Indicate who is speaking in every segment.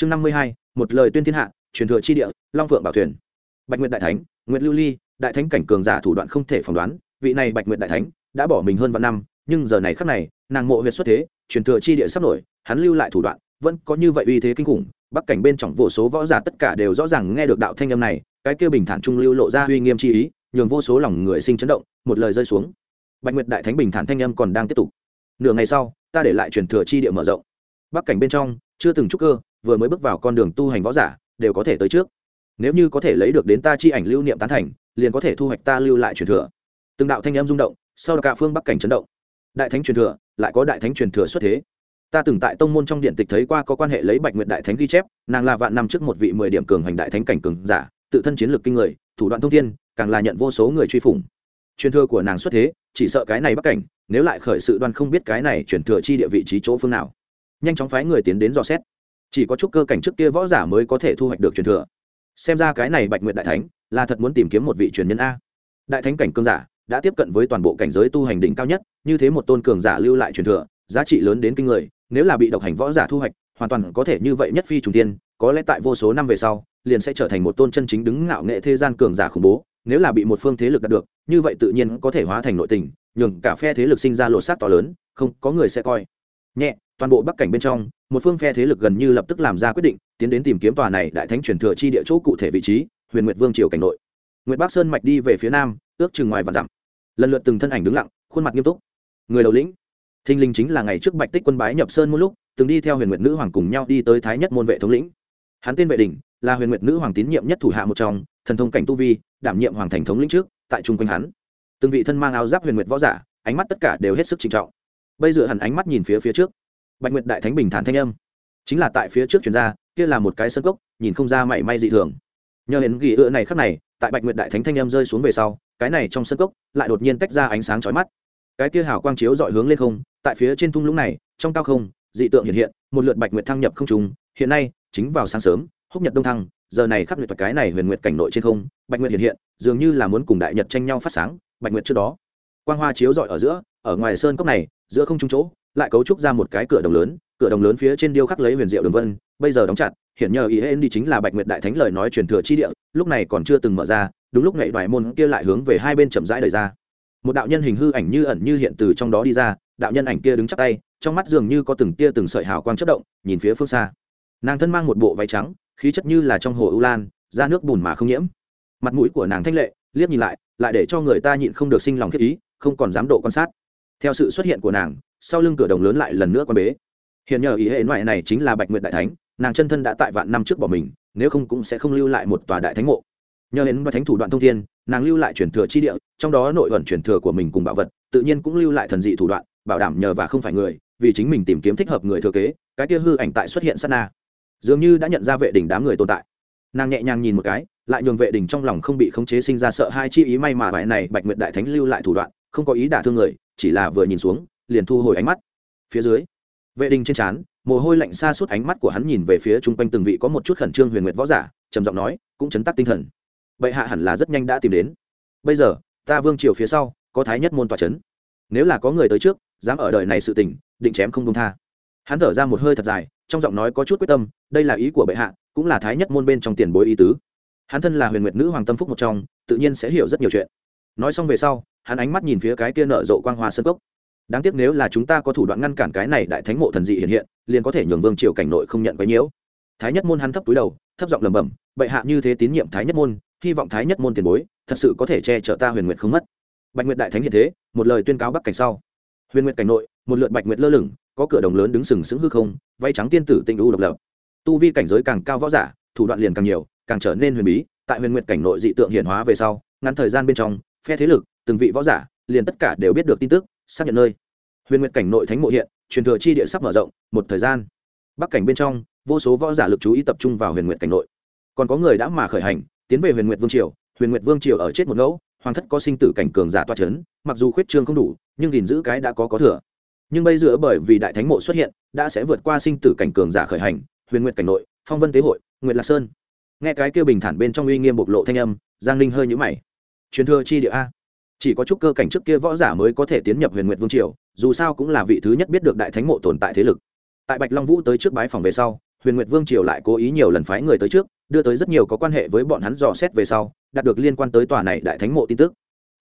Speaker 1: chương năm mươi hai, một lời tuyên thiên hạ, truyền thừa chi địa, long phượng bảo thuyền. Bạch nguyệt đại thánh, nguyệt lưu ly, đại thánh cảnh cường giả thủ đoạn không thể phỏng đoán, vị này bạch nguyệt đại thánh đã bỏ mình hơn vạn năm, nhưng giờ này khắc này, nàng mộ huyệt xuất thế, truyền thừa chi địa sắp nổi, hắn lưu lại thủ đoạn, vẫn có như vậy uy thế kinh khủng, bắc cảnh bên trong vô số võ giả tất cả đều rõ ràng nghe được đạo thanh âm này, cái kia bình thản trung lưu lộ ra uy nghiêm chi ý, nhường vô số lòng người sinh chấn động, một lời rơi xuống. Bạch nguyệt đại thánh bình thản thanh âm còn đang tiếp tục. Nửa ngày sau, ta để lại truyền thừa chi địa mở rộng. Bắc cảnh bên trong, chưa từng trúc cơ vừa mới bước vào con đường tu hành võ giả, đều có thể tới trước. Nếu như có thể lấy được đến ta chi ảnh lưu niệm tán thành, liền có thể thu hoạch ta lưu lại truyền thừa. Từng đạo thanh âm rung động, sau đó cả phương bắc cảnh chấn động. Đại thánh truyền thừa, lại có đại thánh truyền thừa xuất thế. Ta từng tại tông môn trong điện tịch thấy qua có quan hệ lấy bạch nguyệt đại thánh ghi chép, nàng là vạn năm trước một vị mười điểm cường hành đại thánh cảnh cường giả, tự thân chiến lược kinh người, thủ đoạn thông thiên, càng là nhận vô số người truy phủng. Truyền thừa của nàng xuất thế, chỉ sợ cái này bắc cảnh, nếu lại khởi sự đoan không biết cái này truyền thừa chi địa vị trí chỗ phương nào. Nhanh chóng phái người tiến đến dò xét chỉ có chút cơ cảnh trước kia võ giả mới có thể thu hoạch được truyền thừa. Xem ra cái này bạch nguyệt đại thánh là thật muốn tìm kiếm một vị truyền nhân a. Đại thánh cảnh cường giả đã tiếp cận với toàn bộ cảnh giới tu hành đỉnh cao nhất, như thế một tôn cường giả lưu lại truyền thừa, giá trị lớn đến kinh người, nếu là bị độc hành võ giả thu hoạch, hoàn toàn có thể như vậy nhất phi trùng tiên, có lẽ tại vô số năm về sau, liền sẽ trở thành một tôn chân chính đứng ngạo nghệ thế gian cường giả khủng bố, nếu là bị một phương thế lực đạt được, như vậy tự nhiên có thể hóa thành nội tình, nhường cả phe thế lực sinh ra lột xác to lớn, không có người sẽ coi. Nhẹ, toàn bộ bắc cảnh bên trong một phương phe thế lực gần như lập tức làm ra quyết định, tiến đến tìm kiếm tòa này đại thánh truyền thừa chi địa chỗ cụ thể vị trí, huyền nguyệt vương triều cảnh nội. Nguyệt bắc sơn mạch đi về phía nam, ước chừng ngoài và dặm. Lần lượt từng thân ảnh đứng lặng, khuôn mặt nghiêm túc. Người đầu lĩnh thinh linh chính là ngày trước bạch tích quân bái nhập sơn một lúc, từng đi theo huyền nguyệt nữ hoàng cùng nhau đi tới thái nhất môn vệ thống lĩnh. Hắn tên vệ đình là huyền nguyệt nữ hoàng tín nhiệm nhất thủ hạ một trong, thần thông cảnh tu vi, đảm nhiệm hoàng thành thống lĩnh trước, tại chung quanh hắn. Từng vị thân mang áo giáp huyền nguyệt võ giả, ánh mắt tất cả đều hết sức trinh trọng. Bây giờ hẳn ánh mắt nhìn phía phía trước bạch nguyệt đại thánh bình thản thanh âm. Chính là tại phía trước chuyển ra, kia là một cái sân cốc, nhìn không ra mảy may dị thường. Nhờ hiến ghi ựa này khắc này, tại bạch nguyệt đại thánh thanh âm rơi xuống về sau, cái này trong sân cốc lại đột nhiên tách ra ánh sáng chói mắt. Cái kia hào quang chiếu dọi hướng lên không, tại phía trên thung lũng này, trong cao không, dị tượng hiện hiện, một lượt bạch nguyệt thăng nhập không trùng hiện nay, chính vào sáng sớm, húc nhật đông thăng, giờ này khắc nguyệt cái này huyền nguyệt cảnh nội trên không, bạch nguyệt hiện hiện, dường như là muốn cùng đại nhật tranh nhau phát sáng, bạch nguyệt trước đó. Quang hoa chiếu dọi ở giữa, ở ngoài sơn cốc này, giữa không trung chỗ lại cấu trúc ra một cái cửa đồng lớn, cửa đồng lớn phía trên điêu khắc lấy huyền diệu đường vân, bây giờ đóng chặt, hiện nhờ ý hên đi chính là bạch nguyệt đại thánh lời nói truyền thừa chi địa, lúc này còn chưa từng mở ra, đúng lúc nhảy đoài môn kia lại hướng về hai bên chậm rãi đời ra. Một đạo nhân hình hư ảnh như ẩn như hiện từ trong đó đi ra, đạo nhân ảnh kia đứng chắc tay, trong mắt dường như có từng tia từng sợi hào quang chất động, nhìn phía phương xa. Nàng thân mang một bộ váy trắng, khí chất như là trong hồ ưu lan ra nước bùn mà không nhiễm. Mặt mũi của nàng thanh lệ, liếc nhìn lại lại để cho người ta nhịn không được sinh lòng thiết ý, không còn dám độ quan sát. Theo sự xuất hiện của nàng sau lưng cửa đồng lớn lại lần nữa quan bế. Hiện nhờ ý hệ ngoại này chính là bạch nguyệt đại thánh, nàng chân thân đã tại vạn năm trước bỏ mình, nếu không cũng sẽ không lưu lại một tòa đại thánh mộ. Nhờ đến và thánh thủ đoạn thông thiên, nàng lưu lại truyền thừa chi địa, trong đó nội ẩn truyền thừa của mình cùng bảo vật, tự nhiên cũng lưu lại thần dị thủ đoạn, bảo đảm nhờ và không phải người, vì chính mình tìm kiếm thích hợp người thừa kế, cái kia hư ảnh tại xuất hiện sát na. Dường như đã nhận ra vệ đỉnh đám người tồn tại. Nàng nhẹ nhàng nhìn một cái, lại nhường vệ đỉnh trong lòng không bị khống chế sinh ra sợ hai chi ý may mà vải này bạch nguyệt đại thánh lưu lại thủ đoạn, không có ý đả thương người, chỉ là vừa nhìn xuống liền thu hồi ánh mắt. Phía dưới, vệ đình trên trán, mồ hôi lạnh xa suốt ánh mắt của hắn nhìn về phía chung quanh từng vị có một chút khẩn trương huyền nguyệt võ giả, trầm giọng nói, cũng chấn tắc tinh thần. Bệ hạ hẳn là rất nhanh đã tìm đến. Bây giờ, ta vương triều phía sau, có thái nhất môn tòa c h ấ n nếu là có người tới trước, dám ở đời này sự tình, định chém không đông tha. Hắn thở ra một hơi thật dài, trong giọng nói có chút quyết tâm, đây là ý của bệ hạ, cũng là thái nhất môn bên trong tiền bối ý tứ. Hắn thân là huyền nguyệt nữ hoàng tâm phúc một trong, tự nhiên sẽ hiểu rất nhiều chuyện. Nói xong về sau, hắn ánh mắt nhìn phía cái kia nở rộ quang hoa sơn cốc đáng tiếc nếu là chúng ta có thủ đoạn ngăn cản cái này đại thánh mộ thần dị hiện hiện, liền có thể nhường vương triều cảnh nội không nhận quấy nhiễu. Thái nhất môn hắn thấp túi đầu, thấp giọng lẩm bẩm, bệ hạ như thế tín nhiệm thái nhất môn, hy vọng thái nhất môn tiền bối, thật sự có thể che chở ta huyền nguyệt không mất. Bạch nguyệt đại thánh hiện thế, một lời tuyên cáo bắc cảnh sau. Huyền nguyệt cảnh nội, một lượt bạch nguyệt lơ lửng, có cửa đồng lớn đứng sừng sững hư không vay trắng tiên tử tinh u độc lập. Tu vi cảnh giới càng cao võ giả, thủ đoạn liền càng nhiều, càng trở nên huyền bí, tại huyền nguyệt cảnh nội dị tượng hiển hóa về sau, ngắn thời gian bên trong, phe thế lực, từng vị võ giả, liền tất cả đều biết được tin tức, xác nhận nơi huyền nguyệt cảnh nội thánh mộ hiện, truyền thừa chi địa sắp mở rộng, một thời gian. Bắc cảnh bên trong, vô số võ giả lực chú ý tập trung vào huyền nguyệt cảnh nội. Còn có người đã mà khởi hành, tiến về huyền nguyệt vương triều. Huyền nguyệt vương triều ở chết một ngẫu, hoàng thất có sinh tử cảnh cường giả toa c h ấ n mặc dù khuyết trương không đủ, nhưng gìn giữ cái đã có có thừa. Nhưng bây giờ bởi vì đại thánh mộ xuất hiện, đã sẽ vượt qua sinh tử cảnh cường giả khởi hành, huyền nguyệt cảnh nội, phong vân tế hội, nguyệt lạc sơn. Nghe cái kêu bình thản bên trong uy nghiêm bộc lộ thanh âm, giang ninh hơi nhũ mày. Truyền thừa chi địa a? Chỉ có chút cơ cảnh trước kia võ giả mới có thể tiến nhập huyền nguyệt vương triều, dù sao cũng là vị thứ nhất biết được đại thánh mộ tồn tại thế lực. Tại bạch long vũ tới trước bái phòng về sau, huyền nguyệt vương triều lại cố ý nhiều lần phái người tới trước, đưa tới rất nhiều có quan hệ với bọn hắn dò xét về sau, đạt được liên quan tới tòa này đại thánh mộ tin tức.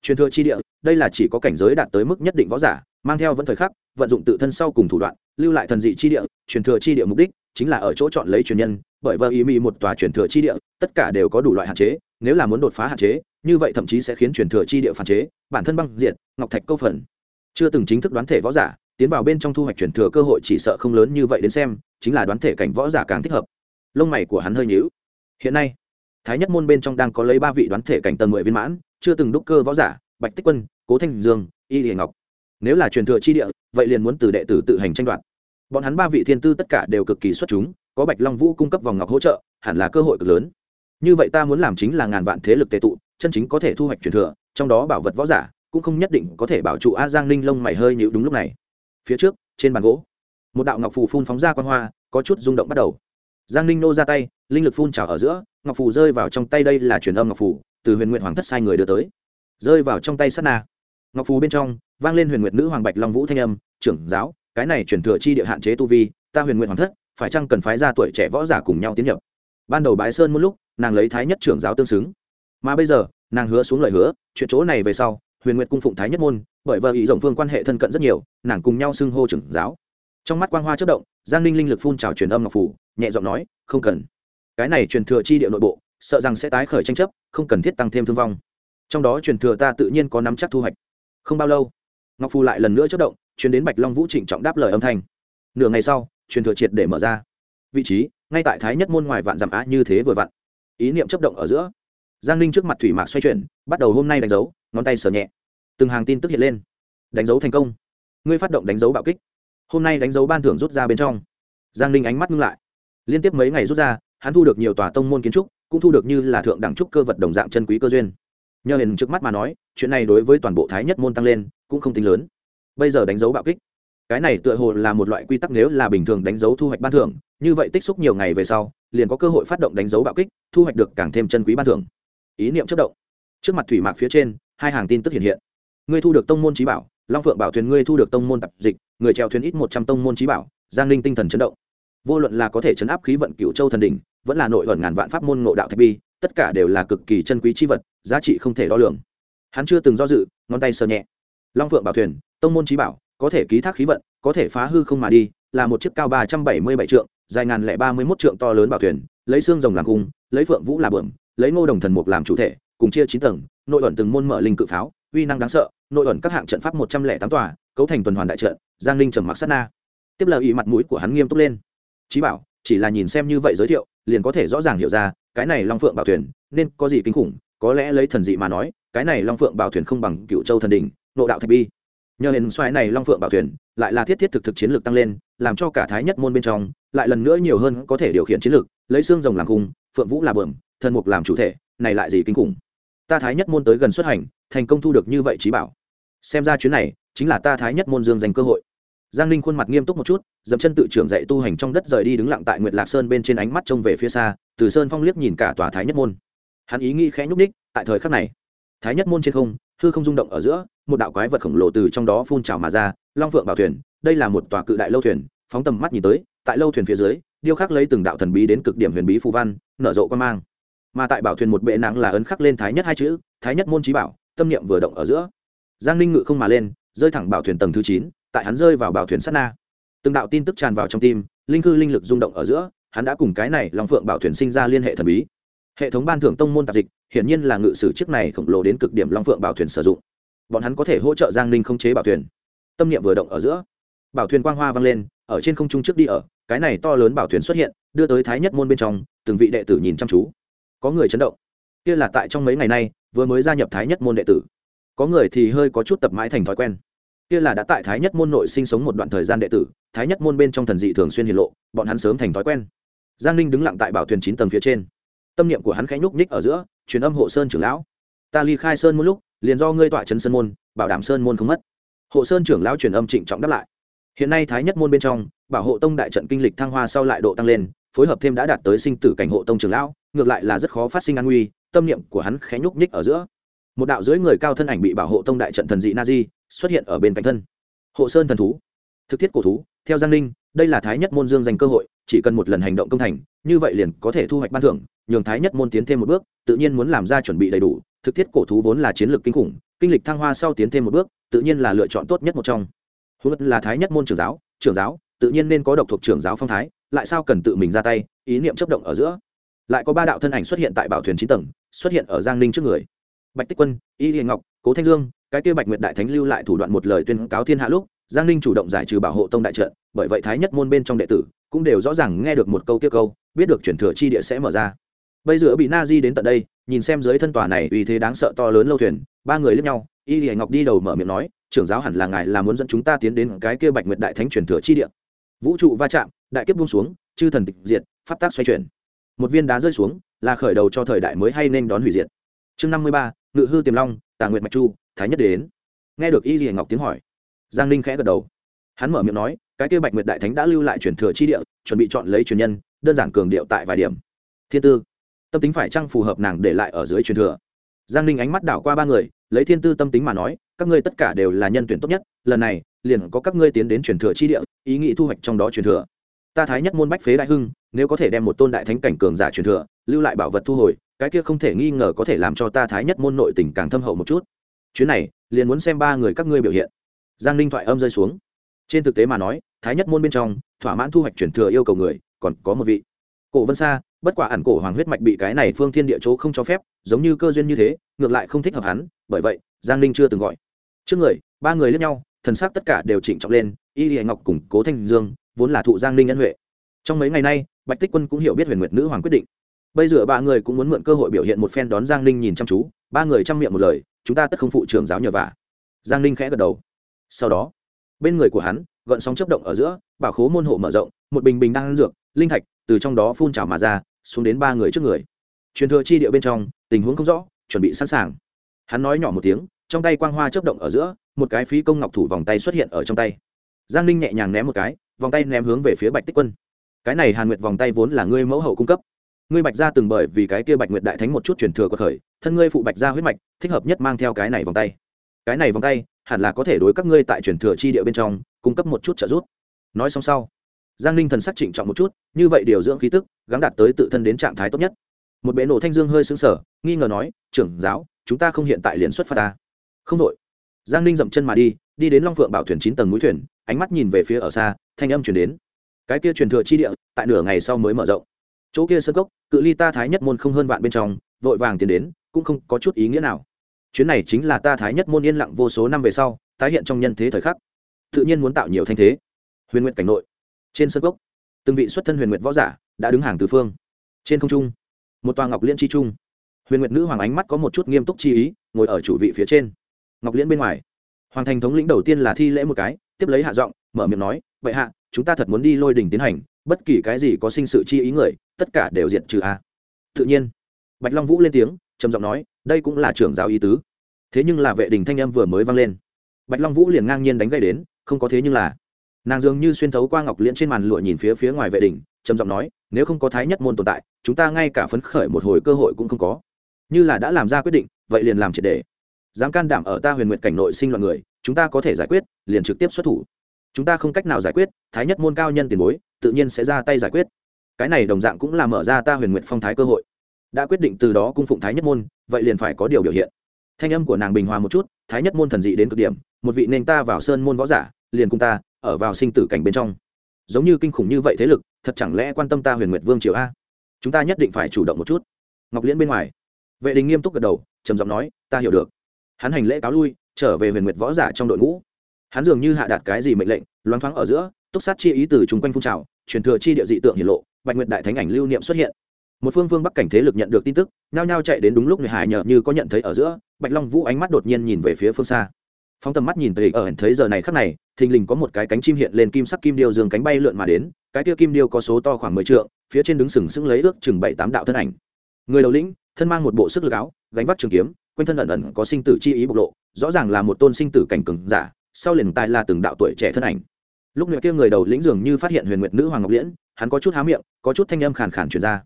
Speaker 1: Truyền thừa chi địa, đây là chỉ có cảnh giới đạt tới mức nhất định võ giả, mang theo vẫn thời khắc, vận dụng tự thân sau cùng thủ đoạn, lưu lại thần dị chi địa, truyền thừa chi địa mục đích chính là ở chỗ chọn lấy truyền nhân, bởi vợ ý mị một tòa truyền thừa chi địa, tất cả đều có đủ loại hạn chế nếu là muốn đột phá hạn chế, như vậy thậm chí sẽ khiến truyền thừa chi địa phản chế, bản thân băng diệt, ngọc thạch câu phần. Chưa từng chính thức đoán thể võ giả, tiến vào bên trong thu hoạch truyền thừa cơ hội chỉ sợ không lớn như vậy đến xem, chính là đoán thể cảnh võ giả càng thích hợp. Lông mày của hắn hơi nhíu. Hiện nay, thái nhất môn bên trong đang có lấy ba vị đoán thể cảnh tầng mười viên mãn, chưa từng đúc cơ võ giả, bạch tích quân, cố thanh dương, y hiền ngọc. Nếu là truyền thừa chi địa, vậy liền muốn từ đệ tử tự hành tranh đoạt. Bọn hắn ba vị thiên tư tất cả đều cực kỳ xuất chúng, có bạch long vũ cung cấp vòng ngọc hỗ trợ, hẳn là cơ hội cực lớn như vậy ta muốn làm chính là ngàn vạn thế lực tệ tụ, chân chính có thể thu hoạch truyền thừa, trong đó bảo vật võ giả cũng không nhất định có thể bảo trụ a giang ninh lông mày hơi nhịu đúng lúc này. Phía trước, trên bàn gỗ, một đạo ngọc phù phun phóng ra quan hoa, có chút rung động bắt đầu. Giang ninh nô ra tay, linh lực phun trào ở giữa, ngọc phù rơi vào trong tay đây là truyền âm ngọc phù, từ huyền nguyện hoàng thất sai người đưa tới. Rơi vào trong tay sát na. Ngọc phù bên trong, vang lên huyền nguyện nữ hoàng bạch long vũ thanh âm, trưởng giáo, cái này truyền thừa chi địa hạn chế tu vi, ta huyền nguyện hoàng thất, phải chăng cần phái ra tuổi trẻ võ giả cùng nhau tiến nhập? Ban đầu bái sơn một lúc nàng lấy thái nhất trưởng giáo tương xứng. Mà bây giờ, nàng hứa xuống lời hứa, chuyện chỗ này về sau, huyền nguyệt cung phụng thái nhất môn, bởi vợ ý rộng phương quan hệ thân cận rất nhiều, nàng cùng nhau xưng hô trưởng giáo. Trong mắt quang hoa chất động, giang ninh linh lực phun trào truyền âm ngọc phủ, nhẹ giọng nói, không cần. Cái này truyền thừa chi địa nội bộ, sợ rằng sẽ tái khởi tranh chấp, không cần thiết tăng thêm thương vong. Trong đó truyền thừa ta tự nhiên có nắm chắc thu hoạch. Không bao lâu, ngọc phù lại lần nữa chất động chuyển đến bạch long vũ trịnh trọng đáp lời âm thanh. Nửa ngày sau, truyền thừa triệt để mở ra. Vị trí, ngay tại thái nhất môn ngoài vạn giảm á, như thế vừa vặn ý niệm chấp động ở giữa. Giang ninh trước mặt thủy mạc xoay chuyển, bắt đầu hôm nay đánh dấu, ngón tay sờ nhẹ. Từng hàng tin tức hiện lên. Đánh dấu thành công. Ngươi phát động đánh dấu bạo kích. Hôm nay đánh dấu ban thưởng rút ra bên trong. Giang ninh ánh mắt ngưng lại. Liên tiếp mấy ngày rút ra, hắn thu được nhiều tòa tông môn kiến trúc, cũng thu được như là thượng đẳng trúc cơ vật đồng dạng chân quý cơ duyên. Nhờ hình trước mắt mà nói, chuyện này đối với toàn bộ thái nhất môn tăng lên, cũng không tính lớn. Bây giờ đánh dấu bạo kích. Cái này tựa hồ là một loại quy tắc nếu là bình thường đánh dấu thu hoạch ban thưởng như vậy tích xúc nhiều ngày về sau liền có cơ hội phát động đánh dấu bạo kích thu hoạch được càng thêm chân quý ban thưởng. Ý niệm chất động. Trước mặt thủy mạc phía trên hai hàng tin tức hiện hiện. Ngươi thu được tông môn trí bảo long phượng bảo thuyền ngươi thu được tông môn tập dịch người treo thuyền ít một trăm tông môn trí bảo giang linh tinh thần chấn động. Vô luận là có thể chấn áp khí vận cựu châu thần đình, vẫn là nội ẩn ngàn vạn pháp môn ngộ đạo thạch bi tất cả đều là cực kỳ chân quý chi vật giá trị không thể đo lường. Hắn chưa từng do dự ngón tay sờ nhẹ. Long phượng bảo thuyền tông môn trí bảo có thể ký thác khí vận có thể phá hư không mà đi là một chiếc cao ba trăm bảy mươi bảy trượng dài ngàn lẻ ba mươi mốt trượng to lớn bảo thuyền, lấy xương rồng làm cung lấy phượng vũ làm bờm lấy ngô đồng thần mục làm chủ thể, cùng chia chín tầng, nội ẩn từng môn mở linh cự pháo, uy năng đáng sợ, nội ẩn các hạng trận pháp một trăm lẻ tám tòa, cấu thành tuần hoàn đại trận, giang linh trầm mặc sát na. Tiếp lời ý mặt mũi của hắn nghiêm túc lên. Trí bảo, chỉ là nhìn xem như vậy giới thiệu, liền có thể rõ ràng hiểu ra, cái này long phượng bảo thuyền, nên có gì kinh khủng, có lẽ lấy thần dị mà nói, cái này long phượng bảo thuyền không bằng cựu châu thần đình nộ đạo thạch bi nhờ hình xoáy này long phượng bảo thuyền, lại là thiết thiết thực thực chiến lược tăng lên, làm cho cả thái nhất môn bên trong, lại lần nữa nhiều hơn có thể điều khiển chiến lược lấy xương rồng làm cung phượng vũ làm bờm, thần mục làm chủ thể, này lại gì kinh khủng. Ta thái nhất môn tới gần xuất hành, thành công thu được như vậy trí bảo. Xem ra chuyến này, chính là ta thái nhất môn dương dành cơ hội. Giang ninh khuôn mặt nghiêm túc một chút, dậm chân tự trưởng dạy tu hành trong đất rời đi đứng lặng tại nguyệt lạc sơn bên trên ánh mắt trông về phía xa, từ sơn phong liếc nhìn cả tòa thái nhất môn. Hắn ý nghĩ khẽ nhúc ních tại thời khắc này, thái nhất môn trên không hư không rung động ở giữa, một đạo quái vật khổng lồ từ trong đó phun trào mà ra, long phượng bảo thuyền, đây là một tòa cự đại lâu thuyền, phóng tầm mắt nhìn tới, tại lâu thuyền phía dưới, điêu khắc lấy từng đạo thần bí đến cực điểm huyền bí phù văn, nở rộ quan mang. Mà tại bảo thuyền một bệ nặng là ấn khắc lên thái nhất hai chữ, thái nhất môn trí bảo, tâm niệm vừa động ở giữa. Giang ninh ngự không mà lên, rơi thẳng bảo thuyền tầng thứ chín, tại hắn rơi vào bảo thuyền sát na. Từng đạo tin tức tràn vào trong tim, linh cư linh lực rung động ở giữa, hắn đã cùng cái này long phượng bảo thuyền sinh ra liên hệ thần bí. Hệ thống ban thưởng tông môn tạp dịch hiển nhiên là ngự sử chiếc này khổng lồ đến cực điểm long phượng bảo thuyền sử dụng. Bọn hắn có thể hỗ trợ giang ninh không chế bảo thuyền. Tâm niệm vừa động ở giữa, bảo thuyền quang hoa vang lên, ở trên không trung trước đi ở, cái này to lớn bảo thuyền xuất hiện, đưa tới thái nhất môn bên trong, từng vị đệ tử nhìn chăm chú. Có người chấn động. Kia là tại trong mấy ngày nay, vừa mới gia nhập thái nhất môn đệ tử. Có người thì hơi có chút tập mãi thành thói quen. Kia là đã tại thái nhất môn nội sinh sống một đoạn thời gian đệ tử, thái nhất môn bên trong thần dị thường xuyên hiền lộ, bọn hắn sớm thành thói quen. Giang ninh đứng lặng tại bảo thuyền chín tầng phía trên tâm niệm của hắn khẽ nhúc nhích ở giữa, truyền âm hộ sơn trưởng lão. Ta ly khai sơn một lúc, liền do ngươi tọa trấn sơn môn, bảo đảm sơn môn không mất. Hộ sơn trưởng lão truyền âm trịnh trọng đáp lại. Hiện nay thái nhất môn bên trong, bảo hộ tông đại trận kinh lịch thăng hoa sau lại độ tăng lên, phối hợp thêm đã đạt tới sinh tử cảnh hộ tông trưởng lão, ngược lại là rất khó phát sinh an nguy, tâm niệm của hắn khẽ nhúc nhích ở giữa. Một đạo dưới người cao thân ảnh bị bảo hộ tông đại trận thần dị na di xuất hiện ở bên cạnh thân. Hộ sơn thần thú, thực thiết cổ thú, theo giang ninh đây là thái nhất môn dương dành cơ hội, chỉ cần một lần hành động công thành, như vậy liền có thể thu hoạch ban thưởng, nhường thái nhất môn tiến thêm một bước, tự nhiên muốn làm ra chuẩn bị đầy đủ, thực thiết cổ thú vốn là chiến lược kinh khủng, kinh lịch thăng hoa sau tiến thêm một bước, tự nhiên là lựa chọn tốt nhất một trong. Huống là thái nhất môn trưởng giáo trưởng giáo, tự nhiên nên có độc thuộc trưởng giáo phong thái, lại sao cần tự mình ra tay, ý niệm chấp động ở giữa. Lại có ba đạo thân ảnh xuất hiện tại bảo thuyền chín tầng, xuất hiện ở giang ninh trước người. Bạch tích quân, y hiền ngọc, cố thanh dương, cái kia bạch nguyệt đại thánh lưu lại thủ đoạn một lời tuyên cáo thiên hạ lúc, giang ninh chủ động giải trừ bảo hộ tông đại trận bởi vậy thái nhất môn bên trong đệ tử cũng đều rõ ràng nghe được một câu kia câu, biết được chuyển thừa chi địa sẽ mở ra. Bây giờ bị na di đến tận đây, nhìn xem dưới thân tòa này uy thế đáng sợ to lớn lâu thuyền, ba người lướt nhau, y lìa ngọc đi đầu mở miệng nói, trưởng giáo hẳn là ngài là muốn dẫn chúng ta tiến đến cái kia bạch nguyệt đại thánh chuyển thừa chi địa. Vũ trụ va chạm, đại kiếp buông xuống, chư thần tịch diệt, pháp tác xoay chuyển. Một viên đá rơi xuống, là khởi đầu cho thời đại mới hay nên đón hủy diệt. Chương năm mươi ba, ngự hư tiềm long, tà nguyệt mạch chu, thái nhất đến. Nghe được y lìa ngọc tiếng hỏi, giang ninh khẽ gật đầu. Hắn mở miệng nói cái kia bạch nguyệt đại thánh đã lưu lại truyền thừa chi địa, chuẩn bị chọn lấy truyền nhân, đơn giản cường điệu tại vài điểm. Thiên tư, tâm tính phải chăng phù hợp nàng để lại ở dưới truyền thừa? Giang ninh ánh mắt đảo qua ba người, lấy thiên tư tâm tính mà nói, các ngươi tất cả đều là nhân tuyển tốt nhất, lần này, liền có các ngươi tiến đến truyền thừa chi địa, ý nghĩ thu hoạch trong đó truyền thừa. Ta thái nhất môn bách phế đại hưng, nếu có thể đem một tôn đại thánh cảnh cường giả truyền thừa, lưu lại bảo vật thu hồi, cái kia không thể nghi ngờ có thể làm cho ta thái nhất môn nội tình càng thâm hậu một chút. Chuyến này, liền muốn xem ba người các ngươi biểu hiện. Giang ninh thoại âm rơi xuống trên thực tế mà nói, thái nhất môn bên trong, thỏa mãn thu hoạch chuyển thừa yêu cầu người, còn có một vị. Cổ vân sa, bất quả ẩn cổ hoàng huyết mạch bị cái này phương thiên địa chỗ không cho phép, giống như cơ duyên như thế, ngược lại không thích hợp hắn, bởi vậy, giang ninh chưa từng gọi. Trước người, ba người lẫn nhau, thần sắc tất cả đều chỉnh trọng lên, y lìa ngọc củng cố thanh dương, vốn là thụ giang ninh ân huệ. Trong mấy ngày nay, bạch tích quân cũng hiểu biết huyền nguyệt nữ hoàng quyết định. Bây giờ ba người cũng muốn mượn cơ hội biểu hiện một phen đón giang ninh nhìn chăm chú, ba người chăm miệng một lời, chúng ta tất không phụ trưởng giáo nhờ vả. Giang ninh khẽ gật đầu. Sau đó bên người của hắn gợn sóng chấp động ở giữa, bảo khố môn hộ mở rộng, một bình bình đang dược, linh thạch từ trong đó phun trào mà ra, xuống đến ba người trước người. Truyền thừa chi địa bên trong, tình huống không rõ, chuẩn bị sẵn sàng. Hắn nói nhỏ một tiếng, trong tay quang hoa chấp động ở giữa, một cái phí công ngọc thủ vòng tay xuất hiện ở trong tay. Giang ninh nhẹ nhàng ném một cái, vòng tay ném hướng về phía bạch tích quân. Cái này hàn nguyệt vòng tay vốn là ngươi mẫu hậu cung cấp. Ngươi bạch gia từng bởi vì cái kia bạch nguyệt đại thánh một chút truyền thừa của khởi thân ngươi phụ bạch gia huyết mạch, thích hợp nhất mang theo cái này vòng tay. Cái này vòng tay hẳn là có thể đối các ngươi tại truyền thừa chi địa bên trong cung cấp một chút trợ giúp. Nói xong sau, giang ninh thần sắc trịnh trọng một chút, như vậy điều dưỡng khí tức gắn đạt tới tự thân đến trạng thái tốt nhất. Một bệ nổ thanh dương hơi xứng sở nghi ngờ nói, trưởng giáo, chúng ta không hiện tại liền xuất phát ta. Không đội. Giang ninh dậm chân mà đi đi đến long phượng bảo thuyền chín tầng mũi thuyền, ánh mắt nhìn về phía ở xa, thanh âm chuyển đến. Cái kia truyền thừa chi địa, tại nửa ngày sau mới mở rộng. Chỗ kia sơ cốc, cự ly ta thái nhất môn không hơn vạn bên trong, vội vàng tiến đến, cũng không có chút ý nghĩa nào chuyến này chính là ta thái nhất môn yên lặng vô số năm về sau, tái hiện trong nhân thế thời khắc. Tự nhiên muốn tạo nhiều thanh thế. Huyền nguyện cảnh nội, trên sân gốc từng vị xuất thân huyền nguyện võ giả đã đứng hàng từ phương. Trên không trung, một tòa ngọc liên chi trung. Huyền nguyệt nữ hoàng ánh mắt có một chút nghiêm túc chi ý, ngồi ở chủ vị phía trên. Ngọc liên bên ngoài, hoàng thành thống lĩnh đầu tiên là thi lễ một cái, tiếp lấy hạ giọng, mở miệng nói, vậy hạ, chúng ta thật muốn đi lôi đình tiến hành, bất kỳ cái gì có sinh sự chi ý người, tất cả đều diện trừ a. Tự nhiên, bạch long vũ lên tiếng, trầm giọng nói đây cũng là trưởng giáo ý tứ. Thế nhưng là vệ đình thanh âm vừa mới vang lên. Bạch long vũ liền ngang nhiên đánh gây đến, không có thế nhưng là. Nàng dường như xuyên thấu qua ngọc liễn trên màn lụa nhìn phía phía ngoài vệ đình, trầm giọng nói, nếu không có thái nhất môn tồn tại, chúng ta ngay cả phấn khởi một hồi cơ hội cũng không có. Như là đã làm ra quyết định, vậy liền làm triệt đề dám can đảm ở ta huyền nguyện cảnh nội sinh loạn người, chúng ta có thể giải quyết, liền trực tiếp xuất thủ. Chúng ta không cách nào giải quyết, thái nhất môn cao nhân tiền bối, tự nhiên sẽ ra tay giải quyết. Cái này đồng dạng cũng là mở ra ta huyền nguyện phong thái cơ hội đã quyết định từ đó cung phụng thái nhất môn, vậy liền phải có điều biểu hiện. Thanh âm của nàng bình hòa một chút, thái nhất môn thần dị đến cực điểm, một vị nên ta vào sơn môn võ giả, liền cùng ta ở vào sinh tử cảnh bên trong. Giống như kinh khủng như vậy thế lực, thật chẳng lẽ quan tâm ta huyền nguyệt vương triều a? Chúng ta nhất định phải chủ động một chút. Ngọc liễn bên ngoài, vệ đình nghiêm túc gật đầu, trầm giọng nói, ta hiểu được. Hắn hành lễ cáo lui, trở về huyền nguyệt võ giả trong đội ngũ. Hắn dường như hạ đạt cái gì mệnh lệnh, loáng thoáng ở giữa, túc sát chi ý từ chung quanh phun trào, truyền thừa chi địa dị tượng hiển lộ, bạch nguyệt đại thánh ảnh lưu niệm xuất hiện một phương phương bắc cảnh thế lực nhận được tin tức, nhao nhao chạy đến đúng lúc người hải nhờ như có nhận thấy ở giữa, bạch long vũ ánh mắt đột nhiên nhìn về phía phương xa. Phóng tầm mắt nhìn tới ở thấy giờ này khắc này, thình lình có một cái cánh chim hiện lên kim sắc kim điêu dương cánh bay lượn mà đến, cái kia kim điêu có số to khoảng mười trượng, phía trên đứng sừng sững lấy ước chừng bảy tám đạo thân ảnh. Người đầu lĩnh, thân mang một bộ sức lực áo, gánh vác trường kiếm, quanh thân ẩn ẩn có sinh tử chi ý bộc lộ, rõ ràng là một tôn sinh tử cảnh cường giả, sau liền tài là từng đạo tuổi trẻ thân ảnh. Lúc nữa kia người đầu lĩnh dường như phát hiện huyền nguyệt nữ hoàng ngọc liễn, hắn có chút há miệng, có chút thanh âm khàn khàn truyền ra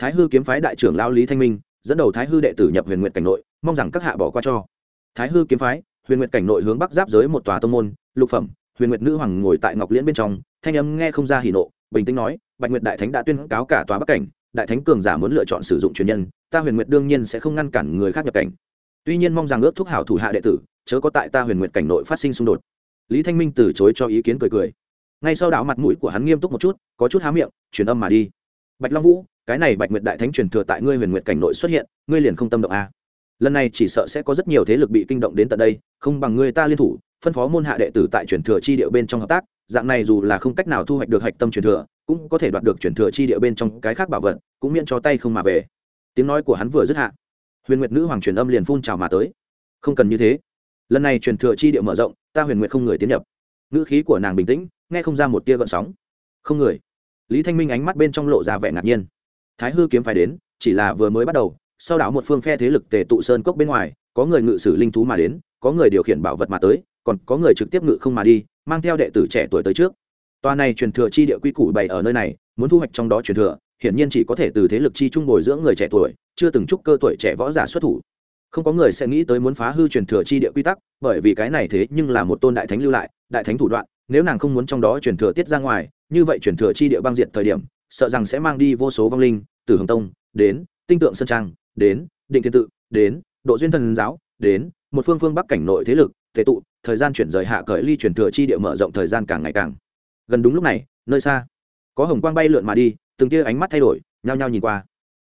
Speaker 1: thái hư kiếm phái đại trưởng lao lý thanh minh, dẫn đầu thái hư đệ tử nhập huyền nguyệt cảnh nội, mong rằng các hạ bỏ qua cho. Thái hư kiếm phái, huyền nguyệt cảnh nội hướng bắc giáp giới một tòa tông môn, lục phẩm, huyền nguyệt nữ hoàng ngồi tại ngọc liễn bên trong, thanh âm nghe không ra hỉ nộ, bình tĩnh nói, bạch nguyệt đại thánh đã tuyên cáo cả tòa bắc cảnh, đại thánh cường giả muốn lựa chọn sử dụng truyền nhân, ta huyền nguyệt đương nhiên sẽ không ngăn cản người khác nhập cảnh. Tuy nhiên mong rằng ước thúc hảo thủ hạ đệ tử, chớ có tại ta huyền nguyệt cảnh nội phát sinh xung đột. Lý thanh minh từ chối cho ý kiến cười cười. Ngay sau đó mặt mũi của hắn nghiêm túc một chút, có chút há miệng, truyền âm mà đi. Bạch long vũ cái này bạch nguyệt đại thánh truyền thừa tại ngươi huyền nguyệt cảnh nội xuất hiện, ngươi liền không tâm động a à. lần này chỉ sợ sẽ có rất nhiều thế lực bị kinh động đến tận đây, không bằng ngươi ta liên thủ, phân phó môn hạ đệ tử tại truyền thừa chi địa bên trong hợp tác, dạng này dù là không cách nào thu hoạch được hạch tâm truyền thừa, cũng có thể đoạt được truyền thừa chi địa bên trong cái khác bảo vật, cũng miễn cho tay không mà về. Tiếng nói của hắn vừa dứt hạ, huyền nguyệt nữ hoàng truyền âm liền phun trào mà tới. Không cần như thế. Lần này truyền thừa chi địa mở rộng, ta huyền nguyệt không người tiến nhập. Ngữ khí của nàng bình tĩnh, nghe không ra một tia gợn sóng. Không người. Lý thanh minh ánh mắt bên trong lộ ra vẻ ngạc nhiên thái hư kiếm phải đến, chỉ là vừa mới bắt đầu, sau đó một phương phe thế lực tề tụ sơn cốc bên ngoài, có người ngự sử linh thú mà đến, có người điều khiển bảo vật mà tới, còn có người trực tiếp ngự không mà đi, mang theo đệ tử trẻ tuổi tới trước. Tòa này truyền thừa chi địa quy củ bày ở nơi này, muốn thu hoạch trong đó truyền thừa, hiển nhiên chỉ có thể từ thế lực chi trung bồi dưỡng người trẻ tuổi, chưa từng chúc cơ tuổi trẻ võ giả xuất thủ. Không có người sẽ nghĩ tới muốn phá hư truyền thừa chi địa quy tắc, bởi vì cái này thế nhưng là một tôn đại thánh lưu lại, đại thánh thủ đoạn, nếu nàng không muốn trong đó truyền thừa tiết ra ngoài, như vậy truyền thừa chi địa băng diện thời điểm, sợ rằng sẽ mang đi vô số vong linh từ hồng tông, đến, tinh tượng sơn trang, đến, định thiên tự, đến, độ duyên thần giáo, đến, một phương phương bắc cảnh nội thế lực thể tụ, thời gian chuyển rời hạ cởi ly chuyển thừa chi địa mở rộng thời gian càng ngày càng. Gần đúng lúc này, nơi xa, có hồng quang bay lượn mà đi, từng tia ánh mắt thay đổi, nhao nhao nhìn qua.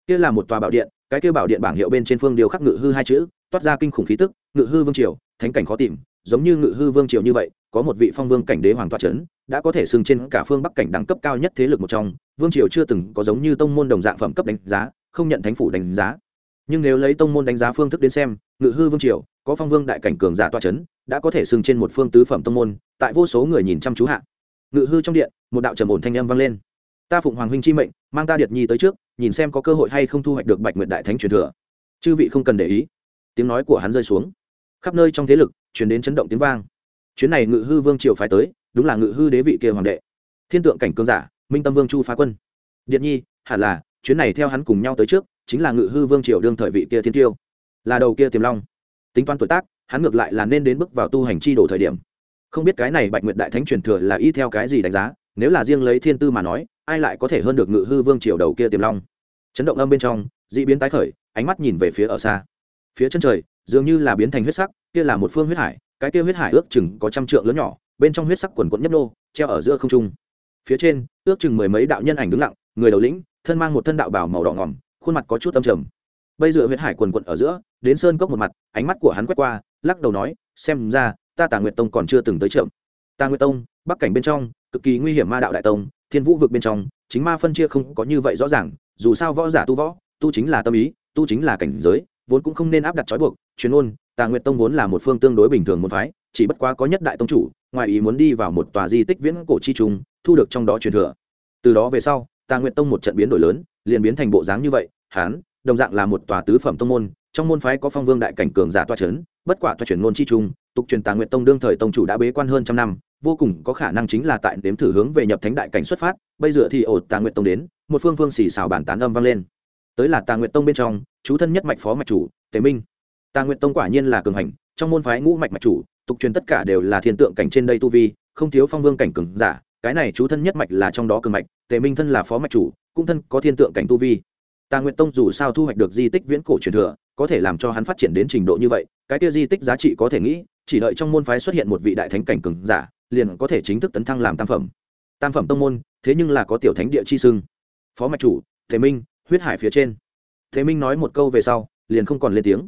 Speaker 1: Kia là một tòa bảo điện, cái kia bảo điện bảng hiệu bên trên phương điều khắc ngự hư hai chữ, toát ra kinh khủng khí tức, ngự hư vương triều, thánh cảnh khó tìm giống như ngự hư vương triều như vậy, có một vị phong vương cảnh đế hoàng toa c h ấ n đã có thể xưng trên cả phương bắc cảnh đẳng cấp cao nhất thế lực một trong. Vương triều chưa từng có giống như tông môn đồng dạng phẩm cấp đánh giá, không nhận thánh phủ đánh giá. Nhưng nếu lấy tông môn đánh giá phương thức đến xem, ngự hư vương triều, có phong vương đại cảnh cường giả toa c h ấ n đã có thể xưng trên một phương tứ phẩm tông môn, tại vô số người nhìn chăm chú hạ. Ngự hư trong điện, một đạo trầm ổn thanh âm vang lên. Ta phụng hoàng huynh chi mệnh, mang ta điệt nhi tới trước, nhìn xem có cơ hội hay không thu hoạch được bạch nguyệt đại thánh truyền thừa. Chư vị không cần để ý. Tiếng nói của hắn rơi xuống. Khắp nơi trong thế lực chuyển đến chấn động tiếng vang. Chuyến này ngự hư vương triều phái tới, đúng là ngự hư đế vị kia hoàng đệ. Thiên tượng cảnh cương giả, minh tâm vương chu phá quân. Điện nhi, hẳn là, chuyến này theo hắn cùng nhau tới trước, chính là ngự hư vương triều đương thời vị kia thiên tiêu. Là đầu kia tiềm long. Tính toán tuổi tác, hắn ngược lại là nên đến bước vào tu hành chi đổ thời điểm. Không biết cái này bạch nguyệt đại thánh truyền thừa là y theo cái gì đánh giá, nếu là riêng lấy thiên tư mà nói, ai lại có thể hơn được ngự hư vương triều đầu kia tiềm long? Chấn động âm bên trong d ị biến tái khởi, ánh mắt nhìn về phía ở xa. Phía chân trời, dường như là biến thành huyết sắc kia là một phương huyết hải, cái kia huyết hải ước chừng có trăm trượng lớn nhỏ, bên trong huyết sắc quần quẫn nhấp nô, treo ở giữa không trung. Phía trên, ước chừng mười mấy đạo nhân ảnh đứng lặng, người đầu lĩnh, thân mang một thân đạo bảo màu đỏ ngỏm, khuôn mặt có chút âm trầm. Bây giờ huyết hải quần quận ở giữa, đến sơn cốc một mặt, ánh mắt của hắn quét qua, lắc đầu nói, xem ra, ta tà nguyệt tông còn chưa từng tới trượm tà nguyệt tông, bắc cảnh bên trong, cực kỳ nguy hiểm ma đạo đại tông, thiên vũ vực bên trong, chính ma phân chia không có như vậy rõ ràng, dù sao võ giả tu võ, tu chính là tâm ý, tu chính là cảnh giới vốn cũng không nên áp đặt trói buộc chuyên ôn tà nguyệt tông vốn là một phương tương đối bình thường một phái, chỉ bất quá có nhất đại tông chủ, ngoài ý muốn đi vào một tòa di tích viễn cổ chi trùng thu được trong đó truyền thừa. Từ đó về sau, tà nguyệt tông một trận biến đổi lớn, liền biến thành bộ dáng như vậy, hán, đồng dạng là một tòa tứ phẩm tông môn, trong môn phái có phong vương đại cảnh cường giả toa c h ấ n bất quả toa chuyển ngôn chi trung, tục truyền tà nguyệt tông đương thời tông chủ đã bế quan hơn trăm năm, vô cùng có khả năng chính là tại nếm thử hướng về nhập thánh đại cảnh xuất phát, bây giờ thì ổ tà nguyệt tông đến, một phương phương xì xào bản tán âm vang lên tới là tà nguyệt tông bên trong, chú thân nhất mạch phó mạch chủ, tề minh. Tà nguyệt tông quả nhiên là cường hành, trong môn phái ngũ mạch mạch chủ, tục truyền tất cả đều là thiên tượng cảnh trên đây tu vi, không thiếu phong vương cảnh cường giả, cái này chú thân nhất mạch là trong đó cường mạch, tề minh thân là phó mạch chủ, cũng thân có thiên tượng cảnh tu vi. Tà nguyệt tông dù sao thu hoạch được di tích viễn cổ truyền thừa, có thể làm cho hắn phát triển đến trình độ như vậy, cái kia di tích giá trị có thể nghĩ, chỉ đợi trong môn phái xuất hiện một vị đại thánh cảnh cường giả, liền có thể chính thức tấn thăng làm tam phẩm. Tam phẩm tông môn, thế nhưng là có tiểu thánh địa chi xưng. Phó mạch chủ, Tề minh huyết hải phía trên. Thế minh nói một câu về sau, liền không còn lên tiếng.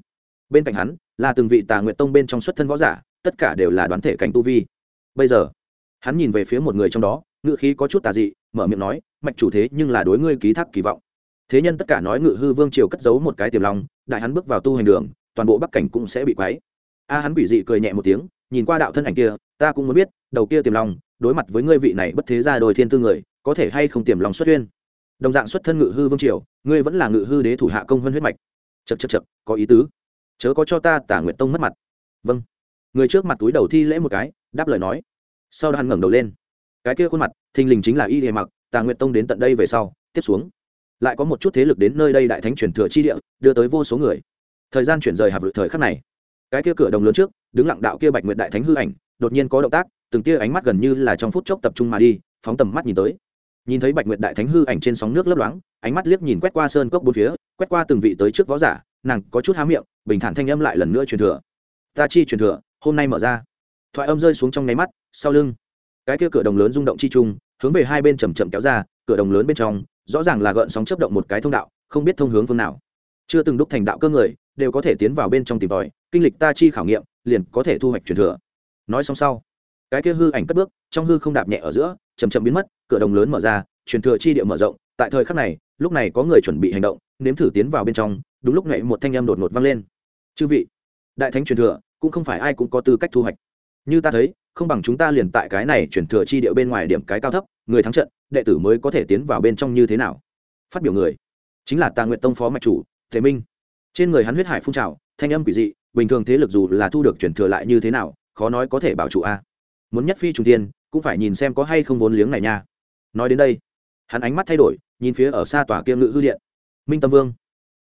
Speaker 1: Bên cạnh hắn, là từng vị tà nguyện tông bên trong xuất thân võ giả, tất cả đều là đoán thể cảnh tu vi. Bây giờ, hắn nhìn về phía một người trong đó ngự khí có chút tà dị, mở miệng nói, mạch chủ thế, nhưng là đối ngươi ký thác kỳ vọng. Thế nhân tất cả nói ngự hư vương triều cất giấu một cái tiềm long, đại hắn bước vào tu hành đường, toàn bộ bắc cảnh cũng sẽ bị quáy a hắn quỷ dị cười nhẹ một tiếng, nhìn qua đạo thân ảnh kia, ta cũng muốn biết, đầu kia tiềm long, đối mặt với ngươi vị này bất thế ra đôi thiên tư người, có thể hay không tiềm long xuất huyên? Đồng dạng xuất thân ngự hư vương triều, ngươi vẫn là ngự hư đế thủ hạ công hơn huyết mạch. Chật chật chật có ý tứ. Chớ có cho ta tả nguyện tông mất mặt. Vâng. Người trước mặt túi đầu thi lễ một cái, đáp lời nói. Sau đó hắn ngẩng đầu lên. Cái kia khuôn mặt, thình lình chính là y hề mặc tà nguyện tông đến tận đây về sau, tiếp xuống. Lại có một chút thế lực đến nơi đây đại thánh truyền thừa chi địa, đưa tới vô số người. Thời gian chuyển rời hạp lự thời khắc này. Cái kia cửa đồng lớn trước, đứng lặng đạo kia bạch nguyệt đại thánh hư ảnh, đột nhiên có động tác, từng tia ánh mắt gần như là trong phút chốc tập trung mà đi, phóng tầm mắt nhìn tới nhìn thấy bạch nguyệt đại thánh hư ảnh trên sóng nước lấp loáng, ánh mắt liếc nhìn quét qua sơn cốc bốn phía, quét qua từng vị tới trước võ giả, nàng có chút há miệng, bình thản thanh âm lại lần nữa truyền thừa. Ta chi truyền thừa, hôm nay mở ra. Thoại âm rơi xuống trong nháy mắt, sau lưng, cái kia cửa đồng lớn rung động chi chung hướng về hai bên chầm chậm kéo ra, cửa đồng lớn bên trong, rõ ràng là gợn sóng chấp động một cái thông đạo, không biết thông hướng phương nào. Chưa từng đúc thành đạo cơ người, đều có thể tiến vào bên trong tìm tòi, kinh lịch ta chi khảo nghiệm, liền có thể thu hoạch truyền thừa. Nói xong sau, cái kia hư ảnh cất bước, trong hư không đạp nhẹ ở giữa chầm chậm biến mất, cửa đồng lớn mở ra, truyền thừa chi địa mở rộng, tại thời khắc này, lúc này có người chuẩn bị hành động, nếm thử tiến vào bên trong, đúng lúc này một thanh âm đột ngột vang lên. Chư vị, đại thánh truyền thừa, cũng không phải ai cũng có tư cách thu hoạch. Như ta thấy, không bằng chúng ta liền tại cái này truyền thừa chi địa bên ngoài điểm cái cao thấp, người thắng trận, đệ tử mới có thể tiến vào bên trong như thế nào? Phát biểu người. Chính là tà nguyện tông phó mạch chủ thế minh. Trên người hắn huyết hải phun trào, thanh âm quỷ dị, bình thường thế lực dù là thu được truyền thừa lại như thế nào, khó nói có thể bảo trụ a. Muốn nhất phi trùng tiên cũng phải nhìn xem có hay không vốn liếng này nha. Nói đến đây hắn ánh mắt thay đổi nhìn phía ở xa tòa kia ngự hư điện. Minh tâm vương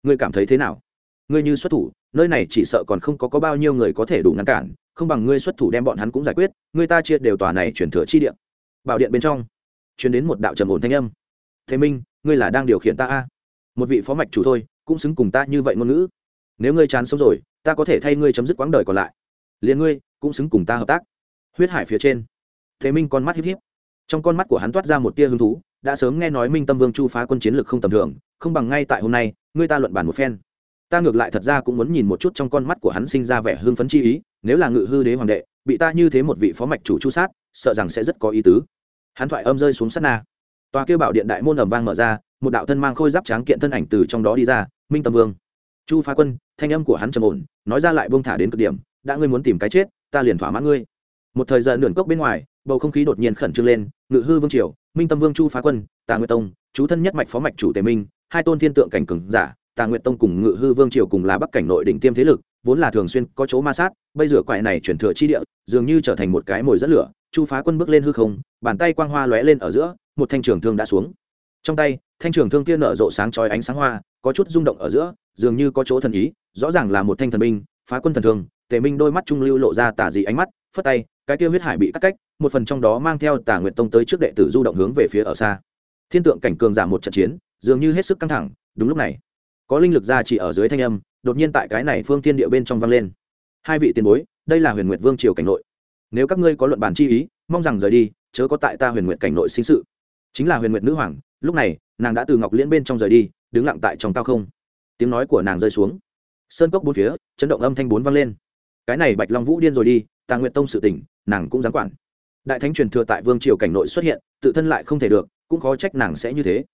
Speaker 1: ngươi cảm thấy thế nào? Ngươi như xuất thủ nơi này chỉ sợ còn không có, có bao nhiêu người có thể đủ ngăn cản không bằng ngươi xuất thủ đem bọn hắn cũng giải quyết người ta chia đều tòa này chuyển thừa chi điện bảo điện bên trong chuyển đến một đạo trầm ổn thanh âm. Thế minh ngươi là đang điều khiển ta a? Một vị phó mạch chủ thôi cũng xứng cùng ta như vậy ngôn ngữ. Nếu ngươi chán sống rồi ta có thể thay ngươi chấm dứt quãng đời còn lại. Liền ngươi cũng xứng cùng ta hợp tác. Huyết hải phía trên thế minh con mắt híp híp. Trong con mắt của hắn toát ra một tia hứng thú, đã sớm nghe nói minh tâm vương chu phá quân chiến lược không tầm thường, không bằng ngay tại hôm nay, ngươi ta luận bàn một phen. Ta ngược lại thật ra cũng muốn nhìn một chút trong con mắt của hắn sinh ra vẻ hưng phấn chi ý, nếu là ngự hư đế hoàng đệ, bị ta như thế một vị phó mạch chủ chu sát, sợ rằng sẽ rất có ý tứ. Hắn thoại âm rơi xuống sát na. Tòa kêu bảo điện đại môn ầm vang mở ra, một đạo thân mang khôi giáp tráng kiện thân ảnh từ trong đó đi ra, minh tâm vương. Chu phá quân, thanh âm của hắn trầm ổn, nói ra lại buông thả đến cực điểm, đã ngươi muốn tìm cái chết, ta liền thỏa mãn ngươi. Một thời gian nửa cốc bên ngoài bầu không khí đột nhiên khẩn trương lên, ngự hư vương triều, minh tâm vương chu phá quân, tà nguyệt tông, chú thân nhất mạch phó mạch chủ tề minh, hai tôn thiên tượng cảnh cường giả, tà nguyệt tông cùng ngự hư vương triều cùng là bắc cảnh nội đỉnh tiêm thế lực, vốn là thường xuyên có chỗ ma sát, bây giờ quại này chuyển thừa chi địa, dường như trở thành một cái mồi dẫn lửa, chu phá quân bước lên hư không, bàn tay quang hoa lóe lên ở giữa, một thanh trường thương đã xuống. Trong tay, thanh trường thương kia nở rộ sáng chói ánh sáng hoa, có chút rung động ở giữa, dường như có chỗ thần ý, rõ ràng là một thanh thần binh, phá quân thần thương tề minh đôi mắt trung lưu lộ ra tả dị ánh mắt, phất tay, cái kia huyết hải bị cắt cách, một phần trong đó mang theo tả nguyện tông tới trước đệ tử du động hướng về phía ở xa. Thiên tượng cảnh cường giảm một trận chiến, dường như hết sức căng thẳng, đúng lúc này, có linh lực ra chỉ ở dưới thanh âm, đột nhiên tại cái này phương thiên địa bên trong vang lên. Hai vị tiền bối, đây là huyền nguyệt vương triều cảnh nội. Nếu các ngươi có luận bàn chi ý, mong rằng rời đi, chớ có tại ta huyền nguyệt cảnh nội sinh sự. Chính là huyền nguyệt nữ hoàng, lúc này, nàng đã từ ngọc liễn bên trong rời đi, đứng lặng tại trong cao không. Tiếng nói của nàng rơi xuống. Sơn cốc bốn phía, chấn động âm thanh bốn vang lên cái này bạch long vũ điên rồi đi tàng nguyện tông sự tỉnh nàng cũng dám quản. Đại thánh truyền thừa tại vương triều cảnh nội xuất hiện, tự thân lại không thể được, cũng khó trách nàng sẽ như thế.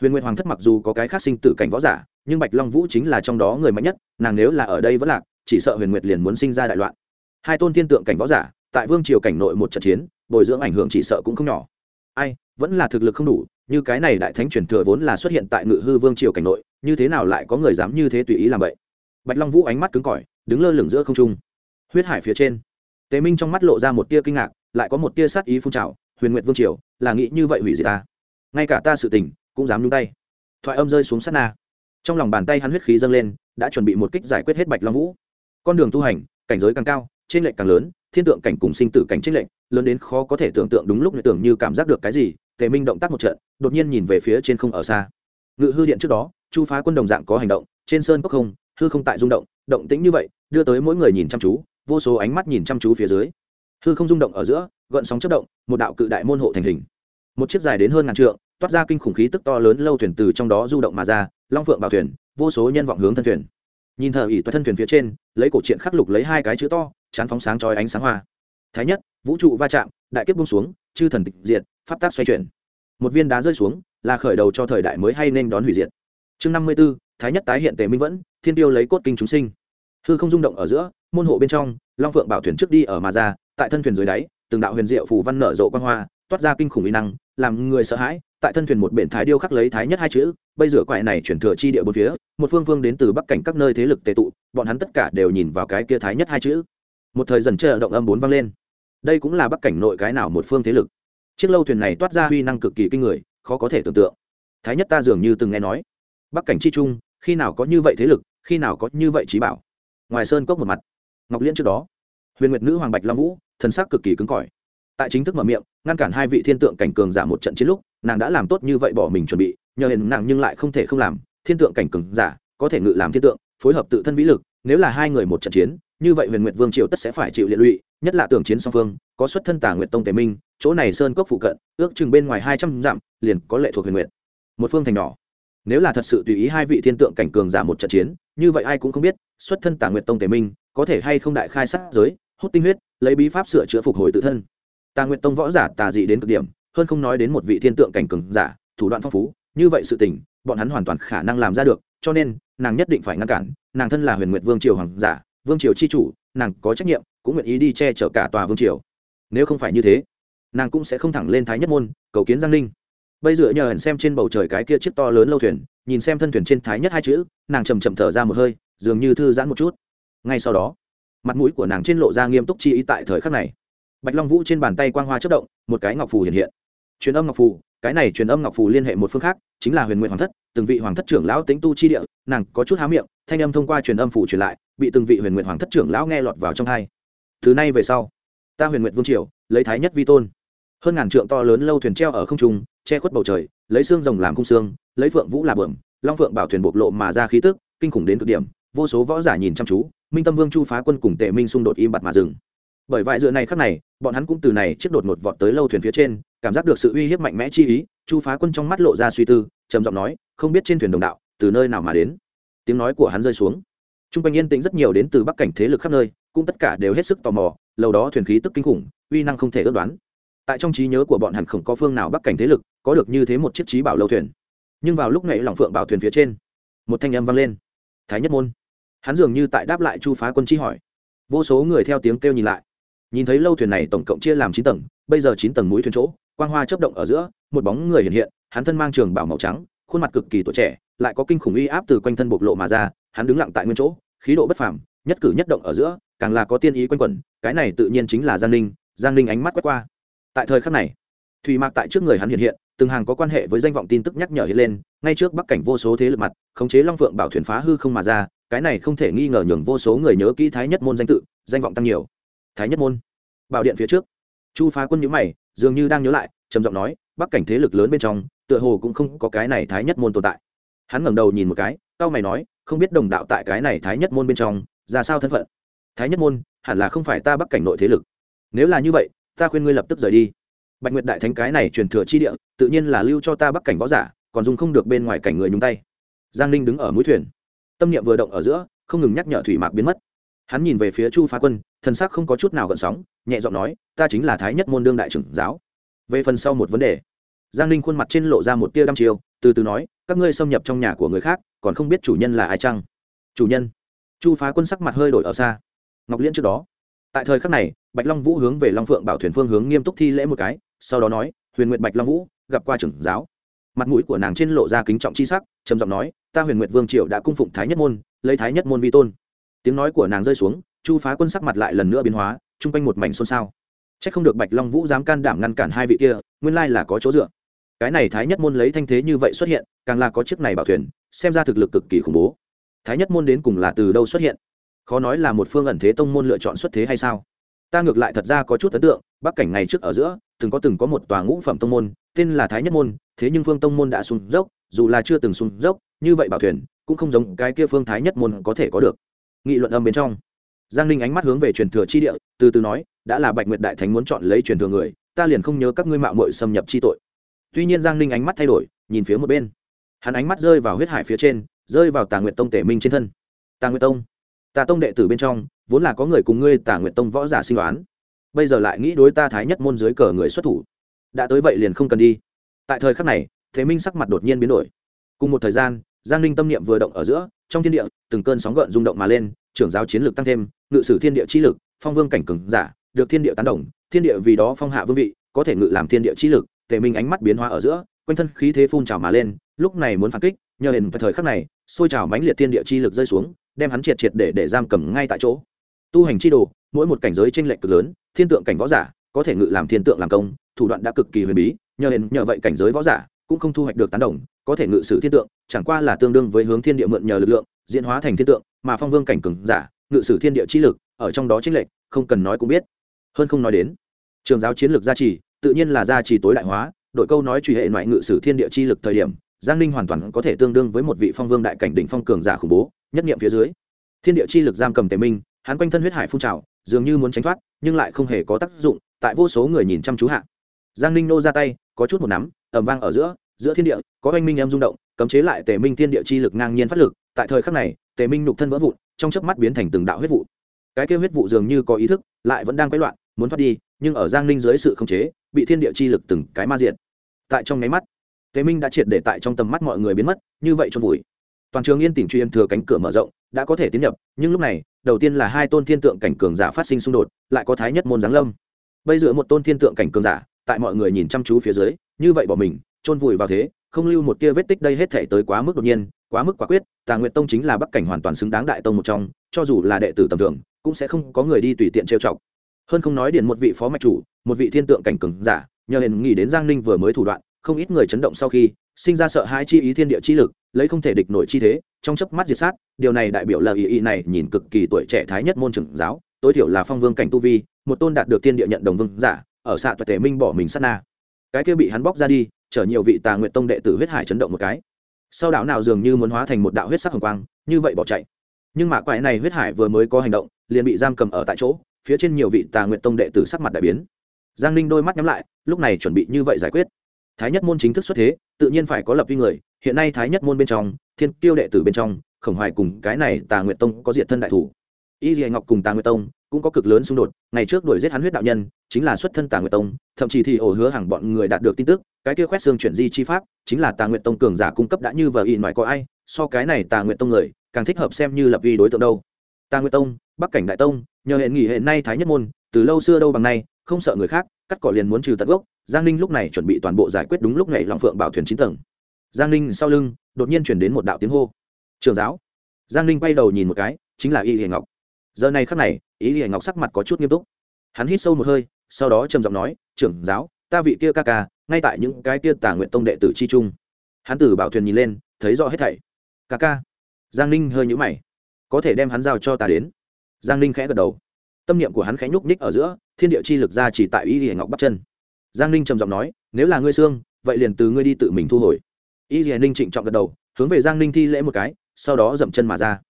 Speaker 1: Huyền nguyệt hoàng thất mặc dù có cái khác sinh tử cảnh võ giả, nhưng bạch long vũ chính là trong đó người mạnh nhất, nàng nếu là ở đây vẫn lạc, chỉ sợ huyền nguyệt liền muốn sinh ra đại loạn. Hai tôn thiên tượng cảnh võ giả, tại vương triều cảnh nội một trận chiến, bồi dưỡng ảnh hưởng chỉ sợ cũng không nhỏ. Ai, vẫn là thực lực không đủ, như cái này đại thánh truyền thừa vốn là xuất hiện tại ngự hư vương triều cảnh nội, như thế nào lại có người dám như thế tùy ý làm vậy? Bạch long vũ ánh mắt cứng cỏi, đứng lơ lửng giữa không trung huyết hải phía trên. Tế minh trong mắt lộ ra một tia kinh ngạc, lại có một tia sát ý phun trào, huyền nguyện vương triều, là nghĩ như vậy hủy diệt ta. Ngay cả ta sự tình, cũng dám nhung tay. Thoại âm rơi xuống sát na. Trong lòng bàn tay hắn huyết khí dâng lên, đã chuẩn bị một kích giải quyết hết bạch long vũ. Con đường tu hành, cảnh giới càng cao trên lệnh càng lớn, thiên tượng cảnh cùng sinh tử cảnh trên lệnh lớn đến khó có thể tưởng tượng đúng lúc tưởng như cảm giác được cái gì, tề minh động tác một trận, đột nhiên nhìn về phía trên không ở xa. Ngự hư điện trước đó, chu phá quân đồng dạng có hành động, trên sơn cốc không, hư không tại rung động động tĩnh như vậy, đưa tới mỗi người nhìn chăm chú vô số ánh mắt nhìn chăm chú phía dưới. Hư không rung động ở giữa, gợn sóng chất động, một đạo cự đại môn hộ thành hình. Một chiếc dài đến hơn ngàn trượng, toát ra kinh khủng khí tức to lớn lâu thuyền từ trong đó du động mà ra, long phượng bảo thuyền, vô số nhân vọng hướng thân thuyền. Nhìn thờ ỉ toa thân thuyền phía trên, lấy cổ truyện khắc lục lấy hai cái chữ to, chán phóng sáng trói ánh sáng hoa. Thái nhất, vũ trụ va chạm, đại kiếp bung xuống, chư thần tịch diệt, pháp tác xoay chuyển. Một viên đá rơi xuống, là khởi đầu cho thời đại mới hay nên đón hủy diệt. Chương năm mươi b ố thái nhất tái hiện tề minh vẫn, thiên tiêu lấy cốt kinh chúng sinh hư không rung động ở giữa, môn hộ bên trong, long phượng bảo thuyền trước đi ở mà ra, tại thân thuyền dưới đáy, từng đạo huyền diệu phù văn nở rộ quan hoa, toát ra kinh khủng uy năng, làm người sợ hãi, tại thân thuyền một biển thái điêu khắc lấy thái nhất hai chữ, bây giờ quại này chuyển thừa chi địa bốn phía, một phương phương đến từ bắc cảnh các nơi thế lực tệ tụ, bọn hắn tất cả đều nhìn vào cái kia thái nhất hai chữ. Một thời dần chờ động âm bốn vang lên. Đây cũng là bắc cảnh nội cái nào một phương thế lực. Chiếc lâu thuyền này toát ra uy năng cực kỳ kinh người, khó có thể tưởng tượng. Thái nhất ta dường như từng nghe nói, bắc cảnh chi trung, khi nào có như vậy thế lực, khi nào có như vậy trí bảo ngoài sơn cốc một mặt. Ngọc liên trước đó. Huyền nguyệt nữ hoàng bạch long vũ, thần sắc cực kỳ cứng cỏi. Tại chính thức mở miệng, ngăn cản hai vị thiên tượng cảnh cường giả một trận chiến lúc, nàng đã làm tốt như vậy bỏ mình chuẩn bị, nhờ hiện nàng nhưng lại không thể không làm, thiên tượng cảnh cường giả có thể ngự làm thiên tượng, phối hợp tự thân vĩ lực, nếu là hai người một trận chiến, như vậy huyền nguyệt vương triều tất sẽ phải chịu liệt lụy, nhất là tưởng chiến song phương, có xuất thân tả nguyệt tông tề minh, chỗ này sơn cốc phụ cận, ước chừng bên ngoài hai trăm dặm, liền có lệ thuộc huyền nguyệt. Một phương thành nhỏ nếu là thật sự tùy ý hai vị thiên tượng cảnh cường giả một trận chiến, như vậy ai cũng không biết, xuất thân tả nguyệt tông tề minh, có thể hay không đại khai sát giới, hút tinh huyết, lấy bí pháp sửa chữa phục hồi tự thân. Tà nguyệt tông võ giả tà dị đến cực điểm, hơn không nói đến một vị thiên tượng cảnh cường giả, thủ đoạn phong phú, như vậy sự tình, bọn hắn hoàn toàn khả năng làm ra được, cho nên, nàng nhất định phải ngăn cản, nàng thân là huyền nguyệt vương triều hoàng giả, vương triều chi chủ, nàng có trách nhiệm, cũng nguyện ý đi che chở cả tòa vương triều. Nếu không phải như thế, nàng cũng sẽ không thẳng lên thái nhất môn, cầu kiến giang ninh bây giờ nhờ hẳn xem trên bầu trời cái kia chiếc to lớn lâu thuyền, nhìn xem thân thuyền trên thái nhất hai chữ, nàng chầm chậm thở ra một hơi, dường như thư giãn một chút. Ngay sau đó, mặt mũi của nàng trên lộ ra nghiêm túc chi ý tại thời khắc này. Bạch long vũ trên bàn tay quang hoa chất động, một cái ngọc phù hiện hiện. Truyền âm ngọc phù, cái này truyền âm ngọc phù liên hệ một phương khác, chính là huyền nguyện hoàng thất, từng vị hoàng thất trưởng lão tính tu chi địa, nàng có chút há miệng, thanh âm thông qua truyền âm phủ truyền lại, bị từng vị huyền nguyện hoàng thất trưởng lão nghe lọt vào trong hai thứ nay về sau, ta huyền nguyện vương triều, lấy thái nhất vi tôn. Hơn ngàn trượng to lớn lâu thuyền treo ở không trung che khuất bầu trời, lấy xương rồng làm khung xương, lấy phượng vũ làm bờm, long phượng bảo thuyền bộc lộ mà ra khí tức, kinh khủng đến cực điểm, vô số võ giả nhìn chăm chú, minh tâm vương chu phá quân cùng tề minh xung đột im bặt mà dừng. Bởi vậy dựa này khắc này, bọn hắn cũng từ này chiếc đột ngột vọt tới lâu thuyền phía trên, cảm giác được sự uy hiếp mạnh mẽ chi ý, chu phá quân trong mắt lộ ra suy tư, trầm giọng nói, không biết trên thuyền đồng đạo, từ nơi nào mà đến? Tiếng nói của hắn rơi xuống. T r u n g quanh yên tĩnh rất nhiều đến từ bắc cảnh thế lực khắp nơi, cũng tất cả đều hết sức tò mò, lâu đó thuyền khí tức kinh khủng, uy năng không thể ước đoán tại trong trí nhớ của bọn hẳn không có phương nào bắc cảnh thế lực, có được như thế một chiếc trí bảo lâu thuyền. Nhưng vào lúc này lòng phượng bảo thuyền phía trên, một thanh âm vang lên. Thái nhất môn. Hắn dường như tại đáp lại chu phá quân chi hỏi. Vô số người theo tiếng kêu nhìn lại. Nhìn thấy lâu thuyền này tổng cộng chia làm chín tầng, bây giờ chín tầng mũi thuyền chỗ, quang hoa chấp động ở giữa, một bóng người hiện hiện, hắn thân mang trường bảo màu trắng, khuôn mặt cực kỳ tuổi trẻ, lại có kinh khủng uy áp từ quanh thân bộc lộ mà ra, hắn đứng lặng tại nguyên chỗ, khí độ bất phàm, nhất cử nhất động ở giữa, càng là có tiên ý quanh quẩn, cái này tự nhiên chính là giang ninh giang ninh ánh mắt quét qua tại thời khắc này thùy mạc tại trước người hắn hiện hiện, từng hàng có quan hệ với danh vọng tin tức nhắc nhở hiện lên, ngay trước bắc cảnh vô số thế lực mặt, khống chế long phượng bảo thuyền phá hư không mà ra, cái này không thể nghi ngờ nhường vô số người nhớ kỹ thái nhất môn danh tự, danh vọng tăng nhiều. Thái nhất môn, bảo điện phía trước. Chu phá quân nhữ mày, dường như đang nhớ lại, trầm giọng nói, bắc cảnh thế lực lớn bên trong, tựa hồ cũng không có cái này thái nhất môn tồn tại. Hắn ngẩng đầu nhìn một cái tao mày nói, không biết đồng đạo tại cái này thái nhất môn bên trong, ra sao thân phận. Thái nhất môn, hẳn là không phải ta bắc cảnh nội thế lực. Nếu là như vậy ta khuyên ngươi lập tức rời đi. Bạch nguyệt đại thánh cái này truyền thừa chi địa, tự nhiên là lưu cho ta bắc cảnh võ giả, còn dùng không được bên ngoài cảnh người nhúng tay. Giang ninh đứng ở mũi thuyền. Tâm niệm vừa động ở giữa, không ngừng nhắc nhở thủy mạc biến mất. Hắn nhìn về phía chu phá quân, thần sắc không có chút nào gợn sóng, nhẹ giọng nói, ta chính là thái nhất môn đương đại trưởng giáo. Về phần sau một vấn đề, giang ninh khuôn mặt trên lộ ra một tia đăm chiêu, từ từ nói, các ngươi xâm nhập trong nhà của người khác, còn không biết chủ nhân là ai chăng? Chủ nhân? Chu phá quân sắc mặt hơi đổi ở xa. Ngọc liên trước đó tại thời khắc này, bạch long vũ hướng về long phượng bảo thuyền phương hướng nghiêm túc thi lễ một cái, sau đó nói, huyền nguyện bạch long vũ, gặp qua trưởng giáo. Mặt mũi của nàng trên lộ ra kính trọng c h i sắc, trầm giọng nói, ta huyền nguyện vương triệu đã cung phụng thái nhất môn, lấy thái nhất môn vi tôn. Tiếng nói của nàng rơi xuống, chu phá quân sắc mặt lại lần nữa biến hóa, chung quanh một mảnh xôn xao. C h ắ c không được bạch long vũ dám can đảm ngăn cản hai vị kia, nguyên lai là có chỗ dựa. Cái này thái nhất môn lấy thanh thế như vậy xuất hiện, càng là có chiếc này bảo thuyền, xem ra thực lực cực kỳ khủng bố. Thái nhất môn đến cùng là từ đâu xuất hiện? Khó nói là một phương ẩn thế tông môn lựa chọn xuất thế hay sao? Ta ngược lại thật ra có chút ấn tượng, bắc cảnh ngày trước ở giữa, từng có từng có một tòa ngũ phẩm tông môn, tên là thái nhất môn, thế nhưng phương tông môn đã xuống dốc, dù là chưa từng xuống dốc, như vậy bảo thuyền, cũng không giống cái kia phương thái nhất môn có thể có được. Nghị luận âm bên trong, giang ninh ánh mắt hướng về truyền thừa chi địa, từ từ nói, đã là bạch nguyệt đại thánh muốn chọn lấy truyền thừa người, ta liền không nhớ các ngươi mạo mội xâm nhập chi tội. Tuy nhiên giang ninh ánh mắt thay đổi, nhìn phía một bên. Hắn ánh mắt rơi vào huyết hải phía trên, rơi vào tà nguyện tông tể minh trên thân. Tà nguyện tông tà tông đệ tử bên trong, vốn là có người cùng ngươi tà nguyện tông võ giả sinh đoán. Bây giờ lại nghĩ đối ta thái nhất môn dưới cờ người xuất thủ. Đã tới vậy liền không cần đi. Tại thời khắc này, thế minh sắc mặt đột nhiên biến đổi. Cùng một thời gian, giang ninh tâm niệm vừa động ở giữa, trong thiên địa, từng cơn sóng gợn rung động mà lên, trưởng giáo chiến lược tăng thêm, ngự sử thiên địa chi lực, phong vương cảnh cừng giả, được thiên địa tán đồng, thiên địa vì đó phong hạ vương vị, có thể ngự làm thiên địa chi lực tề minh ánh mắt biến hóa ở giữa, quanh thân khí thế phun trào mà lên, lúc này muốn phản kích nhờ hiện thời khắc này xôi trào mãnh liệt thiên địa chi lực rơi xuống, đem hắn triệt triệt để để giam cầm ngay tại chỗ. Tu hành chi đồ, mỗi một cảnh giới tranh lệch cực lớn, thiên tượng cảnh võ giả, có thể ngự làm thiên tượng làm công, thủ đoạn đã cực kỳ huyền bí, nhờ hiện nhờ vậy cảnh giới võ giả, cũng không thu hoạch được tán đồng, có thể ngự sử thiên tượng, chẳng qua là tương đương với hướng thiên địa mượn nhờ lực lượng, diễn hóa thành thiên tượng, mà phong vương cảnh cường giả, ngự sử thiên địa chi lực, ở trong đó tranh lệch, không cần nói cũng biết. Hơn không nói đến, trường giáo chiến lược gia trì, tự nhiên là gia trì tối đại hóa đội câu nói truy hệ ngoại ngự sử thiên địa chi lực thời điểm giang ninh hoàn toàn có thể tương đương với một vị phong vương đại cảnh đỉnh phong cường giả khủng bố, nhất nghiệm phía dưới. Thiên địa chi lực giam cầm tề minh, hắn quanh thân huyết hải phun trào, dường như muốn tránh thoát, nhưng lại không hề có tác dụng, tại vô số người nhìn chăm chú hạ. Giang ninh nô ra tay, có chút một nắm ẩm vang ở giữa giữa thiên địa, có oanh minh em rung động, cấm chế lại tề minh thiên địa chi lực ngang nhiên phát lực, tại thời khắc này, tề minh nhục thân vỡ vụn, trong chớp mắt biến thành từng đạo huyết vụ. Cái kêu huyết vụ dường như có ý thức, lại vẫn đang quấy loạn, muốn thoát đi, nhưng ở giang ninh dưới sự khống chế, bị thiên địa chi lực từng cái ma diện tại trong nháy mắt tế minh đã triệt để tại trong tầm mắt mọi người biến mất, như vậy trong vùi. Toàn trường yên tỉnh truy yên thừa cánh cửa mở rộng, đã có thể tiến nhập, nhưng lúc này, đầu tiên là hai tôn thiên tượng cảnh cường giả phát sinh xung đột, lại có thái nhất môn giáng lâm. Bây giờ một tôn thiên tượng cảnh cường giả, tại mọi người nhìn chăm chú phía dưới, như vậy bỏ mình, chôn vùi vào thế, không lưu một tia vết tích đây hết thể tới quá mức đột nhiên, quá mức quả quyết, tà nguyệt tông chính là bắc cảnh hoàn toàn xứng đáng đại tông một trong, cho dù là đệ tử tầm thường, cũng sẽ không có người đi tùy tiện trêu chọc. Hơn không nói điện một vị phó mạch chủ, một vị thiên tượng cảnh cường giả, nhờ hình nghĩ đến giang ninh vừa mới thủ đoạn không ít người chấn động sau khi, sinh ra sợ hãi chi ý thiên địa chi lực, lấy không thể địch nổi chi thế, trong chớp mắt diệt sát. Điều này đại biểu là ý ý này nhìn cực kỳ tuổi trẻ thái nhất môn trưởng giáo, tối thiểu là phong vương cảnh tu vi, một tôn đạt được thiên địa nhận đồng vương giả, ở xạ tuệ tề minh bỏ mình sát na. Cái kia bị hắn bóc ra đi, chở nhiều vị tà nguyện tông đệ tử huyết hải chấn động một cái. Sau đạo nào dường như muốn hóa thành một đạo huyết sắc hồng quang, như vậy bỏ chạy. Nhưng mà quái này huyết hải vừa mới có hành động, liền bị giam cầm ở tại chỗ, phía trên nhiều vị tà nguyện tông đệ tử sắc mặt đại biến. Giang ninh đôi mắt nhắm lại, lúc này chuẩn bị như vậy giải quyết thái nhất môn chính thức xuất thế, tự nhiên phải có lập vi người, hiện nay thái nhất môn bên trong, thiên tiêu đệ tử bên trong, khổng hoài cùng cái này tà nguyệt tông có diện thân đại thủ. Y dì ngọc cùng tà nguyệt tông cũng có cực lớn xung đột, ngày trước đuổi giết hắn huyết đạo nhân, chính là xuất thân tà nguyệt tông, thậm chí thì ổ hứa hàng bọn người đạt được tin tức, cái kia khoét xương chuyển di chi pháp, chính là tà nguyệt tông cường giả cung cấp đã như vờ in ngoài có ai, so cái này tà nguyệt tông người, càng thích hợp xem như lập vi đối tượng đâu. Tà nguyệt tông, bắc cảnh đại tông, nhờ hệ nghỉ hệ nay thái nhất môn, từ lâu xưa đâu bằng nay, không sợ người khác, cắt cỏ liền muốn trừ tận gốc giang ninh lúc này chuẩn bị toàn bộ giải quyết đúng lúc này lòng phượng bảo thuyền chín tầng. Giang ninh sau lưng, đột nhiên chuyển đến một đạo tiếng hô. Trường giáo. Giang ninh quay đầu nhìn một cái, chính là y hiền ngọc. Giờ này khắc này, y hiền ngọc sắc mặt có chút nghiêm túc. Hắn hít sâu một hơi, sau đó trầm giọng nói, trưởng giáo, ta vị kia ca ca, ngay tại những cái kia tả nguyện tông đệ tử chi trung. Hắn từ bảo thuyền nhìn lên, thấy rõ hết thảy. Ca ca. Giang ninh hơi nhũ mày. Có thể đem hắn giao cho ta đến. Giang ninh khẽ gật đầu. Tâm niệm của hắn khẽ nhúc ních ở giữa, thiên địa chi lực ra chỉ tại y hiền ngọc bắt chân giang ninh trầm giọng nói, nếu là ngươi xương, vậy liền từ ngươi đi tự mình thu hồi. Y hiền ninh trịnh trọng gật đầu, hướng về giang ninh thi lễ một cái, sau đó dậm chân mà ra.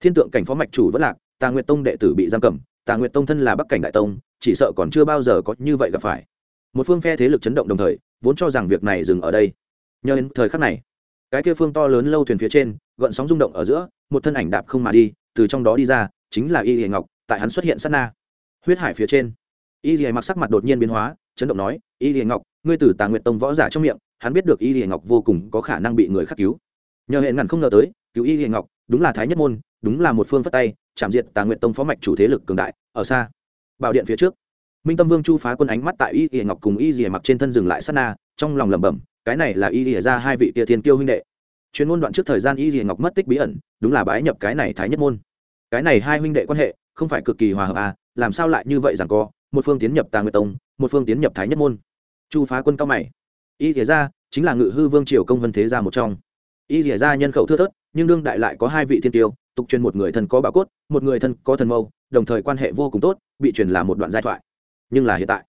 Speaker 1: Thiên tượng cảnh phó mạch chủ vất lạc, tà nguyệt tông đệ tử bị giam cầm, tà nguyệt tông thân là bắc cảnh đại tông, chỉ sợ còn chưa bao giờ có như vậy gặp phải. Một phương phe thế lực chấn động đồng thời, vốn cho rằng việc này dừng ở đây. Nhờ đến thời khắc này, cái kia phương to lớn lâu thuyền phía trên, gợn sóng rung động ở giữa, một thân ảnh đạp không mà đi, từ trong đó đi ra, chính là y hiền ngọc, tại hắn xuất hiện sát na. Huyết hải phía trên, y hiền mặc sắc mặt đột nhiên biến hóa chấn động nói, y hiền ngọc, ngươi từ tà nguyệt tông võ giả trong miệng, hắn biết được y hiền ngọc vô cùng có khả năng bị người khắc cứu. Nhờ hệ ngàn không ngờ tới, cứu y hiền ngọc, đúng là thái nhất môn, đúng là một phương phất tay, chạm diệt tà nguyệt tông phó mạch chủ thế lực cường đại, ở xa. Bảo điện phía trước, minh tâm vương chu phá quân ánh mắt tại y hiền ngọc cùng y hiền mặc trên thân dừng lại sát na, trong lòng lẩm bẩm, cái này là y hiền ra hai vị tia thiên kiêu huynh đệ. Chuyên môn đoạn trước thời gian y hiền ngọc mất tích bí ẩn, đúng là bái nhập cái này thái nhất môn. Cái này hai huynh đệ quan hệ, không phải cực kỳ hòa hợp à làm sao lại như vậy rằng co? Một phương tiến nhập tà nguyệt tông, một phương tiến nhập thái nhất môn. Chu phá quân cao mày. Y thể ra chính là ngự hư vương triều công vân thế gia một trong. Y thể ra nhân khẩu thưa thớt, nhưng đương đại lại có hai vị thiên tiêu, tục truyền một người thân có bảo cốt, một người thân có thần mâu, đồng thời quan hệ vô cùng tốt, bị truyền là một đoạn giai thoại. Nhưng là hiện tại,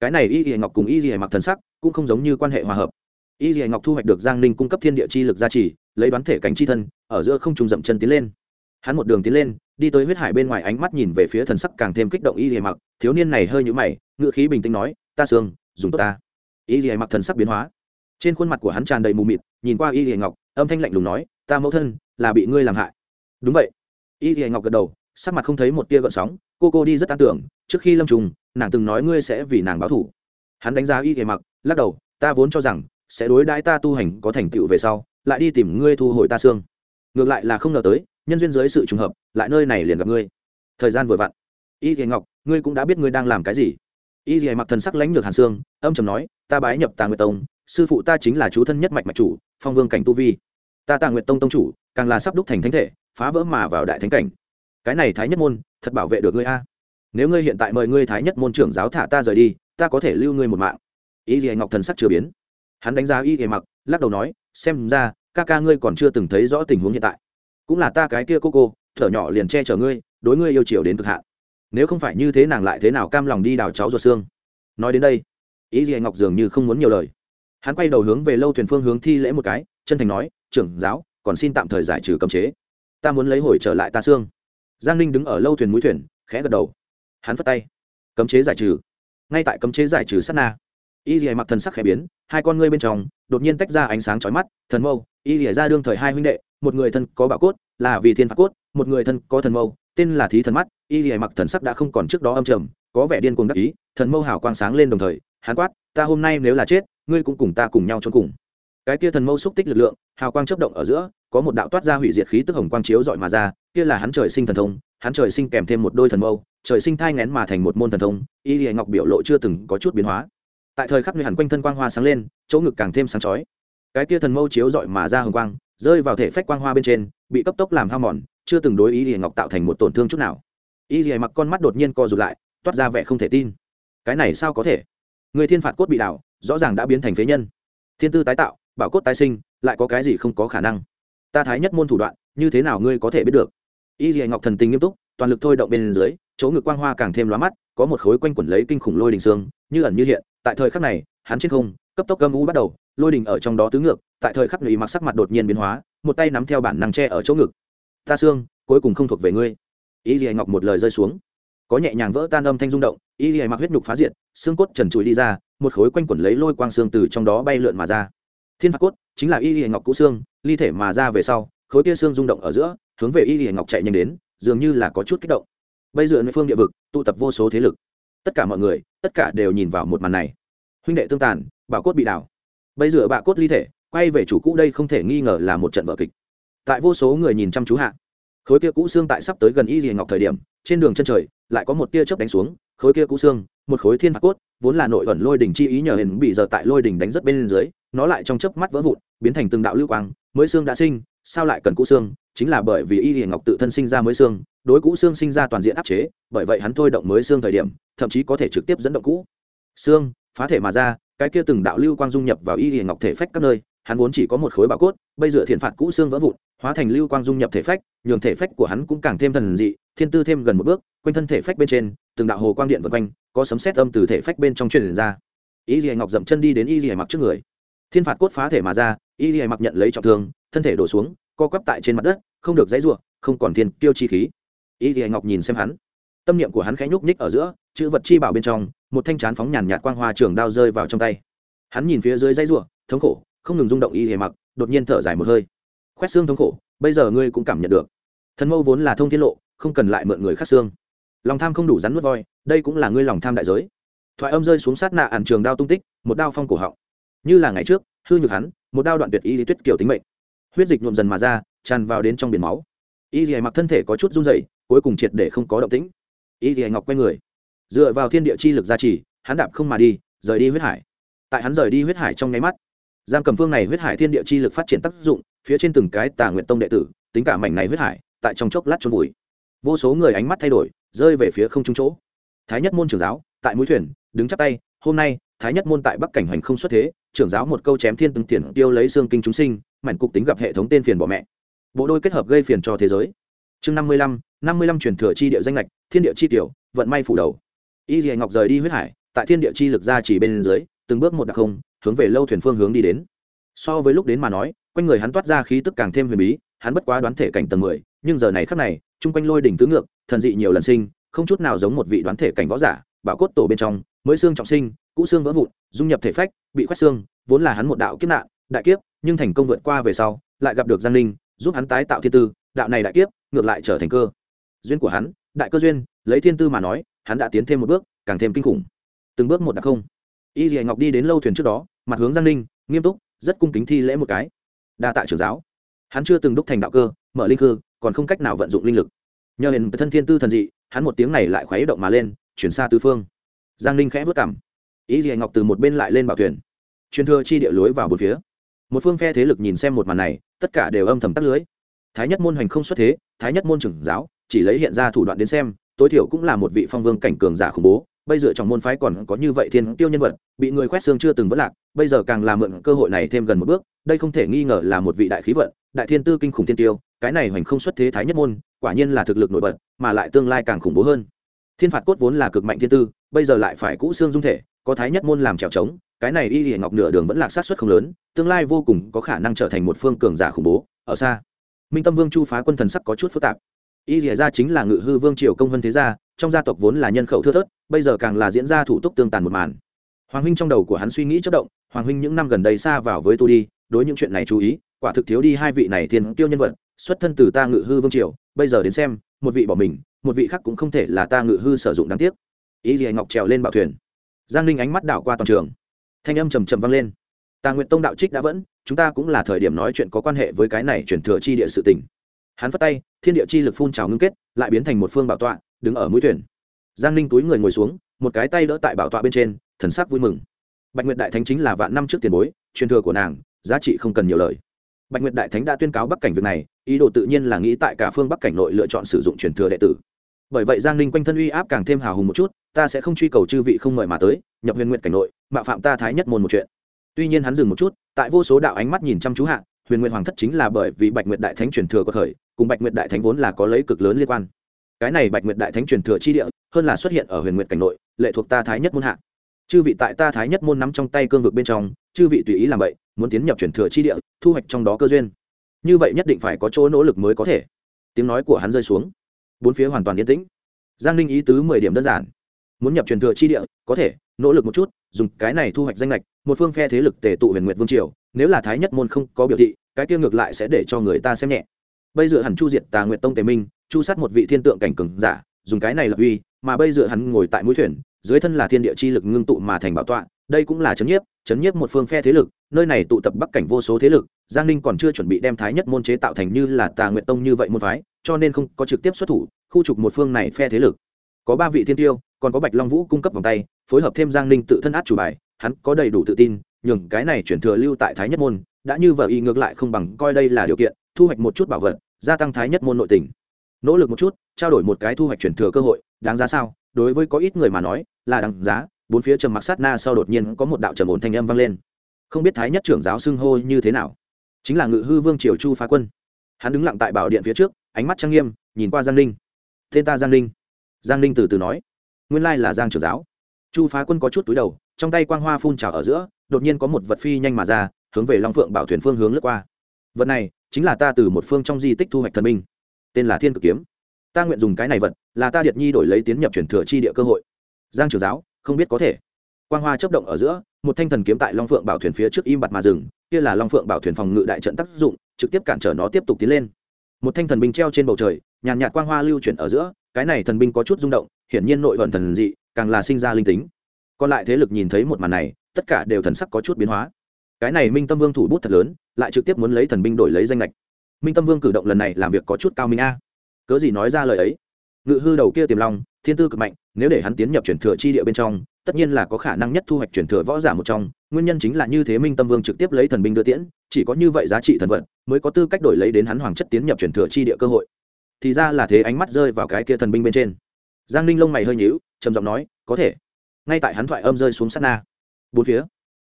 Speaker 1: cái này y thể ngọc cùng y thể mặc thần sắc cũng không giống như quan hệ hòa hợp. Y thể ngọc thu hoạch được giang ninh cung cấp thiên địa chi lực gia trì, lấy đoán thể cảnh chi thân, ở giữa không trùng dậm chân tiến lên hắn một đường tiến lên, đi tới huyết hải bên ngoài ánh mắt nhìn về phía thần sắc càng thêm kích động y thể mặc, thiếu niên này hơi nhũ mày ngự khí bình tĩnh nói, ta sương, dùng tốt ta. Y thể mặc thần sắc biến hóa. Trên khuôn mặt của hắn tràn đầy mù mịt, nhìn qua y thể ngọc, âm thanh lạnh lùng nói, ta mẫu thân, là bị ngươi làm hại. Đúng vậy. Y thể ngọc gật đầu, sắc mặt không thấy một tia gợn sóng, cô cô đi rất an tưởng, trước khi lâm trùng, nàng từng nói ngươi sẽ vì nàng báo thủ hắn đánh giá y thể mặc, lắc đầu, ta vốn cho rằng, sẽ đối đãi ta tu hành có thành tựu về sau, lại đi tìm ngươi thu hồi ta xương ngược lại là không ngờ tới, nhân duyên dưới sự trùng hợp, lại nơi này liền gặp ngươi. Thời gian vừa vặn. Y thì ngọc, ngươi cũng đã biết ngươi đang làm cái gì. Y thì mặc thần sắc lãnh lược hàn xương âm trầm nói, ta bái nhập tà nguyệt tông, sư phụ ta chính là chú thân nhất mạch mạch chủ, phong vương cảnh tu vi. Ta tà nguyệt tông tông chủ, càng là sắp đúc thành thánh thể, phá vỡ mà vào đại thánh cảnh. Cái này thái nhất môn, thật bảo vệ được ngươi a. Nếu ngươi hiện tại mời ngươi thái nhất môn trưởng giáo thả ta rời đi, ta có thể lưu ngươi một mạng. Y thì ngọc thần sắc chưa biến. Hắn đánh giá y thì mặc, lắc đầu nói, xem ra ca ca ngươi còn chưa từng thấy rõ tình huống hiện tại. Cũng là ta cái kia cô cô, thở nhỏ liền che chở ngươi, đối ngươi yêu chiều đến cực hạn. Nếu không phải như thế nàng lại thế nào cam lòng đi đào cháu ruột xương. Nói đến đây, ý gì ngọc dường như không muốn nhiều lời. Hắn quay đầu hướng về lâu thuyền phương hướng thi lễ một cái, chân thành nói, trưởng giáo, còn xin tạm thời giải trừ cấm chế. Ta muốn lấy hồi trở lại ta xương. Giang ninh đứng ở lâu thuyền mũi thuyền, khẽ gật đầu. Hắn phất tay. Cấm chế giải trừ. Ngay tại cấm chế giải trừ sát na y dì mặc thần sắc khẽ biến, hai con ngươi bên trong đột nhiên tách ra ánh sáng chói mắt, thần mâu y lìa ra đương thời hai huynh đệ, một người thân có bảo cốt là vì thiên phạt cốt, một người thân có thần mâu, tên là thí thần mắt, y lìa mặc thần sắc đã không còn trước đó âm trầm, có vẻ điên cuồng đắc ý, thần mâu hào quang sáng lên đồng thời hán quát, ta hôm nay nếu là chết, ngươi cũng cùng ta cùng nhau trốn cùng. Cái kia thần mâu xúc tích lực lượng, hào quang chấp động ở giữa, có một đạo toát ra hủy diệt khí tức hồng quang chiếu dọi mà ra, kia là hắn trời sinh thần thông, hắn trời sinh kèm thêm một đôi thần mâu, trời sinh thai ngén mà thành một môn thần thông, y lìa ngọc biểu lộ chưa từng có chút biến hóa. Tại thời khắc nơi hẳn quanh thân quang hoa sáng lên, chỗ ngực càng thêm sáng chói cái kia thần mâu chiếu rọi mà ra hồng quang, rơi vào thể phách quang hoa bên trên, bị cấp tốc làm hao mòn, chưa từng đối ý lìa ngọc tạo thành một tổn thương chút nào. Y lìa mặc con mắt đột nhiên co rụt lại, toát ra vẻ không thể tin. Cái này sao có thể? Người thiên phạt cốt bị đảo, rõ ràng đã biến thành phế nhân. Thiên tư tái tạo, bảo cốt tái sinh, lại có cái gì không có khả năng? Ta thái nhất môn thủ đoạn, như thế nào ngươi có thể biết được? Y dì ngọc thần tình nghiêm túc, toàn lực thôi động bên dưới, chỗ ngực quang hoa càng thêm lóa mắt, có một khối quanh quẩn lấy kinh khủng lôi đình xương, như ẩn như hiện, tại thời khắc này, hắn trên không, cấp tốc gâm u bắt đầu lôi đình ở trong đó tứ ngược, tại thời khắc lụy mặc sắc mặt đột nhiên biến hóa, một tay nắm theo bản năng tre ở chỗ ngực. Ta xương cuối cùng không thuộc về ngươi. Y dì ngọc một lời rơi xuống. Có nhẹ nhàng vỡ tan âm thanh rung động, y dì mặc huyết nhục phá diệt, xương cốt trần trụi đi ra, một khối quanh quẩn lấy lôi quang xương từ trong đó bay lượn mà ra. Thiên phạt cốt chính là y y ngọc cũ xương, ly thể mà ra về sau, khối kia xương rung động ở giữa, hướng về y y ngọc chạy nhanh đến, dường như là có chút kích động. Bây giờ nơi phương địa vực, tụ tập vô số thế lực. Tất cả mọi người, tất cả đều nhìn vào một màn này. Huynh đệ tương tàn, bảo cốt bị đảo bây giờ bạ cốt ly thể, quay về chủ cũ đây không thể nghi ngờ là một trận vở kịch. Tại vô số người nhìn chăm chú hạ. Khối kia cũ xương tại sắp tới gần y y ngọc thời điểm, trên đường chân trời, lại có một tia chớp đánh xuống, khối kia cũ xương, một khối thiên phạt cốt, vốn là nội ẩn lôi đỉnh chi ý nhờ hình bị giờ tại lôi đỉnh đánh rất bên dưới, nó lại trong chớp mắt vỡ vụn, biến thành từng đạo lưu quang, mới xương đã sinh, sao lại cần cũ xương? Chính là bởi vì y hiền ngọc tự thân sinh ra mới xương, đối cũ xương sinh ra toàn diện áp chế, bởi vậy hắn thôi động mới xương thời điểm, thậm chí có thể trực tiếp dẫn động cũ. Xương, phá thể mà ra cái kia từng đạo lưu quang dung nhập vào y hiền ngọc thể phách các nơi, hắn vốn chỉ có một khối bảo cốt, bây giờ thiện phạt cũ xương vỡ vụn, hóa thành lưu quang dung nhập thể phách, nhường thể phách của hắn cũng càng thêm thần dị, thiên tư thêm gần một bước, quanh thân thể phách bên trên, từng đạo hồ quang điện vân quanh, có sấm sét âm từ thể phách bên trong truyền ra. Y lìa ngọc dậm chân đi đến y lìa mặc trước người. Thiên phạt cốt phá thể mà ra, y lìa mặc nhận lấy trọng thương, thân thể đổ xuống, co quắp tại trên mặt đất, không được dãy ruộng không còn thiên tiêu chi khí. Y lìa ngọc nhìn xem hắn. Tâm niệm của hắn khẽ nhúc nhích ở giữa, chữ vật chi bảo bên trong một thanh chán phóng nhàn nhạt quang hoa trường đao rơi vào trong tay. Hắn nhìn phía dưới dãy ruộng thống khổ, không ngừng rung động y hề mặc, đột nhiên thở dài một hơi. Khoét xương thống khổ, bây giờ ngươi cũng cảm nhận được. Thần mâu vốn là thông tiết lộ, không cần lại mượn người khác xương. Lòng tham không đủ rắn nuốt voi, đây cũng là ngươi lòng tham đại giới. Thoại âm rơi xuống sát nạ ản trường đao tung tích, một đao phong cổ họng. Như là ngày trước, hư nhược hắn, một đao đoạn tuyệt y lý tuyết kiểu tính mệnh. Huyết dịch nhuộm dần mà ra, tràn vào đến trong biển máu. Y lý mặc thân thể có chút run dày cuối cùng triệt để không có động tĩnh. Y lý ngọc quay người dựa vào thiên địa chi lực gia trì, hắn đạp không mà đi, rời đi huyết hải. Tại hắn rời đi huyết hải trong nháy mắt, giam cầm phương này huyết hải thiên địa chi lực phát triển tác dụng, phía trên từng cái tà nguyện tông đệ tử, tính cả mảnh này huyết hải, tại trong chốc lát trôn vùi. Vô số người ánh mắt thay đổi, rơi về phía không trung chỗ. Thái nhất môn trưởng giáo, tại mũi thuyền, đứng chắp tay, hôm nay, thái nhất môn tại bắc cảnh hoành không xuất thế, trưởng giáo một câu chém thiên từng tiền tiêu lấy xương kinh chúng sinh, mảnh cục tính gặp hệ thống tên phiền bỏ mẹ. Bộ đôi kết hợp gây phiền cho thế giới. Chương năm mươi lăm, năm mươi lăm truyền thừa chi địa danh lệch thiên địa chi tiểu, vận may phủ đầu y dì ngọc rời đi huyết hải, tại thiên địa chi lực ra chỉ bên dưới, từng bước một đặc không, hướng về lâu thuyền phương hướng đi đến. So với lúc đến mà nói, quanh người hắn toát ra khí tức càng thêm huyền bí, hắn bất quá đoán thể cảnh tầng mười, nhưng giờ này khắc này, chung quanh lôi đỉnh tứ ngược, thần dị nhiều lần sinh, không chút nào giống một vị đoán thể cảnh võ giả, bảo cốt tổ bên trong, mới xương trọng sinh, cũ xương vỡ vụn, dung nhập thể phách, bị khoét xương, vốn là hắn một đạo kiếp nạn, đại kiếp, nhưng thành công vượt qua về sau, lại gặp được giang linh giúp hắn tái tạo thiên tư, đạo này đại kiếp, ngược lại trở thành cơ duyên của hắn, đại cơ duyên, lấy thiên tư mà nói hắn đã tiến thêm một bước càng thêm kinh khủng. Từng bước một đặc không. Y dì ngọc đi đến lâu thuyền trước đó mặt hướng giang ninh, nghiêm túc rất cung kính thi lễ một cái. Đa tạ trưởng giáo. Hắn chưa từng đúc thành đạo cơ mở linh cơ còn không cách nào vận dụng linh lực. Nhờ hiện thân thiên tư thần dị hắn một tiếng này lại khuấy động mà lên chuyển xa tứ phương. Giang ninh khẽ vất cảm. Ý gì ngọc từ một bên lại lên bảo thuyền. Truyền thừa chi địa lối vào bốn phía. Một phương phe thế lực nhìn xem một màn này tất cả đều âm thầm tắt lưới. Thái nhất môn hoành không xuất thế thái nhất môn trưởng giáo chỉ lấy hiện ra thủ đoạn đến xem tối thiểu cũng là một vị phong vương cảnh cường giả khủng bố, bây giờ trong môn phái còn có như vậy thiên tiêu nhân vật, bị người khoét xương chưa từng vất lạc, bây giờ càng làm mượn cơ hội này thêm gần một bước, đây không thể nghi ngờ là một vị đại khí vận, đại thiên tư kinh khủng thiên tiêu cái này hoành không xuất thế thái nhất môn, quả nhiên là thực lực nổi bật, mà lại tương lai càng khủng bố hơn. Thiên phạt cốt vốn là cực mạnh thiên tư, bây giờ lại phải cũ xương dung thể, có thái nhất môn làm trèo trống, cái này y hiển ngọc nửa đường vẫn lạc sát xuất không lớn, tương lai vô cùng có khả năng trở thành một phương cường giả khủng bố, ở xa. Minh tâm vương chu phá quân thần sắc có chút phức tạp y rìa ra chính là ngự hư vương triều công vân thế gia, trong gia tộc vốn là nhân khẩu thưa thớt, bây giờ càng là diễn ra thủ tục tương tàn một màn. Hoàng huynh trong đầu của hắn suy nghĩ chất động, hoàng huynh những năm gần đây xa vào với tu đi, đối những chuyện này chú ý, quả thực thiếu đi hai vị này thiên tiêu nhân vật, xuất thân từ ta ngự hư vương triều, bây giờ đến xem, một vị bỏ mình, một vị khác cũng không thể là ta ngự hư sử dụng đáng tiếc. Ý gì ngọc trèo lên bảo thuyền. Giang ninh ánh mắt đảo qua toàn trường. Thanh âm trầm trầm vang lên. Tà nguyện tông đạo trích đã vẫn, chúng ta cũng là thời điểm nói chuyện có quan hệ với cái này chuyển thừa chi địa sự tỉnh hắn phất tay, thiên địa chi lực phun trào ngưng kết, lại biến thành một phương bảo tọa, đứng ở mũi thuyền. Giang ninh túi người ngồi xuống, một cái tay đỡ tại bảo tọa bên trên, thần sắc vui mừng. Bạch nguyệt đại thánh chính là vạn năm trước tiền bối, truyền thừa của nàng, giá trị không cần nhiều lời. Bạch nguyệt đại thánh đã tuyên cáo bắc cảnh việc này, ý đồ tự nhiên là nghĩ tại cả phương bắc cảnh nội lựa chọn sử dụng truyền thừa đệ tử. Bởi vậy giang ninh quanh thân uy áp càng thêm hào hùng một chút, ta sẽ không truy cầu chư vị không mời mà tới, nhập huyền nguyện cảnh nội, mạo phạm ta thái nhất môn một chuyện. Tuy nhiên hắn dừng một chút, tại vô số đạo ánh mắt nhìn chăm chú hạ huyền nguyện hoàng thất chính là bởi vì bạch nguyệt đại thánh truyền thừa có thời, cùng bạch nguyệt đại thánh vốn là có lấy cực lớn liên quan. Cái này bạch nguyệt đại thánh truyền thừa chi địa, hơn là xuất hiện ở huyền nguyệt cảnh nội, lệ thuộc ta thái nhất môn hạ. Chư vị tại ta thái nhất môn nắm trong tay cương vực bên trong, chư vị tùy ý làm vậy, muốn tiến nhập truyền thừa chi địa, thu hoạch trong đó cơ duyên. Như vậy nhất định phải có chỗ nỗ lực mới có thể. Tiếng nói của hắn rơi xuống. Bốn phía hoàn toàn yên tĩnh. Giang ninh ý tứ mười điểm đơn giản. Muốn nhập truyền thừa chi địa, có thể, nỗ lực một chút, dùng cái này thu hoạch danh lệch một phương phe thế lực tề tụ huyền nguyệt vương triều nếu là thái nhất môn không có biểu thị, cái kia ngược lại sẽ để cho người ta xem nhẹ. Bây giờ hẳn chu diệt tà nguyệt tông tề minh, chu sát một vị thiên tượng cảnh cường giả, dùng cái này lập uy, mà bây giờ hắn ngồi tại mũi thuyền, dưới thân là thiên địa chi lực ngưng tụ mà thành bảo tọa, đây cũng là chấn nhiếp chấn nhiếp một phương phe thế lực, nơi này tụ tập bắc cảnh vô số thế lực, giang ninh còn chưa chuẩn bị đem thái nhất môn chế tạo thành như là tà nguyệt tông như vậy môn phái, cho nên không có trực tiếp xuất thủ, khu trục một phương này phe thế lực. Có ba vị thiên tiêu, còn có bạch long vũ cung cấp vòng tay, phối hợp thêm giang ninh tự thân át chủ bài, hắn có đầy đủ tự tin nhường cái này chuyển thừa lưu tại thái nhất môn, đã như vợ y ngược lại không bằng coi đây là điều kiện, thu hoạch một chút bảo vật, gia tăng thái nhất môn nội tình. Nỗ lực một chút, trao đổi một cái thu hoạch chuyển thừa cơ hội, đáng giá sao? Đối với có ít người mà nói, là đáng giá, bốn phía trầm mặc sát na sau đột nhiên có một đạo trầm ổn thanh âm vang lên. Không biết thái nhất trưởng giáo xưng hô như thế nào? Chính là ngự hư vương triều chu phá quân. Hắn đứng lặng tại bảo điện phía trước, ánh mắt trang nghiêm, nhìn qua giang linh tên ta giang linh giang linh từ từ nói. Nguyên lai là giang trưởng giáo. Chu phá quân có chút túi đầu trong tay quang hoa phun trào ở giữa, đột nhiên có một vật phi nhanh mà ra, hướng về long phượng bảo thuyền phương hướng lướt qua. Vật này chính là ta từ một phương trong di tích thu hoạch thần minh tên là thiên cực kiếm. Ta nguyện dùng cái này vật là ta điệt nhi đổi lấy tiến nhập chuyển thừa chi địa cơ hội. Giang trường giáo, không biết có thể. Quang hoa chấp động ở giữa, một thanh thần kiếm tại long phượng bảo thuyền phía trước im bặt mà dừng, kia là long phượng bảo thuyền phòng ngự đại trận tác dụng, trực tiếp cản trở nó tiếp tục tiến lên. Một thanh thần binh treo trên bầu trời, nhàn nhạt quang hoa lưu chuyển ở giữa, cái này thần binh có chút rung động, hiển nhiên nội vận thần dị, càng là sinh ra linh tính còn lại thế lực nhìn thấy một màn này, tất cả đều thần sắc có chút biến hóa. Cái này minh tâm vương thủ bút thật lớn, lại trực tiếp muốn lấy thần binh đổi lấy danh lệch minh tâm vương cử động lần này làm việc có chút cao minh a. Cớ gì nói ra lời ấy? Ngự hư đầu kia tiềm long, thiên tư cực mạnh, nếu để hắn tiến nhập chuyển thừa chi địa bên trong, tất nhiên là có khả năng nhất thu hoạch chuyển thừa võ giả một trong, nguyên nhân chính là như thế minh tâm vương trực tiếp lấy thần binh đưa tiễn, chỉ có như vậy giá trị thần vật mới có tư cách đổi lấy đến hắn hoàng chất tiến nhập chuyển thừa chi địa cơ hội. Thì ra là thế ánh mắt rơi vào cái kia thần binh bên trên. Giang ninh lông mày hơi nhíu, trầm giọng nói, có thể ngay tại hắn thoại âm rơi xuống sát na. Bốn phía,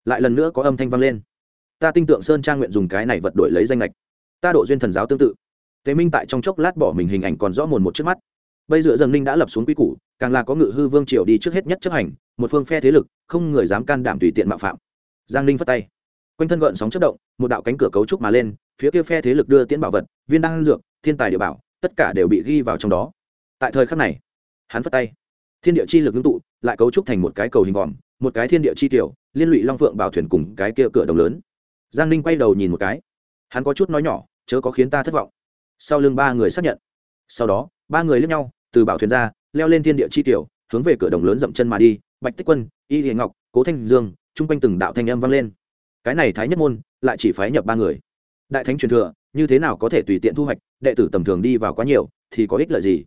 Speaker 1: lại lần nữa có âm thanh vang lên. Ta tin tượng sơn trang nguyện dùng cái này vật đổi lấy danh lệch ta độ duyên thần giáo tương tự. Tế minh tại trong chốc lát bỏ mình hình ảnh còn rõ mồn một trước mắt. Bây giờ dần ninh đã lập xuống quy củ, càng là có ngự hư vương triều đi trước hết nhất chấp hành, một phương phe thế lực, không người dám can đảm tùy tiện mạo phạm. Giang ninh phất tay. Quanh thân gợn sóng chất động, một đạo cánh cửa cấu trúc mà lên, phía kia phe thế lực đưa tiễn bảo vật, viên đăng dược, thiên tài địa bảo, tất cả đều bị ghi vào trong đó. Tại thời khắc này, hắn phất tay. Thiên địa chi lực ngưng tụ lại cấu trúc thành một cái cầu hình vòm, một cái thiên địa chi tiểu, liên lụy long phượng bảo thuyền cùng cái kia cửa đồng lớn. Giang ninh quay đầu nhìn một cái. Hắn có chút nói nhỏ, chớ có khiến ta thất vọng. Sau lưng ba người xác nhận. Sau đó, ba người lướt nhau, từ bảo thuyền ra, leo lên thiên địa chi tiểu, hướng về cửa đồng lớn dậm chân mà đi. Bạch tích quân, y hiền ngọc, cố thanh dương, chung quanh từng đạo thanh âm vang lên. Cái này thái nhất môn, lại chỉ phái nhập ba người. Đại thánh truyền thừa, như thế nào có thể tùy tiện thu hoạch, đệ tử tầm thường đi vào quá nhiều, thì có ích lợi gì?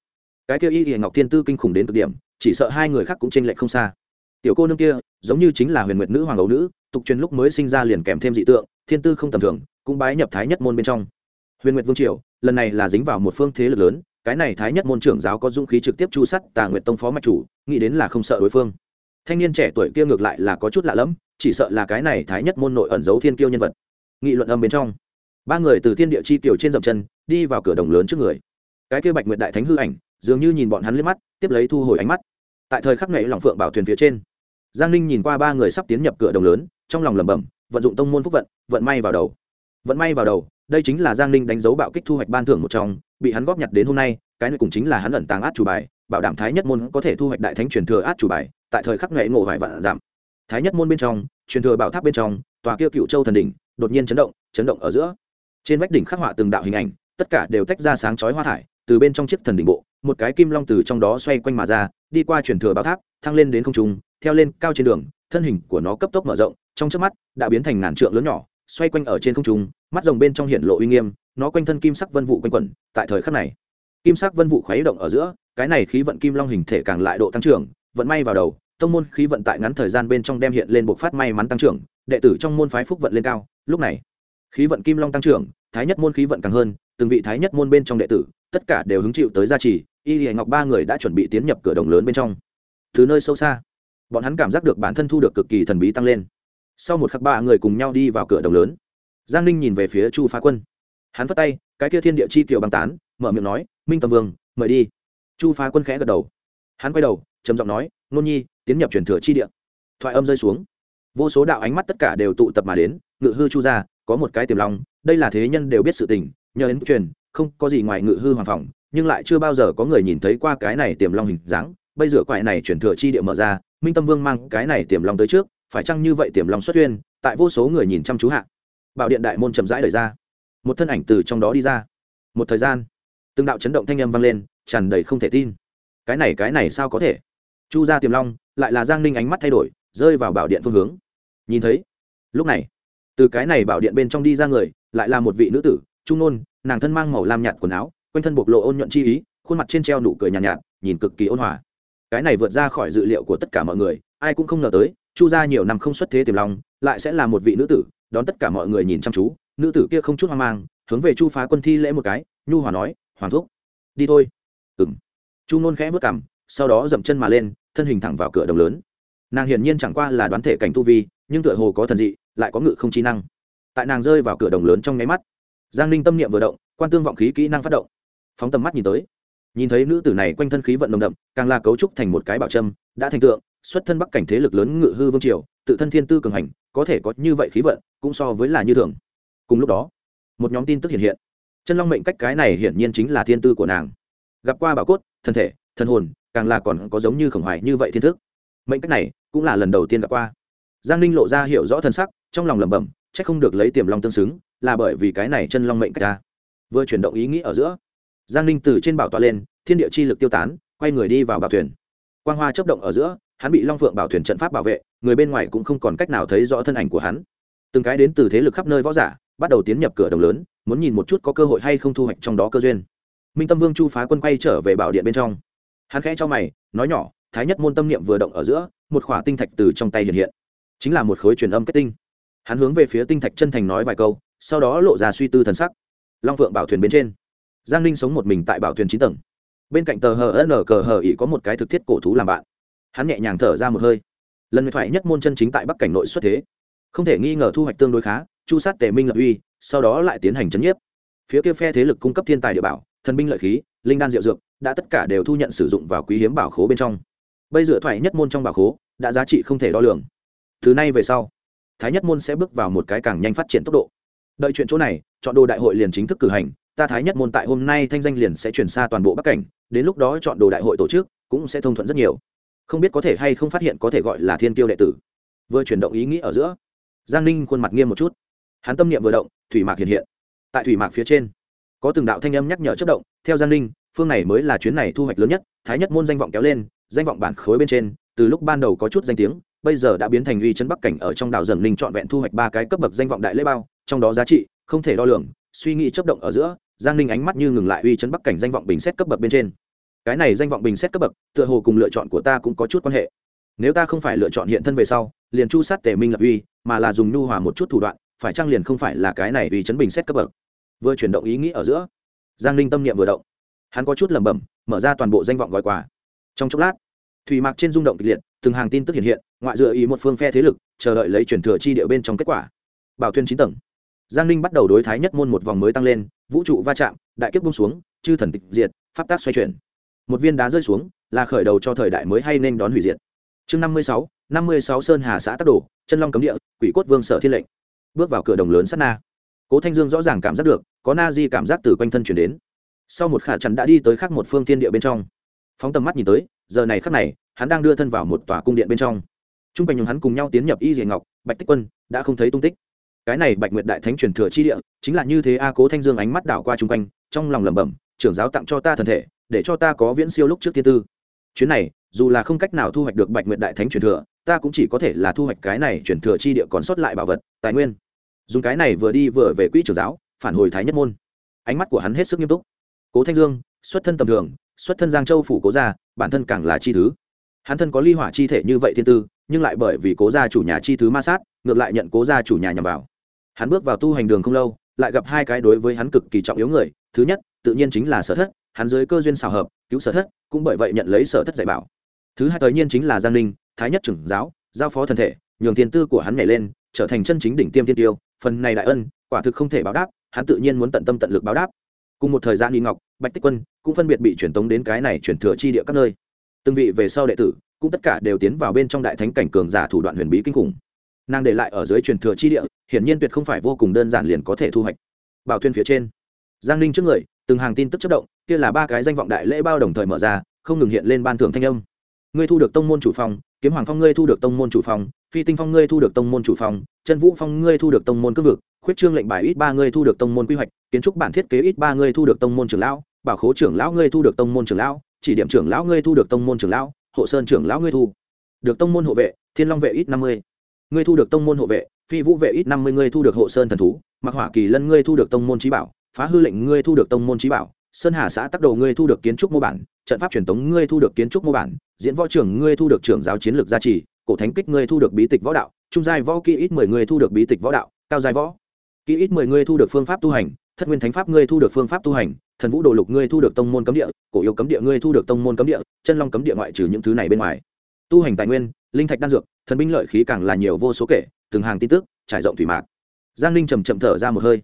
Speaker 1: Cái kia y hiền ngọc thiên tư kinh khủng đến cực điểm, chỉ sợ hai người khác cũng tranh lệch không xa. Tiểu cô nương kia, giống như chính là huyền nguyệt nữ hoàng ấu nữ, tục truyền lúc mới sinh ra liền kèm thêm dị tượng, thiên tư không tầm thường, cũng bái nhập thái nhất môn bên trong. Huyền nguyệt vương triều, lần này là dính vào một phương thế lực lớn, cái này thái nhất môn trưởng giáo có dũng khí trực tiếp chu sắt tà nguyệt tông phó mạch chủ, nghĩ đến là không sợ đối phương. Thanh niên trẻ tuổi kia ngược lại là có chút lạ lẫm, chỉ sợ là cái này thái nhất môn nội ẩn giấu thiên kiêu nhân vật. Nghị luận âm bên trong, ba người từ thiên địa chi tiểu trên dậm chân, đi vào cửa đồng lớn trước người. Cái kia bạch nguyệt đại thánh hư ảnh dường như nhìn bọn hắn liếc mắt, tiếp lấy thu hồi ánh mắt. Tại thời khắc này lòng phượng bảo thuyền phía trên, giang ninh nhìn qua ba người sắp tiến nhập cửa đồng lớn, trong lòng lẩm bẩm, vận dụng tông môn phúc vận vận may vào đầu. Vận may vào đầu, đây chính là giang ninh đánh dấu bạo kích thu hoạch ban thưởng một trong, bị hắn góp nhặt đến hôm nay, cái này cũng chính là hắn ẩn tàng át chủ bài, bảo đảm thái nhất môn có thể thu hoạch đại thánh truyền thừa át chủ bài, tại thời khắc nghệ ngộ vài vạn giảm. Thái nhất môn bên trong, truyền thừa bảo tháp bên trong, tòa kia cựu châu thần đỉnh, đột nhiên chấn động chấn động ở giữa. Trên vách đỉnh khắc họa từng đạo hình ảnh, tất cả đều tách ra sáng chói hoa thải từ bên trong chiếc thần đỉnh bộ, một cái kim long từ trong đó xoay quanh mà ra, đi qua truyền thừa bảo tháp, thăng lên đến không trung, theo lên cao trên đường, thân hình của nó cấp tốc mở rộng, trong trước mắt, đã biến thành ngàn trượng lớn nhỏ, xoay quanh ở trên không trung, mắt rồng bên trong hiện lộ uy nghiêm, nó quanh thân kim sắc vân vụ quanh quẩn, tại thời khắc này, kim sắc vân vụ khuấy động ở giữa, cái này khí vận kim long hình thể càng lại độ tăng trưởng, vận may vào đầu, tông môn khí vận tại ngắn thời gian bên trong đem hiện lên buộc phát may mắn tăng trưởng, đệ tử trong môn phái phúc vận lên cao, lúc này khí vận kim long tăng trưởng, thái nhất môn khí vận càng hơn, từng vị thái nhất môn bên trong đệ tử, tất cả đều hứng chịu tới gia trì, y hề ngọc ba người đã chuẩn bị tiến nhập cửa đồng lớn bên trong. Từ nơi sâu xa, bọn hắn cảm giác được bản thân thu được cực kỳ thần bí tăng lên. Sau một khắc ba người cùng nhau đi vào cửa đồng lớn. Giang ninh nhìn về phía chu phá quân. Hắn phất tay, cái kia thiên địa chi kiều băng tán, mở miệng nói, minh tầm vương, mời đi. Chu phá quân khẽ gật đầu. Hắn quay đầu, trầm giọng nói, nôn nhi, tiến nhập truyền thừa chi địa. Thoại âm rơi xuống. Vô số đạo ánh mắt tất cả đều tụ tập mà đến, ngự hư chu ra có một cái tiềm long, đây là thế nhân đều biết sự tình, nhờ đến truyền, không có gì ngoài ngự hư hoàng phòng, nhưng lại chưa bao giờ có người nhìn thấy qua cái này tiềm long hình dáng. Bây giờ quại này chuyển thừa chi địa mở ra, minh tâm vương mang cái này tiềm long tới trước, phải chăng như vậy tiềm long xuất huyên, tại vô số người nhìn chăm chú hạ. Bảo điện đại môn chậm rãi đời ra. Một thân ảnh từ trong đó đi ra. Một thời gian, từng đạo chấn động thanh âm vang lên, tràn đầy không thể tin. Cái này cái này sao có thể? Chu ra tiềm long, lại là giang ninh ánh mắt thay đổi, rơi vào bảo điện phương hướng. Nhìn thấy, lúc này từ cái này bảo điện bên trong đi ra người lại là một vị nữ tử trung nôn nàng thân mang màu lam nhạt quần áo quanh thân bộc lộ ôn nhuận chi ý khuôn mặt trên treo nụ cười nhàn nhạt, nhạt nhìn cực kỳ ôn hòa. Cái này vượt ra khỏi dự liệu của tất cả mọi người ai cũng không ngờ tới chu gia nhiều năm không xuất thế tiềm long lại sẽ là một vị nữ tử đón tất cả mọi người nhìn chăm chú. Nữ tử kia không chút hoang mang hướng về chu phá quân thi lễ một cái nhu hòa nói hoàng thúc đi thôi. Ừ m chu nôn khẽ vất cảm sau đó dậm chân mà lên thân hình thẳng vào cửa đồng lớn. Nàng hiển nhiên chẳng qua là đoán thể cảnh tu vi nhưng tựa hồ có thần dị lại có ngự không chi năng. Tại nàng rơi vào cửa đồng lớn trong nháy mắt, giang ninh tâm niệm vừa động, quan tương vọng khí kỹ năng phát động. Phóng tầm mắt nhìn tới, nhìn thấy nữ tử này quanh thân khí vận nồng đậm, càng là cấu trúc thành một cái bảo trâm đã thành tượng, xuất thân bắc cảnh thế lực lớn ngự hư vương triều, tự thân thiên tư cường hành, có thể có như vậy khí vận, cũng so với là như thường. Cùng lúc đó, một nhóm tin tức hiện hiện. Chân long mệnh cách cái này hiển nhiên chính là thiên tư của nàng. Gặp qua bảo cốt, thân thể thân hồn, càng là còn có giống như khổng hoài như vậy thiên thức. Mệnh cách này cũng là lần đầu tiên gặp qua. Giang ninh lộ ra hiểu rõ thân sắc trong lòng lẩm bẩm c h ắ c không được lấy tiềm long tương xứng, là bởi vì cái này chân long mệnh cách ta. Vừa chuyển động ý nghĩ ở giữa, giang ninh từ trên bảo tọa lên, thiên địa chi lực tiêu tán, quay người đi vào bảo thuyền. Quang hoa chấp động ở giữa, hắn bị long phượng bảo thuyền trận pháp bảo vệ, người bên ngoài cũng không còn cách nào thấy rõ thân ảnh của hắn. Từng cái đến từ thế lực khắp nơi võ giả, bắt đầu tiến nhập cửa đồng lớn, muốn nhìn một chút có cơ hội hay không thu hoạch trong đó cơ duyên. Minh tâm vương chu phá quân quay trở về bảo điện bên trong. Hắn khẽ cho mày, nói nhỏ, thái nhất môn tâm niệm vừa động ở giữa, một khỏa tinh thạch từ trong tay hiện hiện, chính là một khối truyền âm kết tinh hắn hướng về phía tinh thạch chân thành nói vài câu, sau đó lộ ra suy tư thần sắc. Long phượng bảo thuyền bên trên. Giang ninh sống một mình tại bảo thuyền chín tầng. Bên cạnh tờ hờ n cờ hờ ỉ có một cái thực thiết cổ thú làm bạn. Hắn nhẹ nhàng thở ra một hơi. Lần thoại nhất môn chân chính tại bắc cảnh nội xuất thế. Không thể nghi ngờ thu hoạch tương đối khá, chu sát tề minh lập uy, sau đó lại tiến hành chấn nhiếp. Phía kia phe thế lực cung cấp thiên tài địa bảo, thần binh lợi khí, linh đan diệu dược, đã tất cả đều thu nhận sử dụng vào quý hiếm bảo khố bên trong. Bây giờ thoại nhất môn trong bảo khố, đã giá trị không thể đo lường. Từ nay về sau thái nhất môn sẽ bước vào một cái càng nhanh phát triển tốc độ. Đợi chuyện chỗ này, chọn đồ đại hội liền chính thức cử hành, ta thái nhất môn tại hôm nay thanh danh liền sẽ chuyển xa toàn bộ bắc cảnh, đến lúc đó chọn đồ đại hội tổ chức cũng sẽ thông thuận rất nhiều. Không biết có thể hay không phát hiện có thể gọi là thiên tiêu đệ tử. Vừa chuyển động ý nghĩ ở giữa, giang ninh khuôn mặt nghiêm một chút. Hắn tâm niệm vừa động, thủy mạc hiện hiện. Tại thủy mạc phía trên, có từng đạo thanh âm nhắc nhở chất động, theo giang ninh, phương này mới là chuyến này thu hoạch lớn nhất, thái nhất môn danh vọng kéo lên, danh vọng bản khối bên trên, từ lúc ban đầu có chút danh tiếng bây giờ đã biến thành uy chấn bắc cảnh ở trong đảo dần linh trọn vẹn thu hoạch ba cái cấp bậc danh vọng đại lễ bao, trong đó giá trị, không thể đo lường, suy nghĩ chấp động ở giữa, giang ninh ánh mắt như ngừng lại uy chấn bắc cảnh danh vọng bình xét cấp bậc bên trên. Cái này danh vọng bình xét cấp bậc, tựa hồ cùng lựa chọn của ta cũng có chút quan hệ. Nếu ta không phải lựa chọn hiện thân về sau, liền chu sát tề minh lập uy, mà là dùng nhu hòa một chút thủ đoạn, phải chăng liền không phải là cái này uy chấn bình xét cấp bậc? Vừa chuyển động ý nghĩ ở giữa, giang ninh tâm niệm vừa động. Hắn có chút lẩm bẩm, mở ra toàn bộ danh vọng gói quà. Trong chốc lát, thủy mạc trên rung động kịch liệt, từng hàng tin tức hiện hiện ngoại dựa ý một phương phe thế lực, chờ đợi lấy chuyển thừa chi địa bên trong kết quả. Bảo thuyền chín tầng. Giang ninh bắt đầu đối thái nhất môn một vòng mới tăng lên, vũ trụ va chạm, đại kiếp bung xuống, chư thần tịch diệt, pháp tác xoay chuyển. Một viên đá rơi xuống, là khởi đầu cho thời đại mới hay nên đón hủy diệt. Chương năm mươi sáu, năm mươi sáu sơn hà xã tắc đổ, chân long cấm địa, quỷ cốt vương sở thiên lệnh. Bước vào cửa đồng lớn sát na. Cố thanh dương rõ ràng cảm giác được, có na di cảm giác từ quanh thân chuyển đến. Sau một khả chắn đã đi tới khắc một phương thiên địa bên trong. Phóng tầm mắt nhìn tới, giờ này khắc này, hắn đang đưa thân vào một tòa cung điện bên trong t r u n g quanh nhường hắn cùng nhau tiến nhập y diệ ngọc, bạch tích quân đã không thấy tung tích. Cái này bạch nguyệt đại thánh truyền thừa chi địa, chính là như thế a cố thanh dương ánh mắt đảo qua chung quanh, trong lòng lẩm bẩm, trưởng giáo tặng cho ta thần thể, để cho ta có viễn siêu lúc trước thiên tư. Chuyến này, dù là không cách nào thu hoạch được bạch nguyệt đại thánh truyền thừa, ta cũng chỉ có thể là thu hoạch cái này truyền thừa chi địa còn sót lại bảo vật, tài nguyên. Dùng cái này vừa đi vừa về quỹ trưởng giáo, phản hồi thái nhất môn. Ánh mắt của hắn hết sức nghiêm túc. Cố thanh dương, xuất thân tầm thường, xuất thân giang châu phủ cố gia, bản thân càng là chi thứ. Hắn thân có ly hỏa chi thể như vậy thiên tư nhưng lại bởi vì cố gia chủ nhà chi thứ ma sát, ngược lại nhận cố gia chủ nhà nhằm vào. Hắn bước vào tu hành đường không lâu, lại gặp hai cái đối với hắn cực kỳ trọng yếu người, thứ nhất, tự nhiên chính là sở thất, hắn dưới cơ duyên xào hợp, cứu sở thất, cũng bởi vậy nhận lấy sở thất dạy bảo. Thứ hai tới nhiên chính là giang ninh, thái nhất trưởng giáo, giao phó thân thể, nhường tiền tư của hắn nhảy lên, trở thành chân chính đỉnh tiêm tiên tiêu, phần này đại ân, quả thực không thể báo đáp, hắn tự nhiên muốn tận tâm tận lực báo đáp. Cùng một thời gian y ngọc, bạch tích quân cũng phân biệt bị truyền tống đến cái này chuyển thừa chi địa các nơi. Từng vị về sau đệ tử cũng tất cả đều tiến vào bên trong đại thánh cảnh cường giả thủ đoạn huyền bí kinh khủng. Nàng để lại ở dưới truyền thừa chi địa hiển nhiên tuyệt không phải vô cùng đơn giản liền có thể thu hoạch. Bảo thuyên phía trên giang ninh trước người từng hàng tin tức chất động kia là ba cái danh vọng đại lễ bao đồng thời mở ra không ngừng hiện lên ban thưởng thanh âm. Ngươi thu được tông môn chủ phòng, kiếm hoàng phong ngươi thu được tông môn chủ phòng, phi tinh phong ngươi thu được tông môn chủ phòng, chân vũ phong ngươi thu được tông môn cương vực khuyết trương lệnh bài ít ba ngươi thu được tông môn quy hoạch kiến trúc bản thiết kế ít ba ngươi thu được tông môn trưởng lão bảo khố trưởng lão ngươi thu được tông môn trưởng lão chỉ điểm trưởng lão ngươi thu được tông môn trưởng lão hộ sơn trưởng lão ngươi thu được tông môn hộ vệ thiên long vệ ít năm mươi ngươi thu được tông môn hộ vệ phi vũ vệ ít năm mươi ngươi thu được hộ sơn thần thú mặc hỏa kỳ lân ngươi thu được tông môn trí bảo phá hư lệnh ngươi thu được tông môn trí bảo sơn hà xã tắc đầu ngươi thu được kiến trúc mô bản trận pháp truyền thống ngươi thu được kiến trúc mô bản diễn võ trưởng ngươi thu được trưởng giáo chiến lược gia trì cổ thánh kích ngươi thu được bí tịch võ đạo trung giai võ kỹ ít mười ngươi thu được bí tịch võ đạo cao giai võ kỹ ít mười ngươi thu được phương pháp tu hành thất nguyên thánh pháp ngươi thu được phương pháp tu hành, thần vũ đồ lục ngươi thu được tông môn cấm địa, cổ yêu cấm địa ngươi thu được tông môn cấm địa, chân long cấm địa ngoại trừ những thứ này bên ngoài. Tu hành tài nguyên, linh thạch đan dược, thần binh lợi khí càng là nhiều vô số kể, từng hàng tin tức, trải rộng thủy mạc. Giang ninh chầm chậm thở ra một hơi.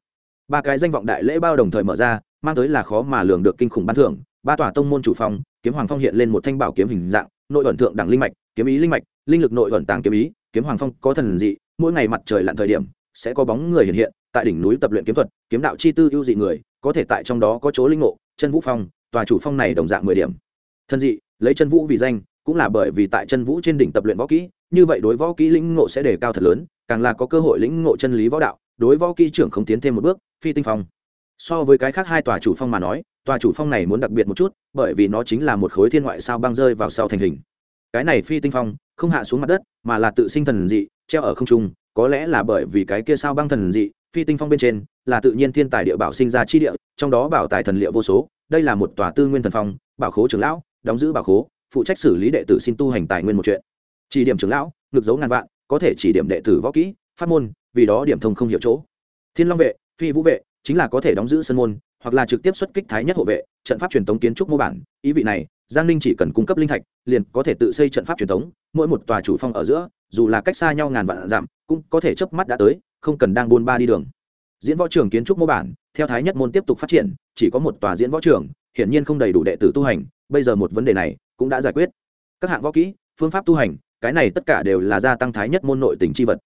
Speaker 1: Ba cái danh vọng đại lễ bao đồng thời mở ra, mang tới là khó mà lường được kinh khủng ban thưởng, ba tòa tông môn chủ phong, kiếm hoàng phong hiện lên một thanh bảo kiếm hình dạng, nội ẩn thượng đẳng linh mạch, kiếm ý linh mạch, linh lực nội ẩn tàng kiếm ý, kiếm hoàng phong có thần dị, mỗi ngày mặt trời lặn thời điểm, sẽ có bóng người hiện hiện tại đỉnh núi tập luyện kiếm thuật, kiếm đạo chi tư ưu dị người, có thể tại trong đó có chỗ linh ngộ, chân vũ phong, tòa chủ phong này đồng dạng mười điểm. Thân dị, lấy chân vũ vì danh, cũng là bởi vì tại chân vũ trên đỉnh tập luyện võ kỹ, như vậy đối võ kỹ lĩnh ngộ sẽ đề cao thật lớn, càng là có cơ hội lĩnh ngộ chân lý võ đạo, đối võ kỹ trưởng không tiến thêm một bước, phi tinh phong. So với cái khác hai tòa chủ phong mà nói, tòa chủ phong này muốn đặc biệt một chút, bởi vì nó chính là một khối thiên ngoại sao băng rơi vào sau thành hình. Cái này phi tinh phong, không hạ xuống mặt đất, mà là tự sinh thần dị, treo ở không trung, có lẽ là bởi vì cái kia sao băng thần dị phi tinh phong bên trên, là tự nhiên thiên tài địa bảo sinh ra chi địa, trong đó bảo tài thần liệu vô số, đây là một tòa tư nguyên thần phong, bảo khố trưởng lão, đóng giữ bảo khố, phụ trách xử lý đệ tử xin tu hành tài nguyên một chuyện. Chỉ điểm trưởng lão, ngực dấu ngàn vạn, có thể chỉ điểm đệ tử võ kỹ, pháp môn, vì đó điểm thông không hiểu chỗ. Thiên long vệ, phi vũ vệ, chính là có thể đóng giữ sân môn, hoặc là trực tiếp xuất kích thái nhất hộ vệ, trận pháp truyền thống kiến trúc mô bản, ý vị này, giang ninh chỉ cần cung cấp linh thạch, liền có thể tự xây trận pháp truyền thống mỗi một tòa chủ phong ở giữa dù là cách xa nhau ngàn vạn dặm, cũng có thể chớp mắt đã tới, không cần đang buôn ba đi đường. Diễn võ trường kiến trúc mô bản, theo thái nhất môn tiếp tục phát triển, chỉ có một tòa diễn võ trường, hiển nhiên không đầy đủ đệ tử tu hành, bây giờ một vấn đề này cũng đã giải quyết. Các hạng võ kỹ, phương pháp tu hành, cái này tất cả đều là gia tăng thái nhất môn nội tình chi vật.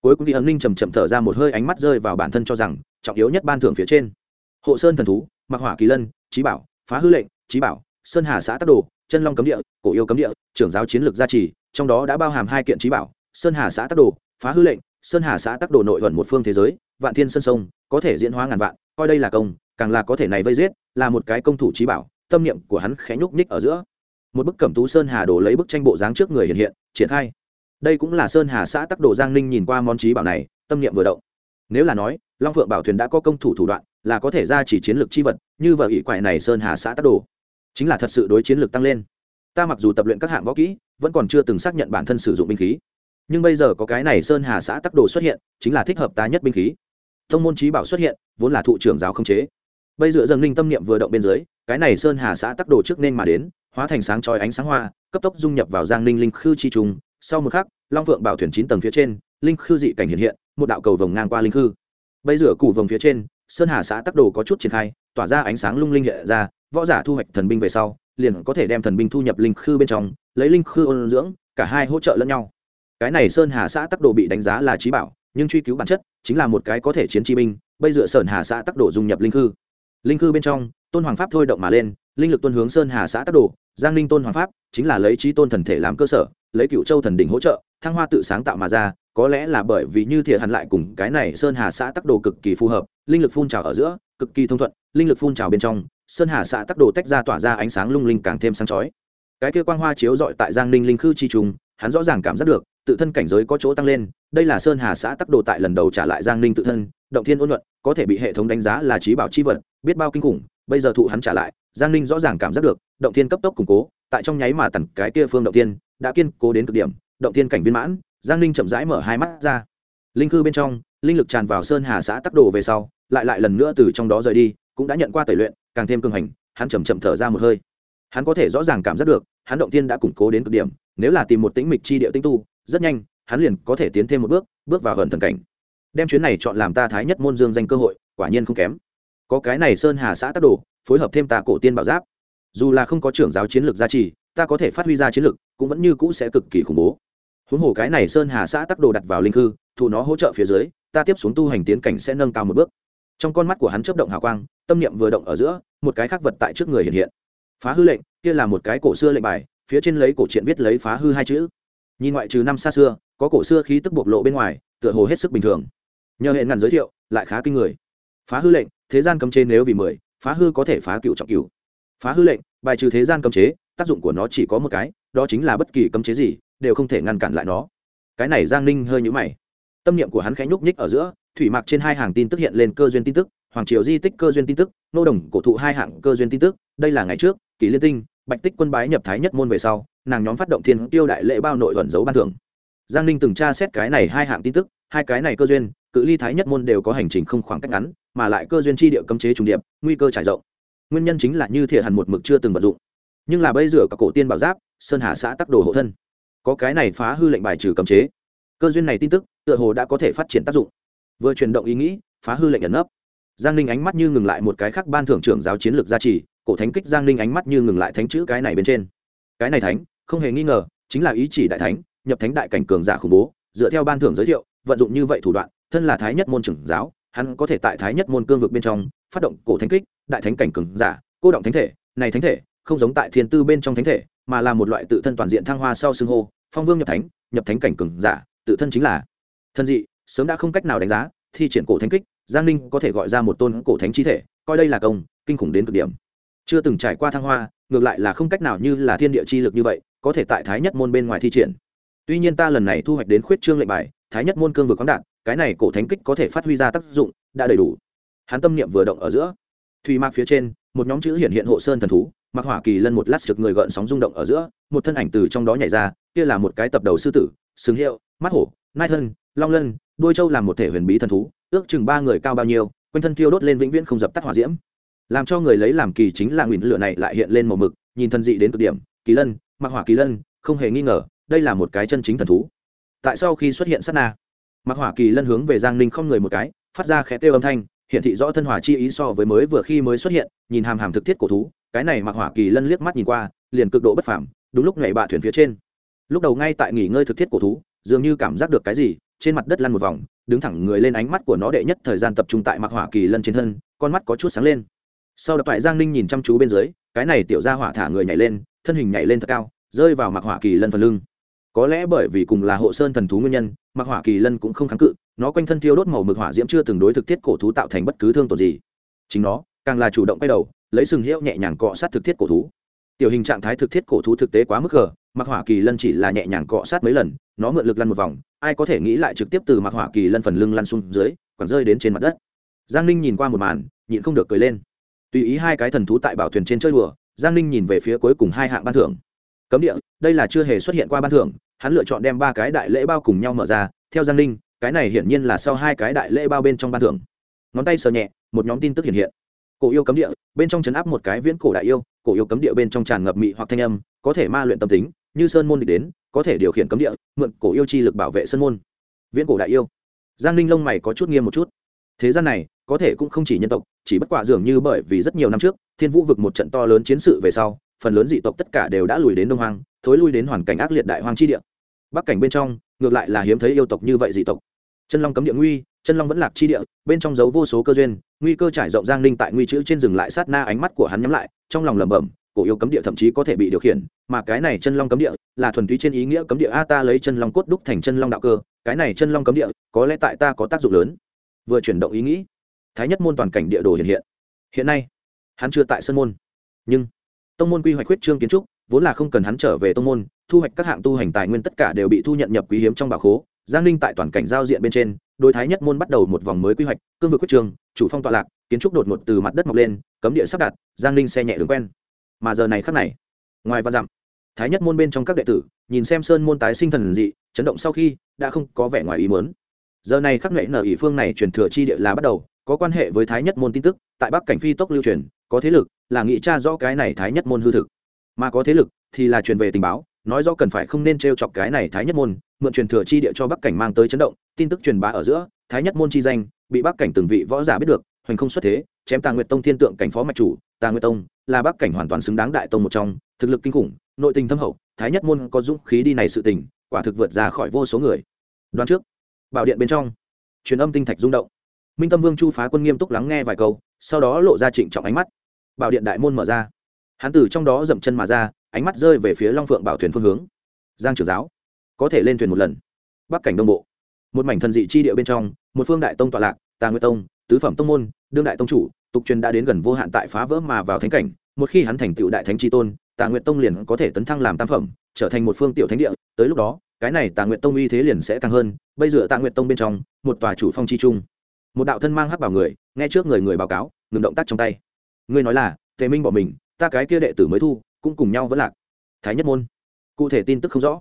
Speaker 1: Cuối cùng vị ấn ninh trầm trầm thở ra một hơi ánh mắt rơi vào bản thân cho rằng, trọng yếu nhất ban thưởng phía trên. Hộ sơn thần thú mặc hỏa kỳ lân trí bảo, phá hư lệnh trí bảo, sơn hà xã tắc đồ, chân long cấm địa, cổ yêu cấm địa, trưởng giáo chiến lược gia trì trong đó đã bao hàm hai kiện trí bảo, sơn hà xã tắc đồ, phá hư lệnh, sơn hà xã tắc đồ nội vận một phương thế giới, vạn thiên sơn sông, có thể diễn hóa ngàn vạn, coi đây là công, càng là có thể này vây giết, là một cái công thủ trí bảo, tâm niệm của hắn khẽ nhúc nhích ở giữa. Một bức cẩm tú sơn hà đồ lấy bức tranh bộ dáng trước người hiện hiện, triển khai. Đây cũng là sơn hà xã tắc đồ giang ninh nhìn qua món trí bảo này, tâm niệm vừa động. Nếu là nói, long phượng bảo thuyền đã có công thủ thủ đoạn, là có thể ra chỉ chiến lược chi vật, như vợ ỷ quại này sơn hà xã tắc đồ, chính là thật sự đối chiến lược tăng lên ta mặc dù tập luyện các hạng võ kỹ, vẫn còn chưa từng xác nhận bản thân sử dụng binh khí. Nhưng bây giờ có cái này sơn hà xã tắc đồ xuất hiện, chính là thích hợp ta nhất binh khí. Thông môn trí bảo xuất hiện, vốn là thụ trưởng giáo không chế. Bây giờ dần linh tâm niệm vừa động bên dưới, cái này sơn hà xã tắc đồ trước nên mà đến, hóa thành sáng trói ánh sáng hoa, cấp tốc dung nhập vào giang ninh linh khư chi trùng sau một khắc, long phượng bảo thuyền chín tầng phía trên, linh khư dị cảnh hiện hiện, một đạo cầu vồng ngang qua linh khư. Bây giờ củ vồng phía trên, sơn hà xã tắc đồ có chút triển khai, tỏa ra ánh sáng lung linh hiện ra, võ giả thu hoạch thần binh về sau liền có thể đem thần binh thu nhập linh khư bên trong, lấy linh khư ôn dưỡng, cả hai hỗ trợ lẫn nhau. Cái này sơn hà xã tắc đồ bị đánh giá là trí bảo, nhưng truy cứu bản chất chính là một cái có thể chiến chi binh, bây giờ sơn hà xã tắc đồ dung nhập linh khư. Linh khư bên trong, tôn hoàng pháp thôi động mà lên, linh lực tuân hướng sơn hà xã tắc đồ, giang linh tôn hoàng pháp chính là lấy trí tôn thần thể làm cơ sở, lấy cựu châu thần đỉnh hỗ trợ, thăng hoa tự sáng tạo mà ra, có lẽ là bởi vì như thiệt hẳn lại cùng cái này sơn hà xã tắc đồ cực kỳ phù hợp, linh lực phun trào ở giữa, cực kỳ thông thuận, linh lực phun trào bên trong sơn hà xã tắc đồ tách ra tỏa ra ánh sáng lung linh càng thêm sáng chói. Cái kia quang hoa chiếu dọi tại giang ninh linh khư chi trùng, hắn rõ ràng cảm giác được, tự thân cảnh giới có chỗ tăng lên, đây là sơn hà xã tắc đồ tại lần đầu trả lại giang ninh tự thân, động thiên ôn luận có thể bị hệ thống đánh giá là trí bảo chi vật, biết bao kinh khủng, bây giờ thụ hắn trả lại, giang ninh rõ ràng cảm giác được, động thiên cấp tốc củng cố, tại trong nháy mà tần cái kia phương động thiên, đã kiên cố đến cực điểm, động thiên cảnh viên mãn, giang ninh chậm rãi mở hai mắt ra. Linh Khư bên trong, linh lực tràn vào sơn hà xã tắc đồ về sau, lại lại lần nữa từ trong đó rời đi, cũng đã nhận qua tẩy luyện càng thêm cường hành, hắn chầm chậm thở ra một hơi. Hắn có thể rõ ràng cảm giác được, hắn động thiên đã củng cố đến cực điểm, nếu là tìm một tĩnh mịch chi địa tinh tu, rất nhanh, hắn liền có thể tiến thêm một bước bước vào gần thần cảnh. Đem chuyến này chọn làm ta thái nhất môn dương danh cơ hội, quả nhiên không kém. Có cái này sơn hà xã tác đồ, phối hợp thêm ta cổ tiên bảo giáp. Dù là không có trưởng giáo chiến lược gia trì, ta có thể phát huy ra chiến lược, cũng vẫn như cũ sẽ cực kỳ khủng bố. Huống hồ cái này sơn hà xã tác đồ đặt vào linh hư thụ nó hỗ trợ phía dưới, ta tiếp xuống tu hành tiến cảnh sẽ nâng cao một bước. Trong con mắt của hắn chấp động hào quang tâm niệm vừa động ở giữa, một cái khác vật tại trước người hiện hiện. Phá hư lệnh, kia là một cái cổ xưa lệnh bài, phía trên lấy cổ truyện viết lấy phá hư hai chữ. Nhìn ngoại trừ năm xa xưa, có cổ xưa khí tức bộc lộ bên ngoài, tựa hồ hết sức bình thường. Nhờ hệ ngàn giới thiệu, lại khá kinh người. Phá hư lệnh, thế gian cấm chế nếu vì mười, phá hư có thể phá cựu trọng cựu phá hư lệnh, bài trừ thế gian cấm chế, tác dụng của nó chỉ có một cái, đó chính là bất kỳ cấm chế gì, đều không thể ngăn cản lại nó. Cái này giang ninh hơi nhũ mày. Tâm niệm của hắn khẽ nhúc nhích ở giữa, thủy mặc trên hai hàng tin tức hiện lên cơ duyên tin tức hoàng triều di tích cơ duyên tin tức, nô đồng cổ thụ hai hạng cơ duyên tin tức, đây là ngày trước, kỷ liên tinh, bạch tích quân bái nhập thái nhất môn về sau, nàng nhóm phát động thiên tiêu đại lễ bao nội thuận dấu ban thưởng. Giang ninh từng tra xét cái này hai hạng tin tức, hai cái này cơ duyên, cự ly thái nhất môn đều có hành trình không khoảng cách ngắn, mà lại cơ duyên chi địa cấm chế trùng điệp, nguy cơ trải rộng. Nguyên nhân chính là như thiện hẳn một mực chưa từng vận dụng. Nhưng là bây giờ cả cổ tiên bảo giáp, sơn hà xã tắc đồ hộ thân. Có cái này phá hư lệnh bài trừ cấm chế. Cơ duyên này tin tức, tựa hồ đã có thể phát triển tác dụng. Vừa chuyển động ý nghĩ, phá hư lệnh ẩn nấp giang ninh ánh mắt như ngừng lại một cái khác ban thưởng trưởng giáo chiến lược gia trì, cổ thánh kích giang ninh ánh mắt như ngừng lại thánh chữ cái này bên trên. Cái này thánh, không hề nghi ngờ, chính là ý chỉ đại thánh, nhập thánh đại cảnh cường giả khủng bố, dựa theo ban thưởng giới thiệu, vận dụng như vậy thủ đoạn, thân là thái nhất môn trưởng giáo, hắn có thể tại thái nhất môn cương vực bên trong, phát động cổ thánh kích, đại thánh cảnh cường giả, cô động thánh thể, này thánh thể, không giống tại thiên tư bên trong thánh thể, mà là một loại tự thân toàn diện thăng hoa sau xưng hô, phong vương nhập thánh nhập thánh cảnh cường giả, tự thân chính là. Thân dị, sớm đã không cách nào đánh giá, thi triển cổ thánh kích giang ninh có thể gọi ra một tôn cổ thánh chi thể, coi đây là công, kinh khủng đến cực điểm. Chưa từng trải qua thăng hoa, ngược lại là không cách nào như là thiên địa chi lực như vậy, có thể tại thái nhất môn bên ngoài thi triển. Tuy nhiên ta lần này thu hoạch đến khuyết trương lệnh bài, thái nhất môn cương vực khoáng đạn cái này cổ thánh kích có thể phát huy ra tác dụng, đã đầy đủ. Hắn tâm niệm vừa động ở giữa. Thùy mạc phía trên, một nhóm chữ hiện hiện hộ sơn thần thú mặc hỏa kỳ lân một lát trực người gợn sóng rung động ở giữa, một thân ảnh từ trong đó nhảy ra, kia là một cái tập đầu sư tử xứng hiệu, mắt hổ, nai thân, long lân, đuôi trâu làm một thể huyền bí thần thú ước chừng ba người cao bao nhiêu, quanh thân thiêu đốt lên vĩnh viễn không dập tắt hỏa diễm. Làm cho người lấy làm kỳ chính là nguyền lửa này lại hiện lên một mực, nhìn thân dị đến cực điểm, kỳ lân mặc hỏa kỳ lân, không hề nghi ngờ, đây là một cái chân chính thần thú. Tại sau khi xuất hiện sát na mặc hỏa kỳ lân hướng về giang ninh không người một cái, phát ra khẽ kêu âm thanh hiện thị rõ thân hỏa chi ý so với mới vừa khi mới xuất hiện, nhìn hàm hàm thực thiết cổ thú, cái này mặc hỏa kỳ lân liếc mắt nhìn qua, liền cực độ bất phảm đúng lúc nhảy bạ thuyền phía trên. Lúc đầu ngay tại nghỉ ngơi thực thiết cổ thú, dường như cảm giác được cái gì, trên mặt đất lăn một vòng đứng thẳng người lên ánh mắt của nó đệ nhất thời gian tập trung tại mặc hỏa kỳ lân trên thân, con mắt có chút sáng lên. Sau đập lại giang ninh nhìn chăm chú bên dưới, cái này tiểu ra hỏa thả người nhảy lên, thân hình nhảy lên thật cao, rơi vào mặc hỏa kỳ lân phần lưng. Có lẽ bởi vì cùng là hộ sơn thần thú nguyên nhân mặc hỏa kỳ lân cũng không kháng cự, nó quanh thân thiêu đốt màu mực hỏa diễm chưa từng đối thực thiết cổ thú tạo thành bất cứ thương tổn gì. Chính nó, càng là chủ động quay đầu, lấy sừng hiệu nhẹ nhàng cọ sát thực thiết cổ thú. Tiểu hình trạng thái thực thiết cổ thú thực tế quá mức gờ mặc hỏa kỳ lân chỉ là nhẹ nhàng cọ sát mấy lần nó mượn lực lăn một vòng, ai có thể nghĩ lại trực tiếp từ mặc hỏa kỳ lân phần lưng lăn xuống dưới còn rơi đến trên mặt đất. Giang ninh nhìn qua một màn, nhịn không được cười lên. Tùy ý hai cái thần thú tại bảo thuyền trên chơi đùa, giang ninh nhìn về phía cuối cùng hai hạng ban thưởng. Cấm địa, đây là chưa hề xuất hiện qua ban thưởng, hắn lựa chọn đem ba cái đại lễ bao cùng nhau mở ra, theo giang ninh, cái này hiển nhiên là sau hai cái đại lễ bao bên trong ban thưởng. Ngón tay sờ nhẹ, một nhóm tin tức hiện hiện. Cổ yêu cấm địa, bên trong chấn áp một cái viễn cổ đại yêu, cổ yêu cấm địa bên trong tràn ngập mị hoặc thanh âm, có thể ma luyện tâm tính như sơn môn địch đến, có thể điều khiển cấm địa, mượn cổ yêu chi lực bảo vệ sơn môn. Viễn cổ đại yêu. Giang ninh lông mày có chút nghiêm một chút. Thế gian này, có thể cũng không chỉ nhân tộc, chỉ bất quả dường như bởi vì rất nhiều năm trước, thiên vũ vực một trận to lớn chiến sự về sau, phần lớn dị tộc tất cả đều đã lùi đến đông hoang, thối lui đến hoàn cảnh ác liệt đại hoang chi địa. Bắc cảnh bên trong, ngược lại là hiếm thấy yêu tộc như vậy dị tộc. Chân long cấm địa nguy, chân long vẫn lạc chi địa, bên trong dấu vô số cơ duyên, nguy cơ trải rộng giang ninh tại nguy chữ trên rừng lại sát na ánh mắt của hắn nhắm lại, trong lòng lẩm bẩm cổ yêu cấm địa thậm chí có thể bị điều khiển, mà cái này chân long cấm địa là thuần túy trên ý nghĩa cấm địa a ta lấy chân long cốt đúc thành chân long đạo cơ, cái này chân long cấm địa có lẽ tại ta có tác dụng lớn. Vừa chuyển động ý nghĩ, thái nhất môn toàn cảnh địa đồ hiện hiện. Hiện nay, hắn chưa tại sân môn. Nhưng, tông môn quy hoạch huyết trương kiến trúc, vốn là không cần hắn trở về tông môn, thu hoạch các hạng tu hành tài nguyên tất cả đều bị thu nhận nhập quý hiếm trong bảo khố, giang ninh tại toàn cảnh giao diện bên trên, đối thái nhất môn bắt đầu một vòng mới quy hoạch, cương vực huyết trương, chủ phong tọa lạc, kiến trúc đột ngột từ mặt đất mọc lên, cấm địa sắp đặt, giang ninh xe nhẹ đường quen mà giờ này khắc này, ngoài văn dặm, thái nhất môn bên trong các đệ tử, nhìn xem sơn môn tái sinh thần dị, chấn động sau khi đã không có vẻ ngoài ý mớn giờ này khắc nghệ nở ỷ phương này truyền thừa chi địa là bắt đầu, có quan hệ với thái nhất môn tin tức, tại bắc cảnh phi tốc lưu truyền, có thế lực là nghĩ cha rõ cái này thái nhất môn hư thực. Mà có thế lực thì là truyền về tình báo, nói rõ cần phải không nên t r e o chọc cái này thái nhất môn, mượn truyền thừa chi địa cho bắc cảnh mang tới chấn động, tin tức truyền bá ở giữa, thái nhất môn chi danh, bị bắc cảnh từng vị võ giả biết được, hoành không xuất thế chém tà nguyệt tông thiên tượng cảnh phó mạch chủ, tà nguyệt tông là bắc cảnh hoàn toàn xứng đáng đại tông một trong, thực lực kinh khủng, nội tình thâm hậu, thái nhất môn có dũng khí đi này sự tình, quả thực vượt ra khỏi vô số người. Đoán trước, bảo điện bên trong, truyền âm tinh thạch rung động. Minh tâm vương chu phá quân nghiêm túc lắng nghe vài câu, sau đó lộ ra trịnh trọng ánh mắt. Bảo điện đại môn mở ra. Hán tử trong đó dậm chân mà ra, ánh mắt rơi về phía long phượng bảo thuyền phương hướng. Giang trưởng giáo, có thể lên thuyền một lần. Bắc cảnh đông bộ, một mảnh thần dị chi địa bên trong, một phương đại tông tọa lạc, tà nguyệt tông, tứ phẩm tông môn đương đại tông chủ, tục truyền đã đến gần vô hạn tại phá vỡ mà vào thánh cảnh, một khi hắn thành tựu đại thánh tri tôn tà nguyệt tông liền có thể tấn thăng làm tam phẩm, trở thành một phương tiểu thánh địa, tới lúc đó, cái này tà nguyệt tông uy thế liền sẽ càng hơn, bây giờ tà nguyệt tông bên trong, một tòa chủ phong chi trung. Một đạo thân mang hắc bảo người, nghe trước người người báo cáo, ngừng động tác trong tay. Ngươi nói là, tề minh bỏ mình, ta cái kia đệ tử mới thu, cũng cùng nhau vẫn lạc. Thái nhất môn. Cụ thể tin tức không rõ.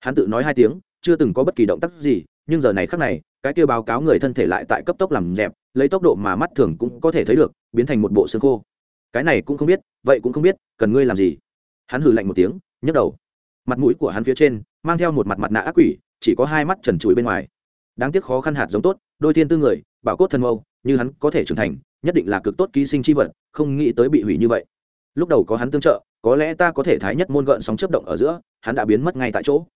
Speaker 1: Hắn tự nói hai tiếng, chưa từng có bất kỳ động tác gì, nhưng giờ này khác này, cái kia báo cáo người thân thể lại tại cấp tốc làm dẹp lấy tốc độ mà mắt thường cũng có thể thấy được, biến thành một bộ xương khô. Cái này cũng không biết, vậy cũng không biết, cần ngươi làm gì? Hắn hừ lạnh một tiếng, nhấc đầu. Mặt mũi của hắn phía trên, mang theo một mặt mặt nạ ác quỷ, chỉ có hai mắt trần trụi bên ngoài. Đáng tiếc khó khăn hạt giống tốt, đôi thiên tư người, bảo cốt thân mâu, như hắn có thể trưởng thành, nhất định là cực tốt ký sinh chi vật, không nghĩ tới bị hủy như vậy. Lúc đầu có hắn tương trợ, có lẽ ta có thể thái nhất môn gợn sóng chấp động ở giữa, hắn đã biến mất ngay tại chỗ.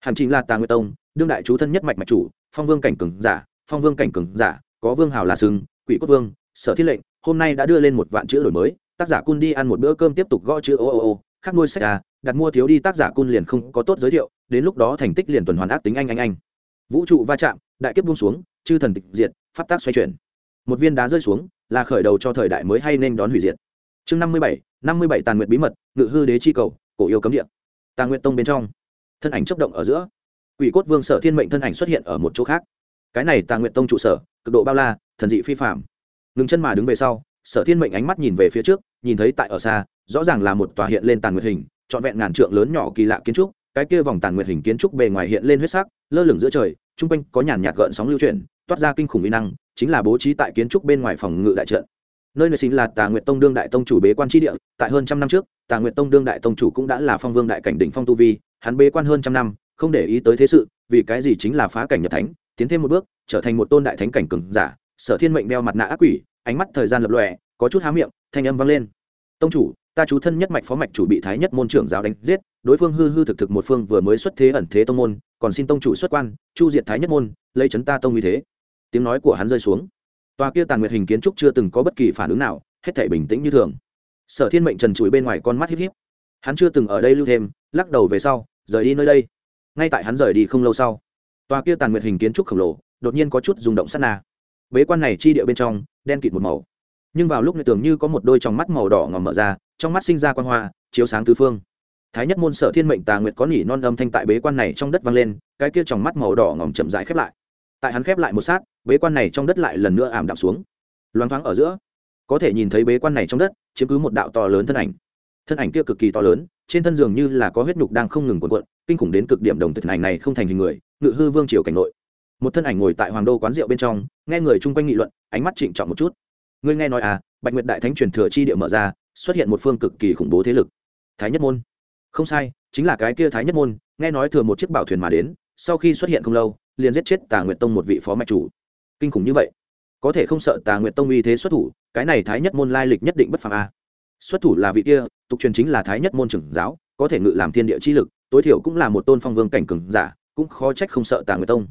Speaker 1: Hàn chính là tà nguyệt tông, đương đại chú thân nhất mạch mạch chủ, phong vương cảnh cường giả, phong vương cảnh cường giả có vương hào là sừng, quỷ quốc vương, sở thiết lệnh, hôm nay đã đưa lên một vạn chữ đổi mới, tác giả cun đi ăn một bữa cơm tiếp tục gõ chữ ô ô ô, khác nuôi sách à đặt mua thiếu đi, tác giả cun liền không có tốt giới thiệu, đến lúc đó thành tích liền tuần hoàn ác tính anh anh anh. Vũ trụ va chạm, đại kiếp buông xuống, chư thần tịch diệt, pháp tác xoay chuyển. Một viên đá rơi xuống, là khởi đầu cho thời đại mới hay nên đón hủy diệt. Chương năm mươi bảy, năm mươi bảy tàn nguyện bí mật, ngự hư đế chi cầu, cổ yêu cấm địa. Tàng nguyện tông bên trong, thân ảnh chấp động ở giữa. Quỷ cốt vương sở thiên mệnh thân ảnh xuất hiện ở một chỗ khác. Cái này tàng nguyện tông trụ sở cực độ bao la, thần dị phi phạm ngừng chân mà đứng về sau, sở thiên mệnh ánh mắt nhìn về phía trước, nhìn thấy tại ở xa, rõ ràng là một tòa hiện lên tàn nguyệt hình, trọn vẹn ngàn trượng lớn nhỏ kỳ lạ kiến trúc, cái kia vòng tàn nguyệt hình kiến trúc bề ngoài hiện lên huyết sắc, lơ lửng giữa trời trung quanh có nhàn nhạt gợn sóng lưu chuyển, toát ra kinh khủng uy năng, chính là bố trí tại kiến trúc bên ngoài phòng ngự đại trận. Nơi này chính là tà nguyệt tông đương đại tông chủ bế quan tri địa, tại hơn trăm năm trước, tà nguyệt tông đương đại tông chủ cũng đã là phong vương đại cảnh đỉnh phong tu vi, hắn bế quan hơn trăm năm, không để ý tới thế sự, vì cái gì chính là phá cảnh nhập thánh? Tiến thêm một bước, trở thành một tôn đại thánh cảnh cường giả, sở thiên mệnh đeo mặt nạ ác quỷ, ánh mắt thời gian lập lòe, có chút há miệng, thanh âm vang lên. Tông chủ, ta chú thân nhất mạch phó mạch chủ bị thái nhất môn trưởng giáo đánh giết, đối phương hư hư thực thực một phương vừa mới xuất thế ẩn thế tông môn, còn xin tông chủ xuất quan, chu diệt thái nhất môn, lấy chấn ta tông như thế. Tiếng nói của hắn rơi xuống. Tòa kia tàn nguyệt hình kiến trúc chưa từng có bất kỳ phản ứng nào, hết thể bình tĩnh như thường. Sở thiên mệnh trần trụi bên ngoài con mắt híp híp. Hắn chưa từng ở đây lưu thêm, lắc đầu về sau, rời đi nơi đây. Ngay tại hắn rời đi không lâu sau tòa kia tàn nguyệt hình kiến trúc khổng lồ đột nhiên có chút rung động sát na. Bế quan này chi địa bên trong, đen kịt một màu. Nhưng vào lúc này tưởng như có một đôi trong mắt màu đỏ ngòm mở ra, trong mắt sinh ra quan hoa, chiếu sáng tứ phương. Thái nhất môn sở thiên mệnh tà nguyệt có nhỉ non âm thanh tại bế quan này trong đất vang lên, cái kia trong mắt màu đỏ ngòm chậm rãi khép lại. Tại hắn khép lại một sát, bế quan này trong đất lại lần nữa ảm đạm xuống. Loáng thoáng ở giữa, có thể nhìn thấy bế quan này trong đất, chiếm cứ một đạo to lớn thân ảnh. Thân ảnh kia cực kỳ to lớn, trên thân giường như là có huyết nhục đang không ngừng cuộn cuộn, kinh khủng đến cực điểm đồng thực ảnh này không thành hình người ngự hư vương triều cảnh nội. Một thân ảnh ngồi tại hoàng đô quán rượu bên trong, nghe người chung quanh nghị luận, ánh mắt trịnh trọng một chút. Ngươi nghe nói à bạch nguyệt đại thánh truyền thừa chi địa mở ra, xuất hiện một phương cực kỳ khủng bố thế lực. Thái nhất môn. Không sai, chính là cái kia thái nhất môn, nghe nói thừa một chiếc bảo thuyền mà đến, sau khi xuất hiện không lâu, liền giết chết tà nguyệt tông một vị phó mạch chủ. Kinh khủng như vậy. Có thể không sợ tà nguyệt tông uy thế xuất thủ, cái này thái nhất môn lai lịch nhất định bất phàm a. Xuất thủ là vị kia, tục truyền chính là thái nhất môn trưởng giáo, có thể ngự làm thiên địa chi lực, tối thiểu cũng là một tôn phong vương cảnh cường giả cũng khó trách không sợ tà nguyệt tông.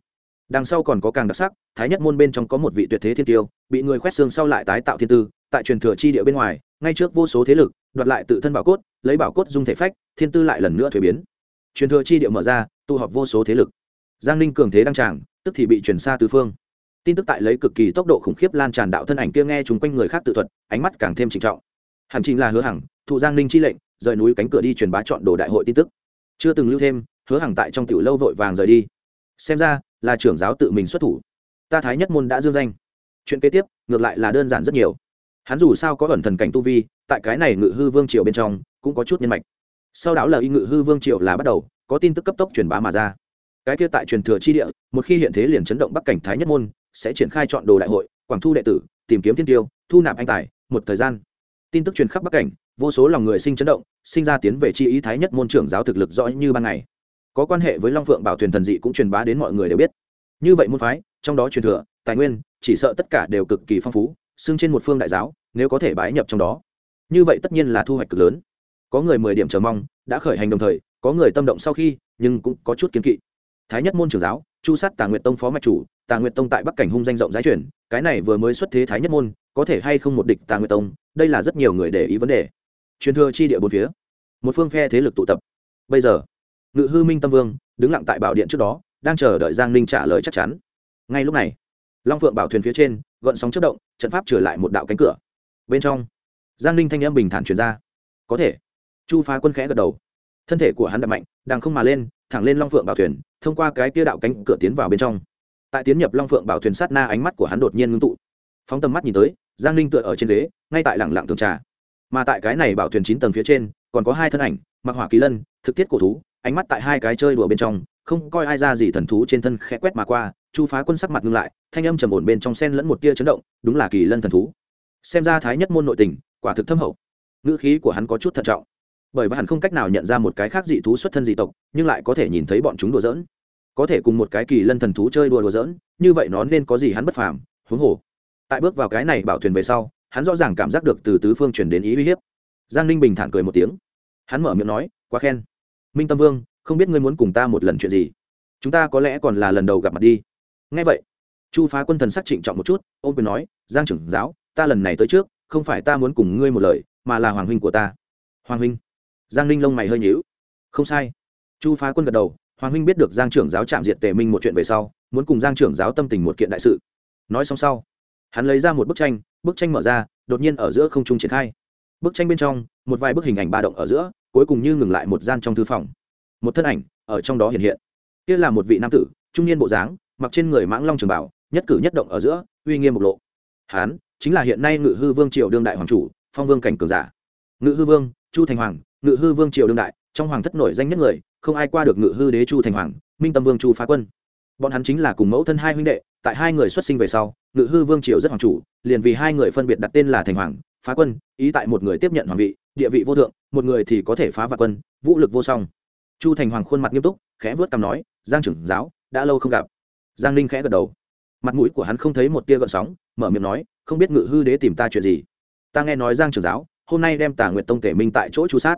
Speaker 1: Đằng sau còn có càng đặc sắc, thái nhất môn bên trong có một vị tuyệt thế thiên tiêu, bị người khoét xương sau lại tái tạo thiên tư, tại truyền thừa chi địa bên ngoài, ngay trước vô số thế lực, đoạt lại tự thân bảo cốt, lấy bảo cốt dung thể phách, thiên tư lại lần nữa thuế biến. Truyền thừa chi địa mở ra, tụ họp vô số thế lực. Giang ninh cường thế đăng tràng, tức thì bị chuyển xa tứ phương. Tin tức tại lấy cực kỳ tốc độ khủng khiếp lan tràn đạo thân ảnh kia nghe chúng quanh người khác tự thuật, ánh mắt càng thêm trịnh trọng. Hẳn chính là hứa hằng, thụ giang ninh chi lệnh, rời núi cánh cửa đi truyền bá chọn đồ đại hội tin tức. Chưa từng lưu thêm hứa hàng tại trong tiểu lâu vội vàng rời đi. Xem ra, là trưởng giáo tự mình xuất thủ. Ta thái nhất môn đã dương danh. Chuyện kế tiếp, ngược lại là đơn giản rất nhiều. Hắn dù sao có ẩn thần cảnh tu vi, tại cái này ngự hư vương triều bên trong, cũng có chút nhân mạch. Sau đó là y ngự hư vương triều là bắt đầu, có tin tức cấp tốc truyền bá mà ra. Cái kia tại truyền thừa chi địa, một khi hiện thế liền chấn động bắc cảnh thái nhất môn, sẽ triển khai chọn đồ đại hội, quảng thu đệ tử, tìm kiếm thiên tiêu, thu nạp anh tài, một thời gian. Tin tức truyền khắp bắc cảnh, vô số lòng người sinh chấn động, sinh ra tiến về chi ý thái nhất môn trưởng giáo thực lực rõ như ban ngày có quan hệ với long phượng bảo thuyền thần dị cũng truyền bá đến mọi người đều biết. Như vậy môn phái, trong đó truyền thừa, tài nguyên, chỉ sợ tất cả đều cực kỳ phong phú, xưng trên một phương đại giáo, nếu có thể bái nhập trong đó. Như vậy tất nhiên là thu hoạch cực lớn. Có người mười điểm chờ mong, đã khởi hành đồng thời, có người tâm động sau khi, nhưng cũng có chút kiến kỵ. Thái nhất môn trưởng giáo, chu sát tà nguyệt tông phó mạch chủ, tà nguyệt tông tại bắc cảnh hung danh rộng rãi chuyển cái này vừa mới xuất thế thái nhất môn, có thể hay không một địch tà nguyệt tông, đây là rất nhiều người để ý vấn đề. Truyền thừa chi địa bốn phía, một phương phe thế lực tụ tập. Bây giờ ngự hư minh tâm vương, đứng lặng tại bảo điện trước đó, đang chờ đợi giang ninh trả lời chắc chắn. Ngay lúc này, long phượng bảo thuyền phía trên gợn sóng chất động, trận pháp trở lại một đạo cánh cửa. Bên trong, giang ninh thanh em bình thản truyền ra. Có thể. Chu phá quân khẽ gật đầu. Thân thể của hắn đập mạnh, đang không mà lên, thẳng lên long phượng bảo thuyền, thông qua cái kia đạo cánh cửa tiến vào bên trong. Tại tiến nhập long phượng bảo thuyền sát na, ánh mắt của hắn đột nhiên ngưng tụ. Phóng tầm mắt nhìn tới, giang ninh tựa ở trên ghế, ngay tại lẳng lặng tường trà. Mà tại cái này bảo thuyền chín tầng phía trên, còn có hai thân ảnh mặc hỏa kỳ lân, thực tiết cổ thú ánh mắt tại hai cái chơi đùa bên trong, không coi ai ra gì thần thú trên thân khẽ quét mà qua, chu phá quân sắc mặt ngưng lại, thanh âm trầm ổn bên trong sen lẫn một tia chấn động, đúng là kỳ lân thần thú. Xem ra thái nhất môn nội tình, quả thực thâm hậu. Ngữ khí của hắn có chút thận trọng. Bởi vì hắn không cách nào nhận ra một cái khác dị thú xuất thân dị tộc, nhưng lại có thể nhìn thấy bọn chúng đùa giỡn. Có thể cùng một cái kỳ lân thần thú chơi đùa đùa giỡn, như vậy nó nên có gì hắn bất phàm, huống hồ. Tại bước vào cái này bảo thuyền về sau, hắn rõ ràng cảm giác được từ tứ phương chuyển đến ý uy hiếp. Giang ninh bình thản cười một tiếng. Hắn mở miệng nói, quá khen minh tâm vương, không biết ngươi muốn cùng ta một lần chuyện gì? Chúng ta có lẽ còn là lần đầu gặp mặt đi. Ngay vậy, chu phá quân thần sắc trịnh trọng một chút ôm quyền nói, giang trưởng giáo, ta lần này tới trước, không phải ta muốn cùng ngươi một lời, mà là hoàng huynh của ta. Hoàng huynh? Giang ninh lông mày hơi nhíu. Không sai. Chu phá quân gật đầu, hoàng huynh biết được giang trưởng giáo chạm diệt tề minh một chuyện về sau, muốn cùng giang trưởng giáo tâm tình một kiện đại sự. Nói xong sau, hắn lấy ra một bức tranh bức tranh mở ra, đột nhiên ở giữa không trung triển khai. Bức tranh bên trong, một vài bức hình ảnh ba động ở giữa cuối cùng như ngừng lại một gian trong thư phòng. Một thân ảnh, ở trong đó hiện hiện. Kia là một vị nam tử, trung niên bộ dáng, mặc trên người mãng long trường bảo, nhất cử nhất động ở giữa, uy nghiêm bộc lộ. Hán, chính là hiện nay ngự hư vương triều đương đại hoàng chủ, phong vương cảnh cường giả. Ngự hư vương, chu thành hoàng, ngự hư vương triều đương đại, trong hoàng thất nổi danh nhất người, không ai qua được ngự hư đế chu thành hoàng, minh tâm vương chu phá quân. Bọn hắn chính là cùng mẫu thân hai huynh đệ, tại hai người xuất sinh về sau, ngự hư vương triều rất hoàng chủ, liền vì hai người phân biệt đặt tên là thành hoàng, phá quân, ý tại một người tiếp nhận hoàng vị địa vị vô thượng, một người thì có thể phá vạn quân, vũ lực vô song. Chu thành hoàng khuôn mặt nghiêm túc, khẽ vớt cằm nói, giang trưởng giáo, đã lâu không gặp. Giang ninh khẽ gật đầu. Mặt mũi của hắn không thấy một tia gợn sóng, mở miệng nói, không biết ngự hư đế tìm ta chuyện gì? Ta nghe nói giang trưởng giáo, hôm nay đem tà nguyệt tông tể minh tại chỗ chu sát.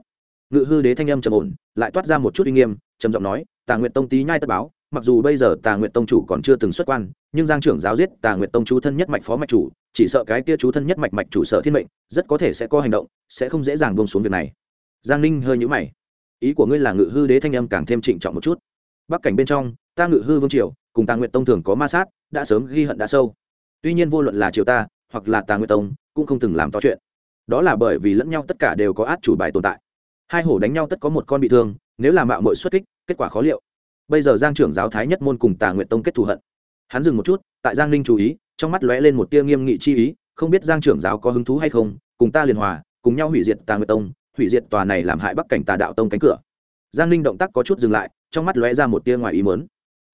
Speaker 1: Ngự hư đế thanh âm trầm ổn, lại toát ra một chút uy nghiêm, trầm giọng nói tà nguyệt tông tí nhai tất báo mặc dù bây giờ tà nguyệt tông chủ còn chưa từng xuất quan, nhưng giang trưởng giáo giết tà nguyệt tông chú thân nhất mạch phó mạch chủ, chỉ sợ cái kia chú thân nhất mạch mạch chủ sở thiên mệnh, rất có thể sẽ có hành động, sẽ không dễ dàng bông xuống việc này. Giang ninh hơi nhũ mày. Ý của ngươi là ngự hư đế thanh âm càng thêm trịnh trọng một chút. Bắc cảnh bên trong, ta ngự hư vương triều, cùng tà nguyệt tông thường có ma sát, đã sớm ghi hận đã sâu. Tuy nhiên vô luận là triều ta, hoặc là tà nguyệt tông, cũng không từng làm to chuyện. Đó là bởi vì lẫn nhau tất cả đều có át chủ bài tồn tại. Hai hổ đánh nhau tất có một con bị thương, nếu là mạo mội xuất kích, kết quả khó liệu bây giờ giang trưởng giáo thái nhất môn cùng tà nguyện tông kết thù hận. Hắn dừng một chút, tại giang ninh chú ý, trong mắt lóe lên một tia nghiêm nghị chi ý, không biết giang trưởng giáo có hứng thú hay không, cùng ta liền hòa, cùng nhau hủy diệt tà nguyện tông, hủy diệt tòa này làm hại bắc cảnh tà đạo tông cánh cửa. Giang ninh động tác có chút dừng lại, trong mắt lóe ra một tia ngoài ý mớn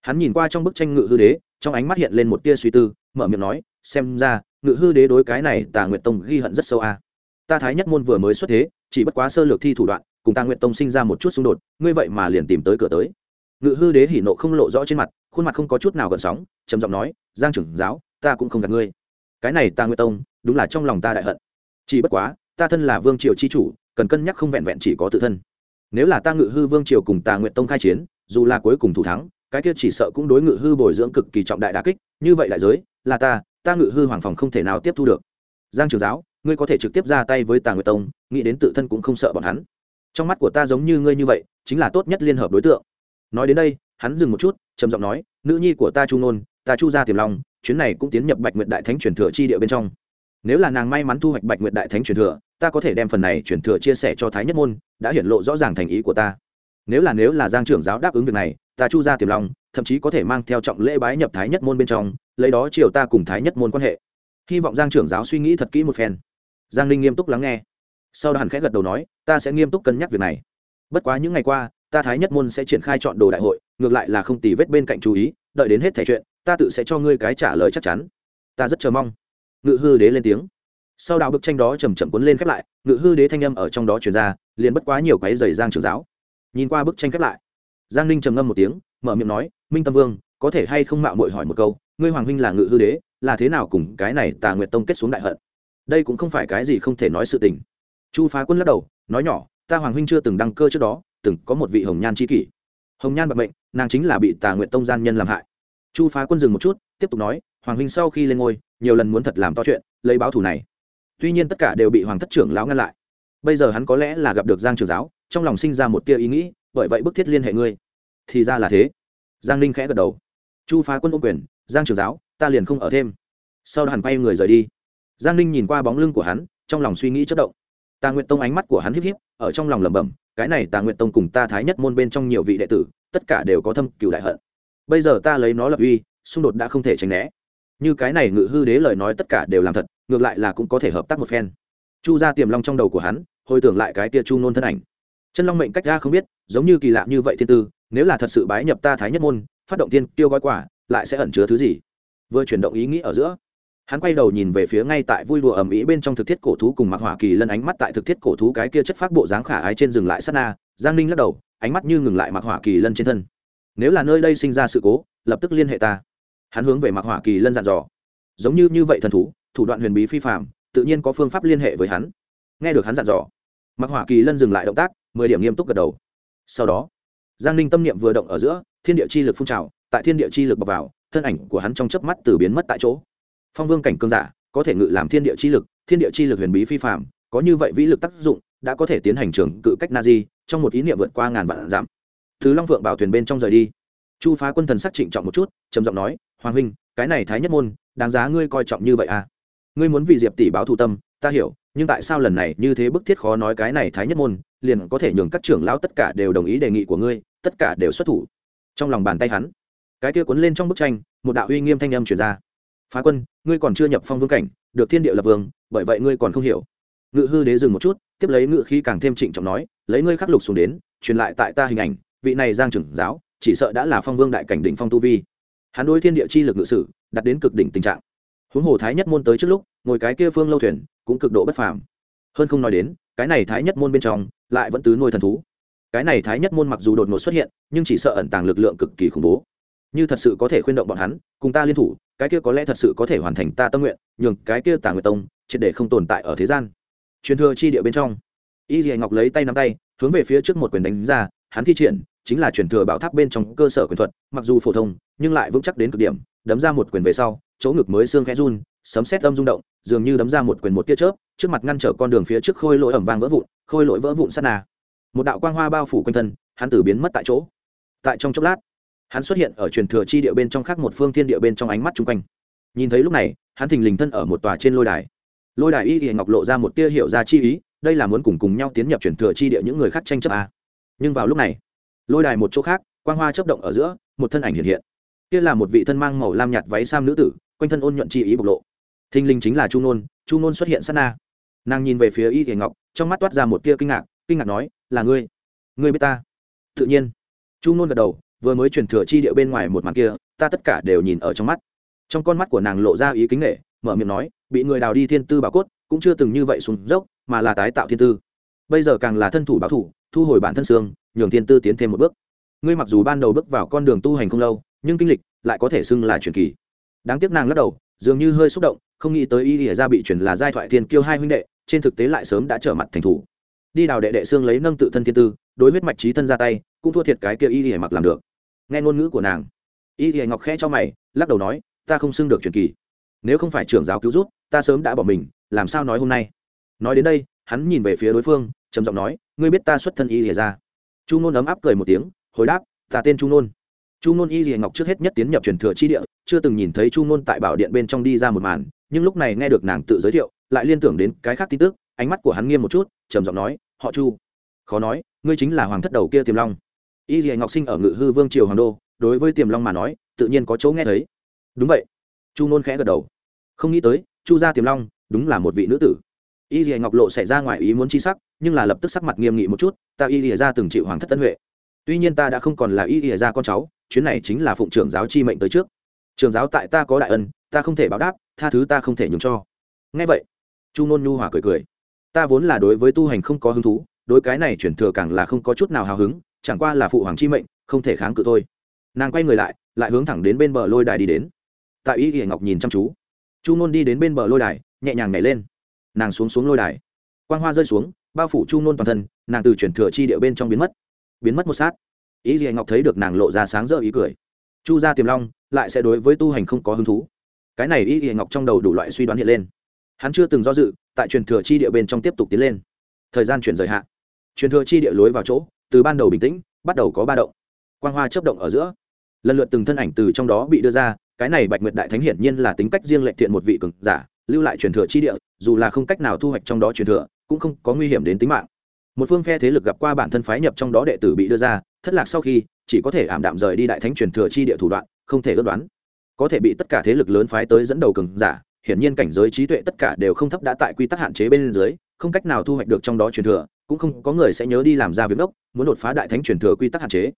Speaker 1: hắn nhìn qua trong bức tranh ngự hư đế, trong ánh mắt hiện lên một tia suy tư, mở miệng nói, xem ra, ngự hư đế đối cái này tà nguyện tông ghi hận rất sâu a. Ta thái nhất môn vừa mới xuất thế, chỉ bất quá sơ lược thi thủ đoạn, cùng tà nguyện tông sinh ra một chút xung đột, ngươi vậy mà liền tìm tới cửa tới ngự hư đế hỉ nộ không lộ rõ trên mặt, khuôn mặt không có chút nào gợn sóng, trầm giọng nói, giang trưởng giáo, ta cũng không gạt ngươi. Cái này ta nguyên tông, đúng là trong lòng ta đại hận. Chỉ bất quá, ta thân là vương triều chi chủ, cần cân nhắc không vẹn vẹn chỉ có tự thân. Nếu là ta ngự hư vương triều cùng ta nguyện tông khai chiến, dù là cuối cùng thủ thắng, cái kia chỉ sợ cũng đối ngự hư bồi dưỡng cực kỳ trọng đại đà kích, như vậy đại giới, là ta ta ngự hư hoàng phòng không thể nào tiếp thu được. Giang trường giáo, ngươi có thể trực tiếp ra tay với tà nguyệt tông, nghĩ đến tự thân cũng không sợ bọn hắn. Trong mắt của ta giống như ngươi như vậy, chính là tốt nhất liên hợp đối tượng nói đến đây, hắn dừng một chút, trầm giọng nói, nữ nhi của ta chu nôn, ta chu ra tiềm long, chuyến này cũng tiến nhập bạch nguyệt đại thánh truyền thừa chi địa bên trong. Nếu là nàng may mắn thu hoạch bạch nguyệt đại thánh truyền thừa, ta có thể đem phần này truyền thừa chia sẻ cho thái nhất môn, đã hiển lộ rõ ràng thành ý của ta. Nếu là nếu là giang trưởng giáo đáp ứng việc này, ta chu ra tiềm long, thậm chí có thể mang theo trọng lễ bái nhập thái nhất môn bên trong, lấy đó chiều ta cùng thái nhất môn quan hệ. Hy vọng giang trưởng giáo suy nghĩ thật kỹ một phen. Giang ninh nghiêm túc lắng nghe. Sau đó hắn khẽ gật đầu nói, ta sẽ nghiêm túc cân nhắc việc này. Bất quá những ngày qua ta thái nhất môn sẽ triển khai chọn đồ đại hội, ngược lại là không tì vết bên cạnh chú ý, đợi đến hết thẻ chuyện, ta tự sẽ cho ngươi cái trả lời chắc chắn. Ta rất chờ mong. Ngự hư đế lên tiếng. Sau đạo bức tranh đó chầm chậm cuốn lên khép lại, ngự hư đế thanh âm ở trong đó truyền ra, liền bất quá nhiều cái giày giang trường giáo. Nhìn qua bức tranh khép lại, giang ninh trầm ngâm một tiếng, mở miệng nói, minh tâm vương, có thể hay không mạo mội hỏi một câu, ngươi hoàng huynh là ngự hư đế, là thế nào cùng cái này tà nguyệt tông kết xuống đại hận? Đây cũng không phải cái gì không thể nói sự tình. Chu phá quân lắc đầu, nói nhỏ, ta hoàng huynh chưa từng đăng cơ trước đó từng có một vị hồng nhan tri kỷ. Hồng nhan bạc mệnh, nàng chính là bị tà nguyện tông gian nhân làm hại. Chu phá quân dừng một chút, tiếp tục nói, hoàng huynh sau khi lên ngôi, nhiều lần muốn thật làm to chuyện, lấy báo thù này. Tuy nhiên tất cả đều bị hoàng thất trưởng lão ngăn lại. Bây giờ hắn có lẽ là gặp được giang trường giáo, trong lòng sinh ra một tia ý nghĩ, bởi vậy bức thiết liên hệ ngươi. Thì ra là thế. Giang ninh khẽ gật đầu. Chu phá quân ô quyền, giang trường giáo, ta liền không ở thêm. Sau đó hắn quay người rời đi. Giang ninh nhìn qua bóng lưng của hắn, trong lòng suy nghĩ chất động. Tà nguyện tông ánh mắt của hắn híp híp, ở trong lòng lẩm bẩm cái này tà nguyện tông cùng ta thái nhất môn bên trong nhiều vị đệ tử, tất cả đều có thâm cựu đại hận. Bây giờ ta lấy nó lập uy, xung đột đã không thể tránh né. Như cái này ngự hư đế lời nói tất cả đều làm thật, ngược lại là cũng có thể hợp tác một phen. Chu ra tiềm long trong đầu của hắn, hồi tưởng lại cái tia chu nôn thân ảnh. Chân long mệnh cách ra không biết, giống như kỳ lạ như vậy thiên tư, nếu là thật sự bái nhập ta thái nhất môn, phát động tiên tiêu gói quả, lại sẽ ẩn chứa thứ gì? Vừa chuyển động ý nghĩ ở giữa hắn quay đầu nhìn về phía ngay tại vui đùa ầm ĩ bên trong thực thiết cổ thú cùng mặc hỏa kỳ lân ánh mắt tại thực thiết cổ thú cái kia chất phát bộ dáng khả ái trên dừng lại sát na, giang ninh lắc đầu, ánh mắt như ngừng lại mặc hỏa kỳ lân trên thân. Nếu là nơi đây sinh ra sự cố, lập tức liên hệ ta. Hắn hướng về mặc hỏa kỳ lân dặn dò. Giống như như vậy thần thú, thủ đoạn huyền bí phi phạm tự nhiên có phương pháp liên hệ với hắn. Nghe được hắn dặn dò mặc hỏa kỳ lân dừng lại động tác, mười điểm nghiêm túc gật đầu. Sau đó, giang ninh tâm niệm vừa động ở giữa, thiên địa chi lực phun trào, tại thiên địa chi lực bọc vào, thân ảnh của hắn trong chớp mắt từ biến mất tại chỗ phong vương cảnh cương giả, có thể ngự làm thiên địa chi lực, thiên địa chi lực huyền bí phi phạm có như vậy vĩ lực tác dụng, đã có thể tiến hành trường cự cách na di trong một ý niệm vượt qua ngàn vạn giảm thứ long vượng bảo thuyền bên trong rời đi. Chu phá quân thần sắc trịnh trọng một chút, trầm giọng nói, hoàng huynh, cái này thái nhất môn, đáng giá ngươi coi trọng như vậy à? Ngươi muốn vì diệp tỷ báo thù tâm, ta hiểu, nhưng tại sao lần này như thế bức thiết khó nói cái này thái nhất môn, liền có thể nhường các trưởng lão tất cả đều đồng ý đề nghị của ngươi, tất cả đều xuất thủ. Trong lòng bàn tay hắn, cái kia cuốn lên trong bức tranh, một đạo uy nghiêm thanh âm truyền ra phá quân, ngươi còn chưa nhập phong vương cảnh, được thiên địa lập vương, bởi vậy ngươi còn không hiểu. Ngự hư đế dừng một chút, tiếp lấy ngự khí càng thêm trịnh trọng nói, lấy ngươi khắc lục xuống đến, truyền lại tại ta hình ảnh, vị này giang trưởng giáo, chỉ sợ đã là phong vương đại cảnh đỉnh phong tu vi. Hắn đối thiên địa chi lực ngự sử đặt đến cực đỉnh tình trạng. Huống hồ thái nhất môn tới trước lúc, ngồi cái kia phương lâu thuyền, cũng cực độ bất phàm. Hơn không nói đến, cái này thái nhất môn bên trong, lại vẫn tứ nuôi thần thú. Cái này thái nhất môn mặc dù đột ngột xuất hiện, nhưng chỉ sợ ẩn tàng lực lượng cực kỳ khủng bố như thật sự có thể khuyên động bọn hắn, cùng ta liên thủ, cái kia có lẽ thật sự có thể hoàn thành ta tâm nguyện, nhường cái kia tà nguyệt tông triệt để không tồn tại ở thế gian. Truyền thừa chi địa bên trong, y dì ngọc lấy tay nắm tay, hướng về phía trước một quyền đánh ra, hắn thi triển, chính là truyền thừa bảo tháp bên trong cơ sở quyền thuật, mặc dù phổ thông, nhưng lại vững chắc đến cực điểm, đấm ra một quyền về sau, chỗ ngực mới xương khẽ run, sấm xét âm rung động, dường như đấm ra một quyền một tia chớp, trước mặt ngăn trở con đường phía trước khôi lỗi ẩm vang vỡ vụn, khôi lỗi vỡ vụn sát nà một đạo quang hoa bao phủ quanh thân, hắn tử biến mất tại chỗ. Tại trong chốc lát hắn xuất hiện ở truyền thừa chi địa bên trong khác một phương thiên địa bên trong ánh mắt chung quanh. Nhìn thấy lúc này, hắn thình lình thân ở một tòa trên lôi đài. Lôi đài y y ngọc lộ ra một tia hiệu ra chi ý, đây là muốn cùng cùng nhau tiến nhập truyền thừa chi địa những người khác tranh chấp à. nhưng vào lúc này, lôi đài một chỗ khác, quang hoa chấp động ở giữa, một thân ảnh hiện hiện. Kia là một vị thân mang màu lam nhạt váy sam nữ tử, quanh thân ôn nhuận chi ý bộc lộ. Thinh linh chính là chu nôn chu nôn xuất hiện sát na. Nàng nhìn về phía y y ngọc, trong mắt toát ra một tia kinh ngạc kinh ngạc nói, là ngươi? Ngươi biết ta? Tự nhiên, chu nôn gật đầu vừa mới truyền thừa chi địa bên ngoài một màn kia, ta tất cả đều nhìn ở trong mắt. Trong con mắt của nàng lộ ra ý kính nghệ mở miệng nói, bị người đào đi thiên tư bảo cốt, cũng chưa từng như vậy xuống dốc, mà là tái tạo thiên tư. Bây giờ càng là thân thủ báo thủ, thu hồi bản thân xương, nhường thiên tư tiến thêm một bước. Ngươi mặc dù ban đầu bước vào con đường tu hành không lâu, nhưng kinh lịch lại có thể xưng là truyền kỳ. Đáng tiếc nàng lắc đầu, dường như hơi xúc động, không nghĩ tới y ỉa ra bị chuyển là giai thoại thiên kiêu hai huynh đệ, trên thực tế lại sớm đã trở mặt thành thủ. Đi đào đệ đệ xương lấy nâng tự thân thiên tư, đối huyết mạch trí thân ra tay, cũng thua thiệt cái kia y ỉa mặc làm được nghe ngôn ngữ của nàng. Y thì ngọc khẽ cho mày, lắc đầu nói, ta không xưng được truyền kỳ. Nếu không phải trưởng giáo cứu rút ta sớm đã bỏ mình, làm sao nói hôm nay? Nói đến đây, hắn nhìn về phía đối phương, trầm giọng nói, ngươi biết ta xuất thân y thì ra? Chu nôn ấm áp cười một tiếng, hồi đáp, ta tên chu nôn. Chu nôn y thì ngọc trước hết nhất tiến nhập truyền thừa chi địa, chưa từng nhìn thấy chu nôn tại bảo điện bên trong đi ra một màn, nhưng lúc này nghe được nàng tự giới thiệu, lại liên tưởng đến cái khác tin tức, ánh mắt của hắn nghiêm một chút, trầm giọng nói, họ chu. Khó nói, ngươi chính là hoàng thất đầu kia tiềm long y lìa ngọc sinh ở ngự hư vương triều hoàng đô, đối với tiềm long mà nói, tự nhiên có chỗ nghe thấy. Đúng vậy. Chu nôn khẽ gật đầu. Không nghĩ tới, chu gia tiềm long, đúng là một vị nữ tử. Y lìa ngọc lộ xảy ra ngoài ý muốn chi sắc, nhưng là lập tức sắc mặt nghiêm nghị một chút, ta y lìa ra từng chịu hoàng thất tân huệ. Tuy nhiên ta đã không còn là y lìa ra con cháu, chuyến này chính là phụng trưởng giáo chi mệnh tới trước. Trường giáo tại ta có đại ân, ta không thể báo đáp, tha thứ ta không thể nhường cho. Ngay vậy, chu nôn nhu hòa cười cười. Ta vốn là đối với tu hành không có hứng thú, đối cái này chuyển thừa càng là không có chút nào hào hứng chẳng qua là phụ hoàng chi mệnh, không thể kháng cự thôi. Nàng quay người lại lại hướng thẳng đến bên bờ lôi đài đi đến. Tại ý hiển ngọc nhìn chăm chú. Chu nôn đi đến bên bờ lôi đài, nhẹ nhàng nhảy lên. Nàng xuống xuống lôi đài. Quan hoa rơi xuống, bao phủ chu nôn toàn thân, nàng từ chuyển thừa chi địa bên trong biến mất. Biến mất một sát. Ý gì ngọc thấy được nàng lộ ra sáng rỡ ý cười. Chu gia tiềm long, lại sẽ đối với tu hành không có hứng thú. Cái này ý gì ngọc trong đầu đủ loại suy đoán hiện lên. Hắn chưa từng do dự, tại truyền thừa chi địa bên trong tiếp tục tiến lên. Thời gian chuyển rời hạn truyền thừa chi địa lối vào chỗ từ ban đầu bình tĩnh, bắt đầu có ba động. Quang hoa chấp động ở giữa. Lần lượt từng thân ảnh từ trong đó bị đưa ra, cái này bạch nguyệt đại thánh hiển nhiên là tính cách riêng lệ thiện một vị cường giả, lưu lại truyền thừa chi địa, dù là không cách nào thu hoạch trong đó truyền thừa, cũng không có nguy hiểm đến tính mạng. Một phương phe thế lực gặp qua bản thân phái nhập trong đó đệ tử bị đưa ra, thất lạc sau khi, chỉ có thể ảm đạm rời đi đại thánh truyền thừa chi địa thủ đoạn, không thể ước đoán. Có thể bị tất cả thế lực lớn phái tới dẫn đầu cường giả, hiển nhiên cảnh giới trí tuệ tất cả đều không thấp đã tại quy tắc hạn chế bên dưới, không cách nào thu hoạch được trong đó truyền thừa cũng không có người sẽ nhớ đi làm ra việc đốc, muốn đột phá đại thánh truyền thừa quy tắc hạn chế.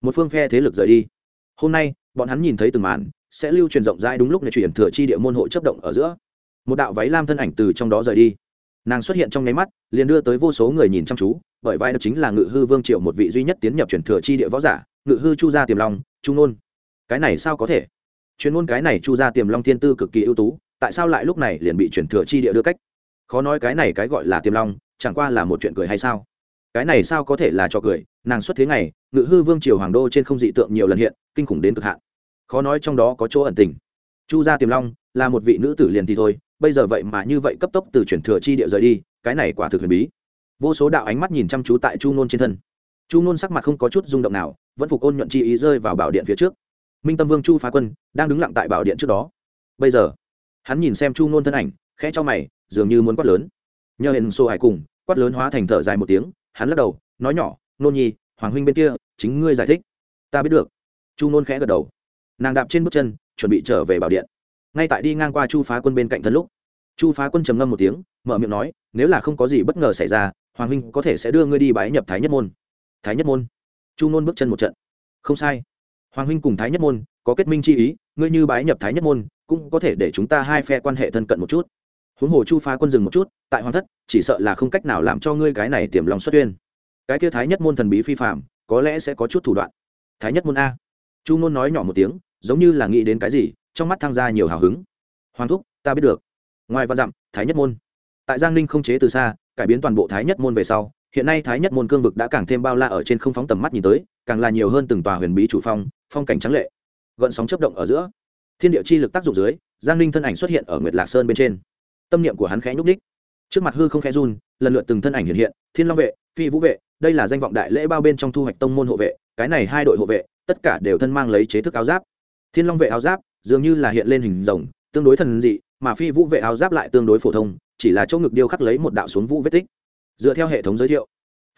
Speaker 1: Một phương phe thế lực rời đi. Hôm nay, bọn hắn nhìn thấy từng màn, sẽ lưu truyền rộng rãi đúng lúc này truyền thừa chi địa môn hội chấp động ở giữa. Một đạo váy lam thân ảnh từ trong đó rời đi. Nàng xuất hiện trong nháy mắt, liền đưa tới vô số người nhìn chăm chú, bởi vai đó chính là ngự hư vương triệu một vị duy nhất tiến nhập truyền thừa chi địa võ giả, ngự hư chu gia tiềm long trung nôn. Cái này sao có thể? Chuyên môn cái này chu gia tiềm long thiên tư cực kỳ ưu tú, tại sao lại lúc này liền bị truyền thừa chi địa đưa cách? Khó nói cái này cái gọi là tiềm long chẳng qua là một chuyện cười hay sao? Cái này sao có thể là cho cười? Nàng xuất thế ngày, ngự hư vương triều hoàng đô trên không dị tượng nhiều lần hiện, kinh khủng đến cực hạn. Khó nói trong đó có chỗ ẩn tình. Chu gia tiềm long, là một vị nữ tử liền thì thôi, bây giờ vậy mà như vậy cấp tốc từ chuyển thừa chi địa rời đi, cái này quả thực huyền bí. Vô số đạo ánh mắt nhìn chăm chú tại chu nôn trên thân. Chu nôn sắc mặt không có chút rung động nào, vẫn phục ôn nhuận chi ý rơi vào bảo điện phía trước. Minh tâm vương chu phá quân, đang đứng lặng tại bảo điện trước đó. Bây giờ, hắn nhìn xem chu nôn thân ảnh, khẽ cho mày, dường như muốn quát lớn nhờ hiện xô hải cùng, quát lớn hóa thành thở dài một tiếng, hắn lắc đầu, nói nhỏ nôn nhi, hoàng huynh bên kia, chính ngươi giải thích. Ta biết được. Chu nôn khẽ gật đầu. Nàng đạp trên bước chân, chuẩn bị trở về bảo điện. Ngay tại đi ngang qua chu phá quân bên cạnh thân lúc, chu phá quân trầm ngâm một tiếng, mở miệng nói, nếu là không có gì bất ngờ xảy ra, hoàng huynh có thể sẽ đưa ngươi đi bái nhập thái nhất môn. Thái nhất môn? Chu nôn bước chân một trận. Không sai. Hoàng huynh cùng thái nhất môn có kết minh chi ý, ngươi như bái nhập thái nhất môn, cũng có thể để chúng ta hai phe quan hệ thân cận một chút huống hồ chu phá quân dừng một chút, tại hoàng thất, chỉ sợ là không cách nào làm cho ngươi cái này tiềm lòng xuất tuyên. Cái kia thái nhất môn thần bí phi phạm có lẽ sẽ có chút thủ đoạn. Thái nhất môn a. Chu nôn nói nhỏ một tiếng, giống như là nghĩ đến cái gì, trong mắt thăng ra nhiều hào hứng. Hoàng thúc, ta biết được. Ngoài văn dặm, thái nhất môn. Tại giang ninh không chế từ xa, cải biến toàn bộ thái nhất môn về sau, hiện nay thái nhất môn cương vực đã càng thêm bao la ở trên không phóng tầm mắt nhìn tới, càng là nhiều hơn từng tòa huyền bí chủ phong phong cảnh trắng lệ. Gợn sóng chấp động ở giữa. Thiên địa chi lực tác dụng dưới, giang ninh thân ảnh xuất hiện ở nguyệt lạc sơn bên trên tâm niệm của hắn khẽ nhúc ních trước mặt hư không khẽ run, lần lượt từng thân ảnh hiện hiện, thiên long vệ, phi vũ vệ, đây là danh vọng đại lễ bao bên trong thu hoạch tông môn hộ vệ, cái này hai đội hộ vệ, tất cả đều thân mang lấy chế thức áo giáp. Thiên long vệ áo giáp dường như là hiện lên hình rồng, tương đối thần dị, mà phi vũ vệ áo giáp lại tương đối phổ thông, chỉ là chỗ ngực điêu khắc lấy một đạo xuống vũ vết tích. Dựa theo hệ thống giới thiệu,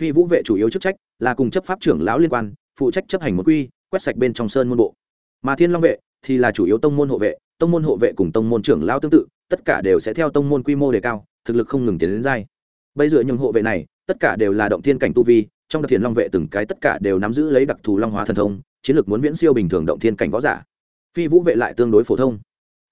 Speaker 1: phi vũ vệ chủ yếu chức trách là cùng chấp pháp trưởng lão liên quan, phụ trách chấp hành một quy, quét sạch bên trong sơn môn bộ. Mà thiên long vệ thì là chủ yếu tông môn hộ vệ, tông môn hộ vệ cùng tông môn trưởng lão tương tự tất cả đều sẽ theo tông môn quy mô đề cao, thực lực không ngừng tiến đến dai. Bây giờ những hộ vệ này, tất cả đều là động thiên cảnh tu vi, trong đặc thiền long vệ từng cái tất cả đều nắm giữ lấy đặc thù long hóa thần thông, chiến lược muốn viễn siêu bình thường động thiên cảnh võ giả. Phi vũ vệ lại tương đối phổ thông.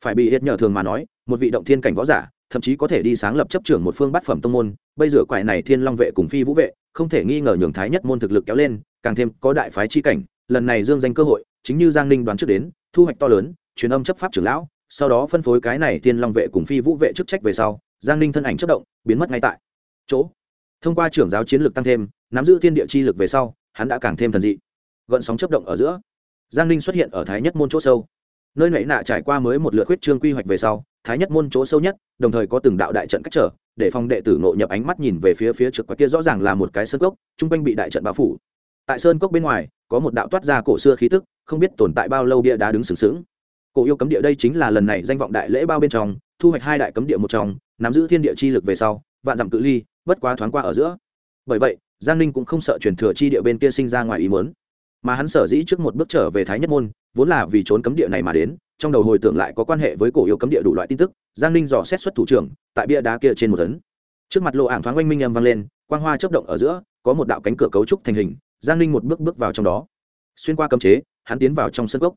Speaker 1: Phải bị hết nhờ thường mà nói, một vị động thiên cảnh võ giả, thậm chí có thể đi sáng lập chấp trưởng một phương bát phẩm tông môn, bây giờ quại này thiên long vệ cùng phi vũ vệ, không thể nghi ngờ nhường thái nhất môn thực lực kéo lên, càng thêm có đại phái chi cảnh, lần này dương danh cơ hội, chính như giang ninh đoán trước đến, thu hoạch to lớn, truyền âm chấp pháp trưởng lão sau đó phân phối cái này thiên long vệ cùng phi vũ vệ chức trách về sau, giang ninh thân ảnh chất động, biến mất ngay tại chỗ. Thông qua trưởng giáo chiến lược tăng thêm, nắm giữ thiên địa chi lực về sau, hắn đã càng thêm thần dị. Gợn sóng chấp động ở giữa, giang ninh xuất hiện ở thái nhất môn chỗ sâu. Nơi nảy nạ trải qua mới một lượt huyết trương quy hoạch về sau, thái nhất môn chỗ sâu nhất, đồng thời có từng đạo đại trận cách trở, để phòng đệ tử ngộ nhập ánh mắt nhìn về phía phía trước quả kia rõ ràng là một cái sơn cốc chung quanh bị đại trận bao phủ. Tại sơn cốc bên ngoài, có một đạo toát ra cổ xưa khí tức, không biết tồn tại bao lâu bia đá đứng sừng sững cổ yêu cấm địa đây chính là lần này danh vọng đại lễ bao bên trong, thu hoạch hai đại cấm địa một trong, nắm giữ thiên địa chi lực về sau, vạn dặm cự ly, bất quá thoáng qua ở giữa. Bởi vậy, giang ninh cũng không sợ truyền thừa chi địa bên kia sinh ra ngoài ý mớn mà hắn sở dĩ trước một bước trở về thái nhất môn, vốn là vì trốn cấm địa này mà đến, trong đầu hồi tưởng lại có quan hệ với cổ yêu cấm địa đủ loại tin tức, giang ninh dò xét xuất thủ trưởng, tại bia đá kia trên một tấn. Trước mặt lộ ảng thoáng oanh minh âm vang lên, quang hoa chấp động ở giữa, có một đạo cánh cửa cấu trúc thành hình, giang ninh một bước bước vào trong đó. Xuyên qua cấm chế, hắn tiến vào trong sân gốc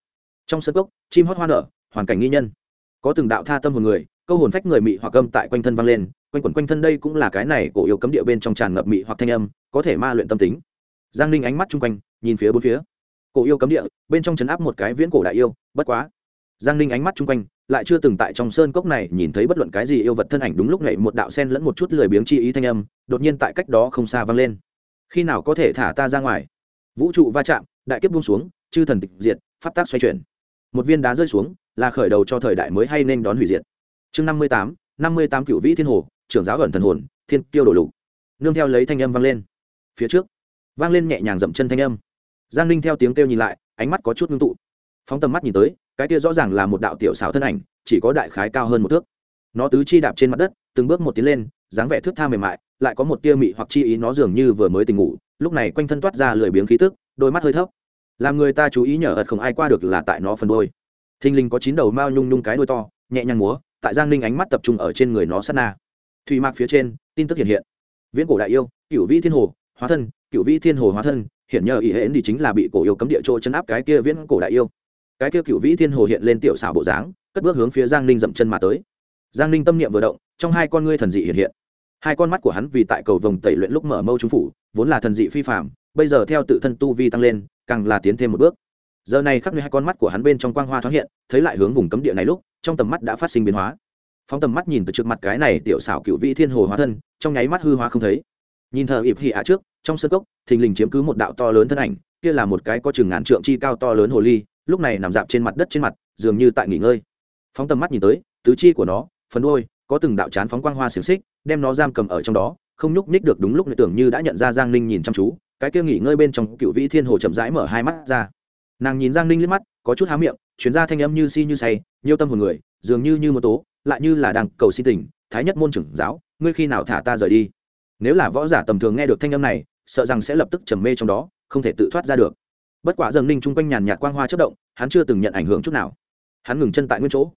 Speaker 1: trong sân cốc, chim hót hoa nở, hoàn cảnh nghi nhân. Có từng đạo tha tâm hồn người, câu hồn phách người mị hoặc âm tại quanh thân vang lên, quanh quẩn quanh thân đây cũng là cái này cổ yêu cấm địa bên trong tràn ngập mị hoặc thanh âm, có thể ma luyện tâm tính. Giang ninh ánh mắt chung quanh, nhìn phía bốn phía. Cổ yêu cấm địa, bên trong chấn áp một cái viễn cổ đại yêu, bất quá. Giang ninh ánh mắt chung quanh, lại chưa từng tại trong sơn cốc này nhìn thấy bất luận cái gì yêu vật thân ảnh đúng lúc này một đạo sen lẫn một chút lười biếng chi ý thanh âm, đột nhiên tại cách đó không xa vang lên. Khi nào có thể thả ta ra ngoài? Vũ trụ va chạm, đại kiếp buông xuống, chư thần tịch diệt, pháp tác xoay chuyển một viên đá rơi xuống, là khởi đầu cho thời đại mới hay nên đón hủy diệt. Chương năm mươi tám, năm mươi tám cựu vĩ thiên hồ, trưởng giáo ẩn thần hồn, thiên tiêu đổ lục. Nương theo lấy thanh âm vang lên. Phía trước, vang lên nhẹ nhàng dậm chân thanh âm. Giang ninh theo tiếng kêu nhìn lại, ánh mắt có chút ngưng tụ. Phóng tầm mắt nhìn tới, cái kia rõ ràng là một đạo tiểu xảo thân ảnh, chỉ có đại khái cao hơn một thước. Nó tứ chi đạp trên mặt đất, từng bước một tiến lên, dáng vẻ thước tha mềm mại, lại có một tia mị hoặc chi ý nó dường như vừa mới tỉnh ngủ, lúc này quanh thân toát ra lười biếng khí tức, đôi mắt hơi thấp làm người ta chú ý nhờ ật không ai qua được là tại nó phần đôi. Thình linh có chín đầu mao nhung nhung cái đôi to, nhẹ nhàng múa, tại giang ninh ánh mắt tập trung ở trên người nó sát na. Thủy mạc phía trên, tin tức hiện hiện. Viễn cổ đại yêu cựu vĩ thiên hồ, hóa thân cựu vĩ thiên hồ hóa thân hiện nhờ ý hễn đi chính là bị cổ yêu cấm địa chỗ chấn áp cái kia viễn cổ đại yêu. Cái kia cựu vĩ thiên hồ hiện lên tiểu xảo bộ dáng, cất bước hướng phía giang ninh dậm chân mà tới. Giang ninh tâm niệm vừa động, trong hai con ngươi thần dị hiện hiện. Hai con mắt của hắn vì tại cầu vồng tẩy luyện lúc mở mâu trung phủ, vốn là thần dị phi phạm bây giờ theo tự thân tu vi tăng lên, càng là tiến thêm một bước. Giờ này khắc nơi hai con mắt của hắn bên trong quang hoa thoáng hiện, thấy lại hướng vùng cấm địa này lúc, trong tầm mắt đã phát sinh biến hóa. Phóng tầm mắt nhìn từ trước mặt cái này tiểu xảo cựu vị thiên hồ hóa thân, trong nháy mắt hư hóa không thấy. Nhìn thờ ịp hị ạ trước, trong sân cốc, thình lình chiếm cứ một đạo to lớn thân ảnh, kia là một cái có chừng ngàn trượng chi cao to lớn hồ ly, lúc này nằm dạp trên mặt đất trên mặt, dường như tại nghỉ ngơi. Phóng tầm mắt nhìn tới, tứ chi của nó, phần đôi có từng đạo chán phóng quang hoa xiềng xích, đem nó giam cầm ở trong đó, không nhúc nhích được đúng lúc tưởng như đã nhận ra giang ninh nhìn chăm chú cái kia nghỉ ngơi bên trong cựu vĩ thiên hồ chậm rãi mở hai mắt ra. Nàng nhìn giang ninh liếc mắt, có chút há miệng, chuyến ra thanh âm như si như say, nhiều tâm hồn người, dường như như một tố, lại như là đang cầu xin tình, thái nhất môn trưởng giáo, ngươi khi nào thả ta rời đi? Nếu là võ giả tầm thường nghe được thanh âm này, sợ rằng sẽ lập tức trầm mê trong đó, không thể tự thoát ra được. Bất quả dần ninh chung quanh nhàn nhạt quang hoa chất động, hắn chưa từng nhận ảnh hưởng chút nào. Hắn ngừng chân tại nguyên chỗ.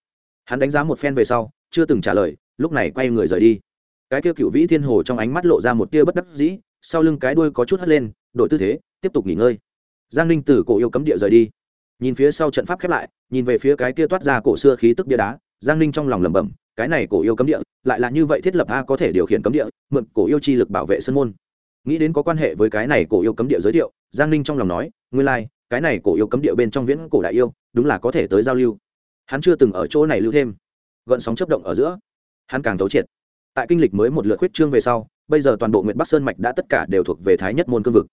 Speaker 1: Hắn đánh giá một phen về sau, chưa từng trả lời, lúc này quay người rời đi. Cái kia cựu vĩ thiên hồ trong ánh mắt lộ ra một tia bất đắc dĩ sau lưng cái đuôi có chút hất lên đổi tư thế tiếp tục nghỉ ngơi. Giang ninh từ cổ yêu cấm địa rời đi. Nhìn phía sau trận pháp khép lại nhìn về phía cái kia toát ra cổ xưa khí tức bia đá giang ninh trong lòng lẩm bẩm cái này cổ yêu cấm địa lại là như vậy thiết lập a có thể điều khiển cấm địa mượn cổ yêu chi lực bảo vệ sân môn. Nghĩ đến có quan hệ với cái này cổ yêu cấm địa giới thiệu giang ninh trong lòng nói nguyên lai、like, cái này cổ yêu cấm địa bên trong viễn cổ đại yêu đúng là có thể tới giao lưu. Hắn chưa từng ở chỗ này lưu thêm. Gợn sóng chấp động ở giữa hắn càng thấu triệt. Tại kinh lịch mới một lượt khuyết trương về sau bây giờ toàn bộ nguyện bắc sơn mạch đã tất cả đều thuộc về thái nhất môn cương vực.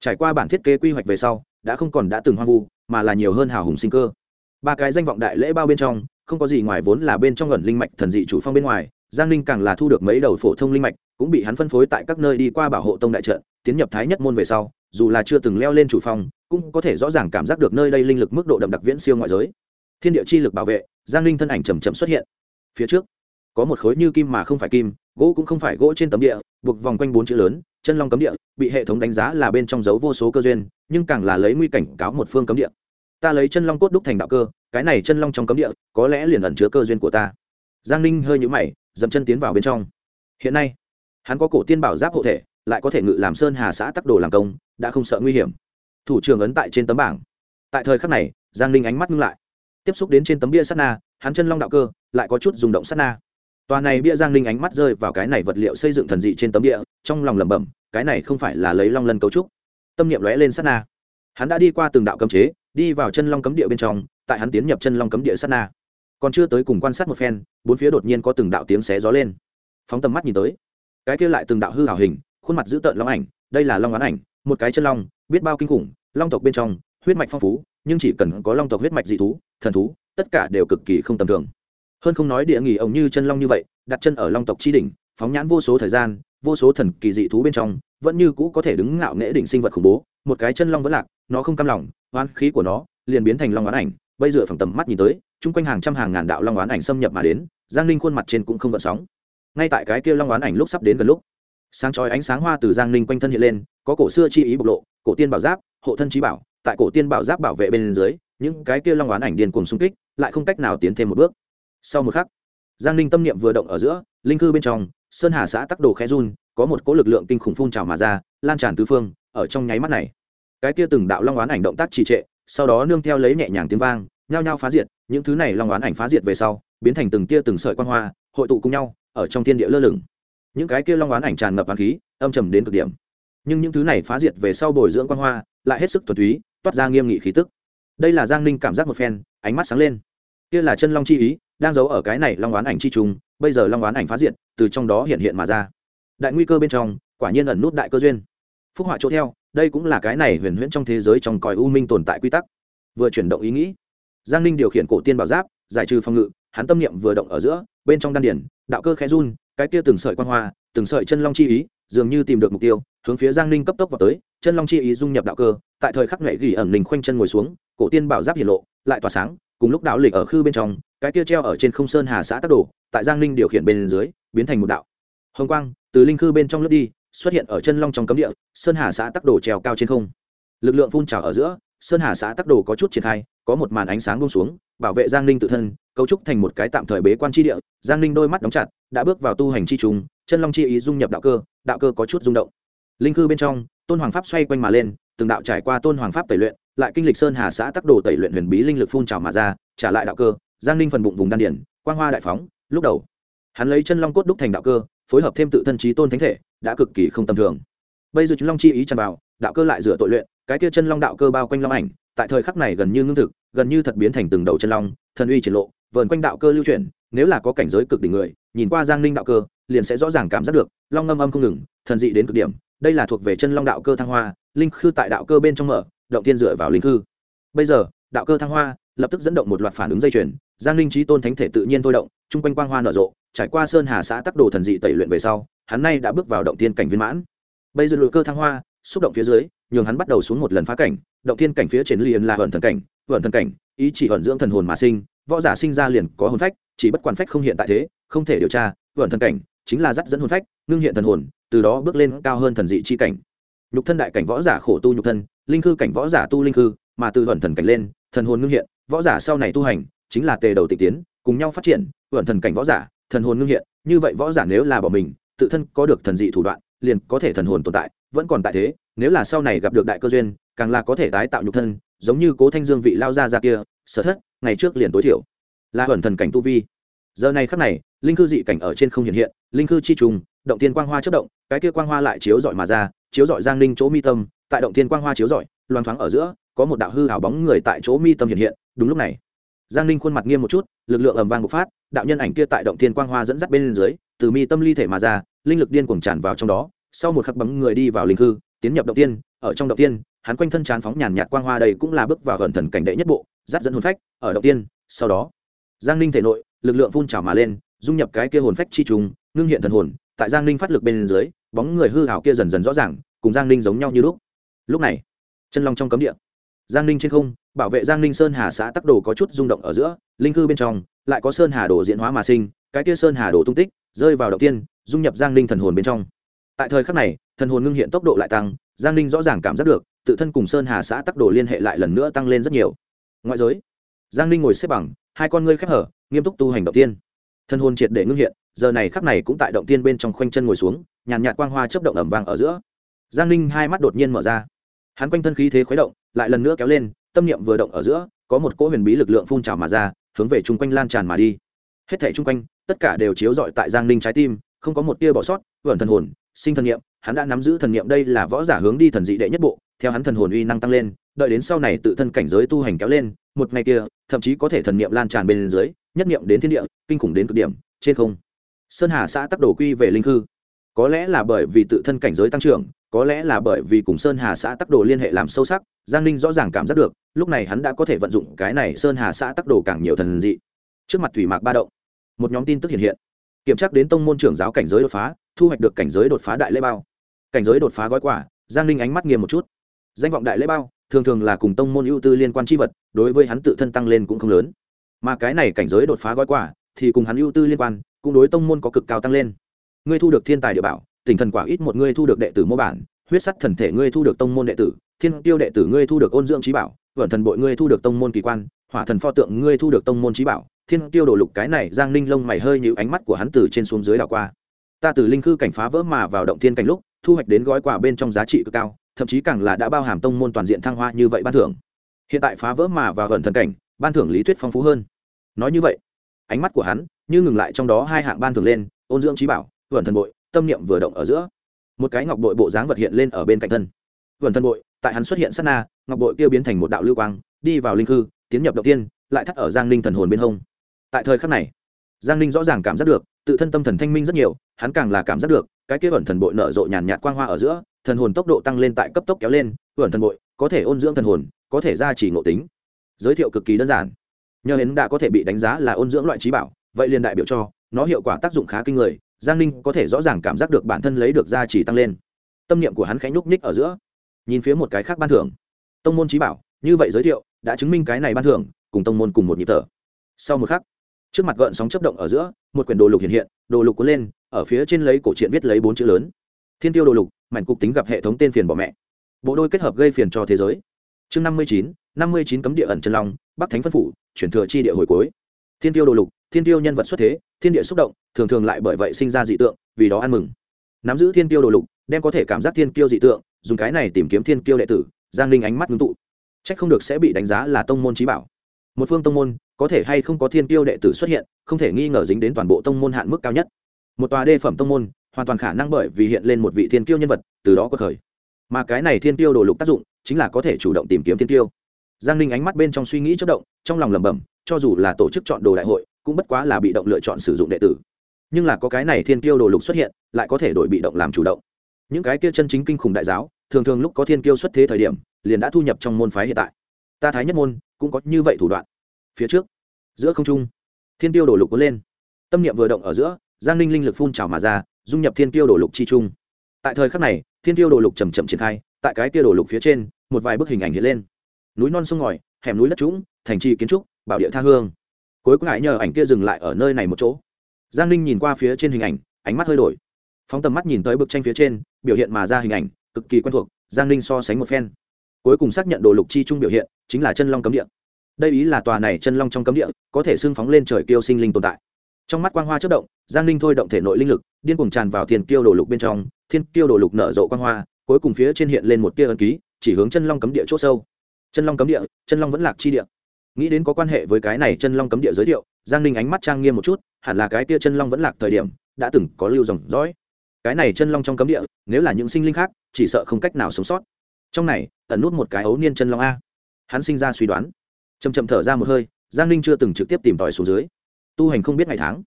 Speaker 1: Trải qua bản thiết kế quy hoạch về sau, đã không còn đã từng hoang vu, mà là nhiều hơn hào hùng sinh cơ. Ba cái danh vọng đại lễ bao bên trong, không có gì ngoài vốn là bên trong ẩn linh mạch thần dị chủ phong bên ngoài, giang linh càng là thu được mấy đầu phổ thông linh mạch, cũng bị hắn phân phối tại các nơi đi qua bảo hộ tông đại trận, tiến nhập thái nhất môn về sau, dù là chưa từng leo lên chủ phong, cũng có thể rõ ràng cảm giác được nơi đây linh lực mức độ đậm đặc viễn siêu ngoại giới. Thiên địa chi lực bảo vệ, giang linh thân ảnh chầm chậm xuất hiện. Phía trước, có một khối như kim mà không phải kim gỗ cũng không phải gỗ trên tấm địa, buộc vòng quanh bốn chữ lớn, chân long cấm địa, bị hệ thống đánh giá là bên trong dấu vô số cơ duyên, nhưng càng là lấy nguy cảnh cáo một phương cấm địa. Ta lấy chân long cốt đúc thành đạo cơ, cái này chân long trong cấm địa, có lẽ liền ẩn chứa cơ duyên của ta. Giang ninh hơi nhũ mày, dậm chân tiến vào bên trong. Hiện nay, hắn có cổ tiên bảo giáp hộ thể, lại có thể ngự làm sơn hà xã tắc đồ làm công, đã không sợ nguy hiểm. Thủ trưởng ấn tại trên tấm bảng. Tại thời khắc này, giang ninh ánh mắt ngưng lại. Tiếp xúc đến trên tấm bia sắt na, hắn chân long đạo cơ, lại có chút rung động sắt na tòa này bia giang linh ánh mắt rơi vào cái này vật liệu xây dựng thần dị trên tấm địa trong lòng lẩm bẩm, cái này không phải là lấy long lân cấu trúc. Tâm niệm lóe lên sát na. Hắn đã đi qua từng đạo cấm chế, đi vào chân long cấm địa bên trong, tại hắn tiến nhập chân long cấm địa sát na. Còn chưa tới cùng quan sát một phen, bốn phía đột nhiên có từng đạo tiếng xé gió lên. Phóng tầm mắt nhìn tới, cái kia lại từng đạo hư hảo hình, khuôn mặt dữ tợn long ảnh, đây là long oán ảnh, một cái chân long, biết bao kinh khủng, long tộc bên trong, huyết mạch phong phú, nhưng chỉ cần có long tộc huyết mạch dị thú, thần thú, tất cả đều cực kỳ không tầm thường hơn không nói địa nghỉ ổng như chân long như vậy, đặt chân ở long tộc chi đỉnh, phóng nhãn vô số thời gian, vô số thần kỳ dị thú bên trong, vẫn như cũ có thể đứng ngạo nghễ đỉnh sinh vật khủng bố. Một cái chân long vẫn lạc, nó không cam lòng, oán khí của nó liền biến thành long oán ảnh, bây giờ phẳng tầm mắt nhìn tới, chung quanh hàng trăm hàng ngàn đạo long oán ảnh xâm nhập mà đến, giang ninh khuôn mặt trên cũng không gợn sóng. Ngay tại cái kia long oán ảnh lúc sắp đến gần lúc, sáng chói ánh sáng hoa từ giang ninh quanh thân hiện lên, có cổ xưa chi ý bộc lộ, cổ tiên bảo giáp, hộ thân trí bảo, tại cổ tiên bảo giáp bảo vệ bên dưới, những cái kia long oán ảnh điên cùng xung kích, lại không cách nào tiến thêm một bước sau một khắc, giang ninh tâm niệm vừa động ở giữa, linh cư bên trong, sơn hà xã tắc đồ khẽ run, có một cỗ lực lượng kinh khủng phun trào mà ra, lan tràn tứ phương, ở trong nháy mắt này. Cái kia từng đạo long oán ảnh động tác trì trệ, sau đó nương theo lấy nhẹ nhàng tiếng vang, nhao nhao phá diệt, những thứ này long oán ảnh phá diệt về sau, biến thành từng tia từng sợi quan hoa, hội tụ cùng nhau, ở trong thiên địa lơ lửng. Những cái kia long oán ảnh tràn ngập á khí, âm trầm đến cực điểm. Nhưng những thứ này phá diệt về sau bồi dưỡng quan hoa, lại hết sức thuần túy, toát ra nghiêm nghị khí tức. Đây là giang ninh cảm giác một phen, ánh mắt sáng lên. Kia là chân long chi ý đang giấu ở cái này long oán ảnh chi trùng, bây giờ long oán ảnh phá diện từ trong đó hiện hiện mà ra. Đại nguy cơ bên trong, quả nhiên ẩn nút đại cơ duyên. Phúc họa chỗ theo, đây cũng là cái này huyền huyễn trong thế giới trong còi u minh tồn tại quy tắc. Vừa chuyển động ý nghĩ, giang ninh điều khiển cổ tiên bảo giáp, giải trừ phòng ngự, hắn tâm niệm vừa động ở giữa, bên trong đan điển đạo cơ khẽ run, cái kia từng sợi quan hoa, từng sợi chân long chi ý, dường như tìm được mục tiêu, hướng phía giang ninh cấp tốc vào tới, chân long chi ý dung nhập đạo cơ, tại thời khắc nghệ gỉ ẩn ninh khoanh chân ngồi xuống, cổ tiên bảo giáp hiển lộ lại tỏa sáng cùng lúc đạo lịch ở khư bên trong cái kia treo ở trên không sơn hà xã tác đổ, tại giang ninh điều khiển bên dưới biến thành một đạo. Hồng quang từ linh khư bên trong lướt đi xuất hiện ở chân long trong cấm địa sơn hà xã tắc đổ treo cao trên không. Lực lượng phun trào ở giữa sơn hà xã tắc đồ có chút triển khai có một màn ánh sáng bông xuống bảo vệ giang ninh tự thân cấu trúc thành một cái tạm thời bế quan tri địa giang ninh đôi mắt đóng chặt đã bước vào tu hành chi trùng chân long chi ý dung nhập đạo cơ đạo cơ có chút rung động. Linh cư bên trong tôn hoàng pháp xoay quanh mà lên từng đạo trải qua tôn hoàng pháp tẩy luyện lại kinh lịch sơn hà xã tắc đồ tẩy luyện huyền bí linh lực phun trào mà ra, trả lại đạo cơ, giang ninh phần bụng vùng đan điển, quang hoa đại phóng, lúc đầu, hắn lấy chân long cốt đúc thành đạo cơ, phối hợp thêm tự thân trí tôn thánh thể, đã cực kỳ không tầm thường. Bây giờ chúng long chi ý tràn vào, đạo cơ lại rửa tội luyện, cái kia chân long đạo cơ bao quanh long ảnh, tại thời khắc này gần như ngưng thực, gần như thật biến thành từng đầu chân long, thần uy triển lộ, vờn quanh đạo cơ lưu chuyển, nếu là có cảnh giới cực đỉnh người, nhìn qua giang ninh đạo cơ, liền sẽ rõ ràng cảm giác được, long ngâm âm không ngừng, thần dị đến cực điểm, đây là thuộc về chân long đạo cơ thăng hoa, linh khư tại đạo cơ bên trong mở động thiên dựa vào linh khư. Bây giờ, đạo cơ thăng hoa, lập tức dẫn động một loạt phản ứng dây chuyền, giang linh trí tôn thánh thể tự nhiên thôi động, chung quanh quang hoa nở rộ, trải qua sơn hà xã tắc đồ thần dị tẩy luyện về sau, hắn nay đã bước vào động thiên cảnh viên mãn. Bây giờ luyện cơ thăng hoa, xúc động phía dưới, nhường hắn bắt đầu xuống một lần phá cảnh, động thiên cảnh phía trên liền là hận thần cảnh hận thần cảnh, ý chỉ hận dưỡng thần hồn mà sinh, võ giả sinh ra liền có hồn phách, chỉ bất quản phách không hiện tại thế, không thể điều tra hận thần cảnh chính là dắt dẫn hồn phách, ngưng hiện thần hồn, từ đó bước lên cao hơn thần dị chi cảnh. Nhục thân đại cảnh võ giả khổ tu nhục thân linh khư cảnh võ giả tu linh khư, mà từ thuần thần cảnh lên, thần hồn ngưng hiện, võ giả sau này tu hành, chính là tề đầu tịch tiến, cùng nhau phát triển thuần thần cảnh võ giả, thần hồn ngưng hiện, như vậy võ giả nếu là bỏ mình, tự thân có được thần dị thủ đoạn, liền có thể thần hồn tồn tại, vẫn còn tại thế, nếu là sau này gặp được đại cơ duyên, càng là có thể tái tạo nhục thân, giống như cố thanh dương vị lao ra ra kia, sở thất, ngày trước liền tối thiểu là thuần thần cảnh tu vi. Giờ này khắc này, linh cư dị cảnh ở trên không hiện hiện, linh cư chi trùng, động tiên quang hoa chất động, cái kia quang hoa lại chiếu dọi mà ra, chiếu dọi giang linh chỗ mi tâm tại động thiên quang hoa chiếu rọi, loan thoáng ở giữa có một đạo hư hảo bóng người tại chỗ mi tâm hiện hiện đúng lúc này giang linh khuôn mặt nghiêm một chút lực lượng ầm vang bộc phát đạo nhân ảnh kia tại động thiên quang hoa dẫn dắt bên dưới từ mi tâm ly thể mà ra linh lực điên cuồng tràn vào trong đó sau một khắc bấm người đi vào linh hư tiến nhập động tiên ở trong động tiên hắn quanh thân tràn phóng nhàn nhạt quang hoa đây cũng là bước vào gần thần cảnh đệ nhất bộ dắt dẫn hồn phách ở động tiên sau đó giang linh thể nội lực lượng phun trào mà lên dung nhập cái kia hồn phách chi trùng ngưng hiện thần hồn tại giang linh phát lực bên dưới bóng người hư hảo kia dần dần rõ ràng cùng giang linh giống nhau như lúc lúc này, chân long trong cấm địa. Giang ninh trên không, bảo vệ giang ninh sơn hà xã tắc đồ có chút rung động ở giữa, linh cư bên trong, lại có sơn hà đồ diễn hóa mà sinh, cái kia sơn hà đồ tung tích, rơi vào đầu tiên, dung nhập giang ninh thần hồn bên trong. Tại thời khắc này, thần hồn ngưng hiện tốc độ lại tăng, giang ninh rõ ràng cảm giác được, tự thân cùng sơn hà xã tắc đồ liên hệ lại lần nữa tăng lên rất nhiều. Ngoại giới, giang ninh ngồi xếp bằng, hai con ngươi khép hở, nghiêm túc tu hành động tiên. Thần hồn triệt để ngưng hiện, giờ này khắc này cũng tại động tiên bên trong khoanh chân ngồi xuống, nhàn nhạt quang hoa chấp động ẩm vàng ở giữa. Giang ninh hai mắt đột nhiên mở ra hắn quanh thân khí thế khuấy động, lại lần nữa kéo lên, tâm niệm vừa động ở giữa, có một cỗ huyền bí lực lượng phun trào mà ra, hướng về chung quanh lan tràn mà đi. Hết thảy chung quanh, tất cả đều chiếu rọi tại giang ninh trái tim, không có một tia bỏ sót, vẩn thần hồn, sinh thần niệm, hắn đã nắm giữ thần niệm đây là võ giả hướng đi thần dị đệ nhất bộ, theo hắn thần hồn uy năng tăng lên, đợi đến sau này tự thân cảnh giới tu hành kéo lên, một ngày kia, thậm chí có thể thần niệm lan tràn bên dưới, nhất niệm đến thiên địa, kinh khủng đến cực điểm, trên không. Sơn hà xã tắc đổ quy về linh hư có lẽ là bởi vì tự thân cảnh giới tăng trưởng có lẽ là bởi vì cùng sơn hà xã tắc đồ liên hệ làm sâu sắc, giang ninh rõ ràng cảm giác được, lúc này hắn đã có thể vận dụng cái này sơn hà xã tắc đồ càng nhiều thần dị. Trước mặt thủy mạc ba động, một nhóm tin tức hiện hiện. Kiểm tra đến tông môn trưởng giáo cảnh giới đột phá, thu hoạch được cảnh giới đột phá đại lễ bao. Cảnh giới đột phá gói quả giang ninh ánh mắt nghiêm một chút. Danh vọng đại lễ bao, thường thường là cùng tông môn ưu tư liên quan c h i vật, đối với hắn tự thân tăng lên cũng không lớn. Mà cái này cảnh giới đột phá gói quả thì cùng hắn ưu tư liên quan, cũng đối tông môn có cực cao tăng lên. Ngươi thu được thiên tài địa bảo tỉnh thần quả ít một ngươi thu được đệ tử mô bản, huyết sắt thần thể ngươi thu được tông môn đệ tử, thiên tiêu đệ tử ngươi thu được ôn dưỡng trí bảo, vẩn thần bội ngươi thu được tông môn kỳ quan, hỏa thần pho tượng ngươi thu được tông môn trí bảo, thiên tiêu đổ lục cái này, giang ninh lông mày hơi như ánh mắt của hắn từ trên xuống dưới đảo qua. Ta từ linh khư cảnh phá vỡ mà vào động thiên cảnh lúc, thu hoạch đến gói quà bên trong giá trị cực cao, thậm chí càng là đã bao hàm tông môn toàn diện thăng hoa như vậy ban thưởng. Hiện tại phá vỡ mà vào gần thần cảnh, ban thưởng lý thuyết phong phú hơn. Nói như vậy, ánh mắt của hắn như ngừng lại trong đó hai hạng ban thưởng lên, ôn dưỡng trí bảo, vẩn thần bội tâm niệm vừa động ở giữa. Một cái ngọc bội bộ dáng vật hiện lên ở bên cạnh thân. Vẩn thần bội, tại hắn xuất hiện sát na, ngọc bội kia biến thành một đạo lưu quang, đi vào linh khư, tiến nhập đầu tiên, lại thắt ở giang ninh thần hồn bên hông. Tại thời khắc này, giang ninh rõ ràng cảm giác được, tự thân tâm thần thanh minh rất nhiều, hắn càng là cảm giác được, cái kia ẩn thần bội nở rộ nhàn nhạt quang hoa ở giữa, thần hồn tốc độ tăng lên tại cấp tốc kéo lên ẩn thần bội, có thể ôn dưỡng thần hồn, có thể ra chỉ ngộ tính. Giới thiệu cực kỳ đơn giản. Nhờ hến đã có thể bị đánh giá là ôn dưỡng loại trí bảo, vậy liền đại biểu cho, nó hiệu quả tác dụng khá kinh người giang ninh có thể rõ ràng cảm giác được bản thân lấy được gia chỉ tăng lên. Tâm niệm của hắn khẽ nhúc nhích ở giữa. Nhìn phía một cái khác ban thưởng. Tông môn trí bảo, như vậy giới thiệu, đã chứng minh cái này ban thưởng, cùng tông môn cùng một nhịp thở. Sau một khắc, trước mặt gợn sóng chấp động ở giữa, một quyển đồ lục hiện hiện, đồ lục cuốn lên, ở phía trên lấy cổ truyện viết lấy bốn chữ lớn. Thiên tiêu đồ lục, mảnh cục tính gặp hệ thống tên phiền bỏ mẹ. Bộ đôi kết hợp gây phiền cho thế giới. Chương năm mươi chín, năm mươi chín cấm địa ẩn chân long, bắc thánh phân phủ, chuyển thừa chi địa hồi cuối. Thiên tiêu đồ lục, thiên tiêu nhân vật xuất thế thiên địa xúc động, thường thường lại bởi vậy sinh ra dị tượng, vì đó ăn mừng. Nắm giữ thiên tiêu đồ lục, đem có thể cảm giác thiên tiêu dị tượng, dùng cái này tìm kiếm thiên tiêu đệ tử, giang linh ánh mắt ngưng tụ. C h ắ c không được sẽ bị đánh giá là tông môn trí bảo. Một phương tông môn, có thể hay không có thiên tiêu đệ tử xuất hiện, không thể nghi ngờ dính đến toàn bộ tông môn hạn mức cao nhất. Một tòa đê phẩm tông môn, hoàn toàn khả năng bởi vì hiện lên một vị thiên tiêu nhân vật, từ đó có thời mà cái này thiên tiêu đồ lục tác dụng, chính là có thể chủ động tìm kiếm thiên tiêu giang ninh ánh mắt bên trong suy nghĩ chất động, trong lòng lẩm bẩm, cho dù là tổ chức chọn đồ đại hội cũng bất quá là bị động lựa chọn sử dụng đệ tử. Nhưng là có cái này thiên tiêu đồ lục xuất hiện, lại có thể đổi bị động làm chủ động. Những cái kia chân chính kinh khủng đại giáo, thường thường lúc có thiên tiêu xuất thế thời điểm, liền đã thu nhập trong môn phái hiện tại. Ta thái nhất môn, cũng có như vậy thủ đoạn. Phía trước, giữa không trung, thiên tiêu đồ lục có lên. Tâm niệm vừa động ở giữa, giang ninh linh lực phun trào mà ra, dung nhập thiên tiêu đồ lục chi trung. Tại thời khắc này, thiên tiêu đồ lục chầm chậm triển khai, tại cái tiêu đồ lục phía trên, một vài bức hình ảnh hiện lên. Núi non sông ngòi, hẻm núi đất trũng, thành trì kiến trúc, bảo địa tha hương cuối cùng lại nhờ ảnh kia dừng lại ở nơi này một chỗ. Giang ninh nhìn qua phía trên hình ảnh, ánh mắt hơi đổi. Phóng tầm mắt nhìn tới bức tranh phía trên, biểu hiện mà ra hình ảnh, cực kỳ quen thuộc, giang ninh so sánh một phen. Cuối cùng xác nhận đồ lục chi trung biểu hiện, chính là chân long cấm địa. Đây ý là tòa này chân long trong cấm địa, có thể xưng phóng lên trời kiêu sinh linh tồn tại. Trong mắt quang hoa chất động, giang ninh thôi động thể nội linh lực, điên cùng tràn vào thiên kiêu đồ lục bên trong, thiên kiêu đồ lục nở rộ quang hoa, cuối cùng phía trên hiện lên một tia ân ký, chỉ hướng chân long cấm địa c h ỗ sâu. Chân long cấm địa, chân long vẫn lạc chi địa nghĩ đến có quan hệ với cái này chân long cấm địa giới thiệu, giang ninh ánh mắt trang nghiêm một chút, hẳn là cái tia chân long vẫn lạc thời điểm, đã từng có lưu dòng dõi. Cái này chân long trong cấm địa, nếu là những sinh linh khác, chỉ sợ không cách nào sống sót. Trong này, ẩn nút một cái ấu niên chân long a. Hắn sinh ra suy đoán. Chầm chậm thở ra một hơi, giang ninh chưa từng trực tiếp tìm tòi xuống dưới. Tu hành không biết ngày tháng.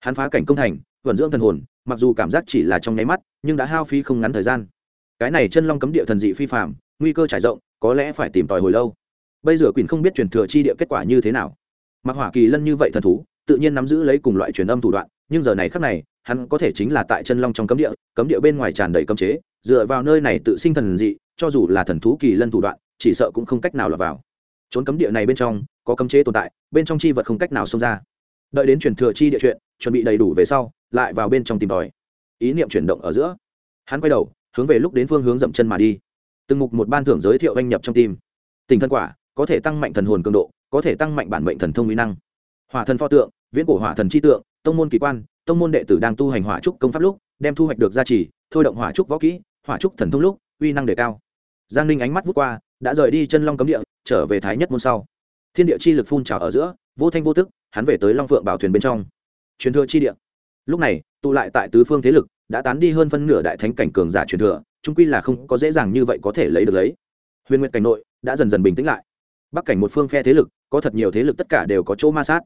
Speaker 1: Hắn phá cảnh công thành, vận dưỡng thần hồn, mặc dù cảm giác chỉ là trong nháy mắt, nhưng đã hao phí không ngắn thời gian. Cái này chân long cấm địa thần dị phi phạm nguy cơ trải rộng, có lẽ phải tìm tòi hồi lâu bây giờ quyền không biết truyền thừa chi địa kết quả như thế nào. Mặc hỏa kỳ lân như vậy thần thú, tự nhiên nắm giữ lấy cùng loại truyền âm thủ đoạn, nhưng giờ này khác này, hắn có thể chính là tại chân long trong cấm địa cấm địa bên ngoài tràn đầy cấm chế, dựa vào nơi này tự sinh thần dị, cho dù là thần thú kỳ lân thủ đoạn, chỉ sợ cũng không cách nào lọt vào. Trốn cấm địa này bên trong, có cấm chế tồn tại, bên trong chi vật không cách nào xông ra. Đợi đến truyền thừa chi địa chuyện, chuẩn bị đầy đủ về sau, lại vào bên trong tìm tòi. Ý niệm chuyển động ở giữa. Hắn quay đầu, hướng về lúc đến phương hướng dậm chân mà đi. Từng mục một ban thưởng giới thiệu anh nhập trong tim. Tình thân quả có thể tăng mạnh thần hồn cường độ, có thể tăng mạnh bản mệnh thần thông mỹ năng. Hỏa thần pho tượng, viễn cổ hỏa thần chi tượng, tông môn kỳ quan, tông môn đệ tử đang tu hành hỏa trúc công pháp lúc, đem thu hoạch được gia trì, thôi động hỏa trúc võ kỹ, hỏa trúc thần thông lúc, uy năng đề cao. Giang ninh ánh mắt vút qua, đã rời đi chân long cấm địa, trở về thái nhất môn sau. Thiên địa chi lực phun trào ở giữa, vô thanh vô tức, hắn về tới long phượng bảo thuyền bên trong. Truyền thừa chi địa. Lúc này, tụ lại tại tứ phương thế lực, đã tán đi hơn phân nửa đại thánh cảnh cường giả truyền thừa trung quy là không có dễ dàng như vậy có thể lấy được lấy. Huyền nguyện cảnh nội, đã dần dần bình tĩnh lại bắc cảnh một phương phe thế lực, có thật nhiều thế lực tất cả đều có chỗ ma sát.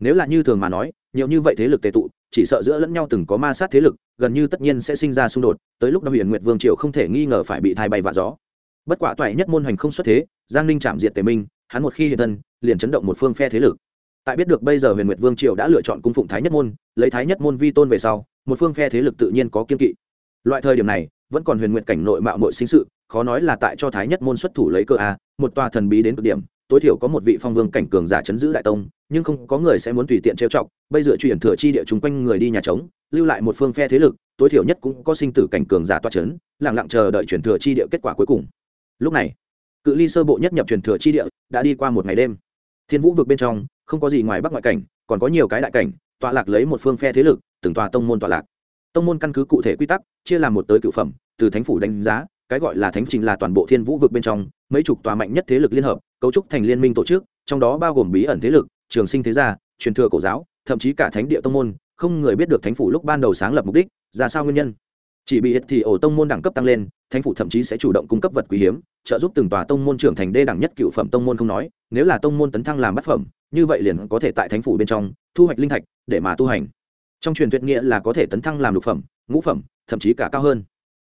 Speaker 1: Nếu là như thường mà nói, nhiều như vậy thế lực tệ tụ, chỉ sợ giữa lẫn nhau từng có ma sát thế lực, gần như tất nhiên sẽ sinh ra xung đột, tới lúc đó huyền nguyệt vương triều không thể nghi ngờ phải bị thai bay vạ gió. Bất quả toại nhất môn hành không xuất thế, giang ninh chạm diện tề minh, hắn một khi hiện thân, liền chấn động một phương phe thế lực. Tại biết được bây giờ huyền nguyệt vương triều đã lựa chọn cung phụng thái nhất môn, lấy thái nhất môn vi tôn về sau, một phương phe thế lực tự nhiên có kiên kỵ. Loại thời điểm này vẫn còn huyền nguyện cảnh nội mạo mội sinh sự, khó nói là tại cho thái nhất môn xuất thủ lấy cơ a, một tòa thần bí đến cực điểm, tối thiểu có một vị phong vương cảnh cường giả chấn giữ đại tông, nhưng không có người sẽ muốn tùy tiện trêu chọc, bây giờ chuyển thừa chi địa chung quanh người đi nhà trống, lưu lại một phương phe thế lực, tối thiểu nhất cũng có sinh tử cảnh cường giả toa chấn lẳng lặng chờ đợi chuyển thừa chi địa kết quả cuối cùng. Lúc này, cự ly sơ bộ nhất nhập truyền thừa chi địa đã đi qua một ngày đêm. Thiên vũ vực bên trong, không có gì ngoài bắc ngoại cảnh, còn có nhiều cái đại cảnh, tọa lạc lấy một phương phe thế lực, từng tòa tông môn tọa lạc tông môn căn cứ cụ thể quy tắc, chia làm một tới cựu phẩm, từ thánh phủ đánh giá, cái gọi là thánh trình là toàn bộ thiên vũ vực bên trong, mấy chục tòa mạnh nhất thế lực liên hợp, cấu trúc thành liên minh tổ chức, trong đó bao gồm bí ẩn thế lực, trường sinh thế gia, truyền thừa cổ giáo, thậm chí cả thánh địa tông môn, không người biết được thánh phủ lúc ban đầu sáng lập mục đích, ra sao nguyên nhân. Chỉ bị thì ổ tông môn đẳng cấp tăng lên, thánh phủ thậm chí sẽ chủ động cung cấp vật quý hiếm, trợ giúp từng tòa tông môn trưởng thành đê đẳng nhất cựu phẩm tông môn không nói, nếu là tông môn tấn thăng làm bát phẩm, như vậy liền có thể tại thánh phủ bên trong, thu hoạch linh thạch, để mà tu hành trong truyền thuyết nghĩa là có thể tấn thăng làm lục phẩm, ngũ phẩm, thậm chí cả cao hơn.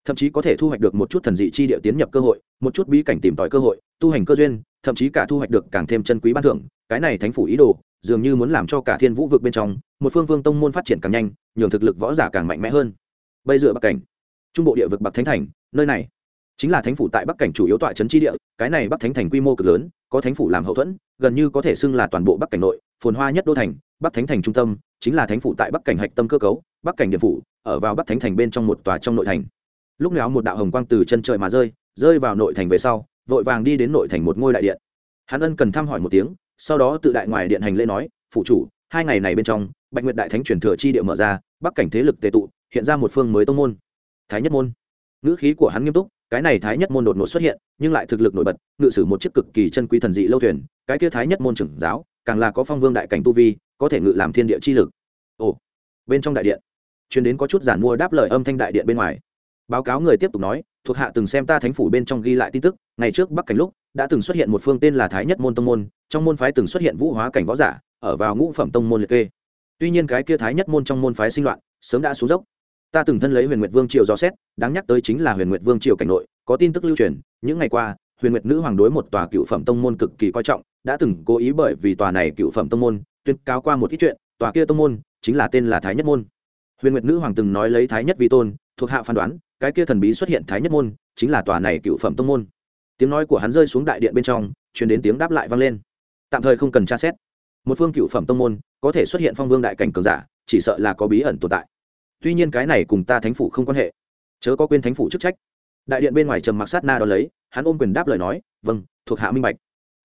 Speaker 1: Thậm chí có thể thu hoạch được một chút thần dị chi địa tiến nhập cơ hội, một chút bí cảnh tìm tòi cơ hội, tu hành cơ duyên, thậm chí cả thu hoạch được càng thêm chân quý ban thưởng. Cái này thánh phủ ý đồ, dường như muốn làm cho cả thiên vũ vực bên trong, một phương vương tông môn phát triển càng nhanh, nhường thực lực võ giả càng mạnh mẽ hơn. Bây giờ bắc cảnh, trung bộ địa vực bắc thánh thành, nơi này chính là thánh phủ tại bắc cảnh chủ yếu tọa trấn chi địa, cái này bắc thánh thành quy mô cực lớn, có thánh phủ làm hậu thuẫn, gần như có thể xưng là toàn bộ bắc cảnh nội, phồn hoa nhất đô thành, bắc thánh thành trung tâm chính là thánh phủ tại bắc cảnh hạch tâm cơ cấu, bắc cảnh điện phủ, ở vào bắc thánh thành bên trong một tòa trong nội thành. Lúc nào một đạo hồng quang từ chân trời mà rơi rơi vào nội thành về sau, vội vàng đi đến nội thành một ngôi đại điện. Hắn ân cần thăm hỏi một tiếng, sau đó tự đại ngoài điện hành lễ nói phụ chủ, hai ngày này bên trong, bạch nguyệt đại thánh truyền thừa chi địa mở ra, bắc cảnh thế lực tề tụ, hiện ra một phương mới tông môn. Thái nhất môn. Ngữ khí của hắn nghiêm túc, cái này thái nhất môn đột ngột xuất hiện, nhưng lại thực lực nổi bật, ngự sử một chiếc cực kỳ chân quý thần dị lâu thuyền, cái kia thái nhất môn trưởng giáo, càng là có phong vương đại cảnh tu vi có thể ngự làm thiên địa chi lực. Ồ, bên trong đại điện chuyến đến có chút giản mua đáp lời âm thanh đại điện bên ngoài. Báo cáo người tiếp tục nói, thuộc hạ từng xem ta thánh phủ bên trong ghi lại tin tức, ngày trước bắc cảnh lúc, đã từng xuất hiện một phương tên là thái nhất môn tông môn, trong môn phái từng xuất hiện vũ hóa cảnh võ giả, ở vào ngũ phẩm tông môn liệt kê. Tuy nhiên cái kia thái nhất môn trong môn phái sinh loạn, sớm đã xuống dốc. Ta từng thân lấy huyền nguyệt vương triều dò xét, đáng nhắc tới chính là huyền nguyệt vương triều cảnh nội, có tin tức lưu truyền, những ngày qua, huyền nguyệt nữ hoàng đối một tòa cựu phẩm tông môn cực kỳ coi trọng, đã từng cố ý bởi vì tòa này cựu phẩm tông môn tuyên cáo qua một ít chuyện, tòa kia tông môn chính là tên là thái nhất môn. Huyền nguyệt nữ hoàng từng nói lấy thái nhất vi tôn, thuộc hạ phán đoán, cái kia thần bí xuất hiện thái nhất môn chính là tòa này cựu phẩm tông môn. Tiếng nói của hắn rơi xuống đại điện bên trong chuyển đến tiếng đáp lại vang lên. Tạm thời không cần tra xét. Một phương cựu phẩm tông môn có thể xuất hiện phong vương đại cảnh cường giả, chỉ sợ là có bí ẩn tồn tại. Tuy nhiên cái này cùng ta thánh phủ không quan hệ. Chớ có quên thánh phủ chức trách. Đại điện bên ngoài trầm mặc sát na đón lấy, hắn ôm quyền đáp lời nói vâng thuộc hạ minh bạch.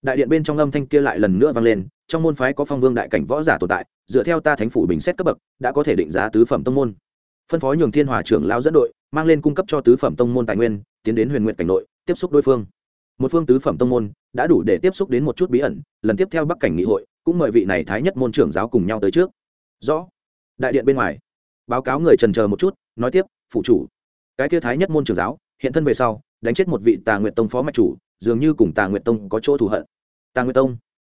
Speaker 1: Đại điện bên trong âm thanh kia lại lần nữa vang lên trong môn phái có phong vương đại cảnh võ giả tồn tại, dựa theo ta thánh phủ bình xét cấp bậc, đã có thể định giá tứ phẩm tông môn. Phân phó nhường thiên hòa trưởng lao dẫn đội, mang lên cung cấp cho tứ phẩm tông môn tài nguyên, tiến đến huyền nguyện cảnh nội, tiếp xúc đối phương. Một phương tứ phẩm tông môn, đã đủ để tiếp xúc đến một chút bí ẩn, lần tiếp theo bắc cảnh nghị hội, cũng mời vị này thái nhất môn trưởng giáo cùng nhau tới trước. Rõ. Đại điện bên ngoài. Báo cáo người trần chờ một chút, nói tiếp phụ chủ. Cái kia thái nhất môn trưởng giáo, hiện thân về sau, đánh chết một vị tà nguyện tông phó mạch chủ, dường như cùng tà nguyện tông có chỗ thù hận. Tà nguyện tông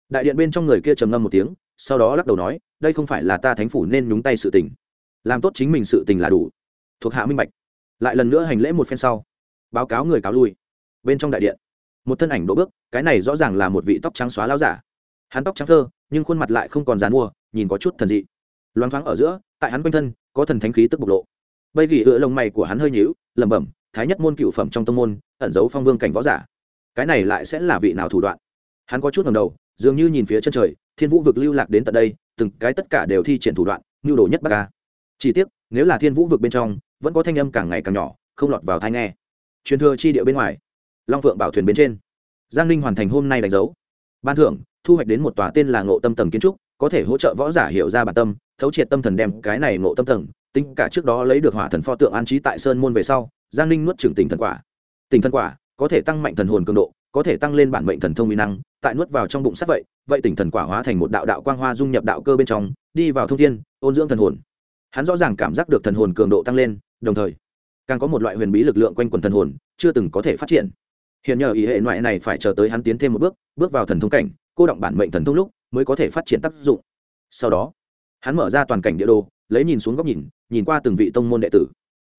Speaker 1: đại điện bên trong người kia trầm ngâm một tiếng, sau đó lắc đầu nói, đây không phải là ta thánh phủ nên nhúng tay sự tình. Làm tốt chính mình sự tình là đủ. Thuộc hạ minh bạch. Lại lần nữa hành lễ một phen sau, báo cáo người cáo lui. Bên trong đại điện, một thân ảnh đỗ bước, cái này rõ ràng là một vị tóc trắng xóa láo giả. Hắn tóc trắng thơ, nhưng khuôn mặt lại không còn dàn mua, nhìn có chút thần dị. Loáng thoáng ở giữa, tại hắn quanh thân, có thần thánh khí tức bộc lộ. Bây vì ựa lông mày của hắn hơi nhíu, lẩm bẩm, thái nhất môn cựu phẩm trong tông môn, ẩn giấu phong vương cảnh võ giả. Cái này lại sẽ là vị nào thủ đoạn? Hắn có chút ngầm đầu dường như nhìn phía chân trời, thiên vũ vực lưu lạc đến tận đây, từng cái tất cả đều thi triển thủ đoạn, nhu đồ nhất bắc ca chỉ tiếc, nếu là thiên vũ vực bên trong, vẫn có thanh âm càng ngày càng nhỏ, không lọt vào thai nghe. Truyền thừa chi địa bên ngoài, long phượng bảo thuyền bên trên. Giang ninh hoàn thành hôm nay đánh dấu. Ban thưởng, thu hoạch đến một tòa tên là ngộ tâm tầng kiến trúc, có thể hỗ trợ võ giả hiểu ra bản tâm, thấu triệt tâm thần đem cái này ngộ tâm tầng, tính cả trước đó lấy được hỏa thần pho tượng an trí tại sơn môn về sau, giang ninh nuốt trừng tỉnh thần quả. Tỉnh thần quả có thể tăng mạnh thần hồn cường độ có thể tăng lên bản mệnh thần thông uy năng, tại nuốt vào trong bụng sắt vậy vậy tỉnh thần quả hóa thành một đạo đạo quang hoa dung nhập đạo cơ bên trong, đi vào thông thiên, ôn dưỡng thần hồn. Hắn rõ ràng cảm giác được thần hồn cường độ tăng lên, đồng thời, càng có một loại huyền bí lực lượng quanh quần thần hồn, chưa từng có thể phát triển. Hiện nhờ ý hệ loại này phải chờ tới hắn tiến thêm một bước bước vào thần thông cảnh, cô động bản mệnh thần thông lúc, mới có thể phát triển tác dụng. Sau đó, hắn mở ra toàn cảnh địa đồ, lấy nhìn xuống góc nhìn nhìn qua từng vị tông môn đệ tử.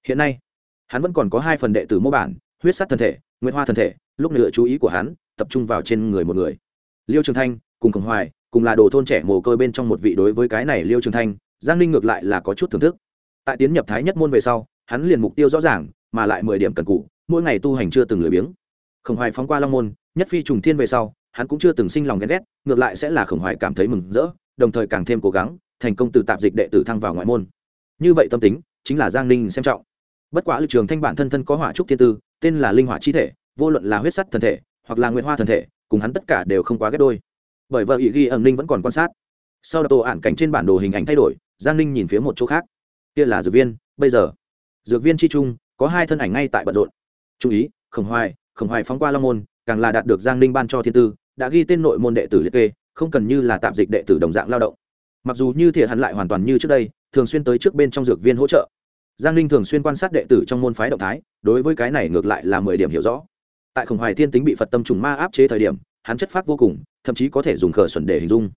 Speaker 1: Hiện nay, hắn vẫn còn có hai phần đệ tử mô bản huyết sát thân thể nguyễn hoa thân thể, lúc nữa chú ý của hắn, tập trung vào trên người một người. Liêu trường thanh, cùng khổng hoài, cùng là đồ thôn trẻ mồ côi bên trong một vị đối với cái này liêu trường thanh, giang ninh ngược lại là có chút thưởng thức. Tại tiến nhập thái nhất môn về sau, hắn liền mục tiêu rõ ràng, mà lại mười điểm cần cụ mỗi ngày tu hành chưa từng lười biếng. Khổng hoài phóng qua long môn, nhất phi trùng thiên về sau, hắn cũng chưa từng sinh lòng ghen ghét, ngược lại sẽ là khổng hoài cảm thấy mừng rỡ, đồng thời càng thêm cố gắng, thành công từ tạp dịch đệ tử thăng vào ngoại môn. Như vậy tâm tính, chính là giang ninh xem trọng bất quá lực trường thanh bản thân thân có hỏa trúc thiên tư, tên là linh hỏa chi thể, vô luận là huyết sắt thần thể, hoặc là nguyện hoa thần thể, cùng hắn tất cả đều không quá ghép đôi. Bởi vợ ý ghi ẩn ninh vẫn còn quan sát. Sau đó tổ ản cảnh trên bản đồ hình ảnh thay đổi, giang ninh nhìn phía một chỗ khác. Kia là dược viên, bây giờ. Dược viên chi trung, có hai thân ảnh ngay tại bận rộn. Chú ý, khổng hoài khổng hoài phóng qua long môn, càng là đạt được giang ninh ban cho thiên tư, đã ghi tên nội môn đệ tử liệt kê, không cần như là tạm dịch đệ tử đồng dạng lao động. Mặc dù như thiện hắn lại hoàn toàn như trước đây, thường xuyên tới trước bên trong dược viên hỗ trợ giang ninh thường xuyên quan sát đệ tử trong môn phái động thái, đối với cái này ngược lại là mười điểm hiểu rõ. Tại khổng hoài thiên tính bị phật tâm trùng ma áp chế thời điểm, hắn chất phát vô cùng, thậm chí có thể dùng khờ xuẩn để hình dung.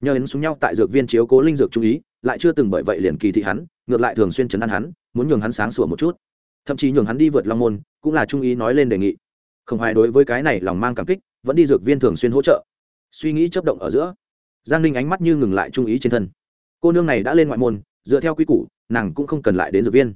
Speaker 1: Nhờ hắn xuống nhau tại dược viên chiếu cố linh dược chú ý, lại chưa từng bởi vậy liền kỳ thị hắn, ngược lại thường xuyên chấn an hắn, muốn nhường hắn sáng sủa một chút. Thậm chí nhường hắn đi vượt long môn, cũng là trung ý nói lên đề nghị. Không hoài đối với cái này lòng mang cảm kích, vẫn đi dược viên thường xuyên hỗ trợ. Suy nghĩ chấp động ở giữa, giang ninh ánh mắt như ngừng lại trung ý trên thân. Cô nương này đã lên ngoại môn, dựa theo quy củ nàng cũng không cần lại đến dược viên.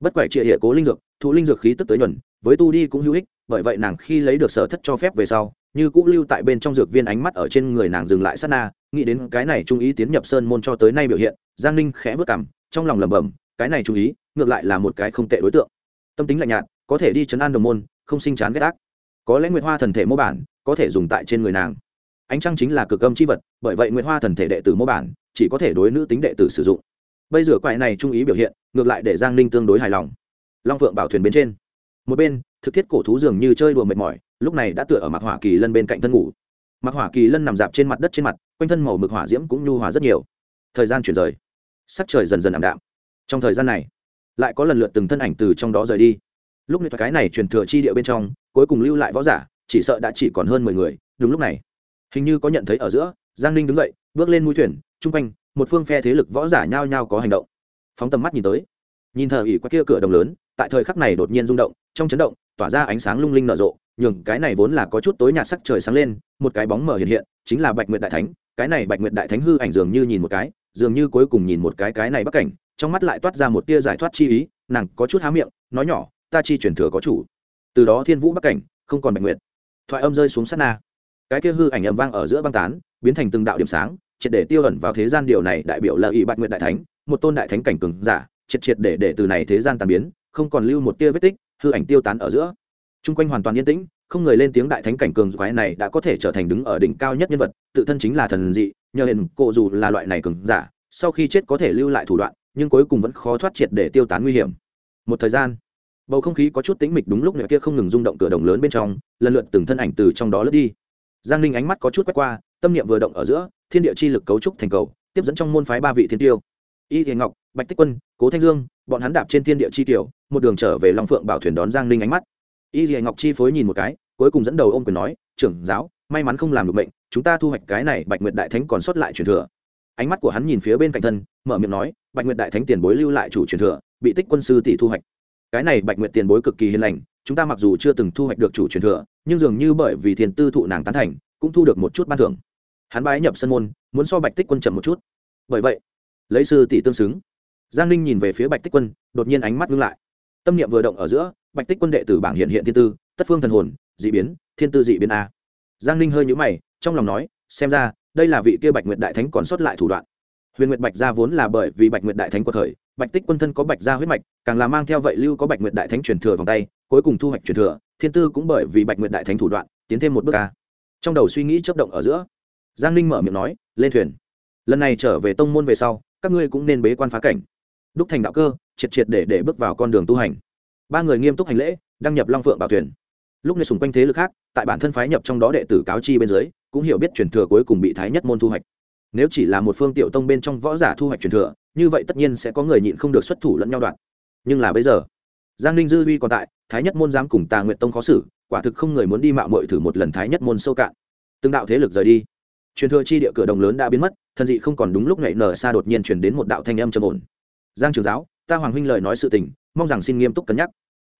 Speaker 1: Bất quẻ trịa hệ cố linh dược, thụ linh dược khí tức tới nhuần, với tu đi cũng hữu ích, bởi vậy nàng khi lấy được sở thất cho phép về sau, như cũng lưu tại bên trong dược viên ánh mắt ở trên người nàng dừng lại sát na, nghĩ đến cái này trung ý tiến nhập sơn môn cho tới nay biểu hiện, giang ninh khẽ vất cảm trong lòng lẩm bẩm, cái này trung ý, ngược lại là một cái không tệ đối tượng. Tâm tính lạnh nhạt, có thể đi chấn an đồng môn, không sinh chán ghét ác. Có lẽ nguyệt hoa thần thể mô bản, có thể dùng tại trên người nàng. Ánh trăng chính là cực âm c h i vật, bởi vậy nguyệt hoa thần thể đệ tử mô bản, chỉ có thể đối nữ tính đệ tử sử dụng bây giờ quại này trung ý biểu hiện, ngược lại để giang ninh tương đối hài lòng. Long phượng bảo thuyền bên trên. Một bên, thực thiết cổ thú dường như chơi đùa mệt mỏi, lúc này đã tựa ở mặt hỏa kỳ lân bên cạnh thân ngủ. Mặt hỏa kỳ lân nằm dạp trên mặt đất trên mặt, quanh thân màu mực hỏa diễm cũng nhu hòa rất nhiều. Thời gian chuyển rời. Sắc trời dần dần ảm đạm. Trong thời gian này, lại có lần lượt từng thân ảnh từ trong đó rời đi. Lúc này cái này truyền thừa chi địa bên trong, cuối cùng lưu lại võ giả, chỉ sợ đã chỉ còn hơn mười người, đúng lúc này. Hình như có nhận thấy ở giữa, giang ninh đứng dậy, bước lên mũi thuyền, chung quanh một phương phe thế lực võ giả nhao nhao có hành động. Phóng tầm mắt nhìn tới, nhìn thờ ỉ qua kia cửa đồng lớn, tại thời khắc này đột nhiên rung động, trong chấn động, tỏa ra ánh sáng lung linh nở rộ, nhường cái này vốn là có chút tối nhạt sắc trời sáng lên, một cái bóng mở hiện hiện, chính là bạch nguyệt đại thánh. Cái này bạch nguyệt đại thánh hư ảnh dường như nhìn một cái, dường như cuối cùng nhìn một cái cái này bắc cảnh, trong mắt lại toát ra một tia giải thoát chi ý, nàng có chút há miệng, nói nhỏ, ta chi chuyển thừa có chủ. Từ đó thiên vũ bắc cảnh, không còn bạch nguyệt. Thoại âm rơi xuống sát na. Cái kia hư ảnh âm vang ở giữa băng tán, biến thành từng đạo điểm sáng triệt để tiêu ẩn vào thế gian điều này đại biểu là ỷ bạch nguyệt đại thánh, một tôn đại thánh cảnh cường giả, triệt triệt để để từ này thế gian tàn biến, không còn lưu một tia vết tích, hư ảnh tiêu tán ở giữa. Chung quanh hoàn toàn yên tĩnh, không người lên tiếng đại thánh cảnh cường quái này đã có thể trở thành đứng ở đỉnh cao nhất nhân vật, tự thân chính là thần dị, nhờ hiện cộ dù là loại này cường giả, sau khi chết có thể lưu lại thủ đoạn, nhưng cuối cùng vẫn khó thoát triệt để tiêu tán nguy hiểm. Một thời gian, bầu không khí có chút tĩnh mịch đúng lúc này kia không ngừng rung động cửa đồng lớn bên trong, lần lượt từng thân ảnh từ trong đó lướt đi. Giang ninh ánh mắt có chút quét qua, tâm niệm vừa động ở giữa thiên địa chi lực cấu trúc thành cầu, tiếp dẫn trong môn phái ba vị thiên tiêu. Y thiền ngọc, bạch tích quân, cố thanh dương, bọn hắn đạp trên thiên địa chi tiểu, một đường trở về long phượng bảo thuyền đón giang ninh ánh mắt. Y thiền ngọc chi phối nhìn một cái, cuối cùng dẫn đầu ô m quyền nói, trưởng giáo, may mắn không làm được bệnh chúng ta thu hoạch cái này bạch nguyệt đại thánh còn sót lại truyền thừa. Ánh mắt của hắn nhìn phía bên cạnh thân, mở miệng nói, bạch nguyệt đại thánh tiền bối lưu lại chủ truyền thừa, bị tích quân sư tỷ thu hoạch. Cái này bạch nguyệt tiền bối cực kỳ hiền lành, chúng ta mặc dù chưa từng thu hoạch được chủ truyền thừa, nhưng dường như bởi vì thiền tư thụ nàng tán thành, cũng thu được một chút ban thưởng hắn bái nhập sân môn, muốn so bạch tích quân chậm một chút. Bởi vậy, lấy sư tỷ tương xứng. Giang ninh nhìn về phía bạch tích quân, đột nhiên ánh mắt ngưng lại. Tâm niệm vừa động ở giữa, bạch tích quân đệ tử bảng hiện hiện thiên tư, tất phương thần hồn d ị biến, thiên tư dị biến a. Giang ninh hơi nhũ mày, trong lòng nói, xem ra, đây là vị kia bạch nguyệt đại thánh còn sót lại thủ đoạn. Huyền nguyệt bạch gia vốn là bởi vì bạch nguyệt đại thánh của thời bạch tích quân thân có bạch gia huyết mạch, càng là mang theo vậy lưu có bạch nguyệt đại thánh truyền thừa vòng tay, cuối cùng thu hoạch truyền thừa, thiên tư cũng bởi vì bạch nguyệt đại thánh thủ đoạn, tiến thêm một bước ca trong đầu suy nghĩ chấp động ở giữa giang ninh mở miệng nói, lên thuyền. Lần này trở về tông môn về sau, các ngươi cũng nên bế quan phá cảnh. Đúc thành đạo cơ, triệt triệt để để bước vào con đường tu hành. Ba người nghiêm túc hành lễ, đăng nhập long phượng bảo thuyền. Lúc này xung quanh thế lực khác, tại bản thân phái nhập trong đó đệ tử cáo chi bên dưới, cũng hiểu biết truyền thừa cuối cùng bị thái nhất môn thu hoạch. Nếu chỉ là một phương tiểu tông bên trong võ giả thu hoạch truyền thừa, như vậy tất nhiên sẽ có người nhịn không được xuất thủ lẫn nhau đoạn. Nhưng là bây giờ, giang ninh dư huy còn tại, thái nhất môn dám cùng tà nguyện tông khó xử, quả thực không người muốn đi mạo mội thử một lần thái nhất môn sâu cạn. Từng đạo thế lực rời đi truyền thừa chi địa cửa đồng lớn đã biến mất thân dị không còn đúng lúc nhảy nở xa đột nhiên chuyển đến một đạo thanh âm trầm ổn. Giang trường giáo, ta hoàng huynh lời nói sự tình, mong rằng xin nghiêm túc cân nhắc.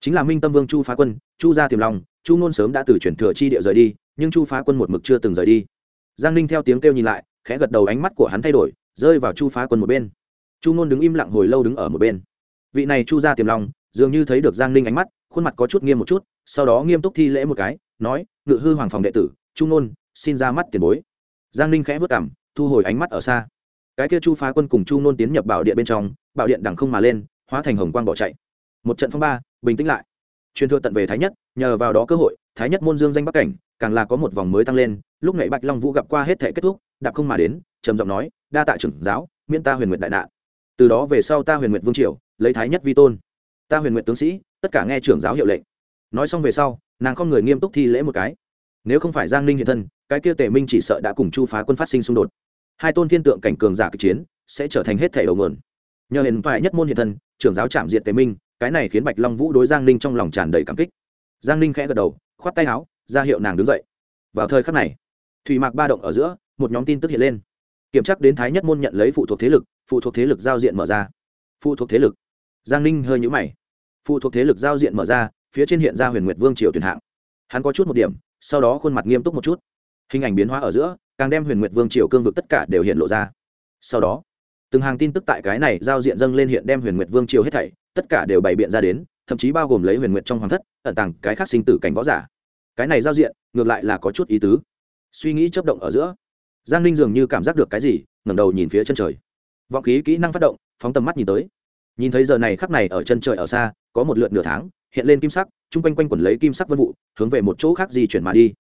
Speaker 1: Chính là minh tâm vương chu phá quân, chu gia tiềm long, chu nôn sớm đã từ chuyển thừa chi địa rời đi, nhưng chu phá quân một mực chưa từng rời đi. Giang ninh theo tiếng kêu nhìn lại, khẽ gật đầu ánh mắt của hắn thay đổi, rơi vào chu phá quân một bên. Chu nôn đứng im lặng hồi lâu đứng ở một bên. Vị này chu gia tiềm long, dường như thấy được giang ninh ánh mắt, khuôn mặt có chút nghiêm một chút, sau đó nghiêm túc thi lễ một cái, nói, ngự hư hoàng phòng đệ tử, chu nôn, xin ra mắt tiền bối giang ninh khẽ vất cảm, thu hồi ánh mắt ở xa. Cái kia chu phá quân cùng chu nôn tiến nhập bảo điện bên trong, bảo điện đằng không mà lên, hóa thành hồng quang bỏ chạy. Một trận phong ba, bình tĩnh lại. Truyền thừa tận về thái nhất, nhờ vào đó cơ hội, thái nhất môn dương danh bắc cảnh, càng là có một vòng mới tăng lên, lúc này bạch long vũ gặp qua hết thể kết thúc, đạp không mà đến, trầm giọng nói, đa tạ trưởng giáo, miễn ta huyền nguyện đại nạn. Từ đó về sau ta huyền nguyện vương triều, lấy thái nhất vi tôn. Ta huyền nguyện tướng sĩ, tất cả nghe trưởng giáo hiệu lệnh. Nói xong về sau, nàng không người nghiêm túc thi lễ một cái. Nếu không phải giang ninh hiện thân cái kia tề minh chỉ sợ đã cùng chu phá quân phát sinh xung đột. Hai tôn thiên tượng cảnh cường giả kịch chiến sẽ trở thành hết thể đầu nguồn. Nhờ hiện phải nhất môn hiện thân, trưởng giáo chạm diện tề minh, cái này khiến bạch long vũ đối giang ninh trong lòng tràn đầy cảm kích. Giang ninh khẽ gật đầu, khoát tay áo, ra hiệu nàng đứng dậy. Vào thời khắc này, thủy mạc ba động ở giữa, một nhóm tin tức hiện lên. Kiểm tra đến thái nhất môn nhận lấy phụ thuộc thế lực, phụ thuộc thế lực giao diện mở ra. Phụ thuộc thế lực. Giang ninh hơi nhũ mày. Phụ thuộc thế lực giao diện mở ra, phía trên hiện ra huyền nguyệt vương triều tuyển hạng. Hắn có chút một điểm, sau đó khuôn mặt nghiêm túc một chút hình ảnh biến hóa ở giữa, càng đem huyền nguyệt vương triều cương vực tất cả đều hiện lộ ra. Sau đó, từng hàng tin tức tại cái này giao diện dâng lên hiện đem huyền nguyệt vương triều hết thảy, tất cả đều bày biện ra đến, thậm chí bao gồm lấy huyền nguyệt trong hoàng thất, ẩn tàng cái khác sinh tử cảnh võ giả. Cái này giao diện, ngược lại là có chút ý tứ. Suy nghĩ chấp động ở giữa, giang ninh dường như cảm giác được cái gì, ngẩng đầu nhìn phía chân trời. Vọng khí kỹ năng phát động, phóng tầm mắt nhìn tới. Nhìn thấy giờ này khắc này ở chân trời ở xa, có một lượt nửa tháng, hiện lên kim sắc, chung quanh quanh quẩn lấy kim sắc vân vụ, hướng về một chỗ khác di chuyển mà đi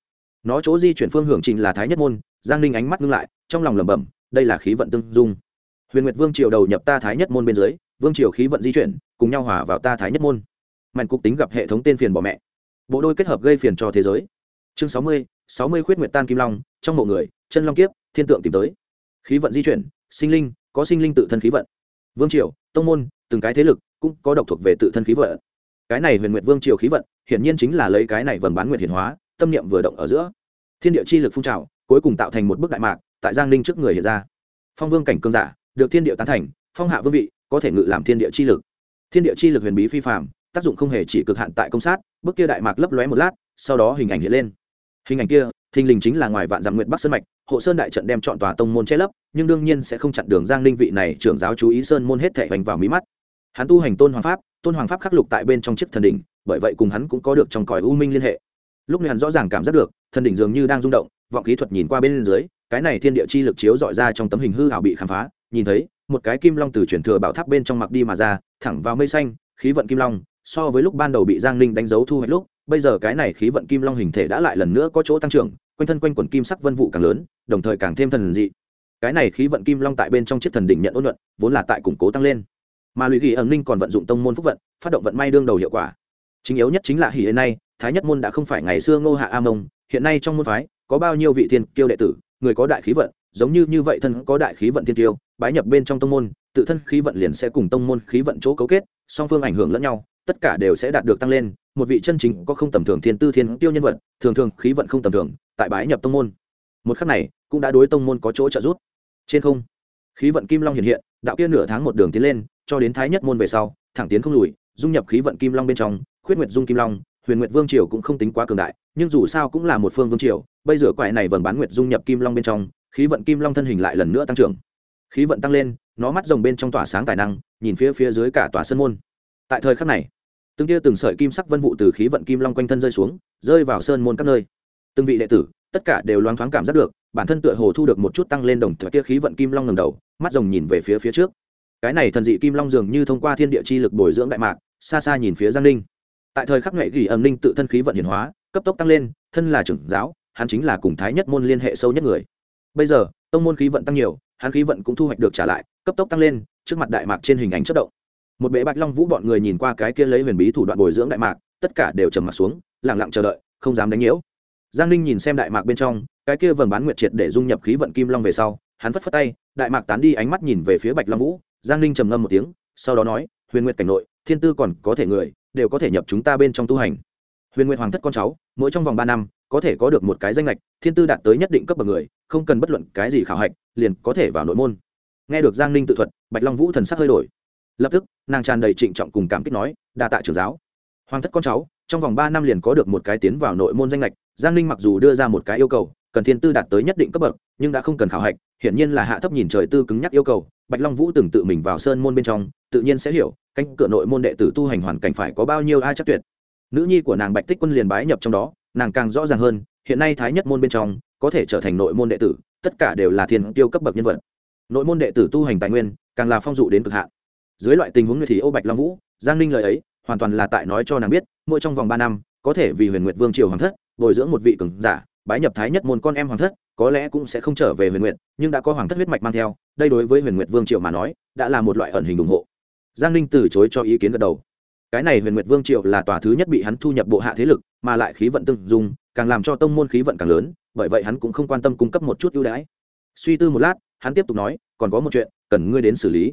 Speaker 1: nó chỗ di chuyển phương hưởng trình là thái nhất môn, giang ninh ánh mắt ngưng lại, trong lòng lẩm bẩm, đây là khí vận tương dung. Huyền nguyệt vương triều đầu nhập ta thái nhất môn bên dưới, vương triều khí vận di chuyển, cùng nhau hòa vào ta thái nhất môn. Mạnh cục tính gặp hệ thống tên phiền bỏ mẹ. Bộ đôi kết hợp gây phiền cho thế giới. Chương sáu mươi sáu mươi khuyết nguyệt tan kim long, trong mộ người, chân long kiếp, thiên tượng tìm tới. Khí vận di chuyển, sinh linh, có sinh linh tự thân khí vận. Vương triều, tông môn, từng cái thế lực, cũng có độc thuộc về tự thân khí vận. Cái này huyền nguyệt vương triều khí vận, hiển nhiên chính là lấy cái này vần bán nguyệt hiển hóa tâm niệm vừa động ở giữa. Thiên địa chi lực phun trào, cuối cùng tạo thành một bức đại mạc, tại giang ninh trước người hiện ra. Phong vương cảnh cương giả, được thiên địa tán thành, phong hạ vương vị, có thể ngự làm thiên địa chi lực. Thiên địa chi lực huyền bí phi phạm tác dụng không hề chỉ cực hạn tại công sát, bức kia đại mạc lấp lóe một lát, sau đó hình ảnh hiện lên. Hình ảnh kia, thình lình chính là ngoài vạn dặm nguyệt bắc sơn mạch, hộ sơn đại trận đem chọn tòa tông môn che lấp, nhưng đương nhiên sẽ không chặn đường giang ninh vị này trưởng giáo chú ý sơn môn hết thể hoành vào mí mắt. Hắn tu hành tôn hoàng pháp, tôn hoàng pháp khắc lục tại bên trong chiếc thần đỉnh, bởi vậy cùng hắn cũng có được trong cõi u minh liên hệ lúc này hắn rõ ràng cảm giác được thần đỉnh dường như đang rung động, vọng khí thuật nhìn qua bên dưới, cái này thiên địa chi lực chiếu dọi ra trong tấm hình hư hảo bị khám phá, nhìn thấy, một cái kim long từ chuyển thừa bảo tháp bên trong mặc đi mà ra, thẳng vào mây xanh, khí vận kim long, so với lúc ban đầu bị giang ninh đánh dấu thu hoạch lúc, bây giờ cái này khí vận kim long hình thể đã lại lần nữa có chỗ tăng trưởng, quanh thân quanh quần kim sắc vân vụ càng lớn, đồng thời càng thêm thần dị. Cái này khí vận kim long tại bên trong chiếc thần đỉnh nhận ôn luận, vốn là tại củng cố tăng lên. Mà lụy ghi ẩn ninh còn vận dụng tông môn phúc vận, phát động vận may đương đầu hiệu quả. Chính yếu nhất chính là hỉ hiện nay thái nhất môn đã không phải ngày xưa ngô hạ a mông, hiện nay trong môn phái, có bao nhiêu vị thiên kiêu đệ tử, người có đại khí vận, giống như như vậy thân có đại khí vận thiên kiêu, bái nhập bên trong tông môn, tự thân khí vận liền sẽ cùng tông môn khí vận chỗ cấu kết, song phương ảnh hưởng lẫn nhau, tất cả đều sẽ đạt được tăng lên, một vị chân chính có không tầm thường thiên tư thiên tiêu nhân vật, thường thường khí vận không tầm thường, tại bái nhập tông môn. Một khắc này, cũng đã đối tông môn có chỗ trợ giúp. Trên không, khí vận kim long hiện hiện, đạo kia nửa tháng một đường tiến lên, cho đến thái nhất môn về sau, thẳng tiến không lùi, dung nhập khí vận kim long bên trong, khuyết nguyệt dung kim long huyền nguyệt vương triều cũng không tính quá cường đại, nhưng dù sao cũng là một phương vương triều, bây giờ quại này vần bán nguyệt dung nhập kim long bên trong, khí vận kim long thân hình lại lần nữa tăng trưởng. Khí vận tăng lên, nó mắt rồng bên trong tỏa sáng tài năng, nhìn phía phía dưới cả tòa sân môn. Tại thời khắc này, từng tia từng sợi kim sắc vân vụ từ khí vận kim long quanh thân rơi xuống, rơi vào sơn môn các nơi. Từng vị đệ tử, tất cả đều loáng thoáng cảm giác được, bản thân tựa hồ thu được một chút tăng lên đồng thời kia khí vận kim long ngầm đầu, mắt rồng nhìn về phía phía trước. Cái này thần dị kim long dường như thông qua thiên địa chi lực bồi dưỡng đại mạc, xa xa nhìn phía giang ninh tại thời khắc nghệ gỉ ẩm ninh tự thân khí vận hiển hóa, cấp tốc tăng lên, thân là trưởng giáo, hắn chính là cùng thái nhất môn liên hệ sâu nhất người. Bây giờ, tông môn khí vận tăng nhiều, hắn khí vận cũng thu hoạch được trả lại, cấp tốc tăng lên, trước mặt đại mạc trên hình ảnh chất động. Một bệ bạch long vũ bọn người nhìn qua cái kia lấy huyền bí thủ đoạn bồi dưỡng đại mạc, tất cả đều trầm mặt xuống lẳng lặng chờ đợi, không dám đánh nhiễu. Giang ninh nhìn xem đại mạc bên trong, cái kia vầng bán nguyệt triệt để dung nhập khí vận kim long về sau, hắn phất phất tay, đại mạc tán đi ánh mắt nhìn về phía bạch long vũ. Giang ninh trầm ngâm một tiếng, sau đó nói, huyền nguyệt cảnh nội, thiên tư còn có thể người đều có thể nhập chúng ta bên trong tu hành. Huyền nguyện hoàng thất con cháu, mỗi trong vòng ba năm, có thể có được một cái danh lệch thiên tư đạt tới nhất định cấp bậc người, không cần bất luận cái gì khảo hạch, liền có thể vào nội môn. Nghe được giang ninh tự thuật, bạch long vũ thần sắc hơi đổi. Lập tức, nàng tràn đầy trịnh trọng cùng cảm kích nói, đa tạ trưởng giáo. Hoàng thất con cháu, trong vòng ba năm liền có được một cái tiến vào nội môn danh lệch giang ninh mặc dù đưa ra một cái yêu cầu cần thiên tư đạt tới nhất định cấp bậc, nhưng đã không cần khảo hạch, hiển nhiên là hạ thấp nhìn trời tư cứng nhắc yêu cầu, bạch long vũ từng tự mình vào sơn môn bên trong, tự nhiên sẽ hiểu, cánh cửa nội môn đệ tử tu hành hoàn cảnh phải có bao nhiêu ai chắc tuyệt. Nữ nhi của nàng bạch tích quân liền bái nhập trong đó, nàng càng rõ ràng hơn, hiện nay thái nhất môn bên trong, có thể trở thành nội môn đệ tử, tất cả đều là thiên tiêu cấp bậc nhân vật. Nội môn đệ tử tu hành tài nguyên, càng là phong dụ đến cực hạn. Dưới loại tình huống như thì ô bạch long vũ, giang ninh lời ấy, hoàn toàn là tại nói cho nàng biết, mỗi trong vòng ba năm, có thể vì huyền nguyệt vương triều hoàng thất, bồi dưỡng một vị cường giả bái nhập thái nhất môn con em hoàng thất, có lẽ cũng sẽ không trở về huyền nguyệt, nhưng đã có hoàng thất huyết mạch mang theo, đây đối với huyền nguyệt vương triều mà nói, đã là một loại ẩn hình ủng hộ. Giang ninh từ chối cho ý kiến gật đầu. Cái này huyền nguyệt vương triều là tòa thứ nhất bị hắn thu nhập bộ hạ thế lực, mà lại khí vận tương dung, càng làm cho tông môn khí vận càng lớn, bởi vậy hắn cũng không quan tâm cung cấp một chút ưu đãi. Suy tư một lát, hắn tiếp tục nói, còn có một chuyện, cần ngươi đến xử lý.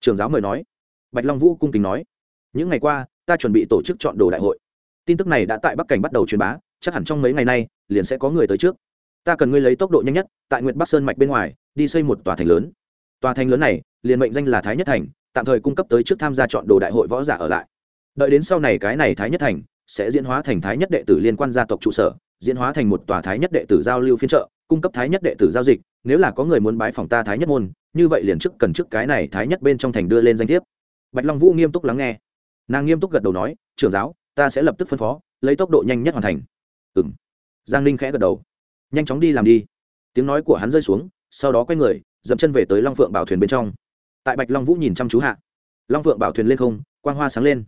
Speaker 1: Trường giáo mời nói. Bạch long vũ cung kính nói, những ngày qua, ta chuẩn bị tổ chức chọn đồ đại hội. Tin tức này đã tại bắc cảnh bắt đầu truyền bá, chắc hẳn trong mấy ngày nay liền sẽ có người tới trước. Ta cần ngươi lấy tốc độ nhanh nhất, tại nguyệt bắc sơn mạch bên ngoài, đi xây một tòa thành lớn. Tòa thành lớn này, liền mệnh danh là thái nhất thành, tạm thời cung cấp tới trước tham gia chọn đồ đại hội võ giả ở lại. Đợi đến sau này cái này thái nhất thành, sẽ diễn hóa thành thái nhất đệ tử liên quan gia tộc trụ sở, diễn hóa thành một tòa thái nhất đệ tử giao lưu phiên trợ cung cấp thái nhất đệ tử giao dịch, nếu là có người muốn bái phòng ta thái nhất môn, như vậy liền chức cần chức cái này thái nhất bên trong thành đưa lên danh thiếp. Bạch long vũ nghiêm túc lắng nghe. Nàng nghiêm túc gật đầu nói, trưởng giáo, ta sẽ lập tức phân phó, lấy tốc độ nhanh nhất hoàn thành. Ừ m giang ninh khẽ gật đầu. Nhanh chóng đi làm đi. Tiếng nói của hắn rơi xuống, sau đó quay người, dậm chân về tới long phượng bảo thuyền bên trong. Tại bạch long vũ nhìn chăm chú hạ, long phượng bảo thuyền lên không, quang hoa sáng lên.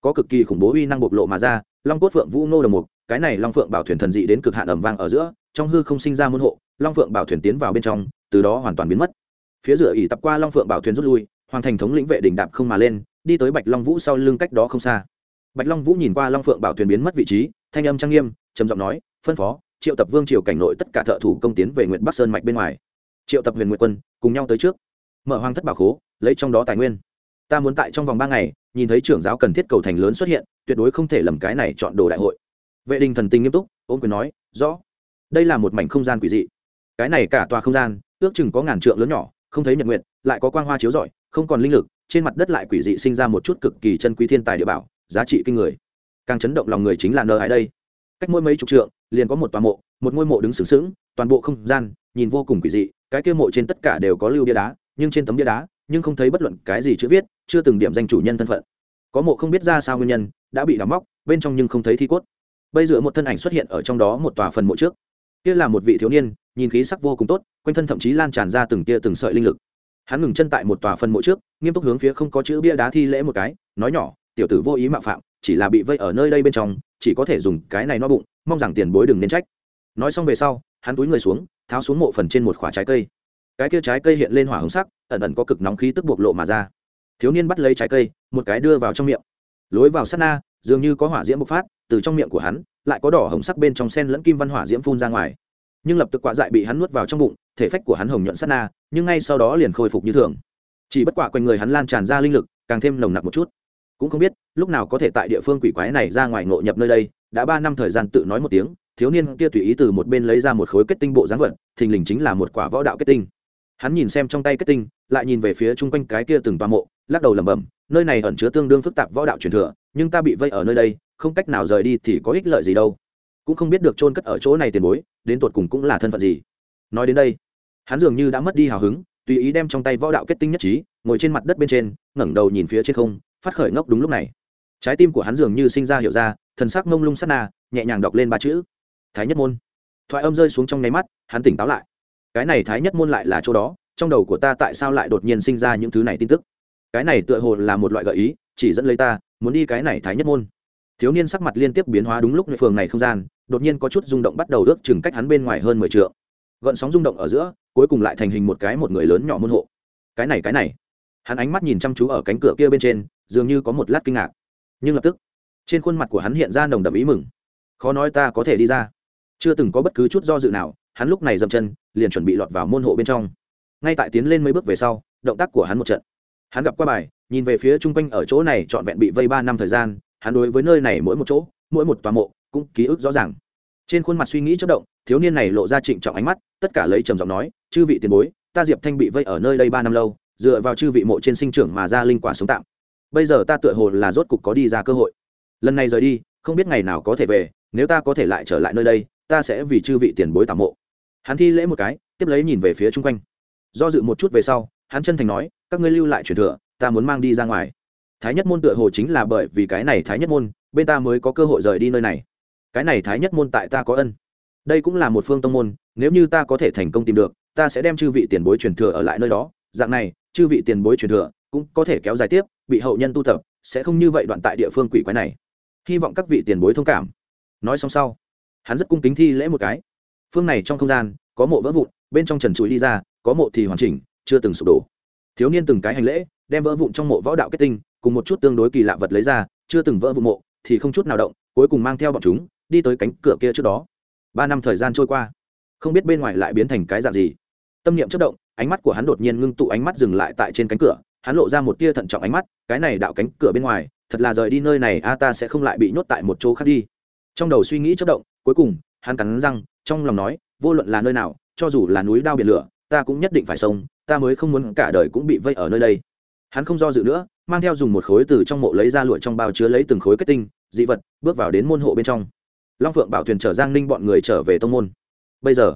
Speaker 1: Có cực kỳ khủng bố uy năng bộc lộ mà ra, long cốt phượng vũ nô đồng mục, cái này long phượng bảo thuyền thần dị đến cực hạn ẩm vang ở giữa, trong hư không sinh ra môn hộ, long phượng bảo thuyền tiến vào bên trong, từ đó hoàn toàn biến mất. Phía giữa ỉ tập qua long phượng bảo thuyền rút lui, hoàng thành thống lĩnh vệ đỉnh đạp không mà lên, đi tới bạch long vũ sau lưng cách đó không xa. Bạch long vũ nhìn qua long phượng bảo thuyền biến mất vị trí, thanh âm trang nghiêm, trầm giọng nói phân phó, triệu tập vương triều cảnh nội tất cả thợ thủ công tiến về nguyện bắc sơn mạch bên ngoài. Triệu tập huyền nguyện quân, cùng nhau tới trước. Mở hoang thất bảo khố, lấy trong đó tài nguyên. Ta muốn tại trong vòng ba ngày, nhìn thấy trưởng giáo cần thiết cầu thành lớn xuất hiện, tuyệt đối không thể lầm cái này chọn đồ đại hội. Vệ đình thần tình nghiêm túc ôm quyền nói, rõ. Đây là một mảnh không gian quỷ dị. Cái này cả tòa không gian, ước chừng có ngàn trượng lớn nhỏ, không thấy nhật nguyện lại có quang hoa chiếu rọi, không còn linh lực, trên mặt đất lại quỷ dị sinh ra một chút cực kỳ chân quý thiên tài địa bảo, giá trị kinh người. Càng chấn động lòng người chính là nơi ấy đây? Cách mỗi mấy chục trượng, liền có một tòa mộ, một ngôi mộ đứng sướng sướng toàn bộ không gian nhìn vô cùng quỷ dị, cái kia mộ trên tất cả đều có lưu bia đá, nhưng trên tấm bia đá, nhưng không thấy bất luận cái gì chữ viết, chưa từng điểm danh chủ nhân thân phận. Có mộ không biết ra sao nguyên nhân, đã bị đắm móc, bên trong nhưng không thấy thi cốt. Bây giờ một thân ảnh xuất hiện ở trong đó một tòa phần mộ trước. Kia là một vị thiếu niên, nhìn khí sắc vô cùng tốt, quanh thân thậm chí lan tràn ra từng tia từng sợi linh lực. Hắn ngừng chân tại một tòa phần mộ trước, nghiêm túc hướng phía không có chữ bia đá thi lễ một cái, nói nhỏ, tiểu tử vô ý mạo phạm chỉ là bị vây ở nơi đây bên trong, chỉ có thể dùng cái này no bụng, mong rằng tiền bối đừng nên trách. Nói xong về sau, hắn túi người xuống, tháo xuống mộ phần trên một khoả trái cây. Cái kia trái cây hiện lên hỏa hồng sắc, ẩn ẩn có cực nóng khí tức bộc lộ mà ra. Thiếu niên bắt lấy trái cây, một cái đưa vào trong miệng. Lối vào sát na, dường như có hỏa diễm bộc phát, từ trong miệng của hắn, lại có đỏ hồng sắc bên trong sen lẫn kim văn hỏa diễm phun ra ngoài. Nhưng lập tức quả dại bị hắn nuốt vào trong bụng, thể phách của hắn hồng nhuận sát na, nhưng ngay sau đó liền khôi phục như thường. Chỉ bất quả quanh người hắn lan tràn ra linh lực, càng thêm nồng nặc một chút cũng không biết, lúc nào có thể tại địa phương quỷ quái này ra ngoài ngộ nhập nơi đây, đã ba năm thời gian tự nói một tiếng, thiếu niên kia tùy ý từ một bên lấy ra một khối kết tinh bộ dáng vật, thình lình chính là một quả võ đạo kết tinh. Hắn nhìn xem trong tay kết tinh, lại nhìn về phía chung quanh cái kia từng toa mộ, lắc đầu lẩm bẩm, nơi này ẩn chứa tương đương phức tạp võ đạo truyền thừa, nhưng ta bị vây ở nơi đây, không cách nào rời đi thì có ích lợi gì đâu. Cũng không biết được chôn cất ở chỗ này tiền bối, đến tột cùng cũng là thân phận gì. Nói đến đây, hắn dường như đã mất đi hào hứng, tùy ý đem trong tay võ đạo kết tinh nhất trí, ngồi trên mặt đất bên trên, ngẩng đầu nhìn phía trên không phát khởi ngốc đúng lúc này. Trái tim của hắn dường như sinh ra hiểu ra, thần sắc mông lung sát na, nhẹ nhàng đọc lên ba chữ. Thái nhất môn. Thoại âm rơi xuống trong nháy mắt, hắn tỉnh táo lại. Cái này thái nhất môn lại là chỗ đó, trong đầu của ta tại sao lại đột nhiên sinh ra những thứ này tin tức? Cái này tựa hồ là một loại gợi ý, chỉ dẫn lấy ta, muốn đi cái này thái nhất môn. Thiếu niên sắc mặt liên tiếp biến hóa đúng lúc nơi phường này không gian, đột nhiên có chút rung động bắt đầu ước chừng cách hắn bên ngoài hơn mười t gợn sóng rung động ở giữa, cuối cùng lại thành hình một cái một người lớn nhỏ môn hộ. Cái này cái này hắn ánh mắt nhìn chăm chú ở cánh cửa kia bên trên, dường như có một lát kinh ngạc. Nhưng lập tức, trên khuôn mặt của hắn hiện ra nồng đậm ý mừng. Khó nói ta có thể đi ra. Chưa từng có bất cứ chút do dự nào, hắn lúc này dậm chân, liền chuẩn bị lọt vào môn hộ bên trong. Ngay tại tiến lên mấy bước về sau, động tác của hắn một trận. Hắn gặp qua bài, nhìn về phía chung quanh ở chỗ này trọn vẹn bị vây ba năm thời gian, hắn đối với nơi này mỗi một chỗ, mỗi một tòa mộ, cũng ký ức rõ ràng. Trên khuôn mặt suy nghĩ chất động, thiếu niên này lộ ra trịnh trọng ánh mắt, tất cả lấy trầm giọng nói, chư vị tiền bối, ta diệp thanh bị vây ở nơi đây ba năm lâu dựa vào chư vị mộ trên sinh trưởng mà ra linh quả sống tạm. Bây giờ ta tựa hồ là rốt cục có đi ra cơ hội. Lần này rời đi, không biết ngày nào có thể về, nếu ta có thể lại trở lại nơi đây, ta sẽ vì chư vị tiền bối tạm mộ. Hắn thi lễ một cái, tiếp lấy nhìn về phía chung quanh. Do dự một chút về sau, hắn chân thành nói, các ngươi lưu lại truyền thừa, ta muốn mang đi ra ngoài. Thái nhất môn tựa hồ chính là bởi vì cái này thái nhất môn, bên ta mới có cơ hội rời đi nơi này. Cái này thái nhất môn tại ta có ân. Đây cũng là một phương tông môn, nếu như ta có thể thành công tìm được, ta sẽ đem chư vị tiền bối truyền thừa ở lại nơi đó. Dạng này chư vị tiền bối truyền thừa, cũng có thể kéo dài tiếp, bị hậu nhân tu tập, sẽ không như vậy đoạn tại địa phương quỷ quái này. Hy vọng các vị tiền bối thông cảm. Nói xong sau, hắn rất cung kính thi lễ một cái. Phương này trong không gian, có mộ vỡ vụn, bên trong trần chuối đi ra, có mộ thì hoàn chỉnh, chưa từng sụp đổ. Thiếu niên từng cái hành lễ, đem vỡ vụn trong mộ võ đạo kết tinh, cùng một chút tương đối kỳ lạ vật lấy ra, chưa từng vỡ vụn mộ, thì không chút nào động, cuối cùng mang theo bọn chúng, đi tới cánh cửa kia trước đó. Ba năm thời gian trôi qua, không biết bên ngoài lại biến thành cái dạng gì tâm niệm chất động, ánh mắt của hắn đột nhiên ngưng tụ, ánh mắt dừng lại tại trên cánh cửa, hắn lộ ra một tia thận trọng ánh mắt, cái này đạo cánh cửa bên ngoài, thật là rời đi nơi này, a, ta sẽ không lại bị nhốt tại một chỗ khác đi. Trong đầu suy nghĩ chất động, cuối cùng, hắn cắn răng, trong lòng nói, vô luận là nơi nào, cho dù là núi đao biển lửa, ta cũng nhất định phải sống, ta mới không muốn cả đời cũng bị vây ở nơi đây. Hắn không do dự nữa, mang theo dùng một khối từ trong mộ lấy ra lụa trong bao chứa lấy từng khối kết tinh, dị vật, bước vào đến môn hộ bên trong. Long phượng bảo thuyền chở giang ninh bọn người trở về tông môn. Bây giờ,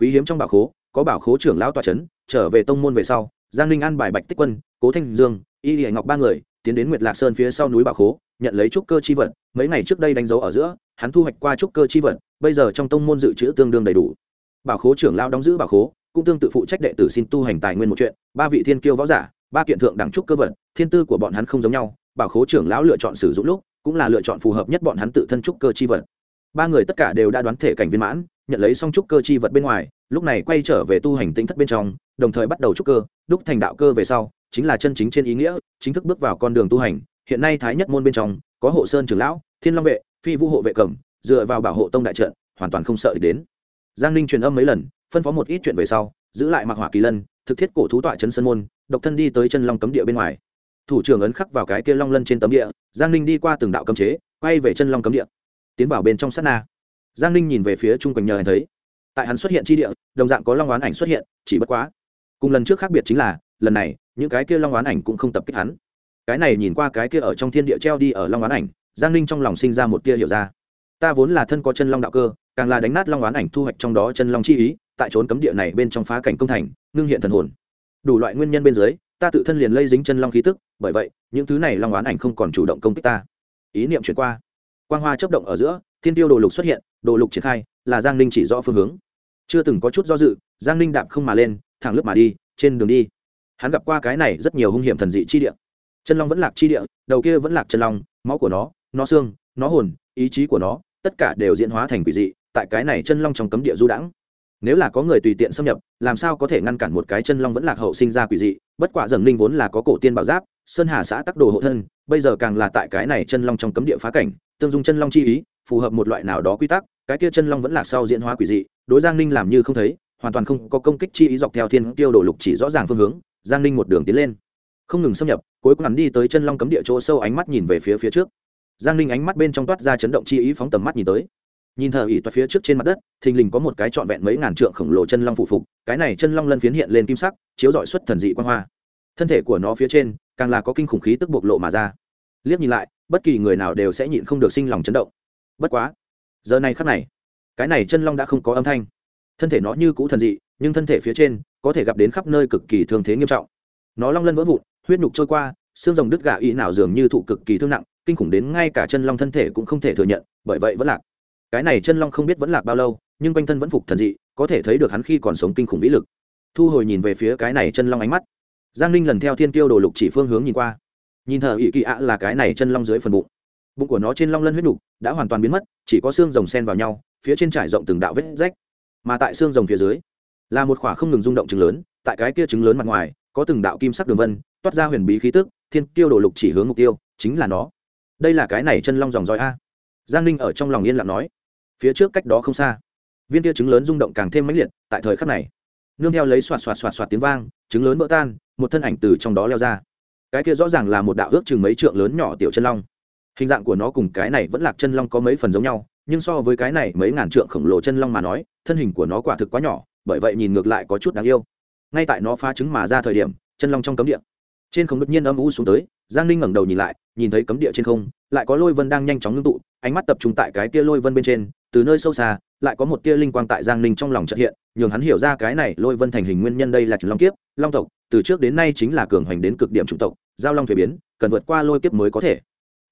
Speaker 1: quý hiếm trong bảo khố có bảo khố trưởng lão tòa trấn trở về tông môn về sau, giang ninh an bài bạch tích quân, cố thanh dương, y hải ngọc ba người, tiến đến nguyệt lạc sơn phía sau núi bảo khố, nhận lấy trúc cơ chi vật. Mấy ngày trước đây đánh dấu ở giữa, hắn thu hoạch qua trúc cơ chi vật, bây giờ trong tông môn dự trữ tương đương đầy đủ. Bảo khố trưởng lão đóng giữ bảo khố, cũng tương tự phụ trách đệ tử xin tu hành tài nguyên một chuyện, ba vị thiên kiêu võ giả, ba kiện thượng đẳng trúc cơ vật, thiên tư của bọn hắn không giống nhau, bảo khố trưởng lão lựa chọn sử dụng lúc, cũng là lựa chọn phù hợp nhất bọn hắn tự thân trúc cơ chi vật. Ba người tất cả đều đã đoán thể cảnh viên mãn nhận lấy xong trúc cơ chi vật bên ngoài, lúc này quay trở về tu hành tính thất bên trong, đồng thời bắt đầu trúc cơ, đúc thành đạo cơ về sau, chính là chân chính trên ý nghĩa, chính thức bước vào con đường tu hành. Hiện nay thái nhất môn bên trong, có hộ sơn trưởng lão, thiên long vệ, phi vũ hộ vệ cầm, dựa vào bảo hộ tông đại trận, hoàn toàn không sợ đến. Giang ninh truyền âm mấy lần, phân phó một ít chuyện về sau, giữ lại mặc hỏa kỳ lân, thực thiết cổ thú tọa chân sơn môn, độc thân đi tới chân long cấm địa bên ngoài. Thủ trưởng ấn khắc vào cái kia long lân trên tấm địa, giang ninh đi qua từng đạo cấm chế, quay về chân long cấm địa, tiến vào bên trong sát na giang ninh nhìn về phía chung quanh nhờ anh thấy. Tại hắn xuất hiện chi địa, đồng dạng có long oán ảnh xuất hiện, chỉ bất quá. Cùng lần trước khác biệt chính là, lần này, những cái kia long oán ảnh cũng không tập kích hắn. Cái này nhìn qua cái kia ở trong thiên địa treo đi ở long oán ảnh, giang ninh trong lòng sinh ra một tia hiểu ra. Ta vốn là thân có chân long đạo cơ, càng là đánh nát long oán ảnh thu hoạch trong đó chân long chi ý, tại trốn cấm địa này bên trong phá cảnh công thành, ngưng hiện thần hồn. Đủ loại nguyên nhân bên dưới, ta tự thân liền lây dính chân long khí tức, bởi vậy, những thứ này long oán ảnh không còn chủ động công kích ta. Ý niệm chuyển qua. Quang hoa chấp động ở giữa thiên tiêu đồ lục xuất hiện, đồ lục triển khai, là giang ninh chỉ rõ phương hướng. Chưa từng có chút do dự, giang ninh đạp không mà lên, thẳng lướt mà đi, trên đường đi. Hắn gặp qua cái này rất nhiều hung hiểm thần dị chi địa. Chân long vẫn lạc chi địa, đầu kia vẫn lạc chân long, máu của nó nó xương, nó hồn, ý chí của nó, tất cả đều diễn hóa thành quỷ dị, tại cái này chân long trong cấm địa du đãng. Nếu là có người tùy tiện xâm nhập, làm sao có thể ngăn cản một cái chân long vẫn lạc hậu sinh ra quỷ dị? Bất quả dần linh vốn là có cổ tiên bảo giáp, sơn hà xã tắc đồ hộ thân, bây giờ càng là tại cái này chân long trong cấm địa phá cảnh, tương dung chân long chi ý phù hợp một loại nào đó quy tắc, cái kia chân long vẫn lạc sau diễn hóa quỷ dị, đối giang ninh làm như không thấy, hoàn toàn không có công kích chi ý dọc theo thiên tiêu đổ lục chỉ rõ ràng phương hướng, giang ninh một đường tiến lên. Không ngừng xâm nhập, cuối cùng hắn đi tới chân long cấm địa chỗ sâu ánh mắt nhìn về phía phía trước. Giang ninh ánh mắt bên trong toát ra chấn động chi ý phóng tầm mắt nhìn tới. Nhìn thờ ỉ toa phía trước trên mặt đất, thình lình có một cái trọn vẹn mấy ngàn trượng khổng lồ chân long phụ phục, cái này chân long lân phiến hiện lên kim sắc, chiếu rọi xuất thần dị quan hoa. Thân thể của nó phía trên, càng là có kinh khủng khí tức bộc lộ mà ra. Liếc nhìn lại, bất kỳ người nào đều sẽ nhịn không được sinh lòng chấn động bất quá, giờ này khắc này, cái này chân long đã không có âm thanh. Thân thể nó như cũ thần dị, nhưng thân thể phía trên có thể gặp đến khắp nơi cực kỳ thương thế nghiêm trọng. Nó long lân vỡ vụn, huyết nhục trôi qua, xương rồng đứt gà ý nào dường như thụ cực kỳ thương nặng, kinh khủng đến ngay cả chân long thân thể cũng không thể thừa nhận, bởi vậy vẫn lạc. Cái này chân long không biết vẫn lạc bao lâu, nhưng quanh thân vẫn phục thần dị, có thể thấy được hắn khi còn sống kinh khủng vĩ lực. Thu hồi nhìn về phía cái này chân long ánh mắt. Giang ninh lần theo thiên tiêu đồ lục chỉ phương hướng nhìn qua. Nhìn thờ ỵ kỳ ạ là cái này chân long dưới phần bụng bụng của nó trên long lân huyết nục đã hoàn toàn biến mất, chỉ có xương rồng sen vào nhau, phía trên trải rộng từng đạo vết rách. Mà tại xương rồng phía dưới, là một khỏa không ngừng rung động trứng lớn, tại cái kia trứng lớn mặt ngoài, có từng đạo kim sắc đường vân, toát ra huyền bí khí tức, thiên tiêu đổ lục chỉ hướng mục tiêu, chính là nó. Đây là cái này chân long dòng roi a. Giang ninh ở trong lòng yên lặng nói. Phía trước cách đó không xa, viên kia trứng lớn rung động càng thêm mãnh liệt, tại thời khắc này, nương theo lấy xoạt xoạt xoạt xoạt tiếng vang, trứng lớn vỡ tan, một thân ảnh từ trong đó leo ra. Cái kia rõ ràng là một đạo ước chừng mấy trượng lớn nhỏ tiểu chân long hình dạng của nó cùng cái này vẫn lạc chân long có mấy phần giống nhau, nhưng so với cái này mấy ngàn trượng khổng lồ chân long mà nói, thân hình của nó quả thực quá nhỏ, bởi vậy nhìn ngược lại có chút đáng yêu. Ngay tại nó phá trứng mà ra thời điểm, chân long trong cấm địa. Trên không đột nhiên âm u xuống tới, giang ninh ngẩng đầu nhìn lại, nhìn thấy cấm địa trên không, lại có lôi vân đang nhanh chóng ngưng tụ, ánh mắt tập trung tại cái kia lôi vân bên trên, từ nơi sâu xa, lại có một tia linh quang tại giang ninh trong lòng trật hiện, nhường hắn hiểu ra cái này lôi vân thành hình nguyên nhân đây là trùng long kiếp, long tộc, từ trước đến nay chính là cường hoành đến cực điểm chủng tộc, giao long thuế biến, cần vượt qua lôi kiếp mới có thể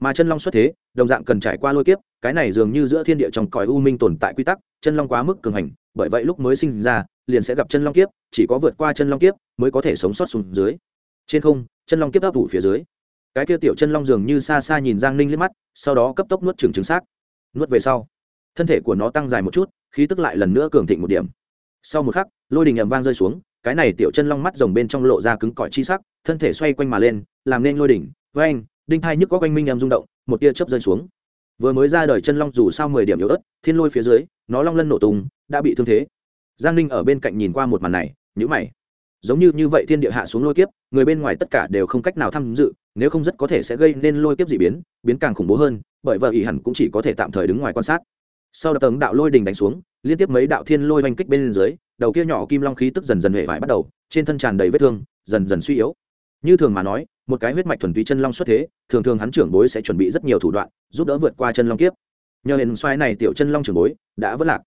Speaker 1: mà chân long xuất thế, đồng dạng cần trải qua lôi kiếp, cái này dường như giữa thiên địa trong cõi u minh tồn tại quy tắc, chân long quá mức cường hành, bởi vậy lúc mới sinh ra, liền sẽ gặp chân long kiếp, chỉ có vượt qua chân long kiếp mới có thể sống sót xuống dưới. Trên không, chân long kiếp áp thủ phía dưới. Cái kia tiểu chân long dường như xa xa nhìn giang ninh liếc mắt, sau đó cấp tốc nuốt trừng trứng xác. Nuốt về sau, thân thể của nó tăng dài một chút, khí tức lại lần nữa cường thịnh một điểm. Sau một khắc, lôi đình ầm vang rơi xuống, cái này tiểu chân long mắt rồng bên trong lộ ra cứng cỏi chi sắc, thân thể xoay quanh mà lên, làm nên lôi đỉnh với anh đinh thai nhức có quanh minh em rung động, một tia chớp rơi xuống. Vừa mới ra đời chân long dù sau mười điểm yếu ớt, thiên lôi phía dưới, nó long lân nổ tung, đã bị thương thế. Giang ninh ở bên cạnh nhìn qua một màn này nhữ mày. Giống như như vậy thiên địa hạ xuống lôi kiếp, người bên ngoài tất cả đều không cách nào tham dự, nếu không rất có thể sẽ gây nên lôi kiếp d ị biến biến càng khủng bố hơn, bởi vợ ỷ hẳn cũng chỉ có thể tạm thời đứng ngoài quan sát. Sau đó tầng đạo lôi đình đánh xuống, liên tiếp mấy đạo thiên lôi oanh kích bên dưới, đầu kia nhỏ kim long khí tức dần dần hệ vải bắt đầu, trên thân tràn đầy vết thương, dần dần suy yếu như thường mà nói, một cái huyết mạch thuần túy chân long xuất thế, thường thường hắn trưởng bối sẽ chuẩn bị rất nhiều thủ đoạn, giúp đỡ vượt qua chân long kiếp. Nhờ hiện xoay này tiểu chân long trưởng bối, đã vất lạc.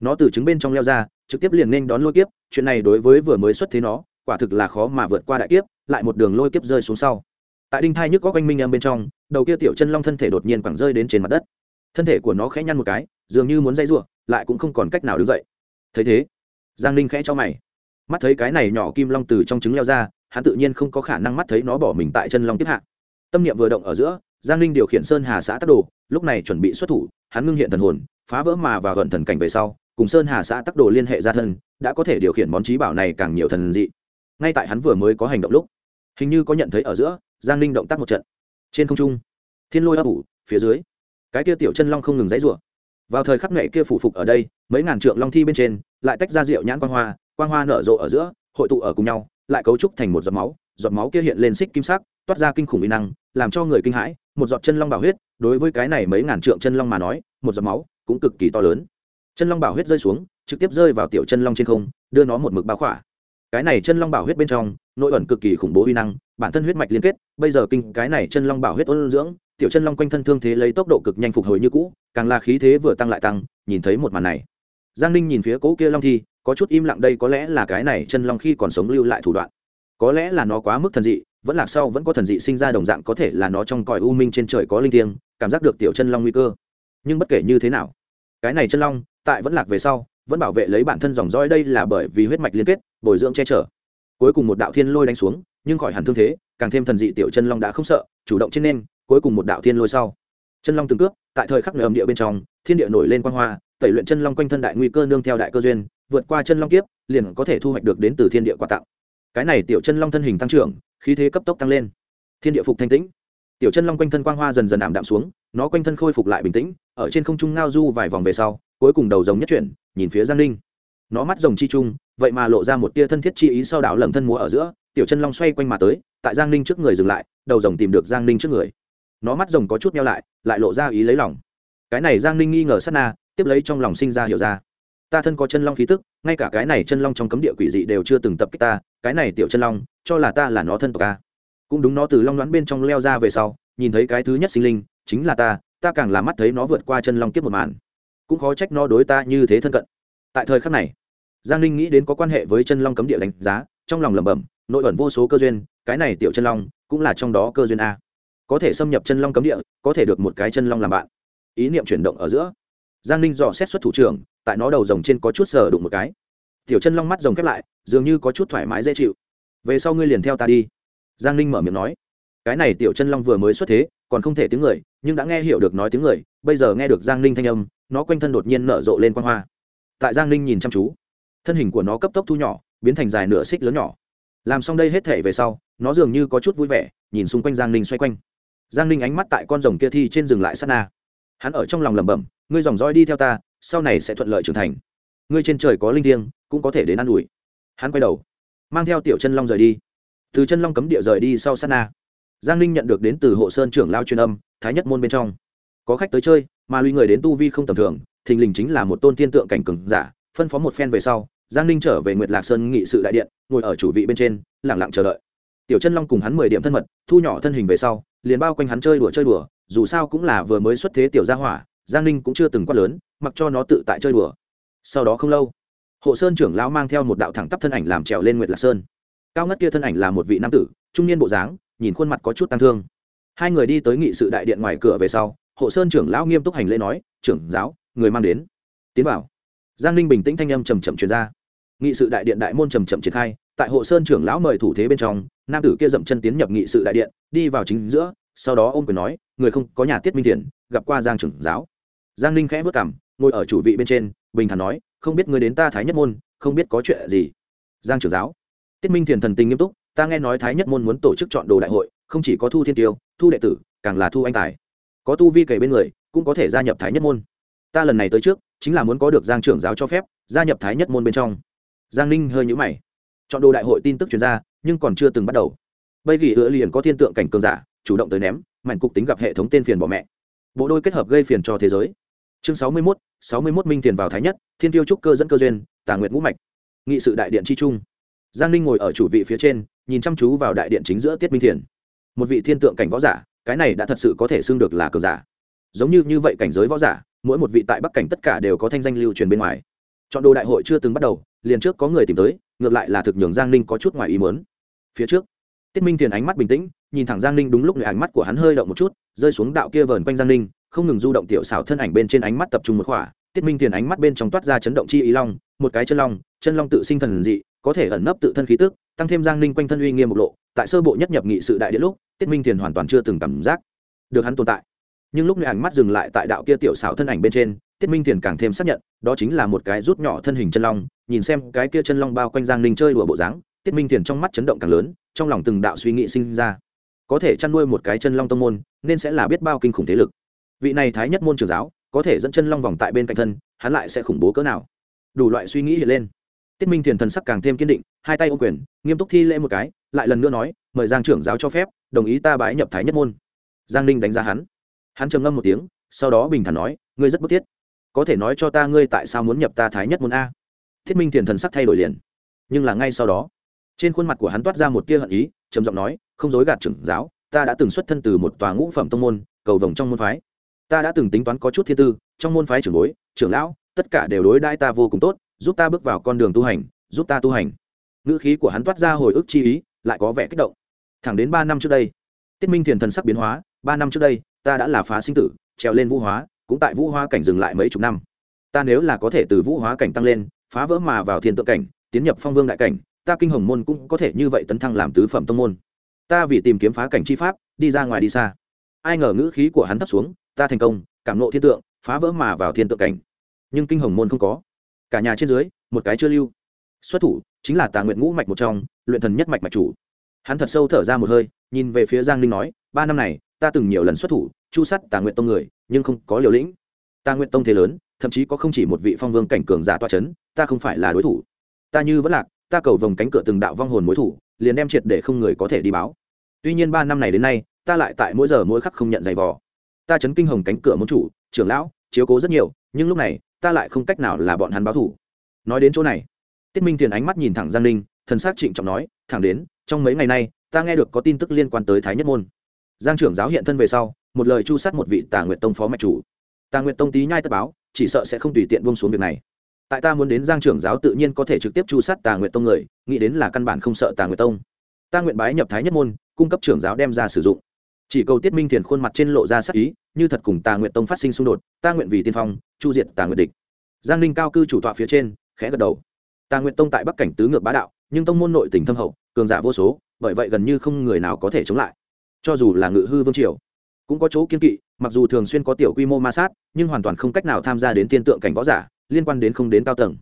Speaker 1: Nó từ trứng bên trong leo ra, trực tiếp liền nên đón lôi kiếp, chuyện này đối với vừa mới xuất thế nó, quả thực là khó mà vượt qua đại kiếp, lại một đường lôi kiếp rơi xuống sau. Tại đinh thai nhức có quanh minh em bên trong, đầu kia tiểu chân long thân thể đột nhiên quẳng rơi đến trên mặt đất. Thân thể của nó khẽ nhăn một cái, dường như muốn dây ruộng lại cũng không còn cách nào đứng dậy. Thấy thế, giang ninh khẽ cho mày mắt thấy cái này nhỏ kim long từ trong trứng leo ra, hắn tự nhiên không có khả năng mắt thấy nó bỏ mình tại chân long tiếp hạ. Tâm niệm vừa động ở giữa, giang ninh điều khiển sơn hà xã tắc đồ, lúc này chuẩn bị xuất thủ, hắn ngưng hiện thần hồn, phá vỡ mà và gần thần cảnh về sau, cùng sơn hà xã tắc đồ liên hệ ra thân, đã có thể điều khiển món trí bảo này càng nhiều thần dị. Ngay tại hắn vừa mới có hành động lúc, hình như có nhận thấy ở giữa, giang ninh động tác một trận. Trên không trung, thiên lôi ấp ủ, phía dưới, cái kia tiểu chân long không ngừng dãy rủa vào thời khắc nghệ kia phủ phục ở đây, mấy ngàn trượng long thi bên trên, lại tách ra rượu nhãn quang hoa quang hoa nở rộ ở giữa, hội tụ ở cùng nhau, lại cấu trúc thành một giọt máu giọt máu kia hiện lên xích kim sắc, toát ra kinh khủng uy năng, làm cho người kinh hãi, một giọt chân long bảo huyết, đối với cái này mấy ngàn trượng chân long mà nói, một giọt máu cũng cực kỳ to lớn. Chân long bảo huyết rơi xuống, trực tiếp rơi vào tiểu chân long trên không, đưa nó một mực bao khỏa. Cái này chân long bảo huyết bên trong, nội ẩn cực kỳ khủng bố uy năng, bản thân huyết mạch liên kết, bây giờ kinh, cái này chân long bảo huyết ôn dưỡng, tiểu chân long quanh thân thương thế lấy tốc độ cực nhanh phục hồi như cũ, càng là khí thế vừa tăng lại tăng, nhìn thấy một màn này. Giang ninh nhìn phía cỗ kia long thi có chút im lặng đây có lẽ là cái này chân long khi còn sống lưu lại thủ đoạn. Có lẽ là nó quá mức thần dị, vẫn lạc sau vẫn có thần dị sinh ra đồng dạng có thể là nó trong cõi u minh trên trời có linh thiêng, cảm giác được tiểu chân long nguy cơ. Nhưng bất kể như thế nào, cái này chân long, tại vẫn lạc về sau, vẫn bảo vệ lấy bản thân dòng dõi đây là bởi vì huyết mạch liên kết, bồi dưỡng che chở. Cuối cùng một đạo thiên lôi đánh xuống, nhưng khỏi hẳn thương thế, càng thêm thần dị tiểu chân long đã không sợ, chủ động trên nên, cuối cùng một đạo thiên lôi sau. Chân long từng cướp, tại thời khắc nơi âm địa bên trong, thiên địa nổi lên quang hoa, tẩy luyện chân long quanh thân đại nguy cơ nương theo đại cơ duyên vượt qua chân long kiếp, liền có thể thu hoạch được đến từ thiên địa quà tặng. Cái này tiểu chân long thân hình tăng trưởng, khí thế cấp tốc tăng lên. Thiên địa phục thanh tĩnh. Tiểu chân long quanh thân quang hoa dần dần ảm đạm xuống, nó quanh thân khôi phục lại bình tĩnh, ở trên không trung ngao du vài vòng về sau, cuối cùng đầu rồng nhất chuyển, nhìn phía giang ninh. Nó mắt rồng chi trung, vậy mà lộ ra một tia thân thiết chi ý sau đảo lầm thân múa ở giữa, tiểu chân long xoay quanh mà tới, tại giang ninh trước người dừng lại, đầu rồng tìm được giang ninh trước người. Nó mắt rồng có chút nhau lại lại lộ ra ý lấy lòng. Cái này giang ninh nghi ngờ sát na, tiếp lấy trong lòng sinh ra hiểu ra ta thân có chân long khí tức, ngay cả cái này chân long trong cấm địa quỷ dị đều chưa từng tập kích ta, cái này tiểu chân long, cho là ta là nó thân tộc ta cũng đúng nó từ long đoán bên trong leo ra về sau, nhìn thấy cái thứ nhất sinh linh, chính là ta ta càng là mắt thấy nó vượt qua chân long kiếp một màn. Cũng khó trách nó đối ta như thế thân cận. Tại thời khắc này, giang ninh nghĩ đến có quan hệ với chân long cấm địa đánh giá, trong lòng lẩm bẩm, nội ẩn vô số cơ duyên, cái này tiểu chân long cũng là trong đó cơ duyên a. Có thể xâm nhập chân long cấm địa, có thể được một cái chân long làm bạn. Ý niệm chuyển động ở giữa. Giang ninh dò xét xuất thủ trưởng tại nó đầu rồng trên có chút sờ đụng một cái. Tiểu chân long mắt rồng khép lại, dường như có chút thoải mái dễ chịu. Về sau ngươi liền theo ta đi. Giang ninh mở miệng nói. Cái này tiểu chân long vừa mới xuất thế, còn không thể tiếng người, nhưng đã nghe hiểu được nói tiếng người, bây giờ nghe được giang ninh thanh âm, nó quanh thân đột nhiên nở rộ lên quan hoa. Tại giang ninh nhìn chăm chú, thân hình của nó cấp tốc thu nhỏ, biến thành dài nửa xích lớn nhỏ. Làm xong đây hết thể về sau, nó dường như có chút vui vẻ, nhìn xung quanh giang ninh xoay quanh. Giang ninh ánh mắt tại con rồng kia thi trên dừng lại sát na. Hắn ở trong lòng lẩm bẩm, ngươi dòng roi đi theo ta sau này sẽ thuận lợi trưởng thành. Ngươi trên trời có linh thiêng, cũng có thể đến ă n ủi. Hắn quay đầu, mang theo tiểu chân long rời đi. Từ chân long cấm địa rời đi sau sát na. Giang ninh nhận được đến từ hộ sơn trưởng lao truyền âm, thái nhất môn bên trong. Có khách tới chơi, mà lùi người đến tu vi không tầm thường, thình lình chính là một tôn tiên tượng cảnh cừng giả, phân phó một phen về sau, giang ninh trở về nguyệt lạc sơn nghị sự đại điện, ngồi ở chủ vị bên trên lẳng lặng chờ đợi. Tiểu chân long cùng hắn mười điểm thân mật, thu nhỏ thân hình về sau, liền bao quanh hắn chơi đùa chơi đùa, dù sao cũng là vừa mới xuất thế tiểu gia hỏa, giang ninh cũng chưa từng quát lớn mặc cho nó tự tại chơi đùa. Sau đó không lâu hộ sơn trưởng lão mang theo một đạo thẳng tắp thân ảnh làm trèo lên nguyệt lạc sơn. Cao ngất kia thân ảnh là một vị nam tử, trung niên bộ dáng, nhìn khuôn mặt có chút tăng thương. Hai người đi tới nghị sự đại điện ngoài cửa về sau hộ sơn trưởng lão nghiêm túc hành lễ nói, trưởng giáo, người mang đến. Tiến bảo giang ninh bình tĩnh thanh âm trầm trầm truyền ra. Nghị sự đại điện đại môn trầm trầm triển khai, tại hộ sơn trưởng lão mời thủ thế bên trong, nam tử kia dậm chân tiến nhập nghị sự đại điện, đi vào chính giữa, sau đó ôm quyền nói, người không, có nhà tiết minh thiền, gặp qua giang trưởng giáo. Giang ninh khẽ vất cảm ngồi ở chủ vị bên trên, bình thản nói, không biết người đến ta thái nhất môn, không biết có chuyện gì? Giang trưởng giáo. Tiết minh thiền thần tình nghiêm túc, ta nghe nói thái nhất môn muốn tổ chức chọn đồ đại hội, không chỉ có thu thiên tiêu, thu đệ tử, càng là thu anh tài. Có tu vi kể bên người, cũng có thể gia nhập thái nhất môn. Ta lần này tới trước, chính là muốn có được giang trưởng giáo cho phép, gia nhập thái nhất môn bên trong. Giang ninh hơi nhũ mày. Chọn đồ đại hội tin tức chuyên gia nhưng còn chưa từng bắt đầu. Bây vì hứa liền có thiên tượng cảnh cường giả, chủ động tới ném mạnh cục tính gặp hệ thống tên phiền bỏ mẹ. Bộ đôi kết hợp gây phiền cho thế giới chương sáu mươi mốt, sáu mươi mốt minh tiền vào thái nhất, thiên tiêu trúc cơ dẫn cơ duyên tà nguyện ngũ mạch, nghị sự đại điện chi trung. Giang ninh ngồi ở chủ vị phía trên, nhìn chăm chú vào đại điện chính giữa tiết minh thiền. Một vị thiên tượng cảnh võ giả, cái này đã thật sự có thể xưng được là cờ giả. Giống như như vậy cảnh giới võ giả, mỗi một vị tại bắc cảnh tất cả đều có thanh danh lưu truyền bên ngoài. Chọn đồ đại hội chưa từng bắt đầu, liền trước có người tìm tới, ngược lại là thực nhường giang ninh có chút ngoài ý mớn phía trước, tiết minh thiền ánh mắt bình tĩnh, nhìn thẳng giang ninh đúng lúc người ánh mắt của hắn hơi động một chút, rơi xuống đạo kia vờn quanh giang ninh không ngừng du động tiểu xảo thân ảnh bên trên ánh mắt tập trung một khỏa, tiết minh tiền ánh mắt bên trong toát ra chấn động chi ý long, một cái chân long chân long tự sinh thần dị, có thể ẩn nấp tự thân khí tức, tăng thêm giang ninh quanh thân uy nghiêm một lộ, tại sơ bộ nhất nhập nghị sự đại điện lúc, tiết minh tiền hoàn toàn chưa từng cảm giác được hắn tồn tại. Nhưng lúc này ánh mắt dừng lại tại đạo kia tiểu xảo thân ảnh bên trên, tiết minh thiền càng thêm xác nhận, đó chính là một cái rút nhỏ thân hình chân long, nhìn xem cái kia chân long bao quanh giang ninh chơi đùa bộ dáng, tiết minh thiền trong mắt chấn động càng lớn, trong lòng từng đạo suy nghĩ sinh ra. Có thể chăn nuôi một cái chân long tông môn, nên sẽ là biết bao kinh khủng thế lực vị này thái nhất môn trường giáo, có thể dẫn chân long vòng tại bên cạnh thân, hắn lại sẽ khủng bố cỡ nào? Đủ loại suy nghĩ hiện lên. Tiết minh thiền thần sắc càng thêm kiên định, hai tay ô quyền, nghiêm túc thi lễ một cái, lại lần nữa nói, mời giang trưởng giáo cho phép, đồng ý ta bái nhập thái nhất môn. Giang ninh đánh giá hắn. Hắn trầm ngâm một tiếng, sau đó bình thản nói, ngươi rất bức thiết. Có thể nói cho ta ngươi tại sao muốn nhập ta thái nhất môn a? Thiết minh thiền thần sắc thay đổi liền. Nhưng là ngay sau đó, trên khuôn mặt của hắn toát ra một tia hận ý, trầm giọng nói, không dối gạt trưởng giáo, ta đã từng xuất thân từ một tòa ngũ phẩm tông môn, cầu vồng trong môn phái ta đã từng tính toán có chút thiên tư, trong môn phái trưởng bối, trưởng lão, tất cả đều đối đãi ta vô cùng tốt, giúp ta bước vào con đường tu hành, giúp ta tu hành. Ngữ khí của hắn toát ra hồi ức chi ý, lại có vẻ kích động. Thẳng đến ba năm trước đây, tiết minh thiền thần sắc biến hóa, ba năm trước đây, ta đã là phá sinh tử, trèo lên vũ hóa, cũng tại vũ hóa cảnh dừng lại mấy chục năm. Ta nếu là có thể từ vũ hóa cảnh tăng lên, phá vỡ mà vào thiên tượng cảnh, tiến nhập phong vương đại cảnh, ta kinh hồng môn cũng có thể như vậy tấn thăng làm tứ phẩm tông môn. Ta vì tìm kiếm phá cảnh chi pháp, đi ra ngoài đi xa. Ai ngờ ngữ khí của hắn thấp xuống ta thành công, cảm nộ thiên tượng, phá vỡ mà vào thiên tượng cảnh. Nhưng kinh hồng môn không có. Cả nhà trên dưới, một cái chưa lưu. Xuất thủ, chính là tà nguyện ngũ mạch một trong, luyện thần nhất mạch mạch chủ. Hắn thật sâu thở ra một hơi, nhìn về phía giang linh nói, ba năm này, ta từng nhiều lần xuất thủ, chu sắt tà nguyện tông người, nhưng không có liều lĩnh. Ta nguyện tông thế lớn, thậm chí có không chỉ một vị phong vương cảnh cường giả toa c h ấ n ta không phải là đối thủ. Ta như vẫn lạc, ta cầu vòng cánh cửa từng đạo vong hồn mối thủ, liền đem triệt để không người có thể đi báo. Tuy nhiên ba năm này đến nay, ta lại tại mỗi giờ mỗi khắc không nhận giày vò ta chấn kinh hồng cánh cửa môn chủ, trưởng lão, chiếu cố rất nhiều, nhưng lúc này, ta lại không cách nào là bọn hắn báo thủ. Nói đến chỗ này, tiết minh thiền ánh mắt nhìn thẳng giang ninh, thần s á c trịnh trọng nói, thẳng đến, trong mấy ngày nay, ta nghe được có tin tức liên quan tới thái nhất môn. Giang trưởng giáo hiện thân về sau, một lời chu sát một vị tà nguyệt tông phó mạch chủ. Tà nguyệt tông tí nhai tất báo, chỉ sợ sẽ không tùy tiện bông xuống việc này. Tại ta muốn đến giang trưởng giáo tự nhiên có thể trực tiếp chu sát tà nguyệt tông người, nghĩ đến là căn bản không sợ tà nguyệt tông. Ta nguyện bái nhập thái nhất môn, cung cấp trưởng giáo đem ra sử dụng chỉ cầu tiết minh thiền khuôn mặt trên lộ ra sắc ý, như thật cùng tà nguyện tông phát sinh xung đột, ta nguyện vì tiên phong, chu diệt tà nguyện địch. Giang ninh cao cư chủ tọa phía trên, khẽ gật đầu. Tà nguyện tông tại bắc cảnh tứ ngược bá đạo, nhưng tông môn nội tỉnh thâm hậu, cường giả vô số, bởi vậy gần như không người nào có thể chống lại. Cho dù là ngự hư vương triều, cũng có chỗ kiên kỵ, mặc dù thường xuyên có tiểu quy mô ma sát, nhưng hoàn toàn không cách nào tham gia đến tiên tượng cảnh võ giả, liên quan đến không đến cao tầng.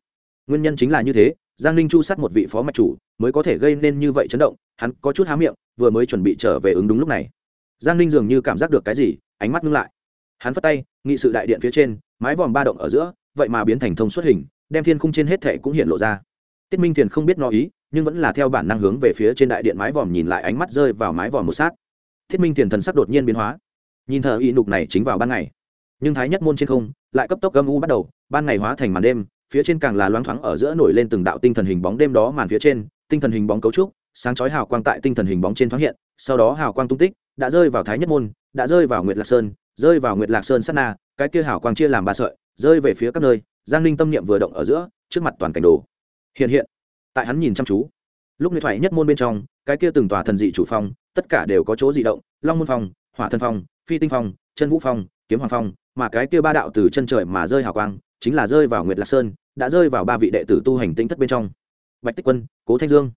Speaker 1: Nguyên nhân chính là như thế, giang ninh chu sát một vị phó mạch chủ, mới có thể gây nên như vậy chấn động, hắn có chút há miệng, vừa mới chuẩn bị trở về ứng đúng lúc này giang ninh dường như cảm giác được cái gì, ánh mắt ngưng lại. Hắn phất tay, nghị sự đại điện phía trên, mái vòm ba động ở giữa, vậy mà biến thành thông xuất hình, đem thiên khung trên hết thệ cũng hiện lộ ra. Tiết minh thiền không biết nó ý, nhưng vẫn là theo bản năng hướng về phía trên đại điện mái vòm nhìn lại ánh mắt rơi vào mái vòm một sát. Thiết minh thiền thần sắc đột nhiên biến hóa. Nhìn thờ y nục này chính vào ban ngày. Nhưng thái nhất môn trên không, lại cấp tốc âm u bắt đầu, ban ngày hóa thành màn đêm, phía trên càng là loáng thoáng ở giữa nổi lên từng đạo tinh thần hình bóng đêm đó màn phía trên, tinh thần hình bóng cấu trúc, sáng chói hào quang tại tinh thần hình bóng trên thoáng hiện, sau đó hào quang tung tích đã rơi vào thái nhất môn, đã rơi vào nguyệt lạc sơn, rơi vào nguyệt lạc sơn sát na, cái kia hào quang chia làm ba sợi, rơi về phía các nơi, giang ninh tâm niệm vừa động ở giữa, trước mặt toàn cảnh đồ. Hiện hiện, tại hắn nhìn chăm chú. Lúc này thoại nhất môn bên trong, cái kia từng tòa thần dị chủ phong, tất cả đều có chỗ dị động, long môn phong, hỏa thân phong, phi tinh phong, chân vũ phong, kiếm hoàng phong, mà cái kia ba đạo từ chân trời mà rơi hào quang, chính là rơi vào nguyệt lạc sơn, đã rơi vào ba vị đệ tử tu hành tinh thất bên trong. Bạch tích quân, cố thanh dương.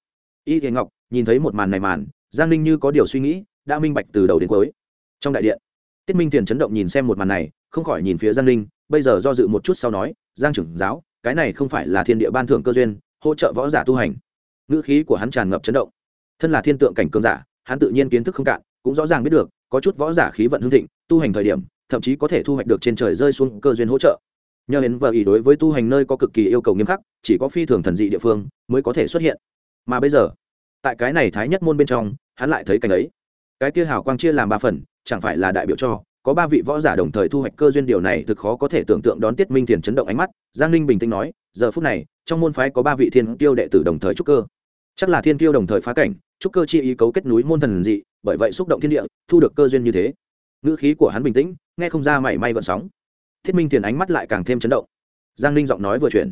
Speaker 1: Y thế ngọc, nhìn thấy một màn này màn, giang ninh như có điều suy nghĩ đã minh bạch từ đầu đến cuối. Trong đại điện, tiết minh tiền chấn động nhìn xem một màn này, không khỏi nhìn phía giang ninh bây giờ do dự một chút sau nói, giang trưởng giáo, cái này không phải là thiên địa ban thưởng cơ duyên, hỗ trợ võ giả tu hành. Ngữ khí của hắn tràn ngập chấn động. Thân là thiên tượng cảnh cường giả, hắn tự nhiên kiến thức không cạn, cũng rõ ràng biết được, có chút võ giả khí vận hương thịnh, tu hành thời điểm, thậm chí có thể thu hoạch được trên trời rơi xuống cơ duyên hỗ trợ. Nhờ đến vợ ý đối với tu hành nơi có cực kỳ yêu cầu nghiêm khắc, chỉ có phi thường thần dị địa phương mới có thể xuất hiện. Mà bây giờ, tại cái này thái nhất môn bên trong, hắn lại thấy cảnh ấy cái kia hào quang chia làm ba phần, chẳng phải là đại biểu cho, có ba vị võ giả đồng thời thu hoạch cơ duyên điều này thực khó có thể tưởng tượng đón tiết minh thiền chấn động ánh mắt, giang ninh bình tĩnh nói, giờ phút này, trong môn phái có ba vị thiên kiêu đệ tử đồng thời trúc cơ. Chắc là thiên kiêu đồng thời phá cảnh, trúc cơ chi ý cấu kết núi môn thần dị, bởi vậy xúc động thiên địa, thu được cơ duyên như thế. Ngữ khí của hắn bình tĩnh, nghe không ra mảy may gợn sóng. Thiết minh thiền ánh mắt lại càng thêm chấn động. Giang ninh giọng nói vừa chuyển.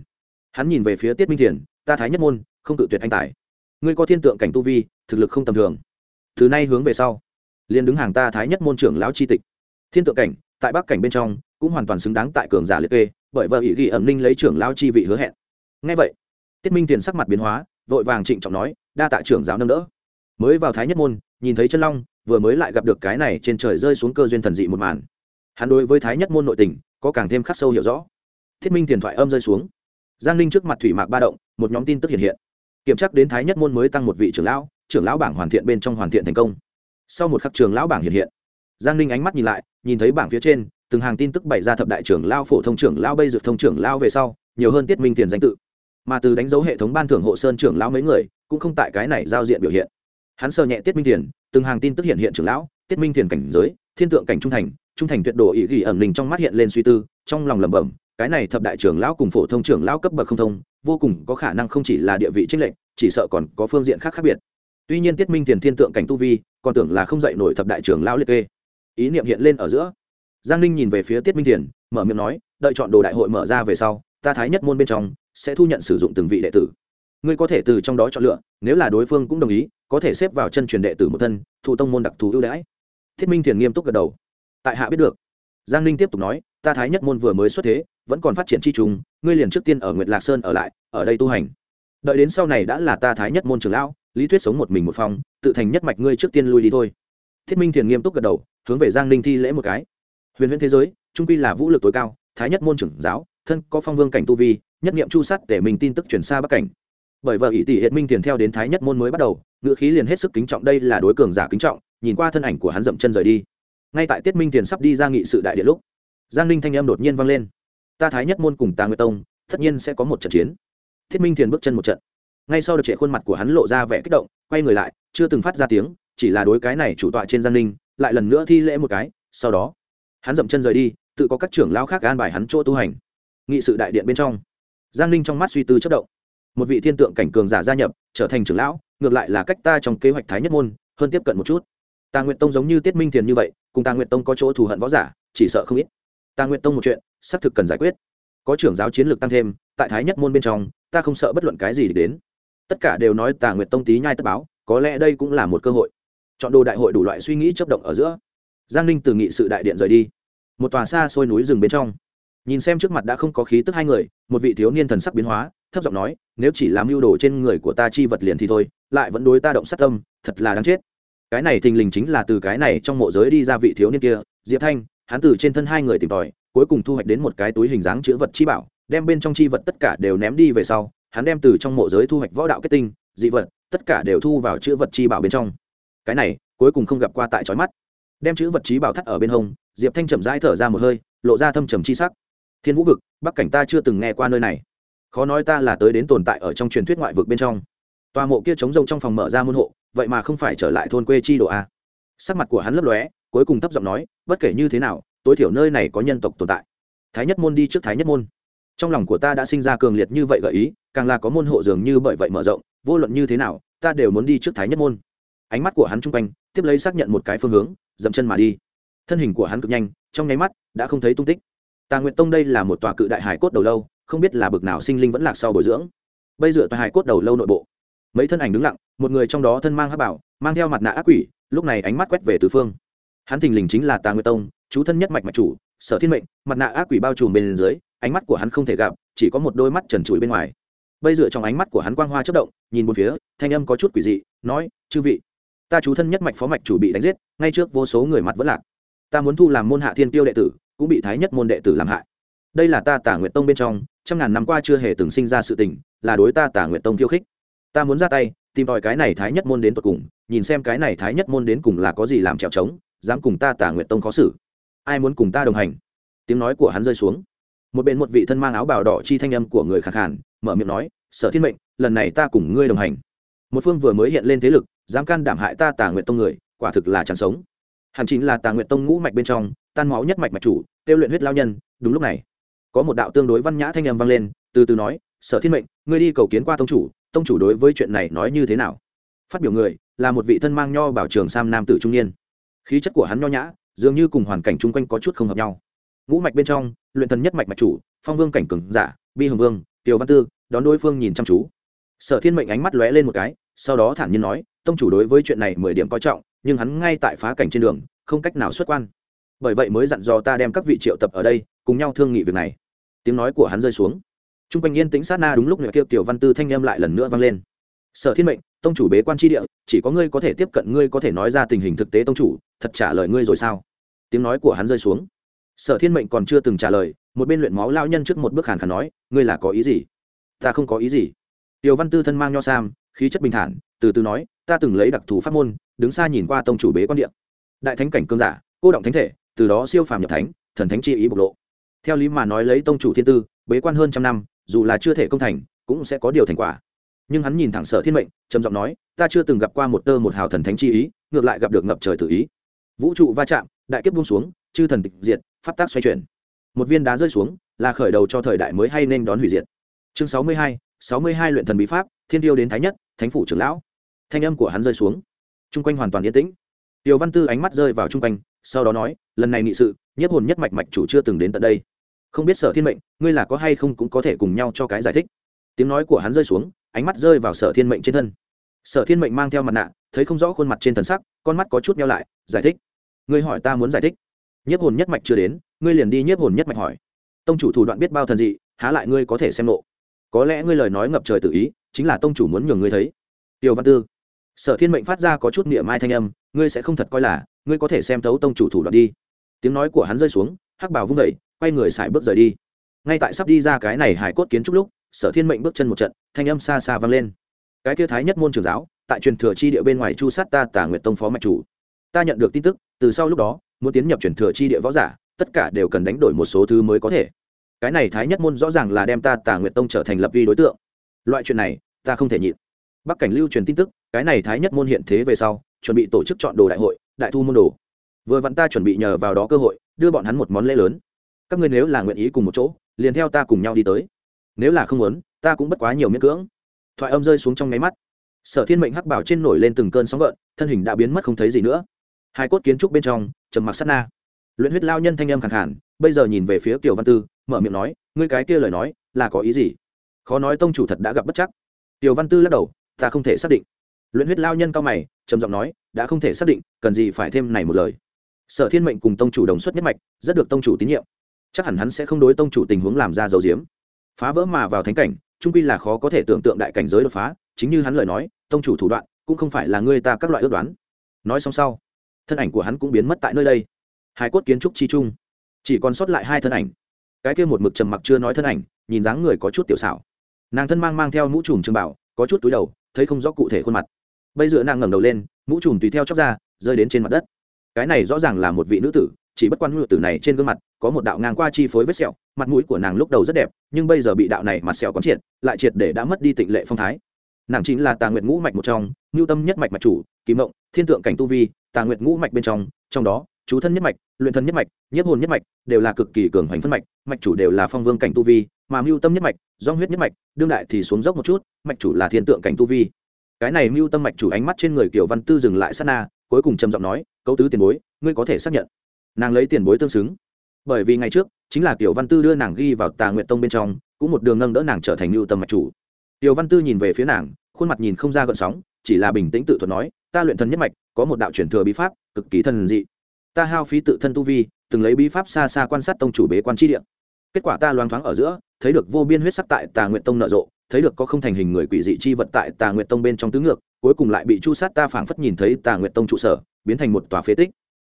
Speaker 1: Hắn nhìn về phía tiết minh thiền, ta thái nhất môn, không tự tuyệt anh tài. Ngươi có thiên tượng cảnh tu vi, thực lực không tầm thường từ nay hướng về sau. Liền đứng hàng ta thái nhất môn trưởng lão c tịch. Thiên tượng cảnh, tại bắc cảnh bên trong, cũng hoàn toàn xứng đáng tại cường giả liệt kê, bởi vợ ý ghi ẩm ninh lấy trưởng lão chi vị hứa hẹn. Ngay vậy, tiết minh tiền sắc mặt biến hóa, vội vàng trịnh trọng nói, đa tạ trưởng giáo nâng đỡ. Mới vào thái nhất môn, nhìn thấy chân long, vừa mới lại gặp được cái này trên trời rơi xuống cơ duyên thần dị một màn. Hắn đối với thái nhất môn nội tình, có càng thêm khắc sâu hiểu rõ. Thiết minh tiền thoại âm rơi xuống. Giang ninh trước mặt thủy mạc ba động, một nhóm tin tức hiện hiện. Kiểm tra đến thái nhất môn mới tăng một vị trưởng lão trưởng lão bảng hoàn thiện bên trong hoàn thiện thành công. Sau một khắc trường lão bảng hiện hiện, giang ninh ánh mắt nhìn lại, nhìn thấy bảng phía trên, từng hàng tin tức bày ra thập đại trưởng lao phổ thông trưởng lao bây dược thông trưởng lao về sau, nhiều hơn tiết minh tiền danh tự. Mà từ đánh dấu hệ thống ban thưởng hộ sơn trưởng lão mấy người, cũng không tại cái này giao diện biểu hiện. Hắn sờ nhẹ tiết minh tiền, từng hàng tin tức hiện hiện trưởng lão, tiết minh tiền cảnh giới, thiên tượng cảnh trung thành trung thành tuyệt độ ý ghi ẩm mình trong mắt hiện lên suy tư, trong lòng lẩm bẩm, cái này thập đại trưởng lão cùng phổ thông trưởng lão cấp bậc không thông, vô cùng có khả năng không chỉ là địa vị trích lệnh chỉ sợ còn có phương diện khác khác biệt tuy nhiên tiết minh tiền thiên tượng cảnh tu vi, còn tưởng là không dạy nổi thập đại trưởng lão liệt kê. Ý niệm hiện lên ở giữa. Giang ninh nhìn về phía tiết minh tiền mở miệng nói, đợi chọn đồ đại hội mở ra về sau, ta thái nhất môn bên trong sẽ thu nhận sử dụng từng vị đệ tử. Ngươi có thể từ trong đó chọn lựa, nếu là đối phương cũng đồng ý, có thể xếp vào chân truyền đệ tử một thân, thụ tông môn đặc thù ưu đãi. Thiết minh thiền nghiêm túc gật đầu. Tại hạ biết được. Giang ninh tiếp tục nói, ta thái nhất môn vừa mới xuất thế, vẫn còn phát triển chi trùng, ngươi liền trước tiên ở nguyệt lạc sơn ở lại, ở đây tu hành đợi đến sau này đã là ta thái nhất môn trưởng lão, lý thuyết sống một mình một phòng, tự thành nhất mạch ngươi trước tiên lui đi thôi. Thiết minh thiền nghiêm túc gật đầu, hướng về giang ninh thi lễ một cái. Huyền huyễn thế giới, trung quy là vũ lực tối cao, thái nhất môn trưởng giáo, thân có phong vương cảnh tu vi, nhất nghiệm chu sát để mình tin tức truyền xa bắc cảnh. Bởi vợ ỷ tỷ hiện minh tiền theo đến thái nhất môn mới bắt đầu ngựa khí liền hết sức kính trọng, đây là đối cường giả kính trọng, nhìn qua thân ảnh của hắn dậm chân rời đi. Ngay tại tiết minh tiền sắp đi ra nghị sự đại điện lúc, giang ninh thanh âm đột nhiên vang lên. Ta thái nhất môn cùng tà nguyệt tông, tất nhiên sẽ có một trận chiến thiết minh Thiền bước chân một trận. Ngay sau được trệ khuôn mặt của hắn lộ ra vẻ kích động, quay người lại, chưa từng phát ra tiếng, chỉ là đối cái này chủ tọa trên giang ninh lại lần nữa thi lễ một cái, sau đó, hắn dậm chân rời đi, tự có các trưởng lao khác an bài hắn chỗ tu hành. Nghị sự đại điện bên trong, giang ninh trong mắt suy tư chất động. Một vị thiên tượng cảnh cường giả gia nhập, trở thành trưởng lão, ngược lại là cách ta trong kế hoạch thái nhất môn, hơn tiếp cận một chút. Tà nguyện tông giống như tiết minh thiền như vậy, cùng tà nguyện tông có chỗ thù hận võ giả, chỉ sợ không ít. Tà nguyện tông một chuyện, xác thực cần giải quyết. Có trưởng giáo chiến lược tăng thêm tại thái nhất môn bên trong, ta không sợ bất luận cái gì đến. Tất cả đều nói tà Nguyệt tông tí nhai tất báo, có lẽ đây cũng là một cơ hội. Chọn đồ đại hội đủ loại suy nghĩ chấp động ở giữa. Giang ninh từ nghị sự đại điện rời đi. Một tòa xa xôi núi rừng bên trong. Nhìn xem trước mặt đã không có khí tức hai người, một vị thiếu niên thần sắc biến hóa, thấp giọng nói, nếu chỉ làm mưu đồ trên người của ta chi vật liền thì thôi, lại vẫn đối ta động sát tâm, thật là đáng chết. Cái này thình lình chính là từ cái này trong mộ giới đi ra vị thiếu niên kia, diệp thanh, hắn từ trên thân hai người tìm tòi, cuối cùng thu hoạch đến một cái túi hình dáng chữ vật chi bảo đem bên trong chi vật tất cả đều ném đi về sau, hắn đem từ trong mộ giới thu hoạch võ đạo kết tinh, dị vật, tất cả đều thu vào chữ vật chi bảo bên trong. Cái này, cuối cùng không gặp qua tại trói mắt. Đem chữ vật trí bảo thắt ở bên hông, diệp thanh chậm rãi thở ra một hơi, lộ ra thâm trầm chi sắc. Thiên vũ vực, bắc cảnh ta chưa từng nghe qua nơi này. Khó nói ta là tới đến tồn tại ở trong truyền thuyết ngoại vực bên trong. Tòa mộ kia trống rông trong phòng mở ra môn hộ, vậy mà không phải trở lại thôn quê chi độ a. Sắc mặt của hắn lấp lóe, cuối cùng thấp giọng nói, bất kể như thế nào, tối thiểu nơi này có nhân tộc tồn tại. Thái nhất môn đi trước thái nhất môn trong lòng của ta đã sinh ra cường liệt như vậy gợi ý, càng là có môn hộ dường như bởi vậy mở rộng, vô luận như thế nào, ta đều muốn đi trước thái nhất môn. Ánh mắt của hắn chung quanh, tiếp lấy xác nhận một cái phương hướng, dậm chân mà đi. Thân hình của hắn cực nhanh, trong nháy mắt, đã không thấy tung tích. Tà nguyện tông đây là một tòa cự đại hải cốt đầu lâu, không biết là bực nào sinh linh vẫn lạc sau bồi dưỡng. Bây giờ tòa hải cốt đầu lâu nội bộ, mấy thân ảnh đứng lặng, một người trong đó thân mang hát bảo, mang theo mặt nạ ác quỷ, lúc này ánh mắt quét về tứ phương. Hắn thình lình chính là tà nguyệt tông, chú thân nhất mạch mạch chủ, sở thiên mệnh, mặt nạ ác quỷ bao trùm bên dưới ánh mắt của hắn không thể gặp, chỉ có một đôi mắt trần trụi bên ngoài. Bây giờ trong ánh mắt của hắn quang hoa chất động, nhìn một phía, thanh âm có chút quỷ dị, nói, chư vị, ta chú thân nhất mạch phó mạch chủ bị đánh giết, ngay trước vô số người mặt vẫn lạc. Ta muốn thu làm môn hạ thiên tiêu đệ tử, cũng bị thái nhất môn đệ tử làm hại. Đây là ta tả nguyệt tông bên trong, trăm ngàn năm qua chưa hề từng sinh ra sự tình, là đối ta tả nguyệt tông khiêu khích. Ta muốn ra tay, tìm tòi cái này thái nhất môn đến tột cùng, nhìn xem cái này thái nhất môn đến cùng là có gì làm trèo trống, dám cùng ta tả nguyệt tông khó xử. Ai muốn cùng ta đồng hành? Tiếng nói của hắn rơi xuống một bên một vị thân mang áo bào đỏ chi thanh âm của người khẳng hẳn mở miệng nói, sở thiên mệnh, lần này ta cùng ngươi đồng hành. Một phương vừa mới hiện lên thế lực, dám can đảm hại ta tà nguyện tông người, quả thực là chẳng sống. Hẳn chính là tà nguyện tông ngũ mạch bên trong, tan máu nhất mạch mạch chủ, tiêu luyện huyết lao nhân, đúng lúc này, có một đạo tương đối văn nhã thanh âm vang lên, từ từ nói, sở thiên mệnh, ngươi đi cầu kiến qua tông chủ tông chủ đối với chuyện này nói như thế nào? Phát biểu người, là một vị thân mang nho bảo trường sam nam tử trung niên. Khí chất của hắn nho nhã, dường như cùng hoàn cảnh chung quanh có chút không hợp nhau. Ngũ mạch bên trong luyện thần nhất mạch mạch chủ, phong vương cảnh cường giả, bi hồng vương tiều văn tư, đón đối phương nhìn chăm chú. Sở thiên mệnh ánh mắt lóe lên một cái, sau đó thản nhiên nói, tông chủ đối với chuyện này mười điểm coi trọng, nhưng hắn ngay tại phá cảnh trên đường, không cách nào xuất quan. Bởi vậy mới dặn dò ta đem các vị triệu tập ở đây, cùng nhau thương nghị việc này. Tiếng nói của hắn rơi xuống. T r u n g quanh yên tĩnh sát na đúng lúc nhựa kiệu tiểu văn tư thanh em lại lần nữa vang lên. Sở thiên mệnh, tông chủ bế quan tri địa, chỉ có ngươi có thể tiếp cận, ngươi có thể nói ra tình hình thực tế tông chủ, thật trả lời ngươi rồi sao? Tiếng nói của hắn rơi xuống sở thiên mệnh còn chưa từng trả lời, một bên luyện máu lao nhân trước một bước hàn khả nói, ngươi là có ý gì? Ta không có ý gì. Tiểu văn tư thân mang nho sam, khí chất bình thản, từ từ nói, ta từng lấy đặc thù pháp môn, đứng xa nhìn qua tông chủ bế quan điện đại thánh cảnh cương giả, cô động thánh thể, từ đó siêu phàm nhập thánh, thần thánh chi ý bộc lộ. Theo lý mà nói lấy tông chủ thiên tư, bế quan hơn trăm năm, dù là chưa thể công thành, cũng sẽ có điều thành quả. Nhưng hắn nhìn thẳng sở thiên mệnh, trầm giọng nói, ta chưa từng gặp qua một tơ một hào thần thánh chi ý, ngược lại gặp được ngập trời tự ý. Vũ trụ va chạm, đại kiếp buông xuống, chư thần tịch diệt pháp tác xoay chuyển. Một viên đá rơi xuống, là khởi đầu cho thời đại mới hay nên đón hủy diệt. Chương sáu mươi hai, sáu mươi hai luyện thần bí pháp, thiên tiêu đến thái nhất, thánh phủ trưởng lão. Thanh âm của hắn rơi xuống. Chung quanh hoàn toàn yên tĩnh. Tiêu văn tư ánh mắt rơi vào trung quanh, sau đó nói, lần này nghị sự, nhất hồn nhất mạch mạch chủ chưa từng đến tận đây. Không biết sở thiên mệnh, ngươi là có hay không cũng có thể cùng nhau cho cái giải thích. Tiếng nói của hắn rơi xuống, ánh mắt rơi vào sở thiên mệnh trên thân. Sở thiên mệnh mang theo mặt nạ, thấy không rõ khuôn mặt trên thần sắc, con mắt có chút nheo lại, giải thích. Ngươi hỏi ta muốn giải thích nhiếp hồn nhất mạch chưa đến, ngươi liền đi nhiếp hồn nhất mạch hỏi. Tông chủ thủ đoạn biết bao thần dị, há lại ngươi có thể xem nộ. Có lẽ ngươi lời nói ngập trời tự ý, chính là tông chủ muốn nhường ngươi thấy. Tiêu văn tư. Sở thiên mệnh phát ra có chút niệm mai thanh âm, ngươi sẽ không thật coi là, ngươi có thể xem thấu tông chủ thủ đoạn đi. Tiếng nói của hắn rơi xuống, hắc bảo vung vẩy quay người xài bước rời đi. Ngay tại sắp đi ra cái này hải cốt kiến trúc lúc, sở thiên mệnh bước chân một trận, thanh âm xa xa vang lên. Cái kia thái nhất môn trường giáo, tại truyền thừa chi địa bên ngoài chu sát ta tả nguyệt tông phó mạch chủ. Ta nhận được tin tức từ sau lúc đó, muốn tiến nhập chuyển thừa chi địa võ giả, tất cả đều cần đánh đổi một số thứ mới có thể. Cái này thái nhất môn rõ ràng là đem ta tả nguyệt tông trở thành lập vi đối tượng. Loại chuyện này, ta không thể nhịn. Bắc cảnh lưu truyền tin tức, cái này thái nhất môn hiện thế về sau, chuẩn bị tổ chức chọn đồ đại hội, đại thu môn đồ. Vừa vặn ta chuẩn bị nhờ vào đó cơ hội, đưa bọn hắn một món lễ lớn. Các ngươi nếu là nguyện ý cùng một chỗ, liền theo ta cùng nhau đi tới. Nếu là không muốn, ta cũng bất quá nhiều miễn cưỡng. Thoại âm rơi xuống trong nháy mắt. Sở thiên mệnh hắc bảo trên nổi lên từng cơn sóng gợn, thân hình đã biến mất không thấy gì nữa hai cốt kiến trúc bên trong, trầm mặc sát na. Luyện huyết lao nhân thanh âm khẳng hẳn bây giờ nhìn về phía kiều văn tư, mở miệng nói, ngươi cái kia lời nói, là có ý gì? Khó nói tông chủ thật đã gặp bất chắc. Kiều văn tư lắc đầu, ta không thể xác định. Luyện huyết lao nhân cao mày, trầm giọng nói, đã không thể xác định, cần gì phải thêm này một lời. Sở thiên mệnh cùng tông chủ đồng xuất nhất mạch, rất được tông chủ tín nhiệm. Chắc hẳn hắn sẽ không đối tông chủ tình huống làm ra dấu diếm phá vỡ mà vào thánh cảnh, trung quy là khó có thể tưởng tượng đại cảnh giới đột phá, chính như hắn lời nói, tông chủ thủ đoạn, cũng không phải là người ta các loại ước đoán. Nói xong sau thân ảnh của hắn cũng biến mất tại nơi đây. Hai cốt kiến trúc chi chung chỉ còn sót lại hai thân ảnh. Cái kia một mực trầm mặc chưa nói thân ảnh, nhìn dáng người có chút tiểu xảo. Nàng thân mang mang theo mũ trùm trường bảo, có chút túi đầu, thấy không rõ cụ thể khuôn mặt. Bây giờ nàng ngẩng đầu lên, mũ trùm tùy theo chóc ra, rơi đến trên mặt đất. Cái này rõ ràng là một vị nữ tử, chỉ bất quan nữ tử này trên gương mặt, có một đạo ngang qua chi phối vết sẹo, mặt mũi của nàng lúc đầu rất đẹp, nhưng bây giờ bị đạo này mặt sẹo quán triệt, lại triệt để đã mất đi tịnh lệ phong thái. Nàng chính là tà nguyệt ngũ mạch một trong, ngưu tâm nhất mạch mạch chủ, kỳ mộng thiên tượng cảnh tu vi, tà nguyệt ngũ mạch bên trong trong đó, chú thân nhất mạch, luyện thân nhất mạch, nhiếp hồn nhất mạch đều là cực kỳ cường hoành phân mạch mạch chủ đều là phong vương cảnh tu vi, mà mưu tâm nhất mạch do huyết nhất mạch, đương đại thì xuống dốc một chút, mạch chủ là thiên tượng cảnh tu vi. Cái này mưu tâm mạch chủ ánh mắt trên người kiều văn tư dừng lại sát na, cuối cùng trầm giọng nói, cấu tứ tiền bối, ngươi có thể xác nhận. Nàng lấy tiền bối tương xứng. Bởi vì ngày trước, chính là kiều văn tư đưa nàng ghi vào tà nguyện tông bên trong, cũng một đường nâng đỡ nàng trở thành mưu tâm mạch chủ. Kiều văn tư nhìn về phía nàng, khuôn mặt nhìn không ra gợn sóng, chỉ là bình tĩnh tự thuật nói ta luyện thần nhất mạch, có một đạo truyền thừa bí pháp, cực kỳ thần dị. Ta hao phí tự thân tu vi, từng lấy bí pháp xa xa quan sát tông chủ bế quan tri địa. Kết quả ta loáng thoáng ở giữa, thấy được vô biên huyết sắc tại tà nguyện tông nở rộ, thấy được có không thành hình người quỷ dị chi vật tại tà nguyện tông bên trong tứ ngược, cuối cùng lại bị chu sát ta phảng phất nhìn thấy tà nguyện tông trụ sở, biến thành một tòa phế tích.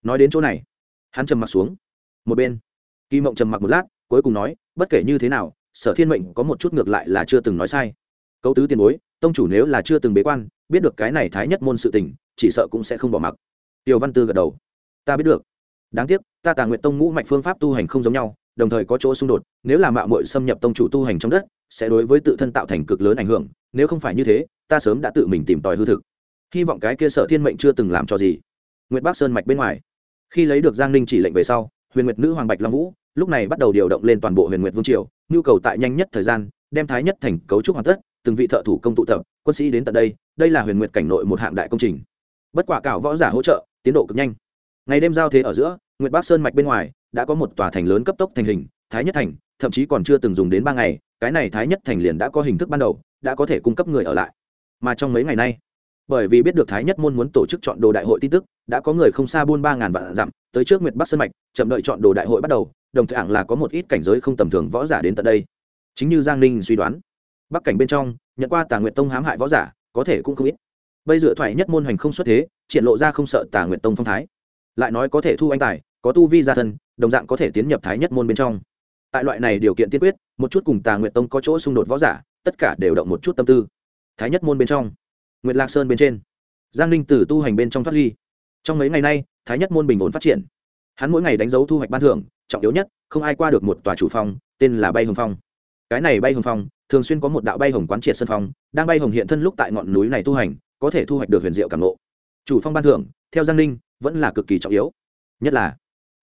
Speaker 1: Nói đến chỗ này, hắn trầm mặc xuống. Một bên, kỳ mộng trầm mặc một lát, cuối cùng nói, bất kể như thế nào, sở thiên mệnh có một chút ngược lại là chưa từng nói sai. Câu tứ tiền bối, tông chủ nếu là chưa từng bế quan biết được cái này thái nhất môn sự tình, chỉ sợ cũng sẽ không bỏ mặc. Tiểu văn tư gật đầu. Ta biết được. Đáng tiếc, ta tà nguyện tông ngũ mạch phương pháp tu hành không giống nhau, đồng thời có chỗ xung đột, nếu là mạo muội xâm nhập tông chủ tu hành trong đất, sẽ đối với tự thân tạo thành cực lớn ảnh hưởng, nếu không phải như thế, ta sớm đã tự mình tìm tòi hư thực. Hy vọng cái kia sở thiên mệnh chưa từng làm cho gì. Nguyệt bắc sơn mạch bên ngoài. Khi lấy được giang ninh chỉ lệnh về sau, huyền nguyệt nữ hoàng bạch long vũ, lúc này bắt đầu điều động lên toàn bộ huyền nguyệt vương triều nhu cầu tại nhanh nhất thời gian, đem thái nhất thành cấu trúc hoàn tất, từng vị thợ thủ công tụ tập quân sĩ đến tận đây đây là huyền nguyệt cảnh nội một hạng đại công trình. Bất quả cảo võ giả hỗ trợ, tiến độ cực nhanh. Ngày đêm giao thế ở giữa, nguyệt bắc sơn mạch bên ngoài, đã có một tòa thành lớn cấp tốc thành hình, thái nhất thành, thậm chí còn chưa từng dùng đến ba ngày, cái này thái nhất thành liền đã có hình thức ban đầu, đã có thể cung cấp người ở lại. Mà trong mấy ngày nay, bởi vì biết được thái nhất môn muốn tổ chức chọn đồ đại hội tin tức, đã có người không xa buôn ba ngàn vạn dặm, tới trước nguyệt bắc sơn mạch, chậm đợi chọn đồ đại hội bắt đầu, đồng thời là có một ít cảnh giới không tầm thường võ giả đến tận đây. Chính như giang ninh suy đoán bắc cảnh bên trong, nhận qua tà nguyệt tông hãm hại võ giả, có thể cũng không ít. Bây dựa thoại nhất môn hoành không xuất thế, triển lộ ra không sợ tà nguyệt tông phong thái. Lại nói có thể thu anh tài, có tu vi gia thân, đồng dạng có thể tiến nhập thái nhất môn bên trong. Tại loại này điều kiện tiên quyết, một chút cùng tà nguyệt tông có chỗ xung đột võ giả, tất cả đều động một chút tâm tư. Thái nhất môn bên trong, nguyệt lạc sơn bên trên, giang ninh tử tu hành bên trong thoát ly. Trong mấy ngày nay, thái nhất môn bình ổn phát triển. Hắn mỗi ngày đánh dấu thu hoạch ban thưởng, trọng yếu nhất, không ai qua được một tòa chủ phong, tên là bay hồng phong. Cái này bay hồng phong thường xuyên có một đạo bay hồng quán triệt sân phong, đang bay hồng hiện thân lúc tại ngọn núi này tu hành, có thể thu hoạch được huyền diệu cảm lộ chủ phong ban thưởng, theo giang ninh, vẫn là cực kỳ trọng yếu. Nhất là,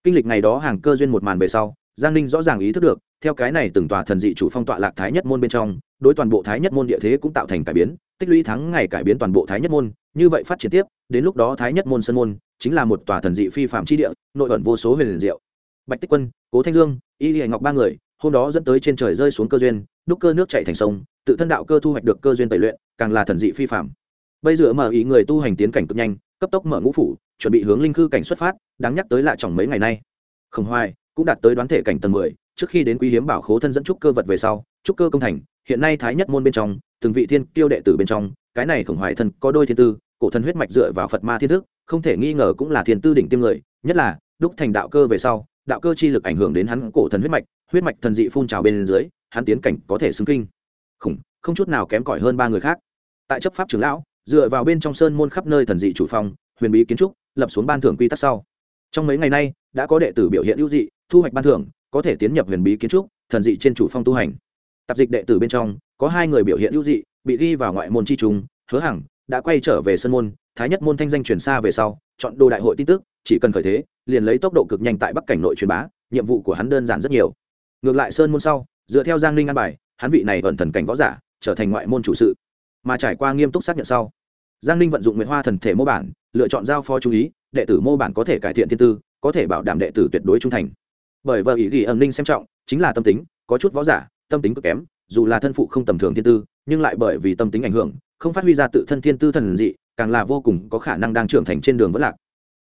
Speaker 1: kinh lịch ngày đó hàng cơ duyên một màn về sau, giang ninh rõ ràng ý thức được, theo cái này từng tòa thần dị chủ phong tọa lạc thái nhất môn bên trong, đối toàn bộ thái nhất môn địa thế cũng tạo thành cải biến, tích lũy thắng ngày cải biến toàn bộ thái nhất môn, như vậy phát triển tiếp, đến lúc đó thái nhất môn sân môn, chính là một tòa thần dị phi phạm chi địa, nội ẩn vô số huyền diệu. Bạch tích quân, cố thanh dương, y lì ngọc ba người hôm đó dẫn tới trên trời rơi xuống cơ duyên, đúc cơ nước chạy thành sông, tự thân đạo cơ thu hoạch được cơ duyên tẩy luyện, càng là thần dị phi phạm bây giờ mở ý người tu hành tiến cảnh cực nhanh, cấp tốc mở ngũ phủ, chuẩn bị hướng linh khư cảnh xuất phát, đáng nhắc tới lại trong mấy ngày nay. Khổng hoài cũng đạt tới đoán thể cảnh tầng mười, trước khi đến quý hiếm bảo khố thân dẫn trúc cơ vật về sau, trúc cơ công thành, hiện nay thái nhất môn bên trong, từng vị thiên tiêu đệ tử bên trong, cái này khổng hoài thân có đôi thiên tư, cổ thần huyết mạch dựa vào phật ma thiên thức, không thể nghi ngờ cũng là thiên tư đỉnh tiêm người, nhất là đúc thành đạo cơ về sau, đạo cơ chi lực ảnh hưởng đến hắn cổ thần huyết mạch huyết mạch thần dị phun trào bên dưới, hắn tiến cảnh có thể xứng kinh. Khủng, không chút nào kém cỏi hơn ba người khác. Tại chấp pháp trưởng lão, dựa vào bên trong sơn môn khắp nơi thần dị chủ phong, huyền bí kiến trúc, lập xuống ban thưởng quy tắc sau. Trong mấy ngày nay, đã có đệ tử biểu hiện ưu dị, thu hoạch ban thưởng, có thể tiến nhập huyền bí kiến trúc, thần dị trên chủ phong tu hành. Tạp dịch đệ tử bên trong, có hai người biểu hiện ưu dị, bị ghi vào ngoại môn chi trung hứa hằng, đã quay trở về sân môn, thái nhất môn thanh danh truyền xa về sau, chọn đồ đại hội tin tức, chỉ cần khởi thế, liền lấy tốc độ cực nhanh tại bắc cảnh nội truyền bá, nhiệm vụ của hắn đơn giản rất nhiều ngược lại sơn môn sau, dựa theo giang ninh an bài, hắn vị này ẩn thần cảnh võ giả, trở thành ngoại môn chủ sự. Mà trải qua nghiêm túc xác nhận sau, giang ninh vận dụng nguyệt hoa thần thể mô bản, lựa chọn giao phó chú ý, đệ tử mô bản có thể cải thiện thiên tư, có thể bảo đảm đệ tử tuyệt đối trung thành. Bởi vợ ý ghi ẩn ninh xem trọng, chính là tâm tính, có chút võ giả, tâm tính cực kém, dù là thân phụ không tầm thường thiên tư, nhưng lại bởi vì tâm tính ảnh hưởng, không phát huy ra tự thân thiên tư thần dị, càng là vô cùng có khả năng đang trưởng thành trên đường vất lạc.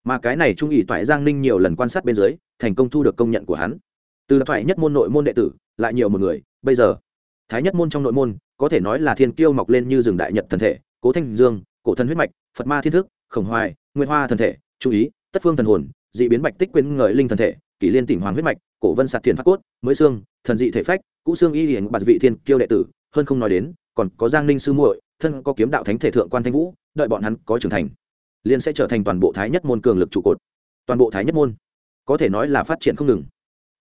Speaker 1: Mà cái này trung ý toại giang ninh nhiều lần quan sát bên dưới, thành công thu được công nhận của hắn từ thoại nhất môn nội môn đệ tử, lại nhiều một người, bây giờ, thái nhất môn trong nội môn, có thể nói là thiên kiêu mọc lên như rừng đại nhật thần thể, cố thanh dương, cổ thần huyết mạch, phật ma thiên thức, khổng hoài nguyên hoa thần thể chú ý, tất phương thần hồn, dị biến bạch tích quyến ngợi linh thần thể, kỷ liên tỉnh hoàng huyết mạch, cổ vân sạt thiền phát cốt, mới xương, thần dị thể phách, cũ xương y hiển bạt vị thiên kiêu đệ tử, hơn không nói đến, còn có giang ninh sư muội, thân có kiếm đạo thánh thể thượng quan thanh vũ, đợi bọn hắn có trưởng thành liên sẽ trở thành toàn bộ thái nhất môn cường lực trụ cột. Toàn bộ thái nhất môn, có thể nói là phát triển không ngừng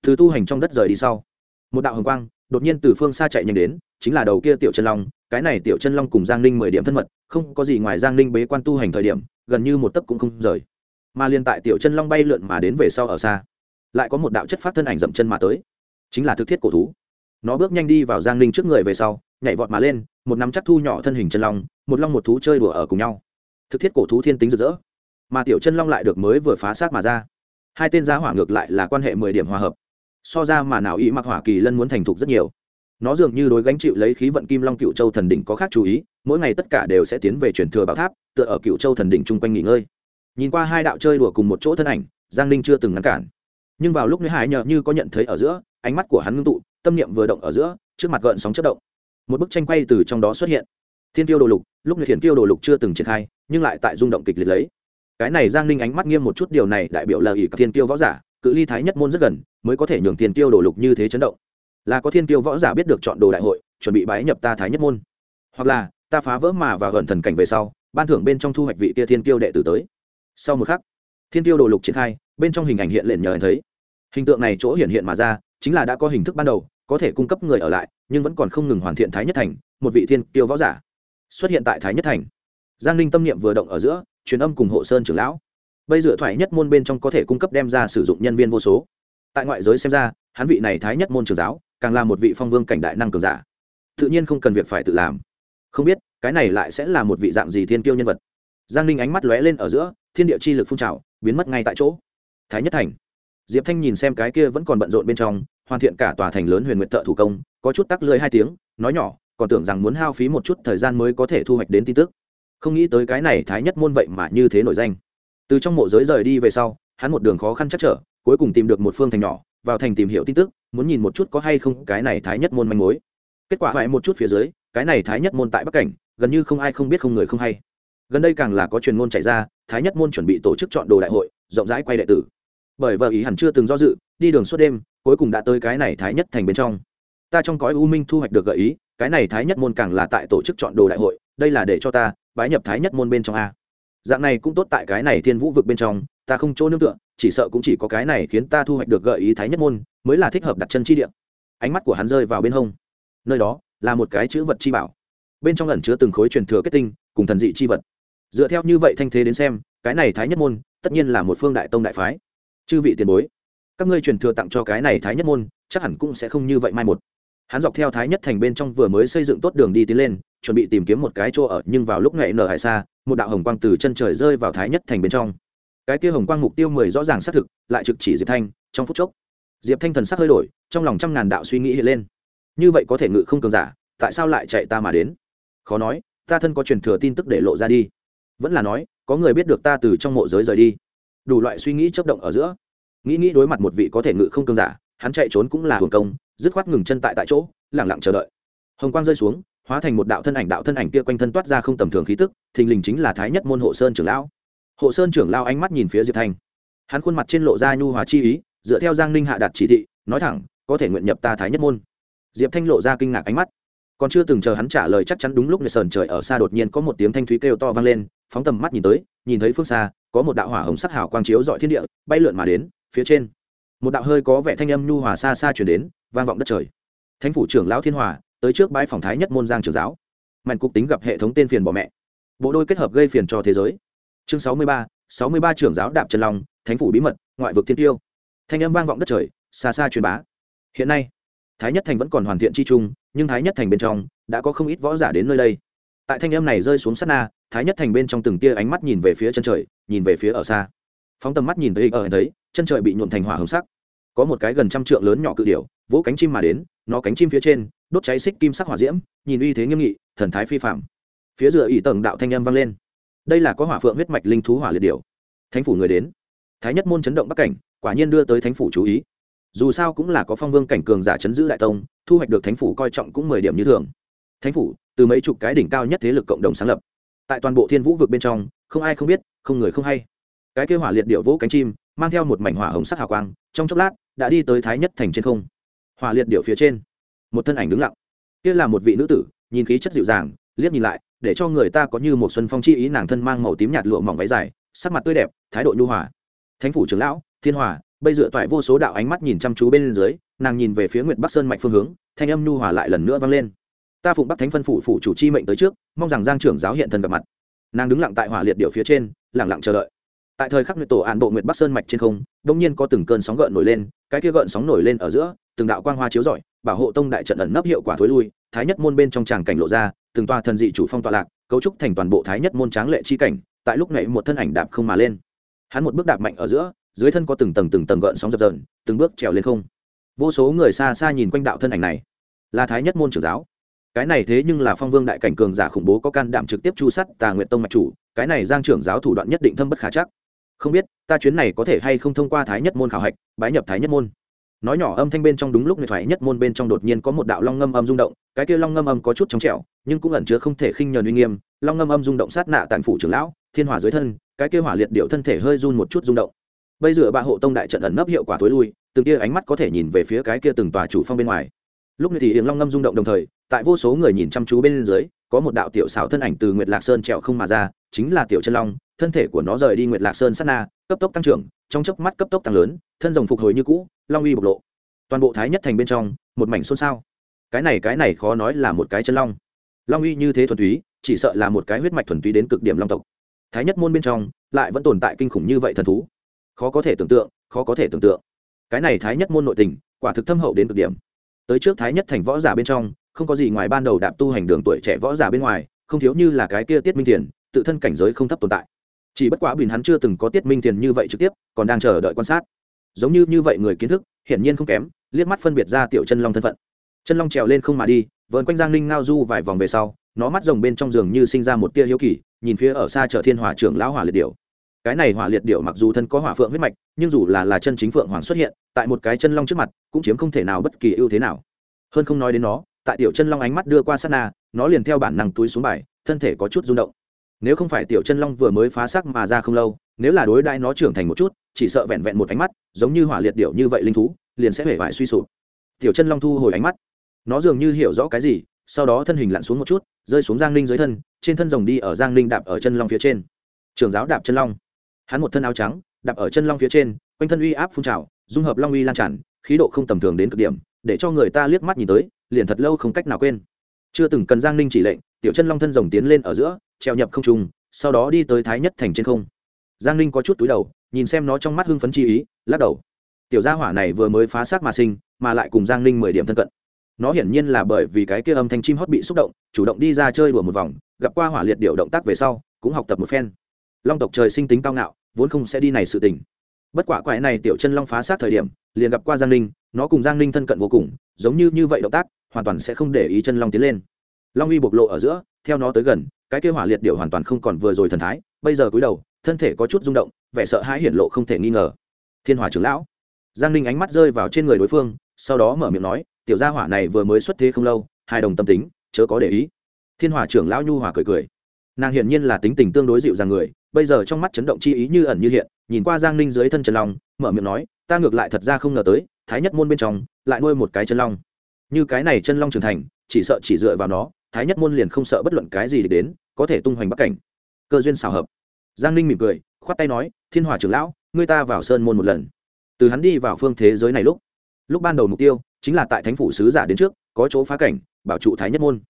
Speaker 1: từ tu hành trong đất rời đi sau. Một đạo hồng quang đột nhiên từ phương xa chạy nhanh đến, chính là đầu kia tiểu chân long. Cái này tiểu chân long cùng giang ninh mười điểm thân mật, không có gì ngoài giang ninh bế quan tu hành thời điểm, gần như một tấc cũng không rời. Mà liên tại tiểu chân long bay lượn mà đến về sau ở xa, lại có một đạo chất phát thân ảnh dậm chân mà tới, chính là thực thiết cổ thú. Nó bước nhanh đi vào giang ninh trước người về sau, nhảy vọt mà lên, một nắm chắc thu nhỏ thân hình chân long, một long một thú chơi đùa ở cùng nhau. Thực thiết cổ thú thiên tính rực rỡ, mà tiểu chân long lại được mới vừa phá xác mà ra. Hai tên giá hỏa ngược lại là quan hệ mười điểm hòa hợp so ra mà nào ý mặc hỏa kỳ lân muốn thành thục rất nhiều. Nó dường như đối gánh chịu lấy khí vận kim long cựu châu thần đỉnh có khác chú ý, mỗi ngày tất cả đều sẽ tiến về truyền thừa bảo tháp, tựa ở cựu châu thần đỉnh chung quanh nghỉ ngơi. Nhìn qua hai đạo chơi đùa cùng một chỗ thân ảnh, giang ninh chưa từng ngăn cản. Nhưng vào lúc nữ hải nhờ như có nhận thấy ở giữa, ánh mắt của hắn ngưng tụ, tâm niệm vừa động ở giữa, trước mặt gợn sóng chất động. Một bức tranh quay từ trong đó xuất hiện. Thiên tiêu đồ lục, lúc này thiền tiêu đồ lục chưa từng triển khai, nhưng lại tại rung động kịch liệt lấy. Cái này giang ninh ánh mắt nghiêm một chút, điều này đại biểu là ỷ các thiên tiêu võ giả, cự ly thái nhất môn rất gần mới có thể nhường thiên tiêu đồ lục như thế chấn động. Là có thiên tiêu võ giả biết được chọn đồ đại hội, chuẩn bị bái nhập ta thái nhất môn. Hoặc là, ta phá vỡ mà và gần thần cảnh về sau, ban thưởng bên trong thu hoạch vị kia thiên tiêu đệ tử tới. Sau một khắc, thiên tiêu đồ lục triển khai, bên trong hình ảnh hiện lên nhờ anh thấy. Hình tượng này chỗ hiện hiện mà ra, chính là đã có hình thức ban đầu, có thể cung cấp người ở lại, nhưng vẫn còn không ngừng hoàn thiện thái nhất thành, một vị thiên tiêu võ giả xuất hiện tại thái nhất thành. Giang ninh tâm niệm vừa động ở giữa, truyền âm cùng hộ sơn trưởng lão. Bây giờ thoại nhất môn bên trong có thể cung cấp đem ra sử dụng nhân viên vô số tại ngoại giới xem ra, hắn vị này thái nhất môn trường giáo, càng là một vị phong vương cảnh đại năng cường giả. Tự nhiên không cần việc phải tự làm. Không biết, cái này lại sẽ là một vị dạng gì thiên kiêu nhân vật? Giang ninh ánh mắt lóe lên ở giữa, thiên địa chi lực phun trào, biến mất ngay tại chỗ. Thái nhất thành. Diệp thanh nhìn xem cái kia vẫn còn bận rộn bên trong, hoàn thiện cả tòa thành lớn huyền nguyện thợ thủ công, có chút tắc lưới hai tiếng, nói nhỏ, còn tưởng rằng muốn hao phí một chút thời gian mới có thể thu hoạch đến tin tức. Không nghĩ tới cái này thái nhất môn vậy mà như thế nổi danh. Từ trong mộ giới rời đi về sau, hắn một đường khó khăn chắc trở cuối cùng tìm được một phương thành nhỏ, vào thành tìm hiểu tin tức, muốn nhìn một chút có hay không cái này thái nhất môn manh mối. Kết quả hoại một chút phía dưới, cái này thái nhất môn tại bắc cảnh, gần như không ai không biết không người không hay. Gần đây càng là có truyền môn chạy ra, thái nhất môn chuẩn bị tổ chức chọn đồ đại hội, rộng rãi quay đệ tử. Bởi vợ ý hẳn chưa từng do dự, đi đường suốt đêm, cuối cùng đã tới cái này thái nhất thành bên trong. Ta trong cõi u minh thu hoạch được gợi ý, cái này thái nhất môn càng là tại tổ chức chọn đồ đại hội, đây là để cho ta bái nhập thái nhất môn bên trong a. Dạng này cũng tốt tại cái này thiên vũ vực bên trong, ta không chỗ nương tựa chỉ sợ cũng chỉ có cái này khiến ta thu hoạch được gợi ý thái nhất môn, mới là thích hợp đặt chân chi địa. Ánh mắt của hắn rơi vào bên hông. Nơi đó, là một cái chữ vật chi bảo. Bên trong ẩn chứa từng khối truyền thừa kết tinh, cùng thần dị chi vật. Dựa theo như vậy thanh thế đến xem, cái này thái nhất môn, tất nhiên là một phương đại tông đại phái. Chư vị tiền bối, các ngươi truyền thừa tặng cho cái này thái nhất môn, chắc hẳn cũng sẽ không như vậy mai một. Hắn dọc theo thái nhất thành bên trong vừa mới xây dựng tốt đường đi tiến lên, chuẩn bị tìm kiếm một cái chỗ ở, nhưng vào lúc ngày nở hải xa, một đạo hồng quang từ chân trời rơi vào thái nhất thành bên trong cái kia hồng quang mục tiêu mười rõ ràng xác thực, lại trực chỉ diệp thanh, trong phút chốc. Diệp thanh thần sắc hơi đổi, trong lòng trăm ngàn đạo suy nghĩ hiện lên. Như vậy có thể ngự không cường giả, tại sao lại chạy ta mà đến? Khó nói, ta thân có truyền thừa tin tức để lộ ra đi. Vẫn là nói, có người biết được ta từ trong mộ giới rời đi. Đủ loại suy nghĩ chấp động ở giữa. Nghĩ nghĩ đối mặt một vị có thể ngự không cường giả, hắn chạy trốn cũng là hưởng công, dứt khoát ngừng chân tại tại chỗ lẳng lặng chờ đợi. Hồng quang rơi xuống, hóa thành một đạo thân ảnh, đạo thân ảnh kia quanh thân toát ra không tầm thường khí tức, thình lình chính là thái nhất môn hộ sơn trưởng lão hộ sơn trưởng lao ánh mắt nhìn phía diệp thanh. Hắn khuôn mặt trên lộ ra nhu hòa chi ý, dựa theo giang ninh hạ đạt chỉ thị, nói thẳng, có thể nguyện nhập ta thái nhất môn. Diệp thanh lộ ra kinh ngạc ánh mắt. Còn chưa từng chờ hắn trả lời chắc chắn đúng lúc người sờn trời ở xa đột nhiên có một tiếng thanh thúy kêu to vang lên, phóng tầm mắt nhìn tới, nhìn thấy phương xa, có một đạo hỏa hồng sắc hào quang chiếu dọi thiên địa, bay lượn mà đến, phía trên. Một đạo hơi có vẻ thanh âm nhu hòa xa xa chuyển đến, vang vọng đất trời. Thánh phủ trưởng lão thiên hòa, tới trước bãi phòng thái nhất môn giang trường giáo. Mạnh cục tính gặp hệ thống tên phiền bỏ mẹ. Bộ đôi kết hợp gây phiền cho thế giới chương sáu mươi ba, sáu mươi ba trưởng giáo đạp trần long, thánh phủ bí mật, ngoại vực thiên tiêu. Thanh âm vang vọng đất trời, xa xa truyền bá. Hiện nay, thái nhất thành vẫn còn hoàn thiện chi trung, nhưng thái nhất thành bên trong đã có không ít võ giả đến nơi đây. Tại thanh âm này rơi xuống sát na, thái nhất thành bên trong từng tia ánh mắt nhìn về phía chân trời, nhìn về phía ở xa. Phóng tầm mắt nhìn thấy, ở thấy, chân trời bị nhuộn thành hỏa hồng sắc. Có một cái gần trăm trượng lớn nhỏ cự điểu, vỗ cánh chim mà đến, nó cánh chim phía trên, đốt cháy xích kim sắc hỏa diễm, nhìn uy thế nghiêm nghị, thần thái phi phạm phía dựa ỷ tầng đạo thanh âm vang lên đây là có hỏa phượng huyết mạch linh thú hỏa liệt điểu. Thánh phủ người đến. Thái nhất môn chấn động bắc cảnh, quả nhiên đưa tới thánh phủ chú ý. Dù sao cũng là có phong vương cảnh cường giả chấn giữ đại tông, thu hoạch được thánh phủ coi trọng cũng mười điểm như thường. Thánh phủ, từ mấy chục cái đỉnh cao nhất thế lực cộng đồng sáng lập. Tại toàn bộ thiên vũ vực bên trong, không ai không biết, không người không hay. Cái kêu hỏa liệt điệu vỗ cánh chim, mang theo một mảnh hỏa hồng sắc hào quang, trong chốc lát, đã đi tới thái nhất thành trên không. Hỏa liệt điệu phía trên, một thân ảnh đứng lặng. Kia là một vị nữ tử, nhìn khí chất dịu dàng, liếc nhìn lại để cho người ta có như một xuân phong chi ý, nàng thân mang màu tím nhạt lụa mỏng váy dài, sắc mặt tươi đẹp, thái độ nhu hòa. Thánh phủ trưởng lão, thiên hòa, bây dựa toại vô số đạo ánh mắt nhìn chăm chú bên dưới, nàng nhìn về phía nguyệt bắc sơn mạch phương hướng, thanh âm nhu hòa lại lần nữa vang lên. Ta phụng bắc thánh phân phủ phủ chủ chi mệnh tới trước, mong rằng giang trưởng giáo hiện thân gặp mặt. Nàng đứng lặng tại hỏa liệt điệu phía trên, lặng lặng chờ đợi. Tại thời khắc nguyệt tổ an bộ nguyệt bắc sơn mạch trên không đông nhiên có từng cơn sóng gợn nổi lên, cái kia gợn sóng nổi lên ở giữa, từng đạo quang hoa chiếu rọi, bảo hộ tông đại trận ẩn nấp hiệu quả thối lui, thái nhất môn bên trong tràng cảnh lộ ra từng tòa thần dị chủ phong tọa lạc, cấu trúc thành toàn bộ thái nhất môn tráng lệ chi cảnh, tại lúc này một thân ảnh đạp không mà lên. Hắn một bước đạp mạnh ở giữa, dưới thân có từng tầng từng tầng gợn sóng dập dờn, từng bước trèo lên không. Vô số người xa xa nhìn quanh đạo thân ảnh này, là thái nhất môn trưởng giáo. Cái này thế nhưng là phong vương đại cảnh cường giả khủng bố có can đảm trực tiếp chu sắt tà nguyện tông mạch chủ, cái này giang trưởng giáo thủ đoạn nhất định thâm bất khả chắc. Không biết, ta chuyến này có thể hay không thông qua thái nhất môn khảo hạch, bái nhập thái nhất môn nói nhỏ âm thanh bên trong đúng lúc người thoại nhất môn bên trong đột nhiên có một đạo long ngâm âm rung động, cái kia long ngâm âm có chút trong trẻo, nhưng cũng ẩn chứa không thể khinh nhờn uy nghiêm, long ngâm âm rung động sát nạ tàn phủ trưởng lão, thiên hỏa dưới thân, cái kia hỏa liệt điệu thân thể hơi run một chút rung động. Bây giờ ba hộ tông đại trận ẩn nấp hiệu quả tối lui, từng kia ánh mắt có thể nhìn về phía cái kia từng tòa chủ phong bên ngoài. Lúc này thì hiền long ngâm rung động đồng thời, tại vô số người nhìn chăm chú bên dưới, có một đạo tiểu xảo thân ảnh từ nguyệt lạc sơn trèo không mà ra, chính là tiểu chân long, thân thể của nó rời đi nguyệt lạc sơn sát na, cấp tốc tăng trưởng trong chớp mắt cấp tốc tăng lớn, thân rồng phục hồi như cũ, long uy bộc lộ. Toàn bộ thái nhất thành bên trong, một mảnh xôn xao. Cái này cái này khó nói là một cái chân long. Long uy như thế thuần túy, chỉ sợ là một cái huyết mạch thuần túy đến cực điểm long tộc. Thái nhất môn bên trong, lại vẫn tồn tại kinh khủng như vậy thần thú. Khó có thể tưởng tượng, khó có thể tưởng tượng. Cái này thái nhất môn nội tình, quả thực thâm hậu đến cực điểm. Tới trước thái nhất thành võ giả bên trong, không có gì ngoài ban đầu đạp tu hành đường tuổi trẻ võ giả bên ngoài, không thiếu như là cái kia tiết minh tiền, tự thân cảnh giới không thấp tồn tại chỉ bất quá bình hắn chưa từng có tiết minh tiền như vậy trực tiếp, còn đang chờ đợi quan sát. Giống như như vậy người kiến thức, hiển nhiên không kém, liếc mắt phân biệt ra tiểu chân long thân phận. Chân long trèo lên không mà đi vợn quanh giang ninh ngao du vài vòng về sau, nó mắt rồng bên trong giường như sinh ra một tia hiếu kỳ, nhìn phía ở xa chợ thiên hỏa trưởng lão hỏa liệt điệu cái này hỏa liệt điệu mặc dù thân có hỏa phượng huyết mạch, nhưng dù là là chân chính phượng hoàng xuất hiện, tại một cái chân long trước mặt, cũng chiếm không thể nào bất kỳ ưu thế nào. Hơn không nói đến nó, tại tiểu chân long ánh mắt đưa qua sát na, nó liền theo bản năng túi xuống bài, thân thể có chút rung động nếu không phải tiểu chân long vừa mới phá sắc mà ra không lâu, nếu là đối đãi nó trưởng thành một chút, chỉ sợ vẹn vẹn một ánh mắt, giống như hỏa liệt điệu như vậy linh thú, liền sẽ hể vải suy sụp. Tiểu chân long thu hồi ánh mắt. Nó dường như hiểu rõ cái gì, sau đó thân hình lặn xuống một chút, rơi xuống giang ninh dưới thân, trên thân rồng đi ở giang ninh đạp ở chân long phía trên. Trường giáo đạp chân long. Hắn một thân áo trắng, đạp ở chân long phía trên, quanh thân uy áp phun trào, dung hợp long uy lan tràn, khí độ không tầm thường đến cực điểm, để cho người ta liếc mắt nhìn tới, liền thật lâu không cách nào quên. Chưa từng cần giang ninh chỉ lệnh, tiểu chân long thân rồng tiến lên ở giữa treo nhập không trùng sau đó đi tới thái nhất thành trên không. Giang ninh có chút túi đầu, nhìn xem nó trong mắt hưng phấn chi ý, lắc đầu. Tiểu gia hỏa này vừa mới phá xác mà sinh, mà lại cùng giang ninh mười điểm thân cận. Nó hiển nhiên là bởi vì cái kia âm thanh chim hót bị xúc động, chủ động đi ra chơi đùa một vòng, gặp qua hỏa liệt điệu động tác về sau, cũng học tập một phen. Long tộc trời sinh tính cao ngạo, vốn không sẽ đi này sự tình. Bất quả quái này tiểu chân long phá sát thời điểm, liền gặp qua giang ninh, nó cùng giang ninh thân cận vô cùng, giống như như vậy động tác, hoàn toàn sẽ không để ý chân long tiến lên long uy bộc lộ ở giữa, theo nó tới gần, cái kêu hỏa liệt điệu hoàn toàn không còn vừa rồi thần thái, bây giờ cúi đầu, thân thể có chút rung động, vẻ sợ hãi hiển lộ không thể nghi ngờ. Thiên hỏa trưởng lão. Giang ninh ánh mắt rơi vào trên người đối phương, sau đó mở miệng nói, tiểu gia hỏa này vừa mới xuất thế không lâu, hai đồng tâm tính, chớ có để ý. Thiên hỏa trưởng lão nhu hòa cười cười. Nàng hiển nhiên là tính tình tương đối dịu dàng người, bây giờ trong mắt chấn động chi ý như ẩn như hiện, nhìn qua giang ninh dưới thân trần long, mở miệng nói, ta ngược lại thật ra không ngờ tới, thái nhất môn bên trong, lại nuôi một cái chân long. Như cái này chân long trưởng thành, chỉ sợ chỉ dựa vào nó thái nhất môn liền không sợ bất luận cái gì để đến, có thể tung hoành bắc cảnh. Cơ duyên xào hợp. Giang ninh mỉm cười, khoát tay nói, thiên hòa trưởng lão, ngươi ta vào sơn môn một lần. Từ hắn đi vào phương thế giới này lúc lúc ban đầu mục tiêu chính là tại thánh phủ sứ giả đến trước, có chỗ phá cảnh, bảo trụ thái nhất môn.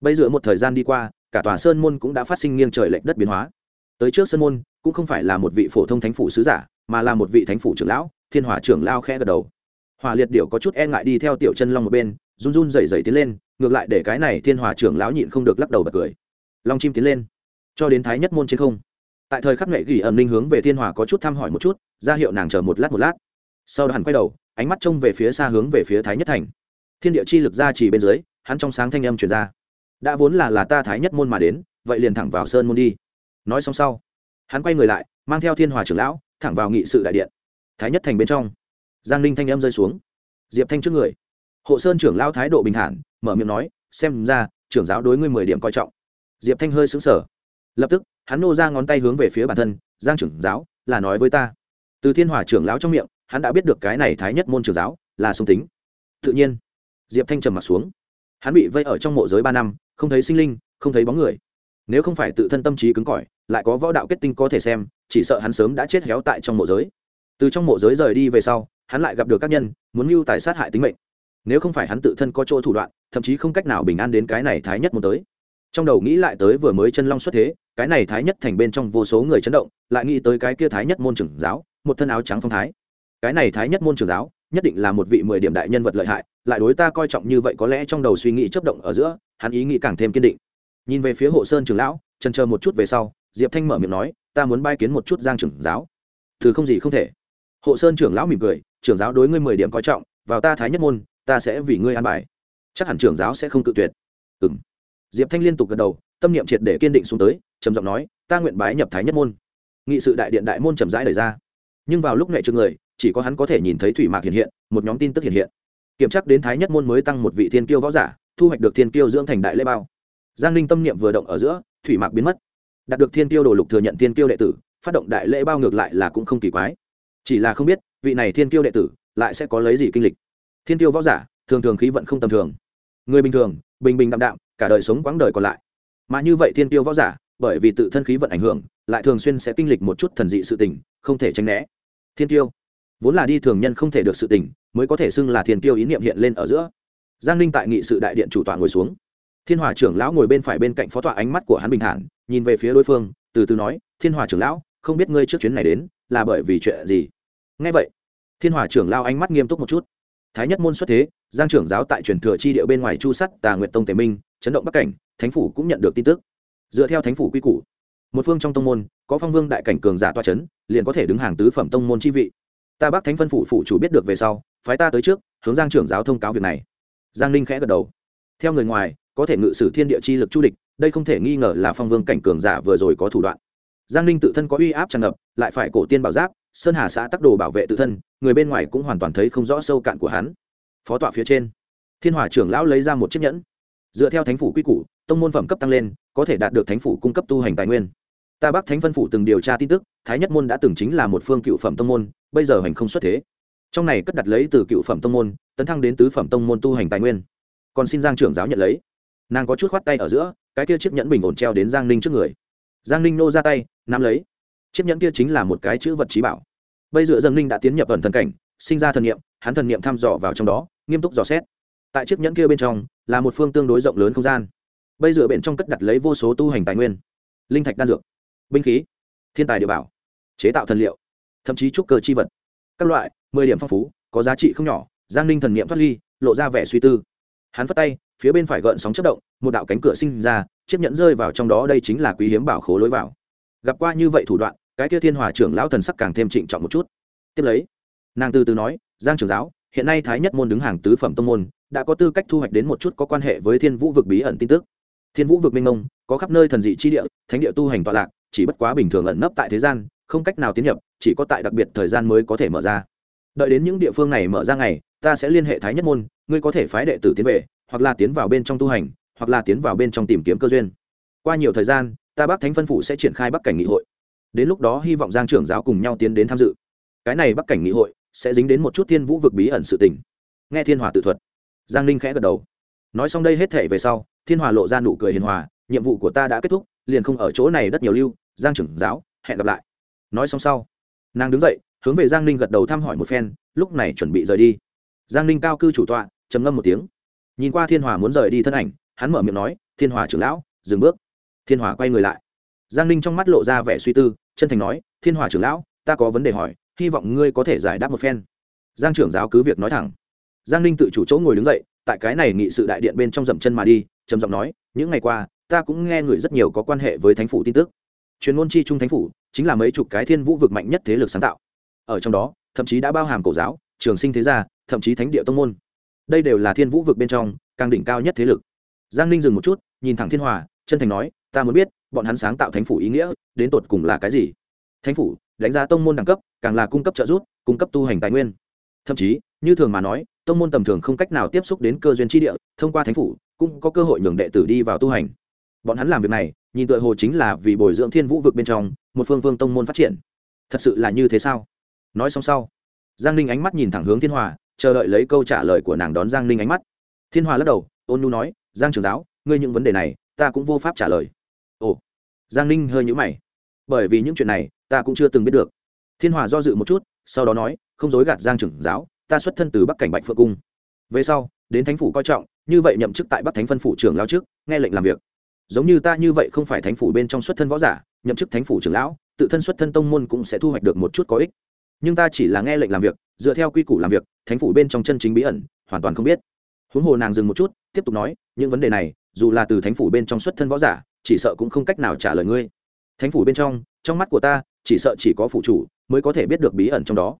Speaker 1: Bây giờ một thời gian đi qua, cả tòa sơn môn cũng đã phát sinh nghiêng trời lệch đất biến hóa. Tới trước sơn môn, cũng không phải là một vị phổ thông thánh phủ sứ giả, mà là một vị thánh phủ trưởng lão, thiên hòa trưởng lao khẽ gật đầu. Hỏa liệt điệu có chút e ngại đi theo tiểu chân long một bên run run rẩy rẩy tiến lên, ngược lại để cái này thiên hòa trưởng lão nhịn không được lắc đầu bật cười. Long chim tiến lên, cho đến thái nhất môn trên không. Tại thời khắc nghệ gỉ ẩn linh hướng về thiên hòa có chút thăm hỏi một chút, ra hiệu nàng chờ một lát một lát. Sau đó hắn quay đầu, ánh mắt trông về phía xa hướng về phía thái nhất thành. Thiên địa chi lực ra chỉ bên dưới, hắn trong sáng thanh âm truyền ra. Đã vốn là là ta thái nhất môn mà đến, vậy liền thẳng vào sơn môn đi. Nói xong sau, hắn quay người lại, mang theo thiên hòa trưởng lão, thẳng vào nghị sự đại điện. Thái nhất thành bên trong, giang ninh thanh âm rơi xuống. Diệp thanh trước người hộ sơn trưởng lao thái độ bình thản, mở miệng nói, xem ra, trưởng giáo đối ngươi mười điểm coi trọng. Diệp thanh hơi xứng sở lập tức, hắn nô ra ngón tay hướng về phía bản thân, giang trưởng giáo, là nói với ta. Từ thiên hòa trưởng lão trong miệng, hắn đã biết được cái này thái nhất môn trưởng giáo, là sung tính. Tự nhiên, diệp thanh trầm m ặ t xuống. Hắn bị vây ở trong mộ giới ba năm, không thấy sinh linh, không thấy bóng người. Nếu không phải tự thân tâm trí cứng cỏi, lại có võ đạo kết tinh có thể xem, chỉ sợ hắn sớm đã chết héo tại trong mộ giới. Từ trong mộ giới rời đi về sau, hắn lại gặp được các nhân, muốn mưu tài sát hại tính mệnh nếu không phải hắn tự thân có chỗ thủ đoạn, thậm chí không cách nào bình an đến cái này thái nhất muốn tới. Trong đầu nghĩ lại tới vừa mới chân long xuất thế, cái này thái nhất thành bên trong vô số người chấn động, lại nghĩ tới cái kia thái nhất môn trưởng giáo, một thân áo trắng phong thái. Cái này thái nhất môn trưởng giáo, nhất định là một vị mười điểm đại nhân vật lợi hại, lại đối ta coi trọng như vậy có lẽ trong đầu suy nghĩ chấp động ở giữa, hắn ý nghĩ càng thêm kiên định. Nhìn về phía hộ sơn trưởng lão, trần chờ một chút về sau, diệp thanh mở miệng nói, ta muốn bay kiến một chút giang trưởng giáo. Thứ không gì không thể. Hộ sơn trưởng lão mỉm cười, trưởng giáo đối ngươi mười điểm coi trọng, vào ta thái nhất môn ta sẽ vì ngươi an bài. Chắc hẳn trưởng giáo sẽ không tự tuyệt. Ừ m diệp thanh liên tục gật đầu, tâm niệm triệt để kiên định xuống tới, trầm giọng nói, ta nguyện bái nhập thái nhất môn. Nghị sự đại điện đại môn trầm rãi đời ra. Nhưng vào lúc nghệ trước người, chỉ có hắn có thể nhìn thấy thủy mạc hiện hiện, một nhóm tin tức hiện hiện. Kiểm tra đến thái nhất môn mới tăng một vị thiên kiêu võ giả, thu hoạch được thiên kiêu dưỡng thành đại lễ bao. Giang ninh tâm niệm vừa động ở giữa, thủy mạc biến mất. Đạt được thiên kiêu đồ lục thừa nhận thiên kiêu đệ tử, phát động đại lễ bao ngược lại là cũng không kỳ quái. Chỉ là không biết, vị này thiên kiêu đệ tử lại sẽ có lấy gì kinh lịch thiên tiêu võ giả thường thường khí vận không tầm thường. Người bình thường bình bình đạm đạm cả đời sống quãng đời còn lại. Mà như vậy thiên tiêu võ giả bởi vì tự thân khí vận ảnh hưởng lại thường xuyên sẽ kinh lịch một chút thần dị sự tình không thể tránh né. Thiên tiêu, vốn là đi thường nhân không thể được sự tình mới có thể xưng là thiên tiêu ý niệm hiện lên ở giữa. Giang ninh tại nghị sự đại điện chủ tọa ngồi xuống. Thiên hòa trưởng lão ngồi bên phải bên cạnh phó tọa ánh mắt của hắn bình thản nhìn về phía đối phương từ từ nói thiên hòa trưởng lão không biết ngươi trước chuyến này đến là bởi vì chuyện gì? Ngay vậy thiên hòa trưởng lao ánh mắt nghiêm túc một chút thái nhất môn xuất thế, giang trưởng giáo tại truyền thừa chi địa bên ngoài chu sắt, tà nguyệt tông tề minh, chấn động bắc cảnh, thánh phủ cũng nhận được tin tức. Dựa theo thánh phủ quy củ, một phương trong tông môn, có phong vương đại cảnh cường giả toa c h ấ n liền có thể đứng hàng tứ phẩm tông môn chi vị. Ta bắc thánh phân phủ phủ chủ biết được về sau, phái ta tới trước, hướng giang trưởng giáo thông cáo việc này. Giang ninh khẽ gật đầu. Theo người ngoài, có thể ngự sử thiên địa chi lực chu địch, đây không thể nghi ngờ là phong vương cảnh cường giả vừa rồi có thủ đoạn. Giang ninh tự thân có uy áp tràn ngập, lại phải cổ tiên bảo giáp sơn hà xã tắc đồ bảo vệ tự thân, người bên ngoài cũng hoàn toàn thấy không rõ sâu cạn của hắn. Phó tọa phía trên, thiên hòa trưởng lão lấy ra một chiếc nhẫn. Dựa theo thánh phủ quy củ, tông môn phẩm cấp tăng lên, có thể đạt được thánh phủ cung cấp tu hành tài nguyên. Ta bắc thánh phân phủ từng điều tra tin tức, thái nhất môn đã từng chính là một phương cựu phẩm tông môn, bây giờ hành không xuất thế. Trong này cất đặt lấy từ cựu phẩm tông môn, tấn thăng đến tứ phẩm tông môn tu hành tài nguyên. Còn xin giang trưởng giáo nhận lấy. Nàng có chút khoát tay ở giữa, cái kia chiếc nhẫn bình ổn treo đến giang ninh trước người. Giang ninh nô ra tay, nắm lấy. Chiếc nhẫn kia chính là một cái chữ vật trí bảo bây giờ dân Linh đã tiến nhập ẩn thần cảnh, sinh ra thần nghiệm hắn thần nghiệm thăm dò vào trong đó, nghiêm túc dò xét. Tại chiếc nhẫn kia bên trong, là một phương tương đối rộng lớn không gian. Bây giờ bên trong cất đặt lấy vô số tu hành tài nguyên. Linh thạch đan dược, binh khí, thiên tài địa bảo, chế tạo thần liệu, thậm chí trúc cơ chi vật. Các loại, mười điểm phong phú, có giá trị không nhỏ, giang ninh thần niệm thoát ly, lộ ra vẻ suy tư. Hắn phất tay, phía bên phải gợn sóng chất động, một đạo cánh cửa sinh ra, chiếc nhẫn rơi vào trong đó, đây chính là quý hiếm bảo khố lối vào. Gặp qua như vậy thủ đoạn cái kia thiên hòa trưởng lão thần sắc càng thêm trịnh trọng một chút. Tiếp lấy, nàng từ từ nói, giang trưởng giáo, hiện nay thái nhất môn đứng hàng tứ phẩm tông môn, đã có tư cách thu hoạch đến một chút có quan hệ với thiên vũ vực bí ẩn tin tức. Thiên vũ vực minh ông có khắp nơi thần dị chi địa, thánh địa tu hành tọa lạc, chỉ bất quá bình thường ẩn nấp tại thế gian, không cách nào tiến nhập, chỉ có tại đặc biệt thời gian mới có thể mở ra. Đợi đến những địa phương này mở ra ngày, ta sẽ liên hệ thái nhất môn, ngươi có thể phái đệ tử tiến về, hoặc là tiến vào bên trong tu hành, hoặc là tiến vào bên trong tìm kiếm cơ duyên. Qua nhiều thời gian, ta bắc thánh phân phủ sẽ triển khai bắc cảnh nghị hội đến lúc đó hy vọng giang trưởng giáo cùng nhau tiến đến tham dự. Cái này bắc cảnh nghị hội sẽ dính đến một chút thiên vũ vực bí ẩn sự tình. Nghe thiên hòa tự thuật. Giang ninh khẽ gật đầu. Nói xong đây hết thể về sau, thiên hòa lộ ra nụ cười hiền hòa, nhiệm vụ của ta đã kết thúc, liền không ở chỗ này đất nhiều lưu, giang trưởng giáo, hẹn gặp lại. Nói xong sau, nàng đứng dậy, hướng về giang ninh gật đầu thăm hỏi một phen, lúc này chuẩn bị rời đi. Giang ninh cao cư chủ tọa, trầm ngâm một tiếng. Nhìn qua thiên hòa muốn rời đi thân ảnh, hắn mở miệng nói, thiên hòa trưởng lão, dừng bước. Thiên hòa quay người lại. Giang ninh trong mắt lộ ra vẻ suy tư chân thành nói, thiên hòa trưởng lão, ta có vấn đề hỏi, hy vọng ngươi có thể giải đáp một phen. Giang trưởng giáo cứ việc nói thẳng. Giang ninh tự chủ chỗ ngồi đứng dậy, tại cái này nghị sự đại điện bên trong dậm chân mà đi, trầm giọng nói, những ngày qua, ta cũng nghe người rất nhiều có quan hệ với thánh phủ tin tức. Chuyên môn chi trung thánh phủ chính là mấy chục cái thiên vũ vực mạnh nhất thế lực sáng tạo. Ở trong đó, thậm chí đã bao hàm cổ giáo, trường sinh thế gia, thậm chí thánh địa tông môn. Đây đều là thiên vũ vực bên trong, càng đỉnh cao nhất thế lực. Giang ninh dừng một chút, nhìn thẳng thiên hòa chân thành nói, ta muốn biết bọn hắn sáng tạo thánh phủ ý nghĩa, đến tột cùng là cái gì? Thánh phủ, đánh giá tông môn đẳng cấp, càng là cung cấp trợ giúp, cung cấp tu hành tài nguyên. Thậm chí, như thường mà nói, tông môn tầm thường không cách nào tiếp xúc đến cơ duyên tri địa, thông qua thánh phủ, cũng có cơ hội nhường đệ tử đi vào tu hành. Bọn hắn làm việc này, nhìn tựa hồ chính là vì bồi dưỡng thiên vũ vực bên trong, một phương vương tông môn phát triển. Thật sự là như thế sao? Nói xong sau, giang ninh ánh mắt nhìn thẳng hướng thiên hòa, chờ đợi lấy câu trả lời của nàng đón giang ninh ánh mắt. Thiên hòa lắc đầu, ôn nu nói, giang trường giáo, ngươi những vấn đề này, ta cũng vô pháp trả lời giang ninh hơi nhũ mày. Bởi vì những chuyện này, ta cũng chưa từng biết được. Thiên hòa do dự một chút, sau đó nói, không dối gạt giang trưởng giáo, ta xuất thân từ bắc cảnh bạch phượng cung. Về sau, đến thánh phủ coi trọng, như vậy nhậm chức tại bắc thánh phân phủ trưởng lao trước, nghe lệnh làm việc. Giống như ta như vậy không phải thánh phủ bên trong xuất thân võ giả, nhậm chức thánh phủ trưởng lão, tự thân xuất thân tông môn cũng sẽ thu hoạch được một chút có ích. Nhưng ta chỉ là nghe lệnh làm việc, dựa theo quy củ làm việc, thánh phủ bên trong chân chính bí ẩn, hoàn toàn không biết. Huống hồ nàng dừng một chút, tiếp tục nói, những vấn đề này, dù là từ thánh phủ bên trong xuất thân võ giả chỉ sợ cũng không cách nào trả lời ngươi. Thánh phủ bên trong trong mắt của ta, chỉ sợ chỉ có phụ chủ mới có thể biết được bí ẩn trong đó.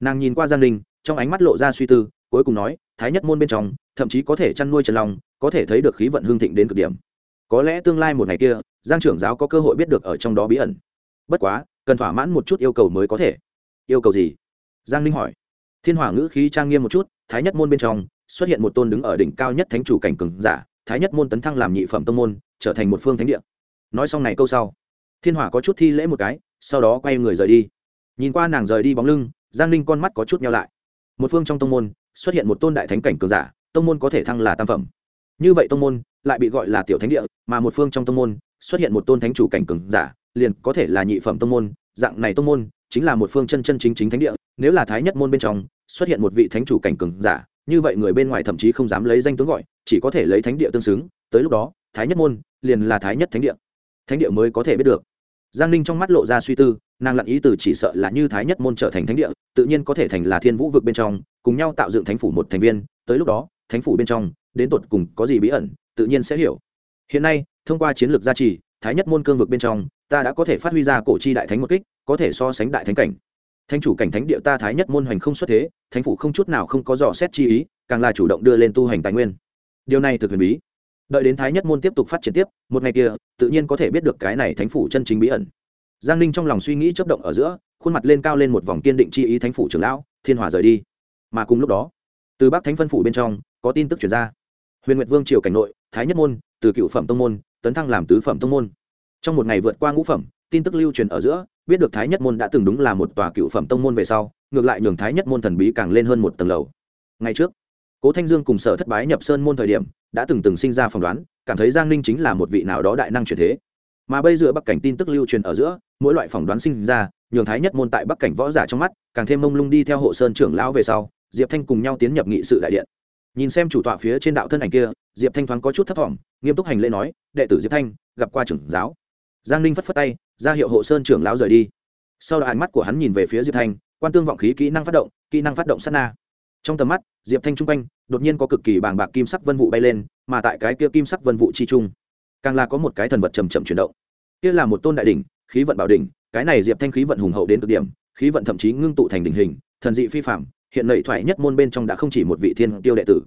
Speaker 1: Nàng nhìn qua giang ninh, trong ánh mắt lộ ra suy tư, cuối cùng nói, thái nhất môn bên trong, thậm chí có thể chăn nuôi trần long, có thể thấy được khí vận hương thịnh đến cực điểm. Có lẽ tương lai một ngày kia, giang trưởng giáo có cơ hội biết được ở trong đó bí ẩn. Bất quá, cần thỏa mãn một chút yêu cầu mới có thể. Yêu cầu gì? Giang ninh hỏi. Thiên hỏa ngữ khí trang nghiêm một chút, thái nhất môn bên trong, xuất hiện một tôn đứng ở đỉnh cao nhất thánh chủ cảnh cường giả, thái nhất môn tấn thăng làm nhị phẩm tông môn trở thành một phương thánh địa. Nói xong này câu sau, thiên hỏa có chút thi lễ một cái, sau đó quay người rời đi. Nhìn qua nàng rời đi bóng lưng, giang ninh con mắt có chút nhau lại. Một phương trong tông môn, xuất hiện một tôn đại thánh cảnh cường giả, tông môn có thể thăng là tam phẩm. Như vậy tông môn, lại bị gọi là tiểu thánh địa, mà một phương trong tông môn, xuất hiện một tôn thánh chủ cảnh cường giả, liền có thể là nhị phẩm tông môn. Dạng này tông môn, chính là một phương chân chân chính chính thánh địa, nếu là thái nhất môn bên trong, xuất hiện một vị thánh chủ cảnh cường giả, như vậy người bên ngoài thậm chí không dám lấy danh tướng gọi, chỉ có thể lấy thánh địa tương xứng. Tới lúc đó, thái nhất môn liền là thái nhất thánh địa. Thánh địa mới có thể biết được. Giang ninh trong mắt lộ ra suy tư, nàng lặn ý từ chỉ sợ là như thái nhất môn trở thành thánh địa, tự nhiên có thể thành là thiên vũ vực bên trong, cùng nhau tạo dựng thánh phủ một thành viên, tới lúc đó, thánh phủ bên trong, đến tột cùng có gì bí ẩn, tự nhiên sẽ hiểu. Hiện nay, thông qua chiến lược gia trì, thái nhất môn cương vực bên trong, ta đã có thể phát huy ra cổ chi đại thánh một kích, có thể so sánh đại thánh cảnh. Thánh chủ cảnh thánh địa ta thái nhất môn hoành không xuất thế, thánh phủ không chút nào không có dò xét chi ý, càng là chủ động đưa lên tu hành tài nguyên. Điều này thực huyền bí đợi đến thái nhất môn tiếp tục phát triển tiếp, một ngày kia, tự nhiên có thể biết được cái này thánh phủ chân chính bí ẩn. Giang ninh trong lòng suy nghĩ chấp động ở giữa, khuôn mặt lên cao lên một vòng kiên định chi ý thánh phủ trưởng lão, thiên hòa rời đi. Mà cùng lúc đó, từ bắc thánh phân phủ bên trong, có tin tức chuyển ra. Huyền nguyệt vương triều cảnh nội, thái nhất môn, từ cựu phẩm tông môn, tấn thăng làm tứ phẩm tông môn. Trong một ngày vượt qua ngũ phẩm, tin tức lưu truyền ở giữa, biết được thái nhất môn đã từng đúng là một tòa cựu phẩm tông môn về sau, ngược lại nhường thái nhất môn thần bí càng lên hơn một tầng lầu. Ngày trước cố thanh dương cùng sở thất bái nhập sơn môn thời điểm, đã từng từng sinh ra phỏng đoán, cảm thấy giang ninh chính là một vị nào đó đại năng truyền thế. Mà bây giờ bắc cảnh tin tức lưu truyền ở giữa, mỗi loại phỏng đoán sinh ra, nhường thái nhất môn tại bắc cảnh võ giả trong mắt, càng thêm mông lung đi theo hộ sơn trưởng lão về sau, diệp thanh cùng nhau tiến nhập nghị sự đại điện. Nhìn xem chủ tọa phía trên đạo thân ảnh kia, diệp thanh thoáng có chút thấp t nghiêm túc hành lễ nói, đệ tử diệp thanh, gặp qua trưởng giáo. Giang ninh phất phất tay, ra hiệu hộ sơn trưởng lão rời đi. Sau đó ánh mắt của hắn nhìn về phía diệp thanh, quan tương vọng khí kỹ năng phát động, kỹ năng phát động sát na trong tầm mắt diệp thanh t r quanh đột nhiên có cực kỳ bàng bạc kim sắc vân vụ bay lên mà tại cái kia kim sắc vân vụ chi trung càng là có một cái thần vật chầm chậm chuyển động. Kia là một tôn đại đỉnh khí vận bảo đỉnh cái này diệp thanh khí vận hùng hậu đến cực điểm khí vận thậm chí ngưng tụ thành đỉnh hình thần dị phi phạm hiện lệ thoại nhất môn bên trong đã không chỉ một vị thiên tiêu đệ tử.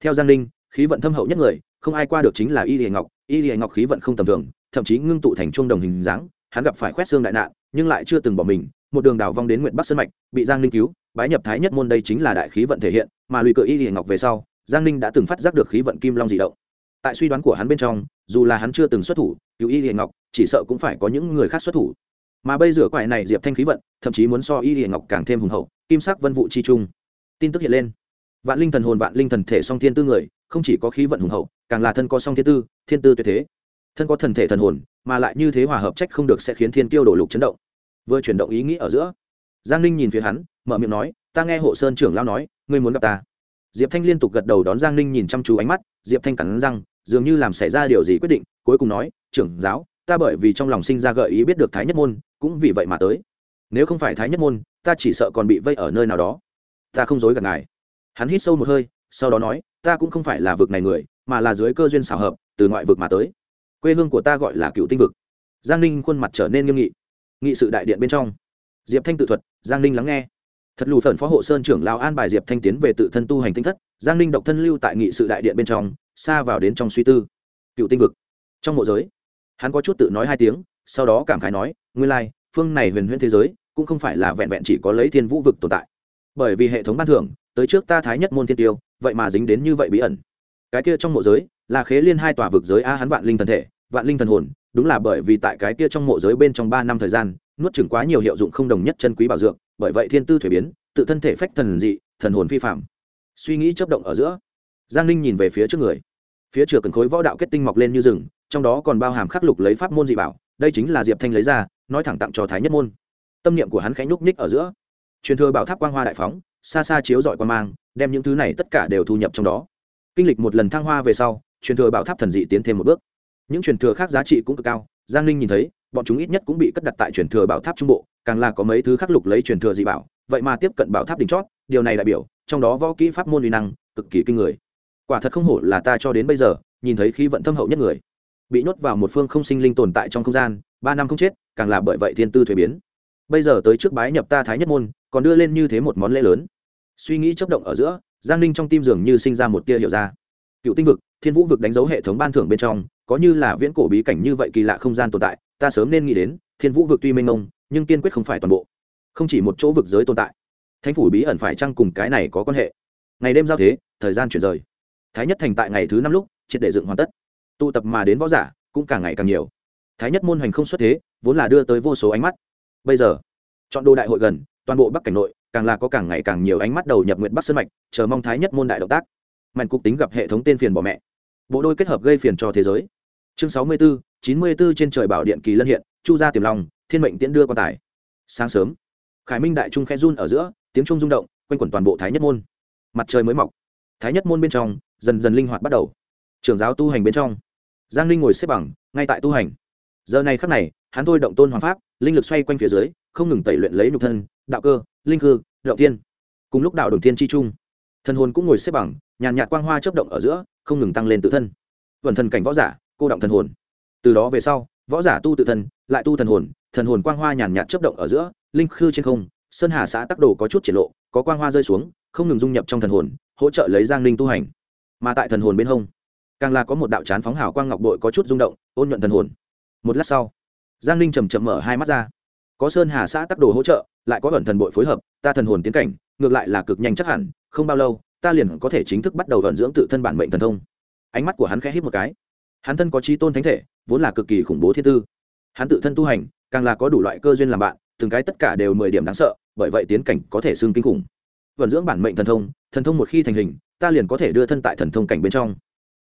Speaker 1: Theo giang Linh, khí vận thâm hậu nhất người không ai qua được chính là y hiền ngọc y hiền ngọc khí vận không tầm thường thậm chí ngưng tụ thành chuông đồng hình dáng hắn gặp phải khoét xương đại nạn nhưng lại chưa từng bỏ mình một đường đào vong đến nguyện bắc sơn mạch bị giang Linh cứu bái nhập thái nhất môn đây chính là đại khí vận thể hiện, mà lùi cự y hiền ngọc về sau, giang ninh đã từng phát giác được khí vận kim long dị động. Tại suy đoán của hắn bên trong, dù là hắn chưa từng xuất thủ cứu y hiền ngọc chỉ sợ cũng phải có những người khác xuất thủ. Mà bây giờ quại này diệp thanh khí vận, thậm chí muốn so y hiền ngọc càng thêm hùng hậu, kim sắc vân vụ chi trung. Tin tức hiện lên. Vạn linh thần hồn, vạn linh thần thể song thiên tư người, không chỉ có khí vận hùng hậu, càng là thân có song thiên tư thiên tư tuyệt thế. Thân có thần thể thần hồn, mà lại như thế hòa hợp trách không được sẽ khiến thiên tiêu đổ lục chấn động. Vừa chuyển động ý nghĩ ở giữa, giang ninh nhìn phía hắn mở miệng nói, ta nghe hộ sơn trưởng lao nói, ngươi muốn gặp ta. Diệp thanh liên tục gật đầu đón giang ninh nhìn chăm chú ánh mắt, diệp thanh cắn răng, dường như làm xảy ra điều gì quyết định, cuối cùng nói, trưởng giáo, ta bởi vì trong lòng sinh ra gợi ý biết được thái nhất môn, cũng vì vậy mà tới. Nếu không phải thái nhất môn, ta chỉ sợ còn bị vây ở nơi nào đó. Ta không dối gạt ngài. Hắn hít sâu một hơi, sau đó nói, ta cũng không phải là vực này người, mà là dưới cơ duyên xảo hợp, từ ngoại vực mà tới. Quê hương của ta gọi là cựu tinh vực. Giang ninh khuôn mặt trở nên nghiêm nghị. Nghị sự đại điện bên trong. Diệp thanh tự thuật, giang ninh lắng nghe thật lù phẩn phó hộ sơn trưởng lao an bài diệp thanh tiến về tự thân tu hành tinh thất, giang ninh độc thân lưu tại nghị sự đại điện bên trong, xa vào đến trong suy tư. Cựu tinh vực. Trong mộ giới, hắn có chút tự nói hai tiếng, sau đó cảm khái nói, nguyên lai, phương này huyền huyễn thế giới, cũng không phải là vẹn vẹn chỉ có lấy thiên vũ vực tồn tại. Bởi vì hệ thống ban thưởng, tới trước ta thái nhất môn thiên tiêu, vậy mà dính đến như vậy bí ẩn. Cái kia trong mộ giới, là khế liên hai tòa vực giới a hắn vạn linh thần thể, vạn linh thần hồn, đúng là bởi vì tại cái kia trong mộ giới bên trong ba năm thời gian, nuốt chừng quá nhiều hiệu dụng không đồng nhất chân quý bảo dược bởi vậy thiên tư thuế biến, tự thân thể phách thần dị, thần hồn phi phạm. Suy nghĩ chấp động ở giữa, giang ninh nhìn về phía trước người. Phía trước cần khối võ đạo kết tinh mọc lên như rừng, trong đó còn bao hàm khắc lục lấy pháp môn dị bảo, đây chính là diệp thanh lấy ra, nói thẳng tặng cho thái nhất môn. Tâm niệm của hắn khẽ nhúc nhích ở giữa. Truyền thừa bảo tháp quang hoa đại phóng, xa xa chiếu dọi quan mang, đem những thứ này tất cả đều thu nhập trong đó. Kinh lịch một lần thăng hoa về sau, truyền thừa bảo tháp thần dị tiến thêm một bước. Những truyền thừa khác giá trị cũng cực cao, giang ninh nhìn thấy, bọn chúng ít nhất cũng bị cất đặt tại truyền thừa bảo tháp trung bộ càng là có mấy thứ khắc lục lấy truyền thừa dị bảo, vậy mà tiếp cận bảo tháp đỉnh chót, điều này đại biểu, trong đó võ kỹ pháp môn uy năng, cực kỳ kinh người. Quả thật không hổ là ta cho đến bây giờ, nhìn thấy khí vận thâm hậu nhất người. Bị nhốt vào một phương không sinh linh tồn tại trong không gian, ba năm không chết, càng là bởi vậy thiên tư thuế biến. Bây giờ tới trước bái nhập ta thái nhất môn, còn đưa lên như thế một món lễ lớn. Suy nghĩ chấp động ở giữa, giang ninh trong tim dường như sinh ra một tia hiểu ra. Cựu tinh vực, thiên vũ vực đánh dấu hệ thống ban thưởng bên trong, có như là viễn cổ bí cảnh như vậy kỳ lạ không gian tồn tại, ta sớm nên nghĩ đến, thiên vũ vực tuy mênh mông nhưng kiên quyết không phải toàn bộ. Không chỉ một chỗ vực giới tồn tại, thánh phủ bí ẩn phải chăng cùng cái này có quan hệ? Ngày đêm giao thế, thời gian chuyển rời. Thái nhất thành tại ngày thứ năm lúc, triệt để dựng hoàn tất. Tụ tập mà đến võ giả cũng càng ngày càng nhiều. Thái nhất môn hành không xuất thế, vốn là đưa tới vô số ánh mắt. Bây giờ, chọn đô đại hội gần, toàn bộ bắc cảnh nội, càng là có càng ngày càng nhiều ánh mắt đầu nhập nguyện bắc sơn mạch, chờ mong thái nhất môn đại động tác. Mạnh cục tính gặp hệ thống tên phiền bỏ mẹ. Bộ đôi kết hợp gây phiền cho thế giới. Chương sáu mươi bốn chín mươi bốn trên trời bảo điện kỳ lân hiện, chu gia tiềm long thiên mệnh tiễn đưa quan tài. Sáng sớm, khải minh đại trung khe run ở giữa, tiếng trung rung động, quanh quẩn toàn bộ thái nhất môn. Mặt trời mới mọc. Thái nhất môn bên trong, dần dần linh hoạt bắt đầu. Trường giáo tu hành bên trong. Giang linh ngồi xếp bằng, ngay tại tu hành. Giờ này khắc này, hắn thôi động tôn hoàng pháp, linh lực xoay quanh phía dưới, không ngừng tẩy luyện lấy nhục thân, đạo cơ, linh hư đạo tiên cùng lúc đạo đồng tiên chi trung thần hồn cũng ngồi xếp bằng, nhàn nhạt quang hoa chấp động ở giữa, không ngừng tăng lên tự thân. Vần thần cảnh võ giả, cô động thần hồn. Từ đó về sau, võ giả tu tự thân lại tu thần hồn thần hồn quang hoa nhàn nhạt chấp động ở giữa, linh khư trên không, sơn hà xã tắc đồ có chút triển lộ, có quang hoa rơi xuống, không ngừng dung nhập trong thần hồn, hỗ trợ lấy giang linh tu hành. Mà tại thần hồn bên hông, càng là có một đạo chán phóng hào quang ngọc bội có chút rung động, ôn nhuận thần hồn. Một lát sau, giang linh chầm chậm mở hai mắt ra. Có sơn hà xã tắc đồ hỗ trợ, lại có ẩn thần bội phối hợp, ta thần hồn tiến cảnh, ngược lại là cực nhanh chắc hẳn, không bao lâu, ta liền có thể chính thức bắt đầu vận dưỡng tự thân bản mệnh thần thông. Ánh mắt của hắn khẽ hít một cái. Hắn thân có trí tôn thánh thể, vốn là cực kỳ khủng bố thiên tư hắn tự thân tu hành, càng là có đủ loại cơ duyên làm bạn, từng cái tất cả đều mười điểm đáng sợ, bởi vậy tiến cảnh có thể xưng kinh khủng. Vận dưỡng bản mệnh thần thông thần thông một khi thành hình, ta liền có thể đưa thân tại thần thông cảnh bên trong.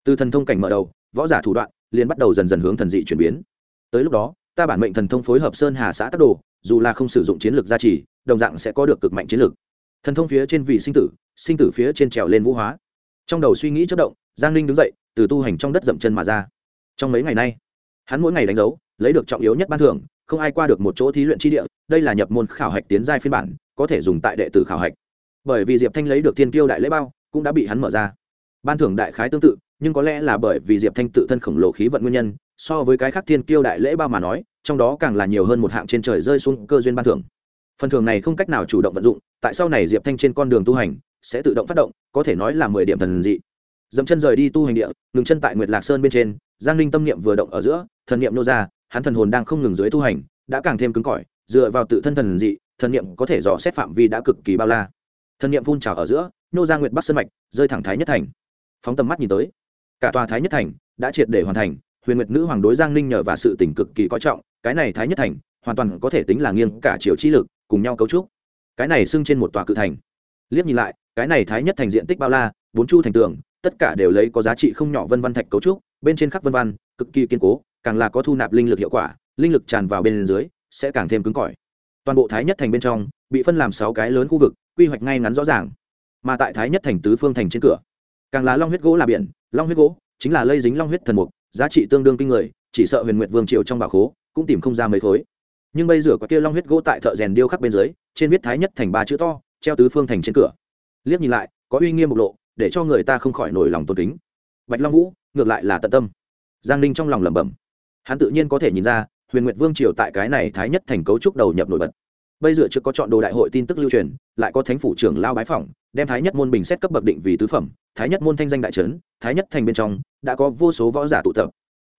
Speaker 1: Từ thần thông cảnh mở đầu, võ giả thủ đoạn liền bắt đầu dần dần hướng thần dị chuyển biến. Tới lúc đó, ta bản mệnh thần thông phối hợp sơn hà xã tắc đồ, dù là không sử dụng chiến lược gia trì, đồng dạng sẽ có được cực mạnh chiến lược. Thần thông phía trên vị sinh tử sinh tử phía trên trèo lên vũ hóa. Trong đầu suy nghĩ chất động, giang linh đứng dậy, từ tu hành trong đất dậm chân mà ra. Trong mấy ngày nay, hắn mỗi ngày đánh dấu lấy được trọng yếu nhất ban thưởng, không ai qua được một chỗ thí luyện tri địa, đây là nhập môn khảo hạch tiến giai phiên bản, có thể dùng tại đệ tử khảo hạch. Bởi vì diệp thanh lấy được thiên kiêu đại lễ bao, cũng đã bị hắn mở ra. Ban thưởng đại khái tương tự, nhưng có lẽ là bởi vì diệp thanh tự thân khổng lồ khí vận nguyên nhân, so với cái khác thiên kiêu đại lễ bao mà nói, trong đó càng là nhiều hơn một hạng trên trời rơi xuống cơ duyên ban thưởng. Phần thưởng này không cách nào chủ động vận dụng, tại sau này diệp thanh trên con đường tu hành, sẽ tự động phát động, có thể nói là mười điểm thần dị. Dẫm chân rời đi tu hành địa, ngừng chân tại nguyệt lạc sơn bên trên, giang linh tâm niệm vừa động ở giữa, thần niệm nô ra hắn thần hồn đang không ngừng dưới tu hành, đã càng thêm cứng cỏi, dựa vào tự thân thần dị, thần niệm có thể dò xét phạm vi đã cực kỳ bao la. Thần niệm phun trào ở giữa, nô ra nguyệt bắc sơn mạch, rơi thẳng thái nhất thành. Phóng tầm mắt nhìn tới, cả tòa thái nhất thành đã triệt để hoàn thành, huyền nguyệt nữ hoàng đối giang ninh nhờ và sự tỉnh cực kỳ coi trọng, cái này thái nhất thành hoàn toàn có thể tính là nghiêng cả chiều chi lực, cùng nhau cấu trúc. Cái này xưng trên một tòa cự thành. Liếc nhìn lại, cái này thái nhất thành diện tích bao la, bốn chu thành tường, tất cả đều lấy có giá trị không nhỏ vân văn thạch cấu trúc, bên trên khắc vân văn, cực kỳ kiên cố càng là có thu nạp linh lực hiệu quả, linh lực tràn vào bên dưới, sẽ càng thêm cứng cỏi. Toàn bộ thái nhất thành bên trong, bị phân làm sáu cái lớn khu vực, quy hoạch ngay ngắn rõ ràng. Mà tại thái nhất thành tứ phương thành trên cửa, càng là long huyết gỗ là biển, long huyết gỗ chính là lây dính long huyết thần mục, giá trị tương đương kinh người, chỉ sợ huyền nguyệt vương triều trong bảo khố cũng tìm không ra mấy khối. Nhưng bây giờ có kia long huyết gỗ tại thợ rèn điêu khắc bên dưới, trên viết thái nhất thành ba chữ to, treo tứ phương thành trên cửa. Liếc nhìn lại, có uy nghiêm bộc lộ, để cho người ta không khỏi nổi lòng tôn kính. Bạch long vũ, ngược lại là tận tâm. Giang ninh trong lòng lẩm bẩm hắn tự nhiên có thể nhìn ra, huyền nguyệt vương triều tại cái này thái nhất thành cấu trúc đầu nhập nổi bật. Bây giờ chưa có chọn đồ đại hội tin tức lưu truyền, lại có thánh phủ trưởng lao bái phỏng, đem thái nhất môn bình xét cấp bậc định vì tứ phẩm, thái nhất môn thanh danh đại trấn, thái nhất thành bên trong, đã có vô số võ giả tụ tập.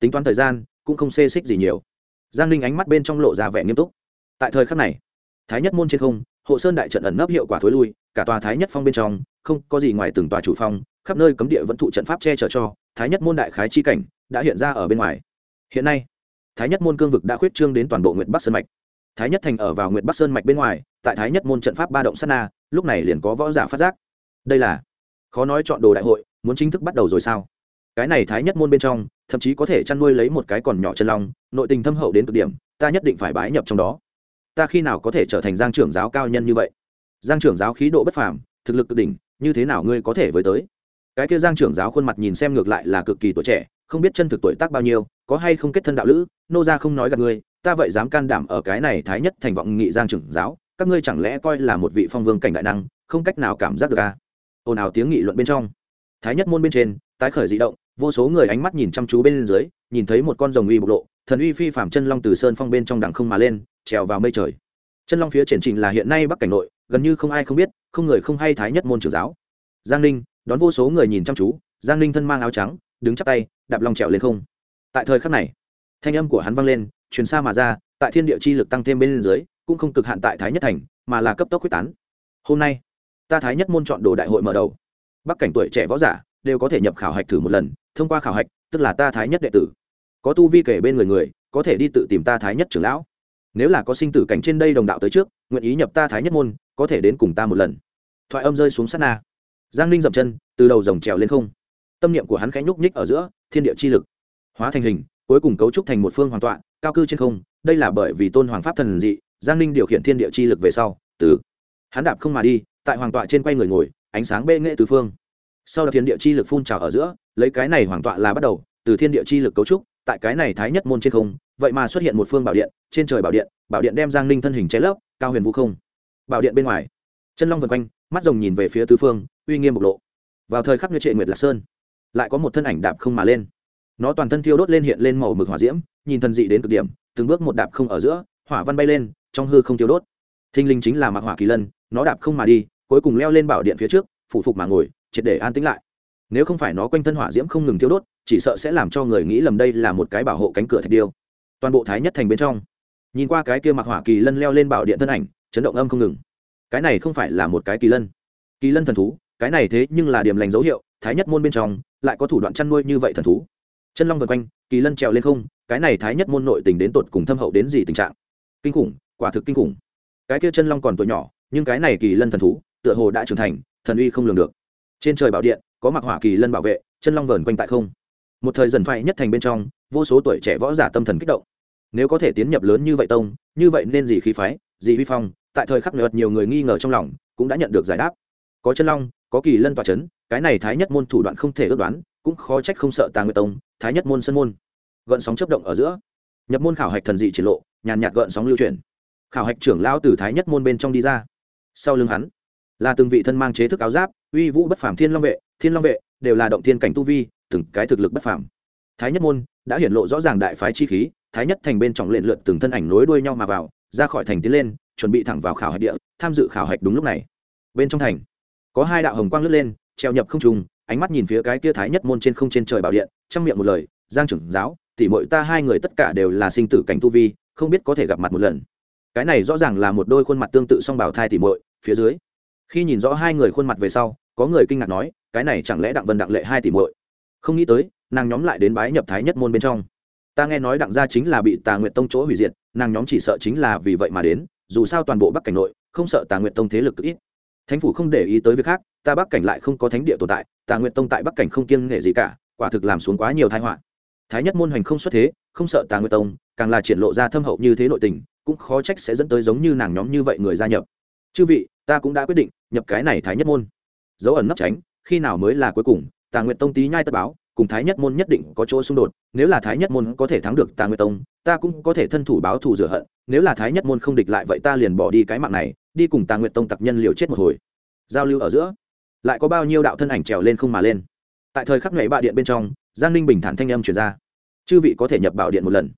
Speaker 1: Tính toán thời gian, cũng không xê xích gì nhiều. Giang ninh ánh mắt bên trong lộ ra vẻ nghiêm túc. Tại thời khắc này, thái nhất môn trên không, hộ sơn đại trận ẩn nấp hiệu quả thối lui, cả tòa thái nhất phong bên trong, không có gì ngoài từng tòa chủ phong, khắp nơi cấm địa vẫn thụ trận pháp che chở cho, thái nhất môn đại khái chi cảnh, đã hiện ra ở bên ngoài hiện nay, thái nhất môn cương vực đã khuyết trương đến toàn bộ Nguyện bắc sơn mạch. Thái nhất thành ở vào Nguyện bắc sơn mạch bên ngoài, tại thái nhất môn trận pháp ba động sát na, lúc này liền có võ giả phát giác. Đây là, khó nói chọn đồ đại hội, muốn chính thức bắt đầu rồi sao? Cái này thái nhất môn bên trong, thậm chí có thể chăn nuôi lấy một cái còn nhỏ chân long, nội tình thâm hậu đến cực điểm, ta nhất định phải bái nhập trong đó. Ta khi nào có thể trở thành giang trưởng giáo cao nhân như vậy? Giang trưởng giáo khí độ bất phàm, thực lực cực đỉnh, như thế nào ngươi có thể với tới? Cái kia giang trưởng giáo khuôn mặt nhìn xem ngược lại là cực kỳ tuổi trẻ không biết chân thực tuổi tác bao nhiêu, có hay không kết thân đạo lữ, nô ra không nói gặp ngươi, ta vậy dám can đảm ở cái này thái nhất thành vọng nghị giang trưởng giáo, các ngươi chẳng lẽ coi là một vị phong vương cảnh đại năng, không cách nào cảm giác được à? ồn ào tiếng nghị luận bên trong. Thái nhất môn bên trên, tái khởi dị động, vô số người ánh mắt nhìn chăm chú bên dưới, nhìn thấy một con rồng uy bộc lộ, thần uy phi phạm chân long từ sơn phong bên trong đằng không mà lên, trèo vào mây trời. Chân long phía triển trình là hiện nay bắc cảnh nội, gần như không ai không biết, không người không hay thái nhất môn trưởng giáo. Giang ninh, đón vô số người nhìn chăm chú, giang ninh thân mang áo trắng đứng chắp tay, đạp lòng trèo lên không. Tại thời khắc này, thanh âm của hắn vang lên, truyền xa mà ra, tại thiên địa chi lực tăng thêm bên dưới, cũng không cực hạn tại thái nhất thành, mà là cấp tốc quyết tán. Hôm nay, ta thái nhất môn chọn đồ đại hội mở đầu. Bắc cảnh tuổi trẻ võ giả đều có thể nhập khảo hạch thử một lần, thông qua khảo hạch, tức là ta thái nhất đệ tử. Có tu vi kể bên người người, có thể đi tự tìm ta thái nhất trưởng lão. Nếu là có sinh tử cảnh trên đây đồng đạo tới trước, nguyện ý nhập ta thái nhất môn, có thể đến cùng ta một lần. Thoại âm rơi xuống sát na. Giang ninh dậm chân, từ đầu rồng trèo lên không tâm niệm của hắn khẽ nhúc nhích ở giữa, thiên địa chi lực hóa thành hình, cuối cùng cấu trúc thành một phương hoàn toàn cao cư trên không, đây là bởi vì tôn hoàng pháp thần dị, giang ninh điều khiển thiên địa chi lực về sau, từ hắn đạp không mà đi, tại hoàng tọa trên quay người ngồi, ánh sáng bê nghệ tứ phương. Sau đó thiên địa chi lực phun trào ở giữa, lấy cái này hoàng tọa là bắt đầu, từ thiên địa chi lực cấu trúc, tại cái này thái nhất môn trên không, vậy mà xuất hiện một phương bảo điện, trên trời bảo điện bảo điện đem giang ninh thân hình che lấp, cao huyền vũ không. Bảo điện bên ngoài, chân long vần quanh, mắt rồng nhìn về phía tứ phương, uy nghiêm bộc lộ. Vào thời khắc như trệ nguyệt lạc sơn lại có một thân ảnh đạp không mà lên. Nó toàn thân thiêu đốt lên hiện lên màu mực hỏa diễm, nhìn thần dị đến cực điểm, từng bước một đạp không ở giữa, hỏa văn bay lên, trong hư không thiêu đốt. Thinh linh chính là mặc hỏa kỳ lân, nó đạp không mà đi, cuối cùng leo lên bảo điện phía trước, phủ phục mà ngồi, triệt để an tĩnh lại. Nếu không phải nó quanh thân hỏa diễm không ngừng thiêu đốt, chỉ sợ sẽ làm cho người nghĩ lầm đây là một cái bảo hộ cánh cửa thạch điêu. Toàn bộ thái nhất thành bên trong. Nhìn qua cái kia mặc hỏa kỳ lân leo lên bảo điện thân ảnh, chấn động âm không ngừng. Cái này không phải là một cái kỳ lân. Kỳ lân thần thú, cái này thế nhưng là điểm lành dấu hiệu, thái nhất môn bên trong lại có thủ đoạn chăn nuôi như vậy thần thú. Chân long vượt quanh, kỳ lân trèo lên không, cái này thái nhất môn nội tình đến tột cùng thâm hậu đến gì tình trạng? Kinh khủng, quả thực kinh khủng. Cái kia chân long còn tuổi nhỏ, nhưng cái này kỳ lân thần thú, tựa hồ đã trưởng thành, thần uy không lường được. Trên trời bảo điện, có mặc hỏa kỳ lân bảo vệ, chân long vờn quanh tại không. Một thời dần phai nhất thành bên trong, vô số tuổi trẻ võ giả tâm thần kích động. Nếu có thể tiến nhập lớn như vậy tông, như vậy nên gì khí phái, gì huy phong, tại thời khắc nhợt nhiều người nghi ngờ trong lòng, cũng đã nhận được giải đáp. Có chân long có kỳ lân tòa c h ấ n cái này thái nhất môn thủ đoạn không thể ước đoán, cũng khó trách không sợ Tàng nguyệt tông, thái nhất môn sân môn. Gợn sóng chấp động ở giữa, nhập môn khảo hạch thần dị triển lộ, nhàn nhạt gợn sóng lưu chuyển. Khảo hạch trưởng lao từ thái nhất môn bên trong đi ra. Sau lưng hắn, là từng vị thân mang chế thức áo giáp, uy vũ bất phàm thiên long vệ, thiên long vệ đều là động thiên cảnh tu vi, từng cái thực lực bất phàm. Thái nhất môn đã hiển lộ rõ ràng đại phái chi khí, thái nhất thành bên trọng lện lượt từng thân ảnh nối đuôi nhau mà vào, ra khỏi thành tiến lên, chuẩn bị thẳng vào khảo hạch địa, tham dự khảo hạch đúng lúc này. Bên trong thành có hai đạo hồng quang lướt lên, treo nhập không trùng ánh mắt nhìn phía cái kia thái nhất môn trên không trên trời bảo điện, trong miệng một lời, giang trưởng giáo, tỉ mội ta hai người tất cả đều là sinh tử cảnh tu vi, không biết có thể gặp mặt một lần. Cái này rõ ràng là một đôi khuôn mặt tương tự song bảo thai tỉ mội phía dưới. Khi nhìn rõ hai người khuôn mặt về sau, có người kinh ngạc nói, cái này chẳng lẽ đặng vân đặng lệ hai tỉ mội không nghĩ tới, nàng nhóm lại đến bái nhập thái nhất môn bên trong. Ta nghe nói đặng gia chính là bị tà nguyện tông chỗ hủy diệt, nàng nhóm chỉ sợ chính là vì vậy mà đến, dù sao toàn bộ bắc cảnh nội, không sợ tà nguyện tông thế lực ít thánh phủ không để ý tới việc khác, ta bắc cảnh lại không có thánh địa tồn tại, tà nguyện tông tại bắc cảnh không kiêng nghệ gì cả, quả thực làm xuống quá nhiều thái họa. Thái nhất môn hoành không xuất thế, không sợ tà nguyện tông, càng là triển lộ ra thâm hậu như thế nội tình, cũng khó trách sẽ dẫn tới giống như nàng nhóm như vậy người gia nhập. Chư vị, ta cũng đã quyết định nhập cái này thái nhất môn. Dấu ẩn nấp tránh, khi nào mới là cuối cùng, tà nguyện tông tí nhai tất báo, cùng thái nhất môn nhất định có chỗ xung đột, nếu là thái nhất môn có thể thắng được tà nguyệt tông, ta cũng có thể thân thủ báo thù rửa hận, nếu là thái nhất môn không địch lại vậy ta liền bỏ đi cái mạng này đi cùng tà nguyện tông tặc nhân liều chết một hồi. Giao lưu ở giữa, lại có bao nhiêu đạo thân ảnh trèo lên không mà lên. Tại thời khắc nhảy bạ điện bên trong, giang ninh bình thản thanh âm truyền ra. Chư vị có thể nhập bảo điện một lần.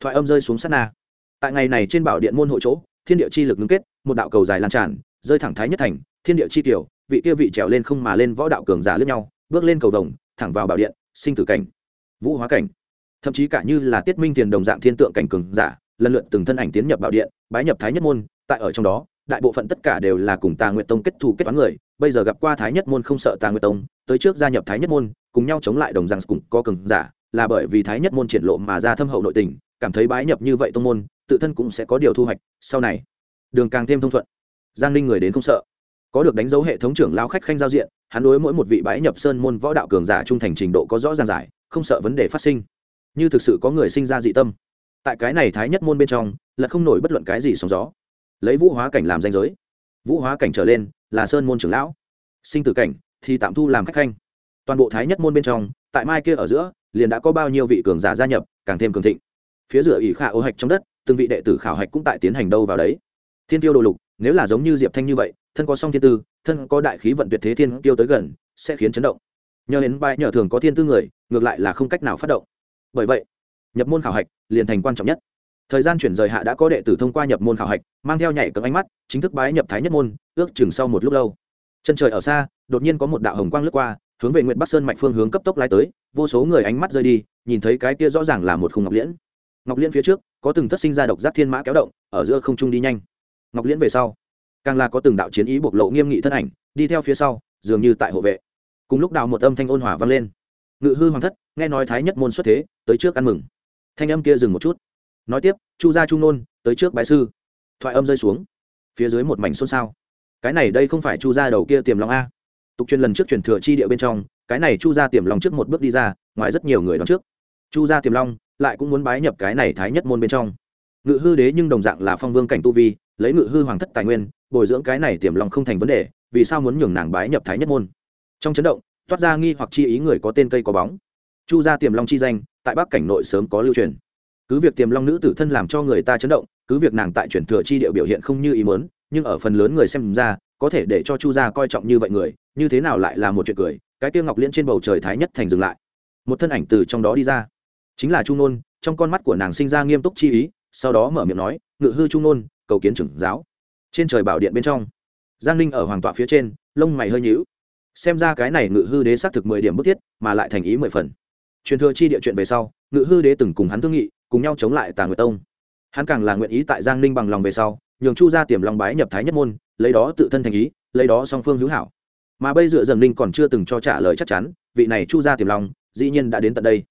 Speaker 1: Thoại âm rơi xuống sát na. Tại ngày này trên bảo điện môn hội chỗ, thiên địa chi lực ngưng kết, một đạo cầu dài lan tràn, rơi thẳng thái nhất thành, thiên địa chi tiểu, vị kia vị trèo lên không mà lên võ đạo cường giả lướt nhau, bước lên cầu vồng, thẳng vào bảo điện, sinh tử cảnh, vũ hóa cảnh. Thậm chí cả như là tiết minh tiền đồng dạng thiên tượng cảnh cường giả, lần lượt từng thân ảnh tiến nhập bảo điện, bái nhập thái nhất môn, tại ở trong đó đại bộ phận tất cả đều là cùng tà nguyệt tông kết thù kết toán người, bây giờ gặp qua thái nhất môn không sợ tà nguyệt tông, tới trước gia nhập thái nhất môn, cùng nhau chống lại đồng rằng cũng có cường giả, là bởi vì thái nhất môn triển lộ mà ra thâm hậu nội tình, cảm thấy bái nhập như vậy tông môn, tự thân cũng sẽ có điều thu hoạch, sau này, đường càng thêm thông thuận. Giang ninh người đến không sợ. Có được đánh dấu hệ thống trưởng lao khách khanh giao diện, hắn đối mỗi một vị bái nhập sơn môn võ đạo cường giả trung thành trình độ có rõ ràng giải, không sợ vấn đề phát sinh. Như thực sự có người sinh ra dị tâm. Tại cái này thái nhất môn bên trong, là không nổi bất luận cái gì sóng gió lấy vũ hóa cảnh làm danh giới. Vũ hóa cảnh trở lên là sơn môn trưởng lão. Sinh tử cảnh thì tạm thu làm khách khanh. Toàn bộ thái nhất môn bên trong, tại mai kia ở giữa, liền đã có bao nhiêu vị cường giả gia nhập, càng thêm cường thịnh. Phía giữa ỷ khả ô hạch trong đất, từng vị đệ tử khảo hạch cũng tại tiến hành đâu vào đấy. Thiên tiêu đồ lục, nếu là giống như diệp thanh như vậy, thân có song thiên tư, thân có đại khí vận tuyệt thế thiên tiêu tới gần, sẽ khiến chấn động. Nhờ đến bài nhờ thường có thiên tư người, ngược lại là không cách nào phát động. Bởi vậy, nhập môn khảo hạch liền thành quan trọng nhất thời gian chuyển rời hạ đã có đệ tử thông qua nhập môn khảo hạch, mang theo nhảy cấm ánh mắt, chính thức bái nhập thái nhất môn, ước chừng sau một lúc lâu. Chân trời ở xa, đột nhiên có một đạo hồng quang lướt qua, hướng về nguyện bắc sơn mạch phương hướng cấp tốc lái tới, vô số người ánh mắt rơi đi, nhìn thấy cái kia rõ ràng là một khung ngọc liễn. Ngọc liễn phía trước, có từng thất sinh ra độc giác thiên mã kéo động, ở giữa không trung đi nhanh. Ngọc liễn về sau, càng là có từng đạo chiến ý bộc lộ nghiêm nghị thân ảnh, đi theo phía sau, dường như tại hộ vệ. Cùng lúc đạo một âm thanh ôn hòa vang lên. Ngự hư hoàng thất, nghe nói thái nhất môn xuất thế, tới trước ăn mừng. Thanh âm kia dừng một chút nói tiếp, chu gia trung nôn, tới trước bái sư. Thoại âm rơi xuống. Phía dưới một mảnh xôn xao. Cái này đây không phải chu gia đầu kia tiềm long a. Tục truyền lần trước truyền thừa chi địa bên trong, cái này chu gia tiềm long trước một bước đi ra, ngoài rất nhiều người đón trước. Chu gia tiềm long lại cũng muốn bái nhập cái này thái nhất môn bên trong. Ngự hư đế nhưng đồng dạng là phong vương cảnh tu vi, lấy ngự hư hoàng thất tài nguyên, bồi dưỡng cái này tiềm long không thành vấn đề, vì sao muốn nhường nàng bái nhập thái nhất môn? Trong chấn động, toát ra nghi hoặc chi ý người có tên cây có bóng. Chu gia tiềm long chi danh, tại bắc cảnh nội sớm có lưu truyền cứ việc tiềm long nữ tử thân làm cho người ta chấn động, cứ việc nàng tại chuyển thừa chi địa biểu hiện không như ý muốn, nhưng ở phần lớn người xem ra, có thể để cho chu gia coi trọng như vậy người, như thế nào lại là một chuyện cười, cái tiêu ngọc liên trên bầu trời thái nhất thành dừng lại. Một thân ảnh từ trong đó đi ra. Chính là chu nôn, trong con mắt của nàng sinh ra nghiêm túc chi ý, sau đó mở miệng nói, ngự hư chu nôn, cầu kiến trưởng giáo. Trên trời bảo điện bên trong, giang ninh ở hoàng tọa phía trên, lông mày hơi nhíu. Xem ra cái này ngự hư đế xác thực mười điểm bức thiết, mà lại thành ý mười phần. Truyền thừa chi địa chuyện về sau ngự hư đế từng cùng hắn thương nghị, cùng nhau chống lại tà nguyệt tông. Hắn càng là nguyện ý tại giang ninh bằng lòng về sau, nhường chu ra tiềm long bái nhập thái nhất môn, lấy đó tự thân thành ý, lấy đó song phương hữu hảo. Mà bây dựa dần ninh còn chưa từng cho trả lời chắc chắn, vị này chu ra tiềm long, dĩ nhiên đã đến tận đây.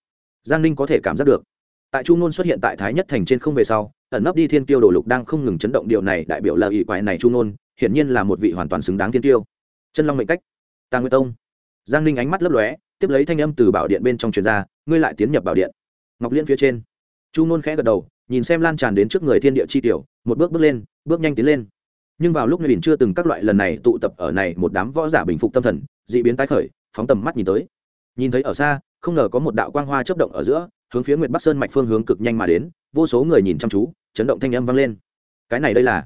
Speaker 1: Giang ninh có thể cảm giác được. Tại chu nôn xuất hiện tại thái nhất thành trên không về sau, ẩn nấp đi thiên tiêu đồ lục đang không ngừng chấn động điều này đại biểu là ỷ quái này chu nôn, hiển nhiên là một vị hoàn toàn xứng đáng thiên tiêu chân long mệnh cách. Tàng nguyệt tông. Giang ninh ánh mắt lấp lóe, tiếp lấy thanh âm từ bảo điện bên trong truyền ra, ngươi lại tiến nhập bảo điện ngọc liên phía trên. Chu nôn khẽ gật đầu, nhìn xem lan tràn đến trước người thiên địa chi tiểu, một bước bước lên, bước nhanh tiến lên. Nhưng vào lúc này chưa từng các loại lần này tụ tập ở này một đám võ giả bình phục tâm thần dị biến tái khởi, phóng tầm mắt nhìn tới. Nhìn thấy ở xa, không ngờ có một đạo quang hoa chấp động ở giữa, hướng phía nguyệt bắc sơn mạch phương hướng cực nhanh mà đến, vô số người nhìn chăm chú, chấn động thanh âm vang lên. Cái này đây là,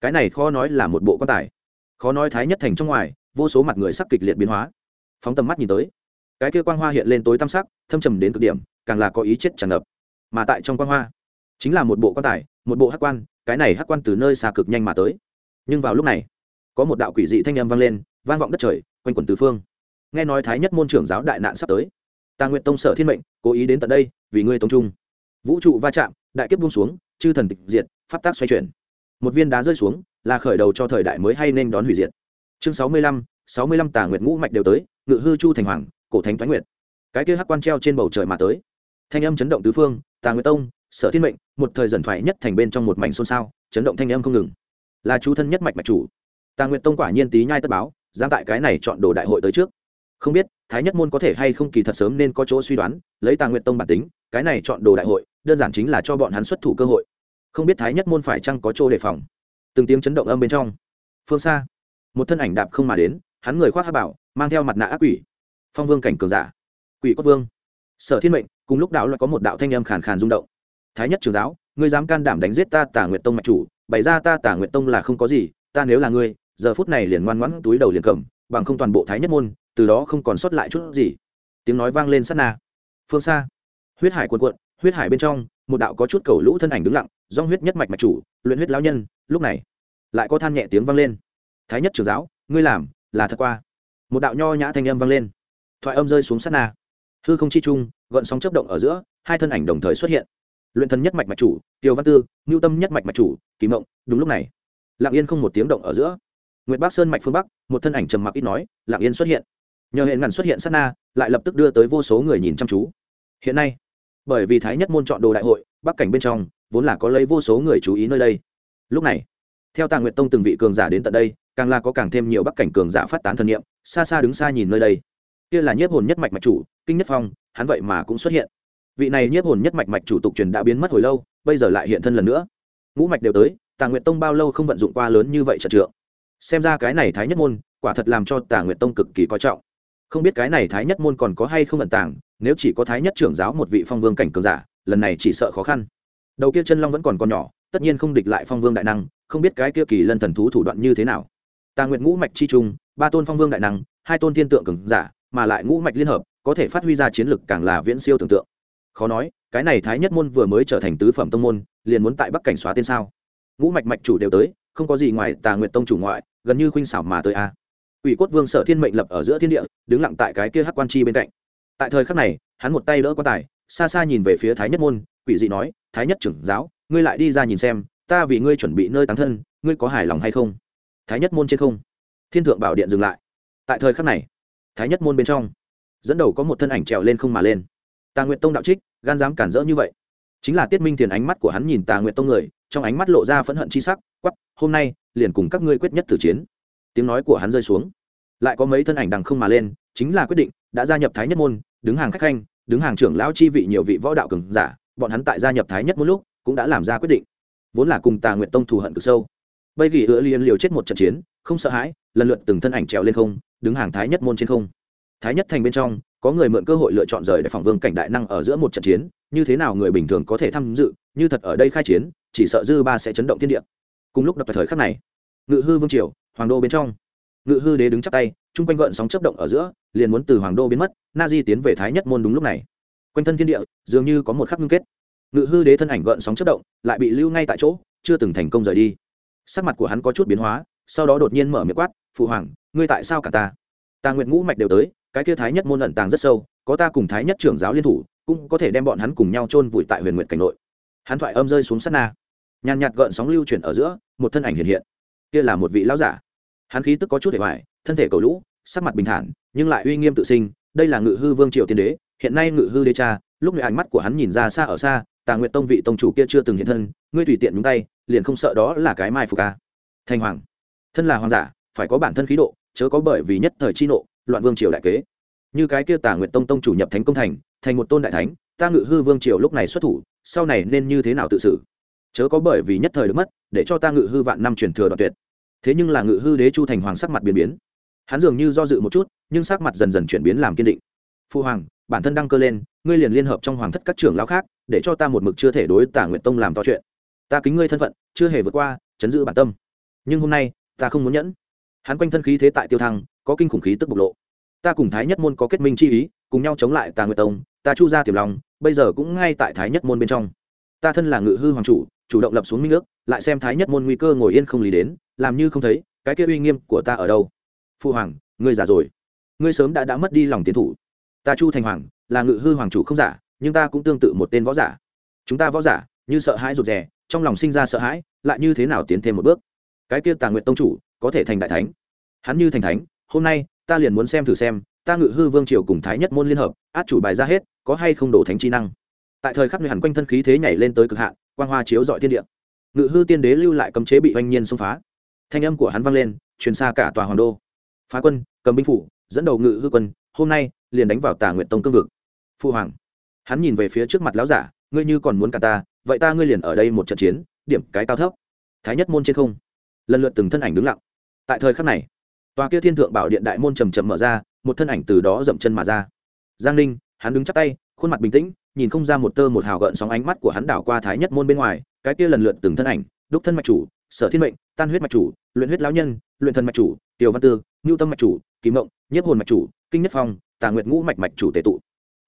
Speaker 1: cái này khó nói là một bộ quan tài. Khó nói thái nhất thành trong ngoài, vô số mặt người sắc kịch liệt biến hóa. Phóng tầm mắt nhìn tới, cái kia quang hoa hiện lên tối tăm sắc, thâm trầm đến cực điểm càng là có ý chết tràn ngập. Mà tại trong quang hoa, chính là một bộ quan tài, một bộ hắc quan, cái này hắc quan từ nơi xa cực nhanh mà tới. Nhưng vào lúc này, có một đạo quỷ dị thanh âm vang lên, vang vọng đất trời, quanh quẩn tứ phương. Nghe nói thái nhất môn trưởng giáo đại nạn sắp tới. Ta nguyện tông sở thiên mệnh, cố ý đến tận đây, vì ngươi tông trung. Vũ trụ va chạm, đại kiếp buông xuống, chư thần tịch diệt, pháp tác xoay chuyển. Một viên đá rơi xuống, là khởi đầu cho thời đại mới hay nên đón hủy diệt. Chương sáu mươi lăm, sáu mươi lăm tà nguyệt ngũ mạch đều tới, ngự hư chu thành hoàng, cổ thánh thoái nguyệt. Cái kia hắc quan treo trên bầu trời mà tới thanh âm chấn động tứ phương, tà nguyệt tông, sở thiên mệnh, một thời dần thoại nhất thành bên trong một mảnh xôn xao, chấn động thanh âm không ngừng. Là chú thân nhất mạch mạch chủ. Tà nguyệt tông quả nhiên tí nhai tất báo, dám tại cái này chọn đồ đại hội tới trước. Không biết, thái nhất môn có thể hay không kỳ thật sớm nên có chỗ suy đoán, lấy tà nguyệt tông bản tính, cái này chọn đồ đại hội, đơn giản chính là cho bọn hắn xuất thủ cơ hội. Không biết thái nhất môn phải chăng có chỗ đề phòng. Từng tiếng chấn động âm bên trong. Phương xa, một thân ảnh đạp không mà đến, hắn người khoác hát bảo, mang theo mặt nạ ác quỷ. Phong vương cảnh cường giả. Quỷ quốc vương. Sở thiên mệnh cùng lúc đạo lại có một đạo thanh âm khàn khàn rung động. Thái nhất trường giáo, ngươi dám can đảm đánh giết ta tả nguyện tông mạch chủ, bày ra ta tả nguyện tông là không có gì, ta nếu là ngươi, giờ phút này liền ngoan ngoãn túi đầu liền cầm, bằng không toàn bộ thái nhất môn, từ đó không còn sót lại chút gì. Tiếng nói vang lên sát na. Phương xa, huyết hải cuộn cuộn, huyết hải bên trong, một đạo có chút cầu lũ thân ảnh đứng lặng do huyết nhất mạch mạch chủ, luyện huyết lão nhân, lúc này, lại có than nhẹ tiếng vang lên. Thái nhất trưởng giáo, ngươi làm, là thật qua. Một đạo nho nhã thanh âm vang lên. Thoại âm rơi xuống sát na hư không chi chung gợn sóng chấp động ở giữa, hai thân ảnh đồng thời xuất hiện. Luyện thần nhất mạch mạch chủ, tiêu văn tư ngưu tâm nhất mạch mạch chủ, kỳ mộng, đúng lúc này. Lặng yên không một tiếng động ở giữa. Nguyệt bắc sơn mạch phương bắc, một thân ảnh trầm mặc ít nói, lặng yên xuất hiện. Nhờ hệ ngàn xuất hiện sát na, lại lập tức đưa tới vô số người nhìn chăm chú. Hiện nay, bởi vì thái nhất môn chọn đồ đại hội, bắc cảnh bên trong, vốn là có lấy vô số người chú ý nơi đây. Lúc này, theo tàng nguyệt tông từng vị cường giả đến tận đây, càng là có càng thêm nhiều bắc cảnh cường giả phát tán thân niệm, xa xa đứng xa nhìn nơi đây. Kia là nhiếp hồn nhất mạch mạch chủ kinh nhất phong, hắn vậy mà cũng xuất hiện. Vị này nhiếp hồn nhất mạch mạch chủ tục truyền đã biến mất hồi lâu, bây giờ lại hiện thân lần nữa. Ngũ mạch đều tới, tà nguyệt tông bao lâu không vận dụng qua lớn như vậy trật trượng. Xem ra cái này thái nhất môn, quả thật làm cho tà nguyệt tông cực kỳ coi trọng. Không biết cái này thái nhất môn còn có hay không vận tàng, nếu chỉ có thái nhất trưởng giáo một vị phong vương cảnh cường giả, lần này chỉ sợ khó khăn. Đầu kia chân long vẫn còn còn nhỏ, tất nhiên không địch lại phong vương đại năng, không biết cái kia kỳ lân thần thú thủ đoạn như thế nào. Tà nguyện ngũ mạch chi trung, ba tôn phong vương đại năng, hai tôn thiên tượng cường giả mà lại ngũ mạch liên hợp, có thể phát huy ra chiến lực càng là viễn siêu tưởng tượng. Khó nói, cái này thái nhất môn vừa mới trở thành tứ phẩm tông môn, liền muốn tại bắc cảnh xóa tên sao? Ngũ mạch mạch chủ đều tới, không có gì ngoài tà nguyện tông chủ ngoại, gần như khuynh xảo mà tới a. Ủy cốt vương sở thiên mệnh lập ở giữa thiên địa, đứng lặng tại cái kia hắc quan chi bên cạnh. Tại thời khắc này, hắn một tay đỡ quan tài, xa xa nhìn về phía thái nhất môn, quỷ dị nói, thái nhất trưởng giáo, ngươi lại đi ra nhìn xem, ta vì ngươi chuẩn bị nơi tán thân, ngươi có hài lòng hay không? Thái nhất môn trên không, thiên thượng bảo điện dừng lại. Tại thời khắc này thái nhất môn bên trong. Dẫn đầu có một thân ảnh trèo lên không mà lên. Tà nguyện tông đạo trích, gan dám cản rỡ như vậy. Chính là tiết minh thiền ánh mắt của hắn nhìn tà nguyện tông người, trong ánh mắt lộ ra phẫn hận chi sắc quắp hôm nay, liền cùng các ngươi quyết nhất tử chiến. Tiếng nói của hắn rơi xuống. Lại có mấy thân ảnh đằng không mà lên, chính là quyết định, đã gia nhập thái nhất môn, đứng hàng khách khanh, đứng hàng trưởng lão chi vị nhiều vị võ đạo cường giả, bọn hắn tại gia nhập thái nhất môn lúc, cũng đã làm ra quyết định. Vốn là cùng tà nguyện tông thù hận cực sâu. Bây vì hứa liền liều chết một trận chiến, không sợ hãi, lần lượt từng thân ảnh trèo lên không đứng hàng thái nhất môn trên không. Thái nhất thành bên trong, có người mượn cơ hội lựa chọn rời để phỏng vương cảnh đại năng ở giữa một trận chiến, như thế nào người bình thường có thể tham dự, như thật ở đây khai chiến, chỉ sợ dư ba sẽ chấn động thiên địa. Cùng lúc đập thời khắc này, ngự hư vương triều, hoàng đô bên trong. Ngự hư đế đứng chắp tay, chung quanh gợn sóng chấp động ở giữa, liền muốn từ hoàng đô biến mất, na di tiến về thái nhất môn đúng lúc này. Quanh thân thiên địa, dường như có một khắc ngưng kết. Ngự hư đế thân ảnh gợn sóng chấp động, lại bị lưu ngay tại chỗ, chưa từng thành công rời đi. Sắc mặt của hắn có chút biến hóa, sau đó đột nhiên mở miệng quát, phụ hoàng ngươi tại sao cả ta? Ta nguyện ngũ mạch đều tới, cái kia thái nhất môn ẩn tàng rất sâu, có ta cùng thái nhất trưởng giáo liên thủ, cũng có thể đem bọn hắn cùng nhau chôn vùi tại huyền nguyện cảnh nội. Hắn thoại âm rơi xuống sát na. Nhàn nhạt gợn sóng lưu chuyển ở giữa, một thân ảnh hiện hiện. Kia là một vị lão giả. Hắn khí tức có chút để hoài, thân thể cầu lũ, sắc mặt bình thản, nhưng lại uy nghiêm tự sinh. Đây là ngự hư vương triều tiên đế, hiện nay ngự hư đế cha. Lúc này ánh mắt của hắn nhìn ra xa ở xa, tà nguyện tông vị tông chủ kia chưa từng hiện thân, ngươi tùy tiện nhúng tay, liền không sợ đó là cái mai phục ca thanh hoàng. Thân là hoàng giả, phải có bản thân khí độ chớ có bởi vì nhất thời chi nộ, loạn vương triều đại kế. Như cái kia tà nguyện tông tông chủ nhập thánh công thành thành một tôn đại thánh, ta ngự hư vương triều lúc này xuất thủ, sau này nên như thế nào tự xử? Chớ có bởi vì nhất thời được mất, để cho ta ngự hư vạn năm truyền thừa đoạn tuyệt. Thế nhưng là ngự hư đế chu thành hoàng sắc mặt biến biến. Hắn dường như do dự một chút, nhưng sắc mặt dần dần chuyển biến làm kiên định. Phu hoàng, bản thân đăng cơ lên, ngươi liền liên hợp trong hoàng thất các trưởng lão khác, để cho ta một mực chưa thể đối tả nguyện tông làm to chuyện. Ta kính ngươi thân phận, chưa hề vượt qua, chấn giữ bản tâm. Nhưng hôm nay, ta không muốn nhẫn hắn quanh thân khí thế tại tiêu thăng, có kinh khủng khí tức bộc lộ. Ta cùng thái nhất môn có kết minh chi ý, cùng nhau chống lại tà nguyệt tông, ta chu ra tiềm lòng bây giờ cũng ngay tại thái nhất môn bên trong. Ta thân là ngự hư hoàng chủ chủ động lập xuống minh ước, lại xem thái nhất môn nguy cơ ngồi yên không lý đến, làm như không thấy, cái kia uy nghiêm của ta ở đâu? Phu hoàng, ngươi già rồi. Ngươi sớm đã đã mất đi lòng tiến thủ. Ta chu thành hoàng, là ngự hư hoàng chủ không giả, nhưng ta cũng tương tự một tên võ giả. Chúng ta võ giả, như sợ hãi rụt rè, trong lòng sinh ra sợ hãi, lại như thế nào tiến thêm một bước? Cái kia tà nguyện tông chủ, có thể thành đại thánh. Hắn như thành thánh, hôm nay, ta liền muốn xem thử xem, ta ngự hư vương triều cùng thái nhất môn liên hợp, át chủ bài ra hết, có hay không đổ thánh chi năng. Tại thời khắc người hẳn quanh thân khí thế nhảy lên tới cực hạn, quang hoa chiếu dọi thiên địa. Ngự hư tiên đế lưu lại cấm chế bị oanh nhiên xông phá. Thanh âm của hắn vang lên, truyền xa cả tòa hoàng đô. Phá quân, cầm binh phủ, dẫn đầu ngự hư quân, hôm nay, liền đánh vào tà nguyện tông cương vực. Phu hoàng, hắn nhìn về phía trước mặt lão giả, ngươi như còn muốn cả ta, vậy ta ngươi liền ở đây một trận chiến, điểm cái cao thấp. Thái nhất môn trên không lần lượt từng thân ảnh đứng lặng. Tại thời khắc này, tòa kia thiên thượng bảo điện đại môn trầm trầm mở ra, một thân ảnh từ đó dậm chân mà ra. Giang ninh, hắn đứng chắc tay, khuôn mặt bình tĩnh, nhìn không ra một tơ một hào gợn sóng ánh mắt của hắn đảo qua thái nhất môn bên ngoài, cái kia lần lượt từng thân ảnh, đúc thân mạch chủ, sở thiên mệnh, tan huyết mạch chủ, luyện huyết lão nhân, luyện thần mạch chủ, tiểu văn tư, ngưu tâm mạch chủ kỳ mộng, nhiếp hồn mạch chủ, kinh nhất phong, tà nguyệt ngũ mạch mạch chủ tề tụ.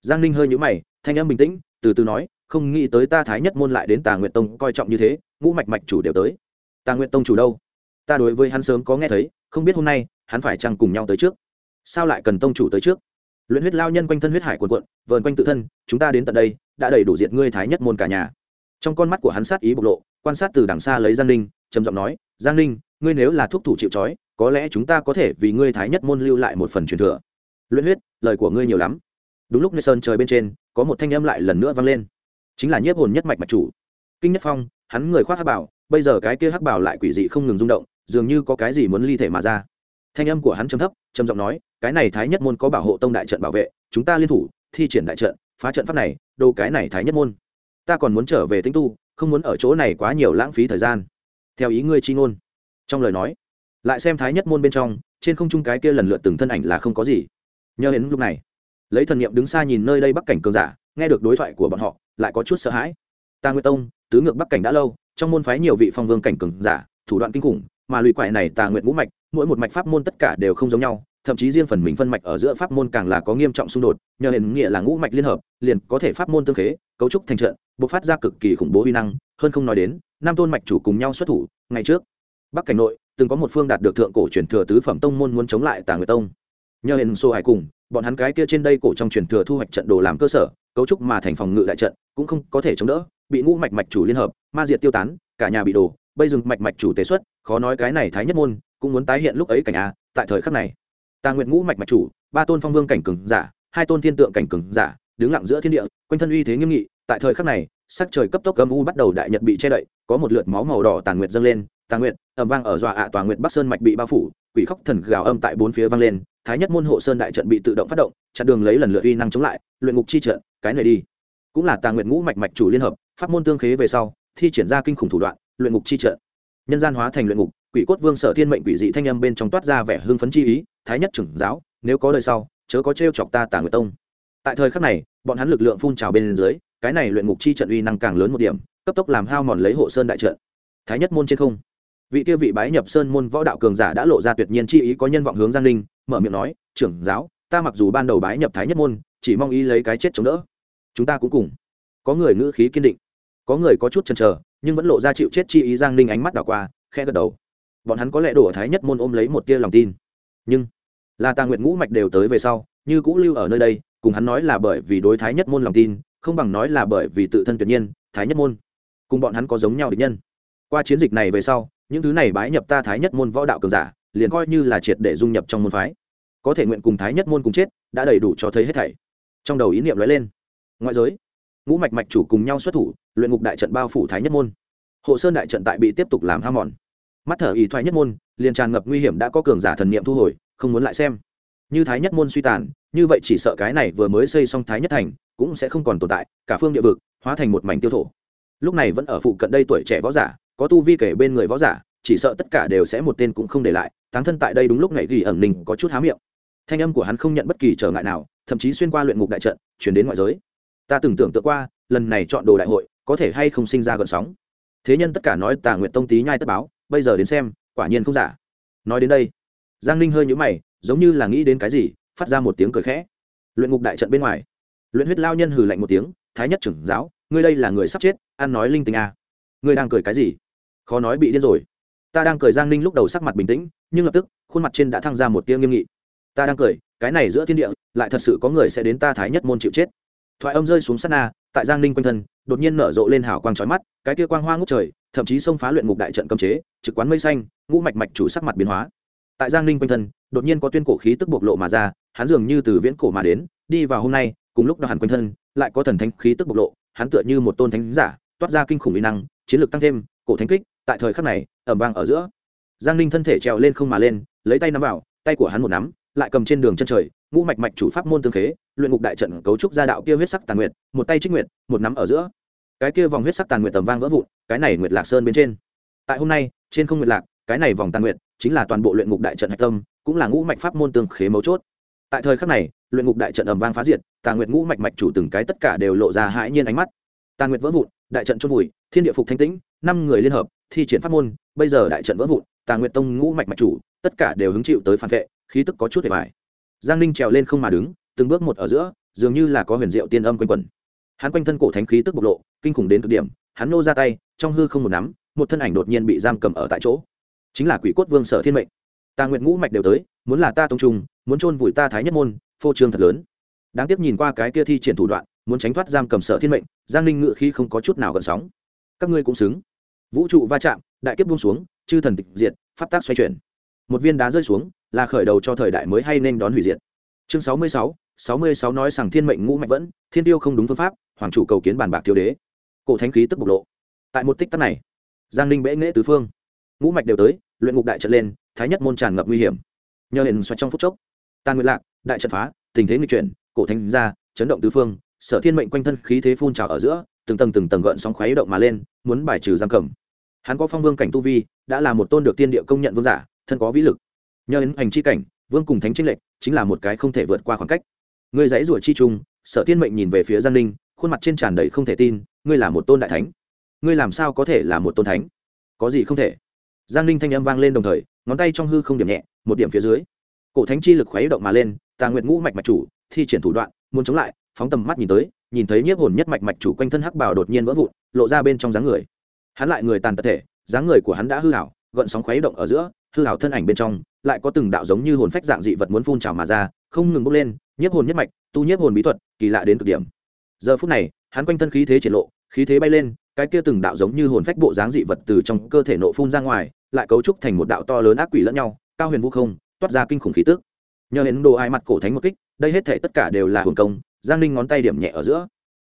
Speaker 1: Giang ninh hơi nhũ mày, thanh âm bình tĩnh, từ từ nói, không nghĩ tới ta thái nhất môn lại đến tà nguyệt tông coi trọng như thế, ngũ mạch mạch chủ đều tới. Tà nguyệt tông chủ đâu? Ta đối với hắn sớm có nghe thấy không biết hôm nay hắn phải chăng cùng nhau tới trước? Sao lại cần tông chủ tới trước? Luyện huyết lao nhân quanh thân huyết hải cuồn cuộn, vờn quanh tự thân chúng ta đến tận đây đã đầy đủ diệt ngươi thái nhất môn cả nhà. Trong con mắt của hắn sát ý bộc lộ quan sát từ đằng xa lấy giang ninh trầm giọng nói giang ninh ngươi nếu là thúc thủ chịu trói có lẽ chúng ta có thể vì ngươi thái nhất môn lưu lại một phần truyền thừa. Luyện huyết lời của ngươi nhiều lắm. Đúng lúc nơi sơn trời bên trên có một thanh âm lại lần nữa vang lên. Chính là nhiếp hồn nhất mạch mạch chủ. Kinh nhất phong hắn người khoác hắc bảo bây giờ cái kia hắc bảo lại quỷ dị không ngừng rung động dường như có cái gì muốn ly thể mà ra. Thanh âm của hắn trầm thấp, trầm giọng nói, cái này thái nhất môn có bảo hộ tông đại trận bảo vệ, chúng ta liên thủ, thi triển đại trận, phá trận pháp này, đồ cái này thái nhất môn. Ta còn muốn trở về tinh tu, không muốn ở chỗ này quá nhiều lãng phí thời gian. Theo ý ngươi chi ngôn. Trong lời nói, lại xem thái nhất môn bên trong, trên không trung cái kia lần lượt từng thân ảnh là không có gì. Nhớ đến lúc này, lấy thần niệm đứng xa nhìn nơi đây bắc cảnh cường giả, nghe được đối thoại của bọn họ, lại có chút sợ hãi. Ta nguyệt tông, tứ ngược bắc cảnh đã lâu, trong môn phái nhiều vị phong vương cảnh cường giả, thủ đoạn kinh khủng mà lụy quại này tà nguyện ngũ mạch, mỗi một mạch pháp môn tất cả đều không giống nhau, thậm chí riêng phần mình phân mạch ở giữa pháp môn càng là có nghiêm trọng xung đột, nhờ hiện nghĩa là ngũ mạch liên hợp, liền có thể pháp môn tương khế, cấu trúc thành trận, bộc phát ra cực kỳ khủng bố uy năng, hơn không nói đến, năm tôn mạch chủ cùng nhau xuất thủ, ngày trước, bắc cảnh nội, từng có một phương đạt được thượng cổ truyền thừa tứ phẩm tông môn muốn chống lại tà người tông. Nhờ hiện xô hải cùng, bọn hắn cái kia trên đây cổ trong truyền thừa thu hoạch trận đồ làm cơ sở, cấu trúc mà thành phòng ngự đại trận, cũng không có thể chống đỡ, bị ngũ mạch mạch chủ liên hợp, ma diệt tiêu tán, cả nhà bị đổ, bây dừng mạch mạch chủ tế xuất khó nói cái này thái nhất môn cũng muốn tái hiện lúc ấy cảnh a, tại thời khắc này. Tà nguyệt ngũ mạch mạch chủ, ba tôn phong vương cảnh cường giả, hai tôn thiên tượng cảnh cường giả, đứng lặng giữa thiên địa, quanh thân uy thế nghiêm nghị, tại thời khắc này, sắc trời cấp tốc âm u bắt đầu đại nhật bị che đậy, có một lượt máu màu đỏ tàn nguyệt dâng lên, tà nguyệt ẩm vang ở dọa ạ tòa nguyệt bắc sơn mạch bị bao phủ, quỷ khóc thần gào âm tại bốn phía vang lên, thái nhất môn hộ sơn đại trận bị tự động phát động, chặn đường lấy lần lượt uy năng chống lại, luyện ngục chi trận, cái này đi. Cũng là tà nguyệt ngũ mạch mạch chủ liên hợp, pháp môn tương khế về sau, thi triển ra kinh khủng thủ đoạn, luyện ngục chi trận nhân gian hóa thành luyện ngục, quỷ cốt vương sở thiên mệnh quỷ dị thanh âm bên trong toát ra vẻ hưng phấn chi ý, thái nhất trưởng giáo, nếu có đời sau, chớ có trêu chọc ta tà nguyệt tông. Tại thời khắc này, bọn hắn lực lượng phun trào bên dưới, cái này luyện ngục chi trận uy năng càng lớn một điểm, cấp tốc làm hao mòn lấy hộ sơn đại trận. Thái nhất môn trên không, vị kia vị bái nhập sơn môn võ đạo cường giả đã lộ ra tuyệt nhiên chi ý có nhân vọng hướng giang linh, mở miệng nói, trưởng giáo, ta mặc dù ban đầu bái nhập thái nhất môn, chỉ mong ý lấy cái chết chống đỡ. Chúng ta cũng cùng. Có người ngữ khí kiên định có người có chút chần chờ, nhưng vẫn lộ ra chịu chết chi ý giang ninh ánh mắt đảo qua khe gật đầu. Bọn hắn có lẽ đổ ở thái nhất môn ôm lấy một tia lòng tin. Nhưng, là tà nguyện ngũ mạch đều tới về sau, như cũ lưu ở nơi đây, cùng hắn nói là bởi vì đối thái nhất môn lòng tin, không bằng nói là bởi vì tự thân tuyệt nhiên, thái nhất môn. Cùng bọn hắn có giống nhau địch nhân. Qua chiến dịch này về sau, những thứ này bái nhập ta thái nhất môn võ đạo cường giả, liền coi như là triệt để dung nhập trong môn phái. Có thể nguyện cùng thái nhất môn cùng chết, đã đầy đủ cho thấy hết thảy. Trong đầu ý niệm nói lên. Ngoại giới ngũ mạch mạch chủ cùng nhau xuất thủ, luyện ngục đại trận bao phủ thái nhất môn. Hộ sơn đại trận tại bị tiếp tục làm ham mòn. Mắt thở ý thoái nhất môn, liền tràn ngập nguy hiểm đã có cường giả thần niệm thu hồi, không muốn lại xem. Như thái nhất môn suy tàn, như vậy chỉ sợ cái này vừa mới xây xong thái nhất thành, cũng sẽ không còn tồn tại, cả phương địa vực hóa thành một mảnh tiêu thổ. Lúc này vẫn ở phụ cận đây tuổi trẻ võ giả, có tu vi kể bên người võ giả, chỉ sợ tất cả đều sẽ một tên cũng không để lại, táng thân tại đây đúng lúc ngày ghi ẩn ninh có chút há miệng. Thanh âm của hắn không nhận bất kỳ trở ngại nào, thậm chí xuyên qua luyện ngục đại trận, chuyển đến ngoại giới ta từng tưởng tượng qua, lần này chọn đồ đại hội, có thể hay không sinh ra gợn sóng. Thế nhân tất cả nói tà nguyện tông tí nhai tất báo, bây giờ đến xem, quả nhiên không giả. Nói đến đây, giang ninh hơi nhũ mày, giống như là nghĩ đến cái gì, phát ra một tiếng cười khẽ. Luyện ngục đại trận bên ngoài, luyện huyết lao nhân hừ lạnh một tiếng, thái nhất trưởng giáo, ngươi đây là người sắp chết, ăn nói linh tinh à. ngươi đang cười cái gì? Khó nói bị điên rồi. Ta đang cười, giang ninh lúc đầu sắc mặt bình tĩnh, nhưng lập tức, khuôn mặt trên đã thăng ra một tiếng nghiêm nghị. Ta đang cười, cái này giữa thiên địa, lại thật sự có người sẽ đến ta thái nhất môn chịu chết thoại âm rơi xuống sát na, tại giang ninh quanh thân, đột nhiên nở rộ lên hào quang trói mắt, cái kia quang hoa ngút trời, thậm chí xông phá luyện ngục đại trận cấm chế, trực quán mây xanh, ngũ mạch mạch chủ sắc mặt biến hóa. Tại giang ninh quanh thân, đột nhiên có tuyên cổ khí tức bộc lộ mà ra, hắn dường như từ viễn cổ mà đến, đi vào hôm nay, cùng lúc đó hẳn quanh thân, lại có thần thánh khí tức bộc lộ, hắn tựa như một tôn thánh giả, toát ra kinh khủng mỹ năng, chiến lược tăng thêm, cổ thánh kích, tại thời khắc này ẩm vang ở giữa. Giang ninh thân thể trèo lên không mà lên, lấy tay nắm vào, tay của hắn một nắm, lại cầm trên đường chân trời ngũ mạch mạch chủ pháp môn tương khế, luyện ngục đại trận cấu trúc gia đạo kia huyết sắc tàn nguyệt, một tay trích nguyệt, một nắm ở giữa. Cái kia vòng huyết sắc tàn nguyệt tầm vang vỡ vụn, cái này nguyệt lạc sơn bên trên. Tại hôm nay, trên không nguyệt lạc, cái này vòng tàn nguyệt chính là toàn bộ luyện ngục đại trận hạch tâm, cũng là ngũ mạch pháp môn tương khế mấu chốt. Tại thời khắc này, luyện ngục đại trận ầm vang phá diệt tà nguyệt ngũ mạch mạch chủ từng cái tất cả đều lộ ra hãi nhiên ánh mắt. Tà nguyệt vỡ vụn, đại trận chôn vùi, thiên địa phục thanh tĩnh, năm người liên hợp, thi triển pháp môn, bây giờ đại trận vỡ vụn tà nguyệt tông ngũ mạch mạch chủ, tất cả đều hứng chịu tới phản vệ, khí tức có chút để bài giang ninh trèo lên không mà đứng, từng bước một ở giữa, dường như là có huyền diệu tiên âm quanh quẩn. Hắn quanh thân cổ thánh khí tức bộc lộ, kinh khủng đến cực điểm, hắn nô ra tay, trong hư không một nắm, một thân ảnh đột nhiên bị giam cầm ở tại chỗ. Chính là quỷ cốt vương sở thiên mệnh. Ta nguyện ngũ mạch đều tới, muốn là ta tông trùng, muốn chôn vùi ta thái nhất môn, phô trương thật lớn. Đáng tiếc nhìn qua cái kia thi triển thủ đoạn, muốn tránh thoát giam cầm sở thiên mệnh, giang ninh ngự khi không có chút nào gần sóng. Các ngươi cũng xứng. Vũ trụ va chạm, đại kiếp buông xuống, chư thần tịch diệt, pháp tác xoay chuyển một viên đá rơi xuống, là khởi đầu cho thời đại mới hay nên đón hủy diệt. Chương sáu mươi sáu sáu mươi sáu nói rằng thiên mệnh ngũ mạch vẫn, thiên tiêu không đúng phương pháp, hoàng chủ cầu kiến bàn bạc thiếu đế. Cổ thánh khí tức bộc lộ. Tại một tích tắc này, giang ninh bệ nghễ tứ phương. Ngũ mạch đều tới, luyện ngục đại trận lên, thái nhất môn tràn ngập nguy hiểm. Nhờ hiện xoạch trong phút chốc, tàn nguyện lạc, đại trận phá, tình thế nghịch chuyển, cổ thánh ra, chấn động tứ phương, sở thiên mệnh quanh thân khí thế phun trào ở giữa, từng tầng từng tầng gợn sóng khuấy động mà lên, muốn bài trừ giam cầm. Hắn có phong vương cảnh tu vi, đã là một tôn được tiên địa công nhận vương giả thân có vĩ lực. Nhờ đến hành chi cảnh, vương cùng thánh tranh lệch, chính là một cái không thể vượt qua khoảng cách. Người dãy ruổi chi trung, sở thiên mệnh nhìn về phía giang ninh khuôn mặt trên tràn đầy không thể tin, ngươi là một tôn đại thánh. Ngươi làm sao có thể là một tôn thánh? Có gì không thể? Giang ninh thanh âm vang lên đồng thời, ngón tay trong hư không điểm nhẹ, một điểm phía dưới. Cổ thánh chi lực khuấy động mà lên, tà nguyện ngũ mạch mạch chủ, thi triển thủ đoạn, muốn chống lại, phóng tầm mắt nhìn tới, nhìn thấy nhiếp hồn nhất mạch mạch chủ quanh thân hắc bảo đột nhiên vỡ vụn, lộ ra bên trong dáng người. Hắn lại người tàn tật thể, dáng người của hắn đã hư hảo gợn sóng khuấy động ở giữa hư hảo thân ảnh bên trong, lại có từng đạo giống như hồn phách dạng dị vật muốn phun trào mà ra, không ngừng bốc lên, nhiếp hồn nhất mạch, tu nhiếp hồn bí thuật, kỳ lạ đến cực điểm. Giờ phút này, hắn quanh thân khí thế triển lộ, khí thế bay lên, cái kia từng đạo giống như hồn phách bộ dáng dị vật từ trong cơ thể nộ phun ra ngoài, lại cấu trúc thành một đạo to lớn ác quỷ lẫn nhau, cao huyền vũ không, toát ra kinh khủng khí tức. Nhờ hiện đồ ai mặt cổ thánh một kích, đây hết thể tất cả đều là hồn công, giang ninh ngón tay điểm nhẹ ở giữa.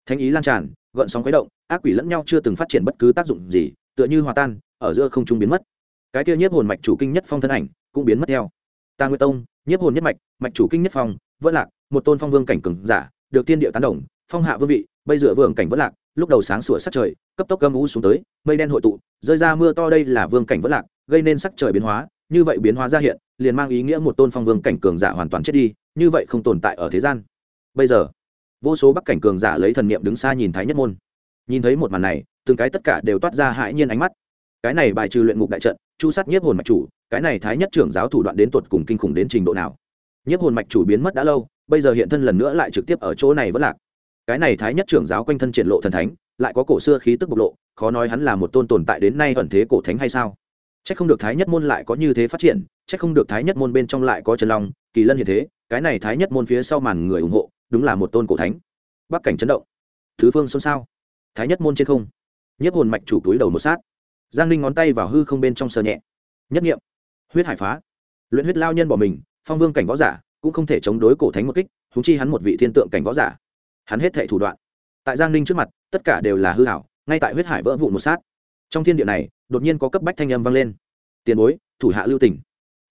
Speaker 1: Thánh ý lan tràn, gợn sóng khuấy động, ác quỷ lẫn nhau chưa từng phát triển bất cứ tác dụng gì, tựa như hòa tan, ở giữa không trung biến mất cái kia nhiếp hồn mạch chủ kinh nhất phong thân ảnh cũng biến mất theo. Ta nguyệt tông, nhiếp hồn nhất mạch mạch chủ kinh nhất phong vẫn lạc, một tôn phong vương cảnh cường giả, được tiên địa tán đồng, phong hạ vương vị, bây dựa vương cảnh vẫn lạc, lúc đầu sáng sủa sắc trời, cấp tốc gâm u xuống tới, mây đen hội tụ, rơi ra mưa to đây là vương cảnh vẫn lạc, gây nên sắc trời biến hóa, như vậy biến hóa ra hiện, liền mang ý nghĩa một tôn phong vương cảnh cường giả hoàn toàn chết đi, như vậy không tồn tại ở thế gian. Bây giờ, vô số bắc cảnh cường giả lấy thần niệm đứng xa nhìn thái nhất môn. Nhìn thấy một màn này, từng cái tất cả đều toát ra hãi nhiên ánh mắt. Cái này bài trừ luyện ngục đại trận chu sát nhiếp hồn mạch chủ, cái này thái nhất trưởng giáo thủ đoạn đến tuột cùng kinh khủng đến trình độ nào? Nhiếp hồn mạch chủ biến mất đã lâu, bây giờ hiện thân lần nữa lại trực tiếp ở chỗ này vẫn lạc. Cái này thái nhất trưởng giáo quanh thân triển lộ thần thánh, lại có cổ xưa khí tức bộc lộ, khó nói hắn là một tôn tồn tại đến nay ẩn thế cổ thánh hay sao? C h ắ c không được thái nhất môn lại có như thế phát triển c h ắ c không được thái nhất môn bên trong lại có trần long, kỳ lân hiện thế, cái này thái nhất môn phía sau màn người ủng hộ, đúng là một tôn cổ thánh. Bắc cảnh chấn động. Thứ phương xôn xao. Thái nhất môn trên không. Nhiếp hồn mạch chủ túi đầu một sát giang ninh ngón tay vào hư không bên trong sờ nhẹ. Nhất nghiệm. Huyết hải phá. Luyện huyết lao nhân bỏ mình, phong vương cảnh võ giả, cũng không thể chống đối cổ thánh một kích húng chi hắn một vị thiên tượng cảnh võ giả. Hắn hết thệ thủ đoạn. Tại giang ninh trước mặt, tất cả đều là hư hảo ngay tại huyết hải vỡ vụn một sát. Trong thiên địa này, đột nhiên có cấp bách thanh âm vang lên. Tiền bối, thủ hạ lưu tỉnh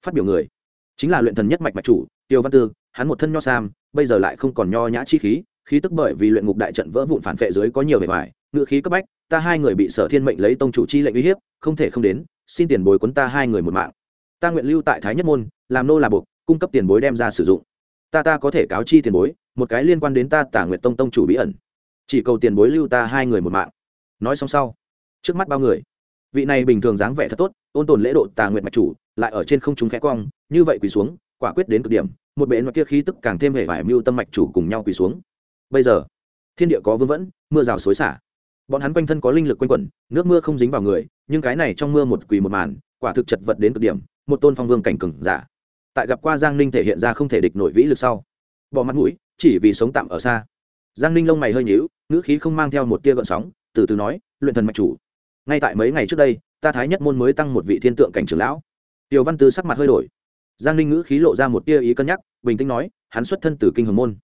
Speaker 1: phát biểu người. Chính là luyện thần nhất mạch mạch chủ, tiêu văn tư, hắn một thân nho sam, bây giờ lại không còn nho nhã chi khí khí tức bởi vì luyện ngục đại trận vỡ vụn phản phệ dưới có nhiều vẻ vải, ngự khí cấp bách, ta hai người bị sở thiên mệnh lấy tông chủ chi lệnh uy hiếp, không thể không đến, xin tiền bối quấn ta hai người một mạng. Ta nguyện lưu tại thái nhất môn, làm nô là buộc, cung cấp tiền bối đem ra sử dụng. Ta ta có thể cáo chi tiền bối, một cái liên quan đến ta tả nguyện tông tông chủ bí ẩn. Chỉ cầu tiền bối lưu ta hai người một mạng. Nói xong sau, trước mắt bao người. Vị này bình thường dáng vẻ thật tốt, ôn tồn lễ độ tà nguyện mạch chủ, lại ở trên không chúng khẽ cong như vậy quỳ xuống, quả quyết đến cực điểm, một bệ mặt kia khí tức càng thêm hề vải mưu tâm mạch chủ cùng nhau quỳ xuống bây giờ, thiên địa có vương vẫn, mưa rào xối xả. Bọn hắn quanh thân có linh lực quanh quẩn, nước mưa không dính vào người, nhưng cái này trong mưa một quỳ một màn, quả thực chật vật đến cực điểm, một tôn phong vương cảnh cừng giả. Tại gặp qua giang ninh thể hiện ra không thể địch nổi vĩ lực sau, bỏ mặt mũi, chỉ vì sống tạm ở xa. Giang ninh lông mày hơi nhíu, ngữ khí không mang theo một tia gợn sóng, từ từ nói, luyện thần mạch chủ, ngay tại mấy ngày trước đây, ta thái nhất môn mới tăng một vị thiên tượng cảnh trưởng lão. Tiểu văn tư sắc mặt hơi đổi. Giang ninh ngữ khí lộ ra một tia ý cân nhắc, bình tĩnh nói, hắn xuất thân từ kinh hồng môn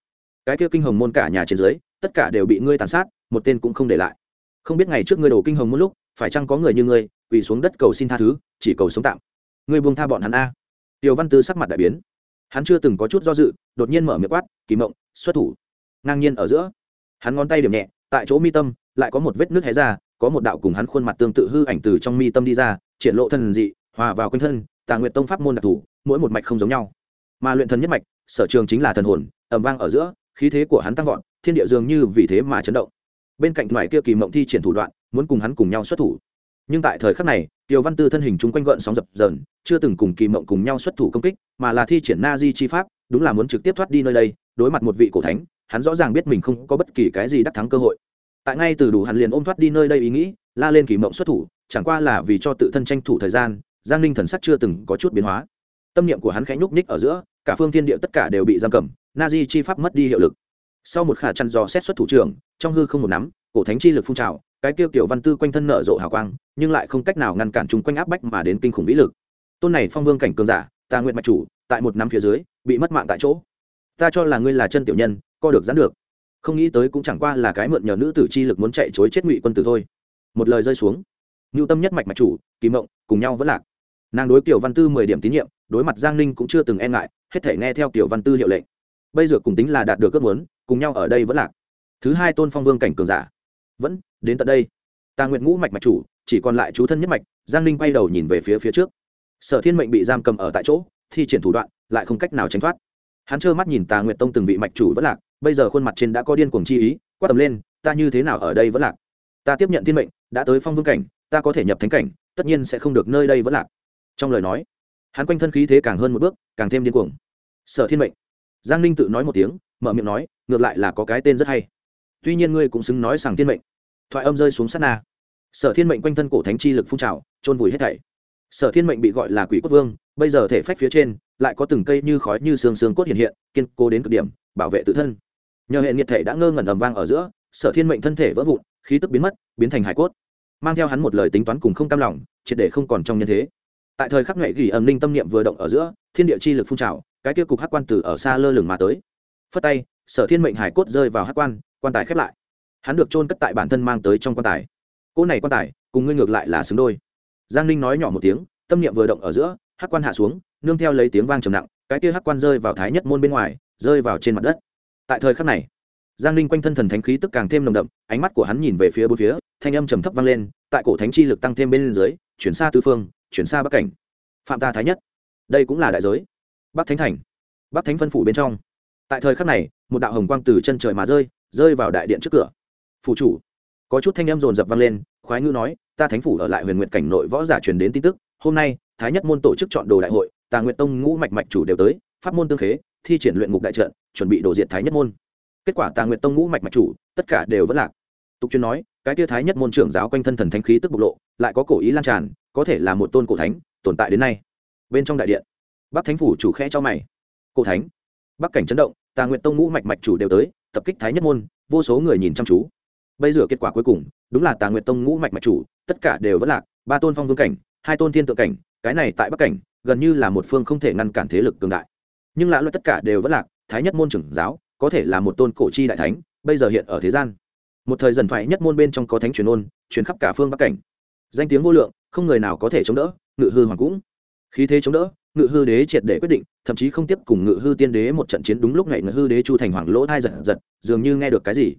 Speaker 1: cái kia kinh hồng môn cả nhà trên dưới, tất cả đều bị ngươi tàn sát, một tên cũng không để lại. Không biết ngày trước ngươi đổ kinh hồng một lúc, phải chăng có người như ngươi, quỳ xuống đất cầu xin tha thứ, chỉ cầu sống tạm? Ngươi buông tha bọn hắn a. Tiểu văn tư sắc mặt đại biến. Hắn chưa từng có chút do dự, đột nhiên mở miệng quát, kỳ mộng, xuất thủ. Ngang nhiên ở giữa, hắn ngón tay điểm nhẹ, tại chỗ mi tâm lại có một vết nước hé ra, có một đạo cùng hắn khuôn mặt tương tự hư ảnh từ trong mi tâm đi ra, triển lộ thân dị, hòa vào quanh thân, tà nguyệt tông pháp môn đặc thù, mỗi một mạch không giống nhau. Mà luyện thần nhất mạch, sở trường chính là thần hồn ẩm vang ở giữa khí thế của hắn tăng vọt, thiên địa dường như vì thế mà chấn động. Bên cạnh ngoài kia kỳ mộng thi triển thủ đoạn, muốn cùng hắn cùng nhau xuất thủ. Nhưng tại thời khắc này tiêu văn tư thân hình chúng quanh gợn sóng dập dờn, chưa từng cùng kỳ mộng cùng nhau xuất thủ công kích, mà là thi triển na di chi pháp, đúng là muốn trực tiếp thoát đi nơi đây, đối mặt một vị cổ thánh, hắn rõ ràng biết mình không có bất kỳ cái gì đắc thắng cơ hội. Tại ngay từ đủ hắn liền ôm thoát đi nơi đây ý nghĩ, la lên kỳ mộng xuất thủ, chẳng qua là vì cho tự thân tranh thủ thời gian, giang ninh thần sắc chưa từng có chút biến hóa. Tâm niệm của hắn khẽ nhúc ních ở giữa, cả phương thiên địa tất cả đều bị giam cầm na di chi pháp mất đi hiệu lực. Sau một khả chăn dò xét xuất thủ trưởng, trong hư không một nắm, cổ thánh chi lực phun trào, cái tiêu kiểu văn tư quanh thân nở rộ hào quang, nhưng lại không cách nào ngăn cản chúng quanh áp bách mà đến kinh khủng vĩ lực. Tôn này phong vương cảnh cường giả, ta nguyện mạch chủ, tại một năm phía dưới, bị mất mạng tại chỗ. Ta cho là ngươi là chân tiểu nhân, co được dán được. Không nghĩ tới cũng chẳng qua là cái mượn nhờ nữ tử chi lực muốn chạy chối chết ngụy quân tử thôi. Một lời rơi xuống. Ngưu tâm nhất mạch mạch chủ, kỳ mộng, cùng nhau vẫn lạc. Nàng đối kiểu văn tư mười điểm tín nhiệm, đối mặt giang ninh cũng chưa từng e ngại, hết thể nghe theo kiểu văn tư hiệu lệnh bây giờ cùng tính là đạt được ước muốn, cùng nhau ở đây vẫn lạc thứ hai tôn phong vương cảnh cường giả. Vẫn, đến tận đây. Ta nguyện ngũ mạch mạch chủ, chỉ còn lại chú thân nhất mạch, giang ninh quay đầu nhìn về phía phía trước. Sở thiên mệnh bị giam cầm ở tại chỗ, thi triển thủ đoạn, lại không cách nào tránh thoát. Hắn trơ mắt nhìn tà nguyện tông từng vị mạch chủ vẫn lạc, bây giờ khuôn mặt trên đã có điên cuồng chi ý, quát tầm lên, ta như thế nào ở đây vẫn lạc? Ta tiếp nhận thiên mệnh, đã tới phong vương cảnh, ta có thể nhập thánh cảnh, tất nhiên sẽ không được nơi đây vẫn lạc. Trong lời nói, hắn quanh thân khí thế càng hơn một bước, càng thêm điên cuồng. Sở thiên mệnh giang ninh tự nói một tiếng, mở miệng nói, ngược lại là có cái tên rất hay. Tuy nhiên ngươi cũng xứng nói sàng thiên mệnh. Thoại âm rơi xuống sát na. Sở thiên mệnh quanh thân cổ thánh chi lực phun trào trôn vùi hết thảy. Sở thiên mệnh bị gọi là quỷ quốc vương, bây giờ thể phách phía trên, lại có từng cây như khói như xương xương cốt hiện hiện, kiên cố đến cực điểm, bảo vệ tự thân. Nhờ hệ nhiệt thể đã ngơ ngẩn ầm vang ở giữa, sở thiên mệnh thân thể vỡ vụn, khí tức biến mất, biến thành hải cốt. Mang theo hắn một lời tính toán cùng không cam lòng, triệt để không còn trong nhân thế tại thời khắc nghệ gỉ ẩm ninh tâm niệm vừa động ở giữa, thiên địa chi lực phun trào, cái kia cục hắc quan tử ở xa lơ lửng mà tới. Phất tay, sở thiên mệnh hải cốt rơi vào hắc quan quan tài khép lại. Hắn được trôn cất tại bản thân mang tới trong quan tài. Cỗ này quan tài, cùng ngươi ngược lại là xứng đôi. Giang ninh nói nhỏ một tiếng, tâm niệm vừa động ở giữa, hắc quan hạ xuống, nương theo lấy tiếng vang trầm nặng, cái kia hắc quan rơi vào thái nhất môn bên ngoài, rơi vào trên mặt đất. Tại thời khắc này, giang ninh quanh thân thần thánh khí tức càng thêm nồng đậm, ánh mắt của hắn nhìn về phía bốn phía, thanh âm trầm thấp vang lên, tại cổ thánh chi lực tăng thêm bên dưới, chuyển xa tư phương chuyển xa bắc cảnh. Phạm ta thái nhất. Đây cũng là đại giới. Bắc thánh thành. Bắc thánh phân phủ bên trong. Tại thời khắc này, một đạo hồng quang từ chân trời mà rơi rơi vào đại điện trước cửa. Phủ chủ. Có chút thanh âm rồn rập vang lên, khoái ngữ nói, ta thánh phủ ở lại huyền nguyện cảnh nội võ giả truyền đến tin tức, hôm nay, thái nhất môn tổ chức chọn đồ đại hội, tà nguyện tông ngũ mạch mạch chủ đều tới, pháp môn tương khế, thi triển luyện ngục đại trận, chuẩn bị đổ diện thái nhất môn. Kết quả tà nguyện tông ngũ mạch mạch chủ, tất cả đều vẫn lạc. Tục chuyên nói, cái tia thái nhất môn trưởng giáo quanh thân thần thánh khí tức bộc lộ, lại có cổ ý lan tràn có thể là một tôn cổ thánh tồn tại đến nay. Bên trong đại điện, bắc thánh phủ chủ khẽ cho mày. Cổ thánh, bắc cảnh chấn động, tà nguyện tông ngũ mạch mạch chủ đều tới, tập kích thái nhất môn, vô số người nhìn chăm chú. Bây giờ kết quả cuối cùng, đúng là tà nguyện tông ngũ mạch mạch chủ, tất cả đều vẫn lạc, ba tôn phong vương cảnh, hai tôn thiên tượng cảnh, cái này tại bắc cảnh, gần như là một phương không thể ngăn cản thế lực cường đại. Nhưng lã luật tất cả đều vẫn lạc, thái nhất môn trưởng giáo, có thể là một tôn cổ chi đại thánh, bây giờ hiện ở thế gian. Một thời dần thoại nhất môn bên trong có thánh truyền ôn, truyền khắp cả phương bắc cảnh. Danh tiếng vô lượng không người nào có thể chống đỡ, ngự hư hoàng cũng. Khí thế chống đỡ, ngự hư đế triệt để quyết định, thậm chí không tiếp cùng ngự hư tiên đế một trận chiến đúng lúc ngày ngự hư đế chu thành hoàng lỗ thai giật giật, dường như nghe được cái gì.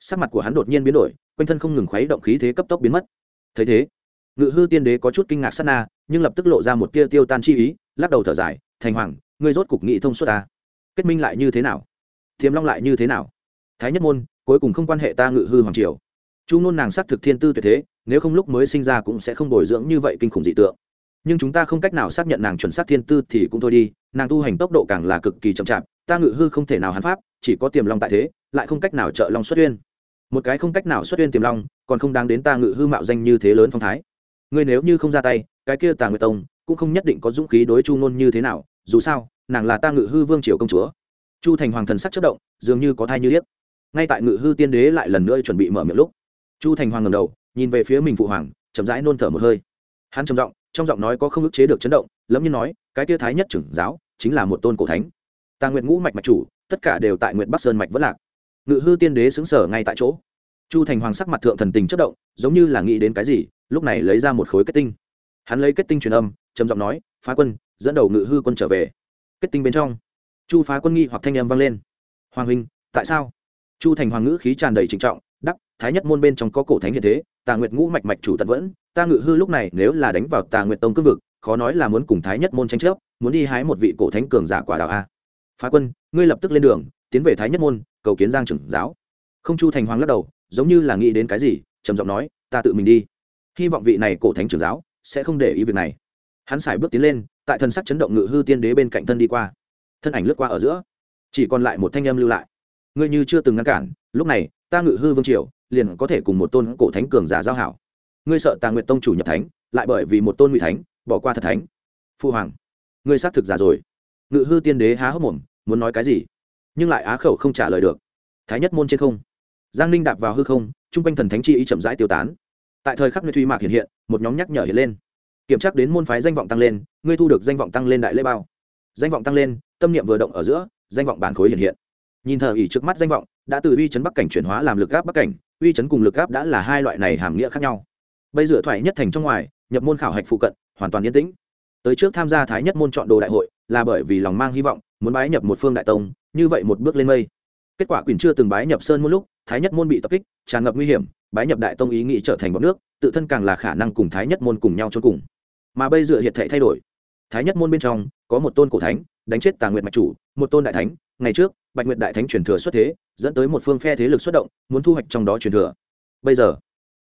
Speaker 1: Sắc mặt của hắn đột nhiên biến đổi, quanh thân không ngừng khuấy động khí thế cấp tốc biến mất. Thấy thế, ngự hư tiên đế có chút kinh ngạc sát na, nhưng lập tức lộ ra một tia tiêu tan chi ý, lắc đầu thở dài, thành hoàng, ngươi rốt cục nghị thông suốt ta. Kết minh lại như thế nào? Thiềm long lại như thế nào? Thái nhất môn, cuối cùng không quan hệ ta ngự hư hoàng triều chu nôn nàng xác thực thiên tư tuyệt thế, nếu không lúc mới sinh ra cũng sẽ không bồi dưỡng như vậy kinh khủng dị tượng. Nhưng chúng ta không cách nào xác nhận nàng chuẩn xác thiên tư thì cũng thôi đi, nàng tu hành tốc độ càng là cực kỳ chậm chạp, ta ngự hư không thể nào hắn pháp, chỉ có tiềm long tại thế, lại không cách nào trợ long xuất uyên một cái không cách nào xuất uyên tiềm long, còn không đáng đến ta ngự hư mạo danh như thế lớn phong thái. Ngươi nếu như không ra tay, cái kia tà nguyệt tông cũng không nhất định có dũng khí đối chu ngôn như thế nào, dù sao, nàng là ta ngự hư vương triều công chúa. Chu thành hoàng thần sắc chất động, dường như có thai như điếc. ngay tại ngự hư tiên đế lại lần nữa chuẩn bị mở miệng lúc chu thành hoàng ngầm đầu, nhìn về phía mình phụ hoàng, chậm rãi nôn thở một hơi. Hắn trầm giọng, trong giọng nói có không ức chế được chấn động, lẫm như nói, cái tia thái nhất trưởng giáo chính là một tôn cổ thánh. Tà nguyện ngũ mạch mạch chủ, tất cả đều tại nguyện bắc sơn mạch vẫn lạc. Ngự hư tiên đế xứng sở ngay tại chỗ. Chu thành hoàng sắc mặt thượng thần tình chất động, giống như là nghĩ đến cái gì, lúc này lấy ra một khối kết tinh. Hắn lấy kết tinh truyền âm, trầm giọng nói, phá quân, dẫn đầu ngự hư quân trở về. Kết tinh bên trong, chu phá quân nghi hoặc thanh âm vang lên. Hoàng huynh, tại sao? Chu thành hoàng ngữ khí tràn đầy trịnh trọng đắp thái nhất môn bên trong có cổ thánh hiện thế, tà nguyệt ngũ mạch mạch chủ tận vẫn ta ngự hư lúc này nếu là đánh vào tà nguyệt tông cương vực, khó nói là muốn cùng thái nhất môn tranh chấp, muốn đi hái một vị cổ thánh cường giả quả đạo a. Phá quân, ngươi lập tức lên đường, tiến về thái nhất môn, cầu kiến giang trưởng giáo. Không chu thành hoàng lắc đầu, giống như là nghĩ đến cái gì, trầm giọng nói, ta tự mình đi. Hy vọng vị này cổ thánh trưởng giáo sẽ không để ý việc này. Hắn xài bước tiến lên, tại thân sắc chấn động ngự hư tiên đế bên cạnh thân đi qua. Thân ảnh lướt qua ở giữa. Chỉ còn lại một thanh âm lưu lại ngươi như chưa từng ngăn cản, lúc này, ta ngự hư vương triều, liền có thể cùng một tôn cổ thánh cường giả giao hảo. Ngươi sợ tà nguyệt tông chủ nhập thánh, lại bởi vì một tôn ngụy thánh, bỏ qua thật thánh. Phu hoàng, ngươi xác thực giả rồi. Ngự hư tiên đế há hốc mồm, muốn nói cái gì? Nhưng lại á khẩu không trả lời được. Thái nhất môn trên không. Giang ninh đạp vào hư không, trung quanh thần thánh chi ý chậm rãi tiêu tán. Tại thời khắc nơi thủy mạc hiện hiện, một nhóm nhắc nhở hiện lên. Kiểm tra đến môn phái danh vọng tăng lên, ngươi thu được danh vọng tăng lên đại lễ bao. Danh vọng tăng lên, tâm niệm vừa động ở giữa, danh vọng bản khối hiện hiện nhìn thờ ỉ trước mắt danh vọng, đã từ uy chấn bắc cảnh chuyển hóa làm lực gáp bắc cảnh, uy chấn cùng lực gáp đã là hai loại này hàm nghĩa khác nhau. Bây giờ thoại nhất thành trong ngoài, nhập môn khảo hạch phụ cận, hoàn toàn yên tĩnh. Tới trước tham gia thái nhất môn chọn đồ đại hội, là bởi vì lòng mang hy vọng, muốn bái nhập một phương đại tông, như vậy một bước lên mây. Kết quả quyền chưa từng bái nhập sơn một lúc, thái nhất môn bị tập kích, tràn ngập nguy hiểm, bái nhập đại tông ý nghĩ trở thành bọn nước, tự thân càng là khả năng cùng thái nhất môn cùng nhau cho cùng. Mà bây giờ hiện thể thay đổi. Thái nhất môn bên trong, có một tôn cổ thánh, đánh chết tà nguyệt mạch chủ, một tôn đại thánh, ngày trước bạch nguyệt đại thánh truyền thừa xuất thế, dẫn tới một phương phe thế lực xuất động, muốn thu hoạch trong đó truyền thừa. Bây giờ,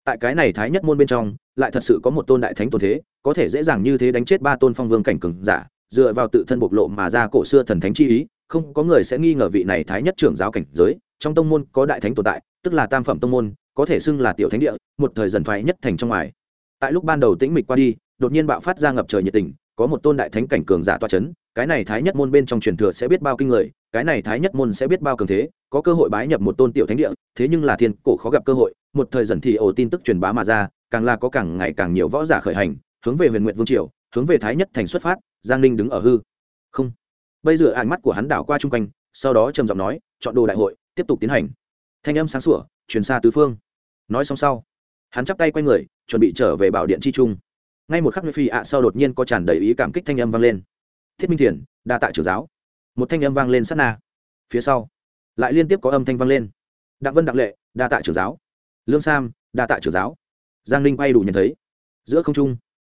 Speaker 1: tại cái này thái nhất môn bên trong, lại thật sự có một tôn đại thánh tôn thế, có thể dễ dàng như thế đánh chết ba tôn phong vương cảnh cường giả, dựa vào tự thân bộc lộ mà ra cổ xưa thần thánh chi ý, không có người sẽ nghi ngờ vị này thái nhất trưởng giáo cảnh giới, trong tông môn có đại thánh tồn tại, tức là tam phẩm tông môn, có thể xưng là tiểu thánh địa, một thời dần thoái nhất thành trong ngoài. Tại lúc ban đầu tĩnh mịch qua đi, đột nhiên bạo phát ra ngập trời nhiệt tình có một tôn đại thánh cảnh cường giả toa c h ấ n cái này thái nhất môn bên trong truyền thừa sẽ biết bao kinh người, cái này thái nhất môn sẽ biết bao cường thế, có cơ hội bái nhập một tôn tiểu thánh địa, thế nhưng là thiên cổ khó gặp cơ hội, một thời dần thì ổ tin tức truyền bá mà ra, càng là có càng ngày càng nhiều võ giả khởi hành, hướng về huyền nguyện vương triều, hướng về thái nhất thành xuất phát, giang ninh đứng ở hư. Không. Bây giờ ánh mắt của hắn đảo qua chung quanh, sau đó trầm giọng nói, chọn đồ đại hội, tiếp tục tiến hành. Thanh âm sáng sủa, truyền xa tứ phương. Nói xong sau, hắn chắp tay q u a y người, chuẩn bị trở về bảo điện chi trung ngay một khắc phi ạ sau đột nhiên có tràn đầy ý cảm kích thanh âm vang lên. Thiết minh thiền, đa tạ trưởng giáo. Một thanh âm vang lên sát na. Phía sau, lại liên tiếp có âm thanh vang lên. Đặng vân đặng lệ, đa tạ trưởng giáo. Lương sam, đa tạ trưởng giáo. Giang ninh bay đủ nhận thấy. Giữa không trung,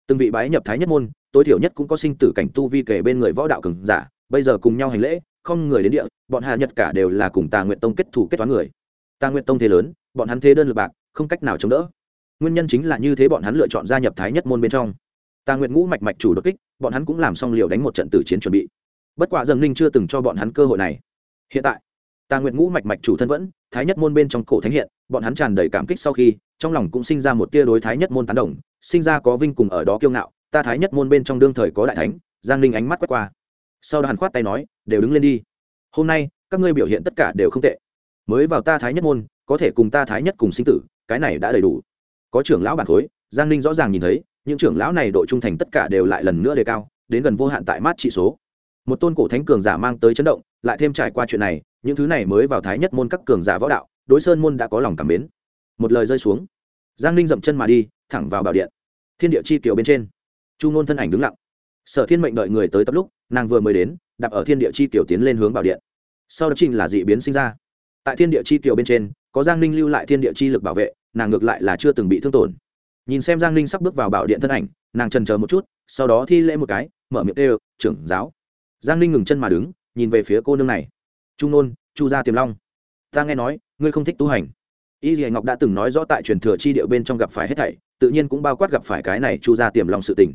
Speaker 1: từng vị bái nhập thái nhất môn, tối thiểu nhất cũng có sinh tử cảnh tu vi kể bên người võ đạo cường giả, bây giờ cùng nhau hành lễ, không người đến địa, bọn hạ nhật cả đều là cùng tà nguyện tông kết thủ kết toán người. Tà nguyện tông thế lớn, bọn hắn thế đơn lực bạc, không cách nào chống đỡ nguyên nhân chính là như thế bọn hắn lựa chọn gia nhập thái nhất môn bên trong. Tà nguyện ngũ mạch mạch chủ đột kích, bọn hắn cũng làm xong liều đánh một trận tử chiến chuẩn bị. Bất quả dần ninh chưa từng cho bọn hắn cơ hội này. Hiện tại, tà nguyện ngũ mạch mạch chủ thân vẫn, thái nhất môn bên trong cổ thánh hiện, bọn hắn tràn đầy cảm kích sau khi, trong lòng cũng sinh ra một tia đối thái nhất môn tán đồng, sinh ra có vinh cùng ở đó kiêu ngạo, ta thái nhất môn bên trong đương thời có đại thánh, giang ninh ánh mắt quét qua. Sau đó hắn khoát tay nói, đều đứng lên đi. Hôm nay, các ngươi biểu hiện tất cả đều không tệ. Mới vào ta thái nhất môn, có thể cùng ta thái nhất cùng sinh tử, cái này đã đầy đủ có trưởng lão bản khối, giang ninh rõ ràng nhìn thấy, những trưởng lão này độ trung thành tất cả đều lại lần nữa đề cao, đến gần vô hạn tại mát trị số. Một tôn cổ thánh cường giả mang tới chấn động, lại thêm trải qua chuyện này, những thứ này mới vào thái nhất môn các cường giả võ đạo, đối sơn môn đã có lòng cảm mến. Một lời rơi xuống, giang ninh dậm chân mà đi, thẳng vào bảo điện. Thiên địa chi kiều bên trên, chu ngôn thân ảnh đứng lặng. Sở thiên mệnh đợi người tới tập lúc, nàng vừa mới đến, đạp ở thiên địa chi kiều tiến lên hướng bảo điện. Sau đó trình là dị biến sinh ra. Tại thiên địa chi kiều bên trên, có giang ninh lưu lại thiên địa chi lực bảo vệ nàng ngược lại là chưa từng bị thương tổn. Nhìn xem giang ninh sắp bước vào bảo điện thân ảnh, nàng trần chờ một chút, sau đó thi lễ một cái, mở miệng đều trưởng giáo. Giang ninh ngừng chân mà đứng, nhìn về phía cô nương này. Trung nôn, chu gia tiềm long. Ta nghe nói, ngươi không thích tu hành. Y dì ngọc đã từng nói rõ tại truyền thừa chi điệu bên trong gặp phải hết thảy, tự nhiên cũng bao quát gặp phải cái này chu gia tiềm long sự tình.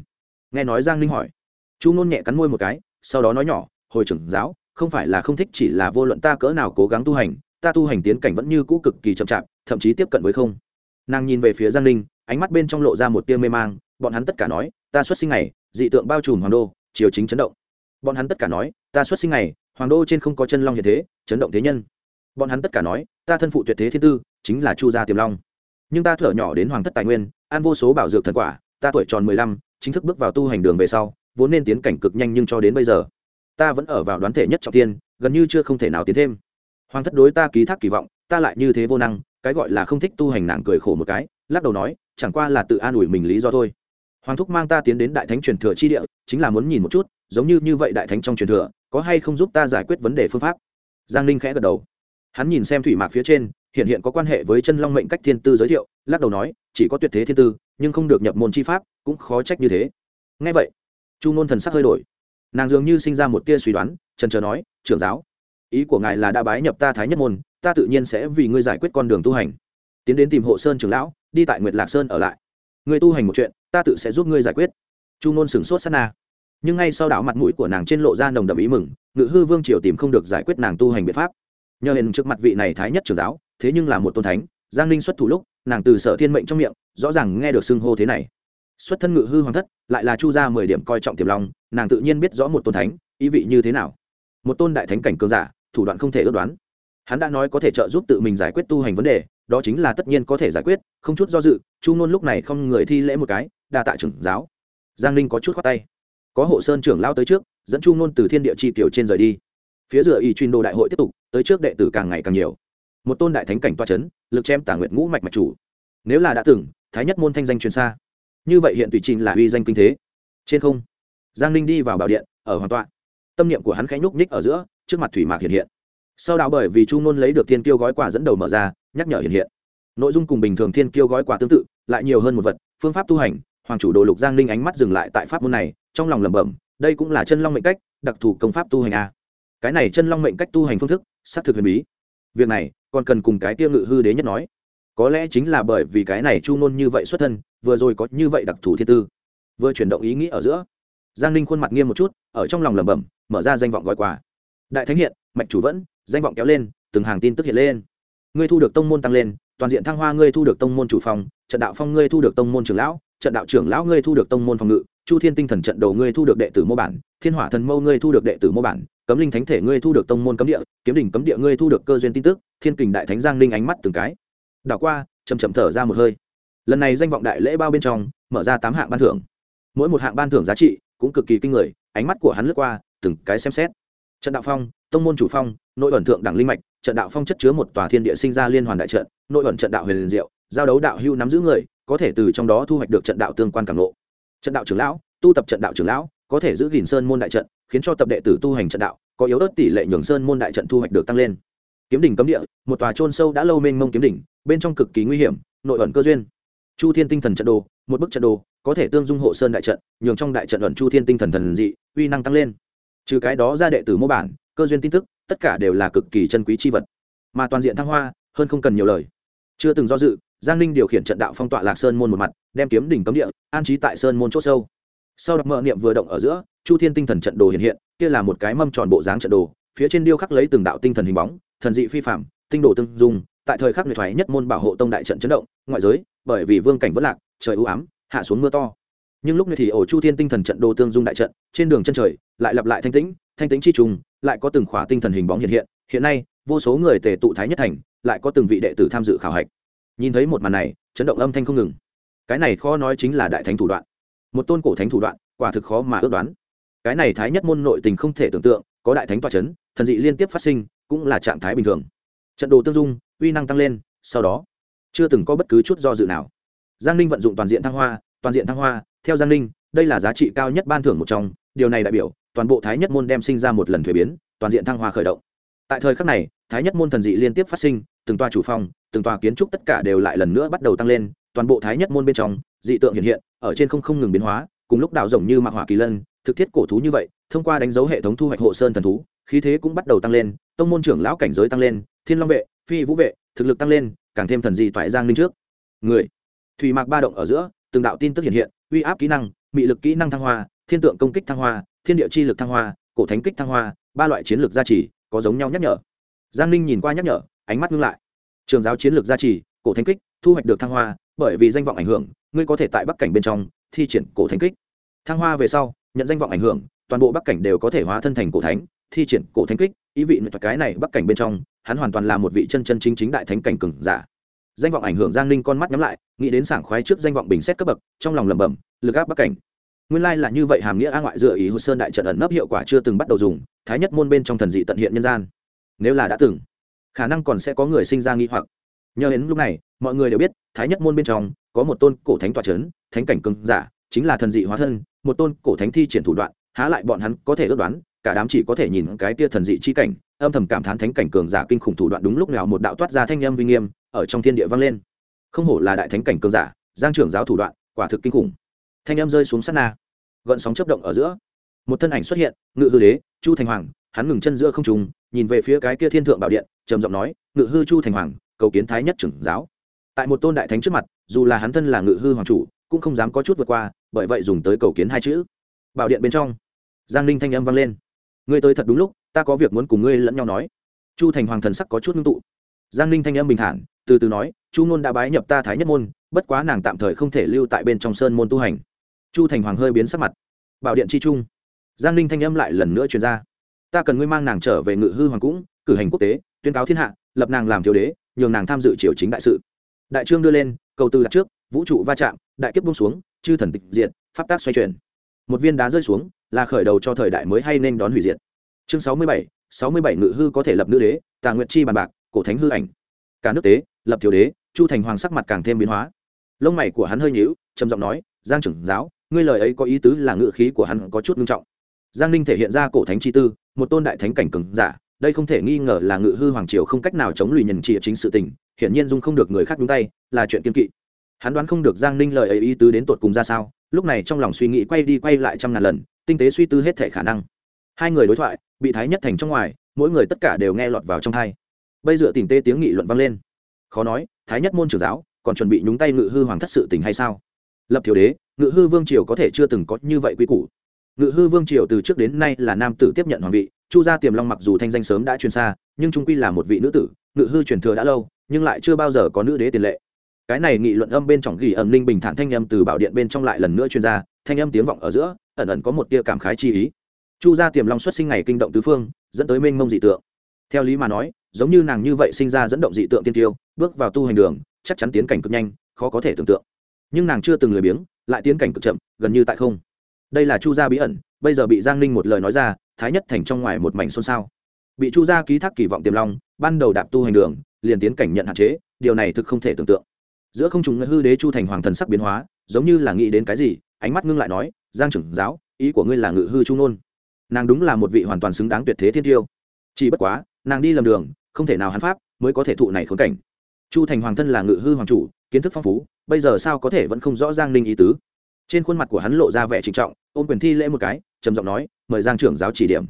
Speaker 1: Nghe nói giang ninh hỏi, chu nôn nhẹ cắn môi một cái, sau đó nói nhỏ, hồi trưởng giáo, không phải là không thích chỉ là vô luận ta cỡ nào cố gắng tu hành, ta tu hành tiến cảnh vẫn như cũ cực kỳ chậm chạp, thậm chí tiếp cận với không nàng nhìn về phía giang ninh, ánh mắt bên trong lộ ra một tia mê mang, bọn hắn tất cả nói, ta xuất sinh này dị tượng bao trùm hoàng đô chiều chính chấn động. Bọn hắn tất cả nói, ta xuất sinh này hoàng đô trên không có chân long như thế, chấn động thế nhân. Bọn hắn tất cả nói, ta thân phụ tuyệt thế thiên tư, chính là chu gia tiềm long. Nhưng ta thở nhỏ đến hoàng thất tài nguyên ăn vô số bảo dược thần quả, ta tuổi tròn mười lăm, chính thức bước vào tu hành đường về sau, vốn nên tiến cảnh cực nhanh nhưng cho đến bây giờ, ta vẫn ở vào đoán thể nhất trọng tiên gần như chưa không thể nào tiến thêm. Hoàng thất đối ta ký thác kỳ vọng ta lại như thế vô năng, cái gọi là không thích tu hành nàng cười khổ một cái, lắc đầu nói, chẳng qua là tự an ủi mình lý do thôi. Hoàng thúc mang ta tiến đến đại thánh truyền thừa chi địa, chính là muốn nhìn một chút, giống như như vậy đại thánh trong truyền thừa, có hay không giúp ta giải quyết vấn đề phương pháp? Giang ninh khẽ gật đầu. Hắn nhìn xem thủy mạc phía trên, hiện hiện có quan hệ với chân long mệnh cách thiên tư giới thiệu, lắc đầu nói, chỉ có tuyệt thế thiên tư, nhưng không được nhập môn chi pháp, cũng khó trách như thế. Ngay vậy, chu ngôn thần sắc hơi đổi. Nàng dường như sinh ra một tia suy đoán trần trờ nói, trưởng giáo ý của ngài là đã bái nhập ta thái nhất môn, ta tự nhiên sẽ vì ngươi giải quyết con đường tu hành. Tiến đến tìm hộ sơn trưởng lão, đi tại nguyệt lạc sơn ở lại. Ngươi tu hành một chuyện, ta tự sẽ giúp ngươi giải quyết. Chu ngôn sửng sốt sát na. Nhưng ngay sau đảo mặt mũi của nàng trên lộ ra nồng đậm ý mừng, ngự hư vương triều tìm không được giải quyết nàng tu hành biện pháp. Nhờ hiện trước mặt vị này thái nhất trưởng giáo, thế nhưng là một tôn thánh, giang ninh xuất thủ lúc, nàng từ sở thiên mệnh trong miệng, rõ ràng nghe được xưng hô thế này. Xuất thân ngự hư hoàng thất, lại là chu gia mười điểm coi trọng tiềm long, nàng tự nhiên biết rõ một tôn thánh, ý vị như thế nào. Một tôn đại thánh cảnh cường giả thủ đoạn không thể ước đoán. Hắn đã nói có thể trợ giúp tự mình giải quyết tu hành vấn đề, đó chính là tất nhiên có thể giải quyết, không chút do dự, chu ngôn lúc này không người thi lễ một cái, đa tạ trưởng giáo. Giang ninh có chút khoát tay. Có hộ sơn trưởng lao tới trước, dẫn chu ngôn từ thiên địa chi tiểu trên rời đi. Phía dựa y truyền đồ đại hội tiếp tục, tới trước đệ tử càng ngày càng nhiều. Một tôn đại thánh cảnh toa c h ấ n lực chém tả nguyện ngũ mạch mạch chủ. Nếu là đã từng, thái nhất môn thanh danh truyền xa. Như vậy hiện tùy trình là uy danh kinh thế. Trên không, giang ninh đi vào bảo điện, ở hoàn toàn tâm niệm của hắn khánh nhúc nhích ở giữa trước mặt thủy mạc hiện hiện. Sau đó bởi vì chu ngôn lấy được thiên kiêu gói quà dẫn đầu mở ra, nhắc nhở hiện hiện. Nội dung cùng bình thường thiên kiêu gói quà tương tự, lại nhiều hơn một vật, phương pháp tu hành, hoàng chủ đồ lục giang ninh ánh mắt dừng lại tại pháp môn này, trong lòng lẩm bẩm, đây cũng là chân long mệnh cách, đặc thù công pháp tu hành a. Cái này chân long mệnh cách tu hành phương thức, xác thực huyền bí. Việc này, còn cần cùng cái tiêu ngự hư đế nhất nói. Có lẽ chính là bởi vì cái này chu ngôn như vậy xuất thân, vừa rồi có như vậy đặc thù thiên tư. Vừa chuyển động ý nghĩ ở giữa, giang ninh khuôn mặt nghiêm một chút, ở trong lòng lẩm bẩm, mở ra danh vọng gói quà đại thánh hiện, mạch chủ vẫn, danh vọng kéo lên, từng hàng tin tức hiện lên. Ngươi thu được tông môn tăng lên, toàn diện thăng hoa ngươi thu được tông môn chủ phòng, trận đạo phong ngươi thu được tông môn trưởng lão, trận đạo trưởng lão ngươi thu được tông môn phòng ngự, chu thiên tinh thần trận đầu ngươi thu được đệ tử mô bản, thiên hỏa thần mâu ngươi thu được đệ tử mô bản, cấm linh thánh thể ngươi thu được tông môn cấm địa, kiếm đỉnh cấm địa ngươi thu được cơ duyên tin tức, thiên kình đại thánh giang linh ánh mắt từng cái. Đảo qua chầm chậm thở ra một hơi. Lần này danh vọng đại lễ bao bên trong, mở ra tám hạng ban thưởng. Mỗi một hạng ban thưởng giá trị cũng cực kỳ kinh người, ánh mắt của hắn lướt qua, từng cái xem xét trận đạo phong, tông môn chủ phong, nội ẩn thượng đẳng linh mạch, trận đạo phong chất chứa một tòa thiên địa sinh ra liên hoàn đại trận, nội ẩn trận đạo huyền diệu, giao đấu đạo hưu nắm giữ người, có thể từ trong đó thu hoạch được trận đạo tương quan cảm lộ trận đạo trưởng lão, tu tập trận đạo trưởng lão, có thể giữ gìn sơn môn đại trận, khiến cho tập đệ tử tu hành trận đạo, có yếu ớt tỷ lệ nhường sơn môn đại trận thu hoạch được tăng lên. Kiếm đỉnh cấm địa, một tòa trôn sâu đã lâu mênh mông kiếm đỉnh, bên trong cực kỳ nguy hiểm, nội ẩn cơ duyên. Chu thiên tinh thần trận đồ, một bức trận đồ, có thể tương dung hộ sơn đại trận, nhường trong đại trận ẩn chu thiên tinh thần thần dị, uy năng tăng lên trừ cái đó ra đệ tử mô bản, cơ duyên tin tức, tất cả đều là cực kỳ chân quý chi vật. Mà toàn diện thăng hoa, hơn không cần nhiều lời. Chưa từng do dự, giang ninh điều khiển trận đạo phong tọa lạc sơn môn một mặt, đem kiếm đỉnh cấm địa, an trí tại sơn môn c h ỗ sâu. Sau đọc mợ niệm vừa động ở giữa, chu thiên tinh thần trận đồ hiện hiện, kia là một cái mâm tròn bộ dáng trận đồ, phía trên điêu khắc lấy từng đạo tinh thần hình bóng, thần dị phi phạm tinh đồ tương dung, tại thời khắc nguyệt thoái nhất môn bảo hộ tông đại trận chấn động, ngoại giới, bởi vì vương cảnh vất lạc, trời ưu ám, hạ xuống mưa to nhưng lúc này thì ổ chu thiên tinh thần trận đồ tương dung đại trận, trên đường chân trời, lại lặp lại thanh tĩnh thanh tĩnh chi trùng, lại có từng khỏa tinh thần hình bóng hiện hiện hiện nay, vô số người tề tụ thái nhất thành, lại có từng vị đệ tử tham dự khảo hạch. Nhìn thấy một màn này, chấn động âm thanh không ngừng. Cái này khó nói chính là đại thánh thủ đoạn. Một tôn cổ thánh thủ đoạn, quả thực khó mà ước đoán. Cái này thái nhất môn nội tình không thể tưởng tượng, có đại thánh toa c h ấ n thần dị liên tiếp phát sinh, cũng là trạng thái bình thường. Trận đồ tương dung, uy năng tăng lên, sau đó, chưa từng có bất cứ chút do dự nào. Giang ninh vận dụng toàn diện thăng hoa toàn diện thăng hoa, theo giang ninh, đây là giá trị cao nhất ban thưởng một trong, điều này đại biểu, toàn bộ thái nhất môn đem sinh ra một lần thuế biến, toàn diện thăng hoa khởi động. Tại thời khắc này, thái nhất môn thần dị liên tiếp phát sinh, từng toa chủ phong từng tòa kiến trúc tất cả đều lại lần nữa bắt đầu tăng lên, toàn bộ thái nhất môn bên trong, dị tượng hiện hiện, ở trên không không ngừng biến hóa, cùng lúc đảo rộng như mạc hỏa kỳ lân, thực thiết cổ thú như vậy, thông qua đánh dấu hệ thống thu hoạch hộ sơn thần thú, khí thế cũng bắt đầu tăng lên, tông môn trưởng lão cảnh giới tăng lên, thiên long vệ, phi vũ vệ, thực lực tăng lên, càng thêm thần dị toại giang linh trước. Người, thủy mạc ba động ở giữa từng đạo tin tức hiện hiện, uy áp kỹ năng, mị lực kỹ năng thăng hoa, thiên tượng công kích thăng hoa, thiên địa chi lực thăng hoa, cổ thánh kích thăng hoa, ba loại chiến lược gia trì, có giống nhau nhắc nhở. Giang ninh nhìn qua nhắc nhở, ánh mắt ngưng lại. Trường giáo chiến lược gia trì, cổ thánh kích, thu hoạch được thăng hoa, bởi vì danh vọng ảnh hưởng, ngươi có thể tại bắc cảnh bên trong, thi triển cổ thánh kích. Thăng hoa về sau, nhận danh vọng ảnh hưởng, toàn bộ bắc cảnh đều có thể hóa thân thành cổ thánh, thi triển cổ thánh kích. Ý vị cái này bắc cảnh bên trong, hắn hoàn toàn là một vị chân chân chính chính đại thánh cảnh cừng giả danh vọng ảnh hưởng giang ninh con mắt nhắm lại, nghĩ đến sảng khoái trước danh vọng bình xét cấp bậc, trong lòng lẩm bẩm, lực áp bắc cảnh. Nguyên lai là như vậy, hàm nghĩa a ngoại dựa ý hồ sơn đại trận ẩn nấp hiệu quả chưa từng bắt đầu dùng, thái nhất môn bên trong thần dị tận hiện nhân gian. Nếu là đã từng, khả năng còn sẽ có người sinh ra nghi hoặc. Nhờ đến lúc này, mọi người đều biết, thái nhất môn bên trong, có một tôn cổ thánh tọa c h ấ n thánh cảnh cưng giả, chính là thần dị hóa thân, một tôn cổ thánh thi triển thủ đoạn, há lại bọn hắn có thể ước đoán, cả đám chỉ có thể nhìn cái tia thần dị chi cảnh âm thầm cảm thán thánh cảnh cường giả kinh khủng thủ đoạn đúng lúc nào một đạo toát ra thanh âm uy nghiêm ở trong thiên địa vang lên. Không hổ là đại thánh cảnh cường giả, giang trưởng giáo thủ đoạn, quả thực kinh khủng. Thanh âm rơi xuống sát na, gợn sóng chấp động ở giữa. Một thân ảnh xuất hiện, ngự hư đế, chu thành hoàng, hắn ngừng chân giữa không trùng nhìn về phía cái kia thiên thượng bảo điện, trầm giọng nói, ngự hư chu thành hoàng, cầu kiến thái nhất trưởng giáo. Tại một tôn đại thánh trước mặt, dù là hắn thân là ngự hư hoàng chủ, cũng không dám có chút vượt qua, bởi vậy dùng tới cầu kiến hai chữ. Bảo điện bên trong, giang ninh thanh âm vang lên. Ngươi tới thật đúng lúc ta có việc muốn cùng ngươi lẫn nhau nói. Chu thành hoàng thần sắc có chút ngưng tụ. Giang ninh thanh âm bình thản, từ từ nói, chu ngôn đã bái nhập ta thái nhất môn, bất quá nàng tạm thời không thể lưu tại bên trong sơn môn tu hành. Chu thành hoàng hơi biến sắc mặt. Bảo điện chi trung. Giang ninh thanh âm lại lần nữa truyền ra. Ta cần ngươi mang nàng trở về ngự hư hoàng cũng cử hành quốc tế, tuyên cáo thiên hạ, lập nàng làm thiếu đế, nhường nàng tham dự triều chính đại sự. Đại trương đưa lên, cầu từ đặt trước, vũ trụ va chạm, đại kiếp bung xuống, chư thần tịch diệt, pháp tác xoay chuyển. Một viên đá rơi xuống, là khởi đầu cho thời đại mới hay nên đón hủy diệt chương sáu mươi bảy, sáu mươi bảy ngự hư có thể lập nữ đế, tà nguyệt chi bàn bạc, cổ thánh hư ảnh. Cả nước tế lập thiếu đế, chu thành hoàng sắc mặt càng thêm biến hóa. Lông mày của hắn hơi nhíu, trầm giọng nói, giang trưởng giáo, ngươi lời ấy có ý tứ là ngự khí của hắn có chút nghiêm trọng. Giang ninh thể hiện ra cổ thánh chi tư, một tôn đại thánh cảnh cường giả, đây không thể nghi ngờ là ngự hư hoàng triều không cách nào chống lùi nhận trị chính sự tình, hiển nhiên dung không được người khác đúng tay, là chuyện kiên kỵ. Hắn đoán không được giang ninh lời ấy ý tứ đến tột cùng ra sao, lúc này trong lòng suy nghĩ quay đi quay lại trăm ngàn lần, tinh tế suy tư hết thể khả năng hai người đối thoại, bị thái nhất thành trong ngoài, mỗi người tất cả đều nghe lọt vào trong thai bây giờ tình tê tiếng nghị luận vang lên. Khó nói, thái nhất môn trưởng giáo, còn chuẩn bị nhúng tay ngự hư hoàng thất sự tình hay sao? Lập thiếu đế, ngự hư vương triều có thể chưa từng có như vậy quy củ. Ngự hư vương triều từ trước đến nay là nam tử tiếp nhận hoàng vị, chu gia tiềm long mặc dù thanh danh sớm đã truyền xa, nhưng trung quy là một vị nữ tử, ngự hư truyền thừa đã lâu, nhưng lại chưa bao giờ có nữ đế tiền lệ. Cái này nghị luận âm bên trong ghi ẩm ninh bình thản thanh âm từ bảo điện bên trong lại lần nữa chuyên gia thanh âm tiếng vọng ở giữa, ẩn ẩn có một tia cảm khái chi ý chu gia tiềm long xuất sinh ngày kinh động tứ phương, dẫn tới mênh mông dị tượng. Theo lý mà nói, giống như nàng như vậy sinh ra dẫn động dị tượng tiên tiêu, bước vào tu hành đường, chắc chắn tiến cảnh cực nhanh, khó có thể tưởng tượng. Nhưng nàng chưa từng lười biếng, lại tiến cảnh cực chậm, gần như tại không. Đây là chu gia bí ẩn, bây giờ bị giang ninh một lời nói ra, thái nhất thành trong ngoài một mảnh xôn xao. Bị chu gia ký thác kỳ vọng tiềm long, ban đầu đạp tu hành đường, liền tiến cảnh nhận hạn chế, điều này thực không thể tưởng tượng. Giữa không trùng hư đế chu thành hoàng thần sắc biến hóa, giống như là nghĩ đến cái gì, ánh mắt ngưng lại nói, giang trưởng giáo, ý của ngươi là ngự hư trung nôn nàng đúng là một vị hoàn toàn xứng đáng tuyệt thế thiên tiêu. Chỉ bất quá, nàng đi lầm đường, không thể nào hắn pháp mới có thể thụ này khốn cảnh. Chu thành hoàng thân là ngự hư hoàng chủ, kiến thức phong phú, bây giờ sao có thể vẫn không rõ giang ninh ý tứ? Trên khuôn mặt của hắn lộ ra vẻ trịnh trọng, ôm quyền thi lễ một cái, trầm giọng nói, mời giang trưởng giáo chỉ điểm.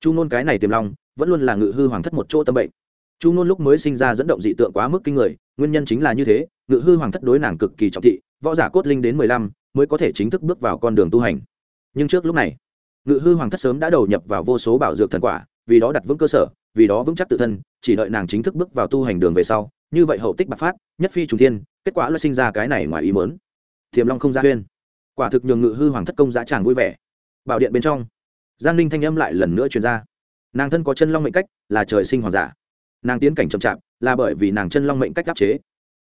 Speaker 1: Chu nôn cái này tiềm long, vẫn luôn là ngự hư hoàng thất một chỗ tâm bệnh. Chu nôn lúc mới sinh ra dẫn động dị tượng quá mức kinh người, nguyên nhân chính là như thế, ngự hư hoàng thất đối nàng cực kỳ trọng thị, võ giả cốt linh đến mười lăm mới có thể chính thức bước vào con đường tu hành. Nhưng trước lúc này ngự hư hoàng thất sớm đã đầu nhập vào vô số bảo dược thần quả, vì đó đặt vững cơ sở, vì đó vững chắc tự thân, chỉ đợi nàng chính thức bước vào tu hành đường về sau, như vậy hậu tích bạc phát, nhất phi trùng thiên, kết quả lại sinh ra cái này ngoài ý mớn thiềm long không ra huyên. Quả thực nhường ngự hư hoàng thất công giá tràng vui vẻ. Bảo điện bên trong, giang ninh thanh âm lại lần nữa truyền ra. Nàng thân có chân long mệnh cách, là trời sinh hoàng giả. Nàng tiến cảnh chậm chạp, là bởi vì nàng chân long mệnh cách áp chế.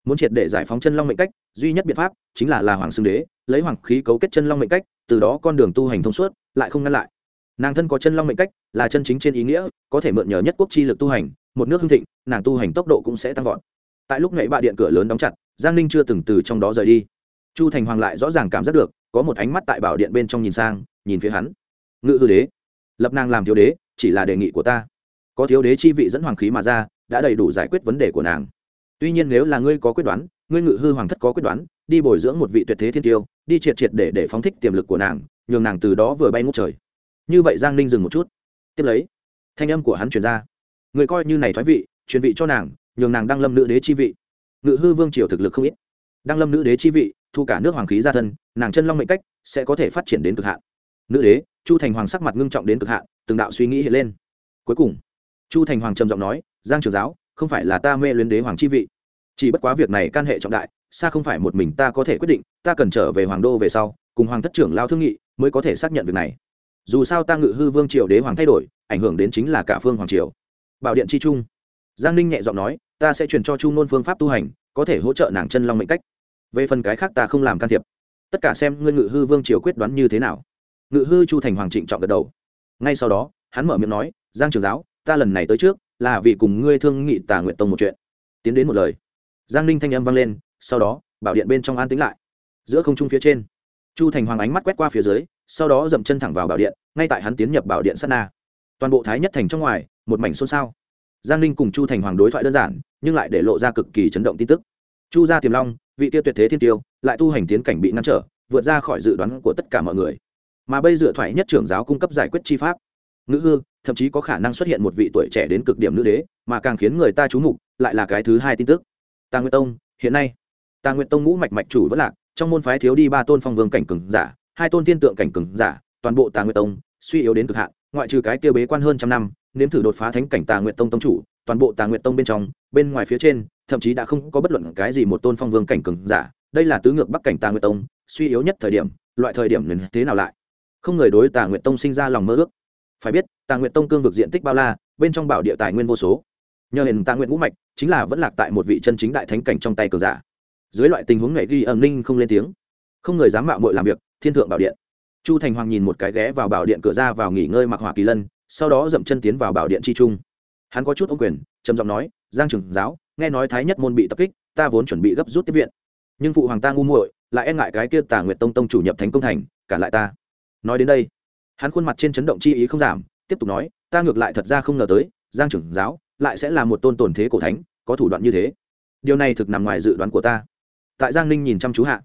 Speaker 1: Muốn triệt để giải phóng chân long mệnh cách, duy nhất biện pháp chính là là hoàng xưng đế, lấy hoàng khí cấu kết chân long mệnh cách, từ đó con đường tu hành thông suốt lại không ngăn lại. Nàng thân có chân long mệnh cách, là chân chính trên ý nghĩa, có thể mượn nhờ nhất quốc chi lực tu hành, một nước hưng thịnh, nàng tu hành tốc độ cũng sẽ tăng vọt. Tại lúc nhảy bạ điện cửa lớn đóng chặt, giang ninh chưa từng từ trong đó rời đi. Chu thành hoàng lại rõ ràng cảm giác được, có một ánh mắt tại bảo điện bên trong nhìn sang, nhìn phía hắn. Ngự hư đế. Lập nàng làm thiếu đế, chỉ là đề nghị của ta. Có thiếu đế chi vị dẫn hoàng khí mà ra, đã đầy đủ giải quyết vấn đề của nàng. Tuy nhiên nếu là ngươi có quyết đoán, ngươi ngự hư hoàng thất có quyết đoán, đi bồi dưỡng một vị tuyệt thế thiên tiêu, đi triệt triệt để để phóng thích tiềm lực của nàng nhường nàng từ đó vừa bay ngút trời. Như vậy giang ninh dừng một chút. Tiếp lấy, thanh âm của hắn truyền ra. Người coi như này thoái vị, truyền vị cho nàng, nhường nàng đăng lâm nữ đế chi vị. Ngự hư vương triều thực lực không ít. Đăng lâm nữ đế chi vị, thu cả nước hoàng khí ra thân, nàng chân long mệnh cách sẽ có thể phát triển đến cực hạn. Nữ đế, chu thành hoàng sắc mặt ngưng trọng đến cực hạn, từng đạo suy nghĩ hiện lên. Cuối cùng, chu thành hoàng trầm giọng nói, giang trường giáo, không phải là ta mê luyến đế hoàng chi vị. Chỉ bất quá việc này can hệ trọng đại xa không phải một mình ta có thể quyết định, ta cần trở về hoàng đô về sau, cùng hoàng thất trưởng lao thương nghị mới có thể xác nhận việc này. Dù sao ta ngự hư vương triều đế hoàng thay đổi, ảnh hưởng đến chính là cả phương hoàng triều. Bảo điện chi trung. Giang ninh nhẹ giọng nói, ta sẽ truyền cho chu nôn phương pháp tu hành, có thể hỗ trợ nàng chân long mệnh cách. Về phần cái khác ta không làm can thiệp. Tất cả xem ngươi ngự hư vương triều quyết đoán như thế nào. Ngự hư chu thành hoàng trịnh chọn gật đầu. Ngay sau đó, hắn mở miệng nói, giang trường giáo, ta lần này tới trước, là vì cùng ngươi thương nghị tà nguyện tông một chuyện. Tiến đến một lời. Giang ninh thanh âm vang lên sau đó, bảo điện bên trong an tính lại. Giữa không trung phía trên, chu thành hoàng ánh mắt quét qua phía dưới, sau đó dậm chân thẳng vào bảo điện, ngay tại hắn tiến nhập bảo điện sát na. Toàn bộ thái nhất thành trong ngoài, một mảnh xôn xao. Giang ninh cùng chu thành hoàng đối thoại đơn giản, nhưng lại để lộ ra cực kỳ chấn động tin tức. Chu gia tiềm long, vị tiêu tuyệt thế thiên tiêu, lại tu hành tiến cảnh bị ngăn trở, vượt ra khỏi dự đoán của tất cả mọi người. Mà bây dựa thoại nhất trưởng giáo cung cấp giải quyết chi pháp. Ngữ hư, thậm chí có khả năng xuất hiện một vị tuổi trẻ đến cực điểm nữ đế, mà càng khiến người ta trú mục, lại là cái thứ hai tin tức. Tàng nguyệt tông, hiện nay tà nguyệt tông ngũ mạch mạch chủ vẫn lạc, trong môn phái thiếu đi ba tôn phong vương cảnh cường giả, hai tôn thiên tượng cảnh cường giả, toàn bộ tà nguyệt tông suy yếu đến cực hạn, ngoại trừ cái tiêu bế quan hơn trăm năm, nếm thử đột phá thánh cảnh tà nguyệt tông tông chủ, toàn bộ tà nguyệt tông bên trong, bên ngoài phía trên, thậm chí đã không có bất luận cái gì một tôn phong vương cảnh cường giả. Đây là tứ ngược bắc cảnh tà nguyệt tông suy yếu nhất thời điểm, loại thời điểm nên thế nào lại? Không người đối tà nguyệt tông sinh ra lòng mơ ước. Phải biết, tà nguyệt tông cương vực diện tích bao la, bên trong bảo địa tài nguyên vô số. Nhờ hiện tà nguyệt ngũ mạch, chính là vẫn lạc tại một vị chân chính đại thánh cảnh trong tay cường giả dưới loại tình huống này ghi ẩn ninh không lên tiếng. Không người dám mạo mội làm việc, thiên thượng bảo điện. Chu thành hoàng nhìn một cái ghé vào bảo điện cửa ra vào nghỉ ngơi mặc hỏa kỳ lân, sau đó dậm chân tiến vào bảo điện chi trung. Hắn có chút ô quyền, trầm giọng nói, giang trưởng giáo, nghe nói thái nhất môn bị tập kích, ta vốn chuẩn bị gấp rút tiếp viện. Nhưng phụ hoàng ta ngu muội, lại e ngại cái kia tà nguyệt tông tông chủ nhập thánh công thành cản lại ta. Nói đến đây, hắn khuôn mặt trên chấn động chi ý không giảm, tiếp tục nói, ta ngược lại thật ra không ngờ tới, giang trưởng giáo, lại sẽ là một tôn tồn thế cổ thánh, có thủ đoạn như thế. Điều này thực nằm ngoài dự đoán của ta tại giang ninh nhìn chăm chú hạ.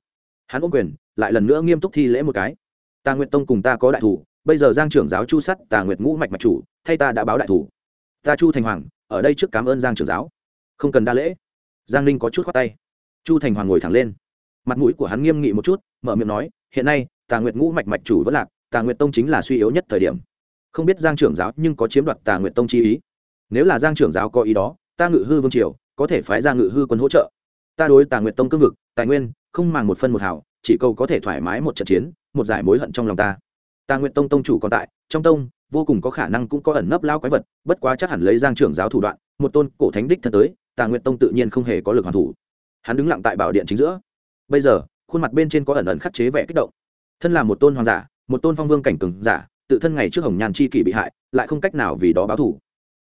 Speaker 1: Hắn ôm quyền, lại lần nữa nghiêm túc thi lễ một cái. Tà nguyệt tông cùng ta có đại thủ, bây giờ giang trưởng giáo chu sắt, tà nguyệt ngũ mạch mạch chủ, thay ta đã báo đại thủ. Ta chu thành hoàng, ở đây trước cảm ơn giang trưởng giáo. Không cần đa lễ. Giang ninh có chút khoát tay. Chu thành hoàng ngồi thẳng lên. Mặt mũi của hắn nghiêm nghị một chút, mở miệng nói, hiện nay, tà nguyệt ngũ mạch mạch chủ vẫn lạc, tà nguyệt tông chính là suy yếu nhất thời điểm. Không biết giang trưởng giáo nhưng có chiếm đoạt tà nguyệt tông chi ý. Nếu là giang trưởng giáo có ý đó, ta ngự hư vương triều có thể phái ra ngự hư quân hỗ trợ ta đối tà nguyệt tông cương vực, tài nguyên, không màng một phân một hảo chỉ cầu có thể thoải mái một trận chiến, một giải mối hận trong lòng ta. Tà nguyệt tông tông chủ còn tại, trong tông, vô cùng có khả năng cũng có ẩn nấp lao quái vật, bất quá chắc hẳn lấy giang trưởng giáo thủ đoạn, một tôn cổ thánh đích thân tới, tà nguyệt tông tự nhiên không hề có lực hoàn thủ. Hắn đứng lặng tại bảo điện chính giữa. Bây giờ, khuôn mặt bên trên có ẩn ẩn khắc chế vẻ kích động. Thân là một tôn hoàng giả, một tôn phong vương cảnh cường giả, tự thân ngày trước hồng nhàn chi kỷ bị hại, lại không cách nào vì đó báo thủ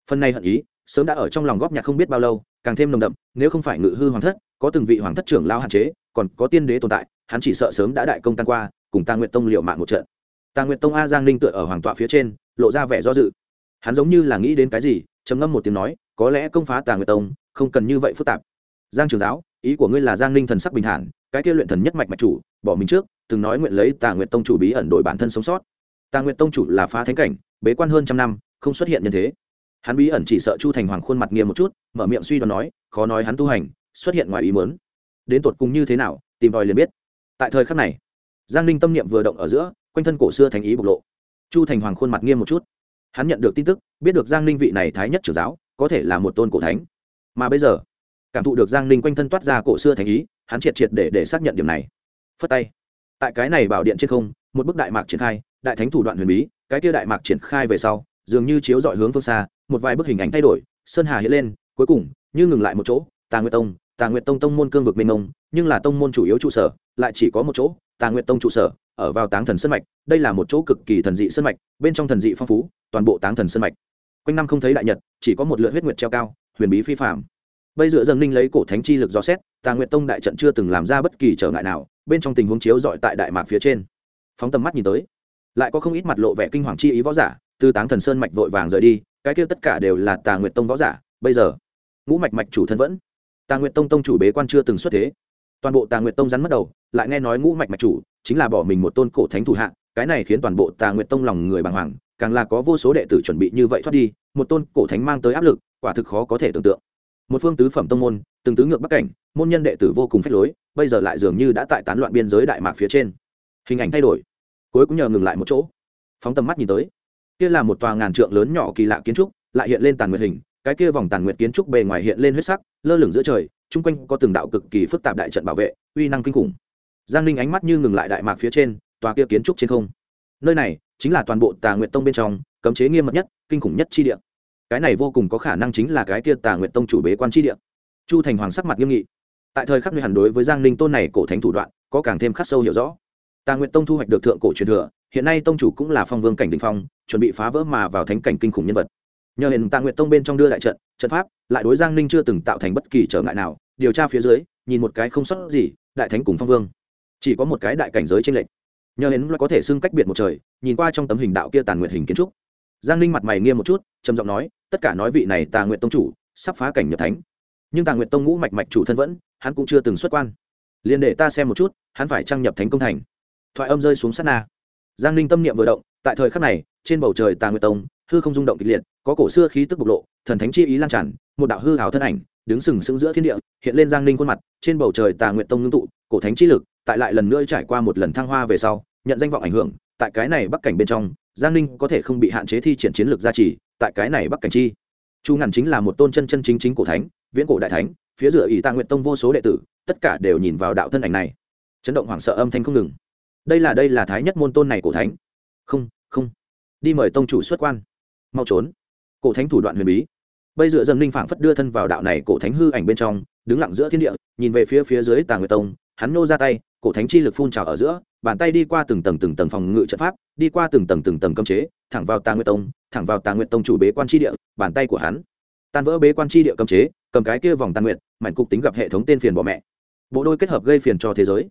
Speaker 1: phần này hận ý sớm đã ở trong lòng góp nhặt không biết bao lâu, càng thêm nồng đậm, nếu không phải ngự hư hoàng thất, có từng vị hoàng thất trưởng lao hạn chế, còn có tiên đế tồn tại, hắn chỉ sợ sớm đã đại công tan qua, cùng tàng nguyện tông liệu mạng một trận. Tàng nguyện tông a giang ninh tựa ở hoàng tọa phía trên, lộ ra vẻ do dự. Hắn giống như là nghĩ đến cái gì, trầm ngâm một tiếng nói, có lẽ công phá tàng nguyện tông, không cần như vậy phức tạp. Giang trường giáo, ý của ngươi là giang ninh thần sắc bình thản, cái kia luyện thần nhất mạch mạch chủ, bỏ mình trước, từng nói nguyện lấy tàng nguyện tông chủ bí ẩn đổi bản thân sống sót. Tàng nguyện tông chủ là phá thánh cảnh, bế quan hơn trăm năm, không xuất hiện nhân thế hắn bí ẩn chỉ sợ chu thành hoàng khuôn mặt nghiêm một chút, mở miệng suy đoán nói, khó nói hắn tu hành, xuất hiện ngoài ý mớn đến tột cùng như thế nào, tìm tòi liền biết. Tại thời khắc này, giang ninh tâm niệm vừa động ở giữa, quanh thân cổ xưa thành ý bộc lộ. Chu thành hoàng khuôn mặt nghiêm một chút. Hắn nhận được tin tức, biết được giang ninh vị này thái nhất trưởng giáo, có thể là một tôn cổ thánh. Mà bây giờ, cảm thụ được giang ninh quanh thân toát ra cổ xưa thành ý, hắn triệt triệt để để xác nhận điểm này. Phất tay. Tại cái này bảo điện trên không, một bức đại mạc triển khai, đại thánh thủ đoạn huyền bí, cái kia đại mạc triển khai về sau, dường như chiếu dọi hướng phương xa một vài bức hình ảnh thay đổi, sơn hà hiện lên, cuối cùng, như ngừng lại một chỗ, tà nguyệt tông, tà nguyệt tông tông môn cương vực mênh mông, nhưng là tông môn chủ yếu trụ sở, lại chỉ có một chỗ, tà nguyệt tông trụ sở, ở vào táng thần sân mạch, đây là một chỗ cực kỳ thần dị sân mạch, bên trong thần dị phong phú, toàn bộ táng thần sân mạch. Quanh năm không thấy đại nhật, chỉ có một lượng huyết nguyệt treo cao, huyền bí phi phạm bây giờ dâng ninh lấy cổ thánh chi lực do xét, tà nguyệt tông đại trận chưa từng làm ra bất kỳ trở ngại nào, bên trong tình huống chiếu dọi tại đại mạc phía trên. Phóng tầm mắt nhìn tới, lại có không ít mặt lộ vẻ kinh hoàng chi ý võ giả, từ táng thần sơn mạch vội vàng rời đi cái kia tất cả đều là tà nguyệt tông võ giả, bây giờ, ngũ mạch mạch chủ thân vẫn. Tà nguyệt tông tông chủ bế quan chưa từng xuất thế. Toàn bộ tà nguyệt tông rắn mất đầu, lại nghe nói ngũ mạch mạch chủ chính là bỏ mình một tôn cổ thánh thủ hạ, cái này khiến toàn bộ tà nguyệt tông lòng người bàng hoàng, càng là có vô số đệ tử chuẩn bị như vậy thoát đi, một tôn cổ thánh mang tới áp lực, quả thực khó có thể tưởng tượng. Một phương tứ phẩm tông môn, từng tứ ngược bắc cảnh, môn nhân đệ tử vô cùng phách lối, bây giờ lại dường như đã tại tán loạn biên giới đại mạc phía trên. Hình ảnh thay đổi, cuối cũng nhờ ngừng lại một chỗ. Phóng tầm mắt nhìn tới kia là một tòa ngàn trượng lớn nhỏ kỳ lạ kiến trúc, lại hiện lên tàn nguyệt hình, cái kia vòng tàn nguyệt kiến trúc bề ngoài hiện lên huyết sắc, lơ lửng giữa trời, chung quanh có từng đạo cực kỳ phức tạp đại trận bảo vệ, uy năng kinh khủng. Giang ninh ánh mắt như ngừng lại đại mạc phía trên, tòa kia kiến trúc trên không. Nơi này chính là toàn bộ tà nguyệt tông bên trong, cấm chế nghiêm mật nhất, kinh khủng nhất chi địa. Cái này vô cùng có khả năng chính là cái kia tà nguyệt tông chủ bế quan chi địa. Chu thành hoàng sắc mặt nghiêm nghị. Tại thời khắc nơi hẳn đối với giang ninh tôn này cổ thánh thủ đoạn, có càng thêm khắc sâu hiểu rõ. Tà nguyệt tông thu hoạch được thượng cổ truyền thừa hiện nay tông chủ cũng là phong vương cảnh đình phong, chuẩn bị phá vỡ mà vào thánh cảnh kinh khủng nhân vật. Nhờ hiện tạ nguyện tông bên trong đưa đại trận trận pháp, lại đối giang ninh chưa từng tạo thành bất kỳ trở ngại nào, điều tra phía dưới, nhìn một cái không sót gì, đại thánh cùng phong vương. Chỉ có một cái đại cảnh giới trên lệnh nhờ hiện có thể xưng cách biệt một trời, nhìn qua trong tấm hình đạo kia tàn nguyện hình kiến trúc. Giang ninh mặt mày nghiêm một chút, trầm giọng nói, tất cả nói vị này tà nguyện tông chủ, sắp phá cảnh nhập thánh. Nhưng tà nguyện tông ngũ mạch mạch chủ thân vẫn, hắn cũng chưa từng xuất quan. Liền để ta xem một chút, hắn phải trăng nhập thánh công thành? Thoại âm rơi xuống sát na giang ninh tâm niệm vừa động, tại thời khắc này, trên bầu trời tà nguyệt tông, hư không rung động kịch liệt, có cổ xưa khí tức bộc lộ, thần thánh chi ý lan tràn, một đạo hư hào thân ảnh, đứng sừng sững giữa thiên địa, hiện lên giang ninh khuôn mặt, trên bầu trời tà nguyệt tông ngưng tụ, cổ thánh chi lực, tại lại lần nữa trải qua một lần thăng hoa về sau, nhận danh vọng ảnh hưởng, tại cái này bắc cảnh bên trong, giang ninh có thể không bị hạn chế thi triển chiến lược gia trì, tại cái này bắc cảnh chi. Chu ngàn chính là một tôn chân chân chính chính cổ thánh, viễn cổ đại thánh, phía giữa ỷ tạ nguyện tông vô số đệ tử, tất cả đều nhìn vào đạo thân ảnh này. Chấn động hoảng sợ âm thanh không ngừng đây là đây là thái nhất môn tôn này cổ thánh. Không không. Đi mời tông chủ xuất quan. Mau trốn. Cổ thánh thủ đoạn huyền bí. Bây giờ dần Linh phảng phất đưa thân vào đạo này cổ thánh hư ảnh bên trong, đứng lặng giữa thiên địa, nhìn về phía phía dưới tà nguyệt tông, hắn nô ra tay, cổ thánh chi lực phun trào ở giữa, bàn tay đi qua từng tầng từng tầng phòng ngự trận pháp, đi qua từng tầng từng tầng cấm chế, thẳng vào tà nguyệt tông, thẳng vào tà nguyệt tông chủ bế quan chi địa, bàn tay của hắn. Tan vỡ bế quan chi địa cấm chế, cầm cái kia vòng tàn nguyệt, mảnh cục tính gặp hệ thống tên phiền bỏ mẹ. Bộ đôi kết hợp gây phiền cho thế giới.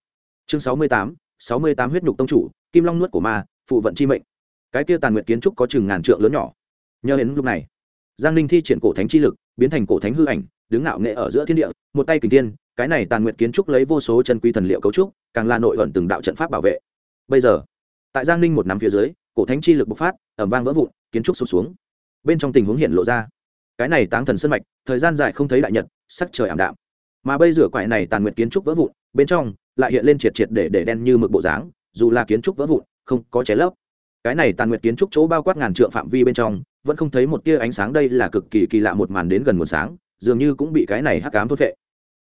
Speaker 1: Chương sáu mươi tám sáu mươi tám huyết nhục tông chủ kim long nuốt của ma phụ vận chi mệnh. Cái kia tàn nguyệt kiến trúc có chừng ngàn trượng lớn nhỏ. Nhờ đến lúc này giang ninh thi triển cổ thánh chi lực biến thành cổ thánh hư ảnh đứng ngạo nghệ ở giữa thiên địa một tay kình thiên, cái này tàn nguyệt kiến trúc lấy vô số chân quý thần liệu cấu trúc càng là nội ẩn từng đạo trận pháp bảo vệ. Bây giờ tại giang ninh một nắm phía dưới cổ thánh chi lực bộc phát ẩm vang vỡ vụn kiến trúc sụp xuống. Bên trong tình huống hiện lộ ra cái này táng thần sân mạch thời gian dài không thấy đại nhật sắc trời ảm đạm. Mà bây giờ quại này tàn nguyệt kiến trúc vỡ vụn bên trong lại hiện lên triệt triệt để để đen như mực bộ dáng, dù là kiến trúc vỡ vụn, không có cháy lấp. Cái này tàn nguyệt kiến trúc chỗ bao quát ngàn trượng phạm vi bên trong, vẫn không thấy một tia ánh sáng đây là cực kỳ kỳ lạ một màn đến gần nguồn sáng, dường như cũng bị cái này hắc cám thốt vệ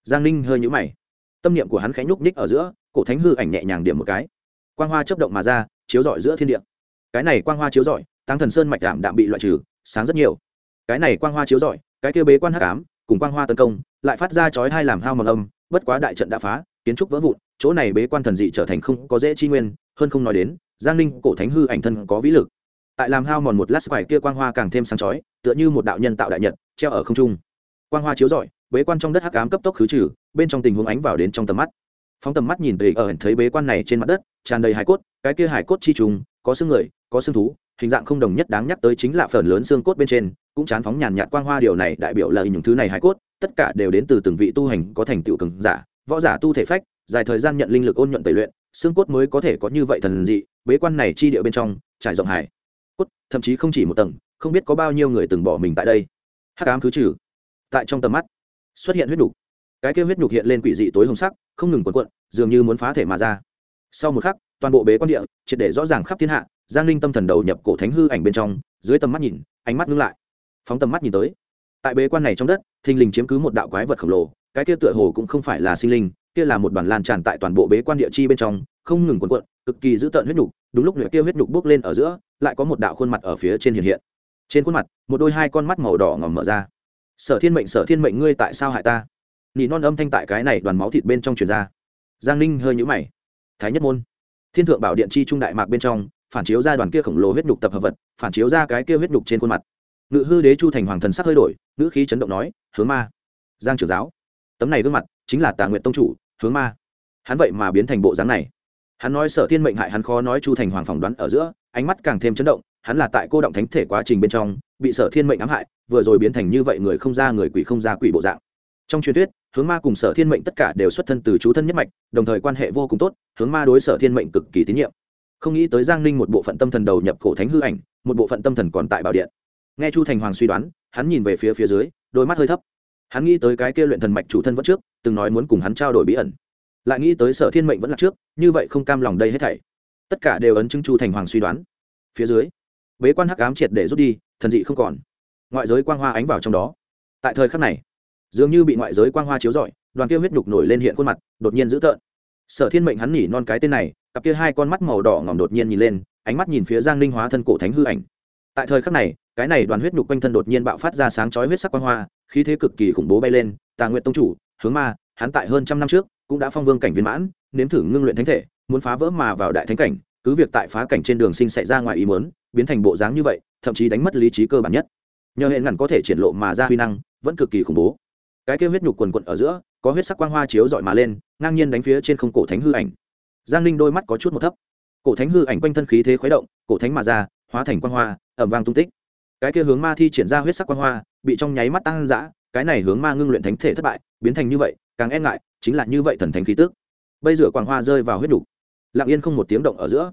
Speaker 1: giang ninh hơi nhũ mày. Tâm niệm của hắn khẽ nhúc ních ở giữa, cổ thánh hư ảnh nhẹ nhàng điểm một cái. Quang hoa chấp động mà ra, chiếu rọi giữa thiên địa. Cái này quang hoa chiếu rọi tăng thần sơn mạch đạm đạm bị loại trừ, sáng rất nhiều. Cái này quang hoa chiếu rọi, cái kia bế quan hắc ám, cùng quang hoa tấn công, lại phát ra chói hai làm hao mầm âm, bất quá đại trận đã phá kiến trúc vỡ vụn, chỗ này bế quan thần dị trở thành không có dễ chi nguyên, hơn không nói đến, giang ninh, cổ thánh hư ảnh thân có vĩ lực. Tại làm hao mòn một lát quải kia quang hoa càng thêm sáng chói, tựa như một đạo nhân tạo đại nhật, treo ở không trung. Quang hoa chiếu rọi, bế quan trong đất hắc ám cấp tốc khứ trừ, bên trong tình huống ánh vào đến trong tầm mắt. Phóng tầm mắt nhìn về ở, thấy bế quan này trên mặt đất, tràn đầy hải cốt, cái kia hải cốt chi trùng, có xương người, có xương thú, hình dạng không đồng nhất đáng nhắc tới chính là phần lớn xương cốt bên trên, cũng chán phóng nhàn nhạt quang hoa, điều này đại biểu là những thứ này hải cốt, tất cả đều đến từ từng vị tu hành có thành tựu cường giả võ giả tu thể phách, dài thời gian nhận linh lực ôn nhuận tẩy luyện, xương cốt mới có thể có như vậy thần dị, bế quan này chi địa bên trong, trải rộng hải, cốt, thậm chí không chỉ một tầng, không biết có bao nhiêu người từng bỏ mình tại đây. Hắc ám khứ trừ. Tại trong tầm mắt, xuất hiện huyết nhục. Cái kia huyết nhục hiện lên quỷ dị tối hồng sắc, không ngừng quần quận dường như muốn phá thể mà ra. Sau một khắc, toàn bộ bế quan địa, triệt để rõ ràng khắp thiên hạ, giang linh tâm thần đầu nhập cổ thánh hư ảnh bên trong, dưới tầm mắt nhìn, ánh mắt ngưng lại. Phóng tầm mắt nhìn tới, tại bế quan này trong đất, thình lình chiếm cứ một đạo quái vật khổng lồ cái kia tựa hồ cũng không phải là sinh linh, kia là một bản lan tràn tại toàn bộ bế quan địa chi bên trong, không ngừng quần quận cực kỳ dữ tợn huyết nhục, đúng lúc nửa kia huyết nhục bốc lên ở giữa, lại có một đạo khuôn mặt ở phía trên hiện hiện. Trên khuôn mặt, một đôi hai con mắt màu đỏ ngòm mở ra. Sở thiên mệnh, sở thiên mệnh, ngươi tại sao hại ta? Nỉ non âm thanh tại cái này đoàn máu thịt bên trong truyền ra. Giang ninh hơi nhũ mày. Thái nhất môn. Thiên thượng bảo điện chi trung đại mạc bên trong, phản chiếu ra đoàn kia khổng lồ huyết nhục tập hợp vật, phản chiếu ra cái kia huyết nhục trên khuôn mặt. Ngự hư đế chu thành hoàng thần sắc hơi đổi, ngữ khí chấn động nói, hướng ma. Giang trưởng giáo tấm này gương mặt chính là tà nguyện tông chủ, hướng ma. Hắn vậy mà biến thành bộ dáng này. Hắn nói sở thiên mệnh hại hắn khó nói chu thành hoàng phỏng đoán ở giữa, ánh mắt càng thêm chấn động, hắn là tại cô động thánh thể quá trình bên trong, bị sở thiên mệnh ám hại, vừa rồi biến thành như vậy người không ra người quỷ không ra quỷ bộ dạng. Trong truyền thuyết, hướng ma cùng sở thiên mệnh tất cả đều xuất thân từ chú thân nhất mạch, đồng thời quan hệ vô cùng tốt, hướng ma đối sở thiên mệnh cực kỳ tín nhiệm. Không nghĩ tới giang ninh một bộ phận tâm thần đầu nhập cổ thánh hư ảnh, một bộ phận tâm thần còn tại bảo điện. Nghe chu thành hoàng suy đoán, hắn nhìn về phía phía dưới, đôi mắt hơi thấp hắn nghĩ tới cái kia luyện thần mạch chủ thân vẫn trước, từng nói muốn cùng hắn trao đổi bí ẩn. Lại nghĩ tới sở thiên mệnh vẫn là trước, như vậy không cam lòng đây hết thảy. Tất cả đều ấn chứng chu thành hoàng suy đoán. Phía dưới, bế quan hắc ám triệt để rút đi, thần dị không còn. Ngoại giới quang hoa ánh vào trong đó. Tại thời khắc này, dường như bị ngoại giới quang hoa chiếu rọi, đoàn kia huyết nhục nổi lên hiện khuôn mặt, đột nhiên dữ tợn. Sở thiên mệnh hắn nhỉ non cái tên này, cặp kia hai con mắt màu đỏ ngỏm đột nhiên nhìn lên, ánh mắt nhìn phía giang ninh hóa thân cổ thánh hư ảnh. Tại thời khắc này, cái này đoàn huyết nhục quanh thân đột nhiên bạo phát ra sáng chói huyết sắc quang hoa khí thế cực kỳ khủng bố bay lên, tà nguyện tông chủ, hướng ma, hắn tại hơn trăm năm trước cũng đã phong vương cảnh viên mãn, nếm thử ngưng luyện thánh thể, muốn phá vỡ mà vào đại thánh cảnh, cứ việc tại phá cảnh trên đường sinh xảy ra ngoài ý muốn, biến thành bộ dáng như vậy, thậm chí đánh mất lý trí cơ bản nhất. Nhờ hệ ngẩn có thể triển lộ mà ra huy năng, vẫn cực kỳ khủng bố. Cái kêu huyết nhục quần quận ở giữa, có huyết sắc quang hoa chiếu dọi mà lên, ngang nhiên đánh phía trên không cổ thánh hư ảnh. Giang linh đôi mắt có chút một thấp. Cổ thánh hư ảnh quanh thân khí thế khuấy động, cổ thánh mà ra, hóa thành quang hoa ẩm vang tung tích cái kia hướng ma thi triển ra huyết sắc quang hoa, bị trong nháy mắt tăng dã, cái này hướng ma ngưng luyện thánh thể thất bại, biến thành như vậy, càng e ngại, chính là như vậy thần thánh khí tức. Bây giờ quang hoa rơi vào huyết nhục. Lặng yên không một tiếng động ở giữa.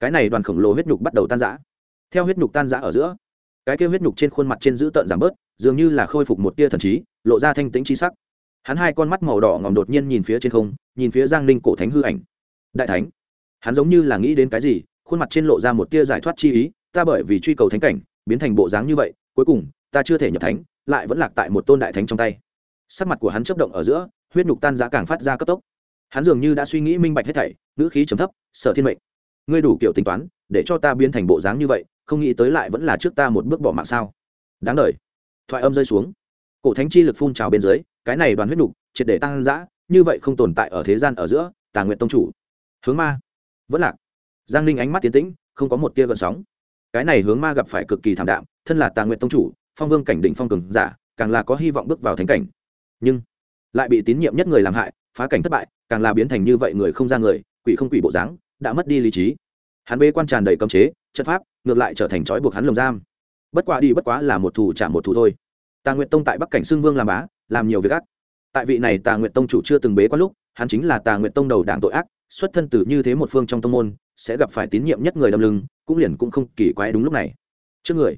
Speaker 1: Cái này đoàn khổng lồ huyết nhục bắt đầu tan rã theo huyết nhục tan rã ở giữa, cái kia huyết nhục trên khuôn mặt trên giữ tợn giảm bớt, dường như là khôi phục một tia thần trí, lộ ra thanh tĩnh trí sắc. Hắn hai con mắt màu đỏ ngòm đột nhiên nhìn phía trên không, nhìn phía giang ninh cổ thánh hư ảnh. Đại thánh, hắn giống như là nghĩ đến cái gì, khuôn mặt trên lộ ra một tia giải thoát chi ý, ta bởi vì truy cầu thánh cảnh biến thành bộ dáng như vậy, cuối cùng, ta chưa thể nhập thánh, lại vẫn lạc tại một tôn đại thánh trong tay. Sắc mặt của hắn chấp động ở giữa, huyết nhục tan giá càng phát ra cấp tốc. Hắn dường như đã suy nghĩ minh bạch hết thảy, ngữ khí trầm thấp sợ thiên mệnh, ngươi đủ kiểu tính toán, để cho ta biến thành bộ dáng như vậy, không nghĩ tới lại vẫn là trước ta một bước bỏ mạng sao? Đáng đ thoại âm rơi xuống. Cổ thánh chi lực phun trào bên dưới, cái này đoàn huyết nhục, triệt để tăng giã như vậy không tồn tại ở thế gian ở giữa, tà nguyện tông chủ. Hướng ma. Vẫn lạc. Giang ninh ánh mắt tiến tĩnh, không có một tia gợn sóng cái này hướng ma gặp phải cực kỳ thảm đạm, thân là tà nguyện tông chủ, phong vương cảnh định phong cường giả, càng là có hy vọng bước vào thánh cảnh. Nhưng, lại bị tín nhiệm nhất người làm hại, phá cảnh thất bại, càng là biến thành như vậy người không ra người, quỷ không quỷ bộ dáng, đã mất đi lý trí. Hắn bê quan tràn đầy cấm chế chất pháp, ngược lại trở thành trói buộc hắn lồng giam. Bất quá đi bất quá là một thủ trả một thủ thôi. Tà nguyện tông tại bắc cảnh xưng vương làm bá, làm nhiều việc ác. Tại vị này tà nguyện tông chủ chưa từng bế quan lúc, hắn chính là tà nguyện tông đầu đảng tội ác xuất thân từ như thế một phương trong tông môn, sẽ gặp phải tín nhiệm nhất người đâm lưng, cũng liền cũng không kỳ quái đúng lúc này. Trước người,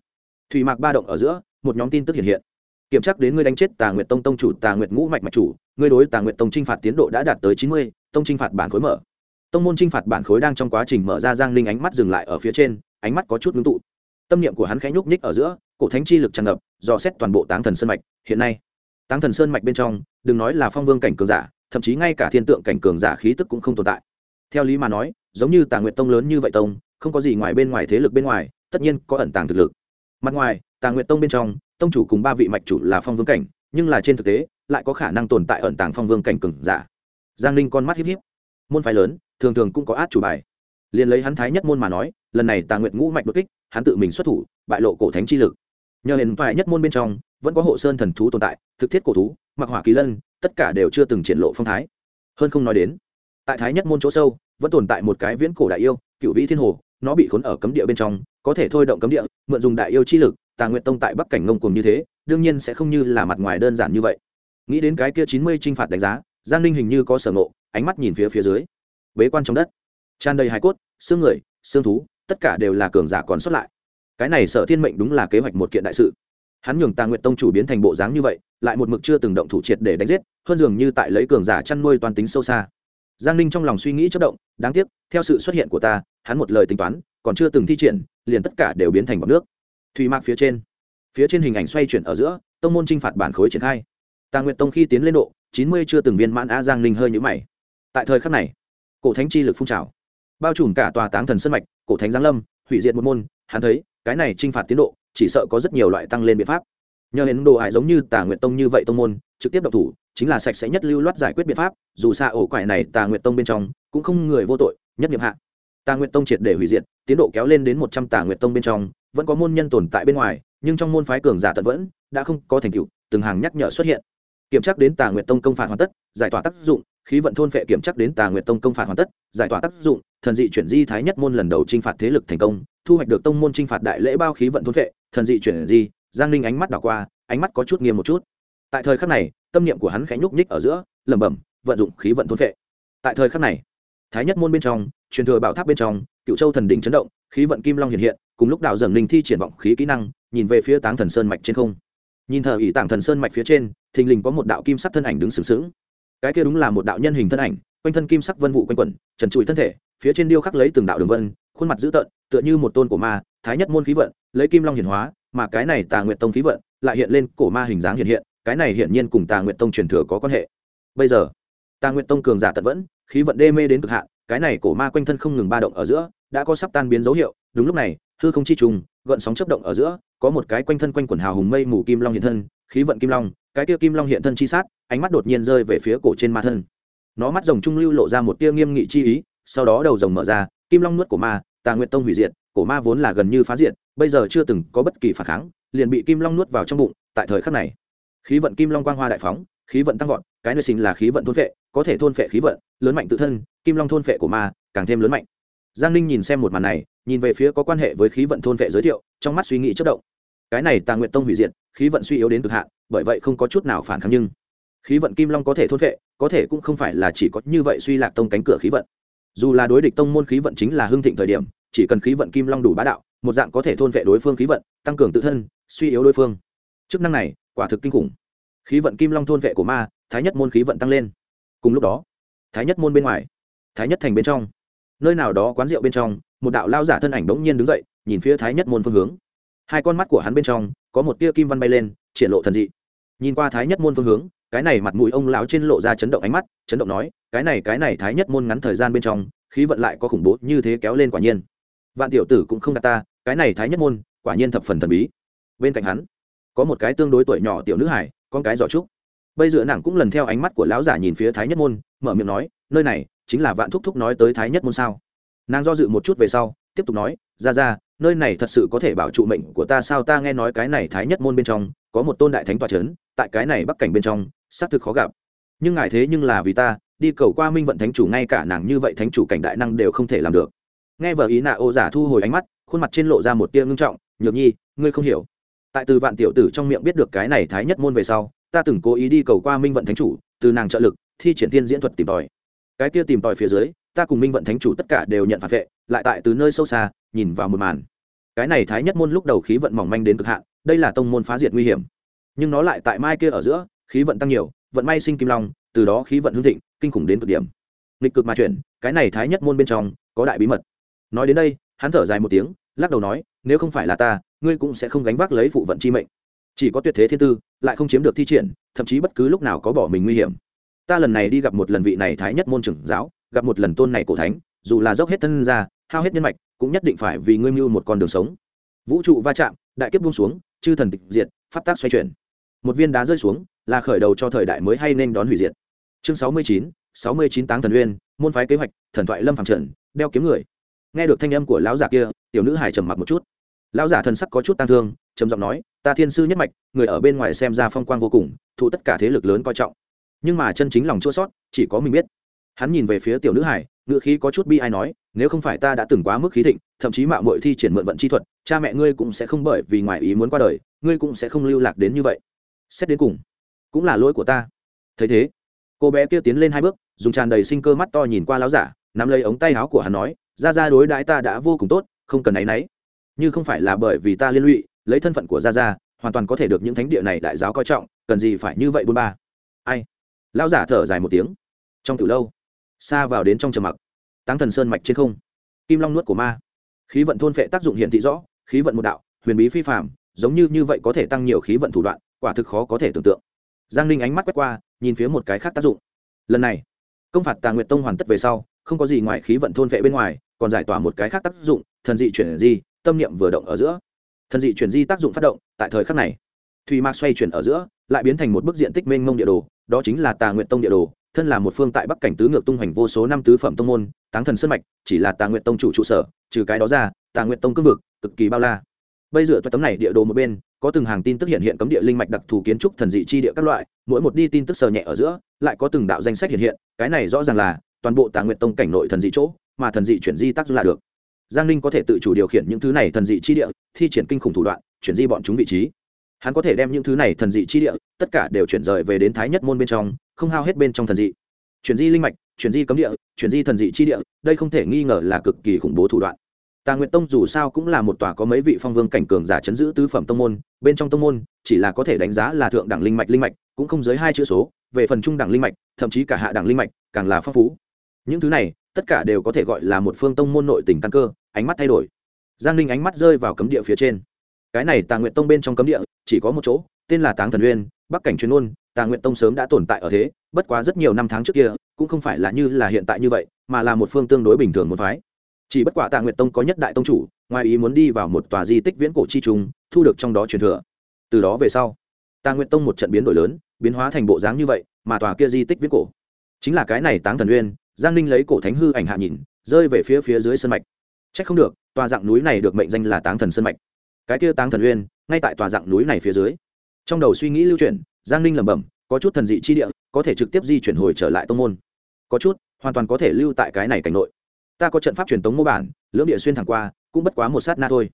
Speaker 1: thủy mạc ba động ở giữa, một nhóm tin tức hiện hiện. Kiểm tra đến ngươi đánh chết tà Nguyệt tông tông chủ tà Nguyệt ngũ mạch mạch chủ, ngươi đối tà Nguyệt tông trinh phạt tiến độ đã đạt tới chín mươi, tông trinh phạt bản khối mở. Tông môn trinh phạt bản khối đang trong quá trình mở ra giang linh ánh mắt dừng lại ở phía trên, ánh mắt có chút ngưng tụ. Tâm niệm của hắn khẽ nhúc nhích ở giữa, cổ thánh chi lực tràn ngập, dò xét toàn bộ táng thần sơn mạch. Hiện nay, táng thần sơn mạch bên trong, đừng nói là phong vương cảnh cường giả thậm chí ngay cả thiên tượng cảnh cường giả khí tức cũng không tồn tại. Theo lý mà nói, giống như tà nguyệt tông lớn như vậy tông, không có gì ngoài bên ngoài thế lực bên ngoài, tất nhiên có ẩn tàng thực lực. Mặt ngoài, tà nguyệt tông bên trong, tông chủ cùng ba vị mạch chủ là phong vương cảnh, nhưng là trên thực tế, lại có khả năng tồn tại ẩn tàng phong vương cảnh cường giả. Giang ninh con mắt hiếp hiếp môn phái lớn, thường thường cũng có át chủ bài. Liền lấy hắn thái nhất môn mà nói, lần này tà nguyệt ngũ mạch đột kích, hắn tự mình xuất thủ, bại lộ cổ thánh chi lực nhờ hiện toại nhất môn bên trong, vẫn có hộ sơn thần thú tồn tại, thực thiết cổ thú, mặc hỏa kỳ lân, tất cả đều chưa từng triển lộ phong thái. Hơn không nói đến, tại thái nhất môn chỗ sâu, vẫn tồn tại một cái viễn cổ đại yêu cựu vĩ thiên hồ, nó bị khốn ở cấm địa bên trong, có thể thôi động cấm địa, mượn dùng đại yêu chi lực, tà nguyện tông tại bắc cảnh ngông cùng như thế, đương nhiên sẽ không như là mặt ngoài đơn giản như vậy. Nghĩ đến cái kia chín mươi t r i n h phạt đánh giá, giang ninh hình như có sở ngộ, ánh mắt nhìn phía phía dưới. Bế quan trong đất. Tràn đầy hải cốt, xương người, xương thú, tất cả đều là cường giả còn xuất lại cái này sở thiên mệnh đúng là kế hoạch một kiện đại sự. Hắn nhường tà nguyện tông chủ biến thành bộ dáng như vậy, lại một mực chưa từng động thủ triệt để đánh giết, hơn dường như tại lấy cường giả chăn nuôi toàn tính sâu xa. Giang ninh trong lòng suy nghĩ chất động, đáng tiếc, theo sự xuất hiện của ta, hắn một lời tính toán, còn chưa từng thi triển, liền tất cả đều biến thành bọc nước. Thủy mạc phía trên. Phía trên hình ảnh xoay chuyển ở giữa, tông môn t r i n h phạt bản khối triển khai. Tà nguyện tông khi tiến lên độ, chín mươi chưa từng viên mãn a giang ninh hơi nhũ mày. Tại thời khắc này, cổ thánh chi lực phun trào. Bao trùm cả tòa táng thần sân mạch, cổ thánh giáng lâm, hủy diệt một môn, hắn thấy cái này t r i n h phạt tiến độ, chỉ sợ có rất nhiều loại tăng lên biện pháp. Nhờ hiện đồ ải giống như tà nguyện tông như vậy tông môn, trực tiếp độc thủ, chính là sạch sẽ nhất lưu loát giải quyết biện pháp, dù xa ổ quại này tà nguyện tông bên trong, cũng không người vô tội, nhất nhiệm hạ. Tà nguyện tông triệt để hủy diệt, tiến độ kéo lên đến một trăm tà nguyện tông bên trong, vẫn có môn nhân tồn tại bên ngoài, nhưng trong môn phái cường giả tận vẫn, đã không có thành tựu, từng hàng nhắc nhở xuất hiện. Kiểm tra đến tà nguyện tông công phạt hoàn tất, giải tỏa tác dụng, khí vận thôn phệ kiểm tra đến tà nguyện tông công phạt hoàn tất, giải tỏa tác dụng, thần dị chuyển di thái nhất môn lần đầu t r i n h phạt thế lực thành công thu hoạch được tông môn t phạt đại lễ bao khí vận thôn phệ thần dị chuyển di, giang ninh ánh mắt đảo qua, ánh mắt có chút nghiêm một chút. Tại thời khắc này, tâm niệm của hắn khẽ nhúc nhích ở giữa, lẩm bẩm, vận dụng khí vận thôn phệ tại thời khắc này, thái nhất môn bên trong, truyền thừa bảo tháp bên trong, cựu châu thần đỉnh chấn động, khí vận kim long hiện hiện, cùng lúc đạo dần linh thi triển vọng khí kỹ năng, nhìn về phía táng thần sơn mạch trên không. Nhìn thờ ỷ tảng thần sơn mạch phía trên, thình lình có một đạo kim sắc thân ảnh đứng sừng sững. Cái kia đúng là một đạo nhân hình thân ảnh, quanh thân kim sắc vân vụ quanh quẩn, trần trụi thân thể, phía trên điêu khắc lấy từng đạo đường vân khuôn mặt dữ tợn, tựa như một tôn của ma, thái nhất môn khí vận, lấy kim long hiển hóa, mà cái này tà nguyện tông khí vận lại hiện lên cổ ma hình dáng hiện hiện, cái này hiển nhiên cùng tà nguyện tông truyền thừa có quan hệ. Bây giờ, tà nguyện tông cường giả tận vẫn, khí vận đê mê đến cực hạn, cái này cổ ma quanh thân không ngừng ba động ở giữa, đã có sắp tan biến dấu hiệu, đúng lúc này, hư không chi trùng, gợn sóng chấp động ở giữa, có một cái quanh thân quanh quần hào hùng mây mù kim long hiện thân, khí vận kim long, cái tia kim long hiện thân chi sát, ánh mắt đột nhiên rơi về phía cổ trên ma thân. Nó mắt rồng trung lưu lộ ra một tia nghiêm nghị chi ý, sau đó đầu rồng mở ra, kim long nuốt của ma tà nguyện tông hủy diệt, cổ ma vốn là gần như phá diệt, bây giờ chưa từng có bất kỳ phản kháng, liền bị kim long nuốt vào trong bụng, tại thời khắc này. Khí vận kim long quang hoa đại phóng, khí vận tăng vọt, cái nơi sinh là khí vận thôn phệ, có thể thôn phệ khí vận, lớn mạnh tự thân, kim long thôn phệ của ma, càng thêm lớn mạnh. Giang ninh nhìn xem một màn này, nhìn về phía có quan hệ với khí vận thôn phệ giới thiệu, trong mắt suy nghĩ chất động. Cái này tà nguyện tông hủy diệt, khí vận suy yếu đến cực hạn, bởi vậy không có chút nào phản kháng nhưng khí vận kim long có thể thôn phệ, có thể cũng không phải là chỉ có như vậy suy lạc tông cánh cửa khí vận dù là đối địch tông môn khí vận chính là hưng thịnh thời điểm, chỉ cần khí vận kim long đủ bá đạo, một dạng có thể thôn vệ đối phương khí vận, tăng cường tự thân, suy yếu đối phương. Chức năng này, quả thực kinh khủng. Khí vận kim long thôn vệ của ma, thái nhất môn khí vận tăng lên. Cùng lúc đó, thái nhất môn bên ngoài, thái nhất thành bên trong. Nơi nào đó quán rượu bên trong, một đạo lao giả thân ảnh bỗng nhiên đứng dậy, nhìn phía thái nhất môn phương hướng. Hai con mắt của hắn bên trong, có một tia kim văn bay lên, triển lộ thần dị. Nhìn qua thái nhất môn phương hướng cái này mặt mũi ông lão trên lộ ra chấn động ánh mắt, chấn động nói, cái này cái này thái nhất môn ngắn thời gian bên trong, khí vận lại có khủng bố như thế kéo lên quả nhiên. Vạn tiểu tử cũng không gạt ta, cái này thái nhất môn, quả nhiên thập phần thần bí. Bên cạnh hắn, có một cái tương đối tuổi nhỏ tiểu nữ hải con cái giỏ trúc. Bây giờ nàng cũng lần theo ánh mắt của lão giả nhìn phía thái nhất môn, mở miệng nói, nơi này chính là vạn thúc thúc nói tới thái nhất môn sao? Nàng do dự một chút về sau, tiếp tục nói, ra ra, nơi này thật sự có thể bảo trụ mệnh của ta sao? Ta nghe nói cái này thái nhất môn bên trong có một tôn đại thánh tòa c h ấ n tại cái này bắc cảnh bên trong xác thực khó gặp. Nhưng ngài thế nhưng là vì ta, đi cầu qua minh vận thánh chủ ngay cả nàng như vậy thánh chủ cảnh đại năng đều không thể làm được. Nghe vợ ý nạ ô giả thu hồi ánh mắt, khuôn mặt trên lộ ra một tia ngưng trọng, nhược nhi, ngươi không hiểu. Tại từ vạn tiểu tử trong miệng biết được cái này thái nhất môn về sau, ta từng cố ý đi cầu qua minh vận thánh chủ, từ nàng trợ lực, thi triển tiên diễn thuật tìm tòi. Cái kia tìm tòi phía dưới, ta cùng minh vận thánh chủ tất cả đều nhận phản vệ, lại tại từ nơi sâu xa, nhìn vào một màn. Cái này thái nhất môn lúc đầu khí vận mỏng manh đến cực hạn, đây là tông môn phá diệt nguy hiểm. Nhưng nó lại tại mai kia ở giữa khí vận tăng nhiều, vận may sinh kim long, từ đó khí vận hương thịnh, kinh khủng đến cực điểm. Nghịch cực mà chuyển, cái này thái nhất môn bên trong, có đại bí mật. Nói đến đây, hắn thở dài một tiếng, lắc đầu nói, nếu không phải là ta, ngươi cũng sẽ không gánh vác lấy phụ vận chi mệnh. Chỉ có tuyệt thế thiên tư, lại không chiếm được thi triển, thậm chí bất cứ lúc nào có bỏ mình nguy hiểm. Ta lần này đi gặp một lần vị này thái nhất môn trưởng giáo, gặp một lần tôn này cổ thánh, dù là dốc hết thân ra, hao hết nhân mạch, cũng nhất định phải vì ngươi mưu một con đường sống. Vũ trụ va chạm, đại kiếp buông xuống, chư thần tịch diệt, pháp tác xoay chuyển. Một viên đá rơi xuống là khởi đầu cho thời đại mới hay nên đón hủy diệt. Chương sáu mươi chín, sáu mươi chín táng thần uyên, môn phái kế hoạch, thần thoại lâm phàm trận đeo kiếm người. Nghe được thanh âm của lão giả kia, tiểu nữ hải trầm mặc một chút. Lão giả thần sắc có chút tang thương, trầm giọng nói, ta thiên sư nhất mạch, người ở bên ngoài xem ra phong quang vô cùng, thụ tất cả thế lực lớn coi trọng. Nhưng mà chân chính lòng chua sót chỉ có mình biết. Hắn nhìn về phía tiểu nữ hải ngự khí có chút bi ai nói, nếu không phải ta đã từng quá mức khí thịnh, thậm chí mạo muội thi triển mượn vận chi thuật, cha mẹ ngươi cũng sẽ không bởi vì ngoài ý muốn qua đời, ngươi cũng sẽ không lưu lạc đến như vậy. Xét đến cùng cũng là lỗi của ta. Thấy thế, cô bé kia tiến lên hai bước, dùng tràn đầy sinh cơ mắt to nhìn qua láo giả, nắm lấy ống tay áo của hắn nói, ra ra đối đãi ta đã vô cùng tốt, không cần áy náy. Như không phải là bởi vì ta liên lụy, lấy thân phận của gia gia hoàn toàn có thể được những thánh địa này đại giáo coi trọng, cần gì phải như vậy bôn ba? Ai? Lão giả thở dài một tiếng. Trong từ lâu, xa vào đến trong trầm mặc. Táng thần sơn mạch trên không, kim long nuốt của ma. Khí vận thôn phệ tác dụng hiện thị rõ, khí vận một đạo, huyền bí phi phạm giống như như vậy có thể tăng nhiều khí vận thủ đoạn, quả thực khó có thể tưởng tượng giang ninh ánh mắt quét qua, nhìn phía một cái khác tác dụng. Lần này, công phạt tà nguyệt tông hoàn tất về sau, không có gì ngoài khí vận thôn vệ bên ngoài, còn giải tỏa một cái khác tác dụng, thần dị chuyển di, tâm niệm vừa động ở giữa. Thần dị chuyển di tác dụng phát động, tại thời khắc này thùy mạc xoay chuyển ở giữa, lại biến thành một bức diện tích mênh mông địa đồ, đó chính là tà nguyện tông địa đồ, thân là một phương tại bắc cảnh tứ ngược tung hoành vô số năm tứ phẩm tông môn, táng thần sân mạch, chỉ là tà nguyện tông chủ trụ sở, trừ cái đó ra, tà nguyện tông cương vực, cực kỳ bao la. Bây giờ toa tấm này địa đồ một bên có từng hàng tin tức hiện hiện cấm địa linh mạch đặc thù kiến trúc thần dị chi địa các loại, mỗi một đi tin tức sờ nhẹ ở giữa, lại có từng đạo danh sách hiện hiện, cái này rõ ràng là toàn bộ tà nguyện tông cảnh nội thần dị chỗ mà thần dị chuyển di tác dụng là được. Giang linh có thể tự chủ điều khiển những thứ này thần dị chi địa, thi triển kinh khủng thủ đoạn, chuyển di bọn chúng vị trí. Hắn có thể đem những thứ này thần dị chi địa, tất cả đều chuyển rời về đến thái nhất môn bên trong, không hao hết bên trong thần dị. Chuyển di linh mạch, chuyển di cấm địa, chuyển di thần dị chi địa, đây không thể nghi ngờ là cực kỳ khủng bố thủ đoạn tà nguyện tông dù sao cũng là một tòa có mấy vị phong vương cảnh cường giả chấn giữ tứ phẩm tông môn, bên trong tông môn chỉ là có thể đánh giá là thượng đẳng linh mạch linh mạch, cũng không dưới hai chữ số, về phần trung đẳng linh mạch, thậm chí cả hạ đẳng linh mạch, càng là phong phú. Những thứ này, tất cả đều có thể gọi là một phương tông môn nội tình căn cơ, ánh mắt thay đổi. Giang Linh ánh mắt rơi vào cấm địa phía trên. Cái này tà nguyện tông bên trong cấm địa, chỉ có một chỗ, tên là táng thần uyên, bắc cảnh Truyền ôn tà nguyện tông sớm đã tồn tại ở thế, bất quá rất nhiều năm tháng trước kia, cũng không phải là như là hiện tại như vậy, mà là một phương tương đối bình thường một phái chỉ bất quả tạ nguyệt tông có nhất đại tông chủ, ngoài ý muốn đi vào một tòa di tích viễn cổ chi trung, thu được trong đó truyền thừa. Từ đó về sau, tạ nguyệt tông một trận biến đổi lớn, biến hóa thành bộ dáng như vậy, mà tòa kia di tích viễn cổ chính là cái này táng thần uyên, giang ninh lấy cổ thánh hư ảnh hạ nhìn, rơi về phía phía dưới sân mạch. C h ắ c không được, tòa dạng núi này được mệnh danh là táng thần sân mạch. Cái kia táng thần uyên, ngay tại tòa dạng núi này phía dưới. Trong đầu suy nghĩ lưu chuyển, giang ninh lẩm bẩm, có chút thần dị chi địa, có thể trực tiếp di chuyển hồi trở lại tông môn. Có chút, hoàn toàn có thể lưu tại cái này cảnh nội ta có trận pháp truyền tống mô bản, lưỡng địa xuyên thẳng qua, cũng bất quá một sát na thôi.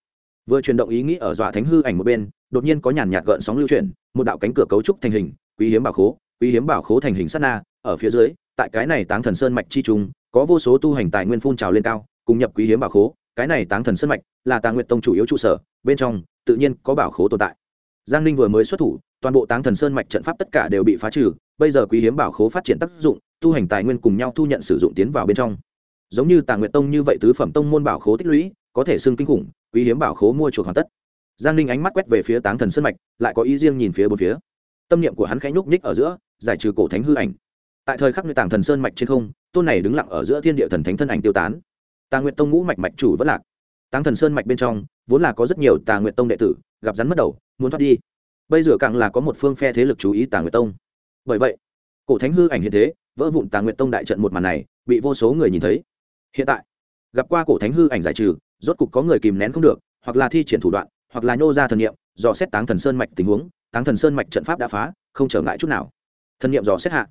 Speaker 1: Vừa chuyển động ý nghĩ ở dọa thánh hư ảnh một bên, đột nhiên có nhàn nhạt gợn sóng lưu chuyển, một đạo cánh cửa cấu trúc thành hình, quý hiếm bảo khố, quý hiếm bảo khố thành hình sát na, ở phía dưới, tại cái này táng thần sơn mạch chi trung, có vô số tu hành tài nguyên phun trào lên cao, cùng nhập quý hiếm bảo khố, cái này táng thần sơn mạch là tàng nguyện tông chủ yếu trụ sở, bên trong, tự nhiên có bảo khố tồn tại. Giang ninh vừa mới xuất thủ, toàn bộ táng thần sơn mạch trận pháp tất cả đều bị phá trừ, bây giờ quý hiếm bảo khố phát triển tác dụng, tu hành tài nguyên cùng nhau thu nhận sử dụng tiến vào bên trong giống như tà nguyệt tông như vậy tứ phẩm tông môn bảo khố tích lũy, có thể xưng kinh khủng, quý hiếm bảo khố mua chuộc hoàn tất. Giang ninh ánh mắt quét về phía táng thần sơn mạch, lại có ý riêng nhìn phía bốn phía. Tâm niệm của hắn khẽ nhúc nhích ở giữa, giải trừ cổ thánh hư ảnh. Tại thời khắc người tàng thần sơn mạch trên không, tôn này đứng lặng ở giữa thiên địa thần thánh thân ảnh tiêu tán. Tà nguyện tông ngũ mạch mạch chủ vẫn lạc. Táng thần sơn mạch bên trong, vốn là có rất nhiều tà nguyện tông đệ tử, gặp rắn mất đầu, muốn thoát đi. Bây giờ càng là có một phương phe thế lực chú ý tà nguyện tông. Bởi vậy, cổ thánh hư ảnh hiện thế, vỡ vụn tà nguyện tông đại trận một màn này, bị vô số người nhìn thấy hiện tại, gặp qua cổ thánh hư ảnh giải trừ, rốt cục có người kìm nén không được, hoặc là thi triển thủ đoạn, hoặc là nhô ra thần nghiệm dò xét táng thần sơn mạch tình huống, táng thần sơn mạch trận pháp đã phá, không trở ngại chút nào. Thần nghiệm dò xét hạ,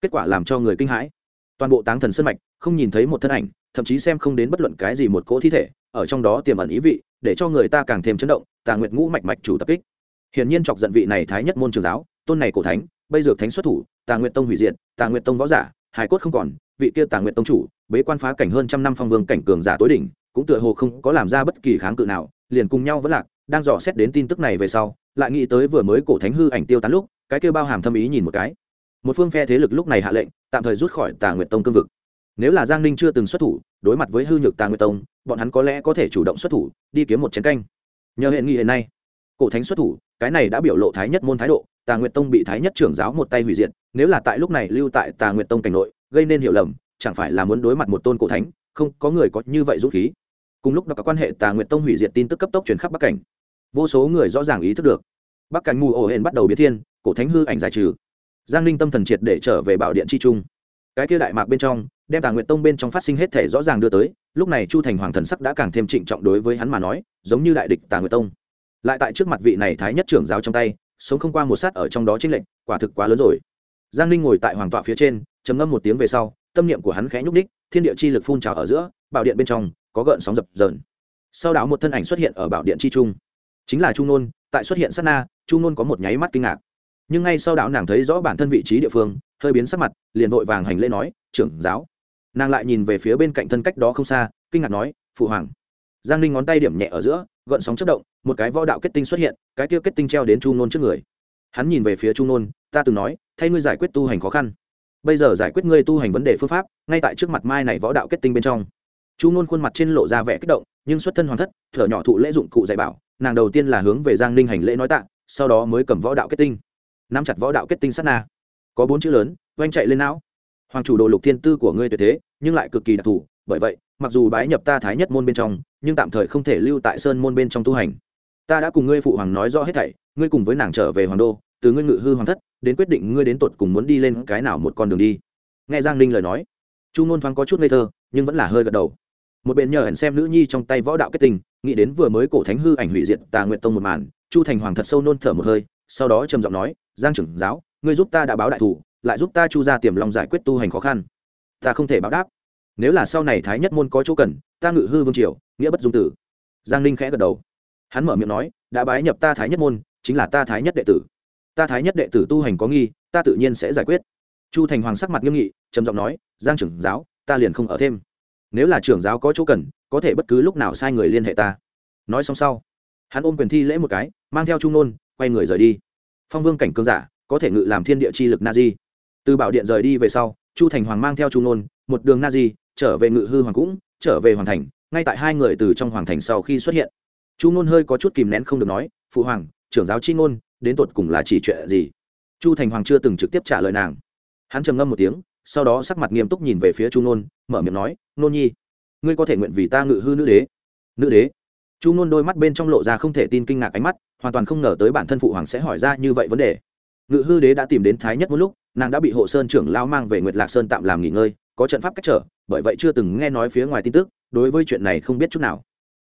Speaker 1: kết quả làm cho người kinh hãi. Toàn bộ táng thần sơn mạch không nhìn thấy một thân ảnh, thậm chí xem không đến bất luận cái gì một cỗ thi thể, ở trong đó tiềm ẩn ý vị, để cho người ta càng thêm chấn động, tà nguyệt ngũ mạch mạch chủ tập kích. Hiển nhiên chọc giận vị này thái nhất môn trường giáo, tôn này cổ thánh, bây giờ thánh xuất thủ, tà nguyệt tông hủy diệt, tà nguyệt tông võ giả hải cốt không còn, vị kia tà nguyệt tông chủ bế quan phá cảnh hơn trăm năm phong vương cảnh cường giả tối đỉnh, cũng tựa hồ không có làm ra bất kỳ kháng cự nào, liền cùng nhau vẫn lạc, đang dò xét đến tin tức này về sau, lại nghĩ tới vừa mới cổ thánh hư ảnh tiêu tán lúc, cái kia bao hàm thâm ý nhìn một cái. Một phương phe thế lực lúc này hạ lệnh, tạm thời rút khỏi tà nguyệt tông cương vực. Nếu là giang ninh chưa từng xuất thủ, đối mặt với hư nhược tà nguyệt tông, bọn hắn có lẽ có thể chủ động xuất thủ, đi kiếm một chiến canh. Nhờ hệ nghị hiện nay, cổ thánh xuất thủ, cái này đã biểu lộ thái nhất môn thái độ, tà nguyệt tông bị thái nhất trưởng giáo một tay hủy diệt, nếu là tại lúc này lưu tại tà nguyệt tông cảnh nội, gây nên hiểu lầm chẳng phải là muốn đối mặt một tôn cổ thánh, không, có người có như vậy dũng khí. Cùng lúc đó có quan hệ tà nguyệt tông hủy diệt tin tức cấp tốc truyền khắp bắc cảnh. Vô số người rõ ràng ý thức được, bắc cảnh mù ổ hển bắt đầu biến thiên, cổ thánh hư ảnh giải trừ. Giang ninh tâm thần triệt để trở về bảo điện chi trung. Cái kia đại mạc bên trong, đem tà nguyệt tông bên trong phát sinh hết thể rõ ràng đưa tới, lúc này chu thành hoàng thần sắc đã càng thêm trịnh trọng đối với hắn mà nói, giống như đại địch tà nguyệt tông. Lại tại trước mặt vị này thái nhất trưởng giáo trong tay, sống không qua một sát ở trong đó chính lệnh quả thực quá lớn rồi. Giang ninh ngồi tại hoàng tọa phía trên, trầm ngâm một tiếng về sau tâm niệm của hắn khẽ nhúc đích thiên địa chi lực phun trào ở giữa, bảo điện bên trong, có gợn sóng dập dờn. Sau đó một thân ảnh xuất hiện ở bảo điện chi trung. Chính là trung nôn, tại xuất hiện sát na trung nôn có một nháy mắt kinh ngạc. Nhưng ngay sau đó nàng thấy rõ bản thân vị trí địa phương, hơi biến sắc mặt, liền vội vàng hành lễ nói, trưởng giáo. Nàng lại nhìn về phía bên cạnh thân cách đó không xa, kinh ngạc nói, phụ hoàng. Giang ninh ngón tay điểm nhẹ ở giữa, gợn sóng chất động, một cái võ đạo kết tinh xuất hiện, cái kia kết tinh treo đến chu nôn trước người. Hắn nhìn về phía chu nôn, ta từng nói, thay ngươi giải quyết tu hành khó khăn bây giờ giải quyết ngươi tu hành vấn đề phương pháp, ngay tại trước mặt mai này võ đạo kết tinh bên trong. Chu nôn khuôn mặt trên lộ ra vẻ kích động, nhưng xuất thân hoàn thất, thở nhỏ thụ lễ dụng cụ dạy bảo, nàng đầu tiên là hướng về giang ninh hành lễ nói tạ, sau đó mới cầm võ đạo kết tinh. Nắm chặt võ đạo kết tinh sát na. Có bốn chữ lớn, oanh chạy lên não. Hoàng chủ đồ lục thiên tư của ngươi tuyệt thế, nhưng lại cực kỳ đặc thù, bởi vậy, mặc dù bái nhập ta thái nhất môn bên trong, nhưng tạm thời không thể lưu tại sơn môn bên trong tu hành. Ta đã cùng ngươi phụ hoàng nói rõ hết thảy, ngươi cùng với nàng trở về hoàng đô từ ngươi ngự hư hoàng thất, đến quyết định ngươi đến tột cùng muốn đi lên cái nào một con đường đi. Nghe giang ninh lời nói, chu ngôn thoáng có chút ngây thơ, nhưng vẫn là hơi gật đầu. Một bên nhờ hẳn xem nữ nhi trong tay võ đạo kết tình, nghĩ đến vừa mới cổ thánh hư ảnh hủy diệt tà nguyện tông một màn, chu thành hoàng thật sâu nôn thở một hơi, sau đó trầm giọng nói, giang trưởng giáo, ngươi giúp ta đã báo đại thủ, lại giúp ta chu ra tiềm lòng giải quyết tu hành khó khăn. Ta không thể báo đáp. Nếu là sau này thái nhất môn có chỗ cần, ta ngự hư vương triều, nghĩa bất dung tử. Giang ninh khẽ gật đầu. Hắn mở miệng nói, đã bái nhập ta thái nhất môn, chính là ta thái nhất đệ tử ta thái nhất đệ tử tu hành có nghi, ta tự nhiên sẽ giải quyết. Chu thành hoàng sắc mặt nghiêm nghị, trầm giọng nói, giang trưởng giáo, ta liền không ở thêm. Nếu là trưởng giáo có chỗ cần, có thể bất cứ lúc nào sai người liên hệ ta. Nói xong sau, hắn ôm quyền thi lễ một cái, mang theo trung nôn, quay người rời đi. Phong vương cảnh cương giả, có thể ngự làm thiên địa chi lực na di từ bảo điện rời đi về sau, chu thành hoàng mang theo trung nôn, một đường na di trở về ngự hư hoàng cũng, trở về hoàng thành, ngay tại hai người từ trong hoàng thành sau khi xuất hiện. Chu nôn hơi có chút kìm nén không được nói, phụ hoàng, trưởng giáo chi ngôn đến tột cùng là chỉ chuyện gì? Chu thành hoàng chưa từng trực tiếp trả lời nàng. Hắn trầm ngâm một tiếng, sau đó sắc mặt nghiêm túc nhìn về phía chu nôn, mở miệng nói, nôn nhi, ngươi có thể nguyện vì ta ngự hư nữ đế? Nữ đế? Chu nôn đôi mắt bên trong lộ ra không thể tin kinh ngạc ánh mắt, hoàn toàn không ngờ tới bản thân phụ hoàng sẽ hỏi ra như vậy vấn đề. Ngự hư đế đã tìm đến thái nhất một lúc, nàng đã bị hộ sơn trưởng lao mang về nguyệt lạc sơn tạm làm nghỉ ngơi, có trận pháp cách trở, bởi vậy chưa từng nghe nói phía ngoài tin tức, đối với chuyện này không biết chút nào.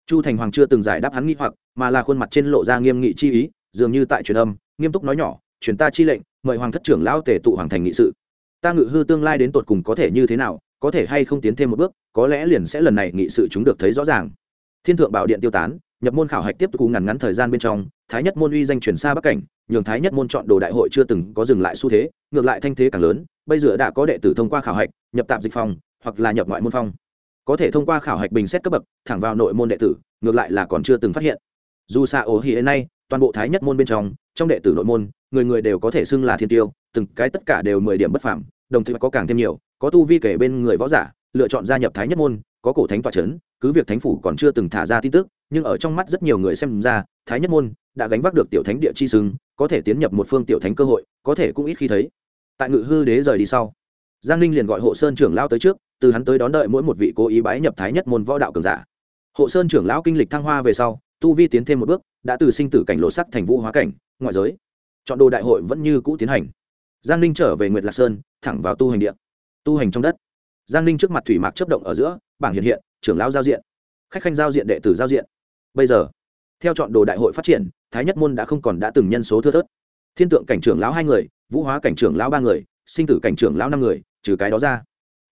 Speaker 1: Chu thành hoàng chưa từng giải đáp hắn nghi hoặc, mà là khuôn mặt trên lộ ra nghiêm nghị chi ý dường như tại truyền âm, nghiêm túc nói nhỏ, truyền ta chi lệnh, mời hoàng thất trưởng lão tề tụ hoàng thành nghị sự. Ta ngự hư tương lai đến tột cùng có thể như thế nào, có thể hay không tiến thêm một bước, có lẽ liền sẽ lần này nghị sự chúng được thấy rõ ràng. Thiên thượng bảo điện tiêu tán, nhập môn khảo hạch tiếp tục ngắn ngắn thời gian bên trong, thái nhất môn uy danh truyền xa bắc cảnh, nhường thái nhất môn chọn đồ đại hội chưa từng có dừng lại xu thế, ngược lại thanh thế càng lớn, bây giờ đã có đệ tử thông qua khảo hạch, nhập tạm dịch phòng hoặc là nhập ngoại môn phong. Có thể thông qua khảo hạch bình xét cấp bậc, thẳng vào nội môn đệ tử, ngược lại là còn chưa từng phát hiện. Dù xa ổ hiện nay toàn bộ thái nhất môn bên trong trong đệ tử nội môn, người người đều có thể xưng là thiên tiêu, từng cái tất cả đều mười điểm bất phàm, đồng thời có càng thêm nhiều, có tu vi kể bên người võ giả, lựa chọn gia nhập thái nhất môn, có cổ thánh tọa chấn, cứ việc thánh phủ còn chưa từng thả ra tin tức, nhưng ở trong mắt rất nhiều người xem ra, thái nhất môn đã gánh vác được tiểu thánh địa chi xưng, có thể tiến nhập một phương tiểu thánh cơ hội, có thể cũng ít khi thấy. Tại ngự hư đế rời đi sau, giang ninh liền gọi hộ sơn trưởng lao tới trước, từ hắn tới đón đợi mỗi một vị cố ý bái nhập thái nhất môn võ đạo cường giả. Hộ sơn trưởng lão kinh lịch thăng hoa về sau, tu vi tiến thêm một bước đã từ sinh tử cảnh lộ sắc thành vũ hóa cảnh, ngoại giới. Chọn đồ đại hội vẫn như cũ tiến hành. Giang ninh trở về nguyệt lạc sơn, thẳng vào tu hành điện tu hành trong đất. Giang ninh trước mặt thủy mạc chấp động ở giữa, bảng hiện hiện, trưởng lão giao diện. Khách khanh giao diện đệ tử giao diện. Bây giờ, theo chọn đồ đại hội phát triển, thái nhất môn đã không còn đã từng nhân số thưa thớt. Thiên tượng cảnh trưởng lão hai người, vũ hóa cảnh trưởng lão ba người, sinh tử cảnh trưởng lão năm người, trừ cái đó ra.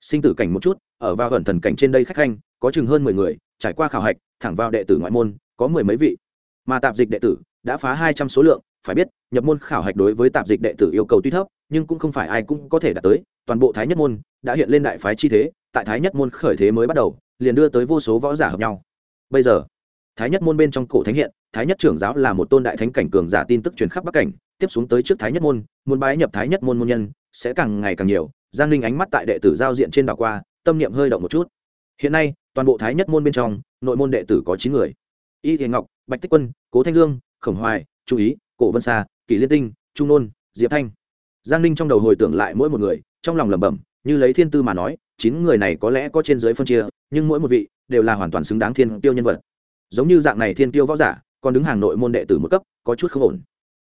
Speaker 1: Sinh tử cảnh một chút, ở vào gần thần cảnh trên đây khách khanh, có chừng hơn mười người, trải qua khảo hạch, thẳng vào đệ tử ngoại môn, có mười mấy vị mà tạp dịch đệ tử đã phá hai trăm số lượng, phải biết, nhập môn khảo hạch đối với tạp dịch đệ tử yêu cầu tuy thấp, nhưng cũng không phải ai cũng có thể đạt tới. Toàn bộ thái nhất môn đã hiện lên đại phái chi thế, tại thái nhất môn khởi thế mới bắt đầu, liền đưa tới vô số võ giả hợp nhau. Bây giờ, thái nhất môn bên trong cổ thánh hiện, thái nhất trưởng giáo là một tôn đại thánh cảnh cường giả tin tức truyền khắp bắc cảnh, tiếp xuống tới trước thái nhất môn, muốn bái nhập thái nhất môn môn nhân, sẽ càng ngày càng nhiều. Giang ninh ánh mắt tại đệ tử giao diện trên đảo qua, tâm niệm hơi động một chút. Hiện nay, toàn bộ thái nhất môn bên trong, nội môn đệ tử có chín người. Y thiền ngọc bạch tích quân, cố thanh dương, khổng hoài chú ý, cổ vân sa, kỷ liên tinh, trung nôn, diệp thanh. Giang ninh trong đầu hồi tưởng lại mỗi một người, trong lòng lẩm bẩm, như lấy thiên tư mà nói, chín người này có lẽ có trên dưới phân chia, nhưng mỗi một vị đều là hoàn toàn xứng đáng thiên tiêu nhân vật. Giống như dạng này thiên tiêu võ giả, còn đứng hàng nội môn đệ tử một cấp, có chút không ổn.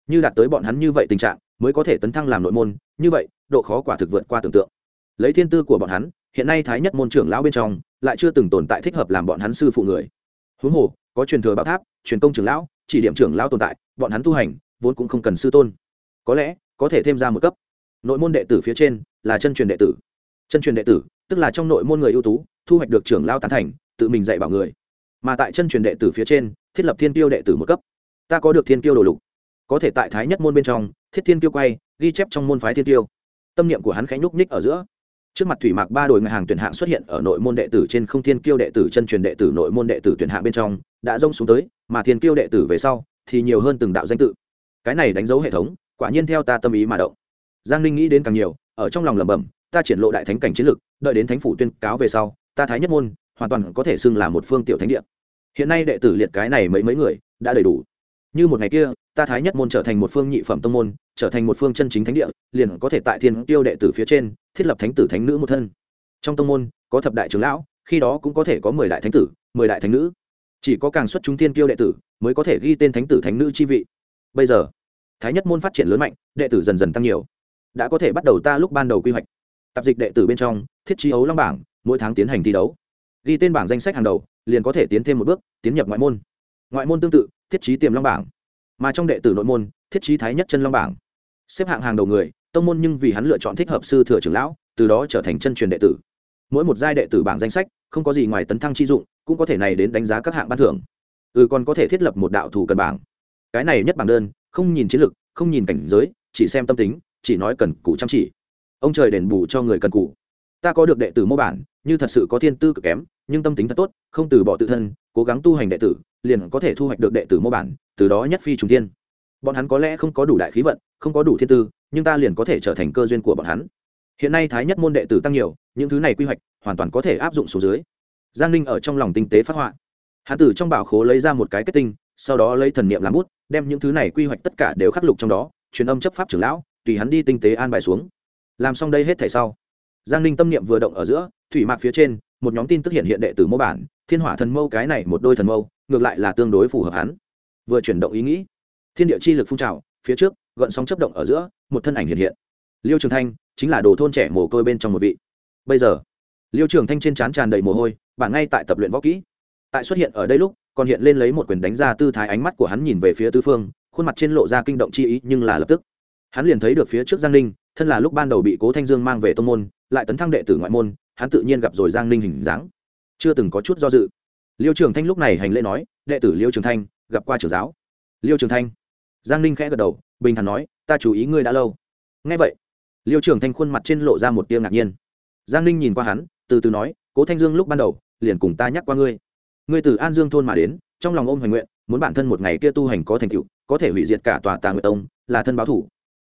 Speaker 1: Như đạt tới bọn hắn như vậy tình trạng, mới có thể tấn thăng làm nội môn, như vậy, độ khó quả thực vượt qua tưởng tượng. Lấy thiên tư của bọn hắn, hiện nay thái nhất môn trưởng lão bên trong, lại chưa từng tồn tại thích hợp làm bọn hắn sư phụ người. Huống hồ, có truyền thừa bảo tháp truyền công trưởng lão, chỉ điểm trưởng lão tồn tại, bọn hắn tu hành, vốn cũng không cần sư tôn. Có lẽ, có thể thêm ra một cấp. Nội môn đệ tử phía trên là chân truyền đệ tử. Chân truyền đệ tử, tức là trong nội môn người ưu tú, thu hoạch được trưởng lao tán thành, tự mình dạy bảo người. Mà tại chân truyền đệ tử phía trên, thiết lập thiên tiêu đệ tử một cấp. Ta có được thiên tiêu đồ lục. Có thể tại thái nhất môn bên trong, thiết thiên tiêu quay, ghi chép trong môn phái thiên tiêu tâm niệm của hắn khánh nhúc ních ở giữa trước mặt thủy mạc ba đội ngân hàng tuyển hạng xuất hiện ở nội môn đệ tử trên không thiên kiêu đệ tử, chân truyền đệ tử nội môn đệ tử tuyển hạng bên trong, đã rông xuống tới, mà thiên kiêu đệ tử về sau thì nhiều hơn từng đạo danh tự. Cái này đánh dấu hệ thống, quả nhiên theo ta tâm ý mà động. Giang ninh nghĩ đến càng nhiều, ở trong lòng lẩm bẩm, ta triển lộ đại thánh cảnh chiến lực, đợi đến thánh phủ tuyên cáo về sau, ta thái nhất môn hoàn toàn có thể xưng là một phương tiểu thánh địa. Hiện nay đệ tử liệt cái này mấy mấy người, đã đầy đủ. Như một ngày kia, ta thái nhất môn trở thành một phương nhị phẩm tông môn, trở thành một phương chân chính thánh địa, liền có thể tại thiên tiêu đệ tử phía trên thiết lập thánh tử thánh nữ một thân. Trong tông môn, có thập đại trưởng lão, khi đó cũng có thể có mười đại thánh tử, mười đại thánh nữ. Chỉ có càng xuất chúng tiên kiêu đệ tử mới có thể ghi tên thánh tử thánh nữ chi vị. Bây giờ, thái nhất môn phát triển lớn mạnh, đệ tử dần dần tăng nhiều. Đã có thể bắt đầu ta lúc ban đầu quy hoạch. Tạp dịch đệ tử bên trong, thiết trí ấu long bảng, mỗi tháng tiến hành thi đấu. Ghi tên bảng danh sách hàng đầu, liền có thể tiến thêm một bước, tiến nhập ngoại môn. Ngoại môn tương tự, thiết trí tiềm long bảng. Mà trong đệ tử nội môn, thiết trí thái nhất chân long bảng. Xếp hạng hàng đầu người tông môn nhưng vì hắn lựa chọn thích hợp sư thừa trưởng lão, từ đó trở thành chân truyền đệ tử. Mỗi một giai đệ tử bảng danh sách, không có gì ngoài tấn thăng chi dụng, cũng có thể này đến đánh giá các hạng ban thưởng. Ừ còn có thể thiết lập một đạo thủ cần bảng. Cái này nhất bảng đơn, không nhìn chiến lược không nhìn cảnh giới, chỉ xem tâm tính, chỉ nói cần cù chăm chỉ. Ông trời đền bù cho người cần cù. Ta có được đệ tử mô bản, như thật sự có thiên tư cực kém, nhưng tâm tính thật tốt, không từ bỏ tự thân, cố gắng tu hành đệ tử, liền có thể thu hoạch được đệ tử mô bản, từ đó nhất phi trùng thiên bọn hắn có lẽ không có đủ đại khí vận, không có đủ thiên tư, nhưng ta liền có thể trở thành cơ duyên của bọn hắn. Hiện nay thái nhất môn đệ tử tăng nhiều, những thứ này quy hoạch hoàn toàn có thể áp dụng số dưới. Giang ninh ở trong lòng tinh tế phát họa. Hạ tử trong bảo khố lấy ra một cái kết tinh, sau đó lấy thần niệm làm bút, đem những thứ này quy hoạch tất cả đều khắc lục trong đó, truyền âm chấp pháp trưởng lão, tùy hắn đi tinh tế an bài xuống. Làm xong đây hết thảy sau, giang ninh tâm niệm vừa động ở giữa, thủy mạc phía trên, một nhóm tin tức hiện hiện đệ tử mô bản, thiên hỏa thần mâu cái này một đôi thần mâu, ngược lại là tương đối phù hợp hắn. Vừa chuyển động ý nghĩ thiên địa chi lực phun trào, phía trước, gợn sóng chấp động ở giữa, một thân ảnh hiện hiện. Liêu trường thanh chính là đồ thôn trẻ mồ côi bên trong một vị. Bây giờ, liêu trường thanh trên trán tràn đầy mồ hôi, bạn ngay tại tập luyện võ kỹ. Tại xuất hiện ở đây lúc, còn hiện lên lấy một quyền đánh ra tư thái ánh mắt của hắn nhìn về phía tư phương, khuôn mặt trên lộ ra kinh động chi ý, nhưng là lập tức, hắn liền thấy được phía trước giang ninh, thân là lúc ban đầu bị cố thanh dương mang về tô n g môn, lại tấn thăng đệ tử ngoại môn, hắn tự nhiên gặp rồi giang ninh hình dáng. Chưa từng có chút do dự. Liêu trường thanh lúc này hành lễ nói, đệ tử liêu trường thanh, gặp qua trưởng giáo. Liêu trường thanh giang ninh khẽ gật đầu, bình thản nói, ta chú ý ngươi đã lâu. Ngay vậy, liêu trưởng thanh khuôn mặt trên lộ ra một tiếng ngạc nhiên. Giang ninh nhìn qua hắn, từ từ nói, cố thanh dương lúc ban đầu, liền cùng ta nhắc qua ngươi. Ngươi từ an dương thôn mà đến, trong lòng ôm hoành nguyện, muốn bản thân một ngày kia tu hành có thành tựu, có thể hủy diệt cả tòa tà nguyệt tông, là thân báo thủ.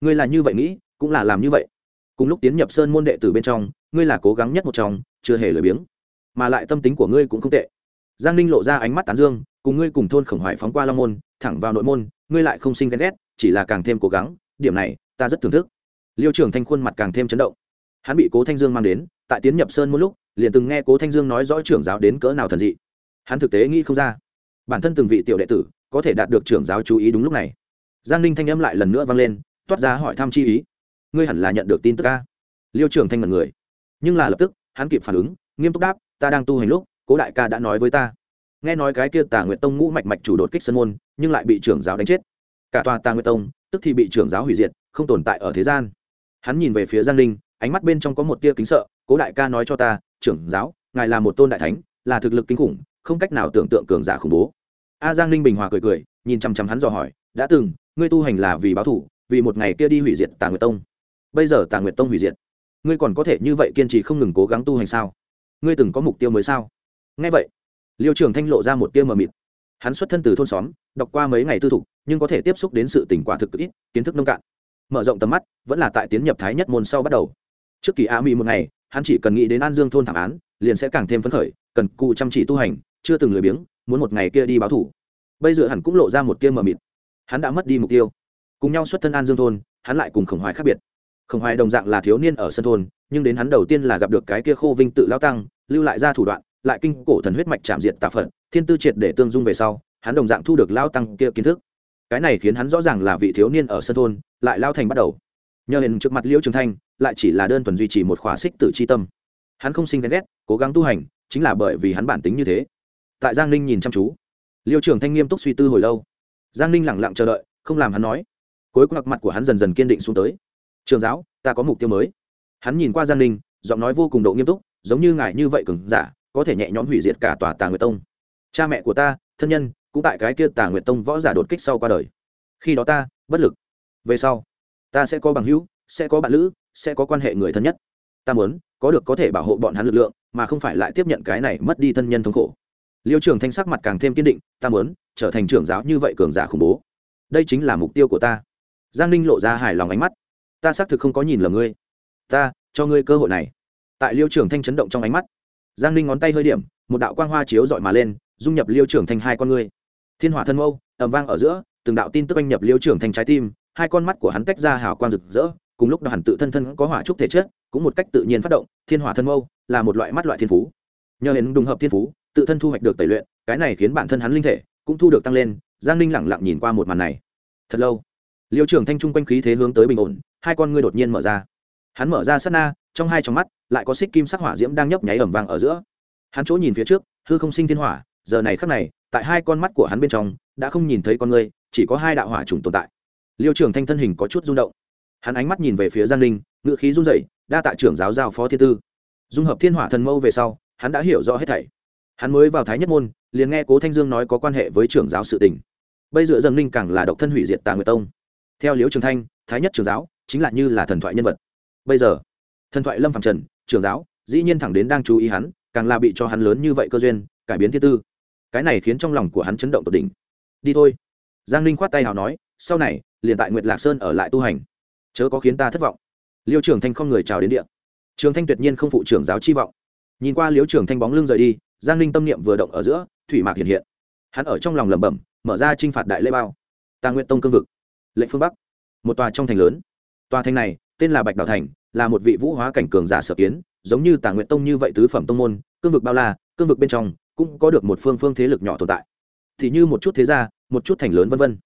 Speaker 1: Ngươi là như vậy nghĩ, cũng là làm như vậy. Cùng lúc tiến nhập sơn môn đệ tử bên trong, ngươi là cố gắng nhất một trong, chưa hề lười biếng. Mà lại tâm tính của ngươi cũng không tệ. Giang ninh lộ ra ánh mắt tán dương, cùng ngươi cùng thôn khổng hoài phóng qua long môn, thẳng vào nội môn ngươi lại không sinh ghen ghét, chỉ là càng thêm cố gắng, điểm này, ta rất thưởng thức. Liêu trưởng thanh khuôn mặt càng thêm chấn động. Hắn bị cố thanh dương mang đến, tại tiến nhập sơn một lúc, liền từng nghe cố thanh dương nói rõ trưởng giáo đến cỡ nào thần dị. Hắn thực tế nghĩ không ra. Bản thân từng vị tiểu đệ tử, có thể đạt được trưởng giáo chú ý đúng lúc này. Giang ninh thanh âm lại lần nữa vang lên, toát ra hỏi thăm chi ý. Ngươi hẳn là nhận được tin tức ca liêu trưởng thanh mật người nhưng là lập tức, hắn kịp phản ứng, nghiêm túc đáp, ta đang tu hành lúc, cố đại ca đã nói với ta nghe nói cái kia tà nguyệt tông ngũ mạch mạch chủ đột kích sân môn, nhưng lại bị trưởng giáo đánh chết. Cả tòa tà nguyệt tông, tức thì bị trưởng giáo hủy diệt, không tồn tại ở thế gian. Hắn nhìn về phía giang linh, ánh mắt bên trong có một tia kính sợ, cố đại ca nói cho ta, trưởng giáo, ngài là một tôn đại thánh, là thực lực kinh khủng, không cách nào tưởng tượng cường giả khủng bố. A à, giang linh bình hòa cười cười, nhìn chằm chằm hắn dò hỏi, đã từng, ngươi tu hành là vì báo thủ, vì một ngày kia đi hủy diệt tà nguyệt tông. Bây giờ tà nguyệt tông hủy diệt, ngươi còn có thể như vậy kiên trì không ngừng cố gắng tu hành sao? Ngươi từng có mục tiêu mới sao? Ngay vậy liêu trường thanh lộ ra một tia mờ mịt. Hắn xuất thân từ thôn xóm, đọc qua mấy ngày tư thục, nhưng có thể tiếp xúc đến sự tỉnh quả thực ít, kiến thức nông cạn. Mở rộng tầm mắt, vẫn là tại tiến nhập thái nhất môn sau bắt đầu. Trước kỳ a mỹ một ngày, hắn chỉ cần nghĩ đến an dương thôn thảm án, liền sẽ càng thêm phấn khởi, cần cụ chăm chỉ tu hành, chưa từng lười biếng, muốn một ngày kia đi báo thủ. Bây giờ hắn cũng lộ ra một tia mờ mịt. Hắn đã mất đi mục tiêu. Cùng nhau xuất thân an dương thôn, hắn lại cùng khổng hoài khác biệt. Khổng hoài đồng dạng là thiếu niên ở sân thôn, nhưng đến hắn đầu tiên là gặp được cái kia khô vinh tự lao tăng, lưu lại ra thủ đoạn lại kinh cổ thần huyết mạch chạm diệt tà phật, thiên tư triệt để tương dung về sau, hắn đồng dạng thu được lao tăng kia kiến thức. Cái này khiến hắn rõ ràng là vị thiếu niên ở sân thôn, lại lao thành bắt đầu. Nhờ hiện trước mặt liễu trường thanh, lại chỉ là đơn thuần duy trì một khóa xích tự chi tâm. Hắn không sinh ghen ghét, cố gắng tu hành, chính là bởi vì hắn bản tính như thế. Tại giang ninh nhìn chăm chú liêu trường thanh nghiêm túc suy tư hồi lâu. Giang ninh lẳng lặng chờ đợi, không làm hắn nói. Cuối cùng mặt của hắn dần dần kiên định xuống tới. Trường giáo, ta có mục tiêu mới. Hắn nhìn qua giang ninh, giọng nói vô cùng độ nghiêm túc, giống như ngài như vậy cứng giả có thể nhẹ nhõm hủy diệt cả tòa tà nguyệt tông. Cha mẹ của ta, thân nhân, cũng tại cái kia tà nguyệt tông võ giả đột kích sau qua đời. Khi đó ta, bất lực. Về sau, ta sẽ có bằng hữu, sẽ có bạn lữ, sẽ có quan hệ người thân nhất. Ta muốn, có được có thể bảo hộ bọn hắn lực lượng, mà không phải lại tiếp nhận cái này mất đi thân nhân thống khổ. Liêu trường thanh sắc mặt càng thêm kiên định, ta muốn, trở thành trưởng giáo như vậy cường giả khủng bố. Đây chính là mục tiêu của ta. Giang ninh lộ ra hài lòng ánh mắt. Ta xác thực không có nhìn lầm ngươi. Ta, cho ngươi cơ hội này. Tại liêu trường thanh chấn động trong ánh mắt giang ninh ngón tay hơi điểm, một đạo quang hoa chiếu dọi mà lên, dung nhập liêu trưởng thành hai con ngươi. Thiên hỏa thân mâu ẩm vang ở giữa, từng đạo tin tức anh nhập liêu trưởng thành trái tim, hai con mắt của hắn tách ra hào quang rực rỡ, cùng lúc đó hẳn tự thân thân có hỏa trúc thể chất, cũng một cách tự nhiên phát động, thiên hỏa thân mâu là một loại mắt loại thiên phú. Nhờ hiến đùng hợp thiên phú, tự thân thu hoạch được tẩy luyện, cái này khiến bản thân hắn linh thể cũng thu được tăng lên, giang ninh lẳng lặng nhìn qua một màn này. Thật lâu, liêu trưởng thanh trung quanh khí thế hướng tới bình ổn, hai con ngươi đột nhiên mở ra. Hắn mở ra sát na trong hai trong mắt lại có xích kim sắc hỏa diễm đang nhấp nháy ẩm vàng ở giữa. Hắn chỗ nhìn phía trước, hư không sinh thiên hỏa, giờ này khắc này, tại hai con mắt của hắn bên trong, đã không nhìn thấy con người, chỉ có hai đạo hỏa trùng tồn tại. Liêu trưởng thanh thân hình có chút rung động. Hắn ánh mắt nhìn về phía giang ninh ngự khí run rẩy, đa tạ trưởng giáo giao phó thiên tư. Dung hợp thiên hỏa thần mâu về sau, hắn đã hiểu rõ hết thảy. Hắn mới vào thái nhất môn, liền nghe cố thanh dương nói có quan hệ với trưởng giáo sự tình. Bây giờ dâng ninh càng là độc thân hủy diệt tà nguyệt tông. Theo liễu trường thanh, thái nhất trưởng giáo chính là như là thần thoại nhân vật. Bây giờ thần thoại lâm phạm trần, trưởng giáo, dĩ nhiên thẳng đến đang chú ý hắn, càng là bị cho hắn lớn như vậy cơ duyên, cải biến thiên tư. Cái này khiến trong lòng của hắn chấn động tột đỉnh. Đi thôi. Giang ninh khoát tay hào nói, sau này, liền tại nguyệt lạc sơn ở lại tu hành. Chớ có khiến ta thất vọng. Liêu trường thanh không người chào đến địa. Trường thanh tuyệt nhiên không phụ trưởng giáo chi vọng. Nhìn qua liêu trường thanh bóng lưng rời đi, giang ninh tâm niệm vừa động ở giữa, thủy mạc hiện hiện. Hắn ở trong lòng lẩm bẩm, mở ra t r i n h phạt đại lễ bao. Tà nguyện tông cương vực. Lệ phương bắc. Một tòa trong thành lớn. Tòa thành này, tên là bạch đào thành là một vị vũ hóa cảnh cường giả sở kiến, giống như tà nguyện tông như vậy tứ phẩm tông môn, cương vực bao la, cương vực bên trong cũng có được một phương phương thế lực nhỏ tồn tại. Thì như một chút thế gia, một chút thành lớn vân vân.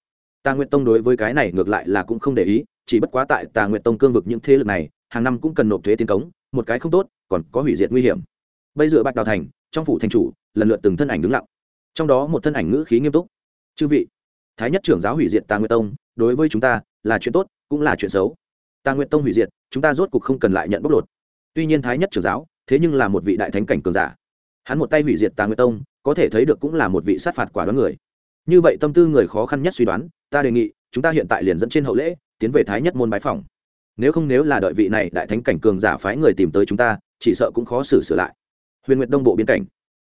Speaker 1: Tà nguyện tông đối với cái này ngược lại là cũng không để ý, chỉ bất quá tại tà nguyện tông cương vực những thế lực này, hàng năm cũng cần nộp thuế tiến cống, một cái không tốt, còn có hủy diệt nguy hiểm. Bây giờ bạch đào thành, trong phủ thành chủ, lần lượt từng thân ảnh đứng lặng. Trong đó một thân ảnh ngữ khí nghiêm túc. Chư vị, thái nhất trưởng giáo hủy diệt tà nguyệt tông, đối với chúng ta là chuyện tốt, cũng là chuyện xấu. Ta nguyện tông hủy diệt, chúng ta rốt cuộc không cần lại nhận bóc lột. Tuy nhiên thái nhất trưởng giáo, thế nhưng là một vị đại thánh cảnh cường giả. Hắn một tay hủy diệt tà nguyệt tông, có thể thấy được cũng là một vị sát phạt quả đoán người. Như vậy tâm tư người khó khăn nhất suy đoán, ta đề nghị, chúng ta hiện tại liền dẫn trên hậu lễ, tiến về thái nhất môn bái phòng nếu không nếu là đợi vị này đại thánh cảnh cường giả phái người tìm tới chúng ta, chỉ sợ cũng khó xử sửa lại. Huyền nguyệt đông bộ biên cảnh.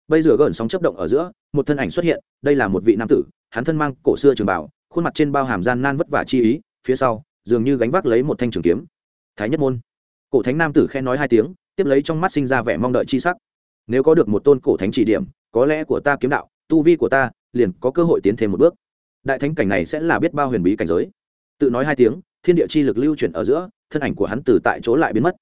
Speaker 1: Bây giờ gần sóng chấp động ở giữa, một thân ảnh xuất hiện, đây là một vị nam tử, hắn thân mang cổ xưa trường bảo khuôn mặt trên bao hàm gian nan vất vả chi ý, phía sau dường như gánh vác lấy một thanh trường kiếm. Thái nhất môn. Cổ thánh nam tử khen nói hai tiếng, tiếp lấy trong mắt sinh ra vẻ mong đợi chi sắc. Nếu có được một tôn cổ thánh chỉ điểm, có lẽ của ta kiếm đạo, tu vi của ta, liền có cơ hội tiến thêm một bước. Đại thánh cảnh này sẽ là biết bao huyền bí cảnh giới. Tự nói hai tiếng, thiên địa chi lực lưu chuyển ở giữa, thân ảnh của hắn từ tại chỗ lại biến mất.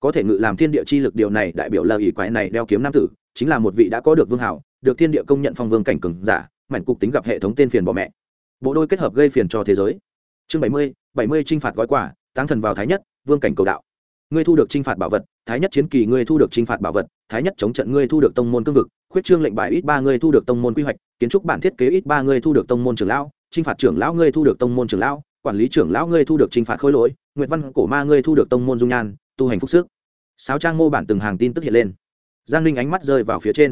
Speaker 1: Có thể ngự làm thiên địa chi lực điều này đại biểu là ỷ quái này đeo kiếm nam tử, chính là một vị đã có được vương hảo, được thiên địa công nhận phong vương cảnh cường giả, mảnh cục tính gặp hệ thống tên phiền bỏ mẹ. Bộ đôi kết hợp gây phiền cho thế giới chương bảy mươi bảy mươi t r i n h phạt gói quả táng thần vào thái nhất, vương cảnh cầu đạo. Ngươi thu được t r i n h phạt bảo vật, thái nhất chiến kỳ ngươi thu được t r i n h phạt bảo vật, thái nhất chống trận ngươi thu được tông môn cương vực, khuyết trương lệnh bài ít ba ngươi thu được tông môn quy hoạch, kiến trúc bản thiết kế ít ba ngươi thu được tông môn trưởng lão t phạt trưởng lão ngươi thu được tông môn trưởng lão, quản lý trưởng lão ngươi thu được t phạt khối lỗi, nguyệt văn cổ ma ngươi thu được tông môn dung nhan, tu hành phúc sức. Sáu trang mô bản từng hàng tin tức hiện lên. Giang ninh ánh mắt rơi vào phía trên.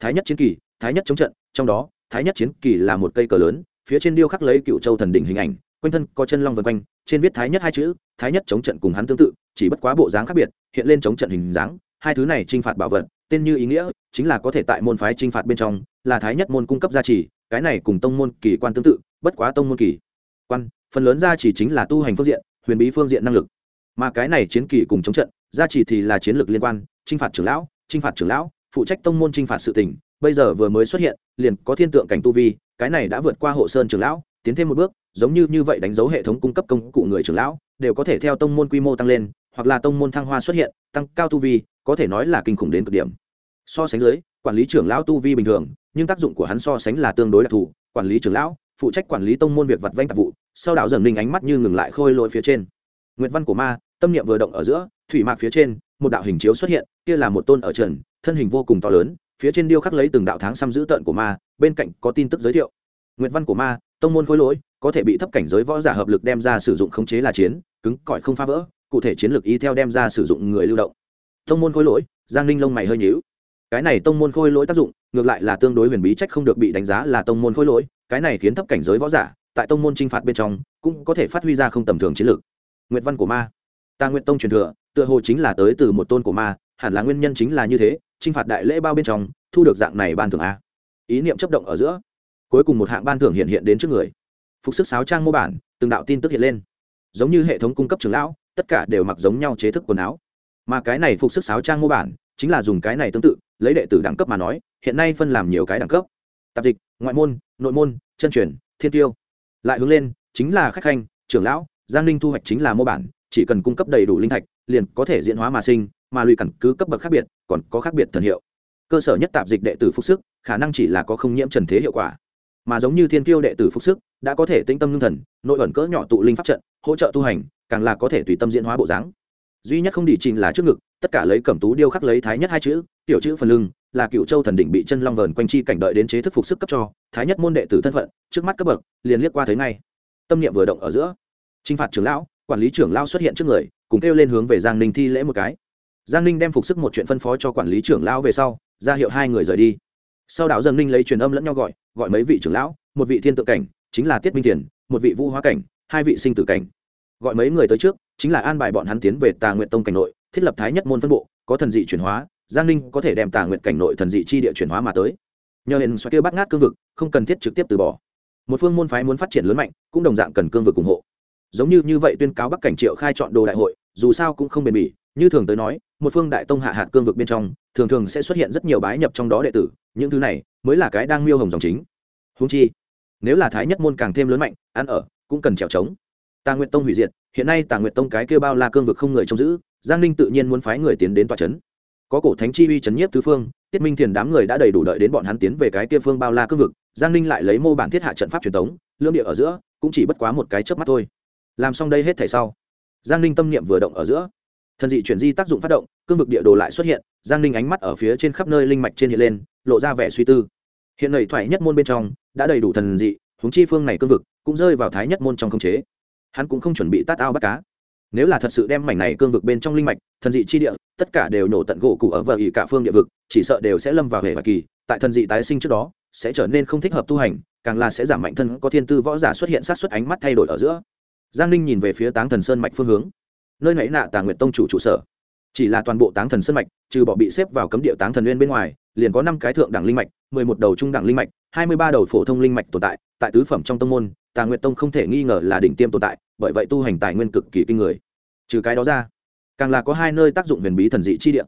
Speaker 1: Thái nhất chiến kỳ, thái nhất chống trận, trong đó, thái nhất chiến kỳ là một cây cờ lớn, phía trên điêu khắc lấy cựu châu thần đỉnh hình ảnh quanh thân có chân long vân quanh, trên viết thái nhất hai chữ, thái nhất chống trận cùng hắn tương tự, chỉ bất quá bộ dáng khác biệt, hiện lên chống trận hình dáng, hai thứ này t r i n h phạt bảo vật, tên như ý nghĩa, chính là có thể tại môn phái t r i n h phạt bên trong, là thái nhất môn cung cấp gia trì, cái này cùng tông môn kỳ quan tương tự, bất quá tông môn kỳ quan, phần lớn gia trì chính là tu hành phương diện, huyền bí phương diện năng lực. Mà cái này chiến kỳ cùng chống trận, gia trì thì là chiến lược liên quan, chinh phạt trưởng lão, chinh phạt trưởng lão, phụ trách tông môn chinh phạt sự tỉnh bây giờ vừa mới xuất hiện, liền có thiên tượng cảnh tu vi, cái này đã vượt qua hộ sơn trưởng lão, tiến thêm một bước giống như như vậy đánh dấu hệ thống cung cấp công cụ người trưởng lão, đều có thể theo tông môn quy mô tăng lên, hoặc là tông môn thăng hoa xuất hiện, tăng cao tu vi, có thể nói là kinh khủng đến cực điểm. So sánh dưới, quản lý trưởng lão tu vi bình thường, nhưng tác dụng của hắn so sánh là tương đối đặc thù, quản lý trưởng lão, phụ trách quản lý tông môn việc vặt vanh tạp vụ, sau đạo dần ninh ánh mắt như ngừng lại khôi lỗi phía trên. Nguyệt văn của ma, tâm niệm vừa động ở giữa, thủy mạc phía trên, một đạo hình chiếu xuất hiện, kia là một tôn ở trần, thân hình vô cùng to lớn, phía trên điêu khắc lấy từng đạo tháng xăm giữ tợn của ma, bên cạnh có tin tức giới thiệu. Nguyệt văn của ma tông môn khối lỗi, có thể bị thấp cảnh giới võ giả hợp lực đem ra sử dụng khống chế là chiến, cứng, cỏi không phá vỡ, cụ thể chiến lược y theo đem ra sử dụng người lưu động. Tông môn khối lỗi, giang ninh lông mày hơi nhíu. Cái này tông môn khôi lỗi tác dụng, ngược lại là tương đối huyền bí trách không được bị đánh giá là tông môn khôi lỗi, cái này khiến thấp cảnh giới võ giả, tại tông môn t r i n h phạt bên trong, cũng có thể phát huy ra không tầm thường chiến lược. Nguyện văn của ma. Ta nguyện tông truyền thừa, tựa hồ chính là tới từ một tôn của ma, hẳn là nguyên nhân chính là như thế t r i n h phạt đại lễ bao bên trong, thu được dạng này ban thường a. Ý niệm chấp động ở giữa cuối cùng một hạng ban thưởng hiện hiện đến trước người. Phục sức sáo trang mô bản, từng đạo tin tức hiện lên. Giống như hệ thống cung cấp trường lão, tất cả đều mặc giống nhau chế thức quần áo. Mà cái này phục sức sáo trang mô bản, chính là dùng cái này tương tự, lấy đệ tử đẳng cấp mà nói, hiện nay phân làm nhiều cái đẳng cấp. Tạp dịch, ngoại môn, nội môn, chân truyền, thiên tiêu. Lại hướng lên, chính là khách khanh, trưởng lão, giang ninh thu hoạch chính là mô bản, chỉ cần cung cấp đầy đủ linh thạch, liền có thể diễn hóa mà sinh, mà lùi cẳng cứ cấp bậc khác biệt, còn có khác biệt thần hiệu. Cơ sở nhất tạp dịch đệ tử phúc sức, khả năng chỉ là có không nhiễm trần thế hiệu quả mà giống như thiên tiêu đệ tử phục sức, đã có thể tĩnh tâm lương thần, nội ẩn cỡ nhỏ tụ linh pháp trận, hỗ trợ tu hành, càng là có thể tùy tâm diễn hóa bộ dáng. Duy nhất không đi trình là trước ngực, tất cả lấy cẩm tú điêu khắc lấy thái nhất hai chữ, tiểu chữ phần lưng, là cựu châu thần đỉnh bị chân long vờn quanh chi cảnh đợi đến chế thức phục sức cấp cho, thái nhất môn đệ tử thân phận, trước mắt cấp bậc, liền liếc qua thấy ngay. Tâm niệm vừa động ở giữa t phạt trưởng lão, quản lý trưởng lão xuất hiện trước người, cùng kêu lên hướng về giang ninh thi lễ một cái. Giang ninh đem phục sức một chuyện phân phó cho quản lý trưởng lão về sau, ra hiệu hai người rời đi sau đạo dân ninh lấy truyền âm lẫn nhau gọi gọi mấy vị trưởng lão, một vị thiên tự cảnh, chính là tiết minh thiền, một vị vũ hóa cảnh, hai vị sinh tử cảnh. Gọi mấy người tới trước, chính là an bài bọn hắn tiến về tà nguyện tông cảnh nội, thiết lập thái nhất môn phân bộ, có thần dị chuyển hóa, giang ninh có thể đem tà nguyện cảnh nội thần dị chi địa chuyển hóa mà tới. Nhờ hiện xoáy kêu bắt ngát cương vực, không cần thiết trực tiếp từ bỏ. Một phương môn phái muốn phát triển lớn mạnh, cũng đồng dạng cần cương vực ủng hộ. Giống như như vậy tuyên cáo bắc cảnh triệu khai chọn đồ đại hội, dù sao cũng không bền bỉ, như thường tới nói một phương đại tông hạ hạt cương vực bên trong, thường thường sẽ xuất hiện rất nhiều bái nhập trong đó đệ tử, những thứ này mới là cái đang miêu hồng dòng chính. Húng chi, nếu là thái nhất môn càng thêm lớn mạnh, ăn ở, cũng cần trèo trống. Tà nguyện tông hủy diệt, hiện nay tà nguyện tông cái kêu bao la cương vực không người trông giữ, giang ninh tự nhiên muốn phái người tiến đến tòa trấn có cổ thánh chi uy chấn nhiếp tứ phương, tiết minh thiền đám người đã đầy đủ đợi đến bọn hắn tiến về cái kia phương bao la cương vực, giang ninh lại lấy mô bản thiết hạ trận pháp truyền thống lương địa ở giữa, cũng chỉ bất quá một cái chớp mắt thôi. Làm xong đây hết thảy sau, giang ninh tâm niệm vừa động ở giữa thần dị chuyển di tác dụng phát động, cương vực địa đồ lại xuất hiện, giang ninh ánh mắt ở phía trên khắp nơi linh mạch trên hiện lên, lộ ra vẻ suy tư. Hiện nầy thoại nhất môn bên trong, đã đầy đủ thần dị húng chi phương này cương vực, cũng rơi vào thái nhất môn trong khống chế. Hắn cũng không chuẩn bị tát ao bắt cá. Nếu là thật sự đem mảnh này cương vực bên trong linh mạch, thần dị chi địa, tất cả đều nổ tận gỗ cụ ở vợ ỉ cả phương địa vực, chỉ sợ đều sẽ lâm vào hệ và kỳ. Tại thần dị tái sinh trước đó, sẽ trở nên không thích hợp tu hành, càng là sẽ giảm mạnh thân, có thiên tư võ giả xuất hiện sát xuất ánh mắt thay đổi ở giữa. Giang ninh nhìn về phía táng thần sơn mạch phương hướng nơi nãy nạ tà nguyện tông chủ trụ sở. Chỉ là toàn bộ táng thần sơn mạch, trừ bỏ bị xếp vào cấm địa táng thần nguyên bên ngoài, liền có năm cái thượng đẳng linh mạch, mười một đầu trung đẳng linh mạch, hai mươi ba đầu phổ thông linh mạch tồn tại. Tại tứ phẩm trong tông môn, tà nguyện tông không thể nghi ngờ là đỉnh tiêm tồn tại, bởi vậy tu hành tài nguyên cực kỳ kinh người. Trừ cái đó ra, càng là có hai nơi tác dụng huyền bí thần dị chi địa.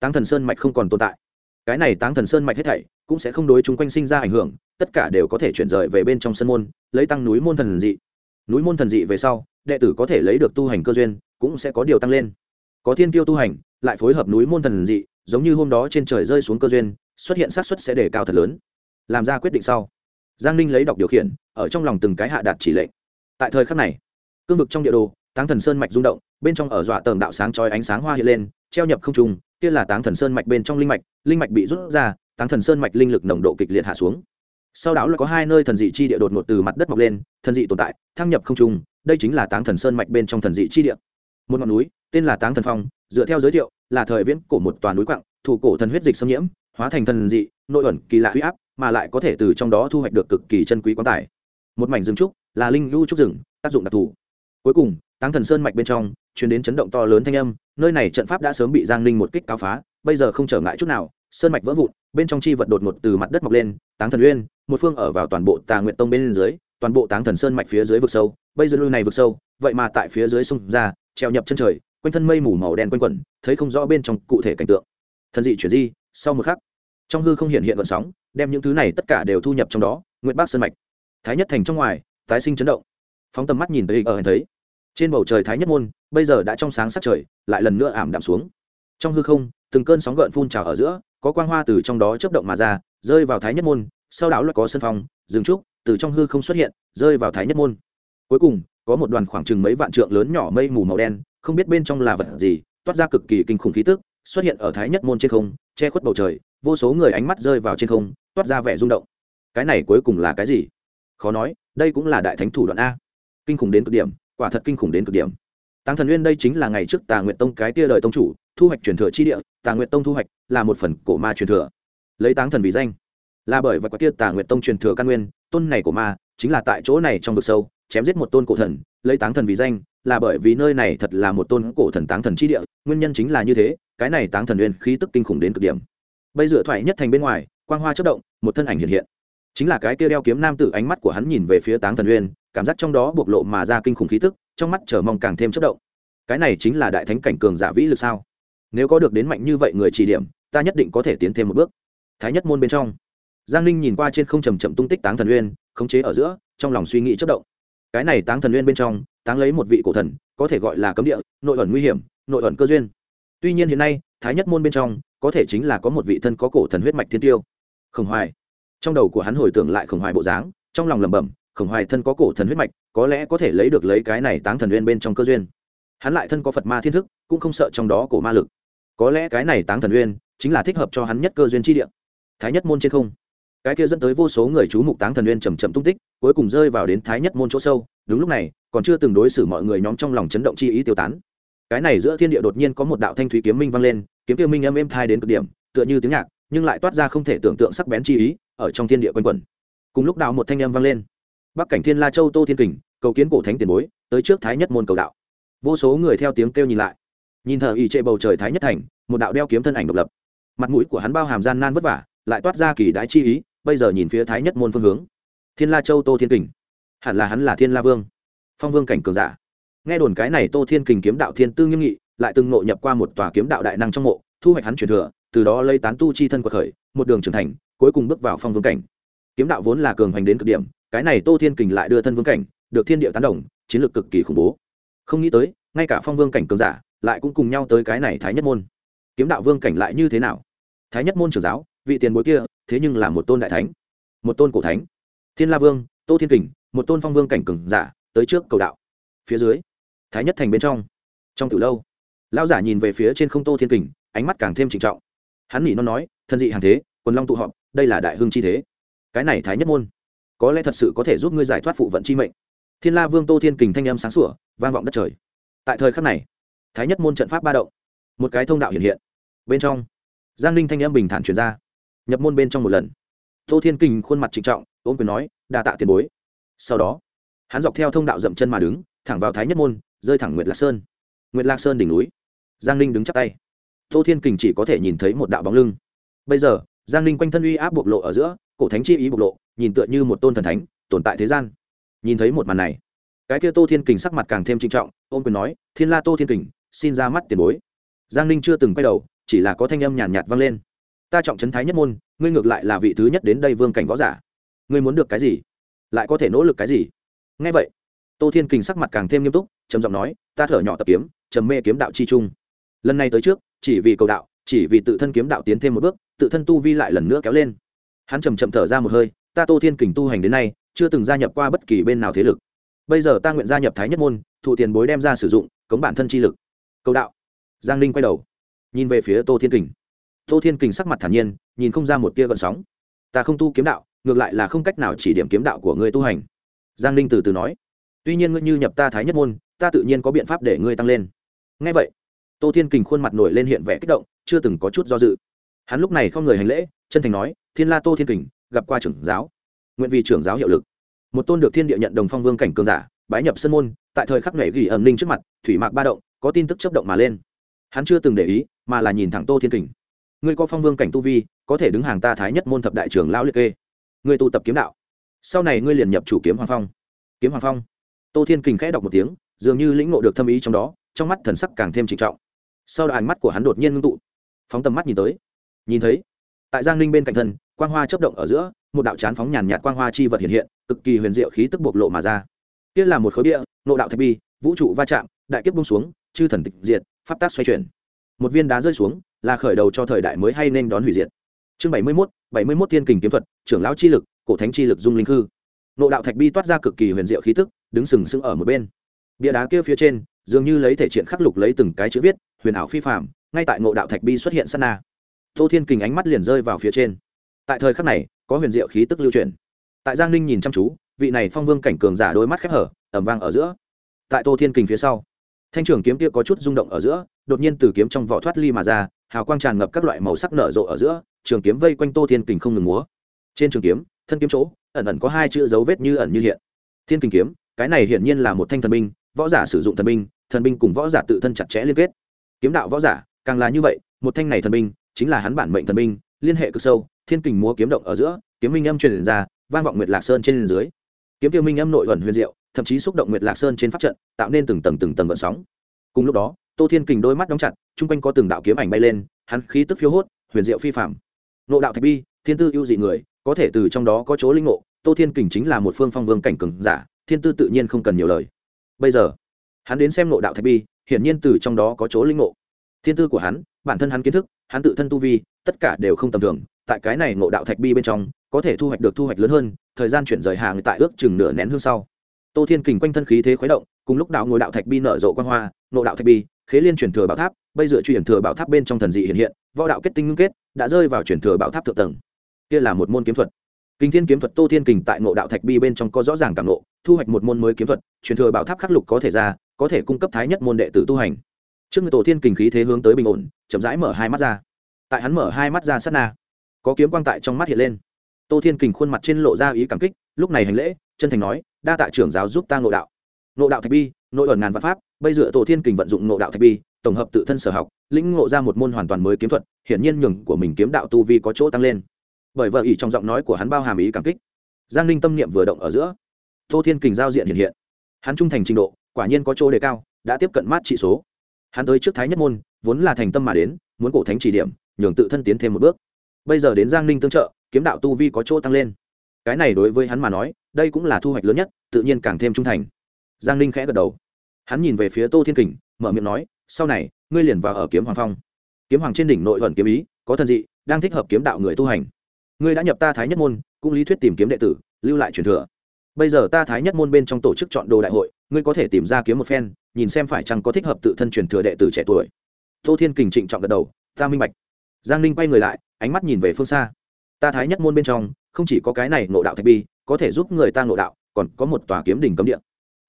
Speaker 1: Táng thần sơn mạch không còn tồn tại. Cái này táng thần sơn mạch hết thảy cũng sẽ không đối chúng quanh sinh ra ảnh hưởng, tất cả đều có thể chuyển rời về bên trong sân môn, lấy tăng núi môn thần dị. Núi môn thần dị về sau, đệ tử có thể lấy được tu hành cơ duyên cũng sẽ có điều tăng lên. Có thiên tiêu tu hành, lại phối hợp núi môn thần dị, giống như hôm đó trên trời rơi xuống cơ duyên, xuất hiện xác suất sẽ đề cao thật lớn. Làm ra quyết định sau. Giang ninh lấy đọc điều khiển, ở trong lòng từng cái hạ đạt chỉ lệnh. Tại thời khắc này, cương vực trong địa đồ, táng thần sơn mạch rung động, bên trong ở dọa tầng đạo sáng trói ánh sáng hoa hiện lên, treo nhập không trùng kia là táng thần sơn mạch bên trong linh mạch linh mạch bị rút ra, táng thần sơn mạch linh lực nồng độ kịch liệt hạ xuống. Sau đó là có hai nơi thần dị chi địa đột ngột từ mặt đất mọc lên, thần dị tồn tại, thăng nhập không trùng đây chính là táng thần sơn mạch bên trong thần dị chi địa một ngọn núi, tên là táng thần phong, dựa theo giới thiệu, là thời viễn của một toàn núi quặng, thủ cổ thần huyết dịch xâm nhiễm, hóa thành thần dị, nội ẩn kỳ lạ huy áp, mà lại có thể từ trong đó thu hoạch được cực kỳ chân quý quan tài. Một mảnh rừng trúc, là linh lưu trúc rừng, tác dụng đặc thù. Cuối cùng, táng thần sơn mạch bên trong chuyển đến chấn động to lớn thanh âm, nơi này trận pháp đã sớm bị giang ninh một kích cao phá, bây giờ không trở ngại chút nào, sơn mạch vỡ vụn, bên trong chi vật đột ngột từ mặt đất mọc lên, táng thần uyên, một phương ở vào toàn bộ tà nguyện tông bên dưới, toàn bộ táng thần sơn mạch phía dưới vực sâu, bây giờ lưu này vực sâu, vậy mà tại phía dưới sông ra treo nhập chân trời, quanh thân mây mù màu đen quanh quẩn, thấy không rõ bên trong cụ thể cảnh tượng. Thần dị chuyển di, sau một khắc, trong hư không hiện hiện vận sóng, đem những thứ này tất cả đều thu nhập trong đó nguyễn bác sơn mạch. Thái nhất thành trong ngoài, tái sinh chấn động. Phóng tầm mắt nhìn tới ở thấy, trên bầu trời thái nhất môn, bây giờ đã trong sáng sắc trời, lại lần nữa ảm đạm xuống. Trong hư không, từng cơn sóng gợn phun trào ở giữa, có quang hoa từ trong đó chớp động mà ra, rơi vào thái nhất môn, sau đó là có sân phong, rừng trúc, từ trong hư không xuất hiện, rơi vào thái nhất môn. Cuối cùng có một đoàn khoảng chừng mấy vạn trượng lớn nhỏ mây mù màu đen, không biết bên trong là vật gì, toát ra cực kỳ kinh khủng khí tức, xuất hiện ở thái nhất môn trên không, che khuất bầu trời, vô số người ánh mắt rơi vào trên không, toát ra vẻ rung động. Cái này cuối cùng là cái gì? Khó nói, đây cũng là đại thánh thủ đoạn a. Kinh khủng đến cực điểm, quả thật kinh khủng đến cực điểm. Tăng thần nguyên đây chính là ngày trước tà nguyệt tông cái tia đời tông chủ, thu hoạch truyền thừa chi địa, tà nguyệt tông thu hoạch là một phần cổ ma truyền thừa. Lấy táng thần vì danh, là bởi vậy quả tia tà nguyệt tông truyền thừa căn nguyên, tôn này của ma chính là tại chỗ này trong vực sâu chém giết một tôn cổ thần, lấy táng thần vì danh, là bởi vì nơi này thật là một tôn cổ thần táng thần chi địa, nguyên nhân chính là như thế, cái này táng thần nguyên khí tức kinh khủng đến cực điểm. Bây giờ thoại nhất thành bên ngoài, quang hoa chất động, một thân ảnh hiện hiện. Chính là cái kia đeo kiếm nam tử ánh mắt của hắn nhìn về phía táng thần uyên cảm giác trong đó bộc lộ mà ra kinh khủng khí tức, trong mắt chờ mong càng thêm chất động. Cái này chính là đại thánh cảnh cường giả vĩ lực sao? Nếu có được đến mạnh như vậy người chỉ điểm, ta nhất định có thể tiến thêm một bước. Thái nhất môn bên trong. Giang ninh nhìn qua trên không trầm trầm tung tích táng thần uyên khống chế ở giữa, trong lòng suy nghĩ chất động cái này táng thần uyên bên trong, táng lấy một vị cổ thần, có thể gọi là cấm địa, nội ẩn nguy hiểm, nội ẩn cơ duyên. Tuy nhiên hiện nay, thái nhất môn bên trong, có thể chính là có một vị thân có cổ thần huyết mạch thiên tiêu. Khổng hoài. Trong đầu của hắn hồi tưởng lại khổng hoài bộ dáng, trong lòng lẩm bẩm, khổng hoài thân có cổ thần huyết mạch, có lẽ có thể lấy được lấy cái này táng thần uyên bên trong cơ duyên. Hắn lại thân có phật ma thiên thức, cũng không sợ trong đó cổ ma lực. Có lẽ cái này táng thần uyên chính là thích hợp cho hắn nhất cơ duyên chi địa. Thái nhất môn trên không cái kia dẫn tới vô số người chú mục táng thần uyên chầm chậm tung tích, cuối cùng rơi vào đến thái nhất môn chỗ sâu. Đúng lúc này, còn chưa từng đối xử mọi người nhóm trong lòng chấn động chi ý tiêu tán. Cái này giữa thiên địa đột nhiên có một đạo thanh thúy kiếm minh vang lên, kiếm kia minh âm êm thai đến cực điểm, tựa như tiếng nhạc, nhưng lại toát ra không thể tưởng tượng sắc bén chi ý, ở trong thiên địa quanh quẩn. Cùng lúc đạo một thanh âm vang lên. Bắc cảnh thiên la châu tô thiên kình, cầu kiến cổ thánh tiền bối, tới trước thái nhất môn cầu đạo. Vô số người theo tiếng kêu nhìn lại. Nhìn thờ ỉ trệ bầu trời thái nhất thành, một đạo đeo kiếm thân ảnh độc lập. Mặt mũi của hắn bao hàm gian nan vất vả, lại toát ra kỳ đái chi ý bây giờ nhìn phía thái nhất môn phương hướng. Thiên la châu tô thiên kình. Hẳn là hắn là thiên la vương. Phong vương cảnh cường giả. Nghe đồn cái này tô thiên kình kiếm đạo thiên tư nghiêm nghị, lại từng nội nhập qua một tòa kiếm đạo đại năng trong mộ, thu hoạch hắn truyền thừa, từ đó lấy tán tu chi thân của khởi, một đường trưởng thành, cuối cùng bước vào phong vương cảnh. Kiếm đạo vốn là cường hành đến cực điểm, cái này tô thiên kình lại đưa thân vương cảnh, được thiên địa tán đồng, chiến lược cực kỳ khủng bố. Không nghĩ tới, ngay cả phong vương cảnh cường giả, lại cũng cùng nhau tới cái này thái nhất môn. Kiếm đạo vương cảnh lại như thế nào? Thái nhất môn trưởng giáo vị tiền bối kia, thế nhưng là một tôn đại thánh, một tôn cổ thánh. Thiên la vương, tô thiên kình, một tôn phong vương cảnh cường giả, tới trước cầu đạo. Phía dưới, thái nhất thành bên trong. Trong từ lâu, lão giả nhìn về phía trên không tô thiên kình, ánh mắt càng thêm trịnh trọng. Hắn nghĩ non nói, thân dị hàng thế, quần long tụ họp, đây là đại hưng chi thế. Cái này thái nhất môn, có lẽ thật sự có thể giúp ngươi giải thoát phụ vận chi mệnh. Thiên la vương tô thiên kình thanh âm sáng sủa, vang vọng đất trời. Tại thời khắc này, thái nhất môn trận pháp ba động, một cái thông đạo hiện hiện. Bên trong, giang ninh thanh âm bình thản truyền ra nhập môn bên trong một lần. Tô thiên kình khuôn mặt trịnh trọng, ôm quyền nói, đa tạ tiền bối. Sau đó, hắn dọc theo thông đạo dậm chân mà đứng, thẳng vào thái nhất môn, rơi thẳng nguyệt lạc sơn. Nguyệt lạc sơn đỉnh núi, giang ninh đứng chắp tay. Tô thiên kình chỉ có thể nhìn thấy một đạo bóng lưng. Bây giờ, giang ninh quanh thân uy áp bộc lộ ở giữa, cổ thánh chi ý bộc lộ, nhìn tựa như một tôn thần thánh, tồn tại thế gian. Nhìn thấy một màn này, cái kia tô thiên kình sắc mặt càng thêm trinh trọng, ôm quyền nói, thiên la tô thiên kình, xin ra mắt tiền bối. Giang ninh chưa từng quay đầu, chỉ là có thanh âm nhàn nhạt vang lên ta trọng trấn thái nhất môn, ngươi ngược lại là vị thứ nhất đến đây vương cảnh võ giả. Ngươi muốn được cái gì? Lại có thể nỗ lực cái gì? Ngay vậy, tô thiên kình sắc mặt càng thêm nghiêm túc, trầm giọng nói, ta thở nhỏ tập kiếm, trầm mê kiếm đạo chi trung. Lần này tới trước, chỉ vì cầu đạo, chỉ vì tự thân kiếm đạo tiến thêm một bước, tự thân tu vi lại lần nữa kéo lên. Hắn trầm chậm thở ra một hơi, ta tô thiên kình tu hành đến nay, chưa từng gia nhập qua bất kỳ bên nào thế lực. Bây giờ ta nguyện gia nhập thái nhất môn, thụ tiền bối đem ra sử dụng, cống bản thân chi lực. Cầu đạo. Giang ninh quay đầu, nhìn về phía tô thiên kình tô thiên kình sắc mặt thản nhiên, nhìn không ra một tia gợn sóng. Ta không tu kiếm đạo, ngược lại là không cách nào chỉ điểm kiếm đạo của ngươi tu hành. Giang ninh từ từ nói. Tuy nhiên ngươi như nhập ta thái nhất môn, ta tự nhiên có biện pháp để ngươi tăng lên. Ngay vậy, tô thiên kình khuôn mặt nổi lên hiện vẻ kích động, chưa từng có chút do dự. Hắn lúc này không người hành lễ, chân thành nói, thiên la tô thiên kình, gặp qua trưởng giáo. Nguyện vì trưởng giáo hiệu lực. Một tôn được thiên địa nhận đồng phong vương cảnh cường giả, bái nhập sân môn, tại thời khắc nhảy gỉ ẩm ninh trước mặt, thủy mạc ba động, có tin tức chấp động mà lên. Hắn chưa từng để ý, mà là nhìn thẳng tô thiên kình ngươi có phong vương cảnh tu vi, có thể đứng hàng ta thái nhất môn thập đại trưởng lão liệt kê. Ngươi tu tập kiếm đạo. Sau này ngươi liền nhập chủ kiếm hoàng phong. Kiếm hoàng phong. Tô thiên kình khẽ đọc một tiếng, dường như lĩnh ngộ được thâm ý trong đó, trong mắt thần sắc càng thêm trịnh trọng. Sau đó ánh mắt của hắn đột nhiên ngưng tụ. Phóng tầm mắt nhìn tới. Nhìn thấy, tại giang ninh bên cạnh thân, quang hoa chấp động ở giữa, một đạo chán phóng nhàn nhạt quang hoa chi vật hiện hiện, cực kỳ huyền diệu khí tức bộc lộ mà ra. Kia là một khối địa nộ đạo thạch bi, vũ trụ va chạm, đại kiếp bung xuống, chư thần tịch diệt, pháp tác xoay chuyển. Một viên đá rơi xuống là khởi đầu cho thời đại mới hay nên đón hủy diệt. Chương bảy mươi mốt, bảy mươi mốt thiên kình kiếm thuật, trưởng lão chi lực, cổ thánh chi lực dung linh hư nộ đạo thạch bi toát ra cực kỳ huyền diệu khí tức, đứng sừng sững ở một bên. Bia đá kia phía trên, dường như lấy thể triển khắc lục lấy từng cái chữ viết, huyền ảo phi phạm ngay tại ngộ đạo thạch bi xuất hiện sát na. Tô thiên kình ánh mắt liền rơi vào phía trên. Tại thời khắc này, có huyền diệu khí tức lưu truyền tại giang ninh nhìn chăm chú, vị này phong vương cảnh cường giả đôi mắt khép hở ẩm vang ở giữa. Tại tô thiên kình phía sau, thanh trường kiếm kia có chút rung động ở giữa, đột nhiên từ kiếm trong vỏ thoát ly mà ra hào quang tràn ngập các loại màu sắc nở rộ ở giữa, trường kiếm vây quanh tô thiên kình không ngừng múa. Trên trường kiếm, thân kiếm chỗ, ẩn ẩn có hai chữ dấu vết như ẩn như hiện. Thiên kình kiếm, cái này hiển nhiên là một thanh thần binh, võ giả sử dụng thần binh thần binh cùng võ giả tự thân chặt chẽ liên kết. Kiếm đạo võ giả, càng là như vậy, một thanh này thần binh, chính là hắn bản mệnh thần binh, liên hệ cực sâu, thiên kình múa kiếm động ở giữa, kiếm minh âm truyền ra, vang vọng nguyệt lạc sơn trên dưới. Kiếm tiêu minh âm nội ẩn huyền diệu, thậm chí xúc động nguyệt lạc sơn trên pháp trận, tạo nên từng tầng từng tầng gợn sóng. Cùng lúc đó tô thiên kình đôi mắt đóng chặt, chung quanh có từng đạo kiếm ảnh bay lên, hắn khí tức phiếu hốt, huyền diệu phi phạm nộ đạo thạch bi, thiên tư ưu dị người, có thể từ trong đó có chỗ linh ngộ, tô thiên kình chính là một phương phong vương cảnh cường giả, thiên tư tự nhiên không cần nhiều lời. Bây giờ, hắn đến xem nộ đạo thạch bi, hiển nhiên từ trong đó có chỗ linh ngộ. Thiên tư của hắn, bản thân hắn kiến thức, hắn tự thân tu vi, tất cả đều không tầm thường, tại cái này ngộ đạo thạch bi bên trong, có thể thu hoạch được thu hoạch lớn hơn, thời gian chuyển rời hàng tại ước chừng nửa nén hương sau. Tô thiên kình quanh thân khí thế khuấy động, cùng lúc đạo ngồi đạo thạch bi nở rộ quan hoa, ngộ đạo thạch bi khế liên truyền thừa bảo tháp, bây giờ truyền thừa bảo tháp bên trong thần dị hiện hiện, võ đạo kết tinh ngưng kết, đã rơi vào truyền thừa bảo tháp thượng tầng. Kia là một môn kiếm thuật. Kinh thiên kiếm thuật tô thiên kình tại ngộ đạo thạch bi bên trong có rõ ràng cảm ngộ, thu hoạch một môn mới kiếm thuật truyền thừa bảo tháp khắc lục có thể ra, có thể cung cấp thái nhất môn đệ tử tu hành. Trước người tổ thiên kình khí thế hướng tới bình ổn, chậm rãi mở hai mắt ra. Tại hắn mở hai mắt ra sát na, có kiếm quang tại trong mắt hiện lên. Tô thiên kình khuôn mặt trên lộ ra ý cảm kích, lúc này hành lễ, chân thành nói, đa tạ trưởng giáo giúp ta ngộ đạo. Ngộ đạo thạch bi, nội ẩn ngàn văn pháp bây giờ tổ thiên kình vận dụng ngộ đạo thạch bi, tổng hợp tự thân sở học, lĩnh ngộ ra một môn hoàn toàn mới kiếm thuật, hiển nhiên nhường của mình kiếm đạo tu vi có chỗ tăng lên. Bởi vợ ý trong giọng nói của hắn bao hàm ý cảm kích. Giang ninh tâm niệm vừa động ở giữa, tô thiên kình giao diện hiện hiện. Hắn trung thành trình độ, quả nhiên có chỗ đề cao, đã tiếp cận mát trị số. Hắn tới trước thái nhất môn, vốn là thành tâm mà đến, muốn cổ thánh chỉ điểm, nhường tự thân tiến thêm một bước. Bây giờ đến giang ninh tương trợ, kiếm đạo tu vi có chỗ tăng lên. Cái này đối với hắn mà nói, đây cũng là thu hoạch lớn nhất, tự nhiên càng thêm trung thành. Giang ninh khẽ gật đầu hắn nhìn về phía tô thiên kình, mở miệng nói, sau này, ngươi liền vào ở kiếm hoàng phong. Kiếm hoàng trên đỉnh nội thuận kiếm ý, có thần dị, đang thích hợp kiếm đạo người tu hành. Ngươi đã nhập ta thái nhất môn, cũng lý thuyết tìm kiếm đệ tử, lưu lại truyền thừa. Bây giờ ta thái nhất môn bên trong tổ chức chọn đồ đại hội, ngươi có thể tìm ra kiếm một phen, nhìn xem phải chăng có thích hợp tự thân truyền thừa đệ tử trẻ tuổi. Tô thiên kình trịnh chọn gật đầu, ta minh bạch. Giang ninh quay người lại, ánh mắt nhìn về phương xa. Ta thái nhất môn bên trong, không chỉ có cái này ngộ đạo thạch bi, có thể giúp người ta ngộ đạo, còn có một tòa kiếm đỉnh cấm địa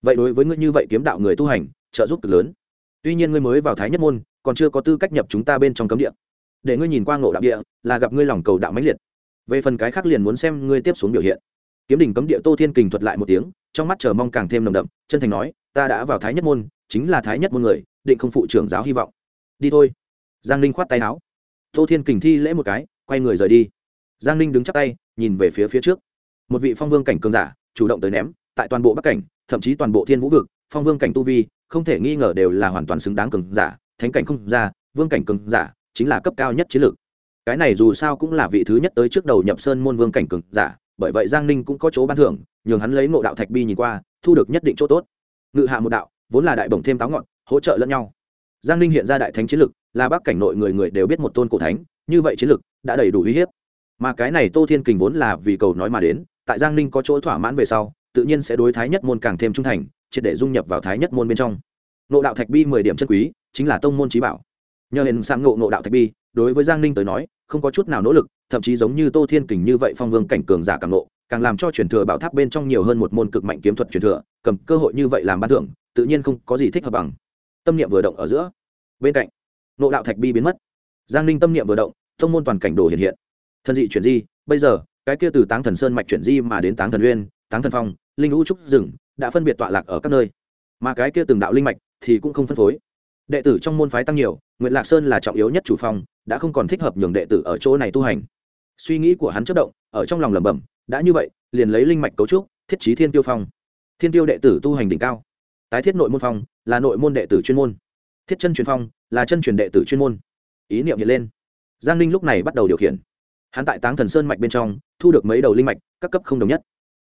Speaker 1: vậy đối với ngươi như vậy kiếm đạo người tu hành, trợ giúp cực lớn. Tuy nhiên ngươi mới vào thái nhất môn, còn chưa có tư cách nhập chúng ta bên trong cấm địa. Để ngươi nhìn qua ngộ đạo địa, là gặp ngươi lòng cầu đạo mãnh liệt. Về phần cái khác liền muốn xem ngươi tiếp xuống biểu hiện. Kiếm đỉnh cấm địa tô thiên kình thuật lại một tiếng, trong mắt chờ mong càng thêm nồng đậm, chân thành nói, ta đã vào thái nhất môn, chính là thái nhất môn người, định không phụ trưởng giáo hy vọng. Đi thôi. Giang ninh khoát tay áo. Tô thiên kình thi lễ một cái, quay người rời đi. Giang ninh đứng chắc tay, nhìn về phía phía trước. Một vị phong vương cảnh cường giả, chủ động tới ném tại toàn bộ bắc cảnh, thậm chí toàn bộ thiên vũ vực, phong vương cảnh tu vi, không thể nghi ngờ đều là hoàn toàn xứng đáng cường giả, thánh cảnh không ra, vương cảnh cường giả chính là cấp cao nhất chiến lược. Cái này dù sao cũng là vị thứ nhất tới trước đầu nhập sơn môn vương cảnh cường giả, bởi vậy giang ninh cũng có chỗ ban thưởng, nhường hắn lấy ngộ đạo thạch bi nhìn qua, thu được nhất định chỗ tốt. Ngự hạ một đạo, vốn là đại bổng thêm táo ngọn, hỗ trợ lẫn nhau. Giang ninh hiện ra đại thánh chiến lực là bác cảnh nội người người đều biết một tôn cổ thánh, như vậy chiến lực đã đầy đủ uy hiếp. Mà cái này tô thiên kình vốn là vì cầu nói mà đến, tại giang ninh có chỗ thỏa mãn về sau tự nhiên sẽ đối thái nhất môn càng thêm trung thành, triệt để dung nhập vào thái nhất môn bên trong. Nộ đạo thạch bi mười điểm chân quý, chính là tông môn trí bảo. Nhờ hiện sang ngộ nộ đạo thạch bi, đối với giang ninh tới nói, không có chút nào nỗ lực, thậm chí giống như tô thiên kình như vậy phong vương cảnh cường giả càng nộ càng làm cho truyền thừa bảo tháp bên trong nhiều hơn một môn cực mạnh kiếm thuật truyền thừa, cầm cơ hội như vậy làm ban thưởng, tự nhiên không có gì thích hợp bằng. Tâm niệm vừa động ở giữa. Bên cạnh nộ đạo thạch bi biến mất. Giang ninh tâm niệm vừa động thông môn toàn cảnh đồ hiện hiện. Thân dị chuyển di, bây giờ, cái kia từ táng thần sơn mạch chuyển di mà đến táng thần uyên, táng thần phong linh lũ trúc rừng đã phân biệt tọa lạc ở các nơi. Mà cái kia từng đạo linh mạch thì cũng không phân phối. Đệ tử trong môn phái tăng nhiều nguyễn lạc sơn là trọng yếu nhất chủ phong đã không còn thích hợp nhường đệ tử ở chỗ này tu hành. Suy nghĩ của hắn chất động, ở trong lòng lẩm bẩm, đã như vậy, liền lấy linh mạch cấu trúc, thiết trí thiên tiêu phong. Thiên tiêu đệ tử tu hành đỉnh cao. Tái thiết nội môn phong, là nội môn đệ tử chuyên môn. Thiết chân truyền phong, là chân truyền đệ tử chuyên môn. Ý niệm hiện lên. Giang ninh lúc này bắt đầu điều khiển. Hắn tại táng thần sơn mạch bên trong, thu được mấy đầu linh mạch, các cấp không đồng nhất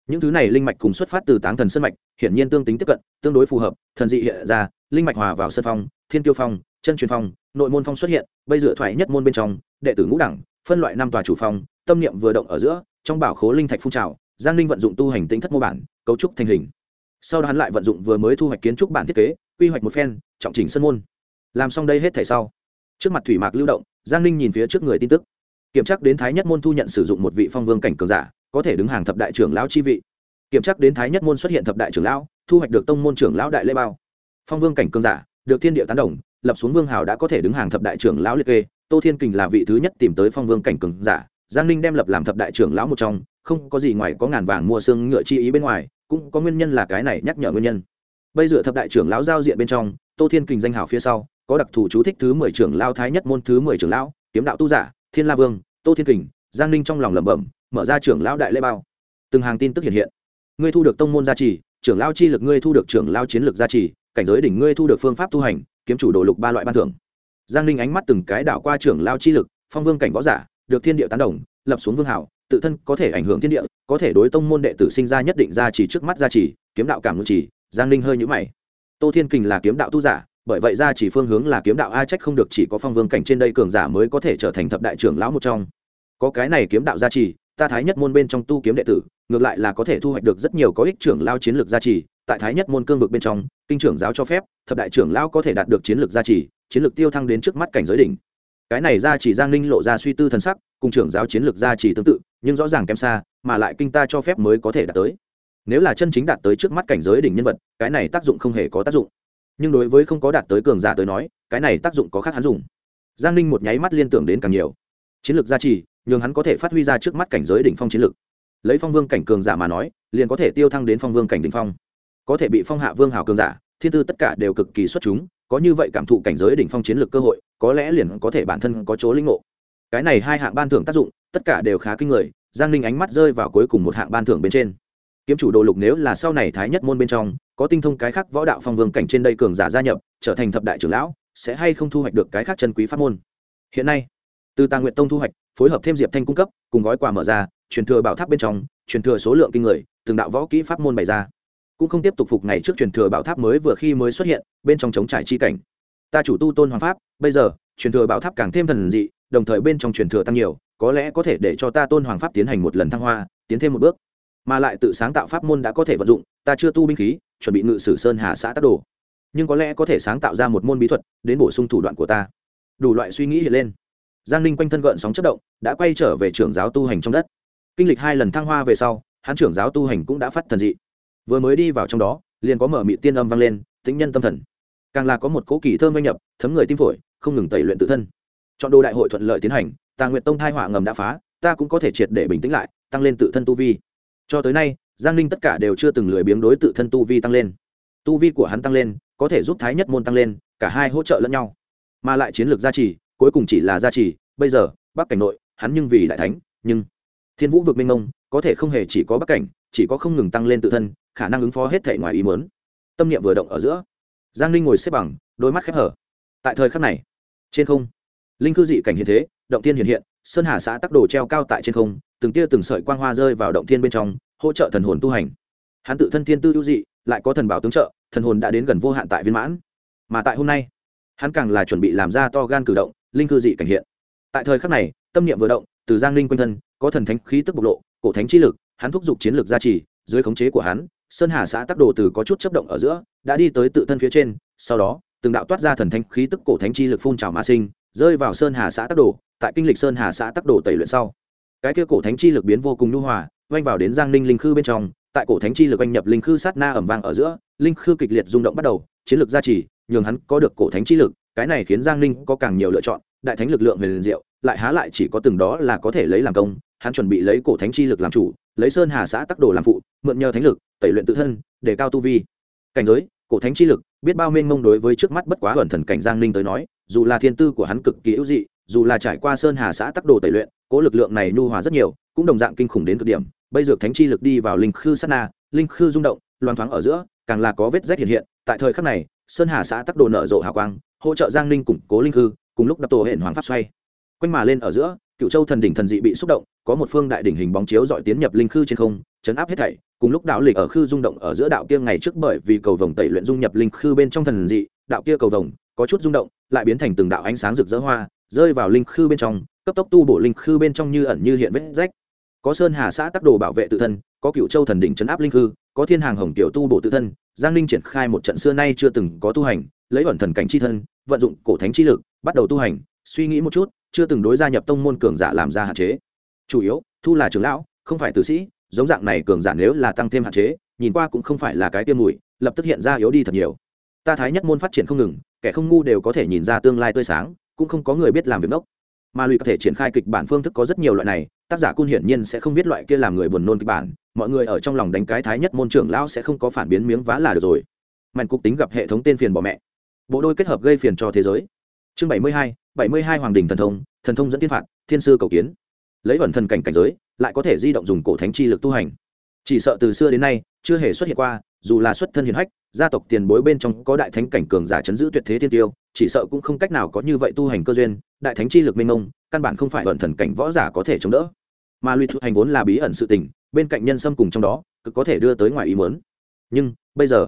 Speaker 1: những thứ này linh mạch cùng xuất phát từ táng thần sơn mạch, hiển nhiên tương tính tiếp cận, tương đối phù hợp, thần dị hiện ra, linh mạch hòa vào sân phong, thiên tiêu phong, chân truyền phong, nội môn phong xuất hiện, bây dựa thoại nhất môn bên trong, đệ tử ngũ đẳng, phân loại năm tòa chủ phong, tâm niệm vừa động ở giữa, trong bảo khố linh thạch phun trào, giang linh vận dụng tu hành tính thất mô bản, cấu trúc thành hình. Sau đó hắn lại vận dụng vừa mới thu hoạch kiến trúc bản thiết kế, quy hoạch một phen, trọng chỉnh sân môn. Làm xong đây hết thể sau, trước mặt thủy mạc lưu động, giang linh nhìn phía trước người tin tức. Kiểm tra đến thái nhất môn thu nhận sử dụng một vị phong vương cảnh cường giả có thể đứng hàng thập đại trưởng lão chi vị. Kiểm tra đến thái nhất môn xuất hiện thập đại trưởng lão, thu hoạch được tông môn trưởng lão đại lê bao. Phong vương cảnh cường giả, được thiên địa tán đồng, lập xuống vương hào đã có thể đứng hàng thập đại trưởng lão liệt kê. Tô thiên kình là vị thứ nhất tìm tới phong vương cảnh cường giả, giang ninh đem lập làm thập đại trưởng lão một trong, không có gì ngoài có ngàn vàng mua xương ngựa chi ý bên ngoài, cũng có nguyên nhân là cái này nhắc nhở nguyên nhân. Bây giờ thập đại trưởng lão giao diện bên trong, tô thiên kình danh hào phía sau, có đặc thù chú thích thứ mười trưởng lao thái nhất môn thứ mười trưởng lão, kiếm đạo tu giả, thiên la vương, tô thiên kình, giang ninh trong lòng lẩm bẩm mở ra trưởng lão đại lễ bao. Từng hàng tin tức hiện hiện. Ngươi thu được tông môn gia trì, trưởng lao chi lực ngươi thu được trưởng lao chiến lược gia trì, cảnh giới đỉnh ngươi thu được phương pháp tu hành, kiếm chủ đồ lục ba loại ban thưởng. Giang ninh ánh mắt từng cái đảo qua trưởng lao chi lực, phong vương cảnh võ giả, được thiên địa tán đồng, lập xuống vương hảo, tự thân có thể ảnh hưởng thiên địa, có thể đối tông môn đệ tử sinh ra nhất định gia trì trước mắt gia trì, kiếm đạo cảm ngự trì, giang ninh hơi nhũ mày. Tô thiên kình là kiếm đạo tu giả, bởi vậy gia trì phương hướng là kiếm đạo a trách không được chỉ có phong vương cảnh trên đây cường giả mới có thể trở thành thập đại trưởng lão một trong. Có cái này kiếm đạo gia trì ta thái nhất môn bên trong tu kiếm đệ tử, ngược lại là có thể thu hoạch được rất nhiều có ích trưởng lao chiến lược gia trì, tại thái nhất môn cương vực bên trong, kinh trưởng giáo cho phép, thập đại trưởng lao có thể đạt được chiến lược gia trì, chiến lược tiêu thăng đến trước mắt cảnh giới đỉnh. Cái này gia trì giang ninh lộ ra suy tư thần sắc, cùng trưởng giáo chiến lược gia trì tương tự, nhưng rõ ràng kém xa, mà lại kinh ta cho phép mới có thể đạt tới. Nếu là chân chính đạt tới trước mắt cảnh giới đỉnh nhân vật, cái này tác dụng không hề có tác dụng. Nhưng đối với không có đạt tới cường giả tới nói, cái này tác dụng có khác hắn dùng. Giang ninh một nháy mắt liên tưởng đến càng nhiều. Chiến lược gia trì nhường hắn có thể phát huy ra trước mắt cảnh giới đỉnh phong chiến lược lấy phong vương cảnh cường giả mà nói, liền có thể tiêu thăng đến phong vương cảnh đỉnh phong. Có thể bị phong hạ vương hào cường giả, thiên tư tất cả đều cực kỳ xuất chúng, có như vậy cảm thụ cảnh giới đỉnh phong chiến lược cơ hội, có lẽ liền có thể bản thân có chỗ linh ngộ. Cái này hai hạng ban thưởng tác dụng, tất cả đều khá kinh người, giang ninh ánh mắt rơi vào cuối cùng một hạng ban thưởng bên trên. Kiếm chủ đồ lục nếu là sau này thái nhất môn bên trong, có tinh thông cái khác võ đạo phong vương cảnh trên đây cường giả gia nhập, trở thành thập đại trưởng lão, sẽ hay không thu hoạch được cái khác chân quý pháp môn? Hiện nay, từ tàng nguyện tông thu hoạch phối hợp thêm diệp thanh cung cấp, cùng gói quà mở ra, truyền thừa bảo tháp bên trong, truyền thừa số lượng kinh người, từng đạo võ kỹ pháp môn bày ra. Cũng không tiếp tục phục ngày trước truyền thừa bảo tháp mới vừa khi mới xuất hiện, bên trong chống trải chi cảnh. Ta chủ tu tôn hoàng pháp, bây giờ, truyền thừa bảo tháp càng thêm thần dị, đồng thời bên trong truyền thừa tăng nhiều, có lẽ có thể để cho ta tôn hoàng pháp tiến hành một lần thăng hoa, tiến thêm một bước. Mà lại tự sáng tạo pháp môn đã có thể vận dụng, ta chưa tu binh khí, chuẩn bị ngự sử sơn hà xã tác đồ. Nhưng có lẽ có thể sáng tạo ra một môn bí thuật, đến bổ sung thủ đoạn của ta. Đủ loại suy nghĩ hiện lên giang ninh quanh thân gợn sóng chất động, đã quay trở về trưởng giáo tu hành trong đất. Kinh lịch hai lần thăng hoa về sau, hắn trưởng giáo tu hành cũng đã phát thần dị. Vừa mới đi vào trong đó, liền có mở mị tiên âm vang lên, tĩnh nhân tâm thần. Càng là có một cố kỳ thơm doanh nhập, thấm người tim phổi, không ngừng tẩy luyện tự thân. Chọn đồ đại hội thuận lợi tiến hành, tà nguyện tông thai họa ngầm đã phá, ta cũng có thể triệt để bình tĩnh lại, tăng lên tự thân tu vi. Cho tới nay, giang ninh tất cả đều chưa từng lười biếng đối tự thân tu vi tăng lên. Tu vi của hắn tăng lên, có thể giúp thái nhất môn tăng lên, cả hai hỗ trợ lẫn nhau. Mà lại chiến lược gia trì cuối cùng chỉ là gia trì, bây giờ, bắc cảnh nội, hắn nhưng vì đại thánh, nhưng thiên vũ vực minh ông có thể không hề chỉ có bắc cảnh, chỉ có không ngừng tăng lên tự thân, khả năng ứng phó hết thể ngoài ý mớn tâm niệm vừa động ở giữa, giang linh ngồi xếp bằng, đôi mắt khép hở. Tại thời khắc này, trên không, linh cư dị cảnh hiện thế, động tiên hiện hiện, sơn hà xã tắc đồ treo cao tại trên không, từng tia từng sợi quang hoa rơi vào động thiên bên trong, hỗ trợ thần hồn tu hành. Hắn tự thân thiên tư hữu dị, lại có thần bảo tướng trợ, thần hồn đã đến gần vô hạn tại viên mãn. Mà tại hôm nay, hắn càng là chuẩn bị làm ra to gan cử động linh cư dị cảnh hiện. Tại thời khắc này, tâm niệm vừa động, từ giang linh quanh thân, có thần thánh khí tức bộc lộ, cổ thánh chi lực, hắn thúc giục chiến lược gia trì, dưới khống chế của hắn, sơn hà xã tắc đồ từ có chút chấp động ở giữa, đã đi tới tự thân phía trên, sau đó, từng đạo toát ra thần thánh khí tức cổ thánh chi lực phun trào mã sinh, rơi vào sơn hà xã tắc đồ, tại kinh lịch sơn hà xã tắc đồ tẩy luyện sau. Cái kia cổ thánh chi lực biến vô cùng nhu hòa oanh vào đến giang ninh linh khư bên trong, tại cổ thánh chi lực oanh nhập linh khư sát na ẩm vang ở giữa, linh khư kịch liệt rung động bắt đầu, chiến lược gia trì, nhường hắn có được cổ thánh chi lực cái này khiến giang ninh có càng nhiều lựa chọn, đại thánh lực lượng về liền diệu, lại há lại chỉ có từng đó là có thể lấy làm công, hắn chuẩn bị lấy cổ thánh chi lực làm chủ, lấy sơn hà xã tắc đồ làm phụ, mượn nhờ thánh lực, tẩy luyện tự thân, để cao tu vi. Cảnh giới, cổ thánh chi lực, biết bao mênh mông đối với trước mắt bất quá ẩn thần cảnh giang ninh tới nói, dù là thiên tư của hắn cực kỳ hữu dị, dù là trải qua sơn hà xã tắc đồ tẩy luyện, cố lực lượng này nhu hòa rất nhiều, cũng đồng dạng kinh khủng đến cực điểm. Bây giờ thánh chi lực đi vào linh khư sát na, linh khư rung động, loan thoáng ở giữa, càng là có vết rách hiện hiện. Tại thời khắc này, sơn hà xã tắc đồ nở rộ hào quang hỗ trợ giang ninh củng cố linh hư cùng lúc đập tổ hển hoàng pháp xoay. Quanh mà lên ở giữa, cựu châu thần đỉnh thần dị bị xúc động, có một phương đại đỉnh hình bóng chiếu dọi tiến nhập linh khư trên không, chấn áp hết thảy, cùng lúc đạo lịch ở khư rung động ở giữa đạo kia ngày trước bởi vì cầu vồng tẩy luyện dung nhập linh khư bên trong thần dị, đạo kia cầu vồng có chút rung động, lại biến thành từng đạo ánh sáng rực rỡ hoa, rơi vào linh khư bên trong, cấp tốc tu bổ linh khư bên trong như ẩn như hiện vết rách. Có sơn hà xã tác đồ bảo vệ tự thân, có cựu châu thần đỉnh chấn áp linh khư có thiên hàng hồng tiểu tu bổ tự thân giang Ninh triển khai một trận xưa nay chưa từng có tu hành, lấy ẩn thần cảnh chi thân, vận dụng cổ thánh chi lực, bắt đầu tu hành, suy nghĩ một chút, chưa từng đối gia nhập tông môn cường giả làm ra hạn chế. Chủ yếu, thu là trưởng lão, không phải tử sĩ, giống dạng này cường giả nếu là tăng thêm hạn chế, nhìn qua cũng không phải là cái tiêm mùi, lập tức hiện ra yếu đi thật nhiều. Ta thái nhất môn phát triển không ngừng, kẻ không ngu đều có thể nhìn ra tương lai tươi sáng, cũng không có người biết làm việc ngốc. Mà lụy có thể triển khai kịch bản phương thức có rất nhiều loại này, tác giả cun hiển nhiên sẽ không biết loại kia làm người buồn nôn kịch bản mọi người ở trong lòng đánh cái thái nhất môn trưởng lão sẽ không có phản biến miếng vá là được rồi. Mạnh cục tính gặp hệ thống tên phiền bỏ mẹ. Bộ đôi kết hợp gây phiền cho thế giới. Chương bảy mươi hai, bảy mươi hai hoàng đình thần thông thần thông dẫn tiên phạt, thiên sư cầu kiến. Lấy vẩn thần cảnh cảnh giới, lại có thể di động dùng cổ thánh chi lực tu hành. Chỉ sợ từ xưa đến nay, chưa hề xuất hiện qua, dù là xuất thân hiền hách, gia tộc tiền bối bên trong có đại thánh cảnh cường giả chấn giữ tuyệt thế thiên tiêu, chỉ sợ cũng không cách nào có như vậy tu hành cơ duyên, đại thánh chi lực mênh mông, căn bản không phải ẩn thần cảnh võ giả có thể chống đỡ. Mà lui thu hành vốn là bí ẩn sự tình bên cạnh nhân sâm cùng trong đó, cực có thể đưa tới ngoài ý muốn. Nhưng, bây giờ,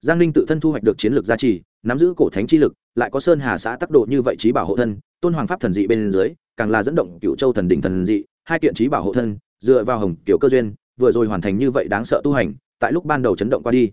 Speaker 1: giang ninh tự thân thu hoạch được chiến lược gia trì, nắm giữ cổ thánh chi lực, lại có sơn hà xã tắc độ như vậy trí bảo hộ thân, tôn hoàng pháp thần dị bên dưới, càng là dẫn động cựu châu thần đỉnh thần dị, hai kiện trí bảo hộ thân, dựa vào hồng kiểu cơ duyên, vừa rồi hoàn thành như vậy đáng sợ tu hành, tại lúc ban đầu chấn động qua đi.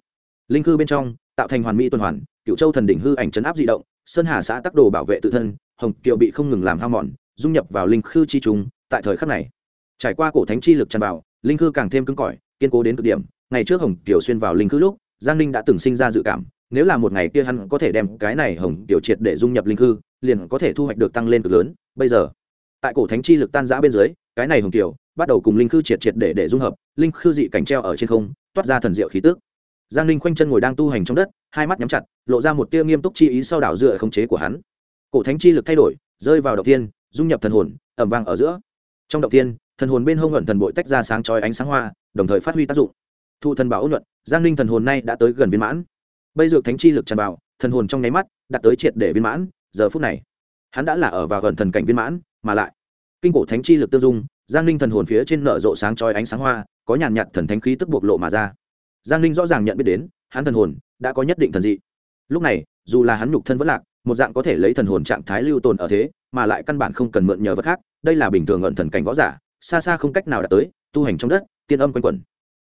Speaker 1: Linh cư bên trong, tạo thành hoàn mỹ tuần hoàn cựu châu thần đỉnh hư ảnh chấn áp dị động, sơn hà xã tắc đồ bảo vệ tự thân, hồng kiều bị không ngừng làm hao mòn, dung nhập vào linh khư chi trùng tại thời khắc này trải qua cổ thánh chi lực tràn vào, linh khư càng thêm cứng cỏi, kiên cố đến cực điểm. Ngày trước hồng kiều xuyên vào linh khư lúc, giang ninh đã từng sinh ra dự cảm, nếu là một ngày kia hắn có thể đem cái này hồng kiều triệt để dung nhập linh khư, liền có thể thu hoạch được tăng lên cực lớn. Bây giờ, tại cổ thánh chi lực tan giã bên dưới, cái này hồng kiều bắt đầu cùng linh khư triệt triệt để để dung hợp, linh khư dị cảnh treo ở trên không, toát ra thần diệu khí tước giang linh khoanh chân ngồi đang tu hành trong đất, hai mắt nhắm chặt, lộ ra một tia nghiêm túc chi ý sau đảo dựa khống chế của hắn. Cổ thánh chi lực thay đổi, rơi vào đầu tiên dung nhập thần hồn ẩm vang ở giữa trong động tiên thần hồn bên hông luận thần bội tách ra sáng chói ánh sáng hoa, đồng thời phát huy tác dụng. Thu thần bảo ôn nhuận giang ninh thần hồn nay đã tới gần viên mãn. Bây giờ thánh chi lực tràn vào, thần hồn trong nháy mắt đạt tới triệt để viên mãn, giờ phút này, hắn đã là ở vào gần thần cảnh viên mãn, mà lại, kinh cổ thánh chi lực tương dung, giang ninh thần hồn phía trên nở rộ sáng chói ánh sáng hoa, có nhàn nhạt thần thánh khí tức bộc lộ mà ra. Giang ninh rõ ràng nhận biết đến, hắn thần hồn đã có nhất định thần dị. Lúc này, dù là hắn nhục thân vẫn lạc, một dạng có thể lấy thần hồn trạng thái lưu tồn ở thế mà lại căn bản không cần mượn nhờ vật khác, đây là bình thường ẩn thần cảnh võ giả, xa xa không cách nào đạt tới, tu hành trong đất, tiên âm quanh quẩn.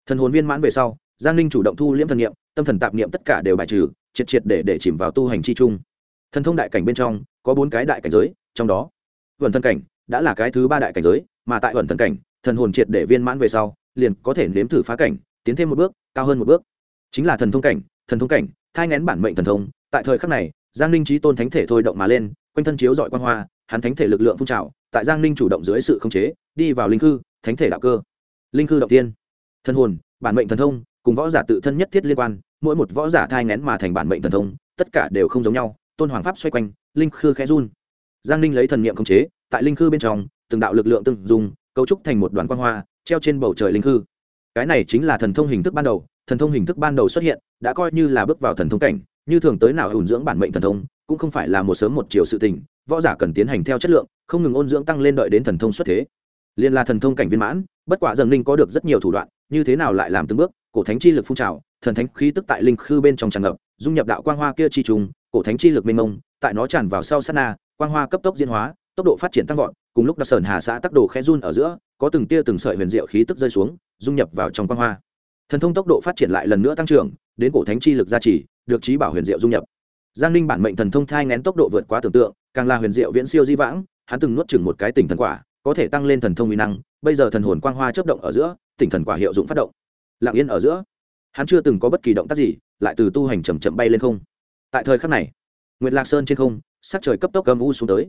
Speaker 1: Thần hồn viên mãn về sau, giang ninh chủ động thu liễm thần niệm, tâm thần tạp niệm tất cả đều bài trừ, triệt triệt để để chìm vào tu hành chi chung thần thông đại cảnh bên trong, có bốn cái đại cảnh giới, trong đó vần thần cảnh đã là cái thứ ba đại cảnh giới, mà tại vần thần cảnh, thần hồn triệt để viên mãn về sau, liền có thể nếm thử phá cảnh, tiến thêm một bước, cao hơn một bước. Chính là thần thông cảnh, thần thông cảnh, thai ngén bản mệnh thần thông, tại thời khắc này, giang ninh trí tôn thánh thể thôi động mà lên quanh thân chiếu dọi quan hoa, hắn thánh thể lực lượng phun trào, tại giang ninh chủ động dưới sự khống chế, đi vào linh cư thánh thể đạo cơ. Linh cư động tiên. Thân hồn, bản mệnh thần thông, cùng võ giả tự thân nhất thiết liên quan, mỗi một võ giả thai ngén mà thành bản mệnh thần thông, tất cả đều không giống nhau, tôn hoàng pháp xoay quanh, linh khư khẽ run. Giang ninh lấy thần niệm khống chế, tại linh khư bên trong, từng đạo lực lượng từng dùng, cấu trúc thành một đoàn quan hoa, treo trên bầu trời linh khư. Cái này chính là thần thông hình thức ban đầu, thần thông hình thức ban đầu xuất hiện, đã coi như là bước vào thần thông cảnh, như thường tới nào ủn dưỡng bản mệnh thần thông cũng không phải là một sớm một chiều sự tình, võ giả cần tiến hành theo chất lượng, không ngừng ôn dưỡng tăng lên đợi đến thần thông xuất thế. Liên là thần thông cảnh viên mãn, bất quả dần linh có được rất nhiều thủ đoạn, như thế nào lại làm từng bước, cổ thánh chi lực phun trào, thần thánh khí tức tại linh khư bên trong tràn ngập, dung nhập đạo quang hoa kia chi trùng, cổ thánh chi lực mênh mông, tại nó tràn vào sau sát na, quang hoa cấp tốc diễn hóa, tốc độ phát triển tăng vọt, cùng lúc đặc sờn hà xã tắc đồ khẽ run ở giữa, có từng tia từng sợi huyền diệu khí tức rơi xuống, dung nhập vào trong quang hoa. Thần thông tốc độ phát triển lại lần nữa tăng trưởng, đến cổ thánh chi lực gia trì, được trí bảo huyền diệu dung nhập giang ninh bản mệnh thần thông thai ngén tốc độ vượt quá tưởng tượng, càng là huyền diệu viễn siêu di vãng, hắn từng nuốt chừng một cái tỉnh thần quả, có thể tăng lên thần thông uy năng, bây giờ thần hồn quang hoa chấp động ở giữa, tỉnh thần quả hiệu dụng phát động. Lặng yên ở giữa, hắn chưa từng có bất kỳ động tác gì, lại từ tu hành chầm chậm bay lên không. Tại thời khắc này, nguyệt lạc sơn trên không, sắc trời cấp tốc cầm u xuống tới.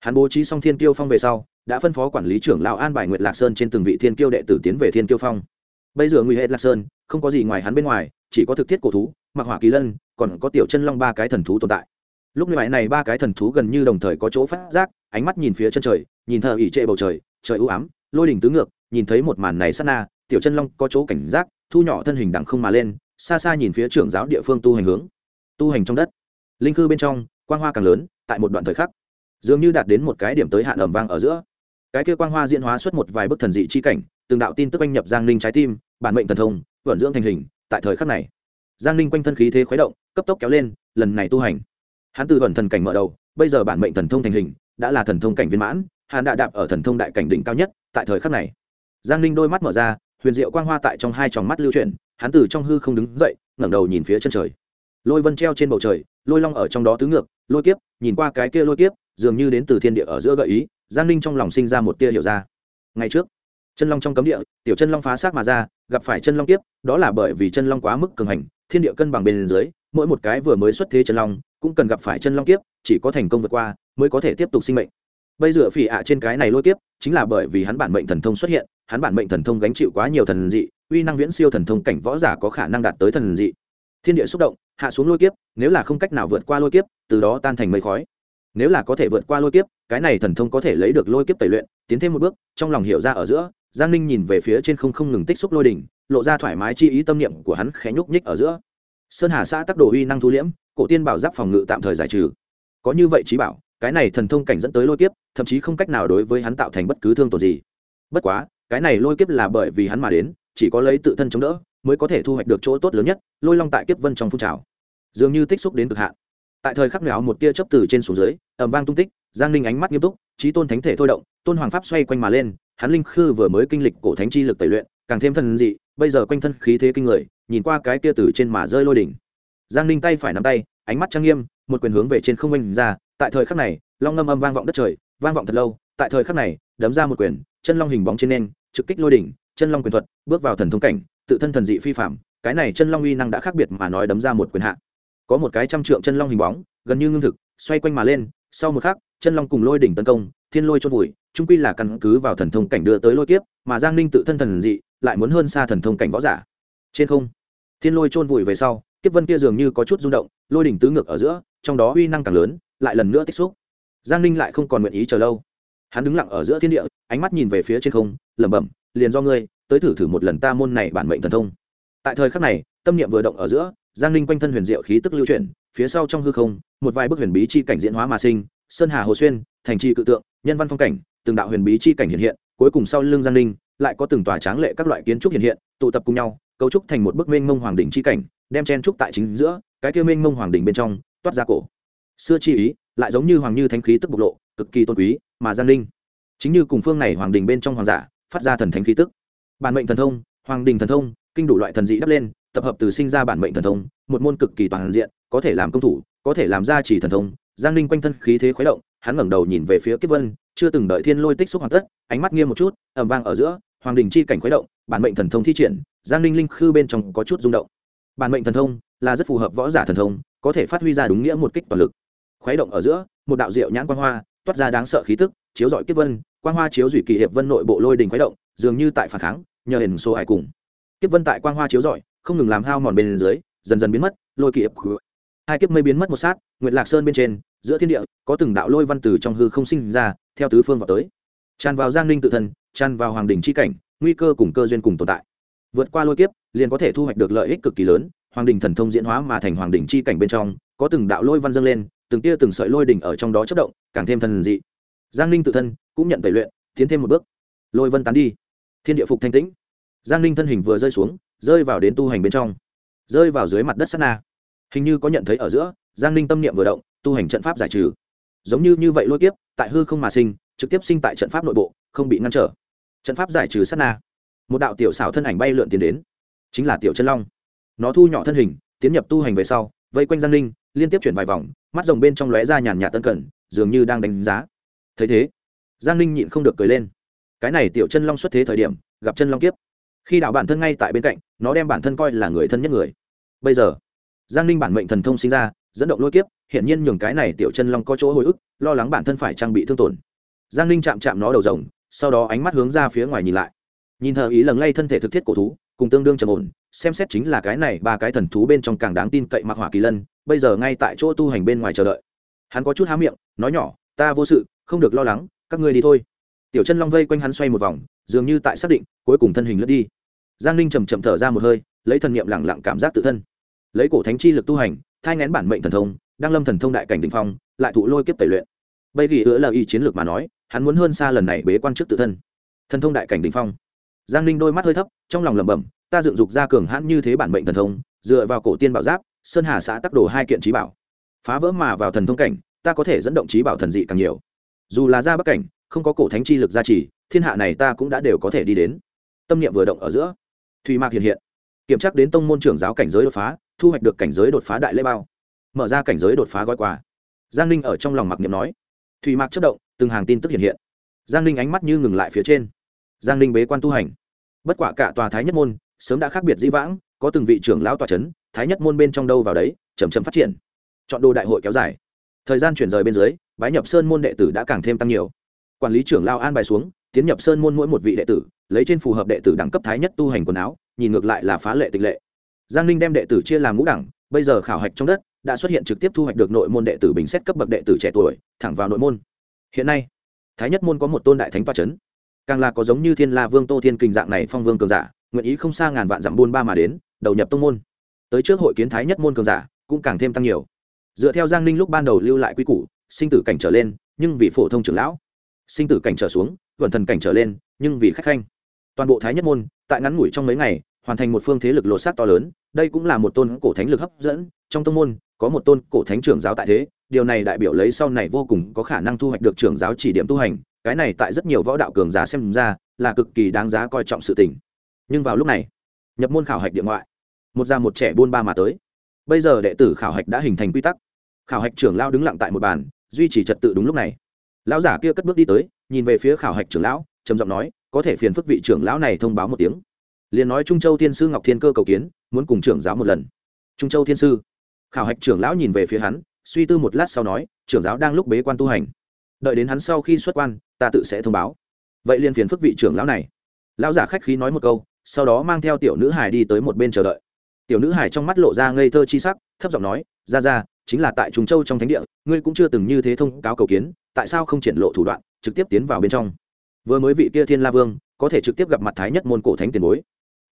Speaker 1: Hắn bố trí xong thiên kiêu phong về sau, đã phân phó quản lý trưởng lão an bài nguyệt lạc sơn trên từng vị thiên kiêu đệ tử tiến về thiên kiêu phong. Bây giờ nguy hệ lạc sơn, không có gì ngoài hắn bên ngoài, chỉ có thực thiết cổ thú mặc hỏa kỳ lân còn có tiểu chân long ba cái thần thú tồn tại. Lúc này này ba cái thần thú gần như đồng thời có chỗ phát giác, ánh mắt nhìn phía chân trời, nhìn thờ ỉ trệ bầu trời trời ưu ám, lôi đỉnh tứ ngược, nhìn thấy một màn này sát na, tiểu chân long có chỗ cảnh giác, thu nhỏ thân hình đẳng không mà lên, xa xa nhìn phía trưởng giáo địa phương tu hành hướng. Tu hành trong đất. Linh cư bên trong, quang hoa càng lớn, tại một đoạn thời khắc, dường như đạt đến một cái điểm tới hạn ẩm vang ở giữa. Cái kia quang hoa diễn hóa xuất một vài bức thần dị chi cảnh, từng đạo tin tức anh nhập giang ninh trái tim, bản mệnh thần thông, vận dưỡng thành hình, tại thời khắc này, giang ninh quanh thân khí thế khuấy động cấp tốc kéo lên, lần này tu hành. Hắn từ vận thần cảnh mở đầu, bây giờ bản mệnh thần thông thành hình, đã là thần thông cảnh viên mãn, hắn đã đạp ở thần thông đại cảnh đỉnh cao nhất, tại thời khắc này. Giang ninh đôi mắt mở ra, huyền diệu quang hoa tại trong hai tròng mắt lưu chuyển, hắn từ trong hư không đứng dậy, ngẩng đầu nhìn phía chân trời. Lôi vân treo trên bầu trời, lôi long ở trong đó tứ ngược, lôi kiếp, nhìn qua cái kia lôi kiếp, dường như đến từ thiên địa ở giữa gợi ý, giang ninh trong lòng sinh ra một tia hiểu ra. Ngày trước, chân long trong cấm địa, tiểu chân long phá xác mà ra, gặp phải chân long kiếp, đó là bởi vì chân long quá mức cường hành, thiên địa cân bằng bên dưới mỗi một cái vừa mới xuất thế chân long cũng cần gặp phải chân long kiếp, chỉ có thành công vượt qua mới có thể tiếp tục sinh mệnh. Bây giờ phỉ ạ trên cái này lôi kiếp chính là bởi vì hắn bản mệnh thần thông xuất hiện, hắn bản mệnh thần thông gánh chịu quá nhiều thần dị, uy năng viễn siêu thần thông cảnh võ giả có khả năng đạt tới thần dị. Thiên địa xúc động, hạ xuống lôi kiếp, nếu là không cách nào vượt qua lôi kiếp, từ đó tan thành mây khói. Nếu là có thể vượt qua lôi kiếp, cái này thần thông có thể lấy được lôi kiếp tẩy luyện, tiến thêm một bước, trong lòng hiểu ra ở giữa, giang ninh nhìn về phía trên không không ngừng tích xúc lôi đỉnh, lộ ra thoải mái chi ý tâm niệm của hắn khẽ nhúc nhích ở giữa sơn hà xã tắc đồ uy năng thu liễm, cổ tiên bảo giáp phòng ngự tạm thời giải trừ. Có như vậy trí bảo, cái này thần thông cảnh dẫn tới lôi kiếp, thậm chí không cách nào đối với hắn tạo thành bất cứ thương tổn gì. Bất quá, cái này lôi kiếp là bởi vì hắn mà đến, chỉ có lấy tự thân chống đỡ, mới có thể thu hoạch được chỗ tốt lớn nhất, lôi long tại kiếp vân trong phun trào. Dường như tích xúc đến cực hạn. Tại thời khắc nào một tia chớp từ trên xuống dưới ẩm vang tung tích, giang ninh ánh mắt nghiêm túc trí tôn thánh thể thôi động, tôn hoàng pháp xoay quanh mà lên, hắn linh khư vừa mới kinh lịch cổ thánh chi lực tẩy luyện, càng thêm thần dị, bây giờ quanh thân khí thế kinh người nhìn qua cái tia từ trên mà rơi lôi đỉnh. Giang ninh tay phải nắm tay, ánh mắt trang nghiêm, một quyền hướng về trên không oanh ra. Tại thời khắc này, long ngâm âm vang vọng đất trời, vang vọng thật lâu. Tại thời khắc này, đấm ra một quyền, chân long hình bóng trên nền, trực kích lôi đỉnh, chân long quyền thuật, bước vào thần thông cảnh, tự thân thần dị phi phạm cái này chân long uy năng đã khác biệt mà nói đấm ra một quyền hạ. Có một cái trăm trượng chân long hình bóng, gần như ngưng thực, xoay quanh mà lên. Sau một khắc, chân long cùng lôi đỉnh tấn công, thiên lôi chôn vùi trung quy là căn cứ vào thần thông cảnh đưa tới lôi kiếp, mà giang ninh tự thân thần dị, lại muốn hơn xa thần thông cảnh võ giả. Trên không thiên lôi chôn vùi về sau, kiếp vân kia dường như có chút rung động, lôi đỉnh tứ ngược ở giữa, trong đó uy năng càng lớn, lại lần nữa tích xúc. Giang ninh lại không còn nguyện ý chờ lâu. Hắn đứng lặng ở giữa thiên địa, ánh mắt nhìn về phía trên không, lẩm bẩm, liền do ngươi, tới thử thử một lần ta môn này bản mệnh thần thông. Tại thời khắc này, tâm niệm vừa động ở giữa, giang ninh quanh thân huyền diệu khí tức lưu chuyển, phía sau trong hư không, một vài bức huyền bí chi cảnh diễn hóa mà sinh, sơn hà hồ xuyên, thành trì cự tượng, nhân văn phong cảnh, từng đạo huyền bí chi cảnh hiện hiện, cuối cùng sau lưng giang ninh, lại có từng tòa tráng lệ các loại kiến trúc hiện hiện, tụ tập cùng nhau cấu trúc thành một bức mênh mông hoàng đỉnh chi cảnh, đem chen trúc tại chính giữa, cái kia mênh mông hoàng đỉnh bên trong, toát ra cổ. Xưa chi ý, lại giống như hoàng như thánh khí tức bộc lộ, cực kỳ tôn quý, mà giang ninh chính như cùng phương này hoàng đình bên trong hoàng giả, phát ra thần thánh khí tức. Bản mệnh thần thông, hoàng đình thần thông, kinh đủ loại thần dị đắp lên, tập hợp từ sinh ra bản mệnh thần thông, một môn cực kỳ toàn diện, có thể làm công thủ, có thể làm ra chỉ thần thông. Giang ninh quanh thân khí thế khuấy động, hắn ngẩng đầu nhìn về phía kiếp vân, chưa từng đợi thiên lôi tích xúc hoàn tất, ánh mắt nghiêm một chút ẩm vang ở giữa hoàng đình chi cảnh khuấy động, bản mệnh thần thông thi triển, giang ninh linh khư bên trong có chút rung động. Bản mệnh thần thông là rất phù hợp võ giả thần thông, có thể phát huy ra đúng nghĩa một kích toàn lực. Khuấy động ở giữa, một đạo diệu nhãn quang hoa toát ra đáng sợ khí tức, chiếu dọi kiếp vân, quang hoa chiếu dủy kỳ hiệp vân nội bộ lôi đình khuấy động, dường như tại phản kháng, nhờ hình số hải cùng. Kiếp vân tại quang hoa chiếu dọi không ngừng làm hao mòn bên dưới, dần dần biến mất, lôi kỳ hiệp hai kiếp mây biến mất một sát, nguyệt lạc sơn bên trên, giữa thiên địa, có từng đạo lôi văn từ trong hư không sinh ra, theo tứ phương vào tới. Tràn vào giang ninh tự thân tràn vào hoàng đình c h i cảnh, nguy cơ cùng cơ duyên cùng tồn tại. Vượt qua lôi kiếp, liền có thể thu hoạch được lợi ích cực kỳ lớn, hoàng đình thần thông diễn hóa mà thành hoàng đình c h i cảnh bên trong, có từng đạo lôi văn dâng lên, từng tia từng sợi lôi đỉnh ở trong đó chất động, càng thêm thần dị. Giang ninh tự thân cũng nhận tẩy luyện, tiến thêm một bước. Lôi vân tán đi. Thiên địa phục thanh tĩnh. Giang ninh thân hình vừa rơi xuống, rơi vào đến tu hành bên trong. Rơi vào dưới mặt đất sát na. Hình như có nhận thấy ở giữa, giang ninh tâm niệm vừa động, tu hành trận pháp giải trừ. Giống như như vậy lôi kiếp, tại hư không mà sinh, trực tiếp sinh tại trận pháp nội bộ không bị ngăn trở. Trận pháp giải trừ sát na. Một đạo tiểu xảo thân ảnh bay lượn tiến đến. Chính là tiểu chân long. Nó thu nhỏ thân hình tiến nhập tu hành về sau vây quanh giang linh, liên tiếp chuyển vài vòng mắt rồng bên trong lóe ra nhàn nhạt tân cẩn dường như đang đánh giá. Thấy thế giang linh nhịn không được cười lên. Cái này tiểu chân long xuất thế thời điểm gặp chân long kiếp. Khi đạo bản thân ngay tại bên cạnh nó đem bản thân coi là người thân nhất người. Bây giờ giang linh bản mệnh thần thông sinh ra dẫn động lôi kiếp hiện nhiên nhường cái này tiểu chân long có chỗ hồi ức lo lắng bản thân phải trang bị thương tổn. Giang linh chạm chạm nó đầu rồng sau đó ánh mắt hướng ra phía ngoài nhìn lại. Nhìn thờ ý lần lay thân thể thực thiết cổ thú, cùng tương đương trầm ổn, xem xét chính là cái này ba cái thần thú bên trong càng đáng tin cậy mặc hỏa kỳ lân, bây giờ ngay tại chỗ tu hành bên ngoài chờ đợi. Hắn có chút há miệng, nói nhỏ, ta vô sự, không được lo lắng, các ngươi đi thôi. Tiểu chân long vây quanh hắn xoay một vòng, dường như tại xác định, cuối cùng thân hình lướt đi. Giang ninh chầm chậm thở ra một hơi, lấy thần niệm lẳng lặng cảm giác tự thân. Lấy cổ thánh chi lực tu hành, thai ngén bản mệnh thần thông đang lâm thần thông đại cảnh đỉnh phong, lại thụ lôi kiếp tẩy luyện. Bây vì ứa là y chiến lược mà nói hắn muốn hơn xa lần này bế quan trước tự thân. Thần thông đại cảnh đỉnh phong. Giang ninh đôi mắt hơi thấp, trong lòng lẩm bẩm, ta dựng dục ra cường hãn như thế bản mệnh thần thông, dựa vào cổ tiên bảo giáp, sơn hà xã tắc đồ hai kiện trí bảo. Phá vỡ mà vào thần thông cảnh, ta có thể dẫn động trí bảo thần dị càng nhiều. Dù là ra bắc cảnh, không có cổ thánh chi lực gia trì, thiên hạ này ta cũng đã đều có thể đi đến. Tâm niệm vừa động ở giữa thùy mạc hiện hiện. Kiểm tra đến tông môn trưởng giáo cảnh giới đột phá, thu hoạch được cảnh giới đột phá đại lễ bao. Mở ra cảnh giới đột phá gói quà. Giang ninh ở trong lòng mặc niệm nói. Thùy mạc chất động từng hàng tin tức hiện hiện. Giang ninh ánh mắt như ngừng lại phía trên. Giang ninh bế quan tu hành. Bất quả cả tòa thái nhất môn, sớm đã khác biệt dĩ vãng, có từng vị trưởng lão tòa c h ấ n thái nhất môn bên trong đâu vào đấy chầm chầm phát triển. Chọn đồ đại hội kéo dài. Thời gian chuyển rời bên dưới, bái nhập sơn môn đệ tử đã càng thêm tăng nhiều. Quản lý trưởng lao an bài xuống, tiến nhập sơn môn mỗi một vị đệ tử, lấy trên phù hợp đệ tử đẳng cấp thái nhất tu hành quần áo, nhìn ngược lại là phá lệ tịch lệ. Giang ninh đem đệ tử chia làm ngũ đẳng, bây giờ khảo hạch trong đất, đã xuất hiện trực tiếp thu hoạch được nội môn đệ tử bình xét cấp bậc đệ tử trẻ tuổi, thẳng vào nội môn hiện nay, thái nhất môn có một tôn đại thánh toa c h ấ n càng là có giống như thiên la vương tô thiên kình dạng này phong vương cường giả, nguyện ý không xa ngàn vạn dặm buôn ba mà đến, đầu nhập tông môn. Tới trước hội kiến thái nhất môn cường giả, cũng càng thêm tăng nhiều. Dựa theo giang ninh lúc ban đầu lưu lại quy củ, sinh tử cảnh trở lên, nhưng vì phổ thông trưởng lão. Sinh tử cảnh trở xuống vận thần cảnh trở lên, nhưng vì khách khanh. Toàn bộ thái nhất môn, tại ngắn ngủi trong mấy ngày, hoàn thành một phương thế lực lột xác to lớn, đây cũng là một tôn cổ thánh lực hấp dẫn, trong tông môn, có một tôn cổ thánh trưởng giáo tại thế điều này đại biểu lấy sau này vô cùng có khả năng thu hoạch được trưởng giáo chỉ điểm tu hành, cái này tại rất nhiều võ đạo cường giả xem ra là cực kỳ đáng giá coi trọng sự tình. Nhưng vào lúc này, nhập môn khảo hạch điện ngoại, một già một trẻ buôn ba mà tới. Bây giờ đệ tử khảo hạch đã hình thành quy tắc. Khảo hạch trưởng lao đứng lặng tại một bàn, duy trì trật tự đúng lúc này. Lão giả kia cất bước đi tới, nhìn về phía khảo hạch trưởng lão, trầm giọng nói, có thể phiền phức vị trưởng lão này thông báo một tiếng. Liền nói trung châu thiên sư ngọc thiên cơ cầu kiến, muốn cùng trưởng giáo một lần. Trung châu thiên sư. Khảo hạch trưởng lão nhìn về phía hắn suy tư một lát sau nói, trưởng giáo đang lúc bế quan tu hành. Đợi đến hắn sau khi xuất quan, ta tự sẽ thông báo. Vậy liền phiền phức vị trưởng lão này. Lão giả khách khí nói một câu, sau đó mang theo tiểu nữ hải đi tới một bên chờ đợi. Tiểu nữ hải trong mắt lộ ra ngây thơ chi sắc, thấp giọng nói ra ra chính là tại trùng châu trong thánh địa, ngươi cũng chưa từng như thế thông cáo cầu kiến, tại sao không triển lộ thủ đoạn, trực tiếp tiến vào bên trong? Vừa mới vị kia thiên la vương, có thể trực tiếp gặp mặt thái nhất môn cổ thánh tiền bối.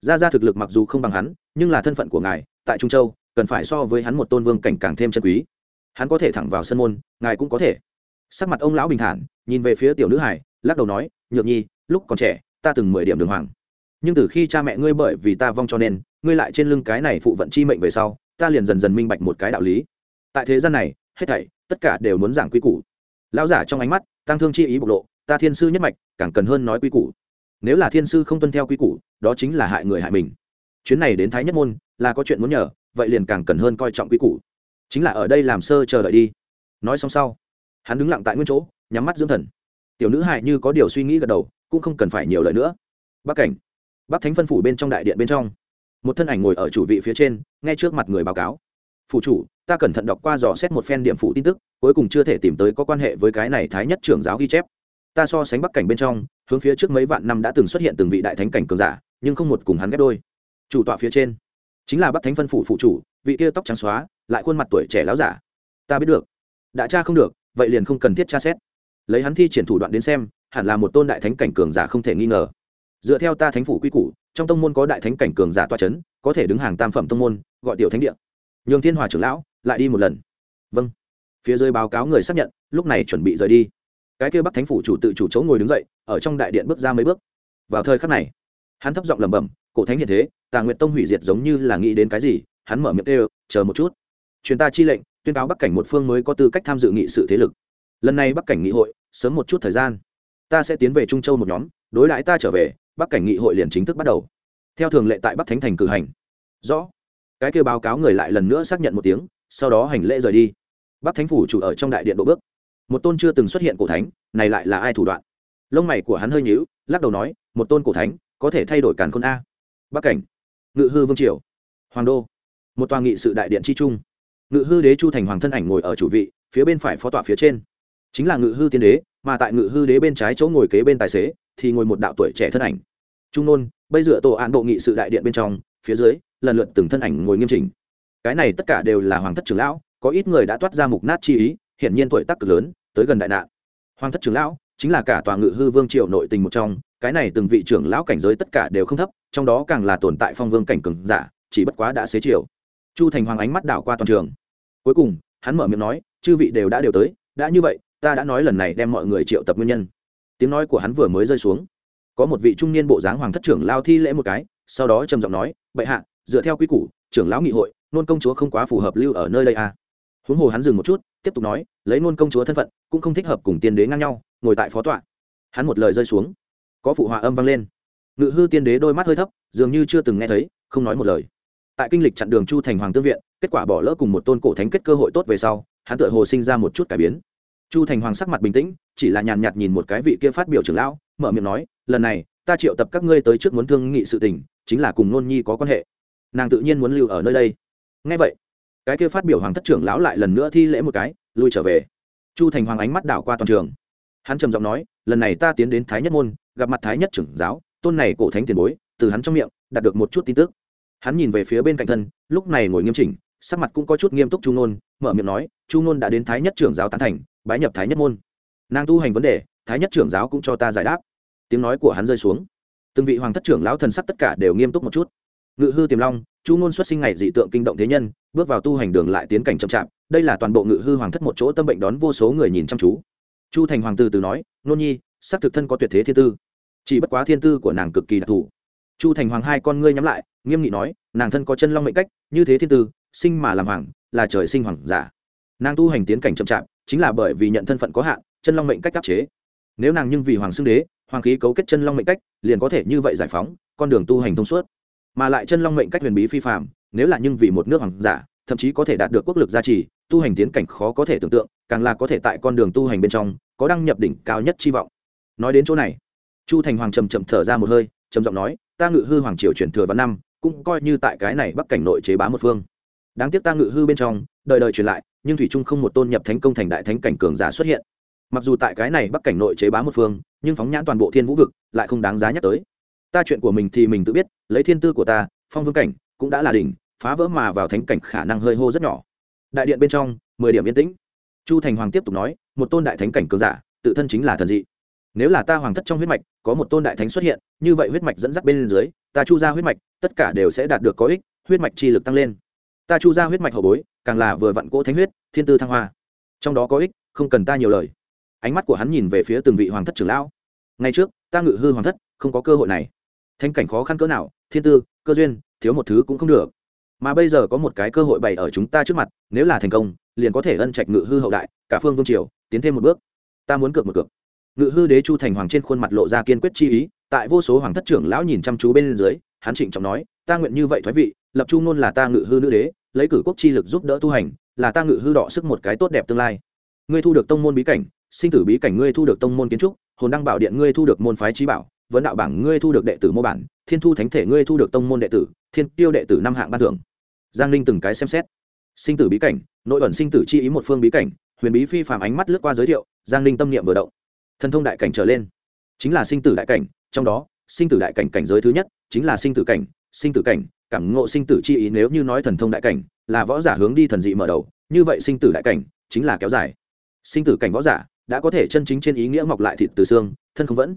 Speaker 1: Ra ra thực lực mặc dù không bằng hắn, nhưng là thân phận của ngài, tại trung châu, cần phải so với hắn một tôn vương cảnh càng thêm chân quý hắn có thể thẳng vào sân môn, ngài cũng có thể. Sắc mặt ông lão bình thản, nhìn về phía tiểu nữ hải lắc đầu nói, nhược nhi, lúc còn trẻ, ta từng mười điểm đường hoàng. Nhưng từ khi cha mẹ ngươi bởi vì ta vong cho nên, ngươi lại trên lưng cái này phụ vận chi mệnh về sau, ta liền dần dần minh bạch một cái đạo lý. Tại thế gian này, hết thảy, tất cả đều muốn giảng quy củ. Lão giả trong ánh mắt, tăng thương chi ý bộc lộ, ta thiên sư nhất mạch, càng cần hơn nói quy củ. Nếu là thiên sư không tuân theo quy củ, đó chính là hại người hại mình. Chuyến này đến thái nhất môn, là có chuyện muốn nhờ, vậy liền càng cần hơn coi trọng quy củ chính là ở đây làm sơ chờ đợi đi. Nói xong sau, hắn đứng lặng tại nguyên chỗ, nhắm mắt dưỡng thần. Tiểu nữ hại như có điều suy nghĩ gật đầu, cũng không cần phải nhiều lời nữa. Bắc cảnh, bắc thánh phân phủ bên trong đại điện bên trong, một thân ảnh ngồi ở chủ vị phía trên ngay trước mặt người báo cáo. Phủ chủ, ta cẩn thận đọc qua dò xét một phen điểm phủ tin tức, cuối cùng chưa thể tìm tới có quan hệ với cái này thái nhất trưởng giáo ghi chép. Ta so sánh bắc cảnh bên trong, hướng phía trước mấy vạn năm đã từng xuất hiện từng vị đại thánh cảnh cường giả, nhưng không một cùng hắn ghép đôi. Chủ tọa phía trên, chính là bắc thánh phân phủ phụ chủ, vị kia tóc trắng xóa lại khuôn mặt tuổi trẻ láo giả. Ta biết được. Đã tra không được, vậy liền không cần thiết tra xét. Lấy hắn thi triển thủ đoạn đến xem, hẳn là một tôn đại thánh cảnh cường giả không thể nghi ngờ. Dựa theo ta thánh phủ quy củ, trong tông môn có đại thánh cảnh cường giả toa c h ấ n có thể đứng hàng tam phẩm tông môn, gọi tiểu thánh địa. Nhường thiên hòa trưởng lão, lại đi một lần. Vâng. Phía dưới báo cáo người xác nhận, lúc này chuẩn bị rời đi. Cái kêu bắc thánh phủ chủ tự chủ chỗ ngồi đứng dậy, ở trong đại điện bước ra mấy bước. Vào thời khắc này, hắn thấp giọng lẩm bẩm, cổ thánh hiện thế, tà nguyện tông hủy diệt giống như là nghĩ đến cái gì? Hắn mở miệng ê chờ một chút truyền ta chi lệnh, tuyên cáo bắc cảnh một phương mới có tư cách tham dự nghị sự thế lực. Lần này bắc cảnh nghị hội, sớm một chút thời gian. Ta sẽ tiến về trung châu một nhóm, đối đãi ta trở về, bắc cảnh nghị hội liền chính thức bắt đầu. Theo thường lệ tại bắc thánh thành cử hành. Rõ. Cái kêu báo cáo người lại lần nữa xác nhận một tiếng, sau đó hành lễ rời đi. Bắc thánh phủ chủ ở trong đại điện độ bước. Một tôn chưa từng xuất hiện cổ thánh, này lại là ai thủ đoạn? Lông mày của hắn hơi nhíu, lắc đầu nói, một tôn cổ thánh, có thể thay đổi càn khôn a. Bắc cảnh. Ngự hư vương triều. Hoàng đô. Một tòa nghị sự đại điện chi trung ngự hư đế chu thành hoàng thân ảnh ngồi ở chủ vị, phía bên phải phó tọa phía trên. Chính là ngự hư tiên đế, mà tại ngự hư đế bên trái chỗ ngồi kế bên tài xế, thì ngồi một đạo tuổi trẻ thân ảnh. Trung nôn, bây dựa tổ án bộ nghị sự đại điện bên trong, phía dưới, lần lượt từng thân ảnh ngồi nghiêm chỉnh. Cái này tất cả đều là hoàng thất trưởng lão, có ít người đã toát ra mục nát chi ý, hiển nhiên tuổi tác cực lớn, tới gần đại nạn. Hoàng thất trưởng lão, chính là cả tòa ngự hư vương triều nội tình một trong, cái này từng vị trưởng lão cảnh giới tất cả đều không thấp, trong đó càng là tồn tại phong vương cảnh cường giả, chỉ bất quá đã xế chiều chu thành hoàng ánh mắt đảo qua toàn trường. Cuối cùng, hắn mở miệng nói, chư vị đều đã đều tới, đã như vậy, ta đã nói lần này đem mọi người triệu tập nguyên nhân. Tiếng nói của hắn vừa mới rơi xuống. Có một vị trung niên bộ dáng hoàng thất trưởng lao thi lễ một cái, sau đó trầm giọng nói, bệ hạ, dựa theo quy củ, trưởng lão nghị hội, nôn công chúa không quá phù hợp lưu ở nơi đây à. huống hồ hắn dừng một chút, tiếp tục nói, lấy nôn công chúa thân phận, cũng không thích hợp cùng tiên đế ngang nhau, ngồi tại phó tọa. Hắn một lời rơi xuống. Có phụ họa âm vang lên. Ngự hư tiên đế đôi mắt hơi thấp, dường như chưa từng nghe thấy, không nói một lời tại kinh lịch chặn đường chu thành hoàng tương viện, kết quả bỏ lỡ cùng một tôn cổ thánh kết cơ hội tốt về sau, hắn tựa hồ sinh ra một chút cải biến. Chu thành hoàng sắc mặt bình tĩnh, chỉ là nhàn nhạt nhìn một cái vị kia phát biểu trưởng lão, mở miệng nói, lần này, ta triệu tập các ngươi tới trước muốn thương nghị sự tình, chính là cùng nôn nhi có quan hệ. Nàng tự nhiên muốn lưu ở nơi đây. Ngay vậy, cái kia phát biểu hoàng thất trưởng lão lại lần nữa thi lễ một cái, lui trở về. Chu thành hoàng ánh mắt đảo qua toàn trường. Hắn trầm giọng nói, lần này ta tiến đến thái nhất môn, gặp mặt thái nhất trưởng giáo, tôn này cổ thánh tiền bối, từ hắn trong miệng, đạt được một chút tin tức hắn nhìn về phía bên cạnh thân, lúc này ngồi nghiêm chỉnh, sắc mặt cũng có chút nghiêm túc chu nôn, mở miệng nói, chu nôn đã đến thái nhất trưởng giáo tán thành, bái nhập thái nhất môn. Nàng tu hành vấn đề, thái nhất trưởng giáo cũng cho ta giải đáp. Tiếng nói của hắn rơi xuống. Từng vị hoàng thất trưởng lão thần sắc tất cả đều nghiêm túc một chút. Ngự hư tiềm long, chu ngôn xuất sinh ngày dị tượng kinh động thế nhân, bước vào tu hành đường lại tiến cảnh chậm chạp, đây là toàn bộ ngự hư hoàng thất một chỗ tâm bệnh đón vô số người nhìn chăm chú. Chu thành hoàng tử từ nói, nôn nhi sắc thực thân có tuyệt thế thiên tư, chỉ bất quá thiên tư của nàng cực kỳ đặc thù chu thành hoàng hai con ngươi nhắm lại, nghiêm nghị nói, nàng thân có chân long mệnh cách, như thế thiên tư, sinh mà làm hoàng, là trời sinh hoàng giả. Nàng tu hành tiến cảnh chậm chạp, chính là bởi vì nhận thân phận có hạn, chân long mệnh cách áp chế. Nếu nàng nhưng vì hoàng xưng đế, hoàng khí cấu kết chân long mệnh cách, liền có thể như vậy giải phóng, con đường tu hành thông suốt. Mà lại chân long mệnh cách huyền bí phi phạm nếu là nhưng vì một nước hoàng giả, thậm chí có thể đạt được quốc lực gia trì, tu hành tiến cảnh khó có thể tưởng tượng, càng là có thể tại con đường tu hành bên trong, có đăng nhập đỉnh cao nhất chi vọng. Nói đến chỗ này, chu thành hoàng trầm trầm thở ra một hơi, trầm giọng nói ta ngự hư hoàng triều chuyển thừa vào năm, cũng coi như tại cái này bắc cảnh nội chế bá một phương. Đáng tiếc ta ngự hư bên trong, đời đời truyền lại, nhưng thủy trung không một tôn nhập thánh công thành đại thánh cảnh cường giả xuất hiện. Mặc dù tại cái này bắc cảnh nội chế bá một phương, nhưng phóng nhãn toàn bộ thiên vũ vực lại không đáng giá nhắc tới. Ta chuyện của mình thì mình tự biết, lấy thiên tư của ta, phong vương cảnh cũng đã là đỉnh, phá vỡ mà vào thánh cảnh khả năng hơi hô rất nhỏ. Đại điện bên trong, mười điểm yên tĩnh. Chu thành hoàng tiếp tục nói, một tôn đại thánh cảnh cường giả, tự thân chính là thần dị nếu là ta hoàng thất trong huyết mạch, có một tôn đại thánh xuất hiện, như vậy huyết mạch dẫn dắt bên dưới, ta chu ra huyết mạch, tất cả đều sẽ đạt được có ích, huyết mạch chi lực tăng lên. Ta chu ra huyết mạch hậu bối, càng là vừa vặn cỗ thánh huyết, thiên tư thăng hoa. Trong đó có ích, không cần ta nhiều lời. Ánh mắt của hắn nhìn về phía từng vị hoàng thất trưởng lão. Ngay trước, ta ngự hư hoàng thất, không có cơ hội này. Thanh cảnh khó khăn cỡ nào, thiên tư, cơ duyên, thiếu một thứ cũng không được. Mà bây giờ có một cái cơ hội bày ở chúng ta trước mặt, nếu là thành công, liền có thể ân trạch ngự hư hậu đại, cả phương vương triều, tiến thêm một bước. Ta muốn cược một cược ngự hư đế chu thành hoàng trên khuôn mặt lộ ra kiên quyết chi ý, tại vô số hoàng thất trưởng lão nhìn chăm chú bên dưới, hắn trịnh trọng nói, ta nguyện như vậy thoái vị, lập chu ngôn là ta ngự hư nữ đế, lấy cử quốc chi lực giúp đỡ tu hành, là ta ngự hư đọ sức một cái tốt đẹp tương lai. Ngươi thu được tông môn bí cảnh, sinh tử bí cảnh ngươi thu được tông môn kiến trúc, hồn đăng bảo điện ngươi thu được môn phái trí bảo, vấn đạo bảng ngươi thu được đệ tử mô bản, thiên thu thánh thể ngươi thu được tông môn đệ tử, thiên tiêu đệ tử năm hạng ban thưởng. Giang ninh từng cái xem xét. Sinh tử bí cảnh, nội ẩn sinh tử chi ý một phương bí cảnh, huyền bí phi phàm ánh mắt lướt qua giới thiệu, giang ninh tâm niệm vừa động thần thông đại cảnh trở lên. Chính là sinh tử đại cảnh, trong đó, sinh tử đại cảnh cảnh giới thứ nhất, chính là sinh tử cảnh, sinh tử cảnh, cảm ngộ sinh tử chi ý nếu như nói thần thông đại cảnh, là võ giả hướng đi thần dị mở đầu, như vậy sinh tử đại cảnh, chính là kéo dài. Sinh tử cảnh võ giả, đã có thể chân chính trên ý nghĩa mọc lại thịt từ xương, thân không vẫn.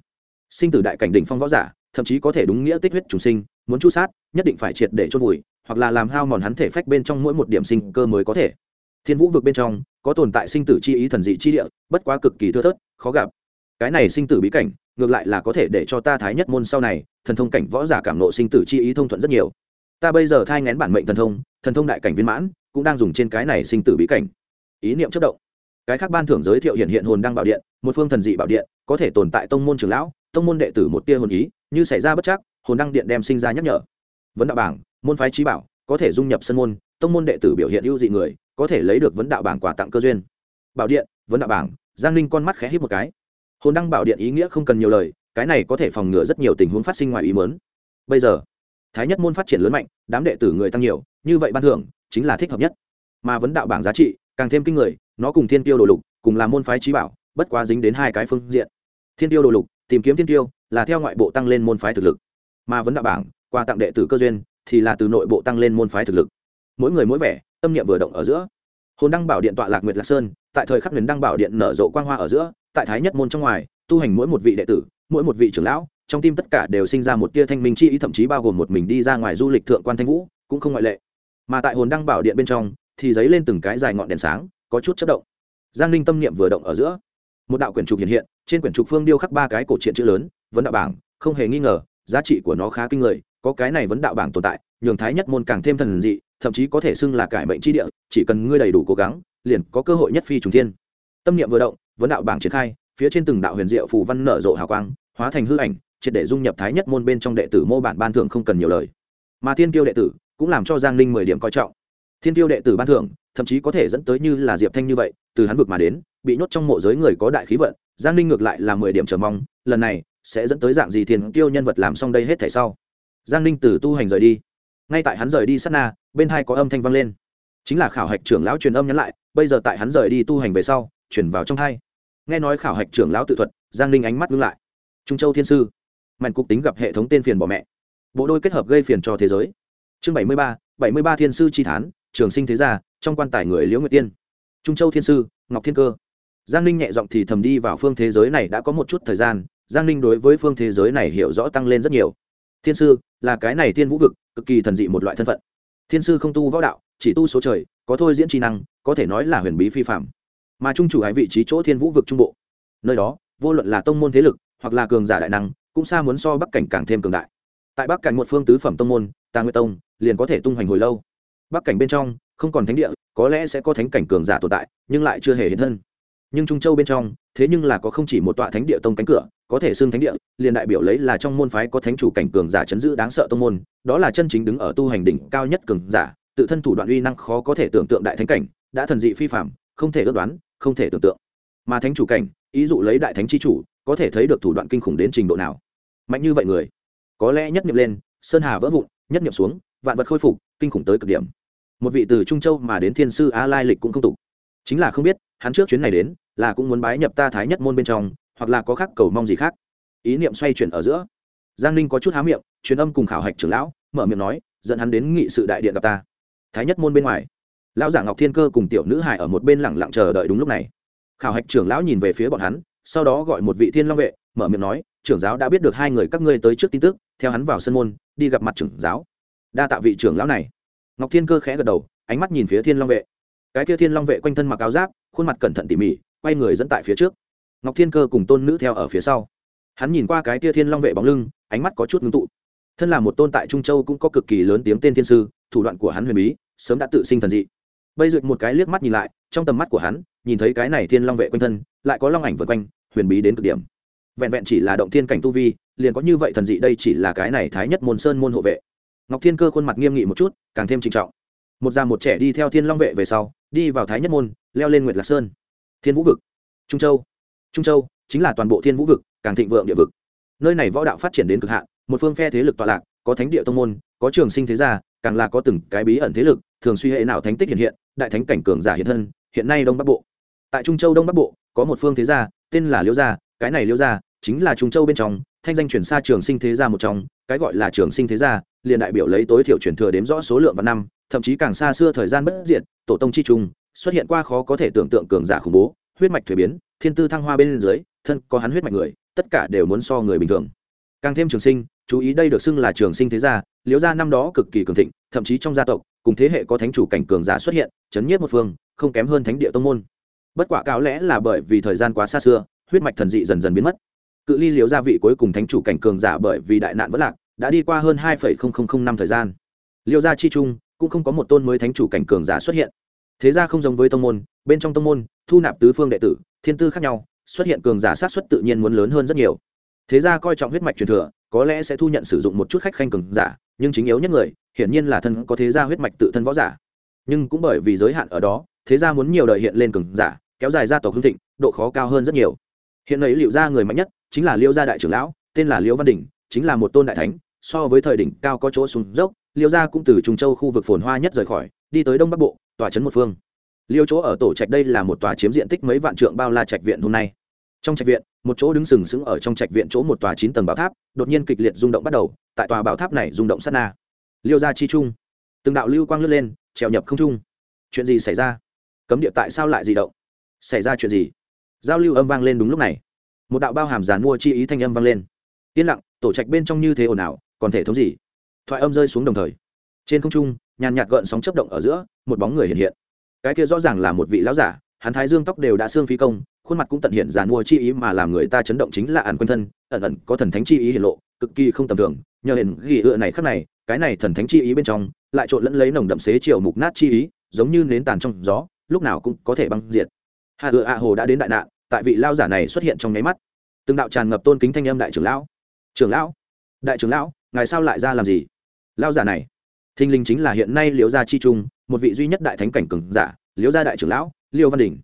Speaker 1: Sinh tử đại cảnh đỉnh phong võ giả, thậm chí có thể đúng nghĩa tích huyết trùng sinh, muốn chu sát, nhất định phải triệt để chôn vùi, hoặc là làm hao mòn hắn thể phách bên trong mỗi một điểm sinh cơ mới có thể. Thiên vũ vực bên trong, có tồn tại sinh tử chi ý thần dị chi địa, bất quá cực kỳ thưa thớt, khó gặp cái này sinh tử bí cảnh, ngược lại là có thể để cho ta thái nhất môn sau này, thần thông cảnh võ giả cảm nộ sinh tử chi ý thông thuận rất nhiều. Ta bây giờ thai ngén bản mệnh thần thông thần thông đại cảnh viên mãn, cũng đang dùng trên cái này sinh tử bí cảnh. Ý niệm chất động. Cái khác ban thưởng giới thiệu hiện hiện hồn đăng bảo điện, một phương thần dị bảo điện, có thể tồn tại tông môn trường lão, tông môn đệ tử một tia hồn ý, như xảy ra bất chắc, hồn đăng điện đem sinh ra nhắc nhở. Vấn đạo bảng, môn phái trí bảo, có thể dung nhập sân môn, tông môn đệ tử biểu hiện ưu dị người, có thể lấy được vấn đạo bảng quà tặng cơ duyên. Bảo điện, vấn đạo bảng, giang ninh con mắt khẽ hít một cái hồn đăng bảo điện ý nghĩa không cần nhiều lời, cái này có thể phòng ngừa rất nhiều tình huống phát sinh ngoài ý mớn bây giờ, thái nhất môn phát triển lớn mạnh, đám đệ tử người tăng nhiều, như vậy ban thưởng chính là thích hợp nhất. Mà vấn đạo bảng giá trị càng thêm kinh người, nó cùng thiên tiêu đồ lục, cùng là môn phái trí bảo, bất quá dính đến hai cái phương diện. Thiên tiêu đồ lục, tìm kiếm thiên tiêu là theo ngoại bộ tăng lên môn phái thực lực. Mà vấn đạo bảng qua tặng đệ tử cơ duyên thì là từ nội bộ tăng lên môn phái thực lực. Mỗi người mỗi vẻ, tâm niệm vừa động ở giữa. Hồn đăng bảo điện tọa lạc nguyệt lạc sơn, tại thời khắc huyền đăng bảo điện nở rộ quang hoa ở giữa tại thái nhất môn trong ngoài, tu hành mỗi một vị đệ tử, mỗi một vị trưởng lão, trong tim tất cả đều sinh ra một tia thanh minh chi ý, thậm chí bao gồm một mình đi ra ngoài du lịch thượng quan thanh vũ, cũng không ngoại lệ. Mà tại hồn đăng bảo điện bên trong, thì dấy lên từng cái dài ngọn đèn sáng, có chút chất động. Giang ninh tâm niệm vừa động ở giữa, một đạo quyển trục hiện hiện, trên quyển trục phương điêu khắc ba cái cổ truyện chữ lớn, vấn đạo bảng, không hề nghi ngờ, giá trị của nó khá kinh người, có cái này vấn đạo bảng tồn tại, nhường thái nhất môn càng thêm thần dị, thậm chí có thể xưng là cải mệnh chi địa, chỉ cần ngươi đầy đủ cố gắng, liền có cơ hội nhất phi trùng thiên. Tâm niệm vừa động vấn đạo bảng triển khai, phía trên từng đạo huyền diệu phù văn nở rộ hào quang, hóa thành hư ảnh, triệt để dung nhập thái nhất môn bên trong đệ tử mô bản ban thưởng không cần nhiều lời. Mà thiên tiêu đệ tử cũng làm cho giang ninh mười điểm coi trọng. Thiên tiêu đệ tử ban thưởng, thậm chí có thể dẫn tới như là diệp thanh như vậy, từ hắn vực mà đến, bị nhốt trong mộ giới người có đại khí vận, giang ninh ngược lại là mười điểm chờ mong, lần này sẽ dẫn tới dạng gì thiên tiêu nhân vật làm xong đây hết thảy sau. Giang ninh từ tu hành rời đi. Ngay tại hắn rời đi sát na, bên hai có âm thanh vang lên. Chính là khảo hạch trưởng lão truyền âm nhắn lại, bây giờ tại hắn rời đi tu hành về sau, chuyển vào trong thai nghe nói khảo hạch trưởng lão tự thuật, giang ninh ánh mắt ngưng lại. Trung châu thiên sư. Mạnh cục tính gặp hệ thống tên phiền bỏ mẹ. Bộ đôi kết hợp gây phiền cho thế giới. Chương bảy mươi ba, bảy mươi ba thiên sư chi thán, trường sinh thế gia, trong quan tài người liễu nguyệt tiên. Trung châu thiên sư, ngọc thiên cơ. Giang ninh nhẹ giọng thì thầm đi vào phương thế giới này đã có một chút thời gian, giang ninh đối với phương thế giới này hiểu rõ tăng lên rất nhiều. Thiên sư, là cái này thiên vũ vực, cực kỳ thần dị một loại thân phận. Thiên sư không tu võ đạo, chỉ tu số trời, có thôi diễn tri năng, có thể nói là huyền bí phi phạm mà trung chủ hải vị trí chỗ thiên vũ vực trung bộ. Nơi đó, vô luận là tông môn thế lực, hoặc là cường giả đại năng, cũng xa muốn so bắc cảnh càng thêm cường đại. Tại bắc cảnh một phương tứ phẩm tông môn, tà nguyệt tông, liền có thể tung hoành hồi lâu. Bắc cảnh bên trong, không còn thánh địa, có lẽ sẽ có thánh cảnh cường giả tồn tại, nhưng lại chưa hề hiện thân. Nhưng trung châu bên trong, thế nhưng là có không chỉ một tọa thánh địa tông cánh cửa, có thể xưng thánh địa, liền đại biểu lấy là trong môn phái có thánh chủ cảnh cường giả chấn giữ đáng sợ tông môn, đó là chân chính đứng ở tu hành đỉnh cao nhất cường giả, tự thân thủ đoạn uy năng khó có thể tưởng tượng đại thánh cảnh, đã thần dị phi phạm không thể ước đoán không thể tưởng tượng. Mà thánh chủ cảnh, ý dụ lấy đại thánh chi chủ, có thể thấy được thủ đoạn kinh khủng đến trình độ nào? Mạnh như vậy người, có lẽ nhất niệm lên, sơn hà vỡ vụn, nhất niệm xuống, vạn vật khôi phục, kinh khủng tới cực điểm. Một vị từ trung châu mà đến thiên sư a lai lịch cũng không tục. Chính là không biết, hắn trước chuyến này đến, là cũng muốn bái nhập ta thái nhất môn bên trong, hoặc là có khác cầu mong gì khác. Ý niệm xoay chuyển ở giữa. Giang ninh có chút há miệng, truyền âm cùng khảo hạch trưởng lão, mở miệng nói, dẫn hắn đến nghị sự đại điện gặp ta. Thái nhất môn bên ngoài lão giả ngọc thiên cơ cùng tiểu nữ hải ở một bên lẳng lặng chờ đợi đúng lúc này. Khảo hạch trưởng lão nhìn về phía bọn hắn, sau đó gọi một vị thiên long vệ, mở miệng nói, trưởng giáo đã biết được hai người các ngươi tới trước tin tức, theo hắn vào sân môn, đi gặp mặt trưởng giáo. Đa tạ vị trưởng lão này. Ngọc thiên cơ khẽ gật đầu, ánh mắt nhìn phía thiên long vệ. Cái kia thiên long vệ quanh thân mặc áo giáp, khuôn mặt cẩn thận tỉ mỉ, quay người dẫn tại phía trước. Ngọc thiên cơ cùng tôn nữ theo ở phía sau. Hắn nhìn qua cái kia thiên long vệ bóng lưng, ánh mắt có chút ngưng tụ. Thân là một tôn tại trung châu cũng có cực kỳ lớn tiếng tên thiên sư, thủ đoạn của hắn huyền bí, sớm đã tự sinh thần dị bây giờ một cái liếc mắt nhìn lại, trong tầm mắt của hắn, nhìn thấy cái này thiên long vệ quanh thân, lại có long ảnh vượt quanh, huyền bí đến cực điểm. Vẹn vẹn chỉ là động thiên cảnh tu vi, liền có như vậy thần dị đây chỉ là cái này thái nhất môn sơn môn hộ vệ. Ngọc thiên cơ khuôn mặt nghiêm nghị một chút, càng thêm trinh trọng. Một già một trẻ đi theo thiên long vệ về sau, đi vào thái nhất môn, leo lên nguyệt lạc sơn. Thiên vũ vực, trung châu. Trung châu chính là toàn bộ thiên vũ vực, càng thịnh vượng địa vực. Nơi này võ đạo phát triển đến cực hạn, một phương phe thế lực tọa lạc, có thánh địa tông môn, có trường sinh thế gia, càng là có từng cái bí ẩn thế lực, thường suy hệ nào thánh tích hiện hiện đại thánh cảnh cường giả hiện thân, hiện nay đông bắc bộ. Tại trung châu đông bắc bộ, có một phương thế gia, tên là liễu gia, cái này liễu gia chính là trung châu bên trong, thanh danh chuyển xa trường sinh thế gia một trong, cái gọi là trường sinh thế gia, liền đại biểu lấy tối thiểu truyền thừa đếm rõ số lượng và năm, thậm chí càng xa xưa thời gian bất diệt, tổ tông chi trung, xuất hiện qua khó có thể tưởng tượng cường giả khủng bố, huyết mạch thuế biến, thiên tư thăng hoa bên dưới, thân có hắn huyết mạch người, tất cả đều muốn so người bình thường. Càng thêm trường sinh, chú ý đây được xưng là trường sinh thế gia liễu gia năm đó cực kỳ cường thịnh, thậm chí trong gia tộc cùng thế hệ có thánh chủ cảnh cường giả xuất hiện, chấn nhiếp một phương, không kém hơn thánh địa tông môn. Bất quả cáo lẽ là bởi vì thời gian quá xa xưa, huyết mạch thần dị dần dần biến mất. Cự ly liễu gia vị cuối cùng thánh chủ cảnh cường giả bởi vì đại nạn vẫn lạc, đã đi qua hơn hai năm thời gian. Liễu gia chi trung, cũng không có một tôn mới thánh chủ cảnh cường giả xuất hiện. Thế ra không giống với tông môn, bên trong tông môn, thu nạp tứ phương đệ tử, thiên tư khác nhau, xuất hiện cường giả sát xuất tự nhiên muốn lớn hơn rất nhiều. Thế ra coi trọng huyết mạch truyền thừa, có lẽ sẽ thu nhận sử dụng một chút khách khanh cường giả, nhưng chính yếu nhất người hiển nhiên là thân có thế gia huyết mạch tự thân võ giả. Nhưng cũng bởi vì giới hạn ở đó, thế gia muốn nhiều đời hiện lên cường giả, kéo dài gia tộc hưng thịnh, độ khó cao hơn rất nhiều. Hiện ấy liệu gia người mạnh nhất chính là liêu gia đại trưởng lão, tên là liêu văn đình chính là một tôn đại thánh, so với thời đỉnh cao có chỗ xuống dốc liêu gia cũng từ trung châu khu vực phồn hoa nhất rời khỏi, đi tới đông bắc bộ, tòa trấn một phương. Liêu chỗ ở tổ trạch đây là một tòa chiếm diện tích mấy vạn trượng bao la trạch viện hôm nay. Trong trạch viện, một chỗ đứng sừng sững ở trong trạch viện chỗ một tòa chín tầng bảo tháp, đột nhiên kịch liệt rung động bắt đầu, tại tòa bảo tháp này rung động sát na liêu gia chi trung. Từng đạo lưu quang lướt lên, trèo nhập không trung. Chuyện gì xảy ra? Cấm địa tại sao lại di động? Xảy ra chuyện gì? Giao lưu âm vang lên đúng lúc này. Một đạo bao hàm giàn mua chi ý thanh âm vang lên. Yên lặng, tổ trạch bên trong như thế ồn ào, còn thể thống gì? Thoại âm rơi xuống đồng thời. Trên không trung, nhàn nhạt gợn sóng chấp động ở giữa, một bóng người hiện hiện. Cái kia rõ ràng là một vị lão giả, hắn thái dương tóc đều đã xương phi công, khuôn mặt cũng tận hiện giàn mua chi ý mà làm người ta chấn động chính là ẩn quân thân, ẩn ẩn có thần thánh chi ý hiện lộ cực kỳ không tầm thường, nhờ hiện ghi ựa này khắc này, cái này thần thánh chi ý bên trong, lại trộn lẫn lấy nồng đậm xế chiều mục nát chi ý, giống như nến tàn trong gió, lúc nào cũng có thể băng diệt. Hạ ựa ạ hồ đã đến đại nạn, tại vị lao giả này xuất hiện trong nháy mắt. Từng đạo tràn ngập tôn kính thanh âm đại trưởng lão. Trưởng lão, đại trưởng lão, ngài sao lại ra làm gì? Lao giả này thinh linh chính là hiện nay liễu gia chi trung, một vị duy nhất đại thánh cảnh cường giả, liễu gia đại trưởng lão, liêu văn đình.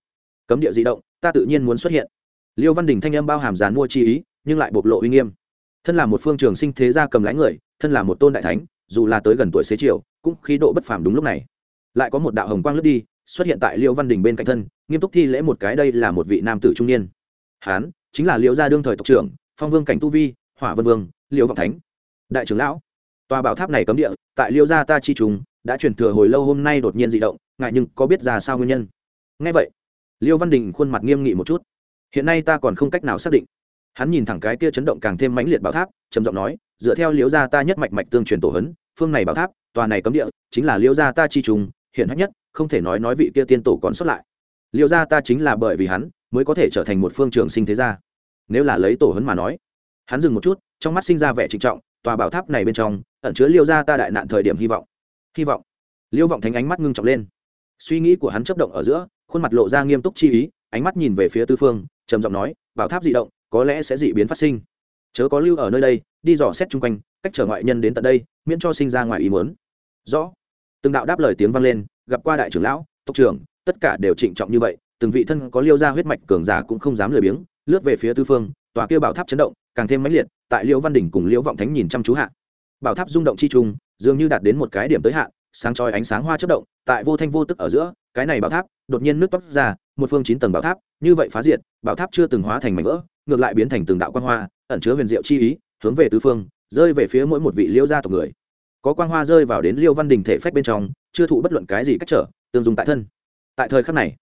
Speaker 1: Cấm địa di động, ta tự nhiên muốn xuất hiện. Liêu văn đình thanh âm bao hàm giàn mua chi ý, nhưng lại bộc lộ uy nghiêm thân là một phương trường sinh thế gia cầm lái người, thân là một tôn đại thánh, dù là tới gần tuổi xế chiều, cũng khí độ bất phàm đúng lúc này. Lại có một đạo hồng quang lướt đi, xuất hiện tại liêu văn đình bên cạnh thân, nghiêm túc thi lễ một cái đây là một vị nam tử trung niên. Hán, chính là liêu gia đương thời tộc trưởng, phong vương cảnh tu vi, hỏa vân vương liêu vọng thánh. Đại trưởng lão, tòa bảo tháp này cấm địa, tại liêu gia ta chi trùng, đã truyền thừa hồi lâu hôm nay đột nhiên dị động, ngại nhưng có biết ra sao nguyên nhân? Ngay vậy liêu văn đình khuôn mặt nghiêm nghị một chút. Hiện nay ta còn không cách nào xác định hắn nhìn thẳng cái kia chấn động càng thêm mãnh liệt bảo tháp, trầm giọng nói, dựa theo liễu gia ta nhất mạch mạch tương truyền tổ hấn phương này bảo tháp, tòa này cấm địa, chính là liễu gia ta chi trùng hiện hách nhất, không thể nói nói vị kia tiên tổ còn xuất lại. Liễu gia ta chính là bởi vì hắn, mới có thể trở thành một phương trường sinh thế gia. Nếu là lấy tổ hấn mà nói. Hắn dừng một chút, trong mắt sinh ra vẻ trịnh trọng, tòa bảo tháp này bên trong, ẩn chứa liêu gia ta đại nạn thời điểm hy vọng. Hy vọng. Liêu vọng thánh ánh mắt ngưng trọng lên. Suy nghĩ của hắn chấp động ở giữa, khuôn mặt lộ ra nghiêm túc chi ý, ánh mắt nhìn về phía tư phương, trầm giọng nói, bảo tháp di động có lẽ sẽ dị biến phát sinh. Chớ có lưu ở nơi đây, đi dò xét chung quanh, cách trở ngoại nhân đến tận đây, miễn cho sinh ra ngoài ý muốn. Rõ. Từng đạo đáp lời tiếng vang lên, gặp qua đại trưởng lão, tộc trưởng, tất cả đều trịnh trọng như vậy, từng vị thân có liêu ra huyết mạch cường giả cũng không dám lười biếng, lướt về phía tư phương, tòa kia bảo tháp chấn động, càng thêm mãnh liệt, tại liễu văn đỉnh cùng liễu vọng thánh nhìn chăm chú hạ. Bảo tháp rung động chi trung, dường như đạt đến một cái điểm tới hạn sáng chói ánh sáng hoa chất động tại vô thanh vô tức ở giữa cái này bảo tháp đột nhiên nước toát ra một phương chín tầng bảo tháp như vậy phá diện, bảo tháp chưa từng hóa thành mảnh vỡ ngược lại biến thành từng đạo quang hoa ẩn chứa huyền diệu chi ý hướng về tứ phương rơi về phía mỗi một vị liêu gia tộc người. Có quang hoa rơi vào đến liêu văn đình thể phách bên trong chưa thụ bất luận cái gì cách trở tương dùng tại thân. Tại thời khắc này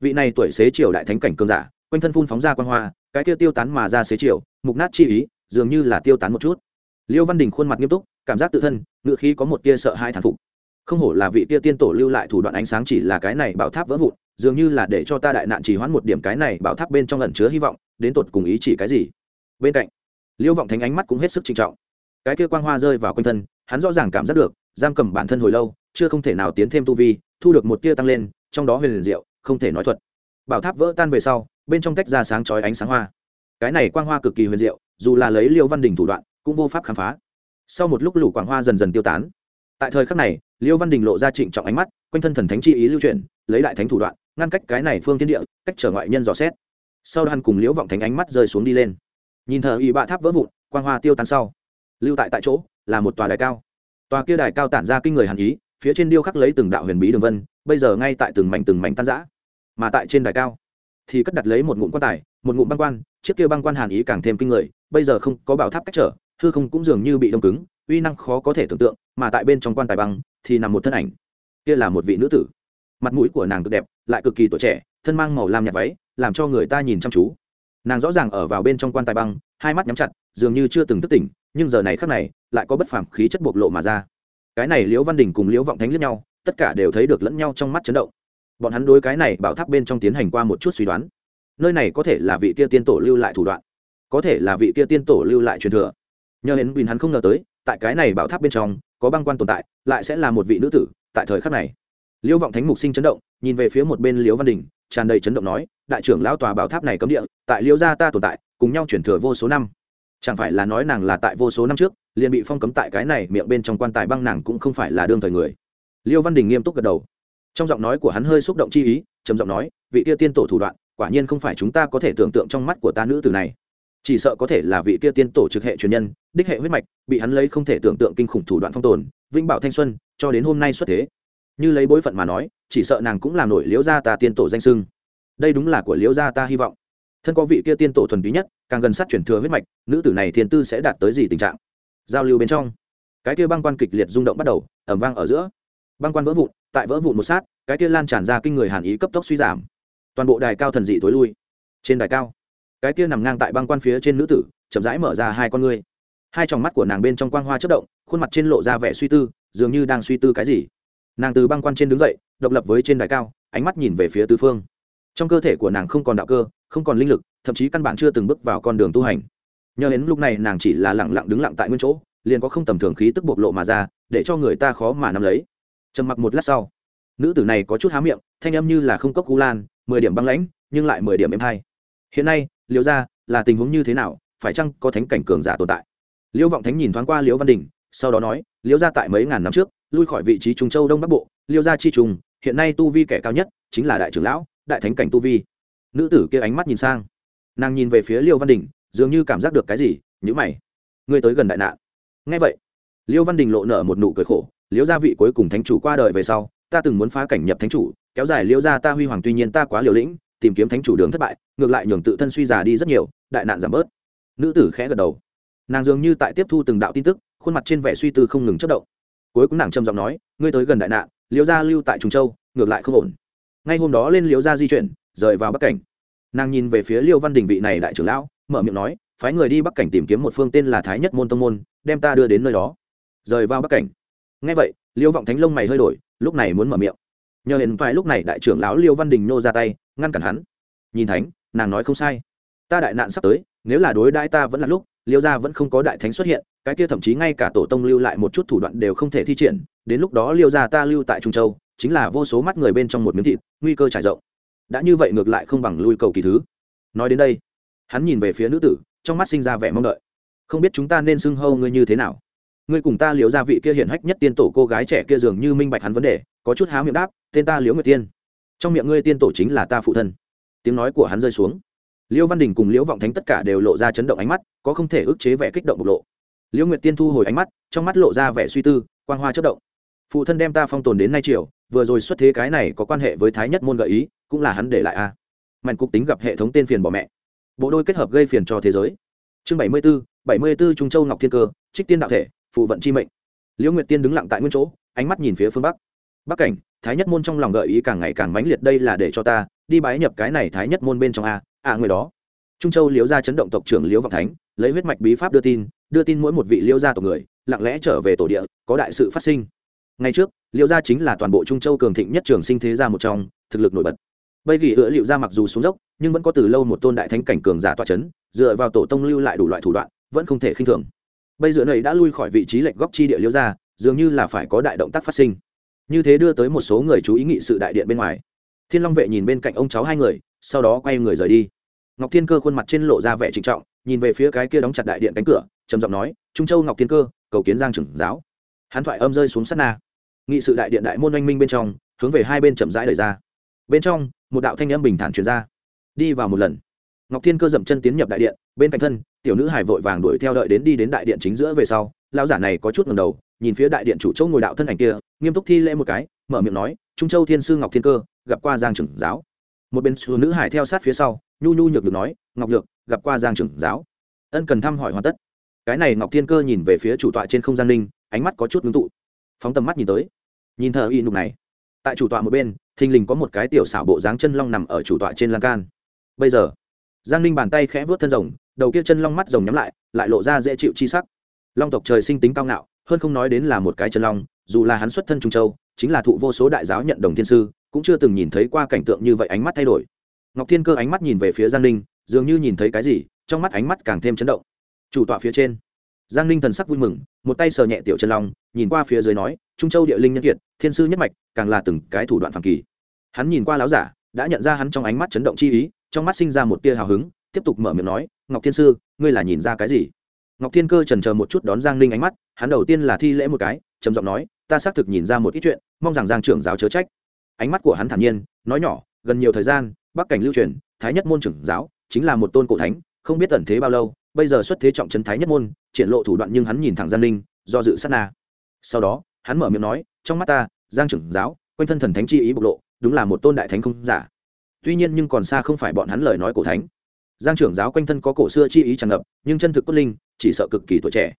Speaker 1: vị này tuổi xế chiều đại thánh cảnh cường giả quanh thân phun phóng ra quang hoa cái kia tiêu tán mà ra xế chiều mục nát chi ý dường như là tiêu tán một chút. Liêu văn đình khuôn mặt nghiêm túc cảm giác tự thân ngựa khí có một tia sợ hai thản phục không hổ là vị tia tiên tổ lưu lại thủ đoạn ánh sáng chỉ là cái này bảo tháp vỡ vụn, dường như là để cho ta đại nạn chỉ hoãn một điểm cái này bảo tháp bên trong lần chứa hy vọng, đến tột cùng ý chỉ cái gì? Bên cạnh, liêu vọng thánh ánh mắt cũng hết sức trinh trọng. Cái kia quang hoa rơi vào quanh thân, hắn rõ ràng cảm giác được, giam cầm bản thân hồi lâu, chưa không thể nào tiến thêm tu vi, thu được một tia tăng lên, trong đó huyền liền diệu, không thể nói thuật. Bảo tháp vỡ tan về sau, bên trong tách ra sáng chói ánh sáng hoa. Cái này quang hoa cực kỳ huyền diệu, dù là lấy liêu văn đình thủ đoạn, cũng vô pháp khám phá. Sau một lúc lũ quảng hoa dần dần tiêu tán. Tại thời khắc này liêu văn đình lộ ra trịnh trọng ánh mắt, quanh thân thần thánh chi ý lưu truyền lấy đại thánh thủ đoạn, ngăn cách cái này phương thiên địa, cách trở ngoại nhân dò xét. Sau đó hắn cùng liễu vọng thánh ánh mắt rơi xuống đi lên. Nhìn thờ ủy bạ tháp vỡ vụn, quang hoa tiêu tan sau. Lưu tại tại chỗ, là một tòa đài cao. Tòa kia đài cao tản ra kinh người hàn ý, phía trên điêu khắc lấy từng đạo huyền bí đường vân, bây giờ ngay tại từng mảnh từng mảnh tan rã. Mà tại trên đài cao, thì cất đặt lấy một ngụm quan tài, một ngụm băng quan, chiếc kia băng quan hàn ý càng thêm kinh người, bây giờ không có bảo tháp cách trở, hư không cũng dường như bị đông cứng uy năng khó có thể tưởng tượng, mà tại bên trong quan tài băng thì nằm một thân ảnh. Kia là một vị nữ tử. Mặt mũi của nàng cực đẹp, lại cực kỳ tuổi trẻ, thân mang màu lam nhạt váy, làm cho người ta nhìn chăm chú. Nàng rõ ràng ở vào bên trong quan tài băng, hai mắt nhắm chặt, dường như chưa từng thức tỉnh, nhưng giờ này khác này, lại có bất phàm khí chất bộc lộ mà ra. Cái này liễu văn đình cùng liễu vọng thánh lẫn nhau, tất cả đều thấy được lẫn nhau trong mắt chấn động. Bọn hắn đối cái này bảo tháp bên trong tiến hành qua một chút suy đoán. Nơi này có thể là vị kia tiên tổ lưu lại thủ đoạn, có thể là vị kia tiên tổ lưu lại truyền thừa. Nhờ hến bình hắn không ngờ tới tại cái này bảo tháp bên trong, có băng quan tồn tại, lại sẽ là một vị nữ tử, tại thời khắc này. Liêu vọng thánh mục sinh chấn động, nhìn về phía một bên liêu văn đình, tràn đầy chấn động nói, đại trưởng lão tòa bảo tháp này cấm địa, tại liêu gia ta tồn tại, cùng nhau chuyển thừa vô số năm. Chẳng phải là nói nàng là tại vô số năm trước, liền bị phong cấm tại cái này miệng bên trong quan tài băng nàng cũng không phải là đương thời người. Liêu văn đình nghiêm túc gật đầu. Trong giọng nói của hắn hơi xúc động chi ý, trầm giọng nói, vị kia tiên tổ thủ đoạn, quả nhiên không phải chúng ta có thể tưởng tượng trong mắt của ta nữ tử này chỉ sợ có thể là vị kia tiên tổ trực hệ truyền nhân, đích hệ huyết mạch, bị hắn lấy không thể tưởng tượng kinh khủng thủ đoạn phong tồn, vĩnh bảo thanh xuân, cho đến hôm nay xuất thế. Như lấy bối phận mà nói, chỉ sợ nàng cũng làm nổi liễu gia ta tiên tổ danh sưng. Đây đúng là của liễu gia ta hy vọng. Thân có vị kia tiên tổ thuần túy nhất, càng gần sát chuyển thừa huyết mạch, nữ tử này thiên tư sẽ đạt tới gì tình trạng? Giao lưu bên trong, cái kia băng quan kịch liệt rung động bắt đầu ẩm vang ở giữa. Băng quan vỡ vụn, tại vỡ vụn một sát, cái kia lan tràn ra kinh người hàn ý cấp tốc suy giảm. Toàn bộ đài cao thần dị tối lui. Trên đài cao cái kia nằm ngang tại băng quan phía trên nữ tử, chậm rãi mở ra hai con ngươi. Hai tròng mắt của nàng bên trong quang hoa chất động, khuôn mặt trên lộ ra vẻ suy tư, dường như đang suy tư cái gì. Nàng từ băng quan trên đứng dậy, độc lập với trên đài cao, ánh mắt nhìn về phía tứ phương. Trong cơ thể của nàng không còn đạo cơ, không còn linh lực, thậm chí căn bản chưa từng bước vào con đường tu hành. Nhờ đến lúc này nàng chỉ là lẳng lặng đứng lặng tại nguyên chỗ, liền có không tầm thường khí tức bộc lộ mà ra, để cho người ta khó mà nắm lấy. Trầm mặc một lát sau, nữ tử này có chút há miệng, thanh âm như là không cốc cú lan, mười điểm băng lãnh, nhưng lại mười điểm êm hay. Hiện nay liễu ra là tình huống như thế nào, phải chăng có thánh cảnh cường giả tồn tại? Liễu vọng thánh nhìn thoáng qua liễu văn đình, sau đó nói, liễu ra tại mấy ngàn năm trước, lui khỏi vị trí trung châu đông bắc bộ, liễu ra chi trùng, hiện nay tu vi kẻ cao nhất, chính là đại trưởng lão, đại thánh cảnh tu vi. Nữ tử kia ánh mắt nhìn sang. Nàng nhìn về phía liêu văn đình, dường như cảm giác được cái gì nhữ mày. Ngươi tới gần đại nạn. Ngay vậy liêu văn đình lộ nở một nụ cười khổ, liễu gia vị cuối cùng thánh chủ qua đời về sau, ta từng muốn phá cảnh nhập thánh chủ, kéo dài liễu gia ta huy hoàng tuy nhiên ta quá liều lĩnh tìm kiếm thánh chủ đường thất bại, ngược lại nhường tự thân suy già đi rất nhiều, đại nạn giảm bớt. Nữ tử khẽ gật đầu. Nàng dường như tại tiếp thu từng đạo tin tức, khuôn mặt trên vẻ suy tư không ngừng chất động. Cuối cùng nàng trầm giọng nói, ngươi tới gần đại nạn, liễu gia lưu tại trung châu, ngược lại không ổn. Ngay hôm đó lên liễu gia di chuyển, rời vào bắc cảnh. Nàng nhìn về phía liêu văn đình vị này đại trưởng lão, mở miệng nói, phái người đi bắc cảnh tìm kiếm một phương tên là thái nhất môn tông môn, đem ta đưa đến nơi đó. Rời vào bắc cảnh. Ngay vậy, liêu vọng thánh lông mày hơi đổi, lúc này muốn mở miệng. Nhờ hiện toại lúc này đại trưởng lão liêu văn đình nô ra tay ngăn cản hắn. Nhìn thánh, nàng nói không sai. Ta đại nạn sắp tới, nếu là đối đãi ta vẫn là lúc, liêu gia vẫn không có đại thánh xuất hiện, cái kia thậm chí ngay cả tổ tông lưu lại một chút thủ đoạn đều không thể thi triển, đến lúc đó liêu gia ta lưu tại trung châu, chính là vô số mắt người bên trong một miếng thịt, nguy cơ trải rộng. Đã như vậy ngược lại không bằng lui cầu kỳ thứ. Nói đến đây, hắn nhìn về phía nữ tử, trong mắt sinh ra vẻ mong đợi. Không biết chúng ta nên xưng hâu ngươi như thế nào? Ngươi cùng ta liếu gia vị kia hiển hách nhất tiên tổ cô gái trẻ kia dường như minh bạch hắn vấn đề, có chút há miệng đáp, tên ta liễu nguyệt tiên trong miệng ngươi tiên tổ chính là ta phụ thân. Tiếng nói của hắn rơi xuống. Liêu văn đình cùng liễu vọng thánh tất cả đều lộ ra chấn động ánh mắt, có không thể ức chế vẻ kích động bộc lộ. Liễu nguyệt tiên thu hồi ánh mắt, trong mắt lộ ra vẻ suy tư, quang hoa chất động. Phụ thân đem ta phong tồn đến nay triều, vừa rồi xuất thế cái này có quan hệ với thái nhất môn gợi ý, cũng là hắn để lại a. Mạnh cục tính gặp hệ thống tên phiền bỏ mẹ. Bộ đôi kết hợp gây phiền cho thế giới. Chương bảy mươi b ố bảy mươi b ố trung châu ngọc thiên cơ, trích tiên đạo thể, phụ vận chi mệnh. Liễu nguyệt tiên đứng lặng tại nguyên chỗ, ánh mắt nhìn phía phương bắc. Bắc cảnh thái nhất môn trong lòng gợi ý càng ngày càng mãnh liệt, đây là để cho ta đi bái nhập cái này thái nhất môn bên trong a à người đó. Trung châu liễu gia chấn động tộc trưởng liễu vọng thánh, lấy huyết mạch bí pháp đưa tin đưa tin mỗi một vị liễu gia tộc người, lặng lẽ trở về tổ địa, có đại sự phát sinh. Ngay trước, liễu gia chính là toàn bộ trung châu cường thịnh nhất trường sinh thế gia một trong, thực lực nổi bật. Bây vì hứa liệu gia mặc dù xuống dốc, nhưng vẫn có từ lâu một tôn đại thánh cảnh cường giả tọa chấn, dựa vào tổ tông lưu lại đủ loại thủ đoạn, vẫn không thể khinh thường. Bây giờ này đã lui khỏi vị trí lệnh góc chi địa liễu gia, dường như là phải có đại động tác phát sinh như thế đưa tới một số người chú ý nghị sự đại điện bên ngoài. Thiên long vệ nhìn bên cạnh ông cháu hai người, sau đó quay người rời đi. Ngọc thiên cơ khuôn mặt trên lộ ra vẻ trịnh trọng, nhìn về phía cái kia đóng chặt đại điện cánh cửa, trầm giọng nói, trung châu ngọc thiên cơ, cầu kiến giang trưởng giáo. Hắn thoại âm rơi xuống sát na. Nghị sự đại điện đại môn oanh minh bên trong, hướng về hai bên chậm rãi đời ra. Bên trong, một đạo thanh âm bình thản truyền ra. Đi vào một lần. Ngọc thiên cơ dậm chân tiến nhập đại điện, bên cạnh thân, tiểu nữ hải vội vàng đuổi theo đợi đến đi đến đại điện chính giữa về sau. Lão giả này có chút ngầm đầu nhìn phía đại điện chủ châu ngồi đạo thân ảnh kia, nghiêm túc thi lễ một cái, mở miệng nói, trung châu thiên sư ngọc thiên cơ, gặp qua giang trưởng giáo. Một bên xu nữ hải theo sát phía sau, nhu nhu nhược được nói, ngọc nhược, gặp qua giang trưởng giáo. Ân cần thăm hỏi hoàn tất. Cái này ngọc thiên cơ nhìn về phía chủ tọa trên không gian linh, ánh mắt có chút ngưng tụ. Phóng tầm mắt nhìn tới. Nhìn thờ y nục này. Tại chủ tọa một bên, thình lình có một cái tiểu xảo bộ dáng chân long nằm ở chủ tọa trên lan can. Bây giờ, giang ninh bàn tay khẽ vớt thân rồng, đầu kia chân long mắt rồng nhắm lại lại lộ ra dễ chịu chi sắc. Long tộc trời sinh tính cao ngạo hơn không nói đến là một cái chân long, dù là hắn xuất thân trung châu, chính là thụ vô số đại giáo nhận đồng thiên sư, cũng chưa từng nhìn thấy qua cảnh tượng như vậy ánh mắt thay đổi. Ngọc thiên cơ ánh mắt nhìn về phía giang ninh, dường như nhìn thấy cái gì, trong mắt ánh mắt càng thêm chấn động. Chủ tọa phía trên. Giang ninh thần sắc vui mừng, một tay sờ nhẹ tiểu chân long, nhìn qua phía dưới nói, trung châu địa linh nhân kiệt, thiên sư nhất mạch, càng là từng cái thủ đoạn phản kỳ. Hắn nhìn qua láo giả, đã nhận ra hắn trong ánh mắt chấn động chi ý, trong mắt sinh ra một tia hào hứng, tiếp tục mở miệng nói, ngọc thiên sư, ngươi là nhìn ra cái gì? Ngọc thiên cơ trần chờ một chút đón giang ninh ánh mắt, hắn đầu tiên là thi lễ một cái, trầm giọng nói, ta xác thực nhìn ra một ít chuyện, mong rằng giang trưởng giáo chớ trách. Ánh mắt của hắn thản nhiên, nói nhỏ, gần nhiều thời gian, bắc cảnh lưu truyền, thái nhất môn trưởng giáo chính là một tôn cổ thánh, không biết tẩn thế bao lâu, bây giờ xuất thế trọng trấn thái nhất môn, triển lộ thủ đoạn nhưng hắn nhìn thẳng giang ninh, do dự sát na. Sau đó, hắn mở miệng nói, trong mắt ta, giang trưởng giáo, quanh thân thần thánh chi ý bộc lộ, đúng là một tôn đại thánh không giả. Tuy nhiên nhưng còn xa không phải bọn hắn lời nói cổ thánh giang trưởng giáo quanh thân có cổ xưa chi ý tràn ngập, nhưng chân thực cốt linh chỉ sợ cực kỳ tuổi trẻ.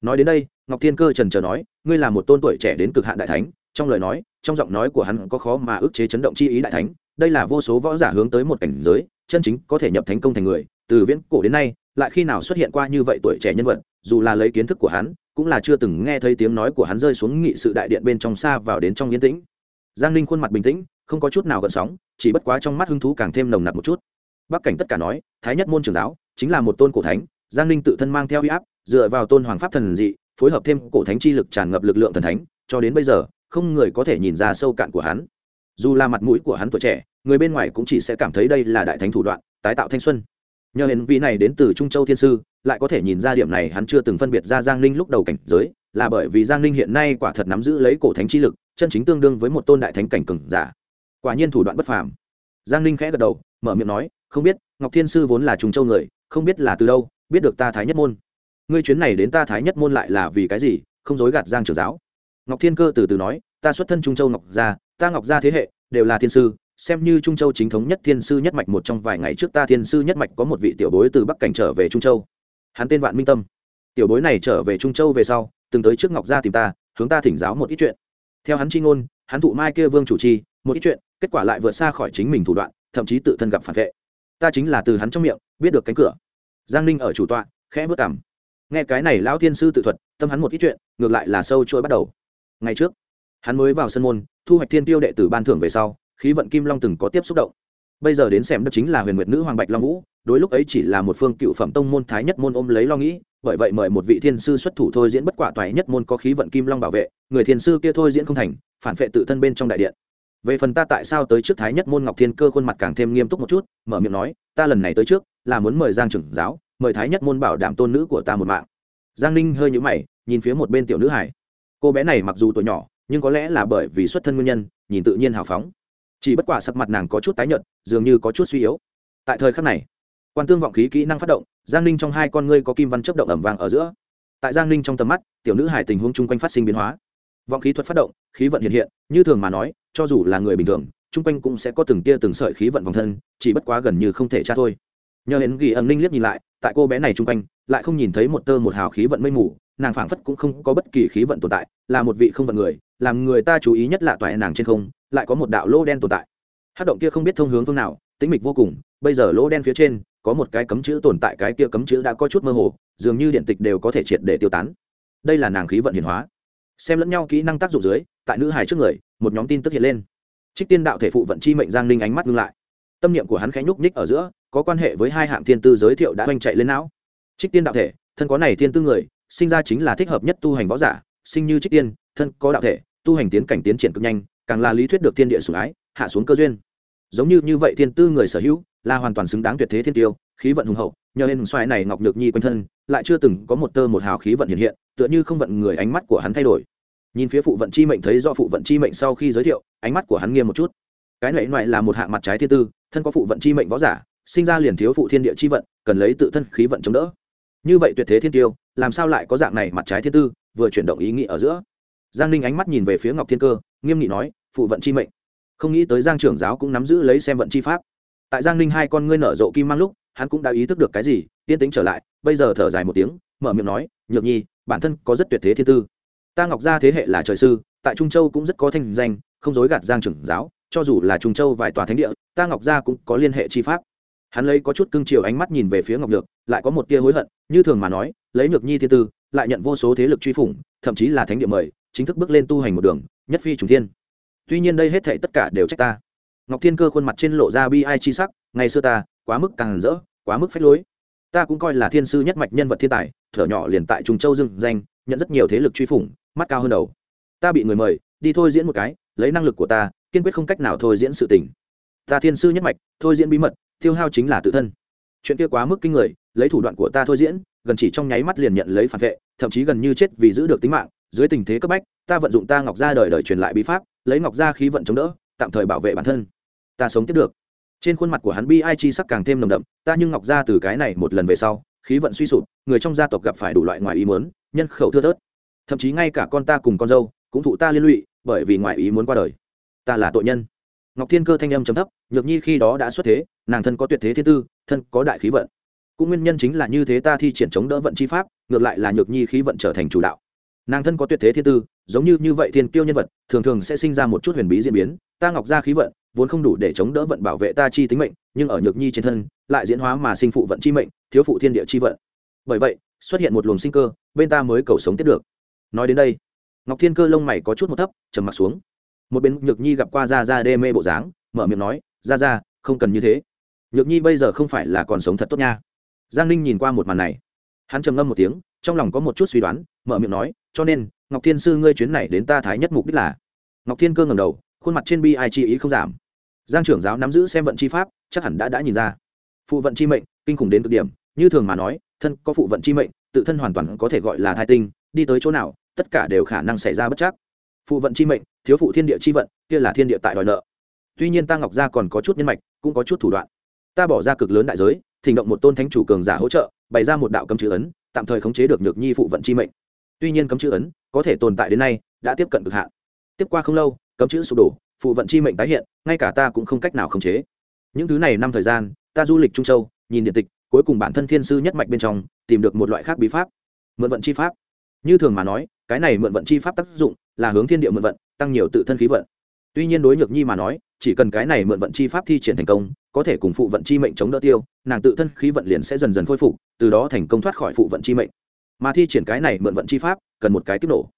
Speaker 1: Nói đến đây, ngọc thiên cơ trần trờ nói, ngươi là một tôn tuổi trẻ đến cực hạn đại thánh. Trong lời nói, trong giọng nói của hắn có khó mà ức chế chấn động chi ý đại thánh. Đây là vô số võ giả hướng tới một cảnh giới, chân chính có thể nhập thánh công thành người. Từ viễn cổ đến nay, lại khi nào xuất hiện qua như vậy tuổi trẻ nhân vật, dù là lấy kiến thức của hắn, cũng là chưa từng nghe thấy tiếng nói của hắn rơi xuống nghị sự đại điện bên trong xa vào đến trong yên tĩnh. Giang ninh khuôn mặt bình tĩnh, không có chút nào gợn sóng, chỉ bất quá trong mắt hứng thú càng thêm nồng nặc một chút bắc cảnh tất cả nói, thái nhất môn trường giáo, chính là một tôn cổ thánh, giang ninh tự thân mang theo huy áp, dựa vào tôn hoàng pháp thần dị, phối hợp thêm cổ thánh chi lực tràn ngập lực lượng thần thánh, cho đến bây giờ, không người có thể nhìn ra sâu cạn của hắn. Dù là mặt mũi của hắn tuổi trẻ, người bên ngoài cũng chỉ sẽ cảm thấy đây là đại thánh thủ đoạn, tái tạo thanh xuân. Nhờ hiện vị này đến từ trung châu thiên sư, lại có thể nhìn ra điểm này hắn chưa từng phân biệt ra giang ninh lúc đầu cảnh giới, là bởi vì giang ninh hiện nay quả thật nắm giữ lấy cổ thánh chi lực, chân chính tương đương với một tôn đại thánh cảnh cừng giả. Quả nhiên thủ đoạn bất phàm. Giang ninh khẽ gật đầu, mở miệng nói không biết, ngọc thiên sư vốn là trung châu người, không biết là từ đâu, biết được ta thái nhất môn. Ngươi chuyến này đến ta thái nhất môn lại là vì cái gì, không dối gạt giang trưởng giáo. Ngọc thiên cơ từ từ nói, ta xuất thân trung châu ngọc gia, ta ngọc gia thế hệ đều là thiên sư, xem như trung châu chính thống nhất thiên sư nhất mạch một trong vài ngày trước ta thiên sư nhất mạch có một vị tiểu bối từ bắc cảnh trở về trung châu. Hắn tên vạn minh tâm. Tiểu bối này trở về trung châu về sau, từng tới trước ngọc gia tìm ta, hướng ta thỉnh giáo một ít chuyện. Theo hắn chi ngôn, hắn thụ mai kia vương chủ trì, một ít chuyện, kết quả lại vượt xa khỏi chính mình thủ đoạn, thậm chí tự thân gặp phản vệ ta chính là từ hắn trong miệng, biết được cánh cửa. Giang ninh ở chủ tọa, khẽ vớt cảm nghe cái này lão thiên sư tự thuật, tâm hắn một ít chuyện, ngược lại là sâu trôi bắt đầu. Ngày trước, hắn mới vào sân môn, thu hoạch thiên tiêu đệ tử ban thưởng về sau, khí vận kim long từng có tiếp xúc động. Bây giờ đến xem đất chính là huyền nguyệt nữ hoàng bạch long vũ, đối lúc ấy chỉ là một phương cựu phẩm tông môn thái nhất môn ôm lấy lo nghĩ, bởi vậy mời một vị thiên sư xuất thủ thôi diễn bất quả toái nhất môn có khí vận kim long bảo vệ, người thiên sư kia thôi diễn không thành, phản vệ tự thân bên trong đại điện về phần ta tại sao tới trước thái nhất môn ngọc thiên cơ khuôn mặt càng thêm nghiêm túc một chút, mở miệng nói, ta lần này tới trước, là muốn mời giang trưởng giáo, mời thái nhất môn bảo đảm tôn nữ của ta một mạng. Giang ninh hơi nhũ mày, nhìn phía một bên tiểu nữ hải cô bé này mặc dù tuổi nhỏ, nhưng có lẽ là bởi vì xuất thân nguyên nhân, nhìn tự nhiên hào phóng. Chỉ bất quả sắc mặt nàng có chút tái nhợt, dường như có chút suy yếu. Tại thời khắc này, quan tương vọng khí kỹ năng phát động, giang ninh trong hai con ngươi có kim văn chấp động ẩm vàng ở giữa. Tại giang ninh trong tầm mắt, tiểu nữ hải tình huống chung quanh phát sinh biến hóa. Vọng khí thuật phát động, khí vận hiện hiện, như thường mà nói cho dù là người bình thường, chung quanh cũng sẽ có từng tia từng sợi khí vận vòng thân, chỉ bất quá gần như không thể tra thôi. Nhờ hến ghi ẩn ninh liếc nhìn lại, tại cô bé này chung quanh, lại không nhìn thấy một tơ một hào khí vận mây mù, nàng phảng phất cũng không có bất kỳ khí vận tồn tại, là một vị không vận người, làm người ta chú ý nhất là toại nàng trên không, lại có một đạo lô đen tồn tại. Hát động kia không biết thông hướng phương nào, tĩnh mịch vô cùng, bây giờ lỗ đen phía trên, có một cái cấm chữ tồn tại, cái kia cấm chữ đã có chút mơ hồ, dường như điện tịch đều có thể triệt để tiêu tán. Đây là nàng khí vận hiển hóa xem lẫn nhau kỹ năng tác dụng dưới, tại nữ hài trước người, một nhóm tin tức hiện lên. Trích tiên đạo thể phụ vận chi mệnh giang ninh ánh mắt ngưng lại. Tâm niệm của hắn khẽ nhúc nhích ở giữa, có quan hệ với hai hạng thiên tư giới thiệu đã oanh chạy lên não. Trích tiên đạo thể, thân có này thiên tư người, sinh ra chính là thích hợp nhất tu hành võ giả, sinh như trích tiên, thân có đạo thể, tu hành tiến cảnh tiến triển cực nhanh, càng là lý thuyết được thiên địa sủng ái, hạ xuống cơ duyên. Giống như như vậy thiên tư người sở hữu, là hoàn toàn xứng đáng tuyệt thế thiên tiêu, khí vận hùng hậu, nhờ lên xoài này ngọc nhược nhi quanh thân lại chưa từng có một tơ một hào khí vận hiện hiện, tựa như không vận người ánh mắt của hắn thay đổi. Nhìn phía phụ vận chi mệnh thấy do phụ vận chi mệnh sau khi giới thiệu, ánh mắt của hắn nghiêm một chút. Cái này loại là một hạng mặt trái thiên tư, thân có phụ vận chi mệnh võ giả, sinh ra liền thiếu phụ thiên địa chi vận, cần lấy tự thân khí vận chống đỡ. Như vậy tuyệt thế thiên tiêu, làm sao lại có dạng này mặt trái thiên tư, vừa chuyển động ý nghĩ ở giữa. Giang ninh ánh mắt nhìn về phía ngọc thiên cơ, nghiêm nghị nói, phụ vận chi mệnh. Không nghĩ tới giang trưởng giáo cũng nắm giữ lấy xem vận chi pháp. Tại giang ninh hai con ngươi nở rộ kim mang lúc, hắn cũng đã ý thức được cái gì yên tĩnh trở lại, bây giờ thở dài một tiếng, mở miệng nói, nhược nhi, bản thân có rất tuyệt thế thiên tư. Ta ngọc gia thế hệ là trời sư, tại trung châu cũng rất có thanh danh, không dối gạt giang trưởng giáo, cho dù là trung châu vài tòa thánh địa, ta ngọc gia cũng có liên hệ chi pháp. Hắn lấy có chút cưng chiều ánh mắt nhìn về phía ngọc nhược, lại có một tia hối hận, như thường mà nói, lấy nhược nhi thiên tư, lại nhận vô số thế lực truy phủng, thậm chí là thánh địa mời, chính thức bước lên tu hành một đường, nhất phi trùng thiên. Tuy nhiên đây hết thảy tất cả đều trách ta. Ngọc thiên cơ khuôn mặt trên lộ ra bi ai chi sắc, ngày xưa ta, quá mức càng rỡ, quá mức phách lối ta cũng coi là thiên sư nhất mạch nhân vật thiên tài, thở nhỏ liền tại trung châu dưng danh, nhận rất nhiều thế lực truy phủng, mắt cao hơn đầu. Ta bị người mời, đi thôi diễn một cái, lấy năng lực của ta, kiên quyết không cách nào thôi diễn sự tình. Ta thiên sư nhất mạch, thôi diễn bí mật, tiêu hao chính là tự thân. Chuyện kia quá mức kinh người, lấy thủ đoạn của ta thôi diễn, gần chỉ trong nháy mắt liền nhận lấy phản vệ, thậm chí gần như chết vì giữ được tính mạng. Dưới tình thế cấp bách, ta vận dụng ta ngọc ra đời đời truyền lại bí pháp, lấy ngọc ra khí vận chống đỡ, tạm thời bảo vệ bản thân. Ta sống tiếp được trên khuôn mặt của hắn bi ai chi sắc càng thêm nồng đậm, ta nhưng ngọc gia từ cái này một lần về sau, khí vận suy sụp, người trong gia tộc gặp phải đủ loại ngoài ý muốn, nhân khẩu thưa thớt. Thậm chí ngay cả con ta cùng con dâu cũng thụ ta liên lụy, bởi vì ngoài ý muốn qua đời. Ta là tội nhân. Ngọc thiên cơ thanh âm chấm thấp, nhược nhi khi đó đã xuất thế, nàng thân có tuyệt thế thiên tư, thân có đại khí vận. Cũng nguyên nhân chính là như thế ta thi triển chống đỡ vận chi pháp, ngược lại là nhược nhi khí vận trở thành chủ đạo nàng thân có tuyệt thế thiên tư, giống như như vậy thiên kiêu nhân vật, thường thường sẽ sinh ra một chút huyền bí diễn biến. Ta ngọc ra khí vận, vốn không đủ để chống đỡ vận bảo vệ ta chi tính mệnh, nhưng ở nhược nhi trên thân, lại diễn hóa mà sinh phụ vận chi mệnh, thiếu phụ thiên địa chi vận. Bởi vậy, xuất hiện một luồng sinh cơ, bên ta mới cầu sống tiếp được. Nói đến đây, ngọc thiên cơ lông mày có chút một thấp, trầm mặt xuống. Một bên nhược nhi gặp qua ra ra đê mê bộ dáng, mở miệng nói ra ra không cần như thế. Nhược nhi bây giờ không phải là còn sống thật tốt nha. Giang ninh nhìn qua một màn này. Hắn trầm ngâm một tiếng, trong lòng có một chút suy đoán mở miệng nói, cho nên, ngọc thiên sư ngươi chuyến này đến ta thái nhất mục đích là? Ngọc thiên cơ ngầm đầu, khuôn mặt trên bi ai chi ý không giảm. Giang trưởng giáo nắm giữ xem vận chi pháp, chắc hẳn đã đã nhìn ra. Phụ vận chi mệnh, kinh khủng đến cực điểm, như thường mà nói, thân có phụ vận chi mệnh, tự thân hoàn toàn có thể gọi là thai tinh, đi tới chỗ nào, tất cả đều khả năng xảy ra bất chắc. Phụ vận chi mệnh, thiếu phụ thiên địa chi vận, kia là thiên địa tại đòi nợ. Tuy nhiên ta ngọc gia còn có chút nhân mạch, cũng có chút thủ đoạn. Ta bỏ ra cực lớn đại giới, thỉnh động một tôn thánh chủ cường giả hỗ trợ, bày ra một đạo cấm chữ ấn, tạm thời khống chế được nhược nhi phụ vận chi mệnh tuy nhiên cấm chữ ấn có thể tồn tại đến nay, đã tiếp cận cực hạn. Tiếp qua không lâu, cấm chữ sụp đổ, phụ vận chi mệnh tái hiện, ngay cả ta cũng không cách nào khống chế. Những thứ này năm thời gian, ta du lịch trung châu, nhìn điện tịch, cuối cùng bản thân thiên sư nhất mạch bên trong, tìm được một loại khác bí pháp, mượn vận chi pháp. Như thường mà nói, cái này mượn vận chi pháp tác dụng là hướng thiên địa mượn vận, tăng nhiều tự thân khí vận. Tuy nhiên đối nhược nhi mà nói, chỉ cần cái này mượn vận chi pháp thi triển thành công, có thể cùng phụ vận chi mệnh chống đỡ tiêu, nàng tự thân khí vận liền sẽ dần dần khôi phục, từ đó thành công thoát khỏi phụ vận chi mệnh mà thi triển cái này mượn vận chi pháp, cần một cái kích nổ.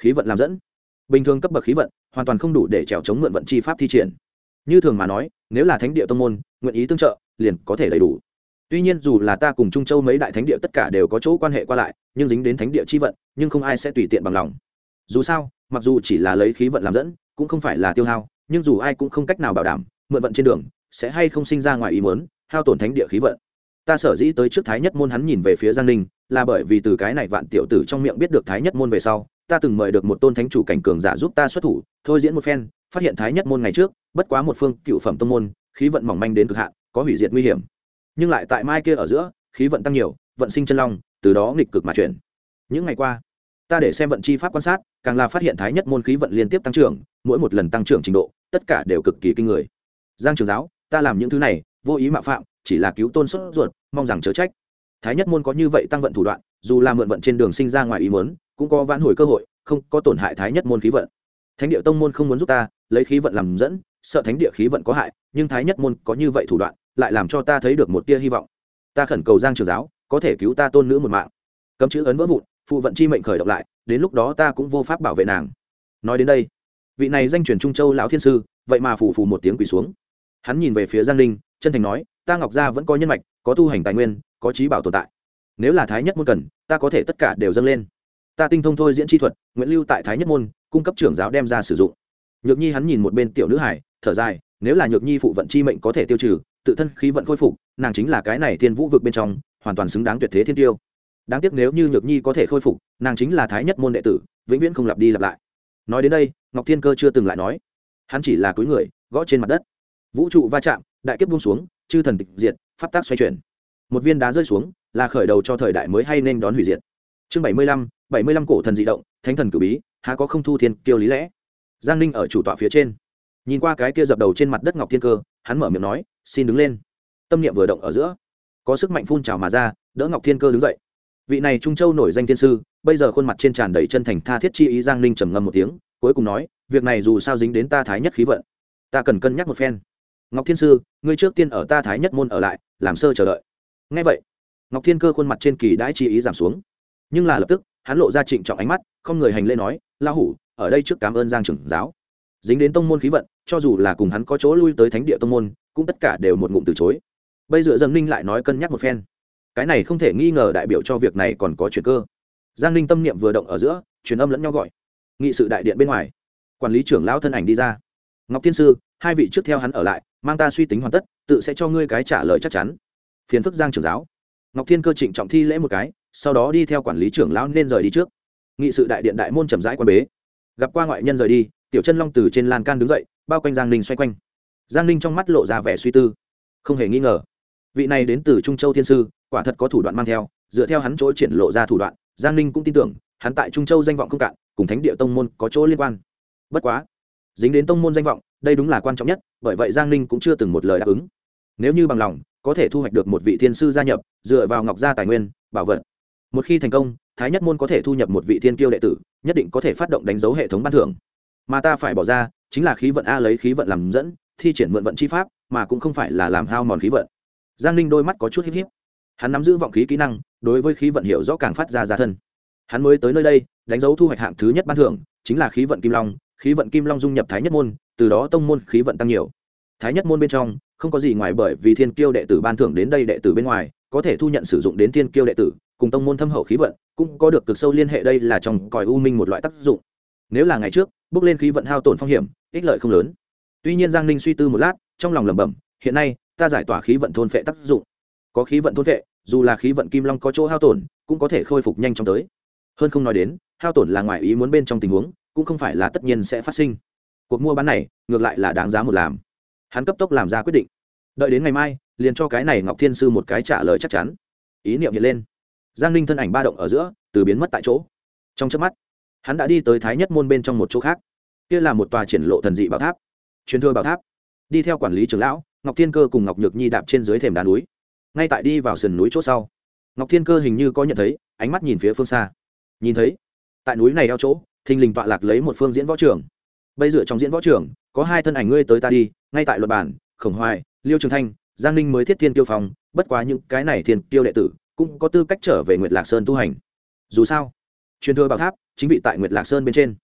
Speaker 1: Khí vận làm dẫn. Bình thường cấp bậc khí vận, hoàn toàn không đủ để trèo chống mượn vận chi pháp thi triển. Như thường mà nói, nếu là thánh địa tông môn, nguyện ý tương trợ, liền có thể đầy đủ. Tuy nhiên dù là ta cùng trung châu mấy đại thánh địa tất cả đều có chỗ quan hệ qua lại, nhưng dính đến thánh địa chi vận, nhưng không ai sẽ tùy tiện bằng lòng. Dù sao, mặc dù chỉ là lấy khí vận làm dẫn, cũng không phải là tiêu hao, nhưng dù ai cũng không cách nào bảo đảm, mượn vận trên đường, sẽ hay không sinh ra ngoài ý muốn, hao tổn thánh địa khí vận ta sở dĩ tới trước thái nhất môn hắn nhìn về phía giang ninh, là bởi vì từ cái này vạn tiểu tử trong miệng biết được thái nhất môn về sau, ta từng mời được một tôn thánh chủ cảnh cường giả giúp ta xuất thủ, thôi diễn một phen, phát hiện thái nhất môn ngày trước, bất quá một phương cựu phẩm tông môn, khí vận mỏng manh đến cực hạn, có hủy diệt nguy hiểm. Nhưng lại tại mai kia ở giữa, khí vận tăng nhiều, vận sinh chân long, từ đó nghịch cực mà chuyển. Những ngày qua, ta để xem vận chi pháp quan sát, càng là phát hiện thái nhất môn khí vận liên tiếp tăng trưởng, mỗi một lần tăng trưởng trình độ, tất cả đều cực kỳ kinh người. Giang trường giáo, ta làm những thứ này, vô ý mạo phạm, chỉ là cứu tôn xuất ruột mong rằng chớ trách. Thái nhất môn có như vậy tăng vận thủ đoạn, dù là mượn vận trên đường sinh ra ngoài ý muốn, cũng có vãn hồi cơ hội, không có tổn hại thái nhất môn khí vận. Thánh địa tông môn không muốn giúp ta, lấy khí vận làm dẫn, sợ thánh địa khí vận có hại, nhưng thái nhất môn có như vậy thủ đoạn, lại làm cho ta thấy được một tia hy vọng. Ta khẩn cầu giang trường giáo, có thể cứu ta tôn nữ một mạng. Cấm chữ ấn vỡ vụn, phụ vận chi mệnh khởi động lại, đến lúc đó ta cũng vô pháp bảo vệ nàng. Nói đến đây, vị này danh truyền trung châu lão thiên sư, vậy mà phủ phù một tiếng quỳ xuống. Hắn nhìn về phía giang linh, chân thành nói ta ngọc gia vẫn có nhân mạch, có tu hành tài nguyên, có trí bảo tồn tại. Nếu là thái nhất môn cần, ta có thể tất cả đều dâng lên. Ta tinh thông thôi diễn chi thuật nguyễn lưu tại thái nhất môn, cung cấp trưởng giáo đem ra sử dụng. Nhược nhi hắn nhìn một bên tiểu nữ hải, thở dài, nếu là nhược nhi phụ vận chi mệnh có thể tiêu trừ, tự thân khí vận khôi phục, nàng chính là cái này thiên vũ vực bên trong, hoàn toàn xứng đáng tuyệt thế thiên tiêu. Đáng tiếc nếu như nhược nhi có thể khôi phục, nàng chính là thái nhất môn đệ tử, vĩnh viễn không lặp đi lặp lại. Nói đến đây, ngọc thiên cơ chưa từng lại nói. Hắn chỉ là cúi người, gõ trên mặt đất. Vũ trụ va chạm, đại kiếp buông xuống chư thần tịch diệt, pháp tác xoay chuyển. Một viên đá rơi xuống, là khởi đầu cho thời đại mới hay nên đón hủy diệt. Chương bảy mươi lăm, bảy mươi lăm cổ thần dị động, thánh thần cử bí, há có không thu thiên kiêu lý lẽ? Giang ninh ở chủ tọa phía trên. Nhìn qua cái kia dập đầu trên mặt đất ngọc thiên cơ, hắn mở miệng nói, xin đứng lên. Tâm niệm vừa động ở giữa, có sức mạnh phun trào mà ra, đỡ ngọc thiên cơ đứng dậy. Vị này trung châu nổi danh thiên sư, bây giờ khuôn mặt trên tràn đầy chân thành tha thiết chi ý, giang ninh trầm ngâm một tiếng, cuối cùng nói, việc này dù sao dính đến ta thái nhất khí vận. Ta cần cân nhắc một phen ngọc thiên sư, ngươi trước tiên ở ta thái nhất môn ở lại, làm sơ chờ đợi. Ngay vậy, ngọc thiên cơ khuôn mặt trên kỳ đãi chi ý giảm xuống. Nhưng là lập tức, hắn lộ ra trịnh trọng ánh mắt, không người hành lễ nói la hủ, ở đây trước cảm ơn giang trưởng giáo. Dính đến tông môn khí vận, cho dù là cùng hắn có chỗ lui tới thánh địa tông môn, cũng tất cả đều một ngụm từ chối. Bây giờ dần ninh lại nói cân nhắc một phen. Cái này không thể nghi ngờ đại biểu cho việc này còn có chuyện cơ. Giang ninh tâm niệm vừa động ở giữa, truyền âm lẫn nhau gọi. Nghị sự đại điện bên ngoài, quản lý trưởng lão thân ảnh đi ra. Ngọc thiên sư hai vị trước theo hắn ở lại, mang ta suy tính hoàn tất, tự sẽ cho ngươi cái trả lời chắc chắn. Phiền phức giang trưởng giáo. Ngọc thiên cơ trịnh trọng thi lễ một cái, sau đó đi theo quản lý trưởng lão nên rời đi trước. Nghị sự đại điện đại môn chậm rãi quan bế. Gặp qua ngoại nhân rời đi, tiểu chân long từ trên lan can đứng dậy, bao quanh giang ninh xoay quanh. Giang ninh trong mắt lộ ra vẻ suy tư. Không hề nghi ngờ, vị này đến từ trung châu thiên sư, quả thật có thủ đoạn mang theo, dựa theo hắn chỗ triển lộ ra thủ đoạn, giang ninh cũng tin tưởng, hắn tại trung châu danh vọng không cạn, cùng thánh địa tông môn có chỗ liên quan. Bất quá dính đến tông môn danh vọng, đây đúng là quan trọng nhất, bởi vậy giang ninh cũng chưa từng một lời đáp ứng. Nếu như bằng lòng, có thể thu hoạch được một vị thiên sư gia nhập, dựa vào ngọc gia tài nguyên, bảo vật. Một khi thành công, thái nhất môn có thể thu nhập một vị thiên kiêu đệ tử, nhất định có thể phát động đánh dấu hệ thống ban thưởng. Mà ta phải bỏ ra, chính là khí vận a lấy khí vận làm dẫn, thi triển mượn vận chi pháp, mà cũng không phải là làm hao mòn khí vận. Giang ninh đôi mắt có chút híp híp. Hắn nắm giữ vọng khí kỹ năng, đối với khí vận hiểu rõ càng phát ra ra thân. Hắn mới tới nơi đây, đánh dấu thu hoạch hạng thứ nhất ban thưởng, chính là khí vận kim long khí vận kim long dung nhập thái nhất môn, từ đó tông môn khí vận tăng nhiều. Thái nhất môn bên trong, không có gì ngoài bởi vì thiên kiêu đệ tử ban thưởng đến đây đệ tử bên ngoài, có thể thu nhận sử dụng đến thiên kiêu đệ tử, cùng tông môn thâm hậu khí vận, cũng có được cực sâu liên hệ đây là trong còi u minh một loại tác dụng. Nếu là ngày trước, bước lên khí vận hao tổn phong hiểm, ích lợi không lớn. Tuy nhiên giang ninh suy tư một lát, trong lòng lẩm bẩm, hiện nay, ta giải tỏa khí vận thôn phệ tác dụng. Có khí vận thôn phệ, dù là khí vận kim long có chỗ hao tổn, cũng có thể khôi phục nhanh chóng tới. Hơn không nói đến, hao tổn là ngoài ý muốn bên trong tình huống cũng không phải là tất nhiên sẽ phát sinh. Cuộc mua bán này, ngược lại là đáng giá một làm. Hắn cấp tốc làm ra quyết định. Đợi đến ngày mai, liền cho cái này ngọc thiên sư một cái trả lời chắc chắn. Ý niệm hiện lên. Giang ninh thân ảnh ba động ở giữa, từ biến mất tại chỗ. Trong trước mắt, hắn đã đi tới thái nhất môn bên trong một chỗ khác. Kia là một tòa triển lộ thần dị bảo tháp. Truyền thừa bảo tháp. Đi theo quản lý trưởng lão, ngọc thiên cơ cùng ngọc nhược nhi đạp trên dưới thềm đá núi. Ngay tại đi vào sườn núi chỗ sau, ngọc thiên cơ hình như có nhận thấy, ánh mắt nhìn phía phương xa. Nhìn thấy, tại núi này eo chỗ thình lình tọa lạc lấy một phương diễn võ trường. Bây dựa trong diễn võ trường, có hai thân ảnh ngươi tới ta đi, ngay tại luật bản, khổng hoài, liêu trường thanh, giang ninh mới thiết thiên tiêu phong, bất quá những cái này thiên tiêu đệ tử cũng có tư cách trở về nguyệt lạc sơn tu hành. Dù sao, truyền thừa bảo tháp chính vị tại nguyệt lạc sơn bên trên.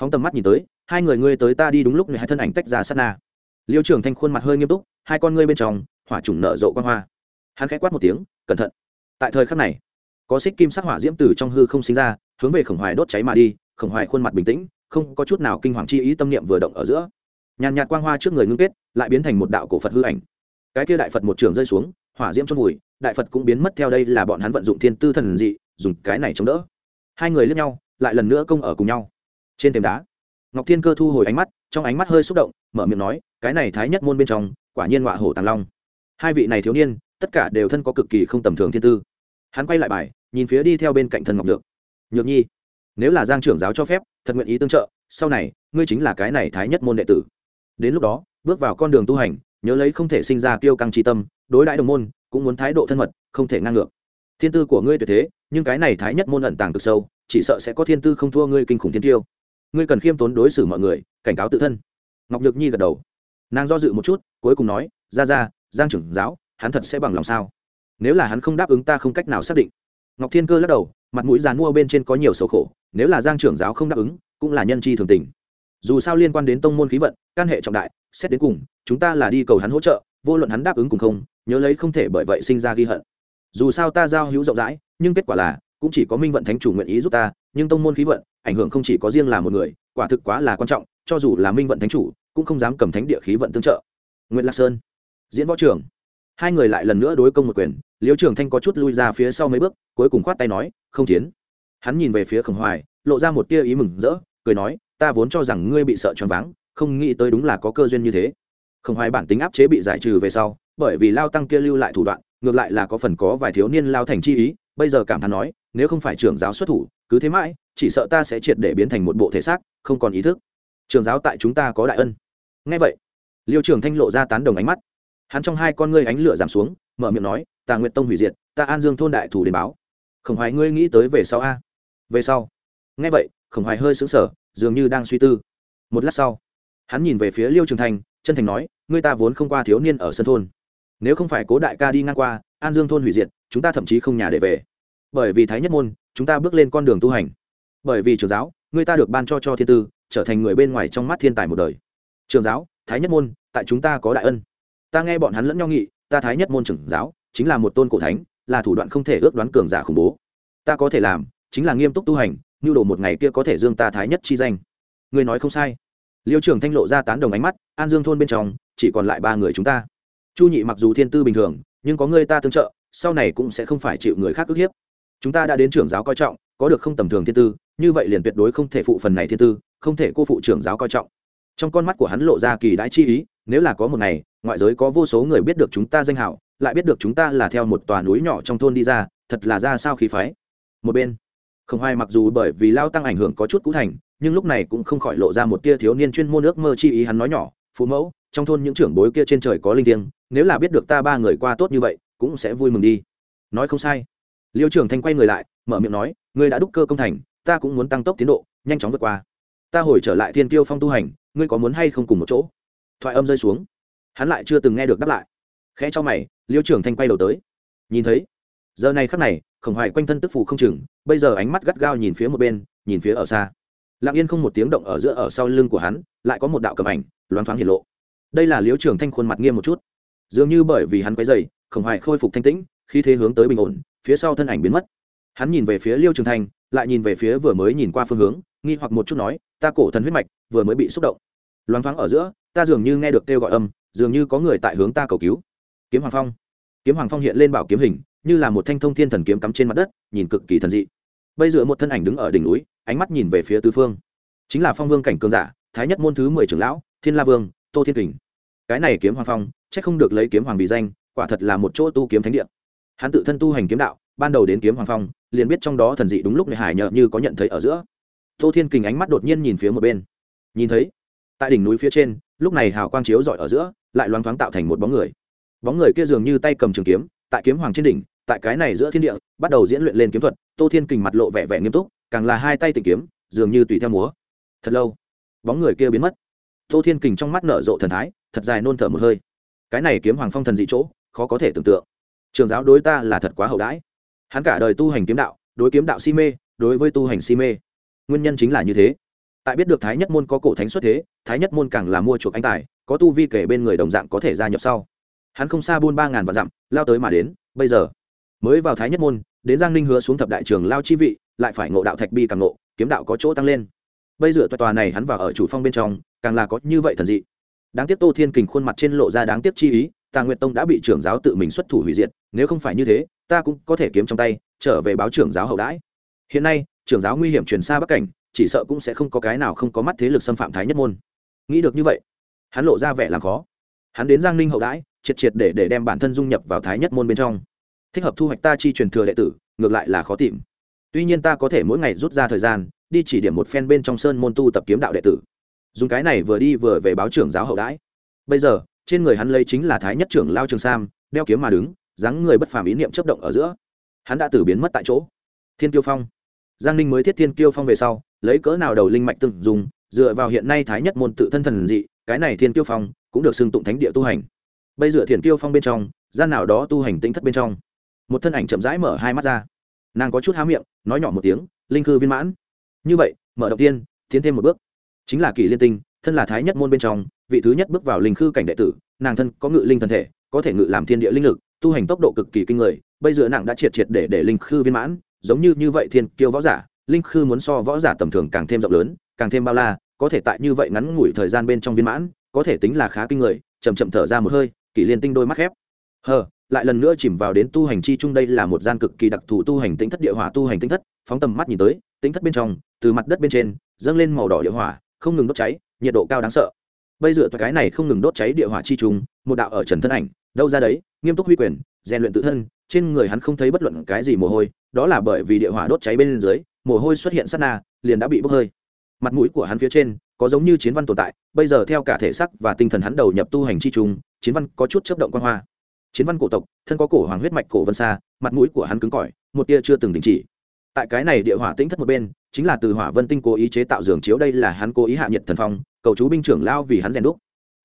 Speaker 1: Phóng tầm mắt nhìn tới, hai người ngươi tới ta đi đúng lúc này hai thân ảnh tách ra sát na. Liêu trường thanh khuôn mặt hơi nghiêm túc, hai con ngươi bên trong, hỏa trùng nở rộ quan hoa. Hắn khẽ quát một tiếng, cẩn thận. Tại thời khắc này, có xích kim sắc hỏa diễm từ trong hư không sinh ra, hướng về khổng hoài đốt cháy mà đi khổng hoài khuôn mặt bình tĩnh, không có chút nào kinh hoàng chi ý tâm niệm vừa động ở giữa. Nhàn nhạt quang hoa trước người ngưng kết, lại biến thành một đạo cổ phật hư ảnh. Cái kia đại phật một trường rơi xuống, hỏa diễm trong vùi, đại phật cũng biến mất theo đây là bọn hắn vận dụng thiên tư thần dị, dùng cái này chống đỡ. Hai người lướt nhau, lại lần nữa công ở cùng nhau. Trên thềm đá, ngọc thiên cơ thu hồi ánh mắt, trong ánh mắt hơi xúc động, mở miệng nói, cái này thái nhất môn bên trong, quả nhiên họa hổ tàng long. Hai vị này thiếu niên, tất cả đều thân có cực kỳ không tầm thường thiên tư. Hắn quay lại bài, nhìn phía đi theo bên cạnh thân ngọc nhược. Nhược nhi nếu là giang trưởng giáo cho phép, thật nguyện ý tương trợ, sau này, ngươi chính là cái này thái nhất môn đệ tử. Đến lúc đó, bước vào con đường tu hành, nhớ lấy không thể sinh ra kiêu căng tri tâm, đối đãi đồng môn, cũng muốn thái độ thân mật, không thể ngang ngược. Thiên tư của ngươi tuyệt thế, nhưng cái này thái nhất môn ẩn tàng cực sâu, chỉ sợ sẽ có thiên tư không thua ngươi kinh khủng thiên tiêu. Ngươi cần khiêm tốn đối xử mọi người, cảnh cáo tự thân. Ngọc nhược nhi gật đầu. Nàng do dự một chút, cuối cùng nói, ra ra, giang trưởng giáo, hắn thật sẽ bằng lòng sao? Nếu là hắn không đáp ứng ta không cách nào xác định. Ngọc thiên cơ lắc đầu, mặt mũi dán mua bên trên có nhiều sầu khổ nếu là giang trưởng giáo không đáp ứng, cũng là nhân chi thường tình. Dù sao liên quan đến tông môn khí vận, can hệ trọng đại, xét đến cùng, chúng ta là đi cầu hắn hỗ trợ, vô luận hắn đáp ứng cùng không, nhớ lấy không thể bởi vậy sinh ra ghi hận. Dù sao ta giao hữu rộng rãi, nhưng kết quả là, cũng chỉ có minh vận thánh chủ nguyện ý giúp ta, nhưng tông môn khí vận, ảnh hưởng không chỉ có riêng là một người, quả thực quá là quan trọng, cho dù là minh vận thánh chủ, cũng không dám cầm thánh địa khí vận tương trợ. Nguyễn lạc sơn, diễn võ trưởng hai người lại lần nữa đối công một quyền, liêu trường thanh có chút lui ra phía sau mấy bước, cuối cùng khoát tay nói, không chiến hắn nhìn về phía khổng hoài, lộ ra một tia ý mừng rỡ, cười nói, ta vốn cho rằng ngươi bị sợ choáng váng, không nghĩ tới đúng là có cơ duyên như thế. Khổng hoài bản tính áp chế bị giải trừ về sau, bởi vì lao tăng kia lưu lại thủ đoạn, ngược lại là có phần có vài thiếu niên lao thành chi ý, bây giờ cảm thán nói, nếu không phải trưởng giáo xuất thủ, cứ thế mãi, chỉ sợ ta sẽ triệt để biến thành một bộ thể xác, không còn ý thức. Trường giáo tại chúng ta có đại ân. Ngay vậy, liêu trường thanh lộ ra tán đồng ánh mắt. Hắn trong hai con ngươi ánh lửa giảm xuống, mở miệng nói tà nguyệt tông hủy diệt, ta an dương thôn đại thủ đến báo. Khổng hoài, ngươi nghĩ tới về sau a? Về sau. Nghe vậy khổng hoài hơi sững sờ, dường như đang suy tư. Một lát sau hắn nhìn về phía liêu trường thành chân thành nói ngươi ta vốn không qua thiếu niên ở sân thôn. Nếu không phải cố đại ca đi ngang qua an dương thôn hủy diệt chúng ta thậm chí không nhà để về. Bởi vì thái nhất môn chúng ta bước lên con đường tu hành. Bởi vì trường giáo ngươi ta được ban cho cho thiên tư trở thành người bên ngoài trong mắt thiên tài một đời. Trường giáo thái nhất môn tại chúng ta có đại ân. Ta nghe bọn hắn lẫn nhau nghị ta thái nhất môn trưởng giáo chính là một tôn cổ thánh là thủ đoạn không thể ước đoán cường giả khủng bố. Ta có thể làm chính là nghiêm túc tu hành nhu đồ một ngày kia có thể dương ta thái nhất chi danh. Người nói không sai. Liêu trưởng thanh lộ ra tán đồng ánh mắt, an dương thôn bên trong, chỉ còn lại ba người chúng ta. Chu nhị mặc dù thiên tư bình thường, nhưng có người ta tương trợ, sau này cũng sẽ không phải chịu người khác ức hiếp. Chúng ta đã đến trưởng giáo coi trọng, có được không tầm thường thiên tư, như vậy liền tuyệt đối không thể phụ phần này thiên tư, không thể cô phụ trưởng giáo coi trọng. Trong con mắt của hắn lộ ra kỳ đãi chi ý, nếu là có một ngày, ngoại giới có vô số người biết được chúng ta danh hảo, lại biết được chúng ta là theo một tòa núi nhỏ trong thôn đi ra, thật là ra sao khí phái. Một bên không hoài mặc dù bởi vì lao tăng ảnh hưởng có chút cũ thành, nhưng lúc này cũng không khỏi lộ ra một tia thiếu niên chuyên môn ước mơ chi ý hắn nói nhỏ phú mẫu, trong thôn những trưởng bối kia trên trời có linh thiêng, nếu là biết được ta ba người qua tốt như vậy, cũng sẽ vui mừng đi. Nói không sai. Liêu trưởng thanh quay người lại, mở miệng nói, ngươi đã đúc cơ công thành, ta cũng muốn tăng tốc tiến độ, nhanh chóng vượt qua. Ta hồi trở lại thiên tiêu phong tu hành, ngươi có muốn hay không cùng một chỗ? Thoại âm rơi xuống. Hắn lại chưa từng nghe được đáp lại. Khẽ cho mày, liêu trưởng thanh quay đầu tới. Nhìn thấy giờ này khắc này, khổng hoài quanh thân tức phù không chừng, bây giờ ánh mắt gắt gao nhìn phía một bên, nhìn phía ở xa. Lặng yên không một tiếng động ở giữa ở sau lưng của hắn, lại có một đạo cầm ảnh, loáng thoáng hiện lộ. Đây là liễu trường thanh khuôn mặt nghiêm một chút. Dường như bởi vì hắn quấy dày khổng hoài khôi phục thanh tĩnh khi thế hướng tới bình ổn, phía sau thân ảnh biến mất. Hắn nhìn về phía liêu trường thanh, lại nhìn về phía vừa mới nhìn qua phương hướng, nghi hoặc một chút nói, ta cổ thần huyết mạch, vừa mới bị xúc động. Loáng thoáng ở giữa, ta dường như nghe được kêu gọi âm, dường như có người tại hướng ta cầu cứu. Kiếm hoàng phong. Kiếm hoàng phong hiện lên bảo kiếm hình như là một thanh thông thiên thần kiếm cắm trên mặt đất, nhìn cực kỳ thần dị. Bây giờ một thân ảnh đứng ở đỉnh núi, ánh mắt nhìn về phía tứ phương. Chính là phong vương cảnh cường giả, thái nhất môn thứ mười trưởng lão, thiên la vương, tô thiên kình. Cái này kiếm hoàng phong c h ắ c không được lấy kiếm hoàng vì danh, quả thật là một chỗ tu kiếm thánh địa. Hắn tự thân tu hành kiếm đạo, ban đầu đến kiếm hoàng phong, liền biết trong đó thần dị đúng lúc này hải nhợ như có nhận thấy ở giữa. Tô thiên kình ánh mắt đột nhiên nhìn phía một bên. Nhìn thấy, tại đỉnh núi phía trên, lúc này hào quang chiếu rọi ở giữa, lại loáng thoáng tạo thành một bóng người. Bóng người kia dường như tay cầm trường kiếm, tại kiếm hoàng trên đỉnh tại cái này giữa thiên địa, bắt đầu diễn luyện lên kiếm thuật, tô thiên kình mặt lộ vẻ vẻ nghiêm túc, càng là hai tay tìm kiếm, dường như tùy theo múa. Thật lâu, bóng người kia biến mất. Tô thiên kình trong mắt nở rộ thần thái, thật dài nôn thở một hơi. Cái này kiếm hoàng phong thần dị chỗ, khó có thể tưởng tượng. Trường giáo đối ta là thật quá hậu đãi. Hắn cả đời tu hành kiếm đạo, đối kiếm đạo si mê, đối với tu hành si mê. Nguyên nhân chính là như thế. Tại biết được thái nhất môn có cổ thánh xuất thế, thái nhất môn càng là mua chuộc anh tài, có tu vi kể bên người đồng dạng có thể gia nhập sau. Hắn không xa buôn ba ngàn và dặm, lao tới mà đến, bây giờ mới vào thái nhất môn, đến giang ninh hứa xuống thập đại trường lao chi vị, lại phải ngộ đạo thạch bi càng ngộ, kiếm đạo có chỗ tăng lên. Bây giờ tòa tòa này hắn vào ở chủ phong bên trong, càng là có như vậy thần dị. Đáng tiếc tô thiên kình khuôn mặt trên lộ ra đáng tiếc chi ý, tà nguyệt tông đã bị trưởng giáo tự mình xuất thủ hủy diệt, nếu không phải như thế, ta cũng có thể kiếm trong tay, trở về báo trưởng giáo hậu đãi. Hiện nay, trưởng giáo nguy hiểm truyền xa bắc cảnh, chỉ sợ cũng sẽ không có cái nào không có mắt thế lực xâm phạm thái nhất môn. Nghĩ được như vậy, hắn lộ ra vẻ làm khó. Hắn đến giang ninh hậu đãi, triệt triệt để để đem bản thân dung nhập vào thái nhất môn bên trong thích hợp thu hoạch ta chi truyền thừa đệ tử, ngược lại là khó tìm. Tuy nhiên ta có thể mỗi ngày rút ra thời gian, đi chỉ điểm một phen bên trong sơn môn tu tập kiếm đạo đệ tử. Dùng cái này vừa đi vừa về báo trưởng giáo hậu đãi. Bây giờ, trên người hắn lấy chính là thái nhất trưởng lao trường sam, đeo kiếm mà đứng, dáng người bất phàm ý niệm chấp động ở giữa. Hắn đã từ biến mất tại chỗ. Thiên tiêu phong. Giang ninh mới thiết thiên tiêu phong về sau, lấy cỡ nào đầu linh mạch từng dùng, dựa vào hiện nay thái nhất môn tự thân thần dị, cái này thiên tiêu phong cũng được xưng tụng thánh địa tu hành. Bây dựa thiền tiêu phong bên trong, gian nào đó tu hành tinh thất bên trong một thân ảnh chậm rãi mở hai mắt ra. Nàng có chút há miệng, nói nhỏ một tiếng, linh cư viên mãn. Như vậy, mở đầu tiên, tiến thêm một bước. Chính là kỷ liên tinh, thân là thái nhất môn bên trong, vị thứ nhất bước vào linh khư cảnh đệ tử, nàng thân có ngự linh thân thể, có thể ngự làm thiên địa linh lực, tu hành tốc độ cực kỳ kinh người, bây giờ nàng đã triệt triệt để để linh khư viên mãn, giống như như vậy thiên kiêu võ giả, linh khư muốn so võ giả tầm thường càng thêm rộng lớn, càng thêm bao la, có thể tại như vậy ngắn ngủi thời gian bên trong viên mãn, có thể tính là khá kinh người chầm chậm thở ra một hơi, kỷ liên tinh đôi mắt khép. Hờ lại lần nữa chìm vào đến tu hành chi chung đây là một gian cực kỳ đặc thù tu hành tính thất địa hỏa tu hành tính thất, phóng tầm mắt nhìn tới tính thất bên trong, từ mặt đất bên trên, dâng lên màu đỏ địa hỏa, không ngừng đốt cháy, nhiệt độ cao đáng sợ. Bây giờ cái này không ngừng đốt cháy địa hỏa chi trung một đạo ở trần thân ảnh, đâu ra đấy, nghiêm túc huy quyền, rèn luyện tự thân, trên người hắn không thấy bất luận cái gì mồ hôi, đó là bởi vì địa hỏa đốt cháy bên dưới, mồ hôi xuất hiện sát na, liền đã bị bốc hơi. Mặt mũi của hắn phía trên, có giống như chiến văn tồn tại, bây giờ theo cả thể sắc và tinh thần hắn đầu nhập tu hành chi trung chiến văn có chút chấp động quan hoa chiến văn cổ tộc, thân có cổ hoàng huyết mạch cổ vân xa, mặt mũi của hắn cứng cỏi, một tia chưa từng đình chỉ. Tại cái này địa hỏa tĩnh thất một bên, chính là từ hỏa vân tinh cố ý chế tạo giường chiếu đây là hắn cố ý hạ nhiệt thần phong, cầu chú binh trưởng lao vì hắn rèn đúc.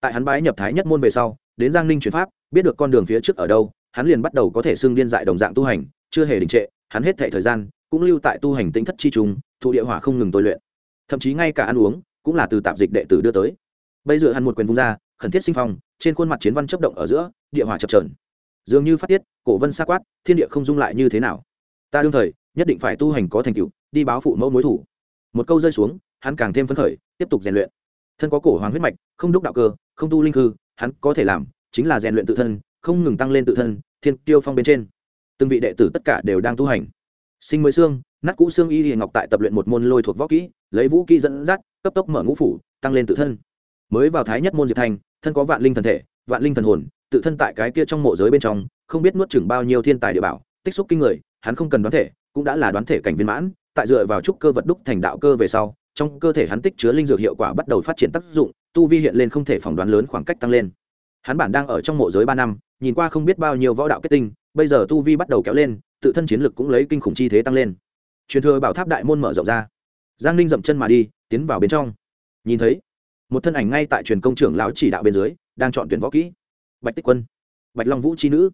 Speaker 1: Tại hắn bái nhập thái nhất môn về sau, đến giang ninh chuyển pháp, biết được con đường phía trước ở đâu, hắn liền bắt đầu có thể xưng điên dại đồng dạng tu hành, chưa hề đình trệ, hắn hết thệ thời gian cũng lưu tại tu hành tính thất chi trùng thụ địa hỏa không ngừng tôi luyện. Thậm chí ngay cả ăn uống cũng là từ tạp dịch đệ tử đưa tới. Bây giờ hắn một quyền vung ra, khẩn thiết sinh phong, trên khuôn mặt chiến văn chấp động ở giữa địa hỏa chập trờn dường như phát tiết, cổ vân xa quát, thiên địa không dung lại như thế nào? Ta đương thời, nhất định phải tu hành có thành tựu, đi báo phụ mẫu mối thủ. Một câu rơi xuống, hắn càng thêm phấn khởi, tiếp tục rèn luyện. Thân có cổ hoàng huyết mạch, không đúc đạo cơ, không tu linh hư hắn có thể làm, chính là rèn luyện tự thân, không ngừng tăng lên tự thân, thiên tiêu phong bên trên. Từng vị đệ tử tất cả đều đang tu hành. Sinh mới xương, nát cũ xương y hiền ngọc tại tập luyện một môn lôi thuộc võ kỹ, lấy vũ kỹ dẫn dắt, cấp tốc mở ngũ phủ, tăng lên tự thân. Mới vào thái nhất môn diệp thành, thân có vạn linh thần thể, vạn linh thần hồn tự thân tại cái kia trong mộ giới bên trong, không biết nuốt chừng bao nhiêu thiên tài địa bảo, tích xúc kinh người, hắn không cần đoán thể, cũng đã là đoán thể cảnh viên mãn, tại dựa vào trúc cơ vật đúc thành đạo cơ về sau, trong cơ thể hắn tích chứa linh dược hiệu quả bắt đầu phát triển tác dụng, tu vi hiện lên không thể phỏng đoán lớn khoảng cách tăng lên. Hắn bản đang ở trong mộ giới ba năm, nhìn qua không biết bao nhiêu võ đạo kết tinh, bây giờ tu vi bắt đầu kéo lên, tự thân chiến lực cũng lấy kinh khủng chi thế tăng lên. Truyền thừa bảo tháp đại môn mở rộng ra. Giang ninh dậm chân mà đi, tiến vào bên trong. Nhìn thấy, một thân ảnh ngay tại truyền công trưởng lão chỉ đạo bên dưới, đang chọn tuyển võ kỹ bạch tích quân. Bạch long vũ c h i nữ.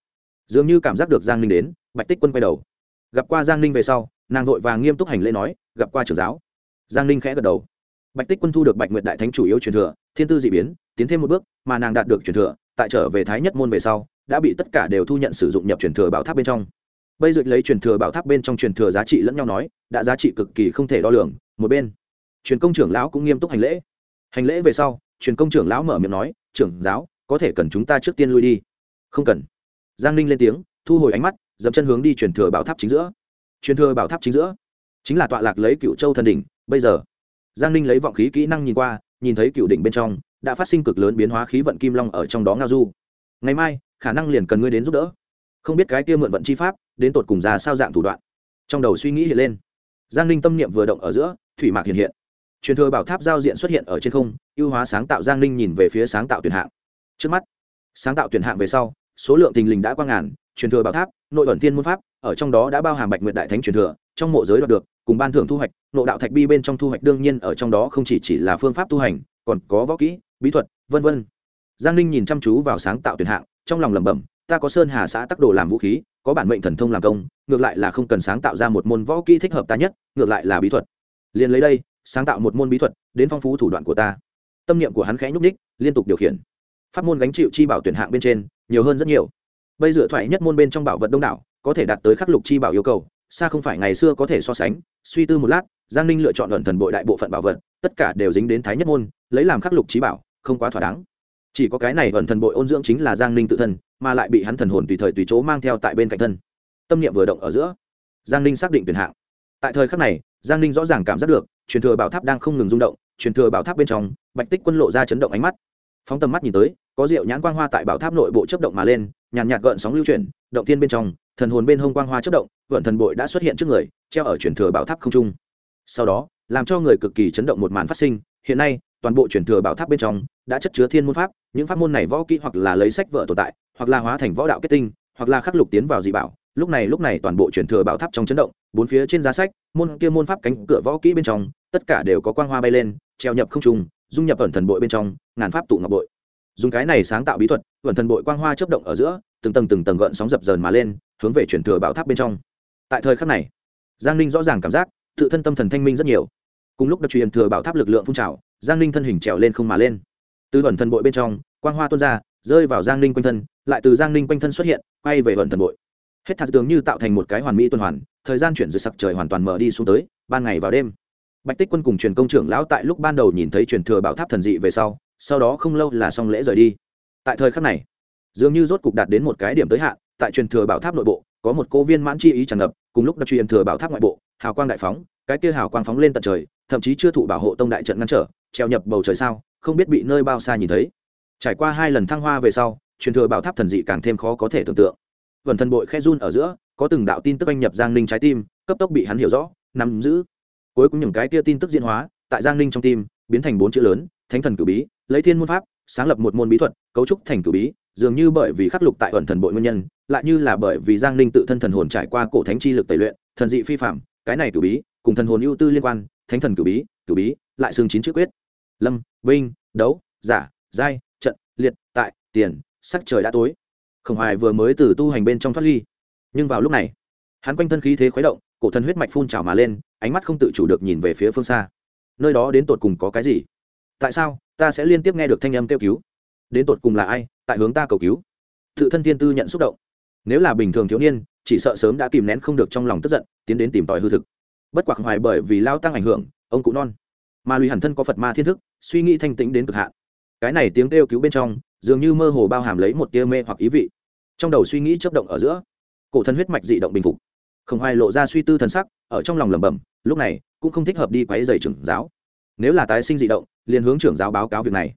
Speaker 1: Dường như cảm giác được giang ninh đến, bạch tích quân quay đầu. Gặp qua giang ninh về sau, nàng vội vàng nghiêm túc hành lễ nói, gặp qua trưởng giáo. Giang ninh khẽ gật đầu. Bạch tích quân thu được bạch nguyệt đại thánh chủ yếu truyền thừa, thiên tư d ị biến, tiến thêm một bước, mà nàng đạt được truyền thừa, tại trở về thái nhất môn về sau, đã bị tất cả đều thu nhận sử dụng nhập truyền thừa bảo tháp bên trong. Bây giờ lấy truyền thừa bảo tháp bên trong truyền thừa giá trị lẫn nhau nói, đã giá trị cực kỳ không thể đo lường. Một bên, truyền công trưởng lão cũng nghiêm túc hành lễ. Hành lễ về sau, truyền công trưởng lão mở miệng nói, trưởng giáo có thể cần chúng ta trước tiên lui đi. Không cần. Giang ninh lên tiếng, thu hồi ánh mắt dẫm chân hướng đi truyền thừa bảo tháp chính giữa. Truyền thừa bảo tháp chính giữa? Chính là tọa lạc lấy cựu châu thần đỉnh, bây giờ. Giang ninh lấy vọng khí kỹ năng nhìn qua, nhìn thấy cựu đỉnh bên trong, đã phát sinh cực lớn biến hóa khí vận kim long ở trong đó ngao du. Ngày mai, khả năng liền cần ngươi đến giúp đỡ. Không biết cái kia mượn vận chi pháp, đến tột cùng ra sao dạng thủ đoạn. Trong đầu suy nghĩ hiện lên. Giang ninh tâm niệm vừa động ở giữa, thủy mạc hiện hiện. Truyền thừa bảo tháp giao diện xuất hiện ở trên không, ưu hóa sáng tạo giang ninh nhìn về phía sáng tạo tuyển hạng trước mắt, sáng tạo tuyển hạng về sau, số lượng tình lình đã qua ngàn, truyền thừa bảo tháp, nội ẩn thiên môn pháp, ở trong đó đã bao hàm bạch nguyệt đại thánh truyền thừa, trong mộ giới đoạt được, cùng ban thưởng thu hoạch nộ đạo thạch bi bên trong thu hoạch đương nhiên ở trong đó không chỉ chỉ là phương pháp tu hành, còn có võ kỹ, bí thuật, vân vân. Giang ninh nhìn chăm chú vào sáng tạo tuyển hạng, trong lòng lẩm bẩm, ta có sơn hà xã tắc đồ làm vũ khí, có bản mệnh thần thông làm công, ngược lại là không cần sáng tạo ra một môn võ kỹ thích hợp ta nhất, ngược lại là bí thuật. Liền lấy đây, sáng tạo một môn bí thuật, đến phong phú thủ đoạn của ta. Tâm niệm của hắn khẽ nhúc ních liên tục điều khiển pháp môn gánh chịu chi bảo tuyển hạng bên trên, nhiều hơn rất nhiều. Bây dựa thoại nhất môn bên trong bảo vật đông đảo, có thể đạt tới khắc lục chi bảo yêu cầu, xa không phải ngày xưa có thể so sánh, suy tư một lát, giang ninh lựa chọn luận thần bội đại bộ phận bảo vật, tất cả đều dính đến thái nhất môn, lấy làm khắc lục trí bảo, không quá thỏa đáng. Chỉ có cái này ẩn thần bội ôn dưỡng chính là giang ninh tự thân, mà lại bị hắn thần hồn tùy thời tùy chỗ mang theo tại bên cạnh thân. Tâm niệm vừa động ở giữa, giang ninh xác định tuyển hạng. Tại thời khắc này, giang ninh rõ ràng cảm giác được, truyền thừa bảo tháp đang không ngừng rung động, truyền thừa bảo tháp bên trong, bạch tích quân lộ ra chấn động ánh mắt phóng tầm mắt nhìn tới, có rượu nhãn quang hoa tại bảo tháp nội bộ chấp động mà lên, nhàn nhạt gợn sóng lưu chuyển, động thiên bên trong, thần hồn bên hông quang hoa chấp động vận thần bội đã xuất hiện trước người, treo ở truyền thừa bảo tháp không trung. Sau đó, làm cho người cực kỳ chấn động một màn phát sinh, hiện nay, toàn bộ truyền thừa bảo tháp bên trong đã chất chứa thiên môn pháp, những pháp môn này võ kỹ hoặc là lấy sách vợ tồn tại, hoặc là hóa thành võ đạo kết tinh, hoặc là khắc lục tiến vào dị bảo, lúc này lúc này toàn bộ truyền thừa bảo tháp trong chấn động, bốn phía trên giá sách, môn kia môn pháp cánh cửa võ kỹ bên trong, tất cả đều có quang hoa bay lên, treo nhập không trùng dung nhập ẩn thần bội bên trong, ngàn pháp tụ ngọc bội. Dùng cái này sáng tạo bí thuật, ẩn thần bội quang hoa chấp động ở giữa, từng tầng từng tầng gợn sóng dập dờn mà lên, hướng về chuyển thừa bảo tháp bên trong. Tại thời khắc này, giang ninh rõ ràng cảm giác, tự thân tâm thần thanh minh rất nhiều. Cùng lúc được truyền thừa bảo tháp lực lượng phun trào, giang ninh thân hình trèo lên không mà lên. Từ ẩn thần bội bên trong, quang hoa tuôn ra, rơi vào giang ninh quanh thân, lại từ giang ninh quanh thân xuất hiện, quay về ẩn thần bội. Hết thạc dường như tạo thành một cái hoàn mỹ tuần hoàn, thời gian chuyển dưới sặc trời hoàn toàn mở đi xuống tới, ban ngày vào đêm bạch tích quân cùng truyền công trưởng lão tại lúc ban đầu nhìn thấy truyền thừa bảo tháp thần dị về sau sau đó không lâu là xong lễ rời đi. Tại thời khắc này, dường như rốt cục đạt đến một cái điểm tới hạn, tại truyền thừa bảo tháp nội bộ, có một cô viên mãn chi ý tràn ngập, cùng lúc đặc truyền thừa bảo tháp ngoại bộ, hào quang đại phóng, cái kia hào quang phóng lên tận trời, thậm chí chưa thụ bảo hộ tông đại trận ngăn trở, treo nhập bầu trời sao, không biết bị nơi bao xa nhìn thấy. Trải qua hai lần thăng hoa về sau, truyền thừa bảo tháp thần dị càng thêm khó có thể tưởng tượng. Vần thần bội khe run ở giữa, có từng đạo tin tức anh nhập giang ninh trái tim, cấp tốc bị hắn hiểu rõ, nắm giữ cuối cùng những cái kia tin tức diễn hóa, tại giang ninh trong tim, biến thành bốn chữ lớn, thánh thần cử bí, lấy thiên môn pháp, sáng lập một môn bí thuật, cấu trúc thành cử bí, dường như bởi vì khắc lục tại ẩn thần bội nguyên nhân, lại như là bởi vì giang ninh tự thân thần hồn trải qua cổ thánh chi lực tẩy luyện, thần dị phi phạm, cái này cử bí, cùng thần hồn ưu tư liên quan, thánh thần cử bí cử bí, lại xương chín chữ quyết. Lâm, vinh, đấu, giả, giai, trận, liệt, tại, tiền, sắc trời đã tối. Khổng hoài vừa mới từ tu hành bên trong thoát ly. Nhưng vào lúc này, hắn quanh thân khí thế khuấy động, cổ thần huyết mạch phun trào mà lên ánh mắt không tự chủ được nhìn về phía phương xa. Nơi đó đến tột cùng có cái gì? Tại sao? Ta sẽ liên tiếp nghe được thanh âm kêu cứu. Đến tột cùng là ai? Tại hướng ta cầu cứu. Tự thân thiên tư nhận xúc động. Nếu là bình thường thiếu niên, chỉ sợ sớm đã kìm nén không được trong lòng tức giận, tiến đến tìm tòi hư thực. Bất quạc hoài bởi vì lao tăng ảnh hưởng, ông cụ non. Mà lùi hẳn thân có phật ma thiên thức, suy nghĩ thanh tĩnh đến cực hạn. Cái này tiếng kêu cứu bên trong, dường như mơ hồ bao hàm lấy một tia mê hoặc ý vị. Trong đầu suy nghĩ chấp động ở giữa, cổ thân huyết mạch dị động bình phục không hoài lộ ra suy tư thần sắc, ở trong lòng lẩm bẩm, lúc này, cũng không thích hợp đi quấy dày trưởng giáo. Nếu là tái sinh dị động, liền hướng trưởng giáo báo cáo việc này.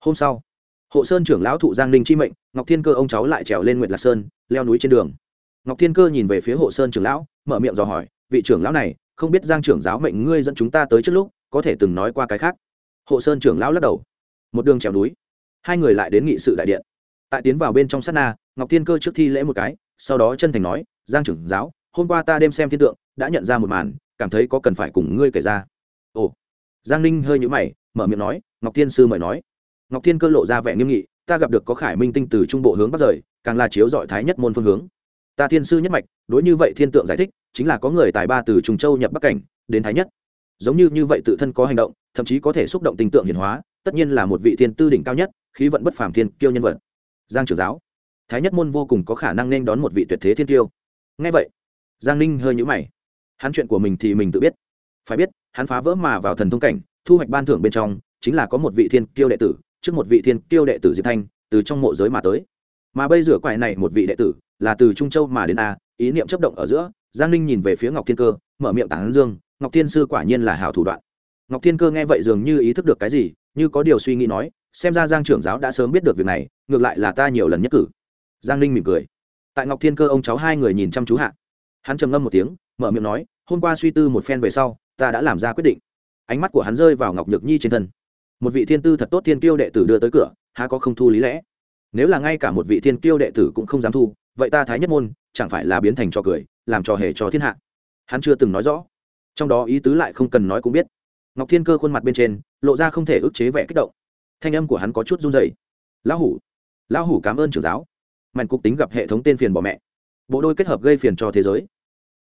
Speaker 1: Hôm sau, hộ sơn trưởng lão thụ giang ninh chi mệnh, ngọc thiên cơ ông cháu lại trèo lên nguyệt lạc sơn, leo núi trên đường. Ngọc thiên cơ nhìn về phía hộ sơn trưởng lão, mở miệng dò hỏi, vị trưởng lão này, không biết giang trưởng giáo mệnh ngươi dẫn chúng ta tới trước lúc, có thể từng nói qua cái khác? Hộ sơn trưởng lão lắc đầu. Một đường trèo núi, hai người lại đến nghị sự đại điện. Tại tiến vào bên trong sát na, ngọc thiên cơ trước thi lễ một cái, sau đó chân thành nói, giang trưởng giáo hôm qua ta đêm xem thiên tượng, đã nhận ra một màn, cảm thấy có cần phải cùng ngươi kể ra. Ồ. Giang ninh hơi nhũ mày, mở miệng nói, ngọc thiên sư mời nói. Ngọc thiên cơ lộ ra vẻ nghiêm nghị, ta gặp được có khải minh tinh từ trung bộ hướng bắc rời, càng là chiếu dọi thái nhất môn phương hướng. Ta thiên sư nhất mạch, đối như vậy thiên tượng giải thích, chính là có người tài ba từ trùng châu nhập bắc cảnh, đến thái nhất. Giống như như vậy tự thân có hành động, thậm chí có thể xúc động tình tượng hiển hóa, tất nhiên là một vị thiên tư đỉnh cao nhất, khí vận bất phàm thiên kiêu nhân vật. Giang trưởng giáo. Thái nhất môn vô cùng có khả năng nên đón một vị tuyệt thế thiên kiêu. Ngay vậy giang ninh hơi nhũ mày. Hắn chuyện của mình thì mình tự biết. Phải biết, hắn phá vỡ mà vào thần thông cảnh, thu hoạch ban thưởng bên trong, chính là có một vị thiên kiêu đệ tử, trước một vị thiên kiêu đệ tử diệp thanh, từ trong mộ giới mà tới. Mà bây giờ quại này một vị đệ tử, là từ trung châu mà đến a, ý niệm chấp động ở giữa, giang ninh nhìn về phía ngọc thiên cơ, mở miệng tán dương, ngọc thiên sư quả nhiên là hảo thủ đoạn. Ngọc thiên cơ nghe vậy dường như ý thức được cái gì, như có điều suy nghĩ nói, xem ra giang trưởng giáo đã sớm biết được việc này, ngược lại là ta nhiều lần nhất cử. Giang ninh mỉm cười. Tại ngọc thiên cơ ông cháu hai người nhìn chăm chú hạ hắn trầm ngâm một tiếng, mở miệng nói, hôm qua suy tư một phen về sau, ta đã làm ra quyết định. Ánh mắt của hắn rơi vào ngọc nhược nhi trên thân. Một vị thiên tư thật tốt thiên kiêu đệ tử đưa tới cửa, há có không thu lý lẽ? Nếu là ngay cả một vị thiên kiêu đệ tử cũng không dám thu, vậy ta thái nhất môn chẳng phải là biến thành trò cười, làm trò hề cho thiên hạ? Hắn chưa từng nói rõ. Trong đó ý tứ lại không cần nói cũng biết. Ngọc thiên cơ khuôn mặt bên trên, lộ ra không thể ức chế vẻ kích động. Thanh âm của hắn có chút run dày lão hủ lão hủ cảm ơn trưởng giáo. Mạnh cục tính gặp hệ thống tên phiền bỏ mẹ. Bộ đôi kết hợp gây phiền cho thế giới.